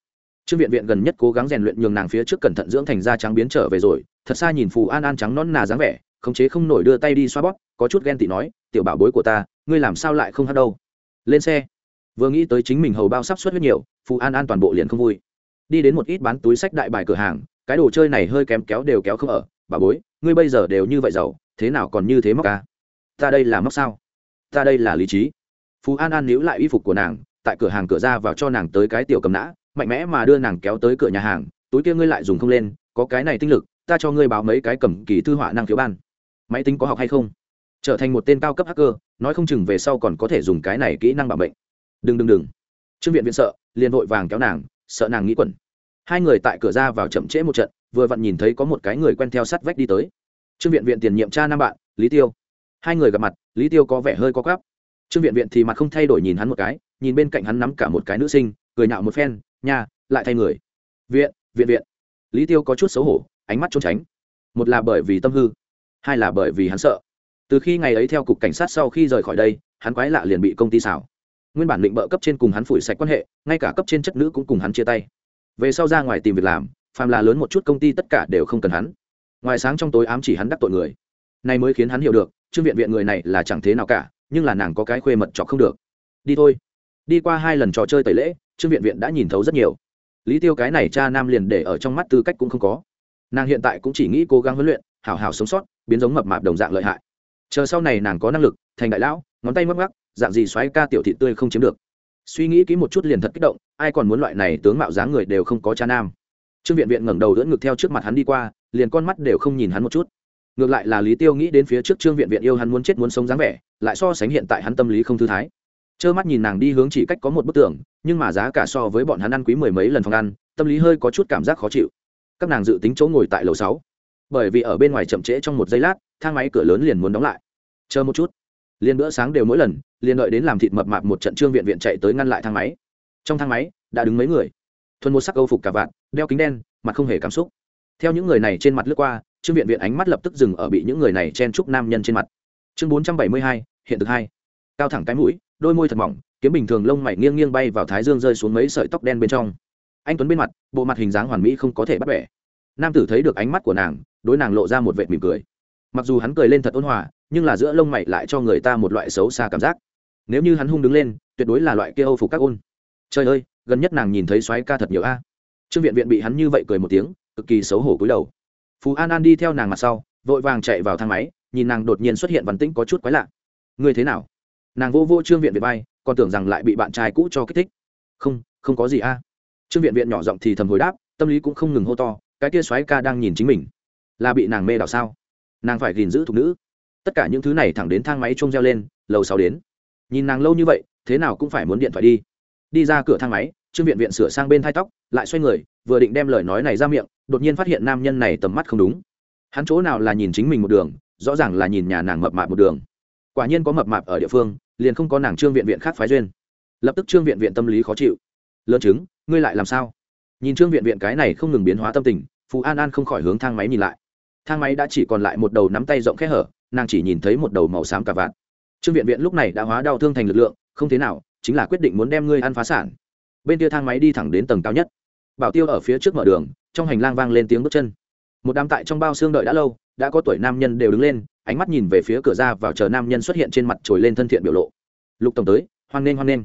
Trương viện viện gần nhất cố gắng rèn luyện nhường nàng phía trước cẩn thận dưỡng thành da trắng biến trở về rồi, thật xa nhìn phù an an trắng non nà dáng vẻ, khống chế không nổi đưa tay đi xoa bóp, có chút ghen tị nói, tiểu bảo bối của ta, ngươi làm sao lại không hát đâu? Lên xe. Vừa nghĩ tới chính mình hầu bao sắp xuất huyết nhiều, phù an an toàn bộ liền không vui. Đi đến một ít bán túi sách đại bài cửa hàng, cái đồ chơi này hơi kém kéo đều kéo không ở bà bối, ngươi bây giờ đều như vậy giàu, thế nào còn như thế móc ca ta đây là móc sao? Ta đây là lý trí. Phú an an níu lại y phục của nàng, tại cửa hàng cửa ra vào cho nàng tới cái tiểu cầm nã, mạnh mẽ mà đưa nàng kéo tới cửa nhà hàng, túi kia ngươi lại dùng không lên, có cái này tinh lực, ta cho ngươi báo mấy cái cầm kỳ thư họa năng phiếu ban. Máy tính có học hay không? Trở thành một tên cao cấp hacker, nói không chừng về sau còn có thể dùng cái này kỹ năng bảo bệnh đừng đừng đừng. Trương viện viện sợ, liền vội vàng kéo nàng, sợ nàng nghĩ quẩn. Hai người tại cửa ra vào chậm trễ một trận vừa vặn nhìn thấy có một cái người quen theo sát vách đi tới. Trương viện viện tiền nhiệm cha năm bạn, lý tiêu. Hai người gặp mặt, lý tiêu có vẻ hơi có gắp trương viện viện thì mặt không thay đổi nhìn hắn một cái, nhìn bên cạnh hắn nắm cả một cái nữ sinh, cười nhạo một phen, nha, lại thay người. Viện viện viện. Lý tiêu có chút xấu hổ, ánh mắt trốn tránh. Một là bởi vì tâm hư, hai là bởi vì hắn sợ. Từ khi ngày ấy theo cục cảnh sát sau khi rời khỏi đây, hắn quái lạ liền bị công ty xảo. Nguyên bản định bợ cấp trên cùng hắn phủi sạch quan hệ, ngay cả cấp trên chất nữ cũng cùng hắn chia tay. Về sau ra ngoài tìm việc làm phàm là lớn một chút công ty tất cả đều không cần hắn. Ngoài sáng trong tối ám chỉ hắn đắc tội người. Này mới khiến hắn hiểu được, trương viện viện người này là chẳng thế nào cả, nhưng là nàng có cái khuê mật chọc không được. Đi thôi. Đi qua hai lần trò chơi tẩy lễ, trương viện viện đã nhìn thấu rất nhiều. Lý tiêu cái này cha nam liền để ở trong mắt tư cách cũng không có. Nàng hiện tại cũng chỉ nghĩ cố gắng huấn luyện, hảo hảo sống sót, biến giống mập mạp đồng dạng lợi hại. Chờ sau này nàng có năng lực, thành đại lão, ngón tay mất mắc dạng gì xoáy ca tiểu thị tươi không chiếm được. Suy nghĩ kỹ một chút liền thật kích động, ai còn muốn loại này tướng mạo dáng người đều không có cha nam trương viện viện ngẩng đầu đỡ ngực theo trước mặt hắn đi qua, liền con mắt đều không nhìn hắn một chút. Ngược lại là lý tiêu nghĩ đến phía trước trương viện viện yêu hắn muốn chết muốn sống dáng vẻ, lại so sánh hiện tại hắn tâm lý không thư thái. Trơ mắt nhìn nàng đi hướng chỉ cách có một bức tường, nhưng mà giá cả so với bọn hắn ăn quý mười mấy lần phòng ăn, tâm lý hơi có chút cảm giác khó chịu. Các nàng dự tính chỗ ngồi tại lầu sáu. Bởi vì ở bên ngoài chậm trễ trong một giây lát, thang máy cửa lớn liền muốn đóng lại. Chờ một chút. Liền bữa sáng đều mỗi lần, liền đợi đến làm thịt mập mạp một trận trương viện viện chạy tới ngăn lại thang máy. Trong thang máy, đã đứng mấy người? Thuần một sắc âu phục cả vạn, đeo kính đen, mặt không hề cảm xúc. Theo những người này trên mặt lướt qua, trương viện viện ánh mắt lập tức dừng ở bị những người này chen chúc nam nhân trên mặt. Chương bốn trăm bảy mươi hai, hiện thực hai. Cao thẳng cái mũi, đôi môi thật mỏng, kiếm bình thường lông mày nghiêng nghiêng bay vào thái dương rơi xuống mấy sợi tóc đen bên trong. Anh tuấn bên mặt, bộ mặt hình dáng hoàn mỹ không có thể bắt bẻ. Nam tử thấy được ánh mắt của nàng, đối nàng lộ ra một vệt mỉm cười. Mặc dù hắn cười lên thật ôn hòa, nhưng là giữa lông mày lại cho người ta một loại xấu xa cảm giác. Nếu như hắn hung đứng lên, tuyệt đối là loại kia âu phục các ôn. Trời ơi gần nhất nàng nhìn thấy soái ca thật nhiều a. Trương viện viện bị hắn như vậy cười một tiếng, cực kỳ xấu hổ cúi đầu. Phú an an đi theo nàng mặt sau, vội vàng chạy vào thang máy, nhìn nàng đột nhiên xuất hiện văn tĩnh có chút quái lạ. Ngươi thế nào? Nàng vô vô trương viện viện bay còn tưởng rằng lại bị bạn trai cũ cho kích thích. Không không có gì a. Trương viện viện nhỏ giọng thì thầm hồi đáp, tâm lý cũng không ngừng hô to, cái kia soái ca đang nhìn chính mình. Là bị nàng mê đảo sao? Nàng phải gìn giữ thục nữ. Tất cả những thứ này thẳng đến thang máy trông reo lên, lầu sáu đến. Nhìn nàng lâu như vậy, thế nào cũng phải muốn điện thoại đi đi ra cửa thang máy, trương viện viện sửa sang bên thai tóc, lại xoay người, vừa định đem lời nói này ra miệng, đột nhiên phát hiện nam nhân này tầm mắt không đúng. Hắn chỗ nào là nhìn chính mình một đường, rõ ràng là nhìn nhà nàng mập mạp một đường. Quả nhiên có mập mạp ở địa phương, liền không có nàng trương viện viện khác phái duyên. Lập tức trương viện viện tâm lý khó chịu. Lớn chứng, ngươi lại làm sao? Nhìn trương viện viện cái này không ngừng biến hóa tâm tình phú an an không khỏi hướng thang máy nhìn lại. Thang máy đã chỉ còn lại một đầu nắm tay rộng khẽ hở, nàng chỉ nhìn thấy một đầu màu xám cả vạn trương viện viện lúc này đã hóa đau thương thành lực lượng, không thế nào chính là quyết định muốn đem ngươi ăn phá sản. Bên kia thang máy đi thẳng đến tầng cao nhất. Bảo tiêu ở phía trước mở đường, trong hành lang vang lên tiếng bước chân. Một đám tại trong bao xương đợi đã lâu, đã có tuổi nam nhân đều đứng lên, ánh mắt nhìn về phía cửa ra vào chờ nam nhân xuất hiện trên mặt trồi lên thân thiện biểu lộ. Lục tổng tới, hoan nghênh hoan nghênh.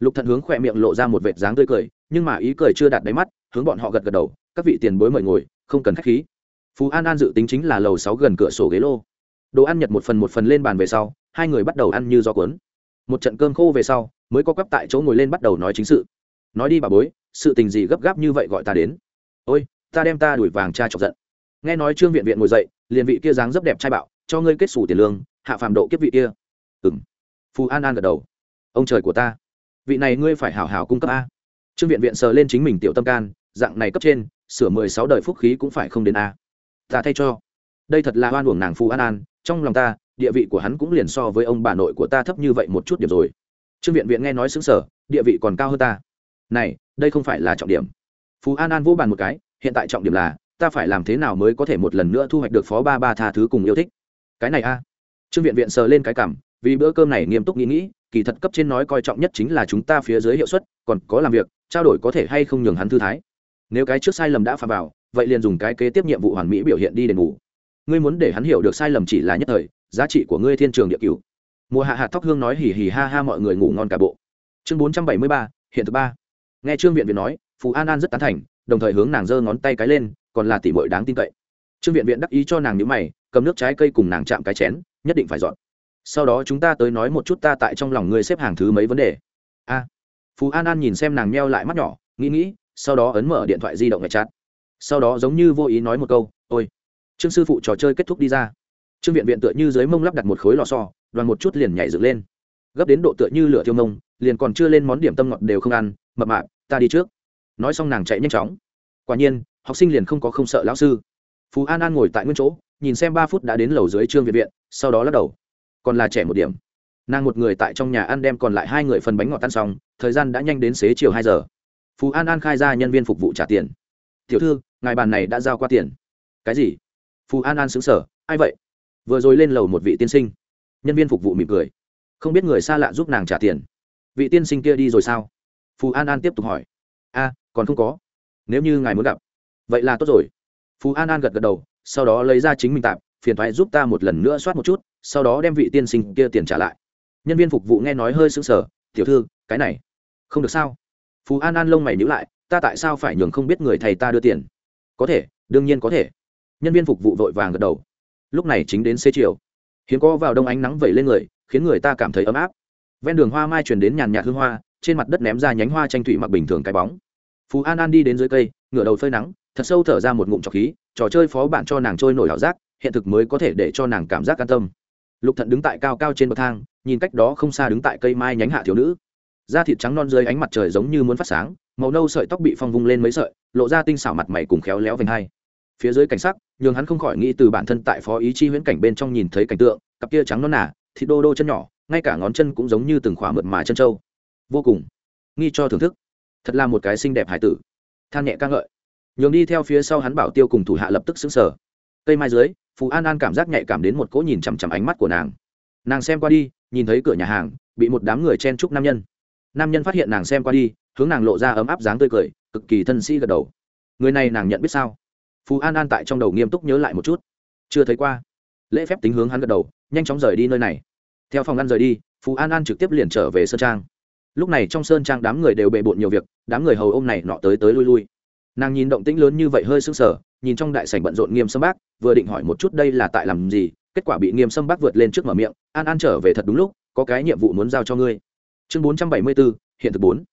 Lục thận hướng khỏe miệng lộ ra một vệt dáng tươi cười, nhưng mà ý cười chưa đạt đáy mắt, hướng bọn họ gật gật đầu, các vị tiền bối mời ngồi, không cần khách khí. Phú an an dự tính chính là lầu sáu gần cửa sổ ghế lô. Đồ ăn nhật một phần một phần lên bàn về sau, hai người bắt đầu ăn như gió cuốn. Một trận cơm khô về sau mới có quắp tại chỗ ngồi lên bắt đầu nói chính sự. Nói đi bà bối, sự tình gì gấp gáp như vậy gọi ta đến? Ôi, ta đem ta đuổi vàng cha chọc giận. Nghe nói trương viện viện ngồi dậy, liền vị kia dáng rất đẹp trai bạo, cho ngươi kết xù tiền lương, hạ phàm độ kiếp vị kia. Ừng phù an an gật đầu. Ông trời của ta, vị này ngươi phải hảo hảo cung cấp a. Trương viện viện sờ lên chính mình tiểu tâm can, dạng này cấp trên, sửa mười sáu đời phúc khí cũng phải không đến a. Ta thay cho. Đây thật là oan uổng nàng phù an an, trong lòng ta, địa vị của hắn cũng liền so với ông bà nội của ta thấp như vậy một chút điểm rồi trương viện viện nghe nói xứng sở địa vị còn cao hơn ta. Này, đây không phải là trọng điểm. Phú an an vô bàn một cái, hiện tại trọng điểm là, ta phải làm thế nào mới có thể một lần nữa thu hoạch được phó ba ba tha thứ cùng yêu thích? Cái này a. Trương viện viện sờ lên cái cảm, vì bữa cơm này nghiêm túc nghĩ nghĩ, kỳ thật cấp trên nói coi trọng nhất chính là chúng ta phía dưới hiệu suất, còn có làm việc, trao đổi có thể hay không nhường hắn thư thái. Nếu cái trước sai lầm đã phạm vào, vậy liền dùng cái kế tiếp nhiệm vụ hoàn mỹ biểu hiện đi đền bù. Ngươi muốn để hắn hiểu được sai lầm chỉ là nhất thời, giá trị của ngươi thiên trường địa cửu mùa hạ hạt thóc hương nói hì hì ha ha mọi người ngủ ngon cả bộ. Chương bốn trăm bảy mươi ba, hiện thứ ba. Nghe trương viện viện nói, Phù an an rất tán thành, đồng thời hướng nàng giơ ngón tay cái lên, còn là tỉ mội đáng tin cậy. Trương viện viện đắc ý cho nàng nhữ mày, cầm nước trái cây cùng nàng chạm cái chén, nhất định phải dọn. Sau đó chúng ta tới nói một chút ta tại trong lòng ngươi xếp hàng thứ mấy vấn đề. A. Phú an an nhìn xem nàng meo lại mắt nhỏ, nghĩ nghĩ, sau đó ấn mở điện thoại di động ngạch chát sau đó giống như vô ý nói một câu, ôi. Trương sư phụ trò chơi kết thúc đi ra. Trương viện viện tựa như dưới mông lắp đặt một khối lò xo đoàn một chút liền nhảy dựng lên. Gấp đến độ tựa như lửa thiêu mông liền còn chưa lên món điểm tâm ngọt đều không ăn, mập mạp, ta đi trước. Nói xong nàng chạy nhanh chóng. Quả nhiên, học sinh liền không có không sợ lão sư. Phú an an ngồi tại nguyên chỗ, nhìn xem ba phút đã đến lầu dưới trương viện viện, sau đó lắc đầu. Còn là trẻ một điểm. Nàng một người tại trong nhà ăn đem còn lại hai người phần bánh ngọt tan xong, thời gian đã nhanh đến xế chiều hai giờ. Phú an an khai ra nhân viên phục vụ trả tiền. Tiểu thư, ngài bàn này đã giao qua tiền. Cái gì? Phú an an xứng sở ai vậy? Vừa rồi lên lầu một vị tiên sinh nhân viên phục vụ mỉm cười. Không biết người xa lạ giúp nàng trả tiền. Vị tiên sinh kia đi rồi sao? Phù an an tiếp tục hỏi. A, còn không có. Nếu như ngài muốn gặp, vậy là tốt rồi. Phú an an gật gật đầu, sau đó lấy ra chính mình tạm, phiền thoại giúp ta một lần nữa soát một chút, sau đó đem vị tiên sinh kia tiền trả lại. Nhân viên phục vụ nghe nói hơi sững sờ, tiểu thư, cái này không được sao? Phú an an lông mày nhữ lại, ta tại sao phải nhường không biết người thầy ta đưa tiền? Có thể, đương nhiên có thể. Nhân viên phục vụ vội vàng gật đầu. Lúc này chính đến xế chiều hiếm có vào đông ánh nắng vẩy lên người, khiến người ta cảm thấy ấm áp. Ven đường hoa mai truyền đến nhàn nhạt hương hoa, trên mặt đất ném ra nhánh hoa tranh thủy mặc bình thường cái bóng. Phú an an đi đến dưới cây, ngửa đầu phơi nắng, thật sâu thở ra một ngụm trọc khí, trò chơi phó bạn cho nàng trôi nổi ảo giác, hiện thực mới có thể để cho nàng cảm giác an tâm. Lục thận đứng tại cao cao trên bậc thang, nhìn cách đó không xa đứng tại cây mai nhánh hạ thiếu nữ. Da thịt trắng non dưới ánh mặt trời giống như muốn phát sáng, màu nâu sợi tóc bị phong vung lên mấy sợi, lộ ra tinh xảo mặt mày cùng khéo léo vành hai phía dưới cảnh sắc nhường hắn không khỏi nghĩ từ bản thân tại phó ý chi huyễn cảnh bên trong nhìn thấy cảnh tượng cặp kia trắng non nà, thịt đô đô chân nhỏ ngay cả ngón chân cũng giống như từng khỏa mượt mà chân trâu. Vô cùng nghi cho thưởng thức. Thật là một cái xinh đẹp hải tử. Than nhẹ ca ngợi. Nhường đi theo phía sau hắn bảo tiêu cùng thủ hạ lập tức xứng sở cây mai dưới phú an an cảm giác nhạy cảm đến một cỗ nhìn chằm chằm ánh mắt của nàng. Nàng xem qua đi nhìn thấy cửa nhà hàng bị một đám người chen chúc nam nhân. Nam nhân phát hiện nàng xem qua đi hướng nàng lộ ra ấm áp dáng tươi cười cực kỳ thân sĩ gật đầu. Người này nàng nhận biết sao? Phú an an tại trong đầu nghiêm túc nhớ lại một chút chưa thấy qua lễ phép tính hướng hắn gật đầu nhanh chóng rời đi nơi này theo phòng ăn rời đi phú an an trực tiếp liền trở về sơn trang lúc này trong sơn trang đám người đều bề bộn nhiều việc đám người hầu ôm này nọ tới tới lui lui nàng nhìn động tĩnh lớn như vậy hơi sững sờ nhìn trong đại sảnh bận rộn nghiêm sâm bác vừa định hỏi một chút đây là tại làm gì kết quả bị nghiêm sâm bác vượt lên trước mở miệng an an trở về thật đúng lúc có cái nhiệm vụ muốn giao cho ngươi chương bốn trăm bảy mươi bốn hiện thực bốn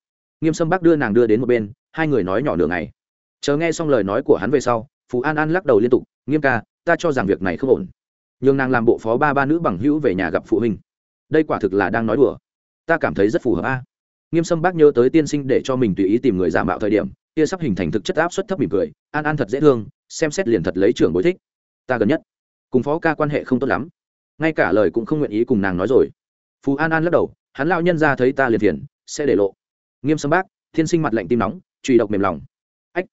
nghiêm sâm bác đưa nàng đưa đến một bên hai người nói nhỏ nửa ngày chờ nghe xong lời nói của hắn về sau phú an an lắc đầu liên tục, nghiêm ca, ta cho rằng việc này không ổn. Nhường nàng làm bộ phó ba ba nữ bằng hữu về nhà gặp phụ huynh. Đây quả thực là đang nói đùa. Ta cảm thấy rất phù hợp a. Nghiêm sâm bác nhớ tới tiên sinh để cho mình tùy ý tìm người giả mạo thời điểm, kia sắp hình thành thực chất áp suất thấp mỉm cười, an an thật dễ thương, xem xét liền thật lấy trưởng bối thích. Ta gần nhất, cùng phó ca quan hệ không tốt lắm, ngay cả lời cũng không nguyện ý cùng nàng nói rồi. Phú an an lắc đầu, hắn lao nhân ra thấy ta liền thiền sẽ để lộ. Nghiêm sâm bác, thiên sinh mặt lạnh tim nóng, trùy độc mềm lòng. Ách,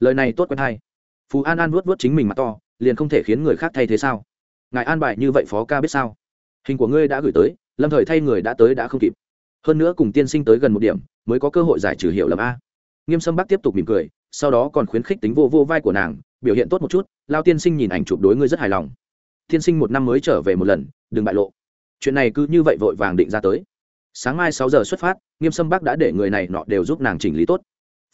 lời này tốt quen hay phú an an vuốt vuốt chính mình mặt to, liền không thể khiến người khác thay thế sao? Ngài an bài như vậy phó ca biết sao? Hình của ngươi đã gửi tới, lâm thời thay người đã tới đã không kịp. Hơn nữa cùng tiên sinh tới gần một điểm, mới có cơ hội giải trừ hiệu lầm a. Nghiêm sâm bắc tiếp tục mỉm cười, sau đó còn khuyến khích tính vô vô vai của nàng, biểu hiện tốt một chút, lao tiên sinh nhìn ảnh chụp đối ngươi rất hài lòng. Tiên sinh một năm mới trở về một lần, đừng bại lộ. Chuyện này cứ như vậy vội vàng định ra tới. Sáng mai sáu giờ xuất phát, nghiêm sâm bắc đã để người này nọ đều giúp nàng chỉnh lý tốt.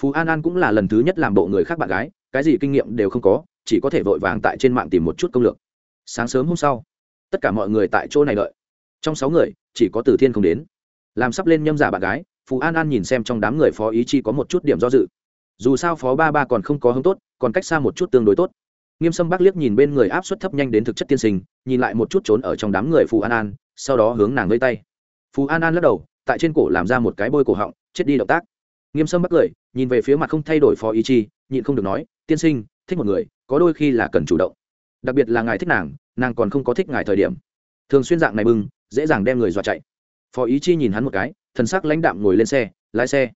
Phú an an cũng là lần thứ nhất làm bộ người khác bạn gái cái gì kinh nghiệm đều không có, chỉ có thể vội vàng tại trên mạng tìm một chút công lược. Sáng sớm hôm sau, tất cả mọi người tại chỗ này đợi. Trong sáu người, chỉ có từ thiên không đến. Làm sắp lên nhâm giả bạn gái phú an an nhìn xem trong đám người phó ý chi có một chút điểm do dự. Dù sao phó ba ba còn không có hứng tốt, còn cách xa một chút tương đối tốt. Nghiêm sâm bác liếc nhìn bên người áp suất thấp nhanh đến thực chất tiên sinh, nhìn lại một chút trốn ở trong đám người phù an an, sau đó hướng nàng vây tay. Phù an an lắc đầu, tại trên cổ làm ra một cái bôi cổ họng, chết đi động tác. Nghiêm sâm bắc cười, nhìn về phía mặt không thay đổi phó ý chi nhịn không được nói tiên sinh, thích một người, có đôi khi là cần chủ động. Đặc biệt là ngài thích nàng nàng còn không có thích ngài thời điểm. Thường xuyên dạng này bưng, dễ dàng đem người dọa chạy. Phó ý chi nhìn hắn một cái, thần sắc lãnh đạm ngồi lên xe, lái xe.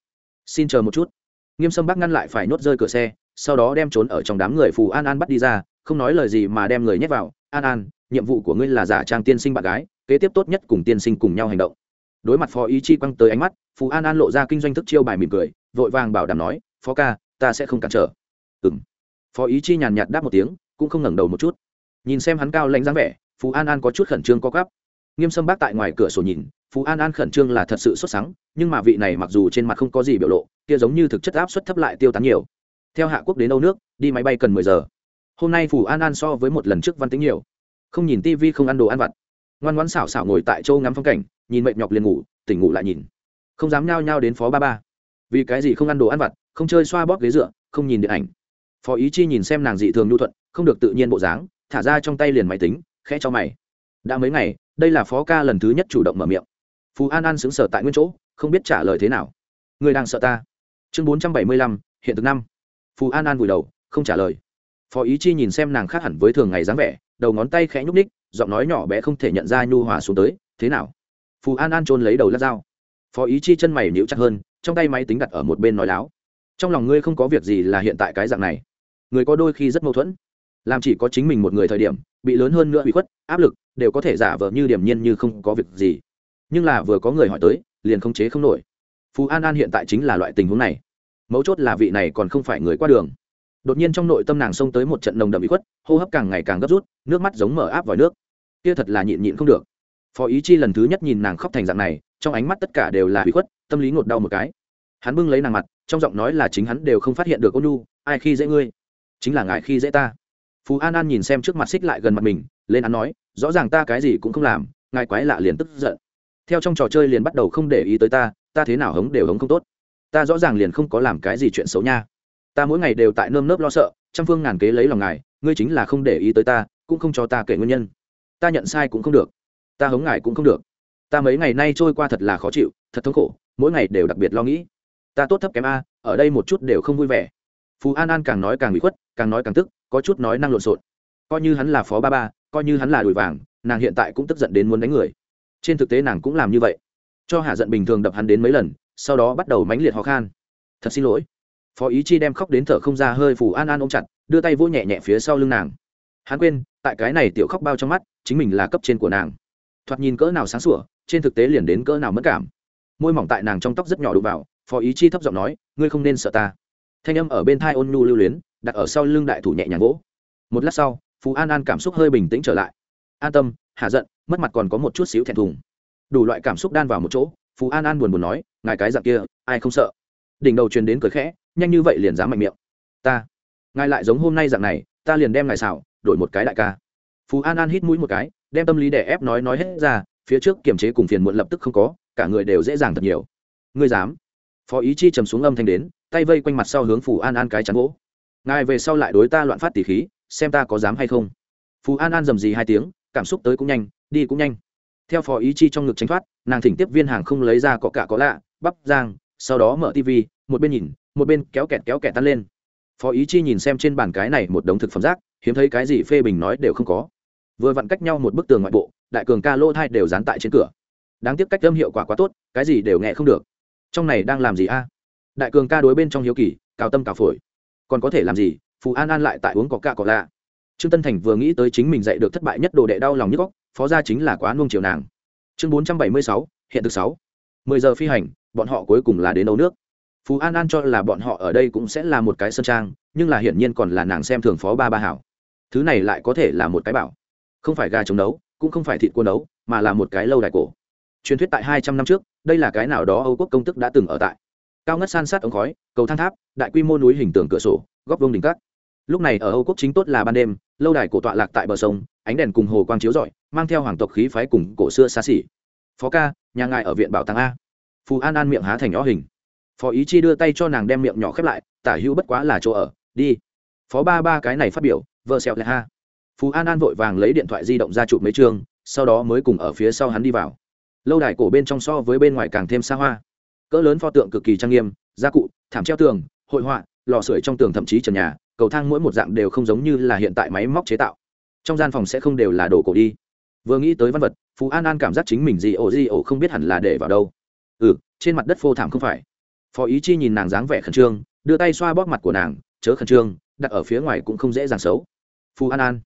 Xin chờ một chút. Nghiêm sâm bác ngăn lại phải nốt rơi cửa xe, sau đó đem trốn ở trong đám người phù an an bắt đi ra, không nói lời gì mà đem người nhét vào. An an, nhiệm vụ của ngươi là giả trang tiên sinh bạn gái, kế tiếp tốt nhất cùng tiên sinh cùng nhau hành động. Đối mặt phó ý chi quăng tới ánh mắt, phù an an lộ ra kinh doanh thức chiêu bài mỉm cười, vội vàng bảo đảm nói, phó ca, ta sẽ không cản trở ừng phó ý chi nhàn nhạt đáp một tiếng, cũng không ngẩng đầu một chút. Nhìn xem hắn cao lãnh dáng vẻ, phú an an có chút khẩn trương co gắp nghiêm sâm bác tại ngoài cửa sổ nhìn, phú an an khẩn trương là thật sự xuất sáng nhưng mà vị này mặc dù trên mặt không có gì biểu lộ, kia giống như thực chất áp suất thấp lại tiêu tán nhiều. Theo hạ quốc đến âu nước, đi máy bay cần mười giờ. Hôm nay phù an an so với một lần trước văn tính nhiều. Không nhìn tivi không ăn đồ ăn vặt. Ngoan ngoãn xảo xảo ngồi tại châu ngắm phong cảnh, nhìn mệt nhọc liền ngủ, tỉnh ngủ lại nhìn. Không dám nhao nhao đến phó ba ba. Vì cái gì không ăn đồ ăn vặt, không chơi xoa bóp ghế dựa, không nhìn điện ảnh phó ý chi nhìn xem nàng dị thường nhu thuận, không được tự nhiên bộ dáng, thả ra trong tay liền máy tính, khẽ cho mày. Đã mấy ngày, đây là phó ca lần thứ nhất chủ động mở miệng. Phú an an xứng sở tại nguyên chỗ, không biết trả lời thế nào. Người đang sợ ta. Chương bốn trăm bảy mươi lăm, hiện thực năm. Phú an an vùi đầu, không trả lời. Phó ý chi nhìn xem nàng khác hẳn với thường ngày dáng vẻ, đầu ngón tay khẽ nhúc ních giọng nói nhỏ bé không thể nhận ra nhu hòa xuống tới, thế nào? Phù an an trôn lấy đầu lát dao. Phó ý chi chân mày níu chặt hơn, trong tay máy tính đặt ở một bên nói láo. Trong lòng ngươi không có việc gì là hiện tại cái dạng này người có đôi khi rất mâu thuẫn. Làm chỉ có chính mình một người thời điểm, bị lớn hơn nữa bị khuất, áp lực, đều có thể giả vờ như điểm nhiên như không có việc gì. Nhưng là vừa có người hỏi tới, liền không chế không nổi. Phú an an hiện tại chính là loại tình huống này. Mấu chốt là vị này còn không phải người qua đường. Đột nhiên trong nội tâm nàng xông tới một trận nồng đậm bị khuất, hô hấp càng ngày càng gấp rút, nước mắt giống mở áp vào nước. Kia thật là nhịn nhịn không được. Phó ý chi lần thứ nhất nhìn nàng khóc thành dạng này, trong ánh mắt tất cả đều là bị khuất, tâm lý ngột đau một cái. Hắn bưng lấy nàng mặt, trong giọng nói là chính hắn đều không phát hiện được ôn nhu, ai khi dễ ngươi? Chính là ngài khi dễ ta. Phú an an nhìn xem trước mặt xích lại gần mặt mình, lên án nói, rõ ràng ta cái gì cũng không làm, ngài quái lạ liền tức giận. Theo trong trò chơi liền bắt đầu không để ý tới ta ta thế nào hống đều hống không tốt. Ta rõ ràng liền không có làm cái gì chuyện xấu nha. Ta mỗi ngày đều tại nơm nớp lo sợ, trăm phương ngàn kế lấy lòng ngài, ngươi chính là không để ý tới ta, cũng không cho ta kể nguyên nhân. Ta nhận sai cũng không được. Ta hống ngài cũng không được. Ta mấy ngày nay trôi qua thật là khó chịu, thật thống khổ, mỗi ngày đều đặc biệt lo nghĩ. Ta tốt thấp kém a, ở đây một chút đều không vui vẻ phú an an càng nói càng bị khuất, càng nói càng tức, có chút nói năng lộn xộn. Coi như hắn là phó ba ba, coi như hắn là đùi vàng, nàng hiện tại cũng tức giận đến muốn đánh người. Trên thực tế nàng cũng làm như vậy. Cho hạ giận bình thường đập hắn đến mấy lần, sau đó bắt đầu mãnh liệt ho khan. Thật xin lỗi. Phó ý chi đem khóc đến thở không ra hơi phù an an ôm chặt, đưa tay vỗ nhẹ nhẹ phía sau lưng nàng. Hắn quên, tại cái này tiểu khóc bao trong mắt, chính mình là cấp trên của nàng. Thoạt nhìn cỡ nào sáng sủa, trên thực tế liền đến cỡ nào mất cảm. Môi mỏng tại nàng trong tóc rất nhỏ đụng vào, phó ý chi thấp giọng nói, ngươi không nên sợ ta thanh âm ở bên thai ôn nhu lưu luyến, đặt ở sau lưng đại thủ nhẹ nhàng gỗ một lát sau, phú an an cảm xúc hơi bình tĩnh trở lại. An tâm, hạ giận, mất mặt còn có một chút xíu thẹn thùng. Đủ loại cảm xúc đan vào một chỗ, phú an an buồn buồn nói, ngài cái dạng kia, ai không sợ? Đỉnh đầu truyền đến cười khẽ, nhanh như vậy liền dám mạnh miệng. Ta, ngài lại giống hôm nay dạng này, ta liền đem ngài xảo, đổi một cái đại ca. Phú an an hít mũi một cái, đem tâm lý đè ép nói nói hết ra, phía trước kiềm chế cùng phiền muộn lập tức không có, cả người đều dễ dàng thật nhiều. Ngươi dám? Phó ý chi trầm xuống âm thanh đến tay vây quanh mặt sau hướng phù an an cái chắn gỗ. Ngài về sau lại đối ta loạn phát tỉ khí, xem ta có dám hay không. Phù an an dầm gì hai tiếng, cảm xúc tới cũng nhanh, đi cũng nhanh. Theo phó ý chi trong ngực tránh thoát, nàng thỉnh tiếp viên hàng không lấy ra cọ cả có lạ, bắp giang, sau đó mở tv một bên nhìn, một bên kéo kẹt kéo kẹt tan lên. Phó ý chi nhìn xem trên bàn cái này một đống thực phẩm rác, hiếm thấy cái gì phê bình nói đều không có. Vừa vặn cách nhau một bức tường ngoại bộ, đại cường ca lô thai đều dán tại trên cửa. Đáng tiếc cách âm hiệu quả quá tốt, cái gì đều nghe không được. Trong này đang làm gì a? Đại cường ca đối bên trong hiếu kỳ cào tâm cào phổi. Còn có thể làm gì? Phù an an lại tại uống có ca có lạ. Trương tân thành vừa nghĩ tới chính mình dạy được thất bại nhất đồ đệ đau lòng nhất góc, phó gia chính là quá nung chiều nàng. Chương bốn trăm bảy mươi sáu, hiện thực sáu. Mười giờ phi hành, bọn họ cuối cùng là đến âu nước. Phú an an cho là bọn họ ở đây cũng sẽ là một cái sân trang, nhưng là hiển nhiên còn là nàng xem thường phó ba ba hảo. Thứ này lại có thể là một cái bảo. Không phải gà chống nấu, cũng không phải thịt cua nấu, mà là một cái lâu đài cổ. Truyền thuyết tại hai trăm năm trước, đây là cái nào đó âu quốc công tức đã từng ở tại cao ngất san sát ống khói, cầu thang tháp, đại quy mô núi hình tường cửa sổ, góc vông đỉnh cát. Lúc này ở âu quốc chính tốt là ban đêm, lâu đài cổ tọa lạc tại bờ sông, ánh đèn cùng hồ quang chiếu rọi, mang theo hoàng tộc khí phái cùng cổ xưa xa xỉ. Phó ca, nhà ngài ở viện bảo tàng a. Phù an an miệng há thành nhỏ hình. Phó ý chi đưa tay cho nàng đem miệng nhỏ khép lại, tả hữu bất quá là chỗ ở, đi. Phó ba ba cái này phát biểu, vợ xẹo lại ha. Phú an an vội vàng lấy điện thoại di động ra chụp mấy chương, sau đó mới cùng ở phía sau hắn đi vào. Lâu đài cổ bên trong so với bên ngoài càng thêm xa hoa cỡ lớn pho tượng cực kỳ trang nghiêm, gia cụ, thảm treo tường, hội họa, lò sưởi trong tường thậm chí trần nhà, cầu thang mỗi một dạng đều không giống như là hiện tại máy móc chế tạo. Trong gian phòng sẽ không đều là đồ cổ đi. Vừa nghĩ tới văn vật, phú an an cảm giác chính mình gì ổ gì ổ không biết hẳn là để vào đâu. Ừ trên mặt đất phô thảm không phải. Phó ý chi nhìn nàng dáng vẻ khẩn trương, đưa tay xoa bóp mặt của nàng, chớ khẩn trương, đặt ở phía ngoài cũng không dễ dàng xấu. Phú an an,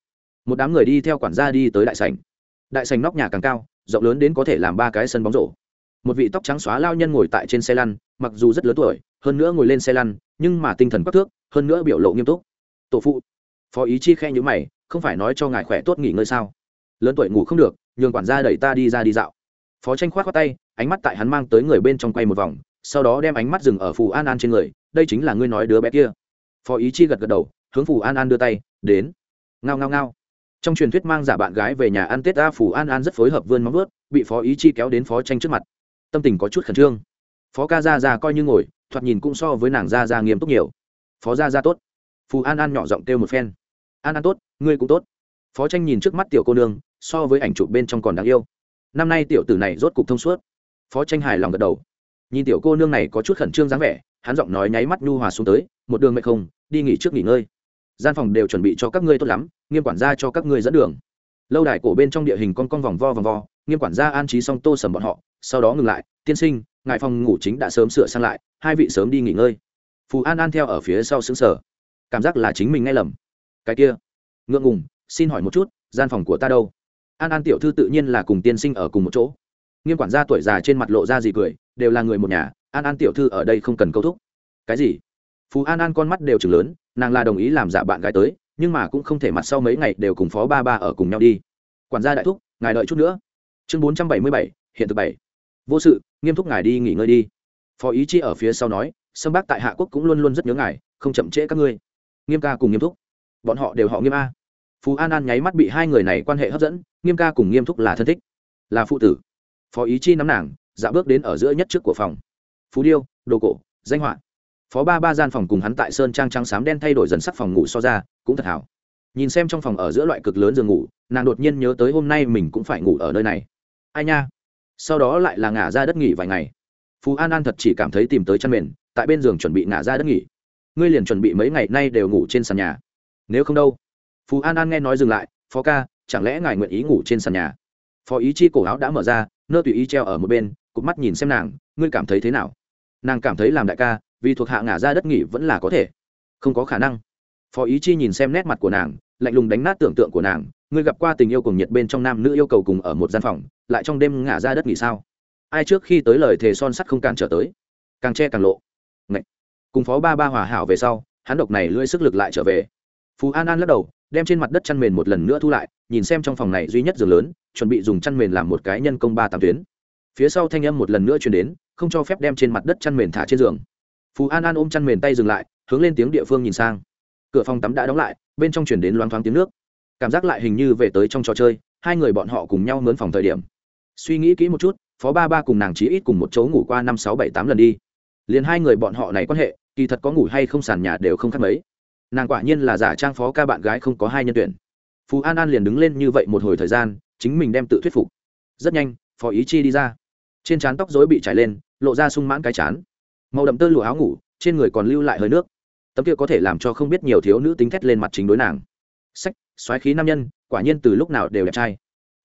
một đám người đi theo quản gia đi tới đại sảnh. Đại sảnh nóc nhà càng cao, rộng lớn đến có thể làm ba cái sân bóng rổ một vị tóc trắng xóa lao nhân ngồi tại trên xe lăn, mặc dù rất lớn tuổi, hơn nữa ngồi lên xe lăn, nhưng mà tinh thần quắc thước, hơn nữa biểu lộ nghiêm túc. Tổ phụ. Phó ý chi khe nhữ mày, không phải nói cho ngài khỏe tốt nghỉ ngơi sao? Lớn tuổi ngủ không được, nhường quản gia đẩy ta đi ra đi dạo. Phó tranh khoát khoát tay, ánh mắt tại hắn mang tới người bên trong quay một vòng, sau đó đem ánh mắt dừng ở phù an an trên người, đây chính là ngươi nói đứa bé kia. Phó ý chi gật gật đầu, hướng phù an an đưa tay, đến. Ngao ngao ngao. Trong truyền thuyết mang giả bạn gái về nhà ăn tết a, phù an an rất phối hợp vươn móng vớt bị phó ý chi kéo đến phó tranh trước mặt tâm tình có chút khẩn trương. Phó ca ra ra coi như ngồi, thoạt nhìn cũng so với nàng ra ra nghiêm túc nhiều. Phó ra ra tốt. Phù an an nhỏ giọng kêu một phen. An an tốt, ngươi cũng tốt. Phó tranh nhìn trước mắt tiểu cô nương, so với ảnh chụp bên trong còn đáng yêu. Năm nay tiểu tử này rốt cục thông suốt. Phó tranh hài lòng gật đầu. Nhìn tiểu cô nương này có chút khẩn trương dáng vẻ, hắn giọng nói nháy mắt nhu hòa xuống tới, một đường mệt không, đi nghỉ trước nghỉ ngơi. Gian phòng đều chuẩn bị cho các ngươi tốt lắm, nghiêm quản gia cho các ngươi dẫn đường. Lâu đài cổ bên trong địa hình con con vòng vo vòng vo nghiêm quản gia an trí xong tô sầm bọn họ, sau đó ngừng lại, tiên sinh, ngài phòng ngủ chính đã sớm sửa sang lại, hai vị sớm đi nghỉ ngơi. Phù an an theo ở phía sau xứng sở cảm giác là chính mình nghe lầm. Cái kia, ngượng ngùng, xin hỏi một chút, gian phòng của ta đâu? An an tiểu thư tự nhiên là cùng tiên sinh ở cùng một chỗ. Nghiêm quản gia tuổi già trên mặt lộ ra gì cười, đều là người một nhà, an an tiểu thư ở đây không cần câu thúc. Cái gì? Phú an an con mắt đều chừng lớn, nàng là đồng ý làm giả bạn gái tới, nhưng mà cũng không thể mặt sau mấy ngày đều cùng phó ba ba ở cùng nhau đi. Quản gia đại thúc, ngài đợi chút nữa chương bốn trăm bảy mươi bảy, hiện thực bảy. Vô sự, nghiêm túc ngài đi nghỉ ngơi đi. Phó ý chi ở phía sau nói, sâm bác tại hạ quốc cũng luôn luôn rất nhớ ngài, không chậm trễ các ngươi. Nghiêm ca cùng nghiêm túc. Bọn họ đều họ nghiêm a. Phú an an nháy mắt bị hai người này quan hệ hấp dẫn, nghiêm ca cùng nghiêm túc là thân thích. Là phụ tử. Phó ý chi nắm nàng dạ bước đến ở giữa nhất trước của phòng. Phú điêu, đồ cổ, danh họa. Phó ba ba gian phòng cùng hắn tại sơn trang trắng xám đen thay đổi dần sắc phòng ngủ so ra, cũng thật hảo. Nhìn xem trong phòng ở giữa loại cực lớn giường ngủ, nàng đột nhiên nhớ tới hôm nay mình cũng phải ngủ ở nơi này ai nha? Sau đó lại là ngả ra đất nghỉ vài ngày. Phú an an thật chỉ cảm thấy tìm tới chăn mền, tại bên giường chuẩn bị ngả ra đất nghỉ. Ngươi liền chuẩn bị mấy ngày nay đều ngủ trên sàn nhà. Nếu không đâu? Phú an an nghe nói dừng lại, phó ca, chẳng lẽ ngài nguyện ý ngủ trên sàn nhà? Phó ý chi cổ áo đã mở ra, nơ tùy ý treo ở một bên, cụp mắt nhìn xem nàng, ngươi cảm thấy thế nào? Nàng cảm thấy làm đại ca, vì thuộc hạ ngả ra đất nghỉ vẫn là có thể. Không có khả năng. Phó ý chi nhìn xem nét mặt của nàng, lạnh lùng đánh nát tưởng tượng của nàng, ngươi gặp qua tình yêu cùng nhiệt bên trong nam nữ yêu cầu cùng ở một gian phòng lại trong đêm ngả ra đất nghỉ sao? Ai trước khi tới lời thề son sắt không cản trở tới? Càng che càng lộ. Ngậy. cùng phó ba ba hòa hảo về sau, hắn độc này lưỡi sức lực lại trở về. Phú an an lắc đầu, đem trên mặt đất chăn mền một lần nữa thu lại, nhìn xem trong phòng này duy nhất giường lớn, chuẩn bị dùng chăn mền làm một cái nhân công ba tám tuyến. Phía sau thanh âm một lần nữa chuyển đến, không cho phép đem trên mặt đất chăn mền thả trên giường. Phú an an ôm chăn mền tay dừng lại, hướng lên tiếng địa phương nhìn sang. Cửa phòng tắm đã đóng lại, bên trong chuyển đến loáng thoáng tiếng nước. Cảm giác lại hình như về tới trong trò chơi, hai người bọn họ cùng nhau mướn phòng thời điểm suy nghĩ kỹ một chút, phó ba ba cùng nàng chí ít cùng một chỗ ngủ qua năm sáu bảy tám lần đi. Liền hai người bọn họ này quan hệ, kỳ thật có ngủ hay không sàn nhà đều không khác mấy. Nàng quả nhiên là giả trang phó ca bạn gái không có hai nhân tuyển. Phú an an liền đứng lên như vậy một hồi thời gian, chính mình đem tự thuyết phục. Rất nhanh, phó ý chi đi ra. Trên trán tóc dối bị trải lên, lộ ra sung mãn cái chán. Màu đậm tơ lụa áo ngủ, trên người còn lưu lại hơi nước. Tấm kia có thể làm cho không biết nhiều thiếu nữ tính thét lên mặt chính đối nàng. Sách, xoáy khí nam nhân, quả nhiên từ lúc nào đều đẹp trai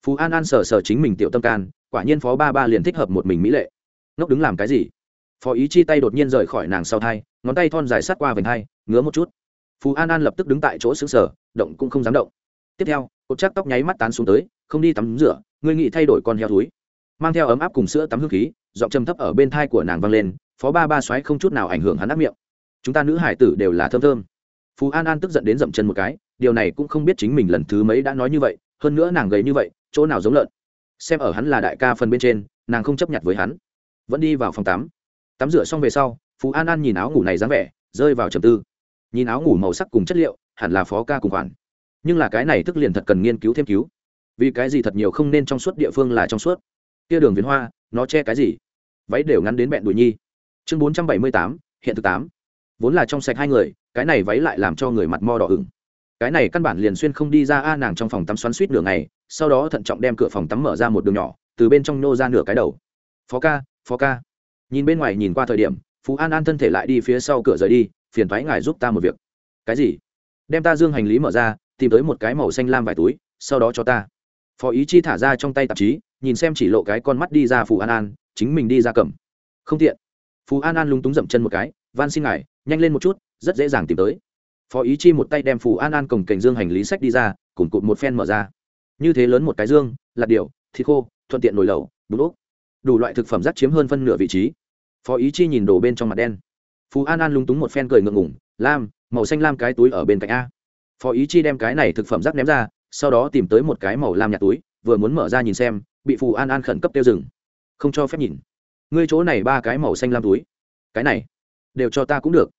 phú an an sờ sờ chính mình tiểu tâm can, quả nhiên phó ba ba liền thích hợp một mình mỹ lệ. Ngốc đứng làm cái gì? Phó ý chi tay đột nhiên rời khỏi nàng sau thai, ngón tay thon dài sát qua vành hai, ngứa một chút. Phú an an lập tức đứng tại chỗ xứng sở động cũng không dám động. Tiếp theo, cột chắc tóc nháy mắt tán xuống tới, không đi tắm rửa, ngươi nghĩ thay đổi con heo túi mang theo ấm áp cùng sữa tắm hương khí, giọng trầm thấp ở bên thai của nàng vang lên, phó ba ba xoáy không chút nào ảnh hưởng hắn áp miệng. Chúng ta nữ hải tử đều là thơm thơm. Phú an an tức giận đến dậm chân một cái, điều này cũng không biết chính mình lần thứ mấy đã nói như vậy hơn nữa nàng gầy như vậy, chỗ nào giống lợn? Xem ở hắn là đại ca phần bên trên, nàng không chấp nhận với hắn. Vẫn đi vào phòng tắm. Tắm rửa xong về sau, phú an an nhìn áo ngủ này dáng vẻ, rơi vào trầm tư. Nhìn áo ngủ màu sắc cùng chất liệu, hẳn là phó ca cùng khoản. Nhưng là cái này thức liền thật cần nghiên cứu thêm cứu. Vì cái gì thật nhiều không nên trong suốt địa phương là trong suốt? Kia đường viến hoa, nó che cái gì? Váy đều ngắn đến bẹn đùi nhi. Chương bốn trăm bảy mươi tám, hiện thực tám. Vốn là trong sạch hai người, cái này váy lại làm cho người mặt mo đỏ ửng cái này căn bản liền xuyên không đi ra a nàng trong phòng tắm xoắn suýt nửa ngày, sau đó thận trọng đem cửa phòng tắm mở ra một đường nhỏ, từ bên trong nô ra nửa cái đầu. Phó ca phó ca. Nhìn bên ngoài nhìn qua thời điểm, phú an an thân thể lại đi phía sau cửa rời đi, phiền thoái ngài giúp ta một việc. Cái gì? Đem ta dương hành lý mở ra, tìm tới một cái màu xanh lam vài túi, sau đó cho ta. Phó ý chi thả ra trong tay tạp chí, nhìn xem chỉ lộ cái con mắt đi ra phù an an, chính mình đi ra cầm. Không tiện. Phú an an lúng túng dậm chân một cái, van xin ngài, nhanh lên một chút, rất dễ dàng tìm tới phó ý chi một tay đem phù an an cổng cảnh dương hành lý sách đi ra, cùng cụt một phen mở ra. Như thế lớn một cái dương, lạt điệu thịt khô, thuận tiện nồi lẩu, bún úp đủ loại thực phẩm rác chiếm hơn phân nửa vị trí. Phó ý chi nhìn đồ bên trong mặt đen. Phú an an lúng túng một phen cười ngượng ngủng lam, màu xanh lam cái túi ở bên cạnh a. Phó ý chi đem cái này thực phẩm rác ném ra, sau đó tìm tới một cái màu lam nhạt túi, vừa muốn mở ra nhìn xem, bị phù an an khẩn cấp tiêu dừng. Không cho phép nhìn. Ngươi chỗ này ba cái màu xanh lam túi. Cái này, đều cho ta cũng được.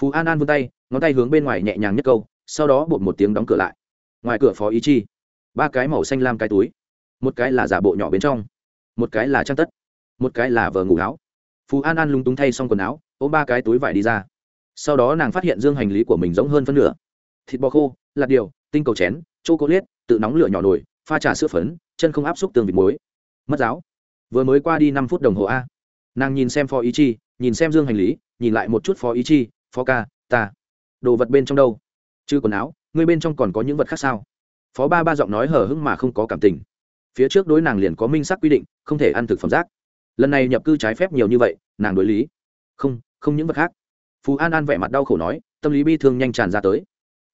Phú an an vươn tay ngón tay hướng bên ngoài nhẹ nhàng nhất câu, sau đó bột một tiếng đóng cửa lại. Ngoài cửa phó ý chi, ba cái màu xanh lam cái túi, một cái là giả bộ nhỏ bên trong, một cái là trang tất, một cái là vờ ngủ áo. Phú an an lung túng thay xong quần áo, ôm ba cái túi vải đi ra. Sau đó nàng phát hiện dương hành lý của mình giống hơn phân nửa. Thịt bò khô lạt điều, tinh cầu chén chô cố liết tự nóng lửa nhỏ nổi pha trà sữa phấn, chân không áp xúc tường vịt muối. Mất giáo. Vừa mới qua đi năm phút đồng hồ a. Nàng nhìn xem phó ý chi, nhìn xem dương hành lý, nhìn lại một chút phó ý chi, phó ca, ta đồ vật bên trong đâu? Chứ quần áo, ngươi bên trong còn có những vật khác sao? Phó ba ba giọng nói hở hững mà không có cảm tình. Phía trước đối nàng liền có minh xác quy định, không thể ăn thực phẩm rác. Lần này nhập cư trái phép nhiều như vậy, nàng đối lý. Không không những vật khác. Phú an an vẻ mặt đau khổ nói, tâm lý bi thương nhanh tràn ra tới.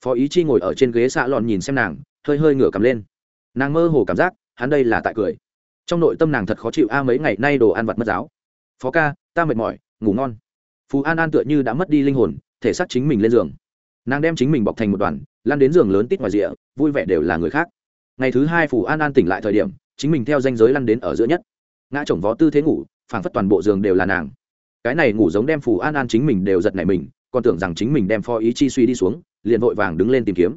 Phó ý chi ngồi ở trên ghế xạ lòn nhìn xem nàng, hơi hơi ngửa cầm lên. Nàng mơ hồ cảm giác, hắn đây là tại cười. Trong nội tâm nàng thật khó chịu, a, mấy ngày nay đồ ăn vặt mất giáo. Phó ca, ta mệt mỏi, ngủ ngon. Phú an an tựa như đã mất đi linh hồn thể xác chính mình lên giường. Nàng đem chính mình bọc thành một đoàn lan đến giường lớn tít ngoài rìa, vui vẻ đều là người khác. Ngày thứ hai phủ an an tỉnh lại thời điểm, chính mình theo danh giới lăn đến ở giữa nhất. Ngã chồng vó tư thế ngủ, phảng phất toàn bộ giường đều là nàng. Cái này ngủ giống đem phủ an an chính mình đều giật nảy mình, còn tưởng rằng chính mình đem pho ý chi suy đi xuống, liền vội vàng đứng lên tìm kiếm.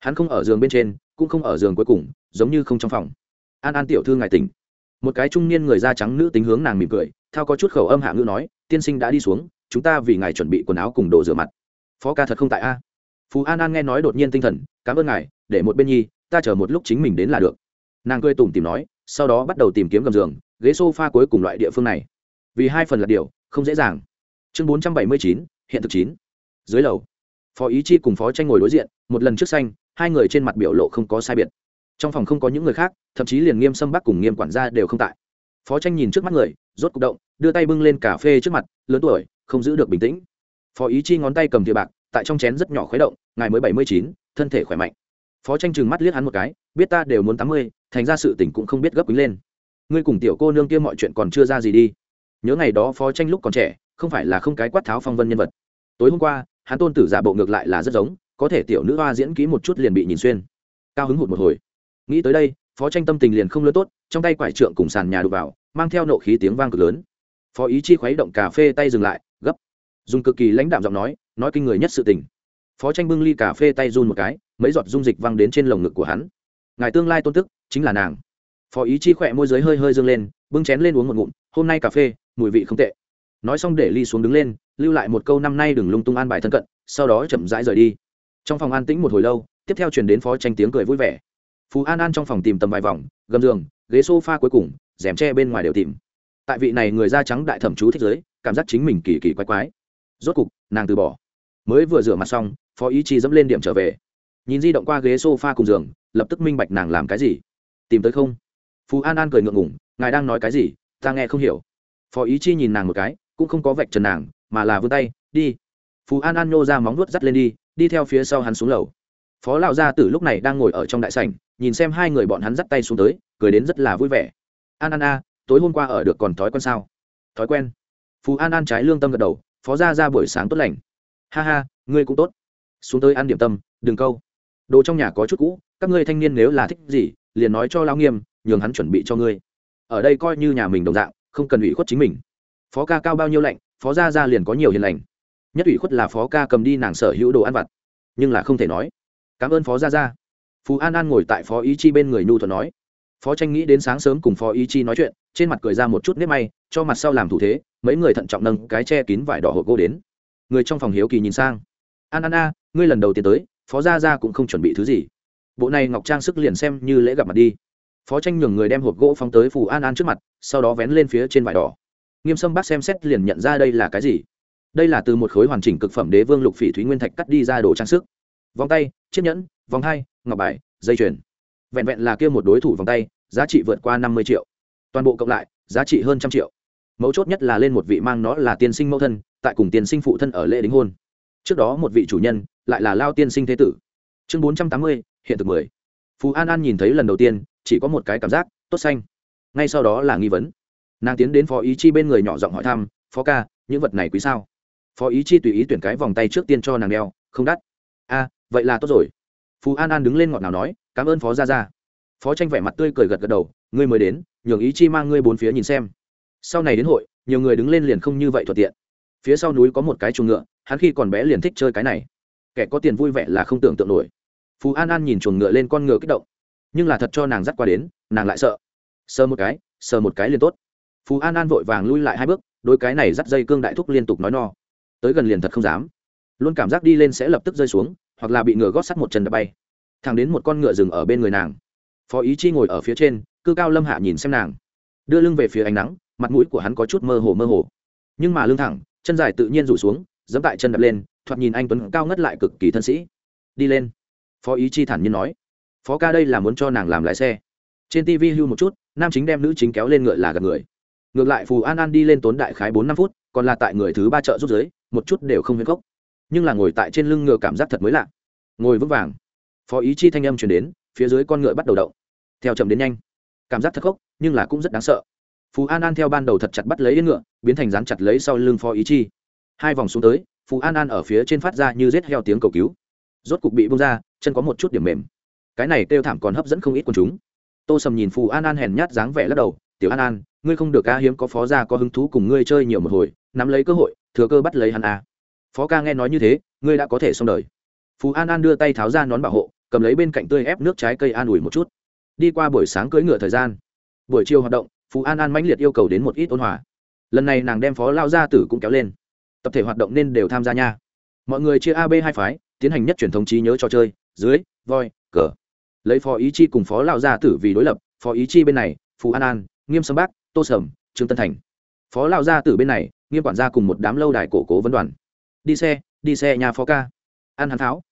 Hắn không ở giường bên trên, cũng không ở giường cuối cùng, giống như không trong phòng. An an tiểu thư ngài tỉnh. Một cái trung niên người da trắng nữ tính hướng nàng mỉm cười, thao có chút khẩu âm hạ ngữ nói, tiên sinh đã đi xuống chúng ta vì ngài chuẩn bị quần áo cùng đồ rửa mặt. Phó ca thật không tại a. Phú an an nghe nói đột nhiên tinh thần, cảm ơn ngài, để một bên nhi, ta chờ một lúc chính mình đến là được. Nàng cười tủm tìm nói, sau đó bắt đầu tìm kiếm gầm giường, ghế s o f a cuối cùng loại địa phương này. Vì hai phần là điều, không dễ dàng. Chương bốn trăm bảy mươi chín, hiện thực chín. Dưới lầu, phó ý chi cùng phó tranh ngồi đối diện, một lần trước xanh, hai người trên mặt biểu lộ không có sai biệt. Trong phòng không có những người khác, thậm chí liền nghiêm sâm bắc cùng nghiêm quản gia đều không tại. Phó tranh nhìn trước mắt người, rốt cục động, đưa tay bưng lên cà phê trước mặt, lớn tuổi không giữ được bình tĩnh. Phó ý chi ngón tay cầm thìa bạc, tại trong chén rất nhỏ khuấy động, ngài mới bảy mươi chín, thân thể khỏe mạnh. Phó tranh chừng mắt liếc hắn một cái, biết ta đều muốn tám mươi, thành ra sự tỉnh cũng không biết gấp quý lên. Ngươi cùng tiểu cô nương kia mọi chuyện còn chưa ra gì đi. Nhớ ngày đó phó tranh lúc còn trẻ, không phải là không cái quát tháo phong vân nhân vật. Tối hôm qua, hắn tôn tử giả bộ ngược lại là rất giống, có thể tiểu nữ hoa diễn kỹ một chút liền bị nhìn xuyên. Cao hứng hụt một hồi. Nghĩ tới đây, phó tranh tâm tình liền không lớn tốt, trong tay quải trượng cùng sàn nhà đục vào, mang theo nộ khí tiếng vang cực lớn. Phó ý chi khuấy động cà phê tay dừng lại dùng cực kỳ lãnh đạm giọng nói nói kinh người nhất sự tình. Phó tranh bưng ly cà phê tay run một cái, mấy giọt dung dịch văng đến trên lồng ngực của hắn. Ngài tương lai tôn tức, chính là nàng. Phó ý chi khỏe môi giới hơi hơi dâng lên, bưng chén lên uống một ngụm, hôm nay cà phê, mùi vị không tệ. Nói xong để ly xuống đứng lên, lưu lại một câu năm nay đừng lung tung an bài thân cận, sau đó chậm rãi rời đi. Trong phòng an tĩnh một hồi lâu, tiếp theo chuyển đến phó tranh tiếng cười vui vẻ. Phú an an trong phòng tìm tầm vài vòng, gầm giường, ghế s o f a cuối cùng, rèm tre bên ngoài đều tìm. Tại vị này người da trắng đại thẩm chú thích giới, cảm giác chính mình kỳ kỳ quái quái rốt cục, nàng từ bỏ. Mới vừa rửa mặt xong, phó ý chi dẫm lên điểm trở về. Nhìn di động qua ghế s o f a cùng giường, lập tức minh bạch nàng làm cái gì. Tìm tới không? Phú an an cười ngượng ngủng ngài đang nói cái gì? Ta nghe không hiểu. Phó ý chi nhìn nàng một cái, cũng không có vạch trần nàng, mà là vươn tay, đi. Phú an an nhô ra móng nuốt dắt lên đi đi theo phía sau hắn xuống lầu. Phó lão gia tử lúc này đang ngồi ở trong đại sảnh, nhìn xem hai người bọn hắn dắt tay xuống tới, cười đến rất là vui vẻ. An an a, tối hôm qua ở được còn thói quen sao? Thói quen. Phú an an trái lương tâm gật đầu phó ra ra buổi sáng tốt lành. Ha ha, ngươi cũng tốt. Xuống tới ăn điểm tâm, đừng câu. Đồ trong nhà có chút cũ, các ngươi thanh niên nếu là thích gì, liền nói cho lao nghiêm, nhường hắn chuẩn bị cho ngươi. Ở đây coi như nhà mình đồng dạng, không cần ủy khuất chính mình. Phó ca cao bao nhiêu lạnh, phó gia ra liền có nhiều hiền lành. Nhất ủy khuất là phó ca cầm đi nàng sở hữu đồ ăn vặt. Nhưng là không thể nói. Cảm ơn phó gia ra phú an an ngồi tại phó ý chi bên người nhu thuận nói phó tranh nghĩ đến sáng sớm cùng phó ý chi nói chuyện, trên mặt cười ra một chút nếp may, cho mặt sau làm thủ thế, mấy người thận trọng nâng cái che kín vải đỏ hộp gỗ đến. Người trong phòng hiếu kỳ nhìn sang. An an a, ngươi lần đầu tiên tới, phó gia gia cũng không chuẩn bị thứ gì. Bộ này ngọc trang sức liền xem như lễ gặp mặt đi. Phó tranh nhường người đem hộp gỗ phóng tới phù an an trước mặt, sau đó vén lên phía trên vải đỏ. Nghiêm sâm bác xem xét liền nhận ra đây là cái gì. Đây là từ một khối hoàn chỉnh cực phẩm đế vương lục phỉ thúy nguyên thạch cắt đi ra đồ trang sức. Vòng tay, chiếc nhẫn, vòng hai, ngọc bài, dây chuyền vẹn vẹn là kia một đối thủ vòng tay, giá trị vượt qua năm mươi triệu. Toàn bộ cộng lại, giá trị hơn trăm triệu. Mấu chốt nhất là lên một vị mang nó là tiên sinh mẫu thân, tại cùng tiên sinh phụ thân ở lễ đính hôn. Trước đó một vị chủ nhân, lại là lao tiên sinh thế tử. Chương bốn trăm tám mươi, hiện thực mười. Phú an an nhìn thấy lần đầu tiên, chỉ có một cái cảm giác, tốt xanh. Ngay sau đó là nghi vấn. Nàng tiến đến phó ý chi bên người nhỏ giọng hỏi thăm, phó ca, những vật này quý sao? Phó ý chi tùy ý tuyển cái vòng tay trước tiên cho nàng đeo, không đắt. A, vậy là tốt rồi phú an an đứng lên ngọt nào nói, cảm ơn phó gia gia. Phó tranh vẻ mặt tươi cười gật gật đầu, ngươi mới đến, nhường ý chi mang ngươi bốn phía nhìn xem. Sau này đến hội, nhiều người đứng lên liền không như vậy thuận tiện. Phía sau núi có một cái chuồng ngựa, hắn khi còn bé liền thích chơi cái này. Kẻ có tiền vui vẻ là không tưởng tượng nổi. Phú an an nhìn chuồng ngựa lên con ngựa kích động. Nhưng là thật cho nàng dắt qua đến, nàng lại sợ. Sờ một cái, sờ một cái liền tốt. Phú an an vội vàng lui lại hai bước, đôi cái này dắt dây cương đại thúc liên tục nói no. Tới gần liền thật không dám. Luôn cảm giác đi lên sẽ lập tức rơi xuống hoặc là bị ngựa gót sắt một chân đập bay. Thẳng đến một con ngựa rừng ở bên người nàng. Phó ý chi ngồi ở phía trên, cư cao lâm hạ nhìn xem nàng. Đưa lưng về phía ánh nắng, mặt mũi của hắn có chút mơ hồ mơ hồ. Nhưng mà lưng thẳng, chân dài tự nhiên rủ xuống dẫm tại chân đập lên, thoạt nhìn anh tuấn cao ngất lại cực kỳ thân sĩ. Đi lên. Phó ý chi thản nhiên nói. Phó ca đây là muốn cho nàng làm lái xe. Trên tv hưu một chút, nam chính đem nữ chính kéo lên ngựa là gặp người. Ngược lại phù an an đi lên tốn đại khái bốn năm phút, còn là tại người thứ ba chợ rút giới, một chút đều không huyên gốc nhưng là ngồi tại trên lưng ngựa cảm giác thật mới lạ. Ngồi vững vàng. Phó ý chi thanh âm chuyển đến, phía dưới con ngựa bắt đầu động. Theo chậm đến nhanh. Cảm giác thật khốc, nhưng là cũng rất đáng sợ. Phú an an theo ban đầu thật chặt bắt lấy yên ngựa, biến thành dán chặt lấy sau lưng phó ý chi. Hai vòng xuống tới phú an an ở phía trên phát ra như rết heo tiếng cầu cứu. Rốt cục bị bung ra, chân có một chút điểm mềm. Cái này kêu thảm còn hấp dẫn không ít quần chúng. Tô sầm nhìn phù an an hèn nhát dáng vẻ lắc đầu, tiểu an an, ngươi không được ca hiếm có phó gia có hứng thú cùng ngươi chơi nhiều một hồi, nắm lấy cơ hội, thừa cơ bắt lấy hắn a phó ca nghe nói như thế, ngươi đã có thể xong đời. Phú an an đưa tay tháo ra nón bảo hộ, cầm lấy bên cạnh tươi ép nước trái cây an ủi một chút. Đi qua buổi sáng cưỡi ngựa thời gian. Buổi chiều hoạt động phú an an mãnh liệt yêu cầu đến một ít ôn hòa. Lần này nàng đem phó lao gia tử cũng kéo lên. Tập thể hoạt động nên đều tham gia nha. Mọi người chia ab hai phái, tiến hành nhất truyền thống trí nhớ trò chơi, dưới, voi, cờ. Lấy phó ý chi cùng phó lao gia tử vì đối lập, phó ý chi bên này phú an an, nghiêm sâm bác, tô sầm, trương tân thành. Phó lao gia tử bên này, nghiêm quản gia cùng một đám lâu đài cổ cố vấn đoàn đi xe đi xe nhà phó ca. An hắn tháo.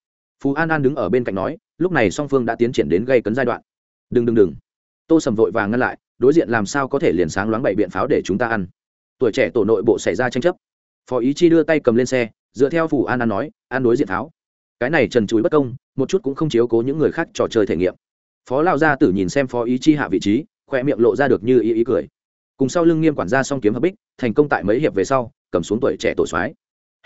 Phú an an đứng ở bên cạnh nói, lúc này song phương đã tiến triển đến gây cấn giai đoạn. Đừng đừng đừng. Tô sầm vội vàng ngăn lại, đối diện làm sao có thể liền sáng loáng bảy biện pháo để chúng ta ăn. Tuổi trẻ tổ nội bộ xảy ra tranh chấp. Phó ý chi đưa tay cầm lên xe, dựa theo phù an an nói an đối diện pháo. Cái này trần chúi bất công, một chút cũng không chiếu cố những người khác trò chơi thể nghiệm. Phó lao gia tử nhìn xem phó ý chi hạ vị trí khoe miệng lộ ra được như ý ý cười. Cùng sau lưng nghiêm quản gia song kiếm hợp bích, thành công tại mấy hiệp về sau, cầm xuống tuổi trẻ tổ soái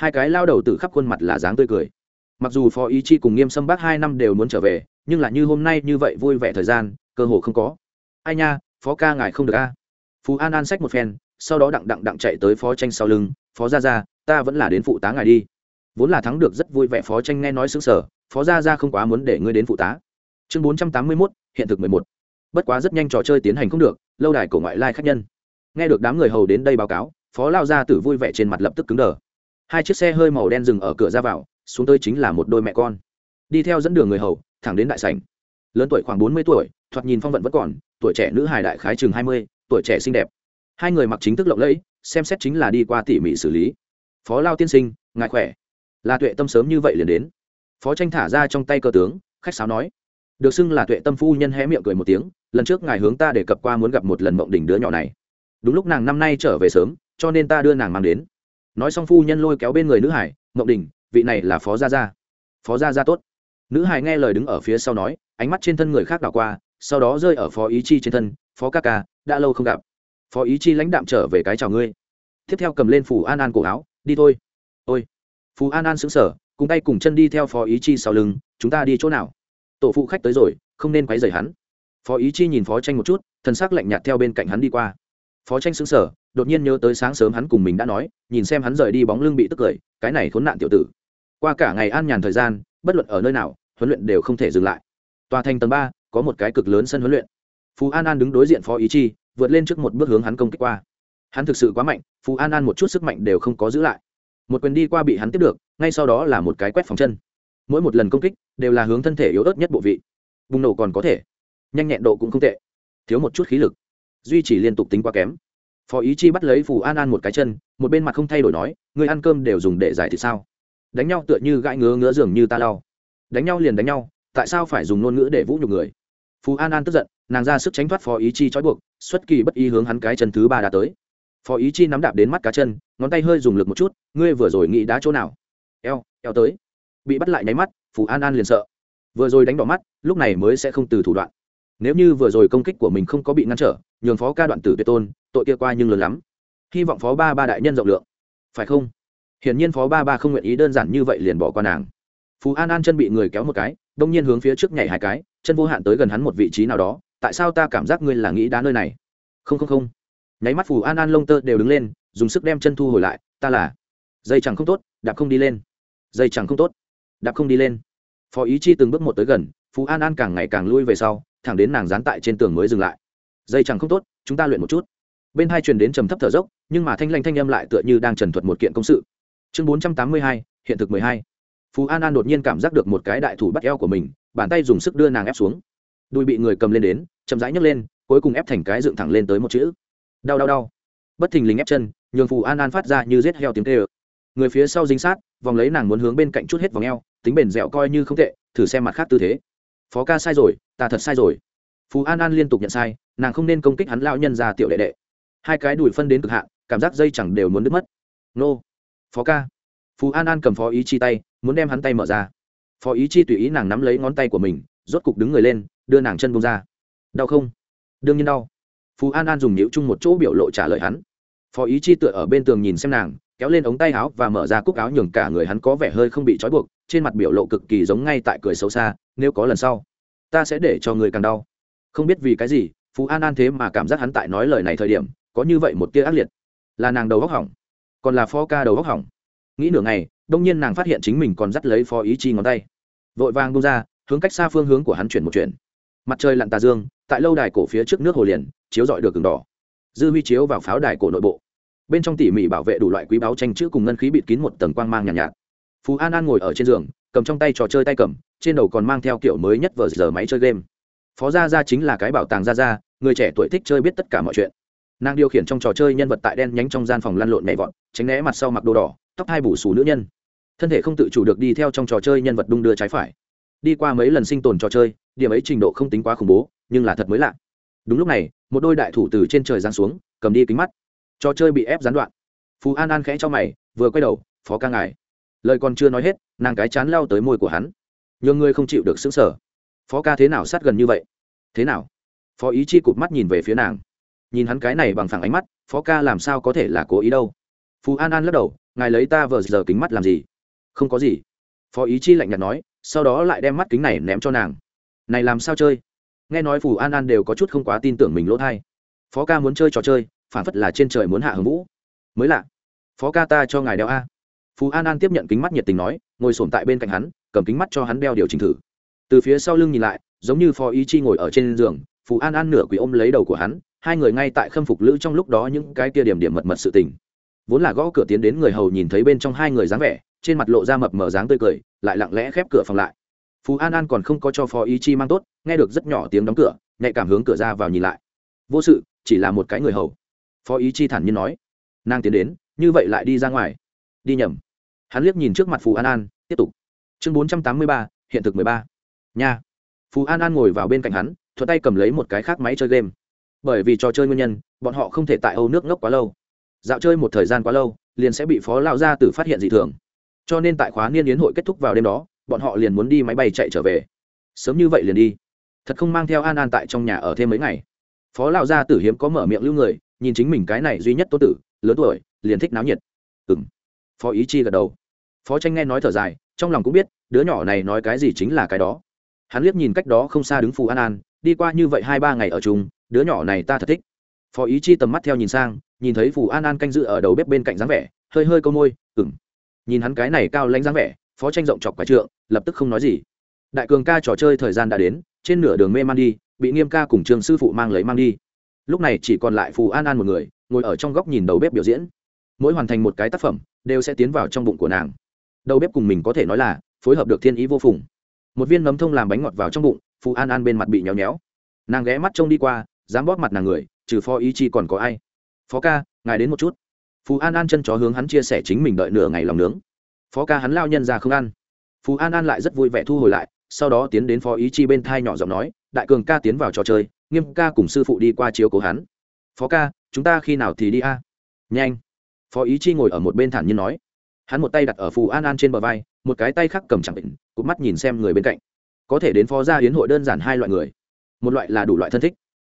hai cái lao đầu từ khắp khuôn mặt là dáng tươi cười. Mặc dù phó ý chi cùng nghiêm sâm bác hai năm đều muốn trở về, nhưng là như hôm nay như vậy vui vẻ thời gian, cơ hồ không có. Ai nha, phó ca ngài không được a. Phú an an sách một phen, sau đó đặng đặng đặng chạy tới phó tranh sau lưng, phó gia gia, ta vẫn là đến phụ tá ngài đi. Vốn là thắng được rất vui vẻ, phó tranh nghe nói xứng sở phó gia gia không quá muốn để ngươi đến phụ tá. Chương bốn trăm tám mươi mốt, hiện thực mười một. Bất quá rất nhanh trò chơi tiến hành không được, lâu đài cổ ngoại lai khách nhân. Nghe được đám người hầu đến đây báo cáo, phó lao gia tử vui vẻ trên mặt lập tức cứng đờ hai chiếc xe hơi màu đen dừng ở cửa ra vào, xuống tới chính là một đôi mẹ con. Đi theo dẫn đường người hầu, thẳng đến đại sảnh. Lớn tuổi khoảng bốn mươi tuổi, thoạt nhìn phong vận vẫn còn, tuổi trẻ nữ hài đại khái chừng hai mươi, tuổi trẻ xinh đẹp. Hai người mặc chính thức lộng lẫy, xem xét chính là đi qua tỉ mỉ xử lý. Phó lao tiên sinh, ngài khỏe? Là tuệ tâm sớm như vậy liền đến. Phó tranh thả ra trong tay cơ tướng, khách sáo nói. Được xưng là tuệ tâm phu nhân hé miệng cười một tiếng, lần trước ngài hướng ta đề cập qua muốn gặp một lần mộng đỉnh đứa nhỏ này. Đúng lúc nàng năm nay trở về sớm, cho nên ta đưa nàng mang đến nói xong phu nhân lôi kéo bên người nữ hải mộng đỉnh vị này là phó gia gia. Phó gia gia tốt. Nữ hải nghe lời đứng ở phía sau nói, ánh mắt trên thân người khác đảo qua, sau đó rơi ở phó ý chi trên thân, phó ca ca, đã lâu không gặp. Phó ý chi lãnh đạm trở về cái chào ngươi. Tiếp theo cầm lên phù an an cổ áo, đi thôi. Ôi. Phù an an xứng sở cùng tay cùng chân đi theo phó ý chi sau lưng, chúng ta đi chỗ nào? Tổ phụ khách tới rồi, không nên quấy rầy hắn. Phó ý chi nhìn phó tranh một chút thân xác lạnh nhạt theo bên cạnh hắn đi qua phó tranh xứng sở đột nhiên nhớ tới sáng sớm hắn cùng mình đã nói, nhìn xem hắn rời đi bóng lưng bị tức cười, cái này khốn nạn tiểu tử. Qua cả ngày an nhàn thời gian, bất luận ở nơi nào, huấn luyện đều không thể dừng lại. Tòa thành tầng ba, có một cái cực lớn sân huấn luyện. Phú an an đứng đối diện phó ý chi, vượt lên trước một bước hướng hắn công kích qua. Hắn thực sự quá mạnh, phú an an một chút sức mạnh đều không có giữ lại. Một quyền đi qua bị hắn tiếp được, ngay sau đó là một cái quét phòng chân. Mỗi một lần công kích đều là hướng thân thể yếu ớt nhất bộ vị. Bùng nổ còn có thể. Nhanh nhẹn độ cũng không tệ. Thiếu một chút khí lực duy trì liên tục tính quá kém. Phó ý chi bắt lấy phù an an một cái chân, một bên mặt không thay đổi nói người ăn cơm đều dùng để giải thì sao? Đánh nhau tựa như gãi ngứa ngứa dường như ta lau. Đánh nhau liền đánh nhau, tại sao phải dùng ngôn ngữ để vũ nhục người? Phú an an tức giận, nàng ra sức tránh thoát phó ý chi trói buộc, xuất kỳ bất ý hướng hắn cái chân thứ ba đã tới. Phó ý chi nắm đạp đến mắt cá chân, ngón tay hơi dùng lực một chút, ngươi vừa rồi nghĩ đá chỗ nào? Eo eo tới. Bị bắt lại nháy mắt phú an an liền sợ. Vừa rồi đánh đỏ mắt, lúc này mới sẽ không từ thủ đoạn. Nếu như vừa rồi công kích của mình không có bị ngăn trở nhường phó ca đoạn tử tuyệt tôn, tội kia qua nhưng lớn lắm. Hy vọng phó ba ba đại nhân rộng lượng. Phải không? Hiển nhiên phó ba ba không nguyện ý đơn giản như vậy liền bỏ qua nàng. Phú an an chân bị người kéo một cái, đông nhiên hướng phía trước nhảy hai cái, chân vô hạn tới gần hắn một vị trí nào đó, tại sao ta cảm giác ngươi là nghĩ đá nơi này? Không không không. Nháy mắt phù an an lông tơ đều đứng lên, dùng sức đem chân thu hồi lại, ta là. Dây chẳng không tốt, đạp không đi lên. Dây chẳng không tốt, đạp không đi lên. Phó ý chi từng bước một tới gần, phú an an càng ngày càng lui về sau, thẳng đến nàng dán tại trên tường mới dừng lại dây chẳng không tốt, chúng ta luyện một chút. Bên hai truyền đến trầm thấp thở dốc, nhưng mà thanh lanh thanh âm lại tựa như đang trần thuật một kiện công sự. Chương bốn trăm tám mươi hai, hiện thực mười hai. Phú an an đột nhiên cảm giác được một cái đại thủ bắt eo của mình, bàn tay dùng sức đưa nàng ép xuống. Đùi bị người cầm lên đến, chậm rãi nhấc lên, cuối cùng ép thành cái dựng thẳng lên tới một chữ. Đau đau đau. Bất thình lình ép chân, nhường phù an an phát ra như rết heo tiếng tê ơ người phía sau dính sát, vòng lấy nàng muốn hướng bên cạnh chút hết vòng eo, tính bền dẻo coi như không tệ, thử xem mặt khác tư thế. Phó ca sai rồi, ta thật sai rồi phú an an liên tục nhận sai, nàng không nên công kích hắn lao nhân ra tiểu đệ đệ. Hai cái đùi phân đến cực hạn, cảm giác dây chẳng đều muốn đứt mất. Nô, phó ca. Phú an an cầm phó ý chi tay, muốn đem hắn tay mở ra. Phó ý chi tùy ý nàng nắm lấy ngón tay của mình, rốt cục đứng người lên, đưa nàng chân bông ra. Đau không? Đương nhiên đau. Phú an an dùng nhịu chung một chỗ biểu lộ trả lời hắn. Phó ý chi tựa ở bên tường nhìn xem nàng, kéo lên ống tay áo và mở ra cúc áo nhường cả người hắn có vẻ hơi không bị trói buộc, trên mặt biểu lộ cực kỳ giống ngay tại cười xấu xa, nếu có lần sau, ta sẽ để cho người càng đau không biết vì cái gì phú an an thế mà cảm giác hắn tại nói lời này thời điểm có như vậy một tia ác liệt. Là nàng đầu góc hỏng còn là phó ca đầu góc hỏng. Nghĩ nửa ngày đông nhiên nàng phát hiện chính mình còn dắt lấy phó ý chi ngón tay. Vội vàng bông ra hướng cách xa phương hướng của hắn chuyển một chuyển. Mặt trời lặn tà dương tại lâu đài cổ phía trước nước hồ liền chiếu dọi được cường đỏ. Dư huy chiếu vào pháo đài cổ nội bộ. Bên trong tỉ mỉ bảo vệ đủ loại quý báo tranh chữ cùng ngân khí bịt kín một tầng quang mang nhàn nhạt, nhạt. Phú an an ngồi ở trên giường cầm trong tay trò chơi tay cầm trên đầu còn mang theo kiểu mới nhất vờ giờ máy chơi game phó gia gia chính là cái bảo tàng gia gia, người trẻ tuổi thích chơi biết tất cả mọi chuyện. Nàng điều khiển trong trò chơi nhân vật tại đen nhánh trong gian phòng lăn lộn nhảy vọt, tránh né mặt sau mặc đồ đỏ, tóc hai bù xù nữ nhân. Thân thể không tự chủ được đi theo trong trò chơi nhân vật đung đưa trái phải. Đi qua mấy lần sinh tồn trò chơi, điểm ấy trình độ không tính quá khủng bố, nhưng là thật mới lạ. Đúng lúc này, một đôi đại thủ từ trên trời giáng xuống, cầm đi kính mắt. Trò chơi bị ép gián đoạn. Phú an an khẽ cho mày, vừa quay đầu, phó ca ngài. Lời còn chưa nói hết, nàng cái chán lao tới môi của hắn. Nhường ngươi không chịu được xứng sở phó ca thế nào sát gần như vậy? Thế nào? Phó ý chi cụp mắt nhìn về phía nàng. Nhìn hắn cái này bằng phẳng ánh mắt, phó ca làm sao có thể là cố ý đâu? Phú an an lắc đầu, ngài lấy ta vờ giờ kính mắt làm gì? Không có gì. Phó ý chi lạnh nhạt nói, sau đó lại đem mắt kính này ném cho nàng. Này làm sao chơi? Nghe nói phù an an đều có chút không quá tin tưởng mình lỗ thai. Phó ca muốn chơi trò chơi, phản phất là trên trời muốn hạ hưng vũ. Mới lạ. Phó ca ta cho ngài đeo a. Phú an an tiếp nhận kính mắt nhiệt tình nói, ngồi sổm tại bên cạnh hắn, cầm kính mắt cho hắn đeo điều chỉnh thử từ phía sau lưng nhìn lại, giống như phó ý chi ngồi ở trên giường, phù an an nửa quỷ ôm lấy đầu của hắn, hai người ngay tại khâm phục lữ trong lúc đó những cái kia điểm điểm mật mật sự tình. Vốn là gõ cửa tiến đến người hầu nhìn thấy bên trong hai người dáng vẻ, trên mặt lộ ra mập mờ dáng tươi cười, lại lặng lẽ khép cửa phòng lại. Phú an an còn không có cho phó ý chi mang tốt, nghe được rất nhỏ tiếng đóng cửa, nhạy cảm hướng cửa ra vào nhìn lại. Vô sự, chỉ là một cái người hầu. Phó ý chi thản nhiên nói. Nàng tiến đến, như vậy lại đi ra ngoài. Đi nhầm. Hắn liếc nhìn trước mặt phù an an, tiếp tục. Chương bốn trăm tám mươi ba, hiện thực mười ba nha. Phù an an ngồi vào bên cạnh hắn, thuận tay cầm lấy một cái khác máy chơi game. Bởi vì trò chơi nguyên nhân, bọn họ không thể tại âu nước ngốc quá lâu. Dạo chơi một thời gian quá lâu, liền sẽ bị phó lao gia tử phát hiện dị thường. Cho nên tại khóa niên yến hội kết thúc vào đêm đó, bọn họ liền muốn đi máy bay chạy trở về. Sớm như vậy liền đi. Thật không mang theo an an tại trong nhà ở thêm mấy ngày. Phó lao gia tử hiếm có mở miệng lưu người, nhìn chính mình cái này duy nhất tô tử, lớn tuổi, liền thích náo nhiệt. Ừng phó ý chi gật đầu. Phó tranh nghe nói thở dài, trong lòng cũng biết, đứa nhỏ này nói cái gì chính là cái đó hắn liếc nhìn cách đó không xa đứng phù an an, đi qua như vậy hai ba ngày ở chung, đứa nhỏ này ta thật thích. Phó ý chi tầm mắt theo nhìn sang, nhìn thấy phù an an canh dự ở đầu bếp bên cạnh dáng vẻ, hơi hơi câu môi ừng nhìn hắn cái này cao lãnh dáng vẻ, phó tranh rộng chọc quả trượng, lập tức không nói gì. Đại cường ca trò chơi thời gian đã đến, trên nửa đường mê man đi, bị nghiêm ca cùng trường sư phụ mang lấy mang đi. Lúc này chỉ còn lại phù an an một người, ngồi ở trong góc nhìn đầu bếp biểu diễn. Mỗi hoàn thành một cái tác phẩm, đều sẽ tiến vào trong bụng của nàng. Đầu bếp cùng mình có thể nói là phối hợp được thiên ý vô phùng một viên nấm thông làm bánh ngọt vào trong bụng, phù an an bên mặt bị nhéo nhéo. Nàng ghé mắt trông đi qua, dám bóp mặt nàng người, trừ phó ý chi còn có ai. Phó ca, ngài đến một chút. Phù an an chân chó hướng hắn chia sẻ chính mình đợi nửa ngày lòng nướng. Phó ca hắn lao nhân ra không ăn. Phù an an lại rất vui vẻ thu hồi lại, sau đó tiến đến phó ý chi bên thai nhỏ giọng nói, đại cường ca tiến vào trò chơi, nghiêm ca cùng sư phụ đi qua chiếu cố hắn. Phó ca, chúng ta khi nào thì đi a? Nhanh. Phó ý chi ngồi ở một bên thản nhiên nói hắn một tay đặt ở phù an an trên bờ vai, một cái tay khác cầm chẳng định, cụp mắt nhìn xem người bên cạnh. Có thể đến phó gia hiến hội đơn giản hai loại người. Một loại là đủ loại thân thích,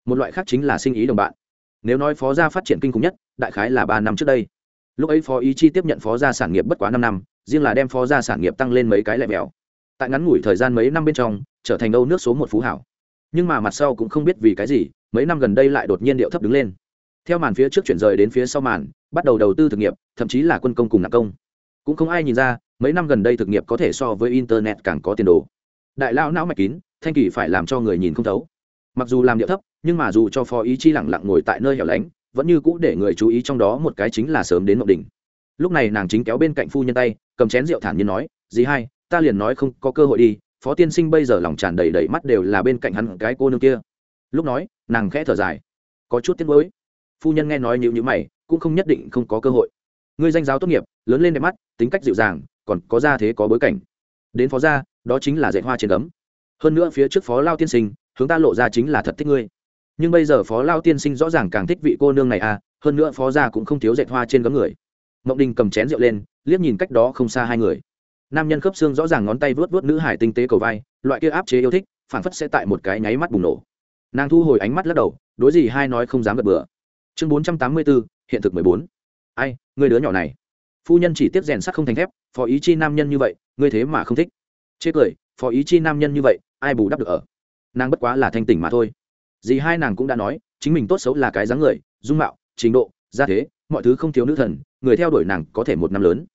một loại khác chính là sinh ý đồng bạn. Nếu nói phó gia phát triển kinh khủng nhất, đại khái là ba năm trước đây. Lúc ấy phó ý chi tiếp nhận phó gia sản nghiệp bất quá năm năm, riêng là đem phó gia sản nghiệp tăng lên mấy cái lẹ mèo tại ngắn ngủi thời gian mấy năm bên trong, trở thành âu nước số một phú hảo. Nhưng mà mặt sau cũng không biết vì cái gì, mấy năm gần đây lại đột nhiên điệu thấp đứng lên. Theo màn phía trước chuyển rời đến phía sau màn, bắt đầu đầu tư thực nghiệp, thậm chí là quân công cùng nạp công cũng không ai nhìn ra, mấy năm gần đây thực nghiệp có thể so với internet càng có tiền đồ. Đại lao não mạch kín, thanh kỳ phải làm cho người nhìn không thấu. Mặc dù làm điệu thấp, nhưng mà dù cho phó ý chi lẳng lặng ngồi tại nơi hẻo lánh, vẫn như cũ để người chú ý trong đó một cái chính là sớm đến mộng đỉnh. Lúc này nàng chính kéo bên cạnh phu nhân tay, cầm chén rượu thản nhiên nói, dì hai, ta liền nói không có cơ hội đi, phó tiên sinh bây giờ lòng tràn đầy đầy mắt đều là bên cạnh hắn cái cô nương kia. Lúc nói, nàng khẽ thở dài, có chút tiếc nuối. Phu nhân nghe nói nhịu nhữ mày, cũng không nhất định không có cơ hội. Ngươi danh giáo tốt nghiệp lớn lên đẹp mắt, tính cách dịu dàng, còn có ra thế có bối cảnh. Đến phó gia, đó chính là dạy hoa trên cấm hơn nữa phía trước phó lao tiên sinh, hướng ta lộ ra chính là thật thích ngươi. Nhưng bây giờ phó lao tiên sinh rõ ràng càng thích vị cô nương này à hơn nữa phó gia cũng không thiếu dạy hoa trên gấm người. Mộng đình cầm chén rượu lên, liếc nhìn cách đó không xa hai người. Nam nhân khớp xương rõ ràng ngón tay vớt vớt nữ hải tinh tế cầu vai, loại kia áp chế yêu thích phản phất sẽ tại một cái nháy mắt bùng nổ. Nàng thu hồi ánh mắt lắc đầu, đối gì hai nói không dám gật bừa. Chương bốn trăm tám mươi bốn, hiện thực mười bốn. Ai, người đứa nhỏ này phu nhân chỉ tiếp rèn sắt không thành thép, phó ý chi nam nhân như vậy, ngươi thế mà không thích. Chê cười, phó ý chi nam nhân như vậy, ai bù đắp được ở? Nàng bất quá là thanh tỉnh mà thôi. Dì hai nàng cũng đã nói, chính mình tốt xấu là cái dáng người, dung mạo, trình độ, gia thế, mọi thứ không thiếu nữ thần, người theo đuổi nàng có thể một năm lớn.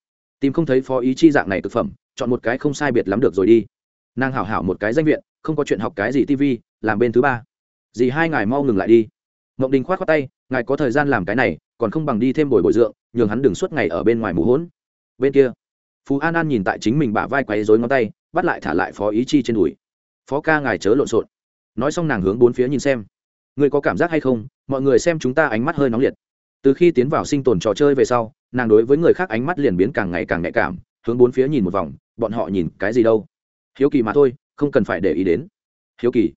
Tìm không thấy phó ý chi dạng này thực phẩm, chọn một cái không sai biệt lắm được rồi đi. Nàng hảo hảo một cái danh viện, không có chuyện học cái gì tv làm bên thứ ba. Dì hai ngài mau ngừng lại đi. Ngộng đình khoát khoát tay ngài có thời gian làm cái này, còn không bằng đi thêm bồi bồi dưỡng, nhường hắn đừng suốt ngày ở bên ngoài mù hỗn bên kia, phú an an nhìn tại chính mình bả vai quay dối ngón tay, bắt lại thả lại phó ý chi trên đùi. Phó ca ngài chớ lộn xộn. Nói xong nàng hướng bốn phía nhìn xem. Người có cảm giác hay không? Mọi người xem chúng ta ánh mắt hơi nóng liệt. Từ khi tiến vào sinh tồn trò chơi về sau, nàng đối với người khác ánh mắt liền biến càng ngày càng nhạy cảm, hướng bốn phía nhìn một vòng, bọn họ nhìn cái gì đâu? Hiếu kỳ mà thôi, không cần phải để ý đến. Hiếu kỳ.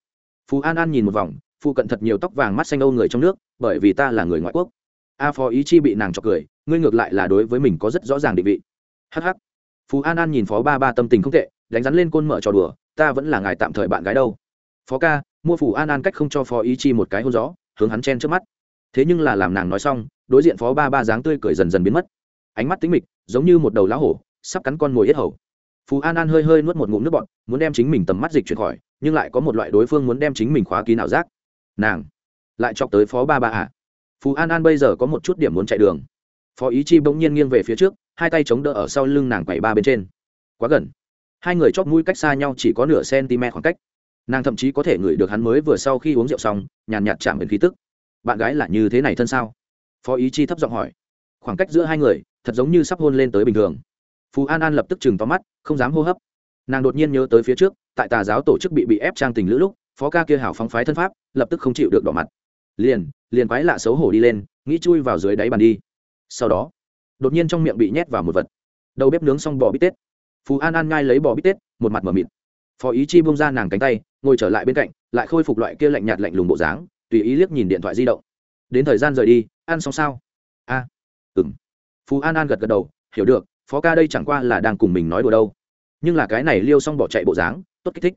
Phú an an nhìn một vòng phụ cận thật nhiều tóc vàng mắt xanh âu người trong nước, bởi vì ta là người ngoại quốc. A phó ý chi bị nàng chọc cười, ngươi ngược lại là đối với mình có rất rõ ràng định vị. Hh phú an an nhìn phó ba ba tâm tình không tệ, đánh rắn lên côn mở trò đùa, ta vẫn là ngài tạm thời bạn gái đâu. Phó ca, mua phủ an an cách không cho phó ý chi một cái hôn gió, hướng hắn chen trước mắt. Thế nhưng là làm nàng nói xong, đối diện phó ba ba dáng tươi cười dần dần biến mất. Ánh mắt tính mịch, giống như một đầu lá hổ, sắp cắn con mồi yết hầu. Phú an an hơi hơi nuốt một ngụm nước bọn muốn đem chính mình tầm mắt dịch chuyển khỏi, nhưng lại có một loại đối phương muốn đem chính mình khóa ký nào giác nàng lại chọc tới phó ba ba à. phú an an bây giờ có một chút điểm muốn chạy đường. phó ý chi bỗng nhiên nghiêng về phía trước, hai tay chống đỡ ở sau lưng nàng quẩy ba bên trên. quá gần. hai người chót mũi cách xa nhau chỉ có nửa cm khoảng cách. nàng thậm chí có thể ngửi được hắn mới vừa sau khi uống rượu xong, nhàn nhạt chạm đến khí tức. bạn gái là như thế này thân sao? phó ý chi thấp giọng hỏi. khoảng cách giữa hai người, thật giống như sắp hôn lên tới bình thường. phú an an lập tức chừng to mắt, không dám hô hấp. nàng đột nhiên nhớ tới phía trước, tại tà giáo tổ chức bị bị ép trang tình lữ lúc phó ca kia hảo phóng phái thân pháp lập tức không chịu được đỏ mặt. Liền liền quái lạ xấu hổ đi lên nghĩ chui vào dưới đáy bàn đi. Sau đó đột nhiên trong miệng bị nhét vào một vật. Đầu bếp nướng xong bò bít tết. Phú an an ngai lấy bò bít tết một mặt m ở mịt. Phó ý chi bông ra nàng cánh tay ngồi trở lại bên cạnh lại khôi phục loại kia lạnh nhạt lạnh lùng bộ dáng tùy ý liếc nhìn điện thoại di động. Đến thời gian rời đi ăn xong sao? A. À, m phú an an gật gật đầu hiểu được phó ca đây chẳng qua là đang cùng mình nói đùa đâu. Nhưng là cái này liêu xong bỏ chạy bộ dáng tốt kích thích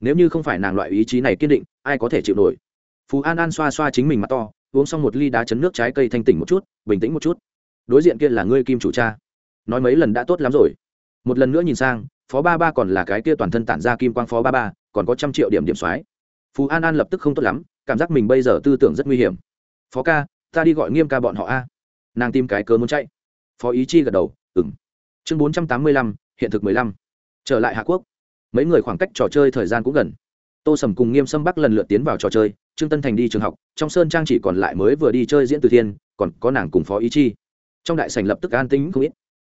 nếu như không phải nàng loại ý chí này kiên định, ai có thể chịu nổi? Phú an an xoa xoa chính mình mặt to, uống xong một ly đá chấn nước trái cây thanh tỉnh một chút, bình tĩnh một chút. Đối diện kia là ngươi kim chủ cha. Nói mấy lần đã tốt lắm rồi. Một lần nữa nhìn sang, phó ba ba còn là cái kia toàn thân tản ra kim quang phó ba ba, còn có trăm triệu điểm điểm soái phú an an lập tức không tốt lắm, cảm giác mình bây giờ tư tưởng rất nguy hiểm. Phó ca, ta đi gọi nghiêm ca bọn họ a. Nàng tìm cái cớ muốn chạy. Phó ý chi gật đầu ừng chương bốn trăm tám mươi lăm, hiện thực mười lăm. Trở lại hạ quốc mấy người khoảng cách trò chơi thời gian cũng gần. Tô sầm cùng nghiêm sâm bắc lần lượt tiến vào trò chơi, trương tân thành đi trường học, trong sơn trang chỉ còn lại mới vừa đi chơi diễn từ thiên, còn có nàng cùng phó ý chi. Trong đại sành lập tức an tính không ít.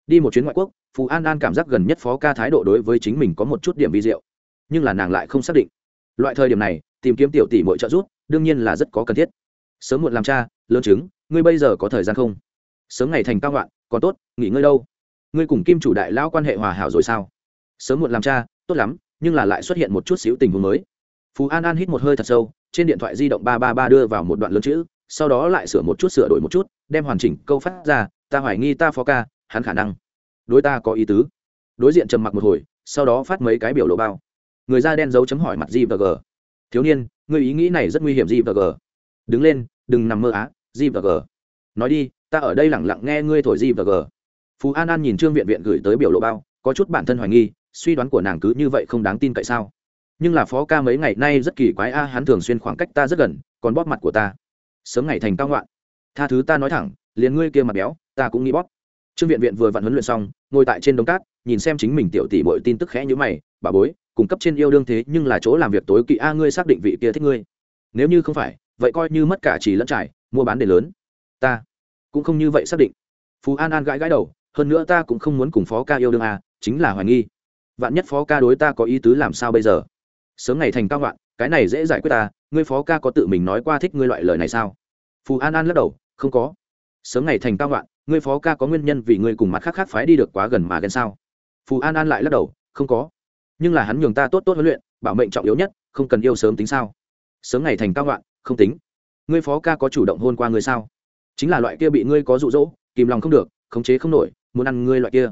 Đi một chuyến ngoại quốc phú an an cảm giác gần nhất phó ca thái độ đối với chính mình có một chút điểm vi diệu. Nhưng là nàng lại không xác định. Loại thời điểm này, tìm kiếm tiểu tỷ mọi trợ giúp, đương nhiên là rất có cần thiết. Sớm muộn làm cha, lớn chứng ngươi bây giờ có thời gian không? Sớm ngày thành cao ngoạn còn tốt, nghỉ ngơi đâu. Ngươi cùng kim chủ đại lão quan hệ hòa hảo rồi sao? Sớm muộn làm cha tốt lắm, nhưng là lại xuất hiện một chút xíu tình huống mới. Phú an an hít một hơi thật sâu, trên điện thoại di động ba ba ba đưa vào một đoạn lớn chữ, sau đó lại sửa một chút sửa đổi một chút, đem hoàn chỉnh câu phát ra, ta hoài nghi ta phó ca, hắn khả năng đối ta có ý tứ. Đối diện trầm mặc một hồi, sau đó phát mấy cái biểu lộ bao. Người da đen dấu chấm hỏi mặt gvg g. Thiếu niên, người ý nghĩ này rất nguy hiểm gvg g. Đứng lên, đừng nằm mơ á gvg g. Nói đi, ta ở đây lẳng lặng nghe ngươi thổi gvg g. Phú an an nhìn trương viện viện gửi tới biểu lộ bao, có chút bản thân hoài nghi suy đoán của nàng cứ như vậy không đáng tin cậy sao? Nhưng là phó ca mấy ngày nay rất kỳ quái a, hắn thường xuyên khoảng cách ta rất gần, còn bóp mặt của ta. Sớm ngày thành cao ngoạn. Tha thứ ta nói thẳng, liền ngươi kia mặt béo, ta cũng nghĩ bóp. Trương viện viện vừa vặn huấn luyện xong, ngồi tại trên đống cát, nhìn xem chính mình tiểu tỷ bội tin tức khẽ như mày, bà bối, cung cấp trên yêu đương thế nhưng là chỗ làm việc tối kỵ a, ngươi xác định vị kia thích ngươi. Nếu như không phải, vậy coi như mất cả chỉ lẫn trải, mua bán để lớn. Ta cũng không như vậy xác định. Phú an an gãi gãi đầu, hơn nữa ta cũng không muốn cùng phó ca yêu đương a, chính là hoài nghi vạn nhất phó ca đối ta có ý tứ làm sao bây giờ? Sớm ngày thành cao ngoạn cái này dễ giải quyết ta, ngươi phó ca có tự mình nói qua thích ngươi loại lời này sao? Phù an an lắc đầu, không có. Sớm ngày thành cao ngoạn ngươi phó ca có nguyên nhân vì ngươi cùng mặt khác khác phái đi được quá gần mà ghen sao? Phù an an lại lắc đầu, không có. Nhưng là hắn nhường ta tốt tốt huấn luyện, bảo mệnh trọng yếu nhất, không cần yêu sớm tính sao? Sớm ngày thành cao ngoạn không tính. Ngươi phó ca có chủ động hôn qua ngươi sao? Chính là loại kia bị ngươi có rụ rỗ kìm lòng không được, khống chế không nổi, muốn ăn ngươi loại kia.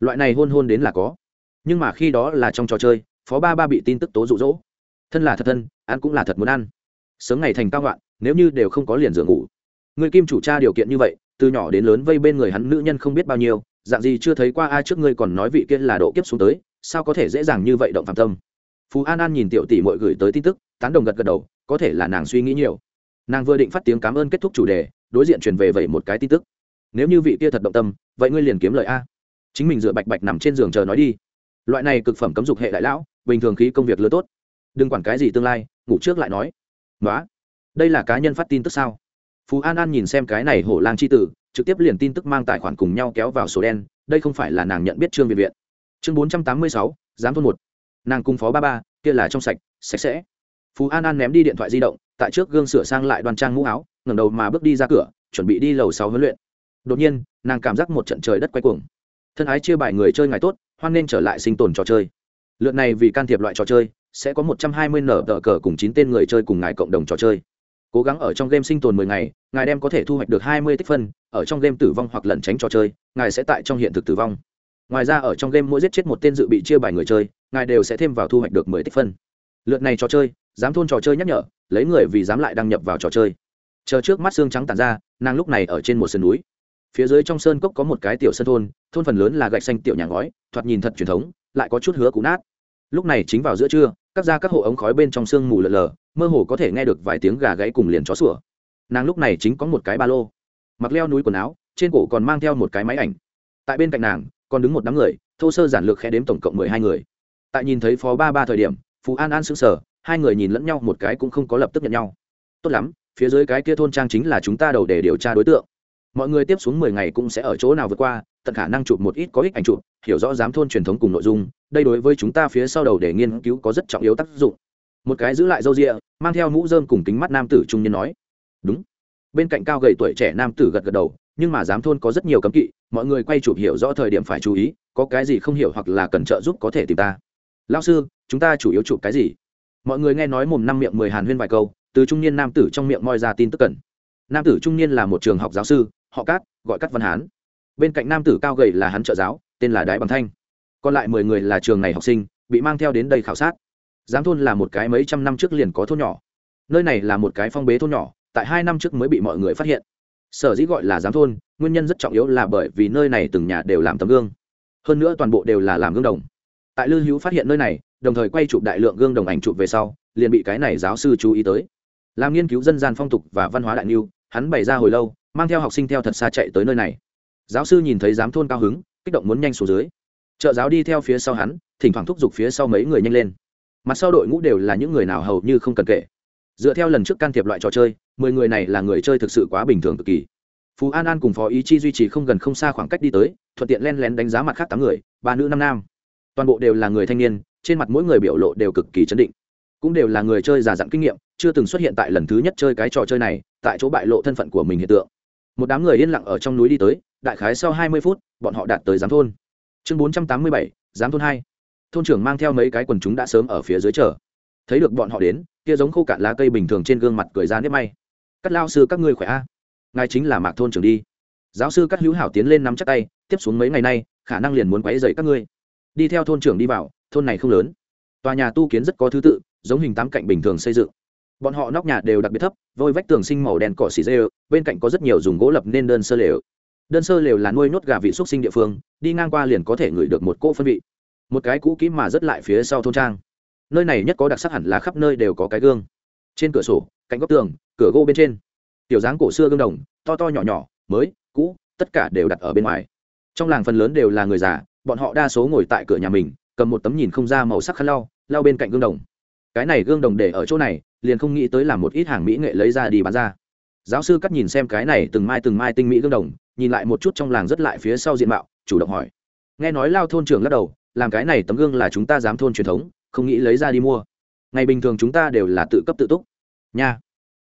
Loại này hôn hôn đến là có nhưng mà khi đó là trong trò chơi, phó ba ba bị tin tức tố rụ rỗ thân là thật thân, ăn cũng là thật muốn ăn. Sớm ngày thành cao ngoạn nếu như đều không có liền giường ngủ. Người kim chủ cha điều kiện như vậy, từ nhỏ đến lớn vây bên người hắn nữ nhân không biết bao nhiêu, dạng gì chưa thấy qua ai trước ngươi còn nói vị kia là độ kiếp xuống tới, sao có thể dễ dàng như vậy động phạm tâm? Phú an an nhìn tiểu tỷ mội gửi tới tin tức, tán đồng gật gật đầu, có thể là nàng suy nghĩ nhiều. Nàng vừa định phát tiếng cảm ơn kết thúc chủ đề, đối diện truyền về vậy một cái tin tức. Nếu như vị kia thật động tâm, vậy ngươi liền kiếm lời a. Chính mình dựa bạch bạch nằm trên giường chờ nói đi loại này cực phẩm cấm dục hệ đại lão, bình thường khí công việc lứa tốt. Đừng quản cái gì tương lai, ngủ trước lại nói. Nói đây là cá nhân phát tin tức sao? Phú an an nhìn xem cái này hổ lang c h i tử, trực tiếp liền tin tức mang tài khoản cùng nhau kéo vào sổ đen, đây không phải là nàng nhận biết trương viện viện. Chương bốn trăm tám mươi sáu, giám thôn một. Nàng cung phó ba ba, kia là trong sạch sạch sẽ. Phú an an ném đi điện thoại di động, tại trước gương sửa sang lại đoàn trang mũ áo, ngẩng đầu mà bước đi ra cửa, chuẩn bị đi lầu sáu huấn luyện. Đột nhiên, nàng cảm giác một trận trời đất quay cuồng. Thân ái chia bài người chơi ngày tốt hoan nên trở lại sinh tồn trò chơi. Lượt này vì can thiệp loại trò chơi, sẽ có một trăm hai mươi nở tờ cờ cùng chín tên người chơi cùng ngài cộng đồng trò chơi. Cố gắng ở trong game sinh tồn mười ngày, ngài đem có thể thu hoạch được hai mươi tích phân, ở trong game tử vong hoặc lẩn tránh trò chơi, ngài sẽ tại trong hiện thực tử vong. Ngoài ra ở trong game mỗi giết chết một tên dự bị chia bài người chơi, ngài đều sẽ thêm vào thu hoạch được mười tích phân. Lượt này trò chơi, dám thôn trò chơi nhắc nhở, lấy người vì dám lại đăng nhập vào trò chơi. Chờ trước mắt xương trắng tàn ra, nàng lúc này ở trên một sườn núi phía dưới trong sơn cốc có một cái tiểu sân thôn thôn phần lớn là gạch xanh tiểu nhà ngói, thoạt nhìn thật truyền thống, lại có chút hứa cũ nát. Lúc này chính vào giữa trưa, các ra các hộ ống khói bên trong sương mù lờ lờ mơ hồ có thể nghe được vài tiếng gà gáy cùng liền chó sủa. Nàng lúc này chính có một cái ba lô, mặc leo núi quần áo, trên cổ còn mang theo một cái máy ảnh. Tại bên cạnh nàng, còn đứng một đám người, thô sơ giản lược khe đếm tổng cộng mười hai người. Tại nhìn thấy phó ba ba thời điểm phú an an sững sờ, hai người nhìn lẫn nhau một cái cũng không có lập tức nhận nhau. Tốt lắm, phía dưới cái kia thôn trang chính là chúng ta đầu để điều tra đối tượng mọi người tiếp xuống mười ngày cũng sẽ ở chỗ nào vượt qua, tận khả năng chụp một ít có ích ảnh chụp, hiểu rõ giám thôn truyền thống cùng nội dung, đây đối với chúng ta phía sau đầu để nghiên cứu có rất trọng yếu tác dụng. Một cái giữ lại râu rịa mang theo mũ dơm cùng kính mắt nam tử trung niên nói. Đúng. Bên cạnh cao gầy tuổi trẻ nam tử gật gật đầu, nhưng mà giám thôn có rất nhiều cấm kỵ, mọi người quay chụp hiểu rõ thời điểm phải chú ý, có cái gì không hiểu hoặc là cần trợ giúp có thể tìm ta. Lao sư, chúng ta chủ yếu chụp cái gì? Mọi người nghe nói mồm năm miệng mười hàn huyên vài câu, từ trung niên nam tử trong miệng moi ra tin tức cần. Nam tử trung niên là một trường học giáo sư họ cát, gọi cát văn hán. Bên cạnh nam tử cao gầy là hắn trợ giáo, tên là đái bằng thanh. Còn lại mười người là trường này học sinh, bị mang theo đến đây khảo sát. Giám thôn là một cái mấy trăm năm trước liền có thôn nhỏ. Nơi này là một cái phong bế thôn nhỏ, tại hai năm trước mới bị mọi người phát hiện. Sở dĩ gọi là giám thôn, nguyên nhân rất trọng yếu là bởi vì nơi này từng nhà đều làm tấm gương. Hơn nữa toàn bộ đều là làm gương đồng. Tại lư hữu phát hiện nơi này, đồng thời quay chụp đại lượng gương đồng ảnh chụp về sau, liền bị cái này giáo sư chú ý tới. Làm nghiên cứu dân gian phong tục và văn hóa đại niu hắn bày ra hồi lâu, mang theo học sinh theo thật xa chạy tới nơi này. Giáo sư nhìn thấy giám thôn cao hứng, kích động muốn nhanh xuống dưới. Trợ giáo đi theo phía sau hắn, thỉnh thoảng thúc giục phía sau mấy người nhanh lên. Mặt sau đội ngũ đều là những người nào hầu như không cần kể. Dựa theo lần trước can thiệp loại trò chơi, mười người này là người chơi thực sự quá bình thường cực kỳ. Phú an an cùng phó ý chi duy trì không gần không xa khoảng cách đi tới, thuận tiện len lén đánh giá mặt khác tám người, ba nữ năm nam. Toàn bộ đều là người thanh niên, trên mặt mỗi người biểu lộ đều cực kỳ chấn định cũng đều là người chơi già dặn kinh nghiệm, chưa từng xuất hiện tại lần thứ nhất chơi cái trò chơi này, tại chỗ bại lộ thân phận của mình hiện tượng. Một đám người yên lặng ở trong núi đi tới, đại khái sau hai mươi phút, bọn họ đạt tới giám thôn. Chương bốn trăm tám mươi bảy, giám thôn hai. Thôn trưởng mang theo mấy cái quần chúng đã sớm ở phía dưới chờ. Thấy được bọn họ đến, kia giống khô cạn lá cây bình thường trên gương mặt cười ra nếp may. Cắt lao sư, các ngươi khỏe a? Ngài chính là mạc thôn trưởng đi. Giáo sư các hữu hảo tiến lên nắm chắc tay, tiếp xuống mấy ngày nay, khả năng liền muốn quấy dậy các ngươi. Đi theo thôn trưởng đi vào, thôn này không lớn. Tòa nhà tu kiến rất có thứ tự giống hình tám cạnh bình thường xây dựng. Bọn họ nóc nhà đều đặc biệt thấp, vôi vách tường sinh màu đen cỏ xì dê, bên cạnh có rất nhiều dùng gỗ lập nên đơn sơ lều. Đơn sơ lều là nuôi nốt gà vị xuất sinh địa phương, đi ngang qua liền có thể ngửi được một cỗ phân vị. Một cái cũ kỹ mà rất lại phía sau thôn trang. Nơi này nhất có đặc sắc hẳn là khắp nơi đều có cái gương. Trên cửa sổ, cạnh góc tường, cửa gỗ bên trên. Tiểu dáng cổ xưa gương đồng, to to nhỏ nhỏ, mới, cũ, tất cả đều đặt ở bên ngoài. Trong làng phần lớn đều là người già, bọn họ đa số ngồi tại cửa nhà mình, cầm một tấm nhìn không ra màu sắc khăn lau lau bên cạnh gương đồng cái này gương đồng để ở chỗ này, liền không nghĩ tới làm một ít hàng mỹ nghệ lấy ra đi bán ra. Giáo sư cắt nhìn xem cái này từng mai từng mai tinh mỹ gương đồng, nhìn lại một chút trong làng rất lại phía sau diện mạo, chủ động hỏi. Nghe nói lao thôn trưởng lắc đầu, làm cái này tấm gương là chúng ta dám thôn truyền thống, không nghĩ lấy ra đi mua. Ngày bình thường chúng ta đều là tự cấp tự túc. Nha.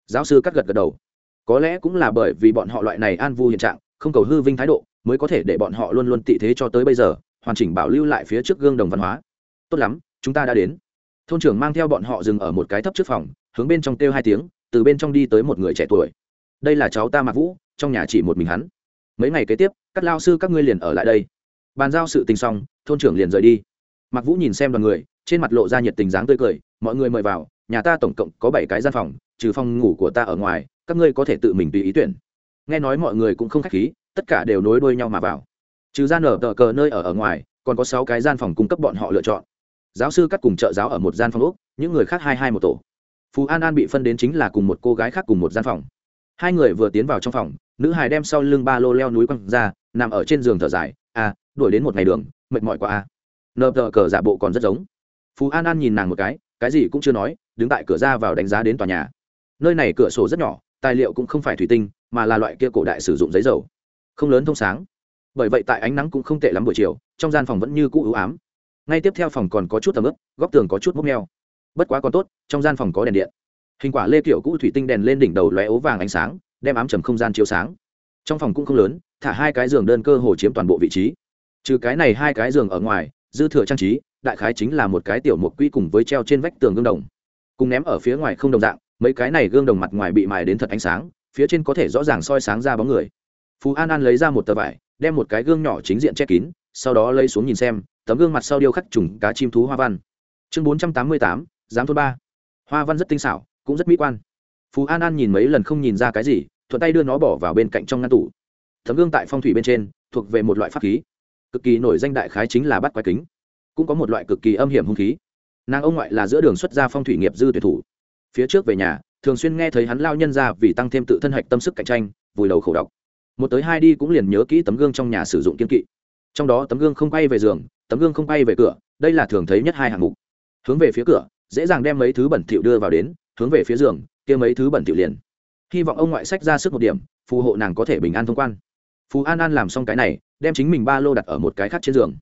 Giáo sư cắt gật gật đầu. Có lẽ cũng là bởi vì bọn họ loại này an vu hiện trạng, không cầu hư vinh thái độ, mới có thể để bọn họ luôn luôn tị thế cho tới bây giờ, hoàn chỉnh bảo lưu lại phía trước gương đồng văn hóa. Tốt lắm, chúng ta đã đến thôn trưởng mang theo bọn họ dừng ở một cái thấp trước phòng, hướng bên trong kêu hai tiếng, từ bên trong đi tới một người trẻ tuổi. Đây là cháu ta mạc vũ, trong nhà chỉ một mình hắn. Mấy ngày kế tiếp, các lao sư các ngươi liền ở lại đây. Bàn giao sự tình xong, thôn trưởng liền rời đi. Mạc vũ nhìn xem đoàn người, trên mặt lộ ra nhiệt tình dáng tươi cười, mọi người mời vào, nhà ta tổng cộng có bảy cái gian phòng, trừ phòng ngủ của ta ở ngoài, các ngươi có thể tự mình tùy ý tuyển. Nghe nói mọi người cũng không khách khí, tất cả đều nối đuôi nhau mà vào. Trừ gian ở tờ cờ nơi ở ở ngoài, còn có sáu cái gian phòng cung cấp bọn họ lựa chọn giáo sư cắt cùng trợ giáo ở một gian phòng úc những người khác hai hai một tổ. Phú an an bị phân đến chính là cùng một cô gái khác cùng một gian phòng. Hai người vừa tiến vào trong phòng, nữ hài đem sau lưng ba lô leo núi quăng ra, nằm ở trên giường thở dài à đuổi đến một ngày đường, mệt mỏi quá à nợ tờ cờ giả bộ còn rất giống. Phú an an nhìn nàng một cái cái gì cũng chưa nói, đứng tại cửa ra vào đánh giá đến tòa nhà. Nơi này cửa sổ rất nhỏ, tài liệu cũng không phải thủy tinh, mà là loại kia cổ đại sử dụng giấy dầu. Không lớn thông sáng. Bởi vậy tại ánh nắng cũng không tệ lắm buổi chiều, trong gian phòng vẫn như cũ ưu ám ngay tiếp theo phòng còn có chút tầm ướp, góc tường có chút mốc neo bất quá còn tốt, trong gian phòng có đèn điện. Hình quả lê kiểu cũ thủy tinh đèn lên đỉnh đầu lóe ố vàng ánh sáng, đem ám trầm không gian chiếu sáng. Trong phòng cũng không lớn, thả hai cái giường đơn cơ hồ chiếm toàn bộ vị trí. Trừ cái này hai cái giường ở ngoài, dư thừa trang trí, đại khái chính là một cái tiểu một quy cùng với treo trên vách tường gương đồng. Cùng ném ở phía ngoài không đồng dạng, mấy cái này gương đồng mặt ngoài bị mài đến thật ánh sáng, phía trên có thể rõ ràng soi sáng ra bóng người. Phú an an lấy ra một tờ vải, đem một cái gương nhỏ chính diện che kín, sau đó lấy xuống nhìn xem tấm gương mặt sau điêu khắc trùng cá chim thú hoa văn. Chương bốn trăm tám mươi tám, giám thôn ba. Hoa văn rất tinh xảo, cũng rất mỹ quan. Phú an an nhìn mấy lần không nhìn ra cái gì, thuận tay đưa nó bỏ vào bên cạnh trong ngăn tủ. Tấm gương tại phong thủy bên trên, thuộc về một loại pháp khí. Cực kỳ nổi danh đại khái chính là bắt quái kính. Cũng có một loại cực kỳ âm hiểm hung khí. Nàng ông ngoại là giữa đường xuất gia phong thủy nghiệp dư tuyển thủ. Phía trước về nhà, thường xuyên nghe thấy hắn lao nhân ra vì tăng thêm tự thân hạch tâm sức cạnh tranh, vùi đầu khổ độc một tới hai đi cũng liền nhớ kỹ tấm gương trong nhà sử dụng kiên kỵ. Trong đó tấm gương không quay về giường tấm gương không bay về cửa, đây là thường thấy nhất hai hạng mục. Hướng về phía cửa, dễ dàng đem mấy thứ bẩn thỉu đưa vào đến, hướng về phía giường, kia mấy thứ bẩn thỉu liền. Hy vọng ông ngoại sách ra sức một điểm, phù hộ nàng có thể bình an thông quan. Phù an an làm xong cái này, đem chính mình ba lô đặt ở một cái khác trên giường.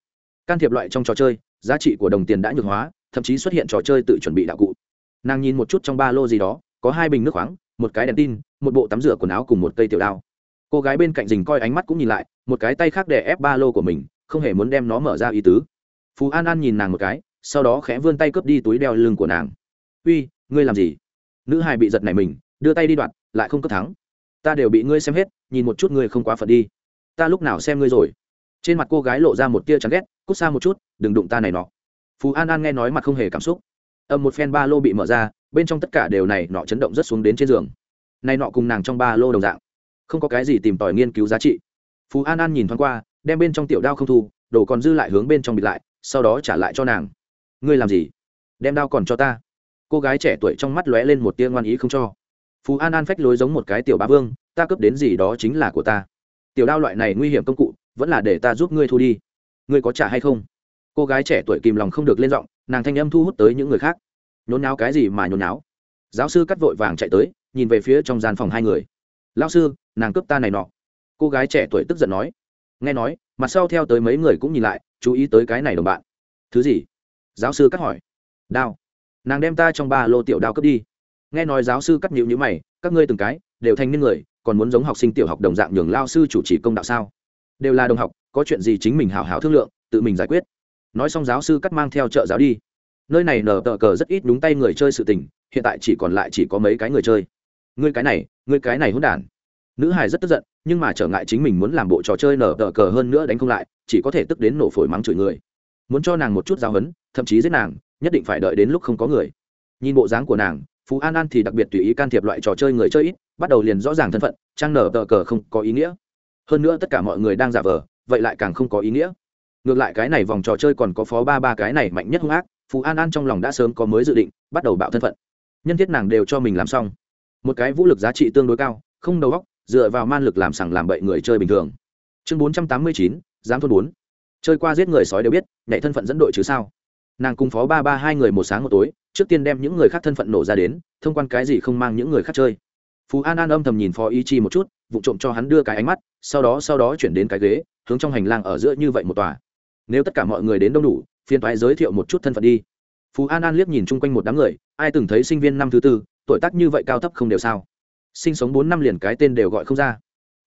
Can thiệp loại trong trò chơi, giá trị của đồng tiền đã nhược hóa, thậm chí xuất hiện trò chơi tự chuẩn bị đạo cụ. Nàng nhìn một chút trong ba lô gì đó, có hai bình nước khoáng, một cái đèn tin, một bộ tắm rửa quần áo cùng một cây tiểu đao. Cô gái bên cạnh rình coi ánh mắt cũng nhìn lại, một cái tay khác đè ép ba lô của mình không hề muốn đem nó mở ra ý tứ. Phú an an nhìn nàng một cái, sau đó khẽ vươn tay cướp đi túi đeo lưng của nàng. Uy, ngươi làm gì? Nữ hài bị giật này mình, đưa tay đi đoạt, lại không cướp thắng. Ta đều bị ngươi xem hết, nhìn một chút ngươi không quá phật đi. Ta lúc nào xem ngươi rồi? Trên mặt cô gái lộ ra một tia chán ghét, cút xa một chút, đừng đụng ta này nọ. Phú an an nghe nói mặt không hề cảm xúc. Âm một phen ba lô bị mở ra, bên trong tất cả đều này nọ chấn động rất xuống đến trên giường. Này nọ cùng nàng trong ba lô đồng dạng. Không có cái gì tìm tòi nghiên cứu giá trị. Phú an an nhìn thoáng qua đem bên trong tiểu đao không thu, đồ còn dư lại hướng bên trong bịt lại, sau đó trả lại cho nàng. Ngươi làm gì? Đem đao còn cho ta. Cô gái trẻ tuổi trong mắt lóe lên một tia ngoan ý không cho. Phú an an phách lối giống một cái tiểu bá vương, ta cướp đến gì đó chính là của ta. Tiểu đao loại này nguy hiểm công cụ, vẫn là để ta giúp ngươi thu đi. Ngươi có trả hay không? Cô gái trẻ tuổi kìm lòng không được lên giọng, nàng thanh âm thu hút tới những người khác. Nhốn náo cái gì mà nhốn náo giáo sư cắt vội vàng chạy tới, nhìn về phía trong gian phòng hai người. Lao sư, nàng cướp ta này nọ. Cô gái trẻ tuổi tức giận nói nghe nói, mặt sau theo tới mấy người cũng nhìn lại, chú ý tới cái này đồng bạn. Thứ gì? Giáo sư cắt hỏi. Đao. Nàng đem ta trong ba lô tiểu đao cướp đi. Nghe nói giáo sư cắt nhịu nhữ mày, các ngươi từng cái, đều thành niên người, còn muốn giống học sinh tiểu học đồng dạng nhường lao sư chủ trì công đạo sao? Đều là đồng học, có chuyện gì chính mình hào hào thương lượng, tự mình giải quyết. Nói xong giáo sư cắt mang theo trợ giáo đi. Nơi này nở tờ cờ rất ít đúng tay người chơi sự tình, hiện tại chỉ còn lại chỉ có mấy cái người chơi. Ngươi cái này, ngươi cái này hỗn đản. Nữ hải rất tức giận nhưng mà trở ngại chính mình muốn làm bộ trò chơi nở tờ cờ hơn nữa đánh không lại, chỉ có thể tức đến nổ phổi mắng chửi người. Muốn cho nàng một chút giáo hấn thậm chí giết nàng, nhất định phải đợi đến lúc không có người. Nhìn bộ dáng của nàng, phú an an thì đặc biệt tùy ý can thiệp loại trò chơi người chơi ít, bắt đầu liền rõ ràng thân phận, trang nở tờ cờ không có ý nghĩa. Hơn nữa tất cả mọi người đang giả vờ, vậy lại càng không có ý nghĩa. Ngược lại cái này vòng trò chơi còn có phó ba ba cái này mạnh nhất hung ác, phú an an trong lòng đã sớm có mới dự định, bắt đầu bạo thân phận. Nhân thiết nàng đều cho mình làm xong. Một cái vũ lực giá trị tương đối cao, không đầu óc dựa vào man lực làm sằng làm bậy người chơi bình thường. Chương bốn trăm tám mươi chín, giám thôn bốn. Chơi qua giết người sói đều biết, nhảy thân phận dẫn đội chứ sao? Nàng cùng phó ba ba hai người một sáng một tối, trước tiên đem những người khác thân phận nổ ra đến, thông quan cái gì không mang những người khác chơi. Phú an an âm thầm nhìn phó ý chi một chút, vụ trộm cho hắn đưa cái ánh mắt, sau đó sau đó chuyển đến cái ghế, hướng trong hành lang ở giữa như vậy một tòa. Nếu tất cả mọi người đến đông đủ phiên thoái giới thiệu một chút thân phận đi. Phú an an liếc nhìn chung quanh một đám người, ai từng thấy sinh viên năm thứ tư, tuổi tác như vậy cao thấp không đều sao? Sinh sống bốn năm liền cái tên đều gọi không ra.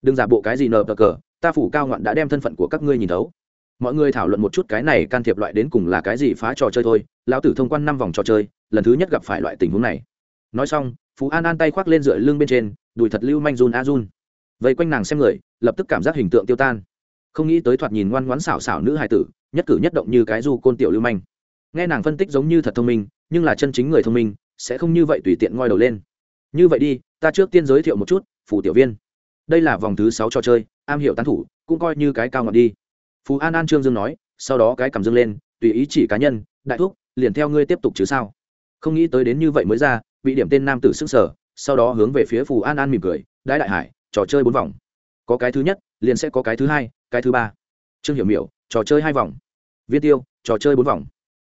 Đừng giả bộ cái gì nờ bờ cờ, ta phủ cao ngoạn đã đem thân phận của các ngươi nhìn thấu. Mọi người thảo luận một chút cái này can thiệp loại đến cùng là cái gì phá trò chơi thôi, lão tử thông quan năm vòng trò chơi, lần thứ nhất gặp phải loại tình huống này. Nói xong, phú an an tay khoác lên dựa lưng bên trên, đùi thật lưu manh run a run. Vây quanh nàng xem người, lập tức cảm giác hình tượng tiêu tan. Không nghĩ tới thoạt nhìn ngoan ngoãn xảo xảo nữ hài tử, nhất cử nhất động như cái du côn tiểu lưu manh. Nghe nàng phân tích giống như thật thông minh, nhưng là chân chính người thông minh, sẽ không như vậy tùy tiện ngoi đầu lên như vậy đi, ta trước tiên giới thiệu một chút phủ tiểu viên. Đây là vòng thứ sáu trò chơi, am hiểu tán thủ, cũng coi như cái cao ngọt đi. Phú an an trương dương nói, sau đó cái cầm dương lên, tùy ý chỉ cá nhân, đại thúc, liền theo ngươi tiếp tục chứ sao? Không nghĩ tới đến như vậy mới ra, bị điểm tên nam tử sức sở sau đó hướng về phía phù an an mỉm cười, đại đại hải, trò chơi bốn vòng. Có cái thứ nhất, liền sẽ có cái thứ hai, cái thứ ba. Trương hiểu miểu, trò chơi hai vòng. Viên tiêu, trò chơi bốn vòng.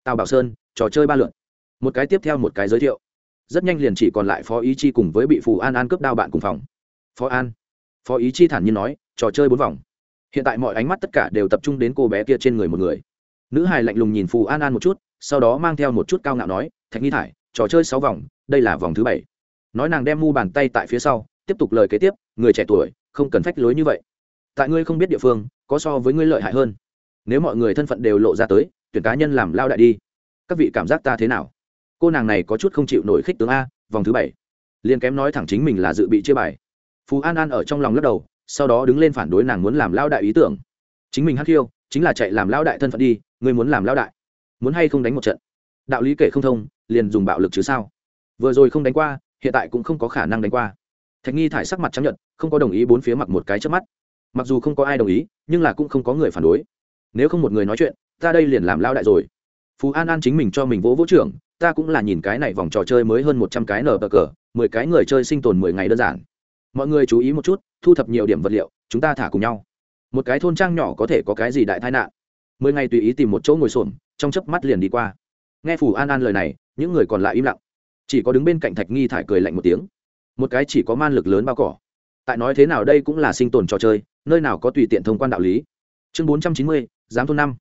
Tào bảo sơn, trò chơi ba lượn một cái tiếp theo một cái giới thiệu rất nhanh liền chỉ còn lại phó ý chi cùng với bị phù an an cướp đao bạn cùng phòng. Phó an. Phó ý chi thản nhiên nói, trò chơi bốn vòng. Hiện tại mọi ánh mắt tất cả đều tập trung đến cô bé kia trên người một người. Nữ hài lạnh lùng nhìn phù an an một chút, sau đó mang theo một chút cao ngạo nói, thạch nghi thải, trò chơi sáu vòng, đây là vòng thứ bảy. Nói nàng đem mu bàn tay tại phía sau, tiếp tục lời kế tiếp, người trẻ tuổi, không cần phách lối như vậy. Tại ngươi không biết địa phương, có so với ngươi lợi hại hơn. Nếu mọi người thân phận đều lộ ra tới, tuyển cá nhân làm lao đại đi. Các vị cảm giác ta thế nào? Cô nàng này có chút không chịu nổi khích tướng a, vòng thứ bảy. Liền kém nói thẳng chính mình là dự bị chia bài. Phú an an ở trong lòng lắc đầu, sau đó đứng lên phản đối nàng muốn làm lao đại ý tưởng. Chính mình hắc hiêu chính là chạy làm lao đại thân phận đi ngươi muốn làm lao đại. Muốn hay không đánh một trận? Đạo lý kể không thông, liền dùng bạo lực chứ sao? Vừa rồi không đánh qua, hiện tại cũng không có khả năng đánh qua. Thạch nghi thải sắc mặt chấp nhận không có đồng ý bốn phía mặc một cái trước mắt. Mặc dù không có ai đồng ý, nhưng là cũng không có người phản đối. Nếu không một người nói chuyện, ta đây liền làm lao đại rồi. Phú an an chính mình cho mình vỗ vỗ trưởng ta cũng là nhìn cái này vòng trò chơi mới hơn một trăm cái nở bờ cờ, mười cái người chơi sinh tồn mười ngày đơn giản. Mọi người chú ý một chút, thu thập nhiều điểm vật liệu, chúng ta thả cùng nhau. Một cái thôn trang nhỏ có thể có cái gì đại tai nạn? Mười ngày tùy ý tìm một chỗ ngồi xổm, trong chớp mắt liền đi qua. Nghe phủ an an lời này, những người còn lại im lặng. Chỉ có đứng bên cạnh thạch nghi thải cười lạnh một tiếng. Một cái chỉ có man lực lớn bao cỏ. Tại nói thế nào đây cũng là sinh tồn trò chơi, nơi nào có tùy tiện thông quan đạo lý. Chương bốn trăm chín mươi, giám thôn năm.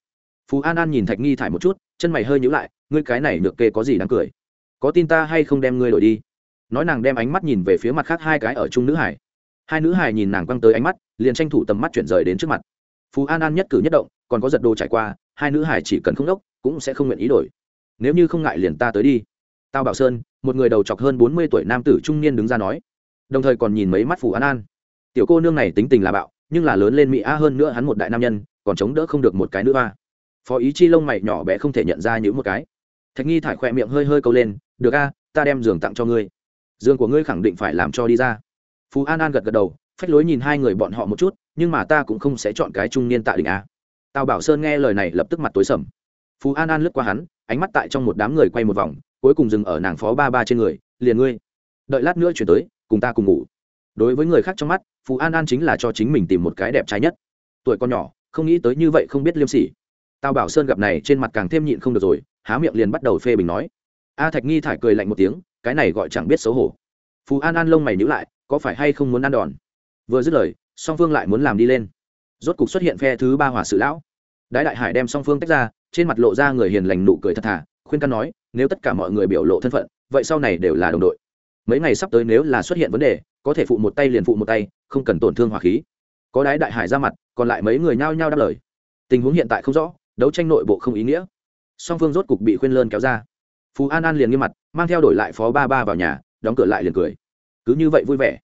Phú an an nhìn thạch nghi thải một chút, chân mày hơi nhữ lại ngươi cái này được kê có gì đáng cười? Có tin ta hay không đem ngươi đổi đi? Nói nàng đem ánh mắt nhìn về phía mặt khác hai cái ở chung nữ hải. Hai nữ hải nhìn nàng quăng tới ánh mắt, liền tranh thủ tầm mắt chuyển rời đến trước mặt. Phú an an nhất cử nhất động, còn có giật đồ trải qua, hai nữ hải chỉ cần không đốc, cũng sẽ không nguyện ý đổi. Nếu như không ngại liền ta tới đi. Tao bảo sơn, một người đầu chọc hơn bốn mươi tuổi nam tử trung niên đứng ra nói. Đồng thời còn nhìn mấy mắt phù an an. Tiểu cô nương này tính tình là bạo, nhưng là lớn lên mỹ a hơn nữa hắn một đại nam nhân, còn chống đỡ không được một cái nữa a phó ý chi lông mày nhỏ bé không thể nhận ra những một cái thạch nghi thải khỏe miệng hơi hơi câu lên, được a, ta đem giường tặng cho ngươi. Giường của ngươi khẳng định phải làm cho đi ra. Phú an an gật gật đầu, phách lối nhìn hai người bọn họ một chút, nhưng mà ta cũng không sẽ chọn cái trung niên tạ đình a. Tào bảo sơn nghe lời này lập tức mặt tối sầm. Phú an an lướt qua hắn, ánh mắt tại trong một đám người quay một vòng, cuối cùng dừng ở nàng phó ba ba trên người, liền ngươi. Đợi lát nữa chuyển tới, cùng ta cùng ngủ. Đối với người khác trong mắt, phú an an chính là cho chính mình tìm một cái đẹp trai nhất. Tuổi con nhỏ, không nghĩ tới như vậy không biết liêm sỉ tào bảo sơn gặp này trên mặt càng thêm nhịn không được rồi, há miệng liền bắt đầu phê bình nói. A thạch nghi thải cười lạnh một tiếng, cái này gọi chẳng biết xấu hổ. Phú an an lông mày nhữ lại, có phải hay không muốn ăn đòn? Vừa dứt lời, song phương lại muốn làm đi lên. Rốt cục xuất hiện phe thứ ba hỏa sự lão. Đái đại hải đem song phương tách ra, trên mặt lộ ra người hiền lành nụ cười thật thà, khuyên căn nói, nếu tất cả mọi người biểu lộ thân phận, vậy sau này đều là đồng đội. Mấy ngày sắp tới nếu là xuất hiện vấn đề, có thể phụ một tay liền phụ một tay, không cần tổn thương hỏa khí. Có đái đại hải ra mặt, còn lại mấy người nhao nhao đáp lời. Tình huống hiện tại không rõ đấu tranh nội bộ không ý nghĩa. Song phương rốt cục bị khuyên lơn kéo ra. Phú an an liền nghiêm mặt, mang theo đổi lại phó ba ba vào nhà, đóng cửa lại liền cười. Cứ như vậy vui vẻ.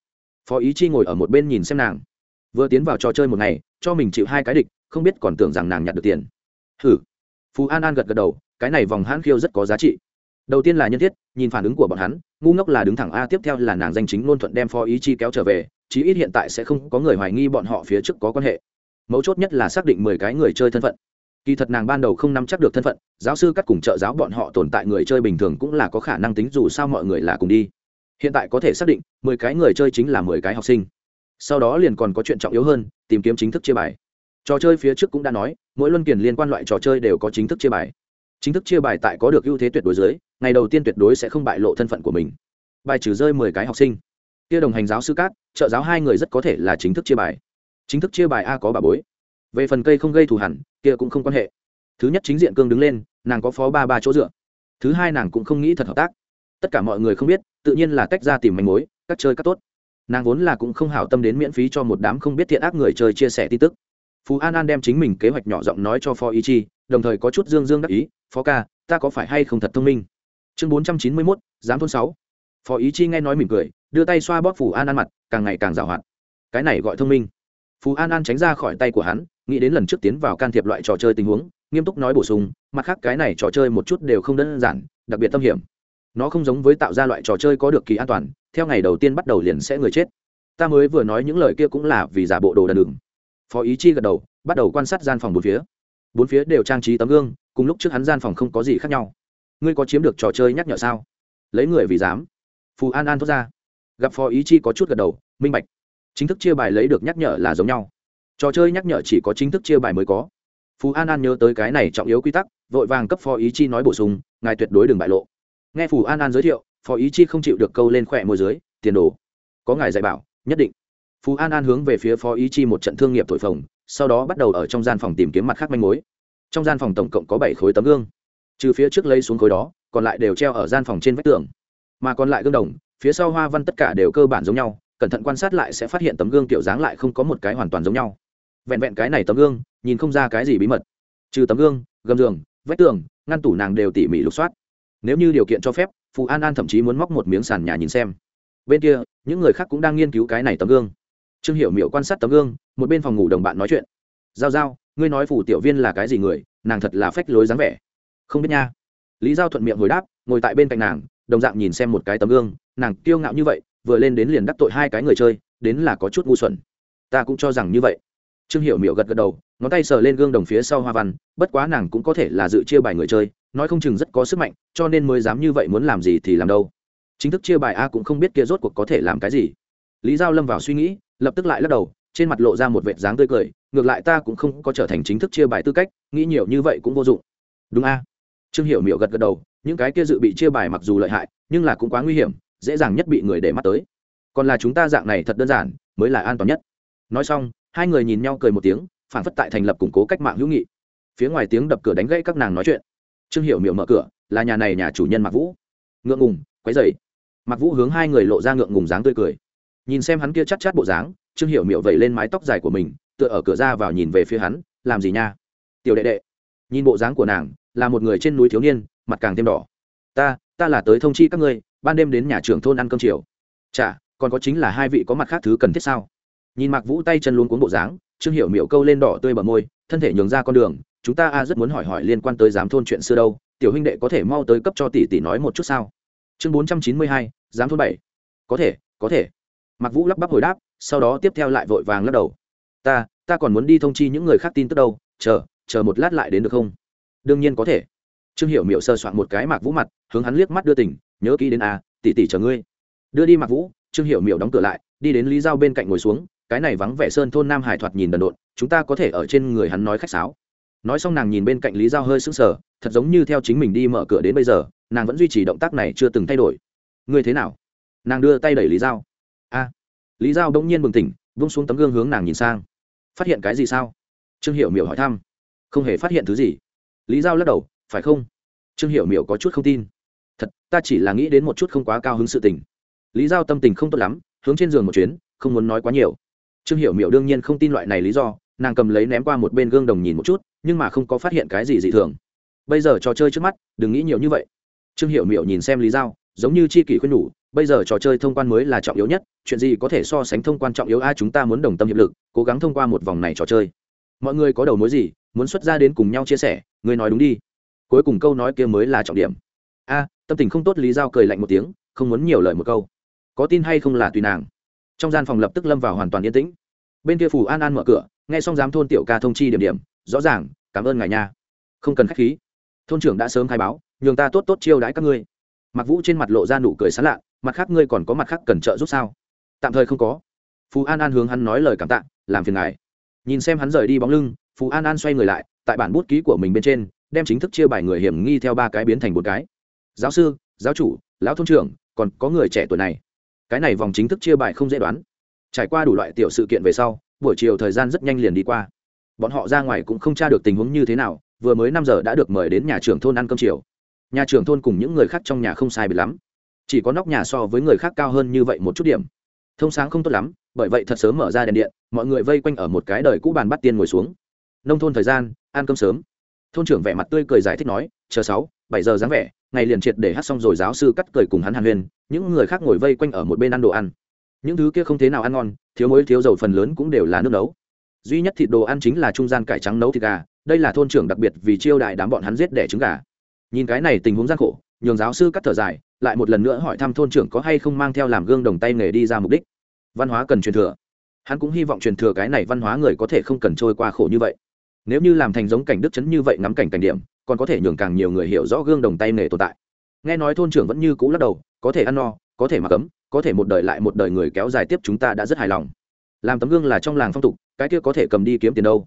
Phó ý chi ngồi ở một bên nhìn xem nàng. Vừa tiến vào trò chơi một ngày, cho mình chịu hai cái địch, không biết còn tưởng rằng nàng nhặt được tiền. Hử? Phú an an gật gật đầu, cái này vòng hãn khiêu rất có giá trị. Đầu tiên là nhân thiết, nhìn phản ứng của bọn hắn, ngu ngốc là đứng thẳng a, tiếp theo là nàng danh chính ngôn thuận đem phó ý chi kéo trở về, chí ít hiện tại sẽ không có người hoài nghi bọn họ phía trước có quan hệ. Mấu chốt nhất là xác định mười cái người chơi thân phận kỳ thật nàng ban đầu không nắm chắc được thân phận, giáo sư cắt cùng trợ giáo bọn họ tồn tại người chơi bình thường cũng là có khả năng tính dù sao mọi người là cùng đi. Hiện tại có thể xác định, mười cái người chơi chính là mười cái học sinh. Sau đó liền còn có chuyện trọng yếu hơn, tìm kiếm chính thức chia bài. Trò chơi phía trước cũng đã nói, mỗi luân kiền liên quan loại trò chơi đều có chính thức chia bài. Chính thức chia bài tại có được ưu thế tuyệt đối dưới, ngày đầu tiên tuyệt đối sẽ không bại lộ thân phận của mình. Bài trừ rơi mười cái học sinh. Kia đồng hành giáo sư cát, trợ giáo hai người rất có thể là chính thức chia bài. Chính thức chia bài a có bà bối về phần cây không gây thù hẳn, kia cũng không quan hệ. Thứ nhất chính diện cương đứng lên, nàng có phó ba ba chỗ dựa. Thứ hai nàng cũng không nghĩ thật hợp tác. Tất cả mọi người không biết, tự nhiên là tách ra tìm manh mối, các chơi các tốt. Nàng vốn là cũng không hảo tâm đến miễn phí cho một đám không biết thiện ác người chơi chia sẻ tin tức. Phú an an đem chính mình kế hoạch nhỏ giọng nói cho phó ý chi, đồng thời có chút dương dương đắc ý, phó ca, ta có phải hay không thật thông minh? Chương bốn trăm chín mươi mốt, giám thôn sáu. Phó ý chi nghe nói mỉm cười, đưa tay xoa bóp phù an an mặt, càng ngày càng g à o hoạt. Cái này gọi thông minh. Phú an an tránh ra khỏi tay của hắn nghĩ đến lần trước tiến vào can thiệp loại trò chơi tình huống, nghiêm túc nói bổ sung, mặt khác cái này trò chơi một chút đều không đơn giản, đặc biệt tâm hiểm. Nó không giống với tạo ra loại trò chơi có được kỳ an toàn, theo ngày đầu tiên bắt đầu liền sẽ người chết. Ta mới vừa nói những lời kia cũng là vì giả bộ đồ đần đường phó ý chi gật đầu, bắt đầu quan sát gian phòng bốn phía. Bốn phía đều trang trí tấm gương, cùng lúc trước hắn gian phòng không có gì khác nhau. Ngươi có chiếm được trò chơi nhắc nhở sao? Lấy người vì dám phù an an thốt ra. Gặp phó ý chi có chút gật đầu, minh bạch. Chính thức chia bài lấy được nhắc nhở là giống nhau trò chơi nhắc nhở chỉ có chính thức chia bài mới có. Phú an an nhớ tới cái này trọng yếu quy tắc, vội vàng cấp phó ý chi nói bổ sung, ngài tuyệt đối đừng bại lộ. Nghe phù an an giới thiệu, phó ý chi không chịu được câu lên khỏe môi dưới, tiền đồ, có ngài dạy bảo, nhất định. Phú an an hướng về phía phó ý chi một trận thương nghiệp thổi phồng, sau đó bắt đầu ở trong gian phòng tìm kiếm mặt khác manh mối. Trong gian phòng tổng cộng có bảy khối tấm gương. Trừ phía trước lấy xuống khối đó, còn lại đều treo ở gian phòng trên vách tường. Mà còn lại gương đồng, phía sau hoa văn tất cả đều cơ bản giống nhau, cẩn thận quan sát lại sẽ phát hiện tấm gương kiểu dáng lại không có một cái hoàn toàn giống nhau vẹn vẹn cái này tấm gương, nhìn không ra cái gì bí mật. Trừ tấm gương, gầm giường, vách tường, ngăn tủ nàng đều tỉ mỉ lục soát. Nếu như điều kiện cho phép, phù an an thậm chí muốn móc một miếng sàn nhà nhìn xem. Bên kia, những người khác cũng đang nghiên cứu cái này tấm gương. Trương hiểu miệu quan sát tấm gương, một bên phòng ngủ đồng bạn nói chuyện. Giao giao, ngươi nói phủ tiểu viên là cái gì người? Nàng thật là phách lối dáng vẻ. Không biết nha. Lý giao thuận miệng hồi đáp, ngồi tại bên cạnh nàng, đồng dạng nhìn xem một cái tấm gương. Nàng kiêu ngạo như vậy, vừa lên đến liền đắc tội hai cái người chơi, đến là có chút ngu xuẩn. Ta cũng cho rằng như vậy trương Hiệu miệu gật gật đầu, ngón tay sờ lên gương đồng phía sau hoa văn, bất quá nàng cũng có thể là dự chia bài người chơi, nói không chừng rất có sức mạnh, cho nên mới dám như vậy muốn làm gì thì làm đâu. Chính thức chia bài a cũng không biết kia rốt cuộc có thể làm cái gì. Lý giao lâm vào suy nghĩ, lập tức lại lắc đầu, trên mặt lộ ra một vệt dáng tươi cười, ngược lại ta cũng không có trở thành chính thức chia bài tư cách, nghĩ nhiều như vậy cũng vô dụng. Đúng a. Trương Hiệu miệu gật gật đầu, những cái kia dự bị chia bài mặc dù lợi hại, nhưng là cũng quá nguy hiểm, dễ dàng nhất bị người để mắt tới. Còn là chúng ta dạng này thật đơn giản, mới là an toàn nhất. Nói xong hai người nhìn nhau cười một tiếng phản phất tại thành lập củng cố cách mạng hữu nghị. Phía ngoài tiếng đập cửa đánh gãy các nàng nói chuyện. Trương hiểu miệu mở cửa là nhà này nhà chủ nhân mạc vũ. Ngượng ngùng quấy dày mạc vũ hướng hai người lộ ra ngượng ngùng dáng tươi cười. Nhìn xem hắn kia chắc chát, chát bộ dáng trương hiểu miệu vẩy lên mái tóc dài của mình tựa ở cửa ra vào nhìn về phía hắn làm gì nha? Tiểu đệ đệ. Nhìn bộ dáng của nàng là một người trên núi thiếu niên mặt càng thêm đỏ. Ta ta là tới thông chi các ngươi ban đêm đến nhà trưởng thôn ăn cơm chiều. Chả còn có chính là hai vị có mặt khác thứ cần thiết sao? Nhìn mặc vũ tay chân luôn cuốn bộ dáng, trương hiểu miệu câu lên đỏ tươi bờ môi, thân thể nhường ra con đường, chúng ta a rất muốn hỏi hỏi liên quan tới giám thôn chuyện xưa đâu, tiểu huynh đệ có thể mau tới cấp cho tỷ tỷ nói một chút sao? Chương bốn trăm chín mươi hai, giám thôn bảy. Có thể có thể. Mặc vũ lắp bắp hồi đáp, sau đó tiếp theo lại vội vàng lắc đầu. Ta ta còn muốn đi thông chi những người khác tin tức đâu, chờ chờ một lát lại đến được không? Đương nhiên có thể. Trương hiểu miệu sơ soạn một cái mạc vũ mặt, hướng hắn liếc mắt đưa tỉnh nhớ kỹ đến a, tỷ tỷ chờ ngươi. Đưa đi mạc vũ, trương hiểu miệu đóng cửa lại, đi đến lý giao bên cạnh ngồi xuống cái này vắng vẻ sơn thôn nam hải thoạt nhìn đần độn, chúng ta có thể ở trên người hắn nói khách sáo. Nói xong nàng nhìn bên cạnh lý giao hơi sững sờ, thật giống như theo chính mình đi mở cửa đến bây giờ, nàng vẫn duy trì động tác này chưa từng thay đổi. Ngươi thế nào? Nàng đưa tay đẩy lý giao. A. Lý giao bỗng nhiên bừng tỉnh, vung xuống tấm gương hướng nàng nhìn sang. Phát hiện cái gì sao? Trương hiểu miểu hỏi thăm. Không hề phát hiện thứ gì. Lý giao lắc đầu, phải không? Trương hiểu miểu có chút không tin. Thật, ta chỉ là nghĩ đến một chút không quá cao hứng sự tình. Lý giao tâm tình không tốt lắm, hướng trên giường một chuyến, không muốn nói quá nhiều trương hiểu miểu đương nhiên không tin loại này lý do, nàng cầm lấy ném qua một bên gương đồng nhìn một chút, nhưng mà không có phát hiện cái gì dị thường. Bây giờ trò chơi trước mắt, đừng nghĩ nhiều như vậy. Trương Hiểu miệu nhìn xem lý giao giống như chi kỷ khuyên nhủ, bây giờ trò chơi thông quan mới là trọng yếu nhất, chuyện gì có thể so sánh thông quan trọng yếu a, chúng ta muốn đồng tâm hiệp lực, cố gắng thông qua một vòng này trò chơi. Mọi người có đầu mối gì, muốn xuất ra đến cùng nhau chia sẻ, người nói đúng đi. Cuối cùng câu nói kia mới là trọng điểm. A, tâm tình không tốt, lý giao cười lạnh một tiếng, không muốn nhiều lời một câu. Có tin hay không là tùy nàng trong gian phòng lập tức lâm vào hoàn toàn yên tĩnh. Bên kia phủ an an mở cửa, nghe xong giám thôn tiểu ca thông chi điểm điểm, rõ ràng, cảm ơn ngài nha. Không cần k h á c h khí. Thôn trưởng đã sớm khai báo, nhường ta tốt tốt chiêu đãi các ngươi. Mặc vũ trên mặt lộ ra nụ cười sán lạ, mặt khác ngươi còn có mặt khác cần trợ giúp sao? Tạm thời không có. Phú an an hướng hắn nói lời cảm tạ, làm phiền ngài. Nhìn xem hắn rời đi bóng lưng, phú an an xoay người lại, tại bản bút ký của mình bên trên, đem chính thức chia bài người hiểm nghi theo ba cái biến thành một cái. Giáo sư, giáo chủ, lão thôn trưởng, còn có người trẻ tuổi này cái này vòng chính thức chia bài không dễ đoán. Trải qua đủ loại tiểu sự kiện về sau, buổi chiều thời gian rất nhanh liền đi qua. Bọn họ ra ngoài cũng không tra được tình huống như thế nào, vừa mới năm giờ đã được mời đến nhà trưởng thôn ăn cơm chiều. Nhà trưởng thôn cùng những người khác trong nhà không sai bị lắm. Chỉ có nóc nhà so với người khác cao hơn như vậy một chút điểm. Thông sáng không tốt lắm, bởi vậy thật sớm mở ra đèn điện, mọi người vây quanh ở một cái đời cũ bàn bắt tiên ngồi xuống. Nông thôn thời gian, ăn cơm sớm. Thôn trưởng vẻ mặt tươi cười giải thích nói, chờ sáu, bảy giờ dáng vẻ ngày liền triệt để hát xong rồi giáo sư cắt cười cùng hắn hàn huyên, những người khác ngồi vây quanh ở một bên ăn đồ ăn. Những thứ kia không thế nào ăn ngon, thiếu muối, thiếu dầu phần lớn cũng đều là nước nấu. Duy nhất thịt đồ ăn chính là trung gian cải trắng nấu thịt gà, đây là thôn trưởng đặc biệt vì chiêu đại đám bọn hắn giết đẻ trứng gà. Nhìn cái này tình huống gian khổ, nhường giáo sư cắt thở dài, lại một lần nữa hỏi thăm thôn trưởng có hay không mang theo làm gương đồng tay nghề đi ra mục đích. Văn hóa cần truyền thừa. Hắn cũng hy vọng truyền thừa cái này văn hóa người có thể không cần trôi qua khổ như vậy. Nếu như làm thành giống cảnh đức chấn như vậy ngắm cảnh cảnh điểm còn có thể nhường càng nhiều người hiểu rõ gương đồng tay nghề tồn tại. Nghe nói thôn trưởng vẫn như cũ lắc đầu, có thể ăn no, có thể mặc ấm, có thể một đời lại một đời người kéo dài tiếp chúng ta đã rất hài lòng. Làm tấm gương là trong làng phong tục, cái kia có thể cầm đi kiếm tiền đâu?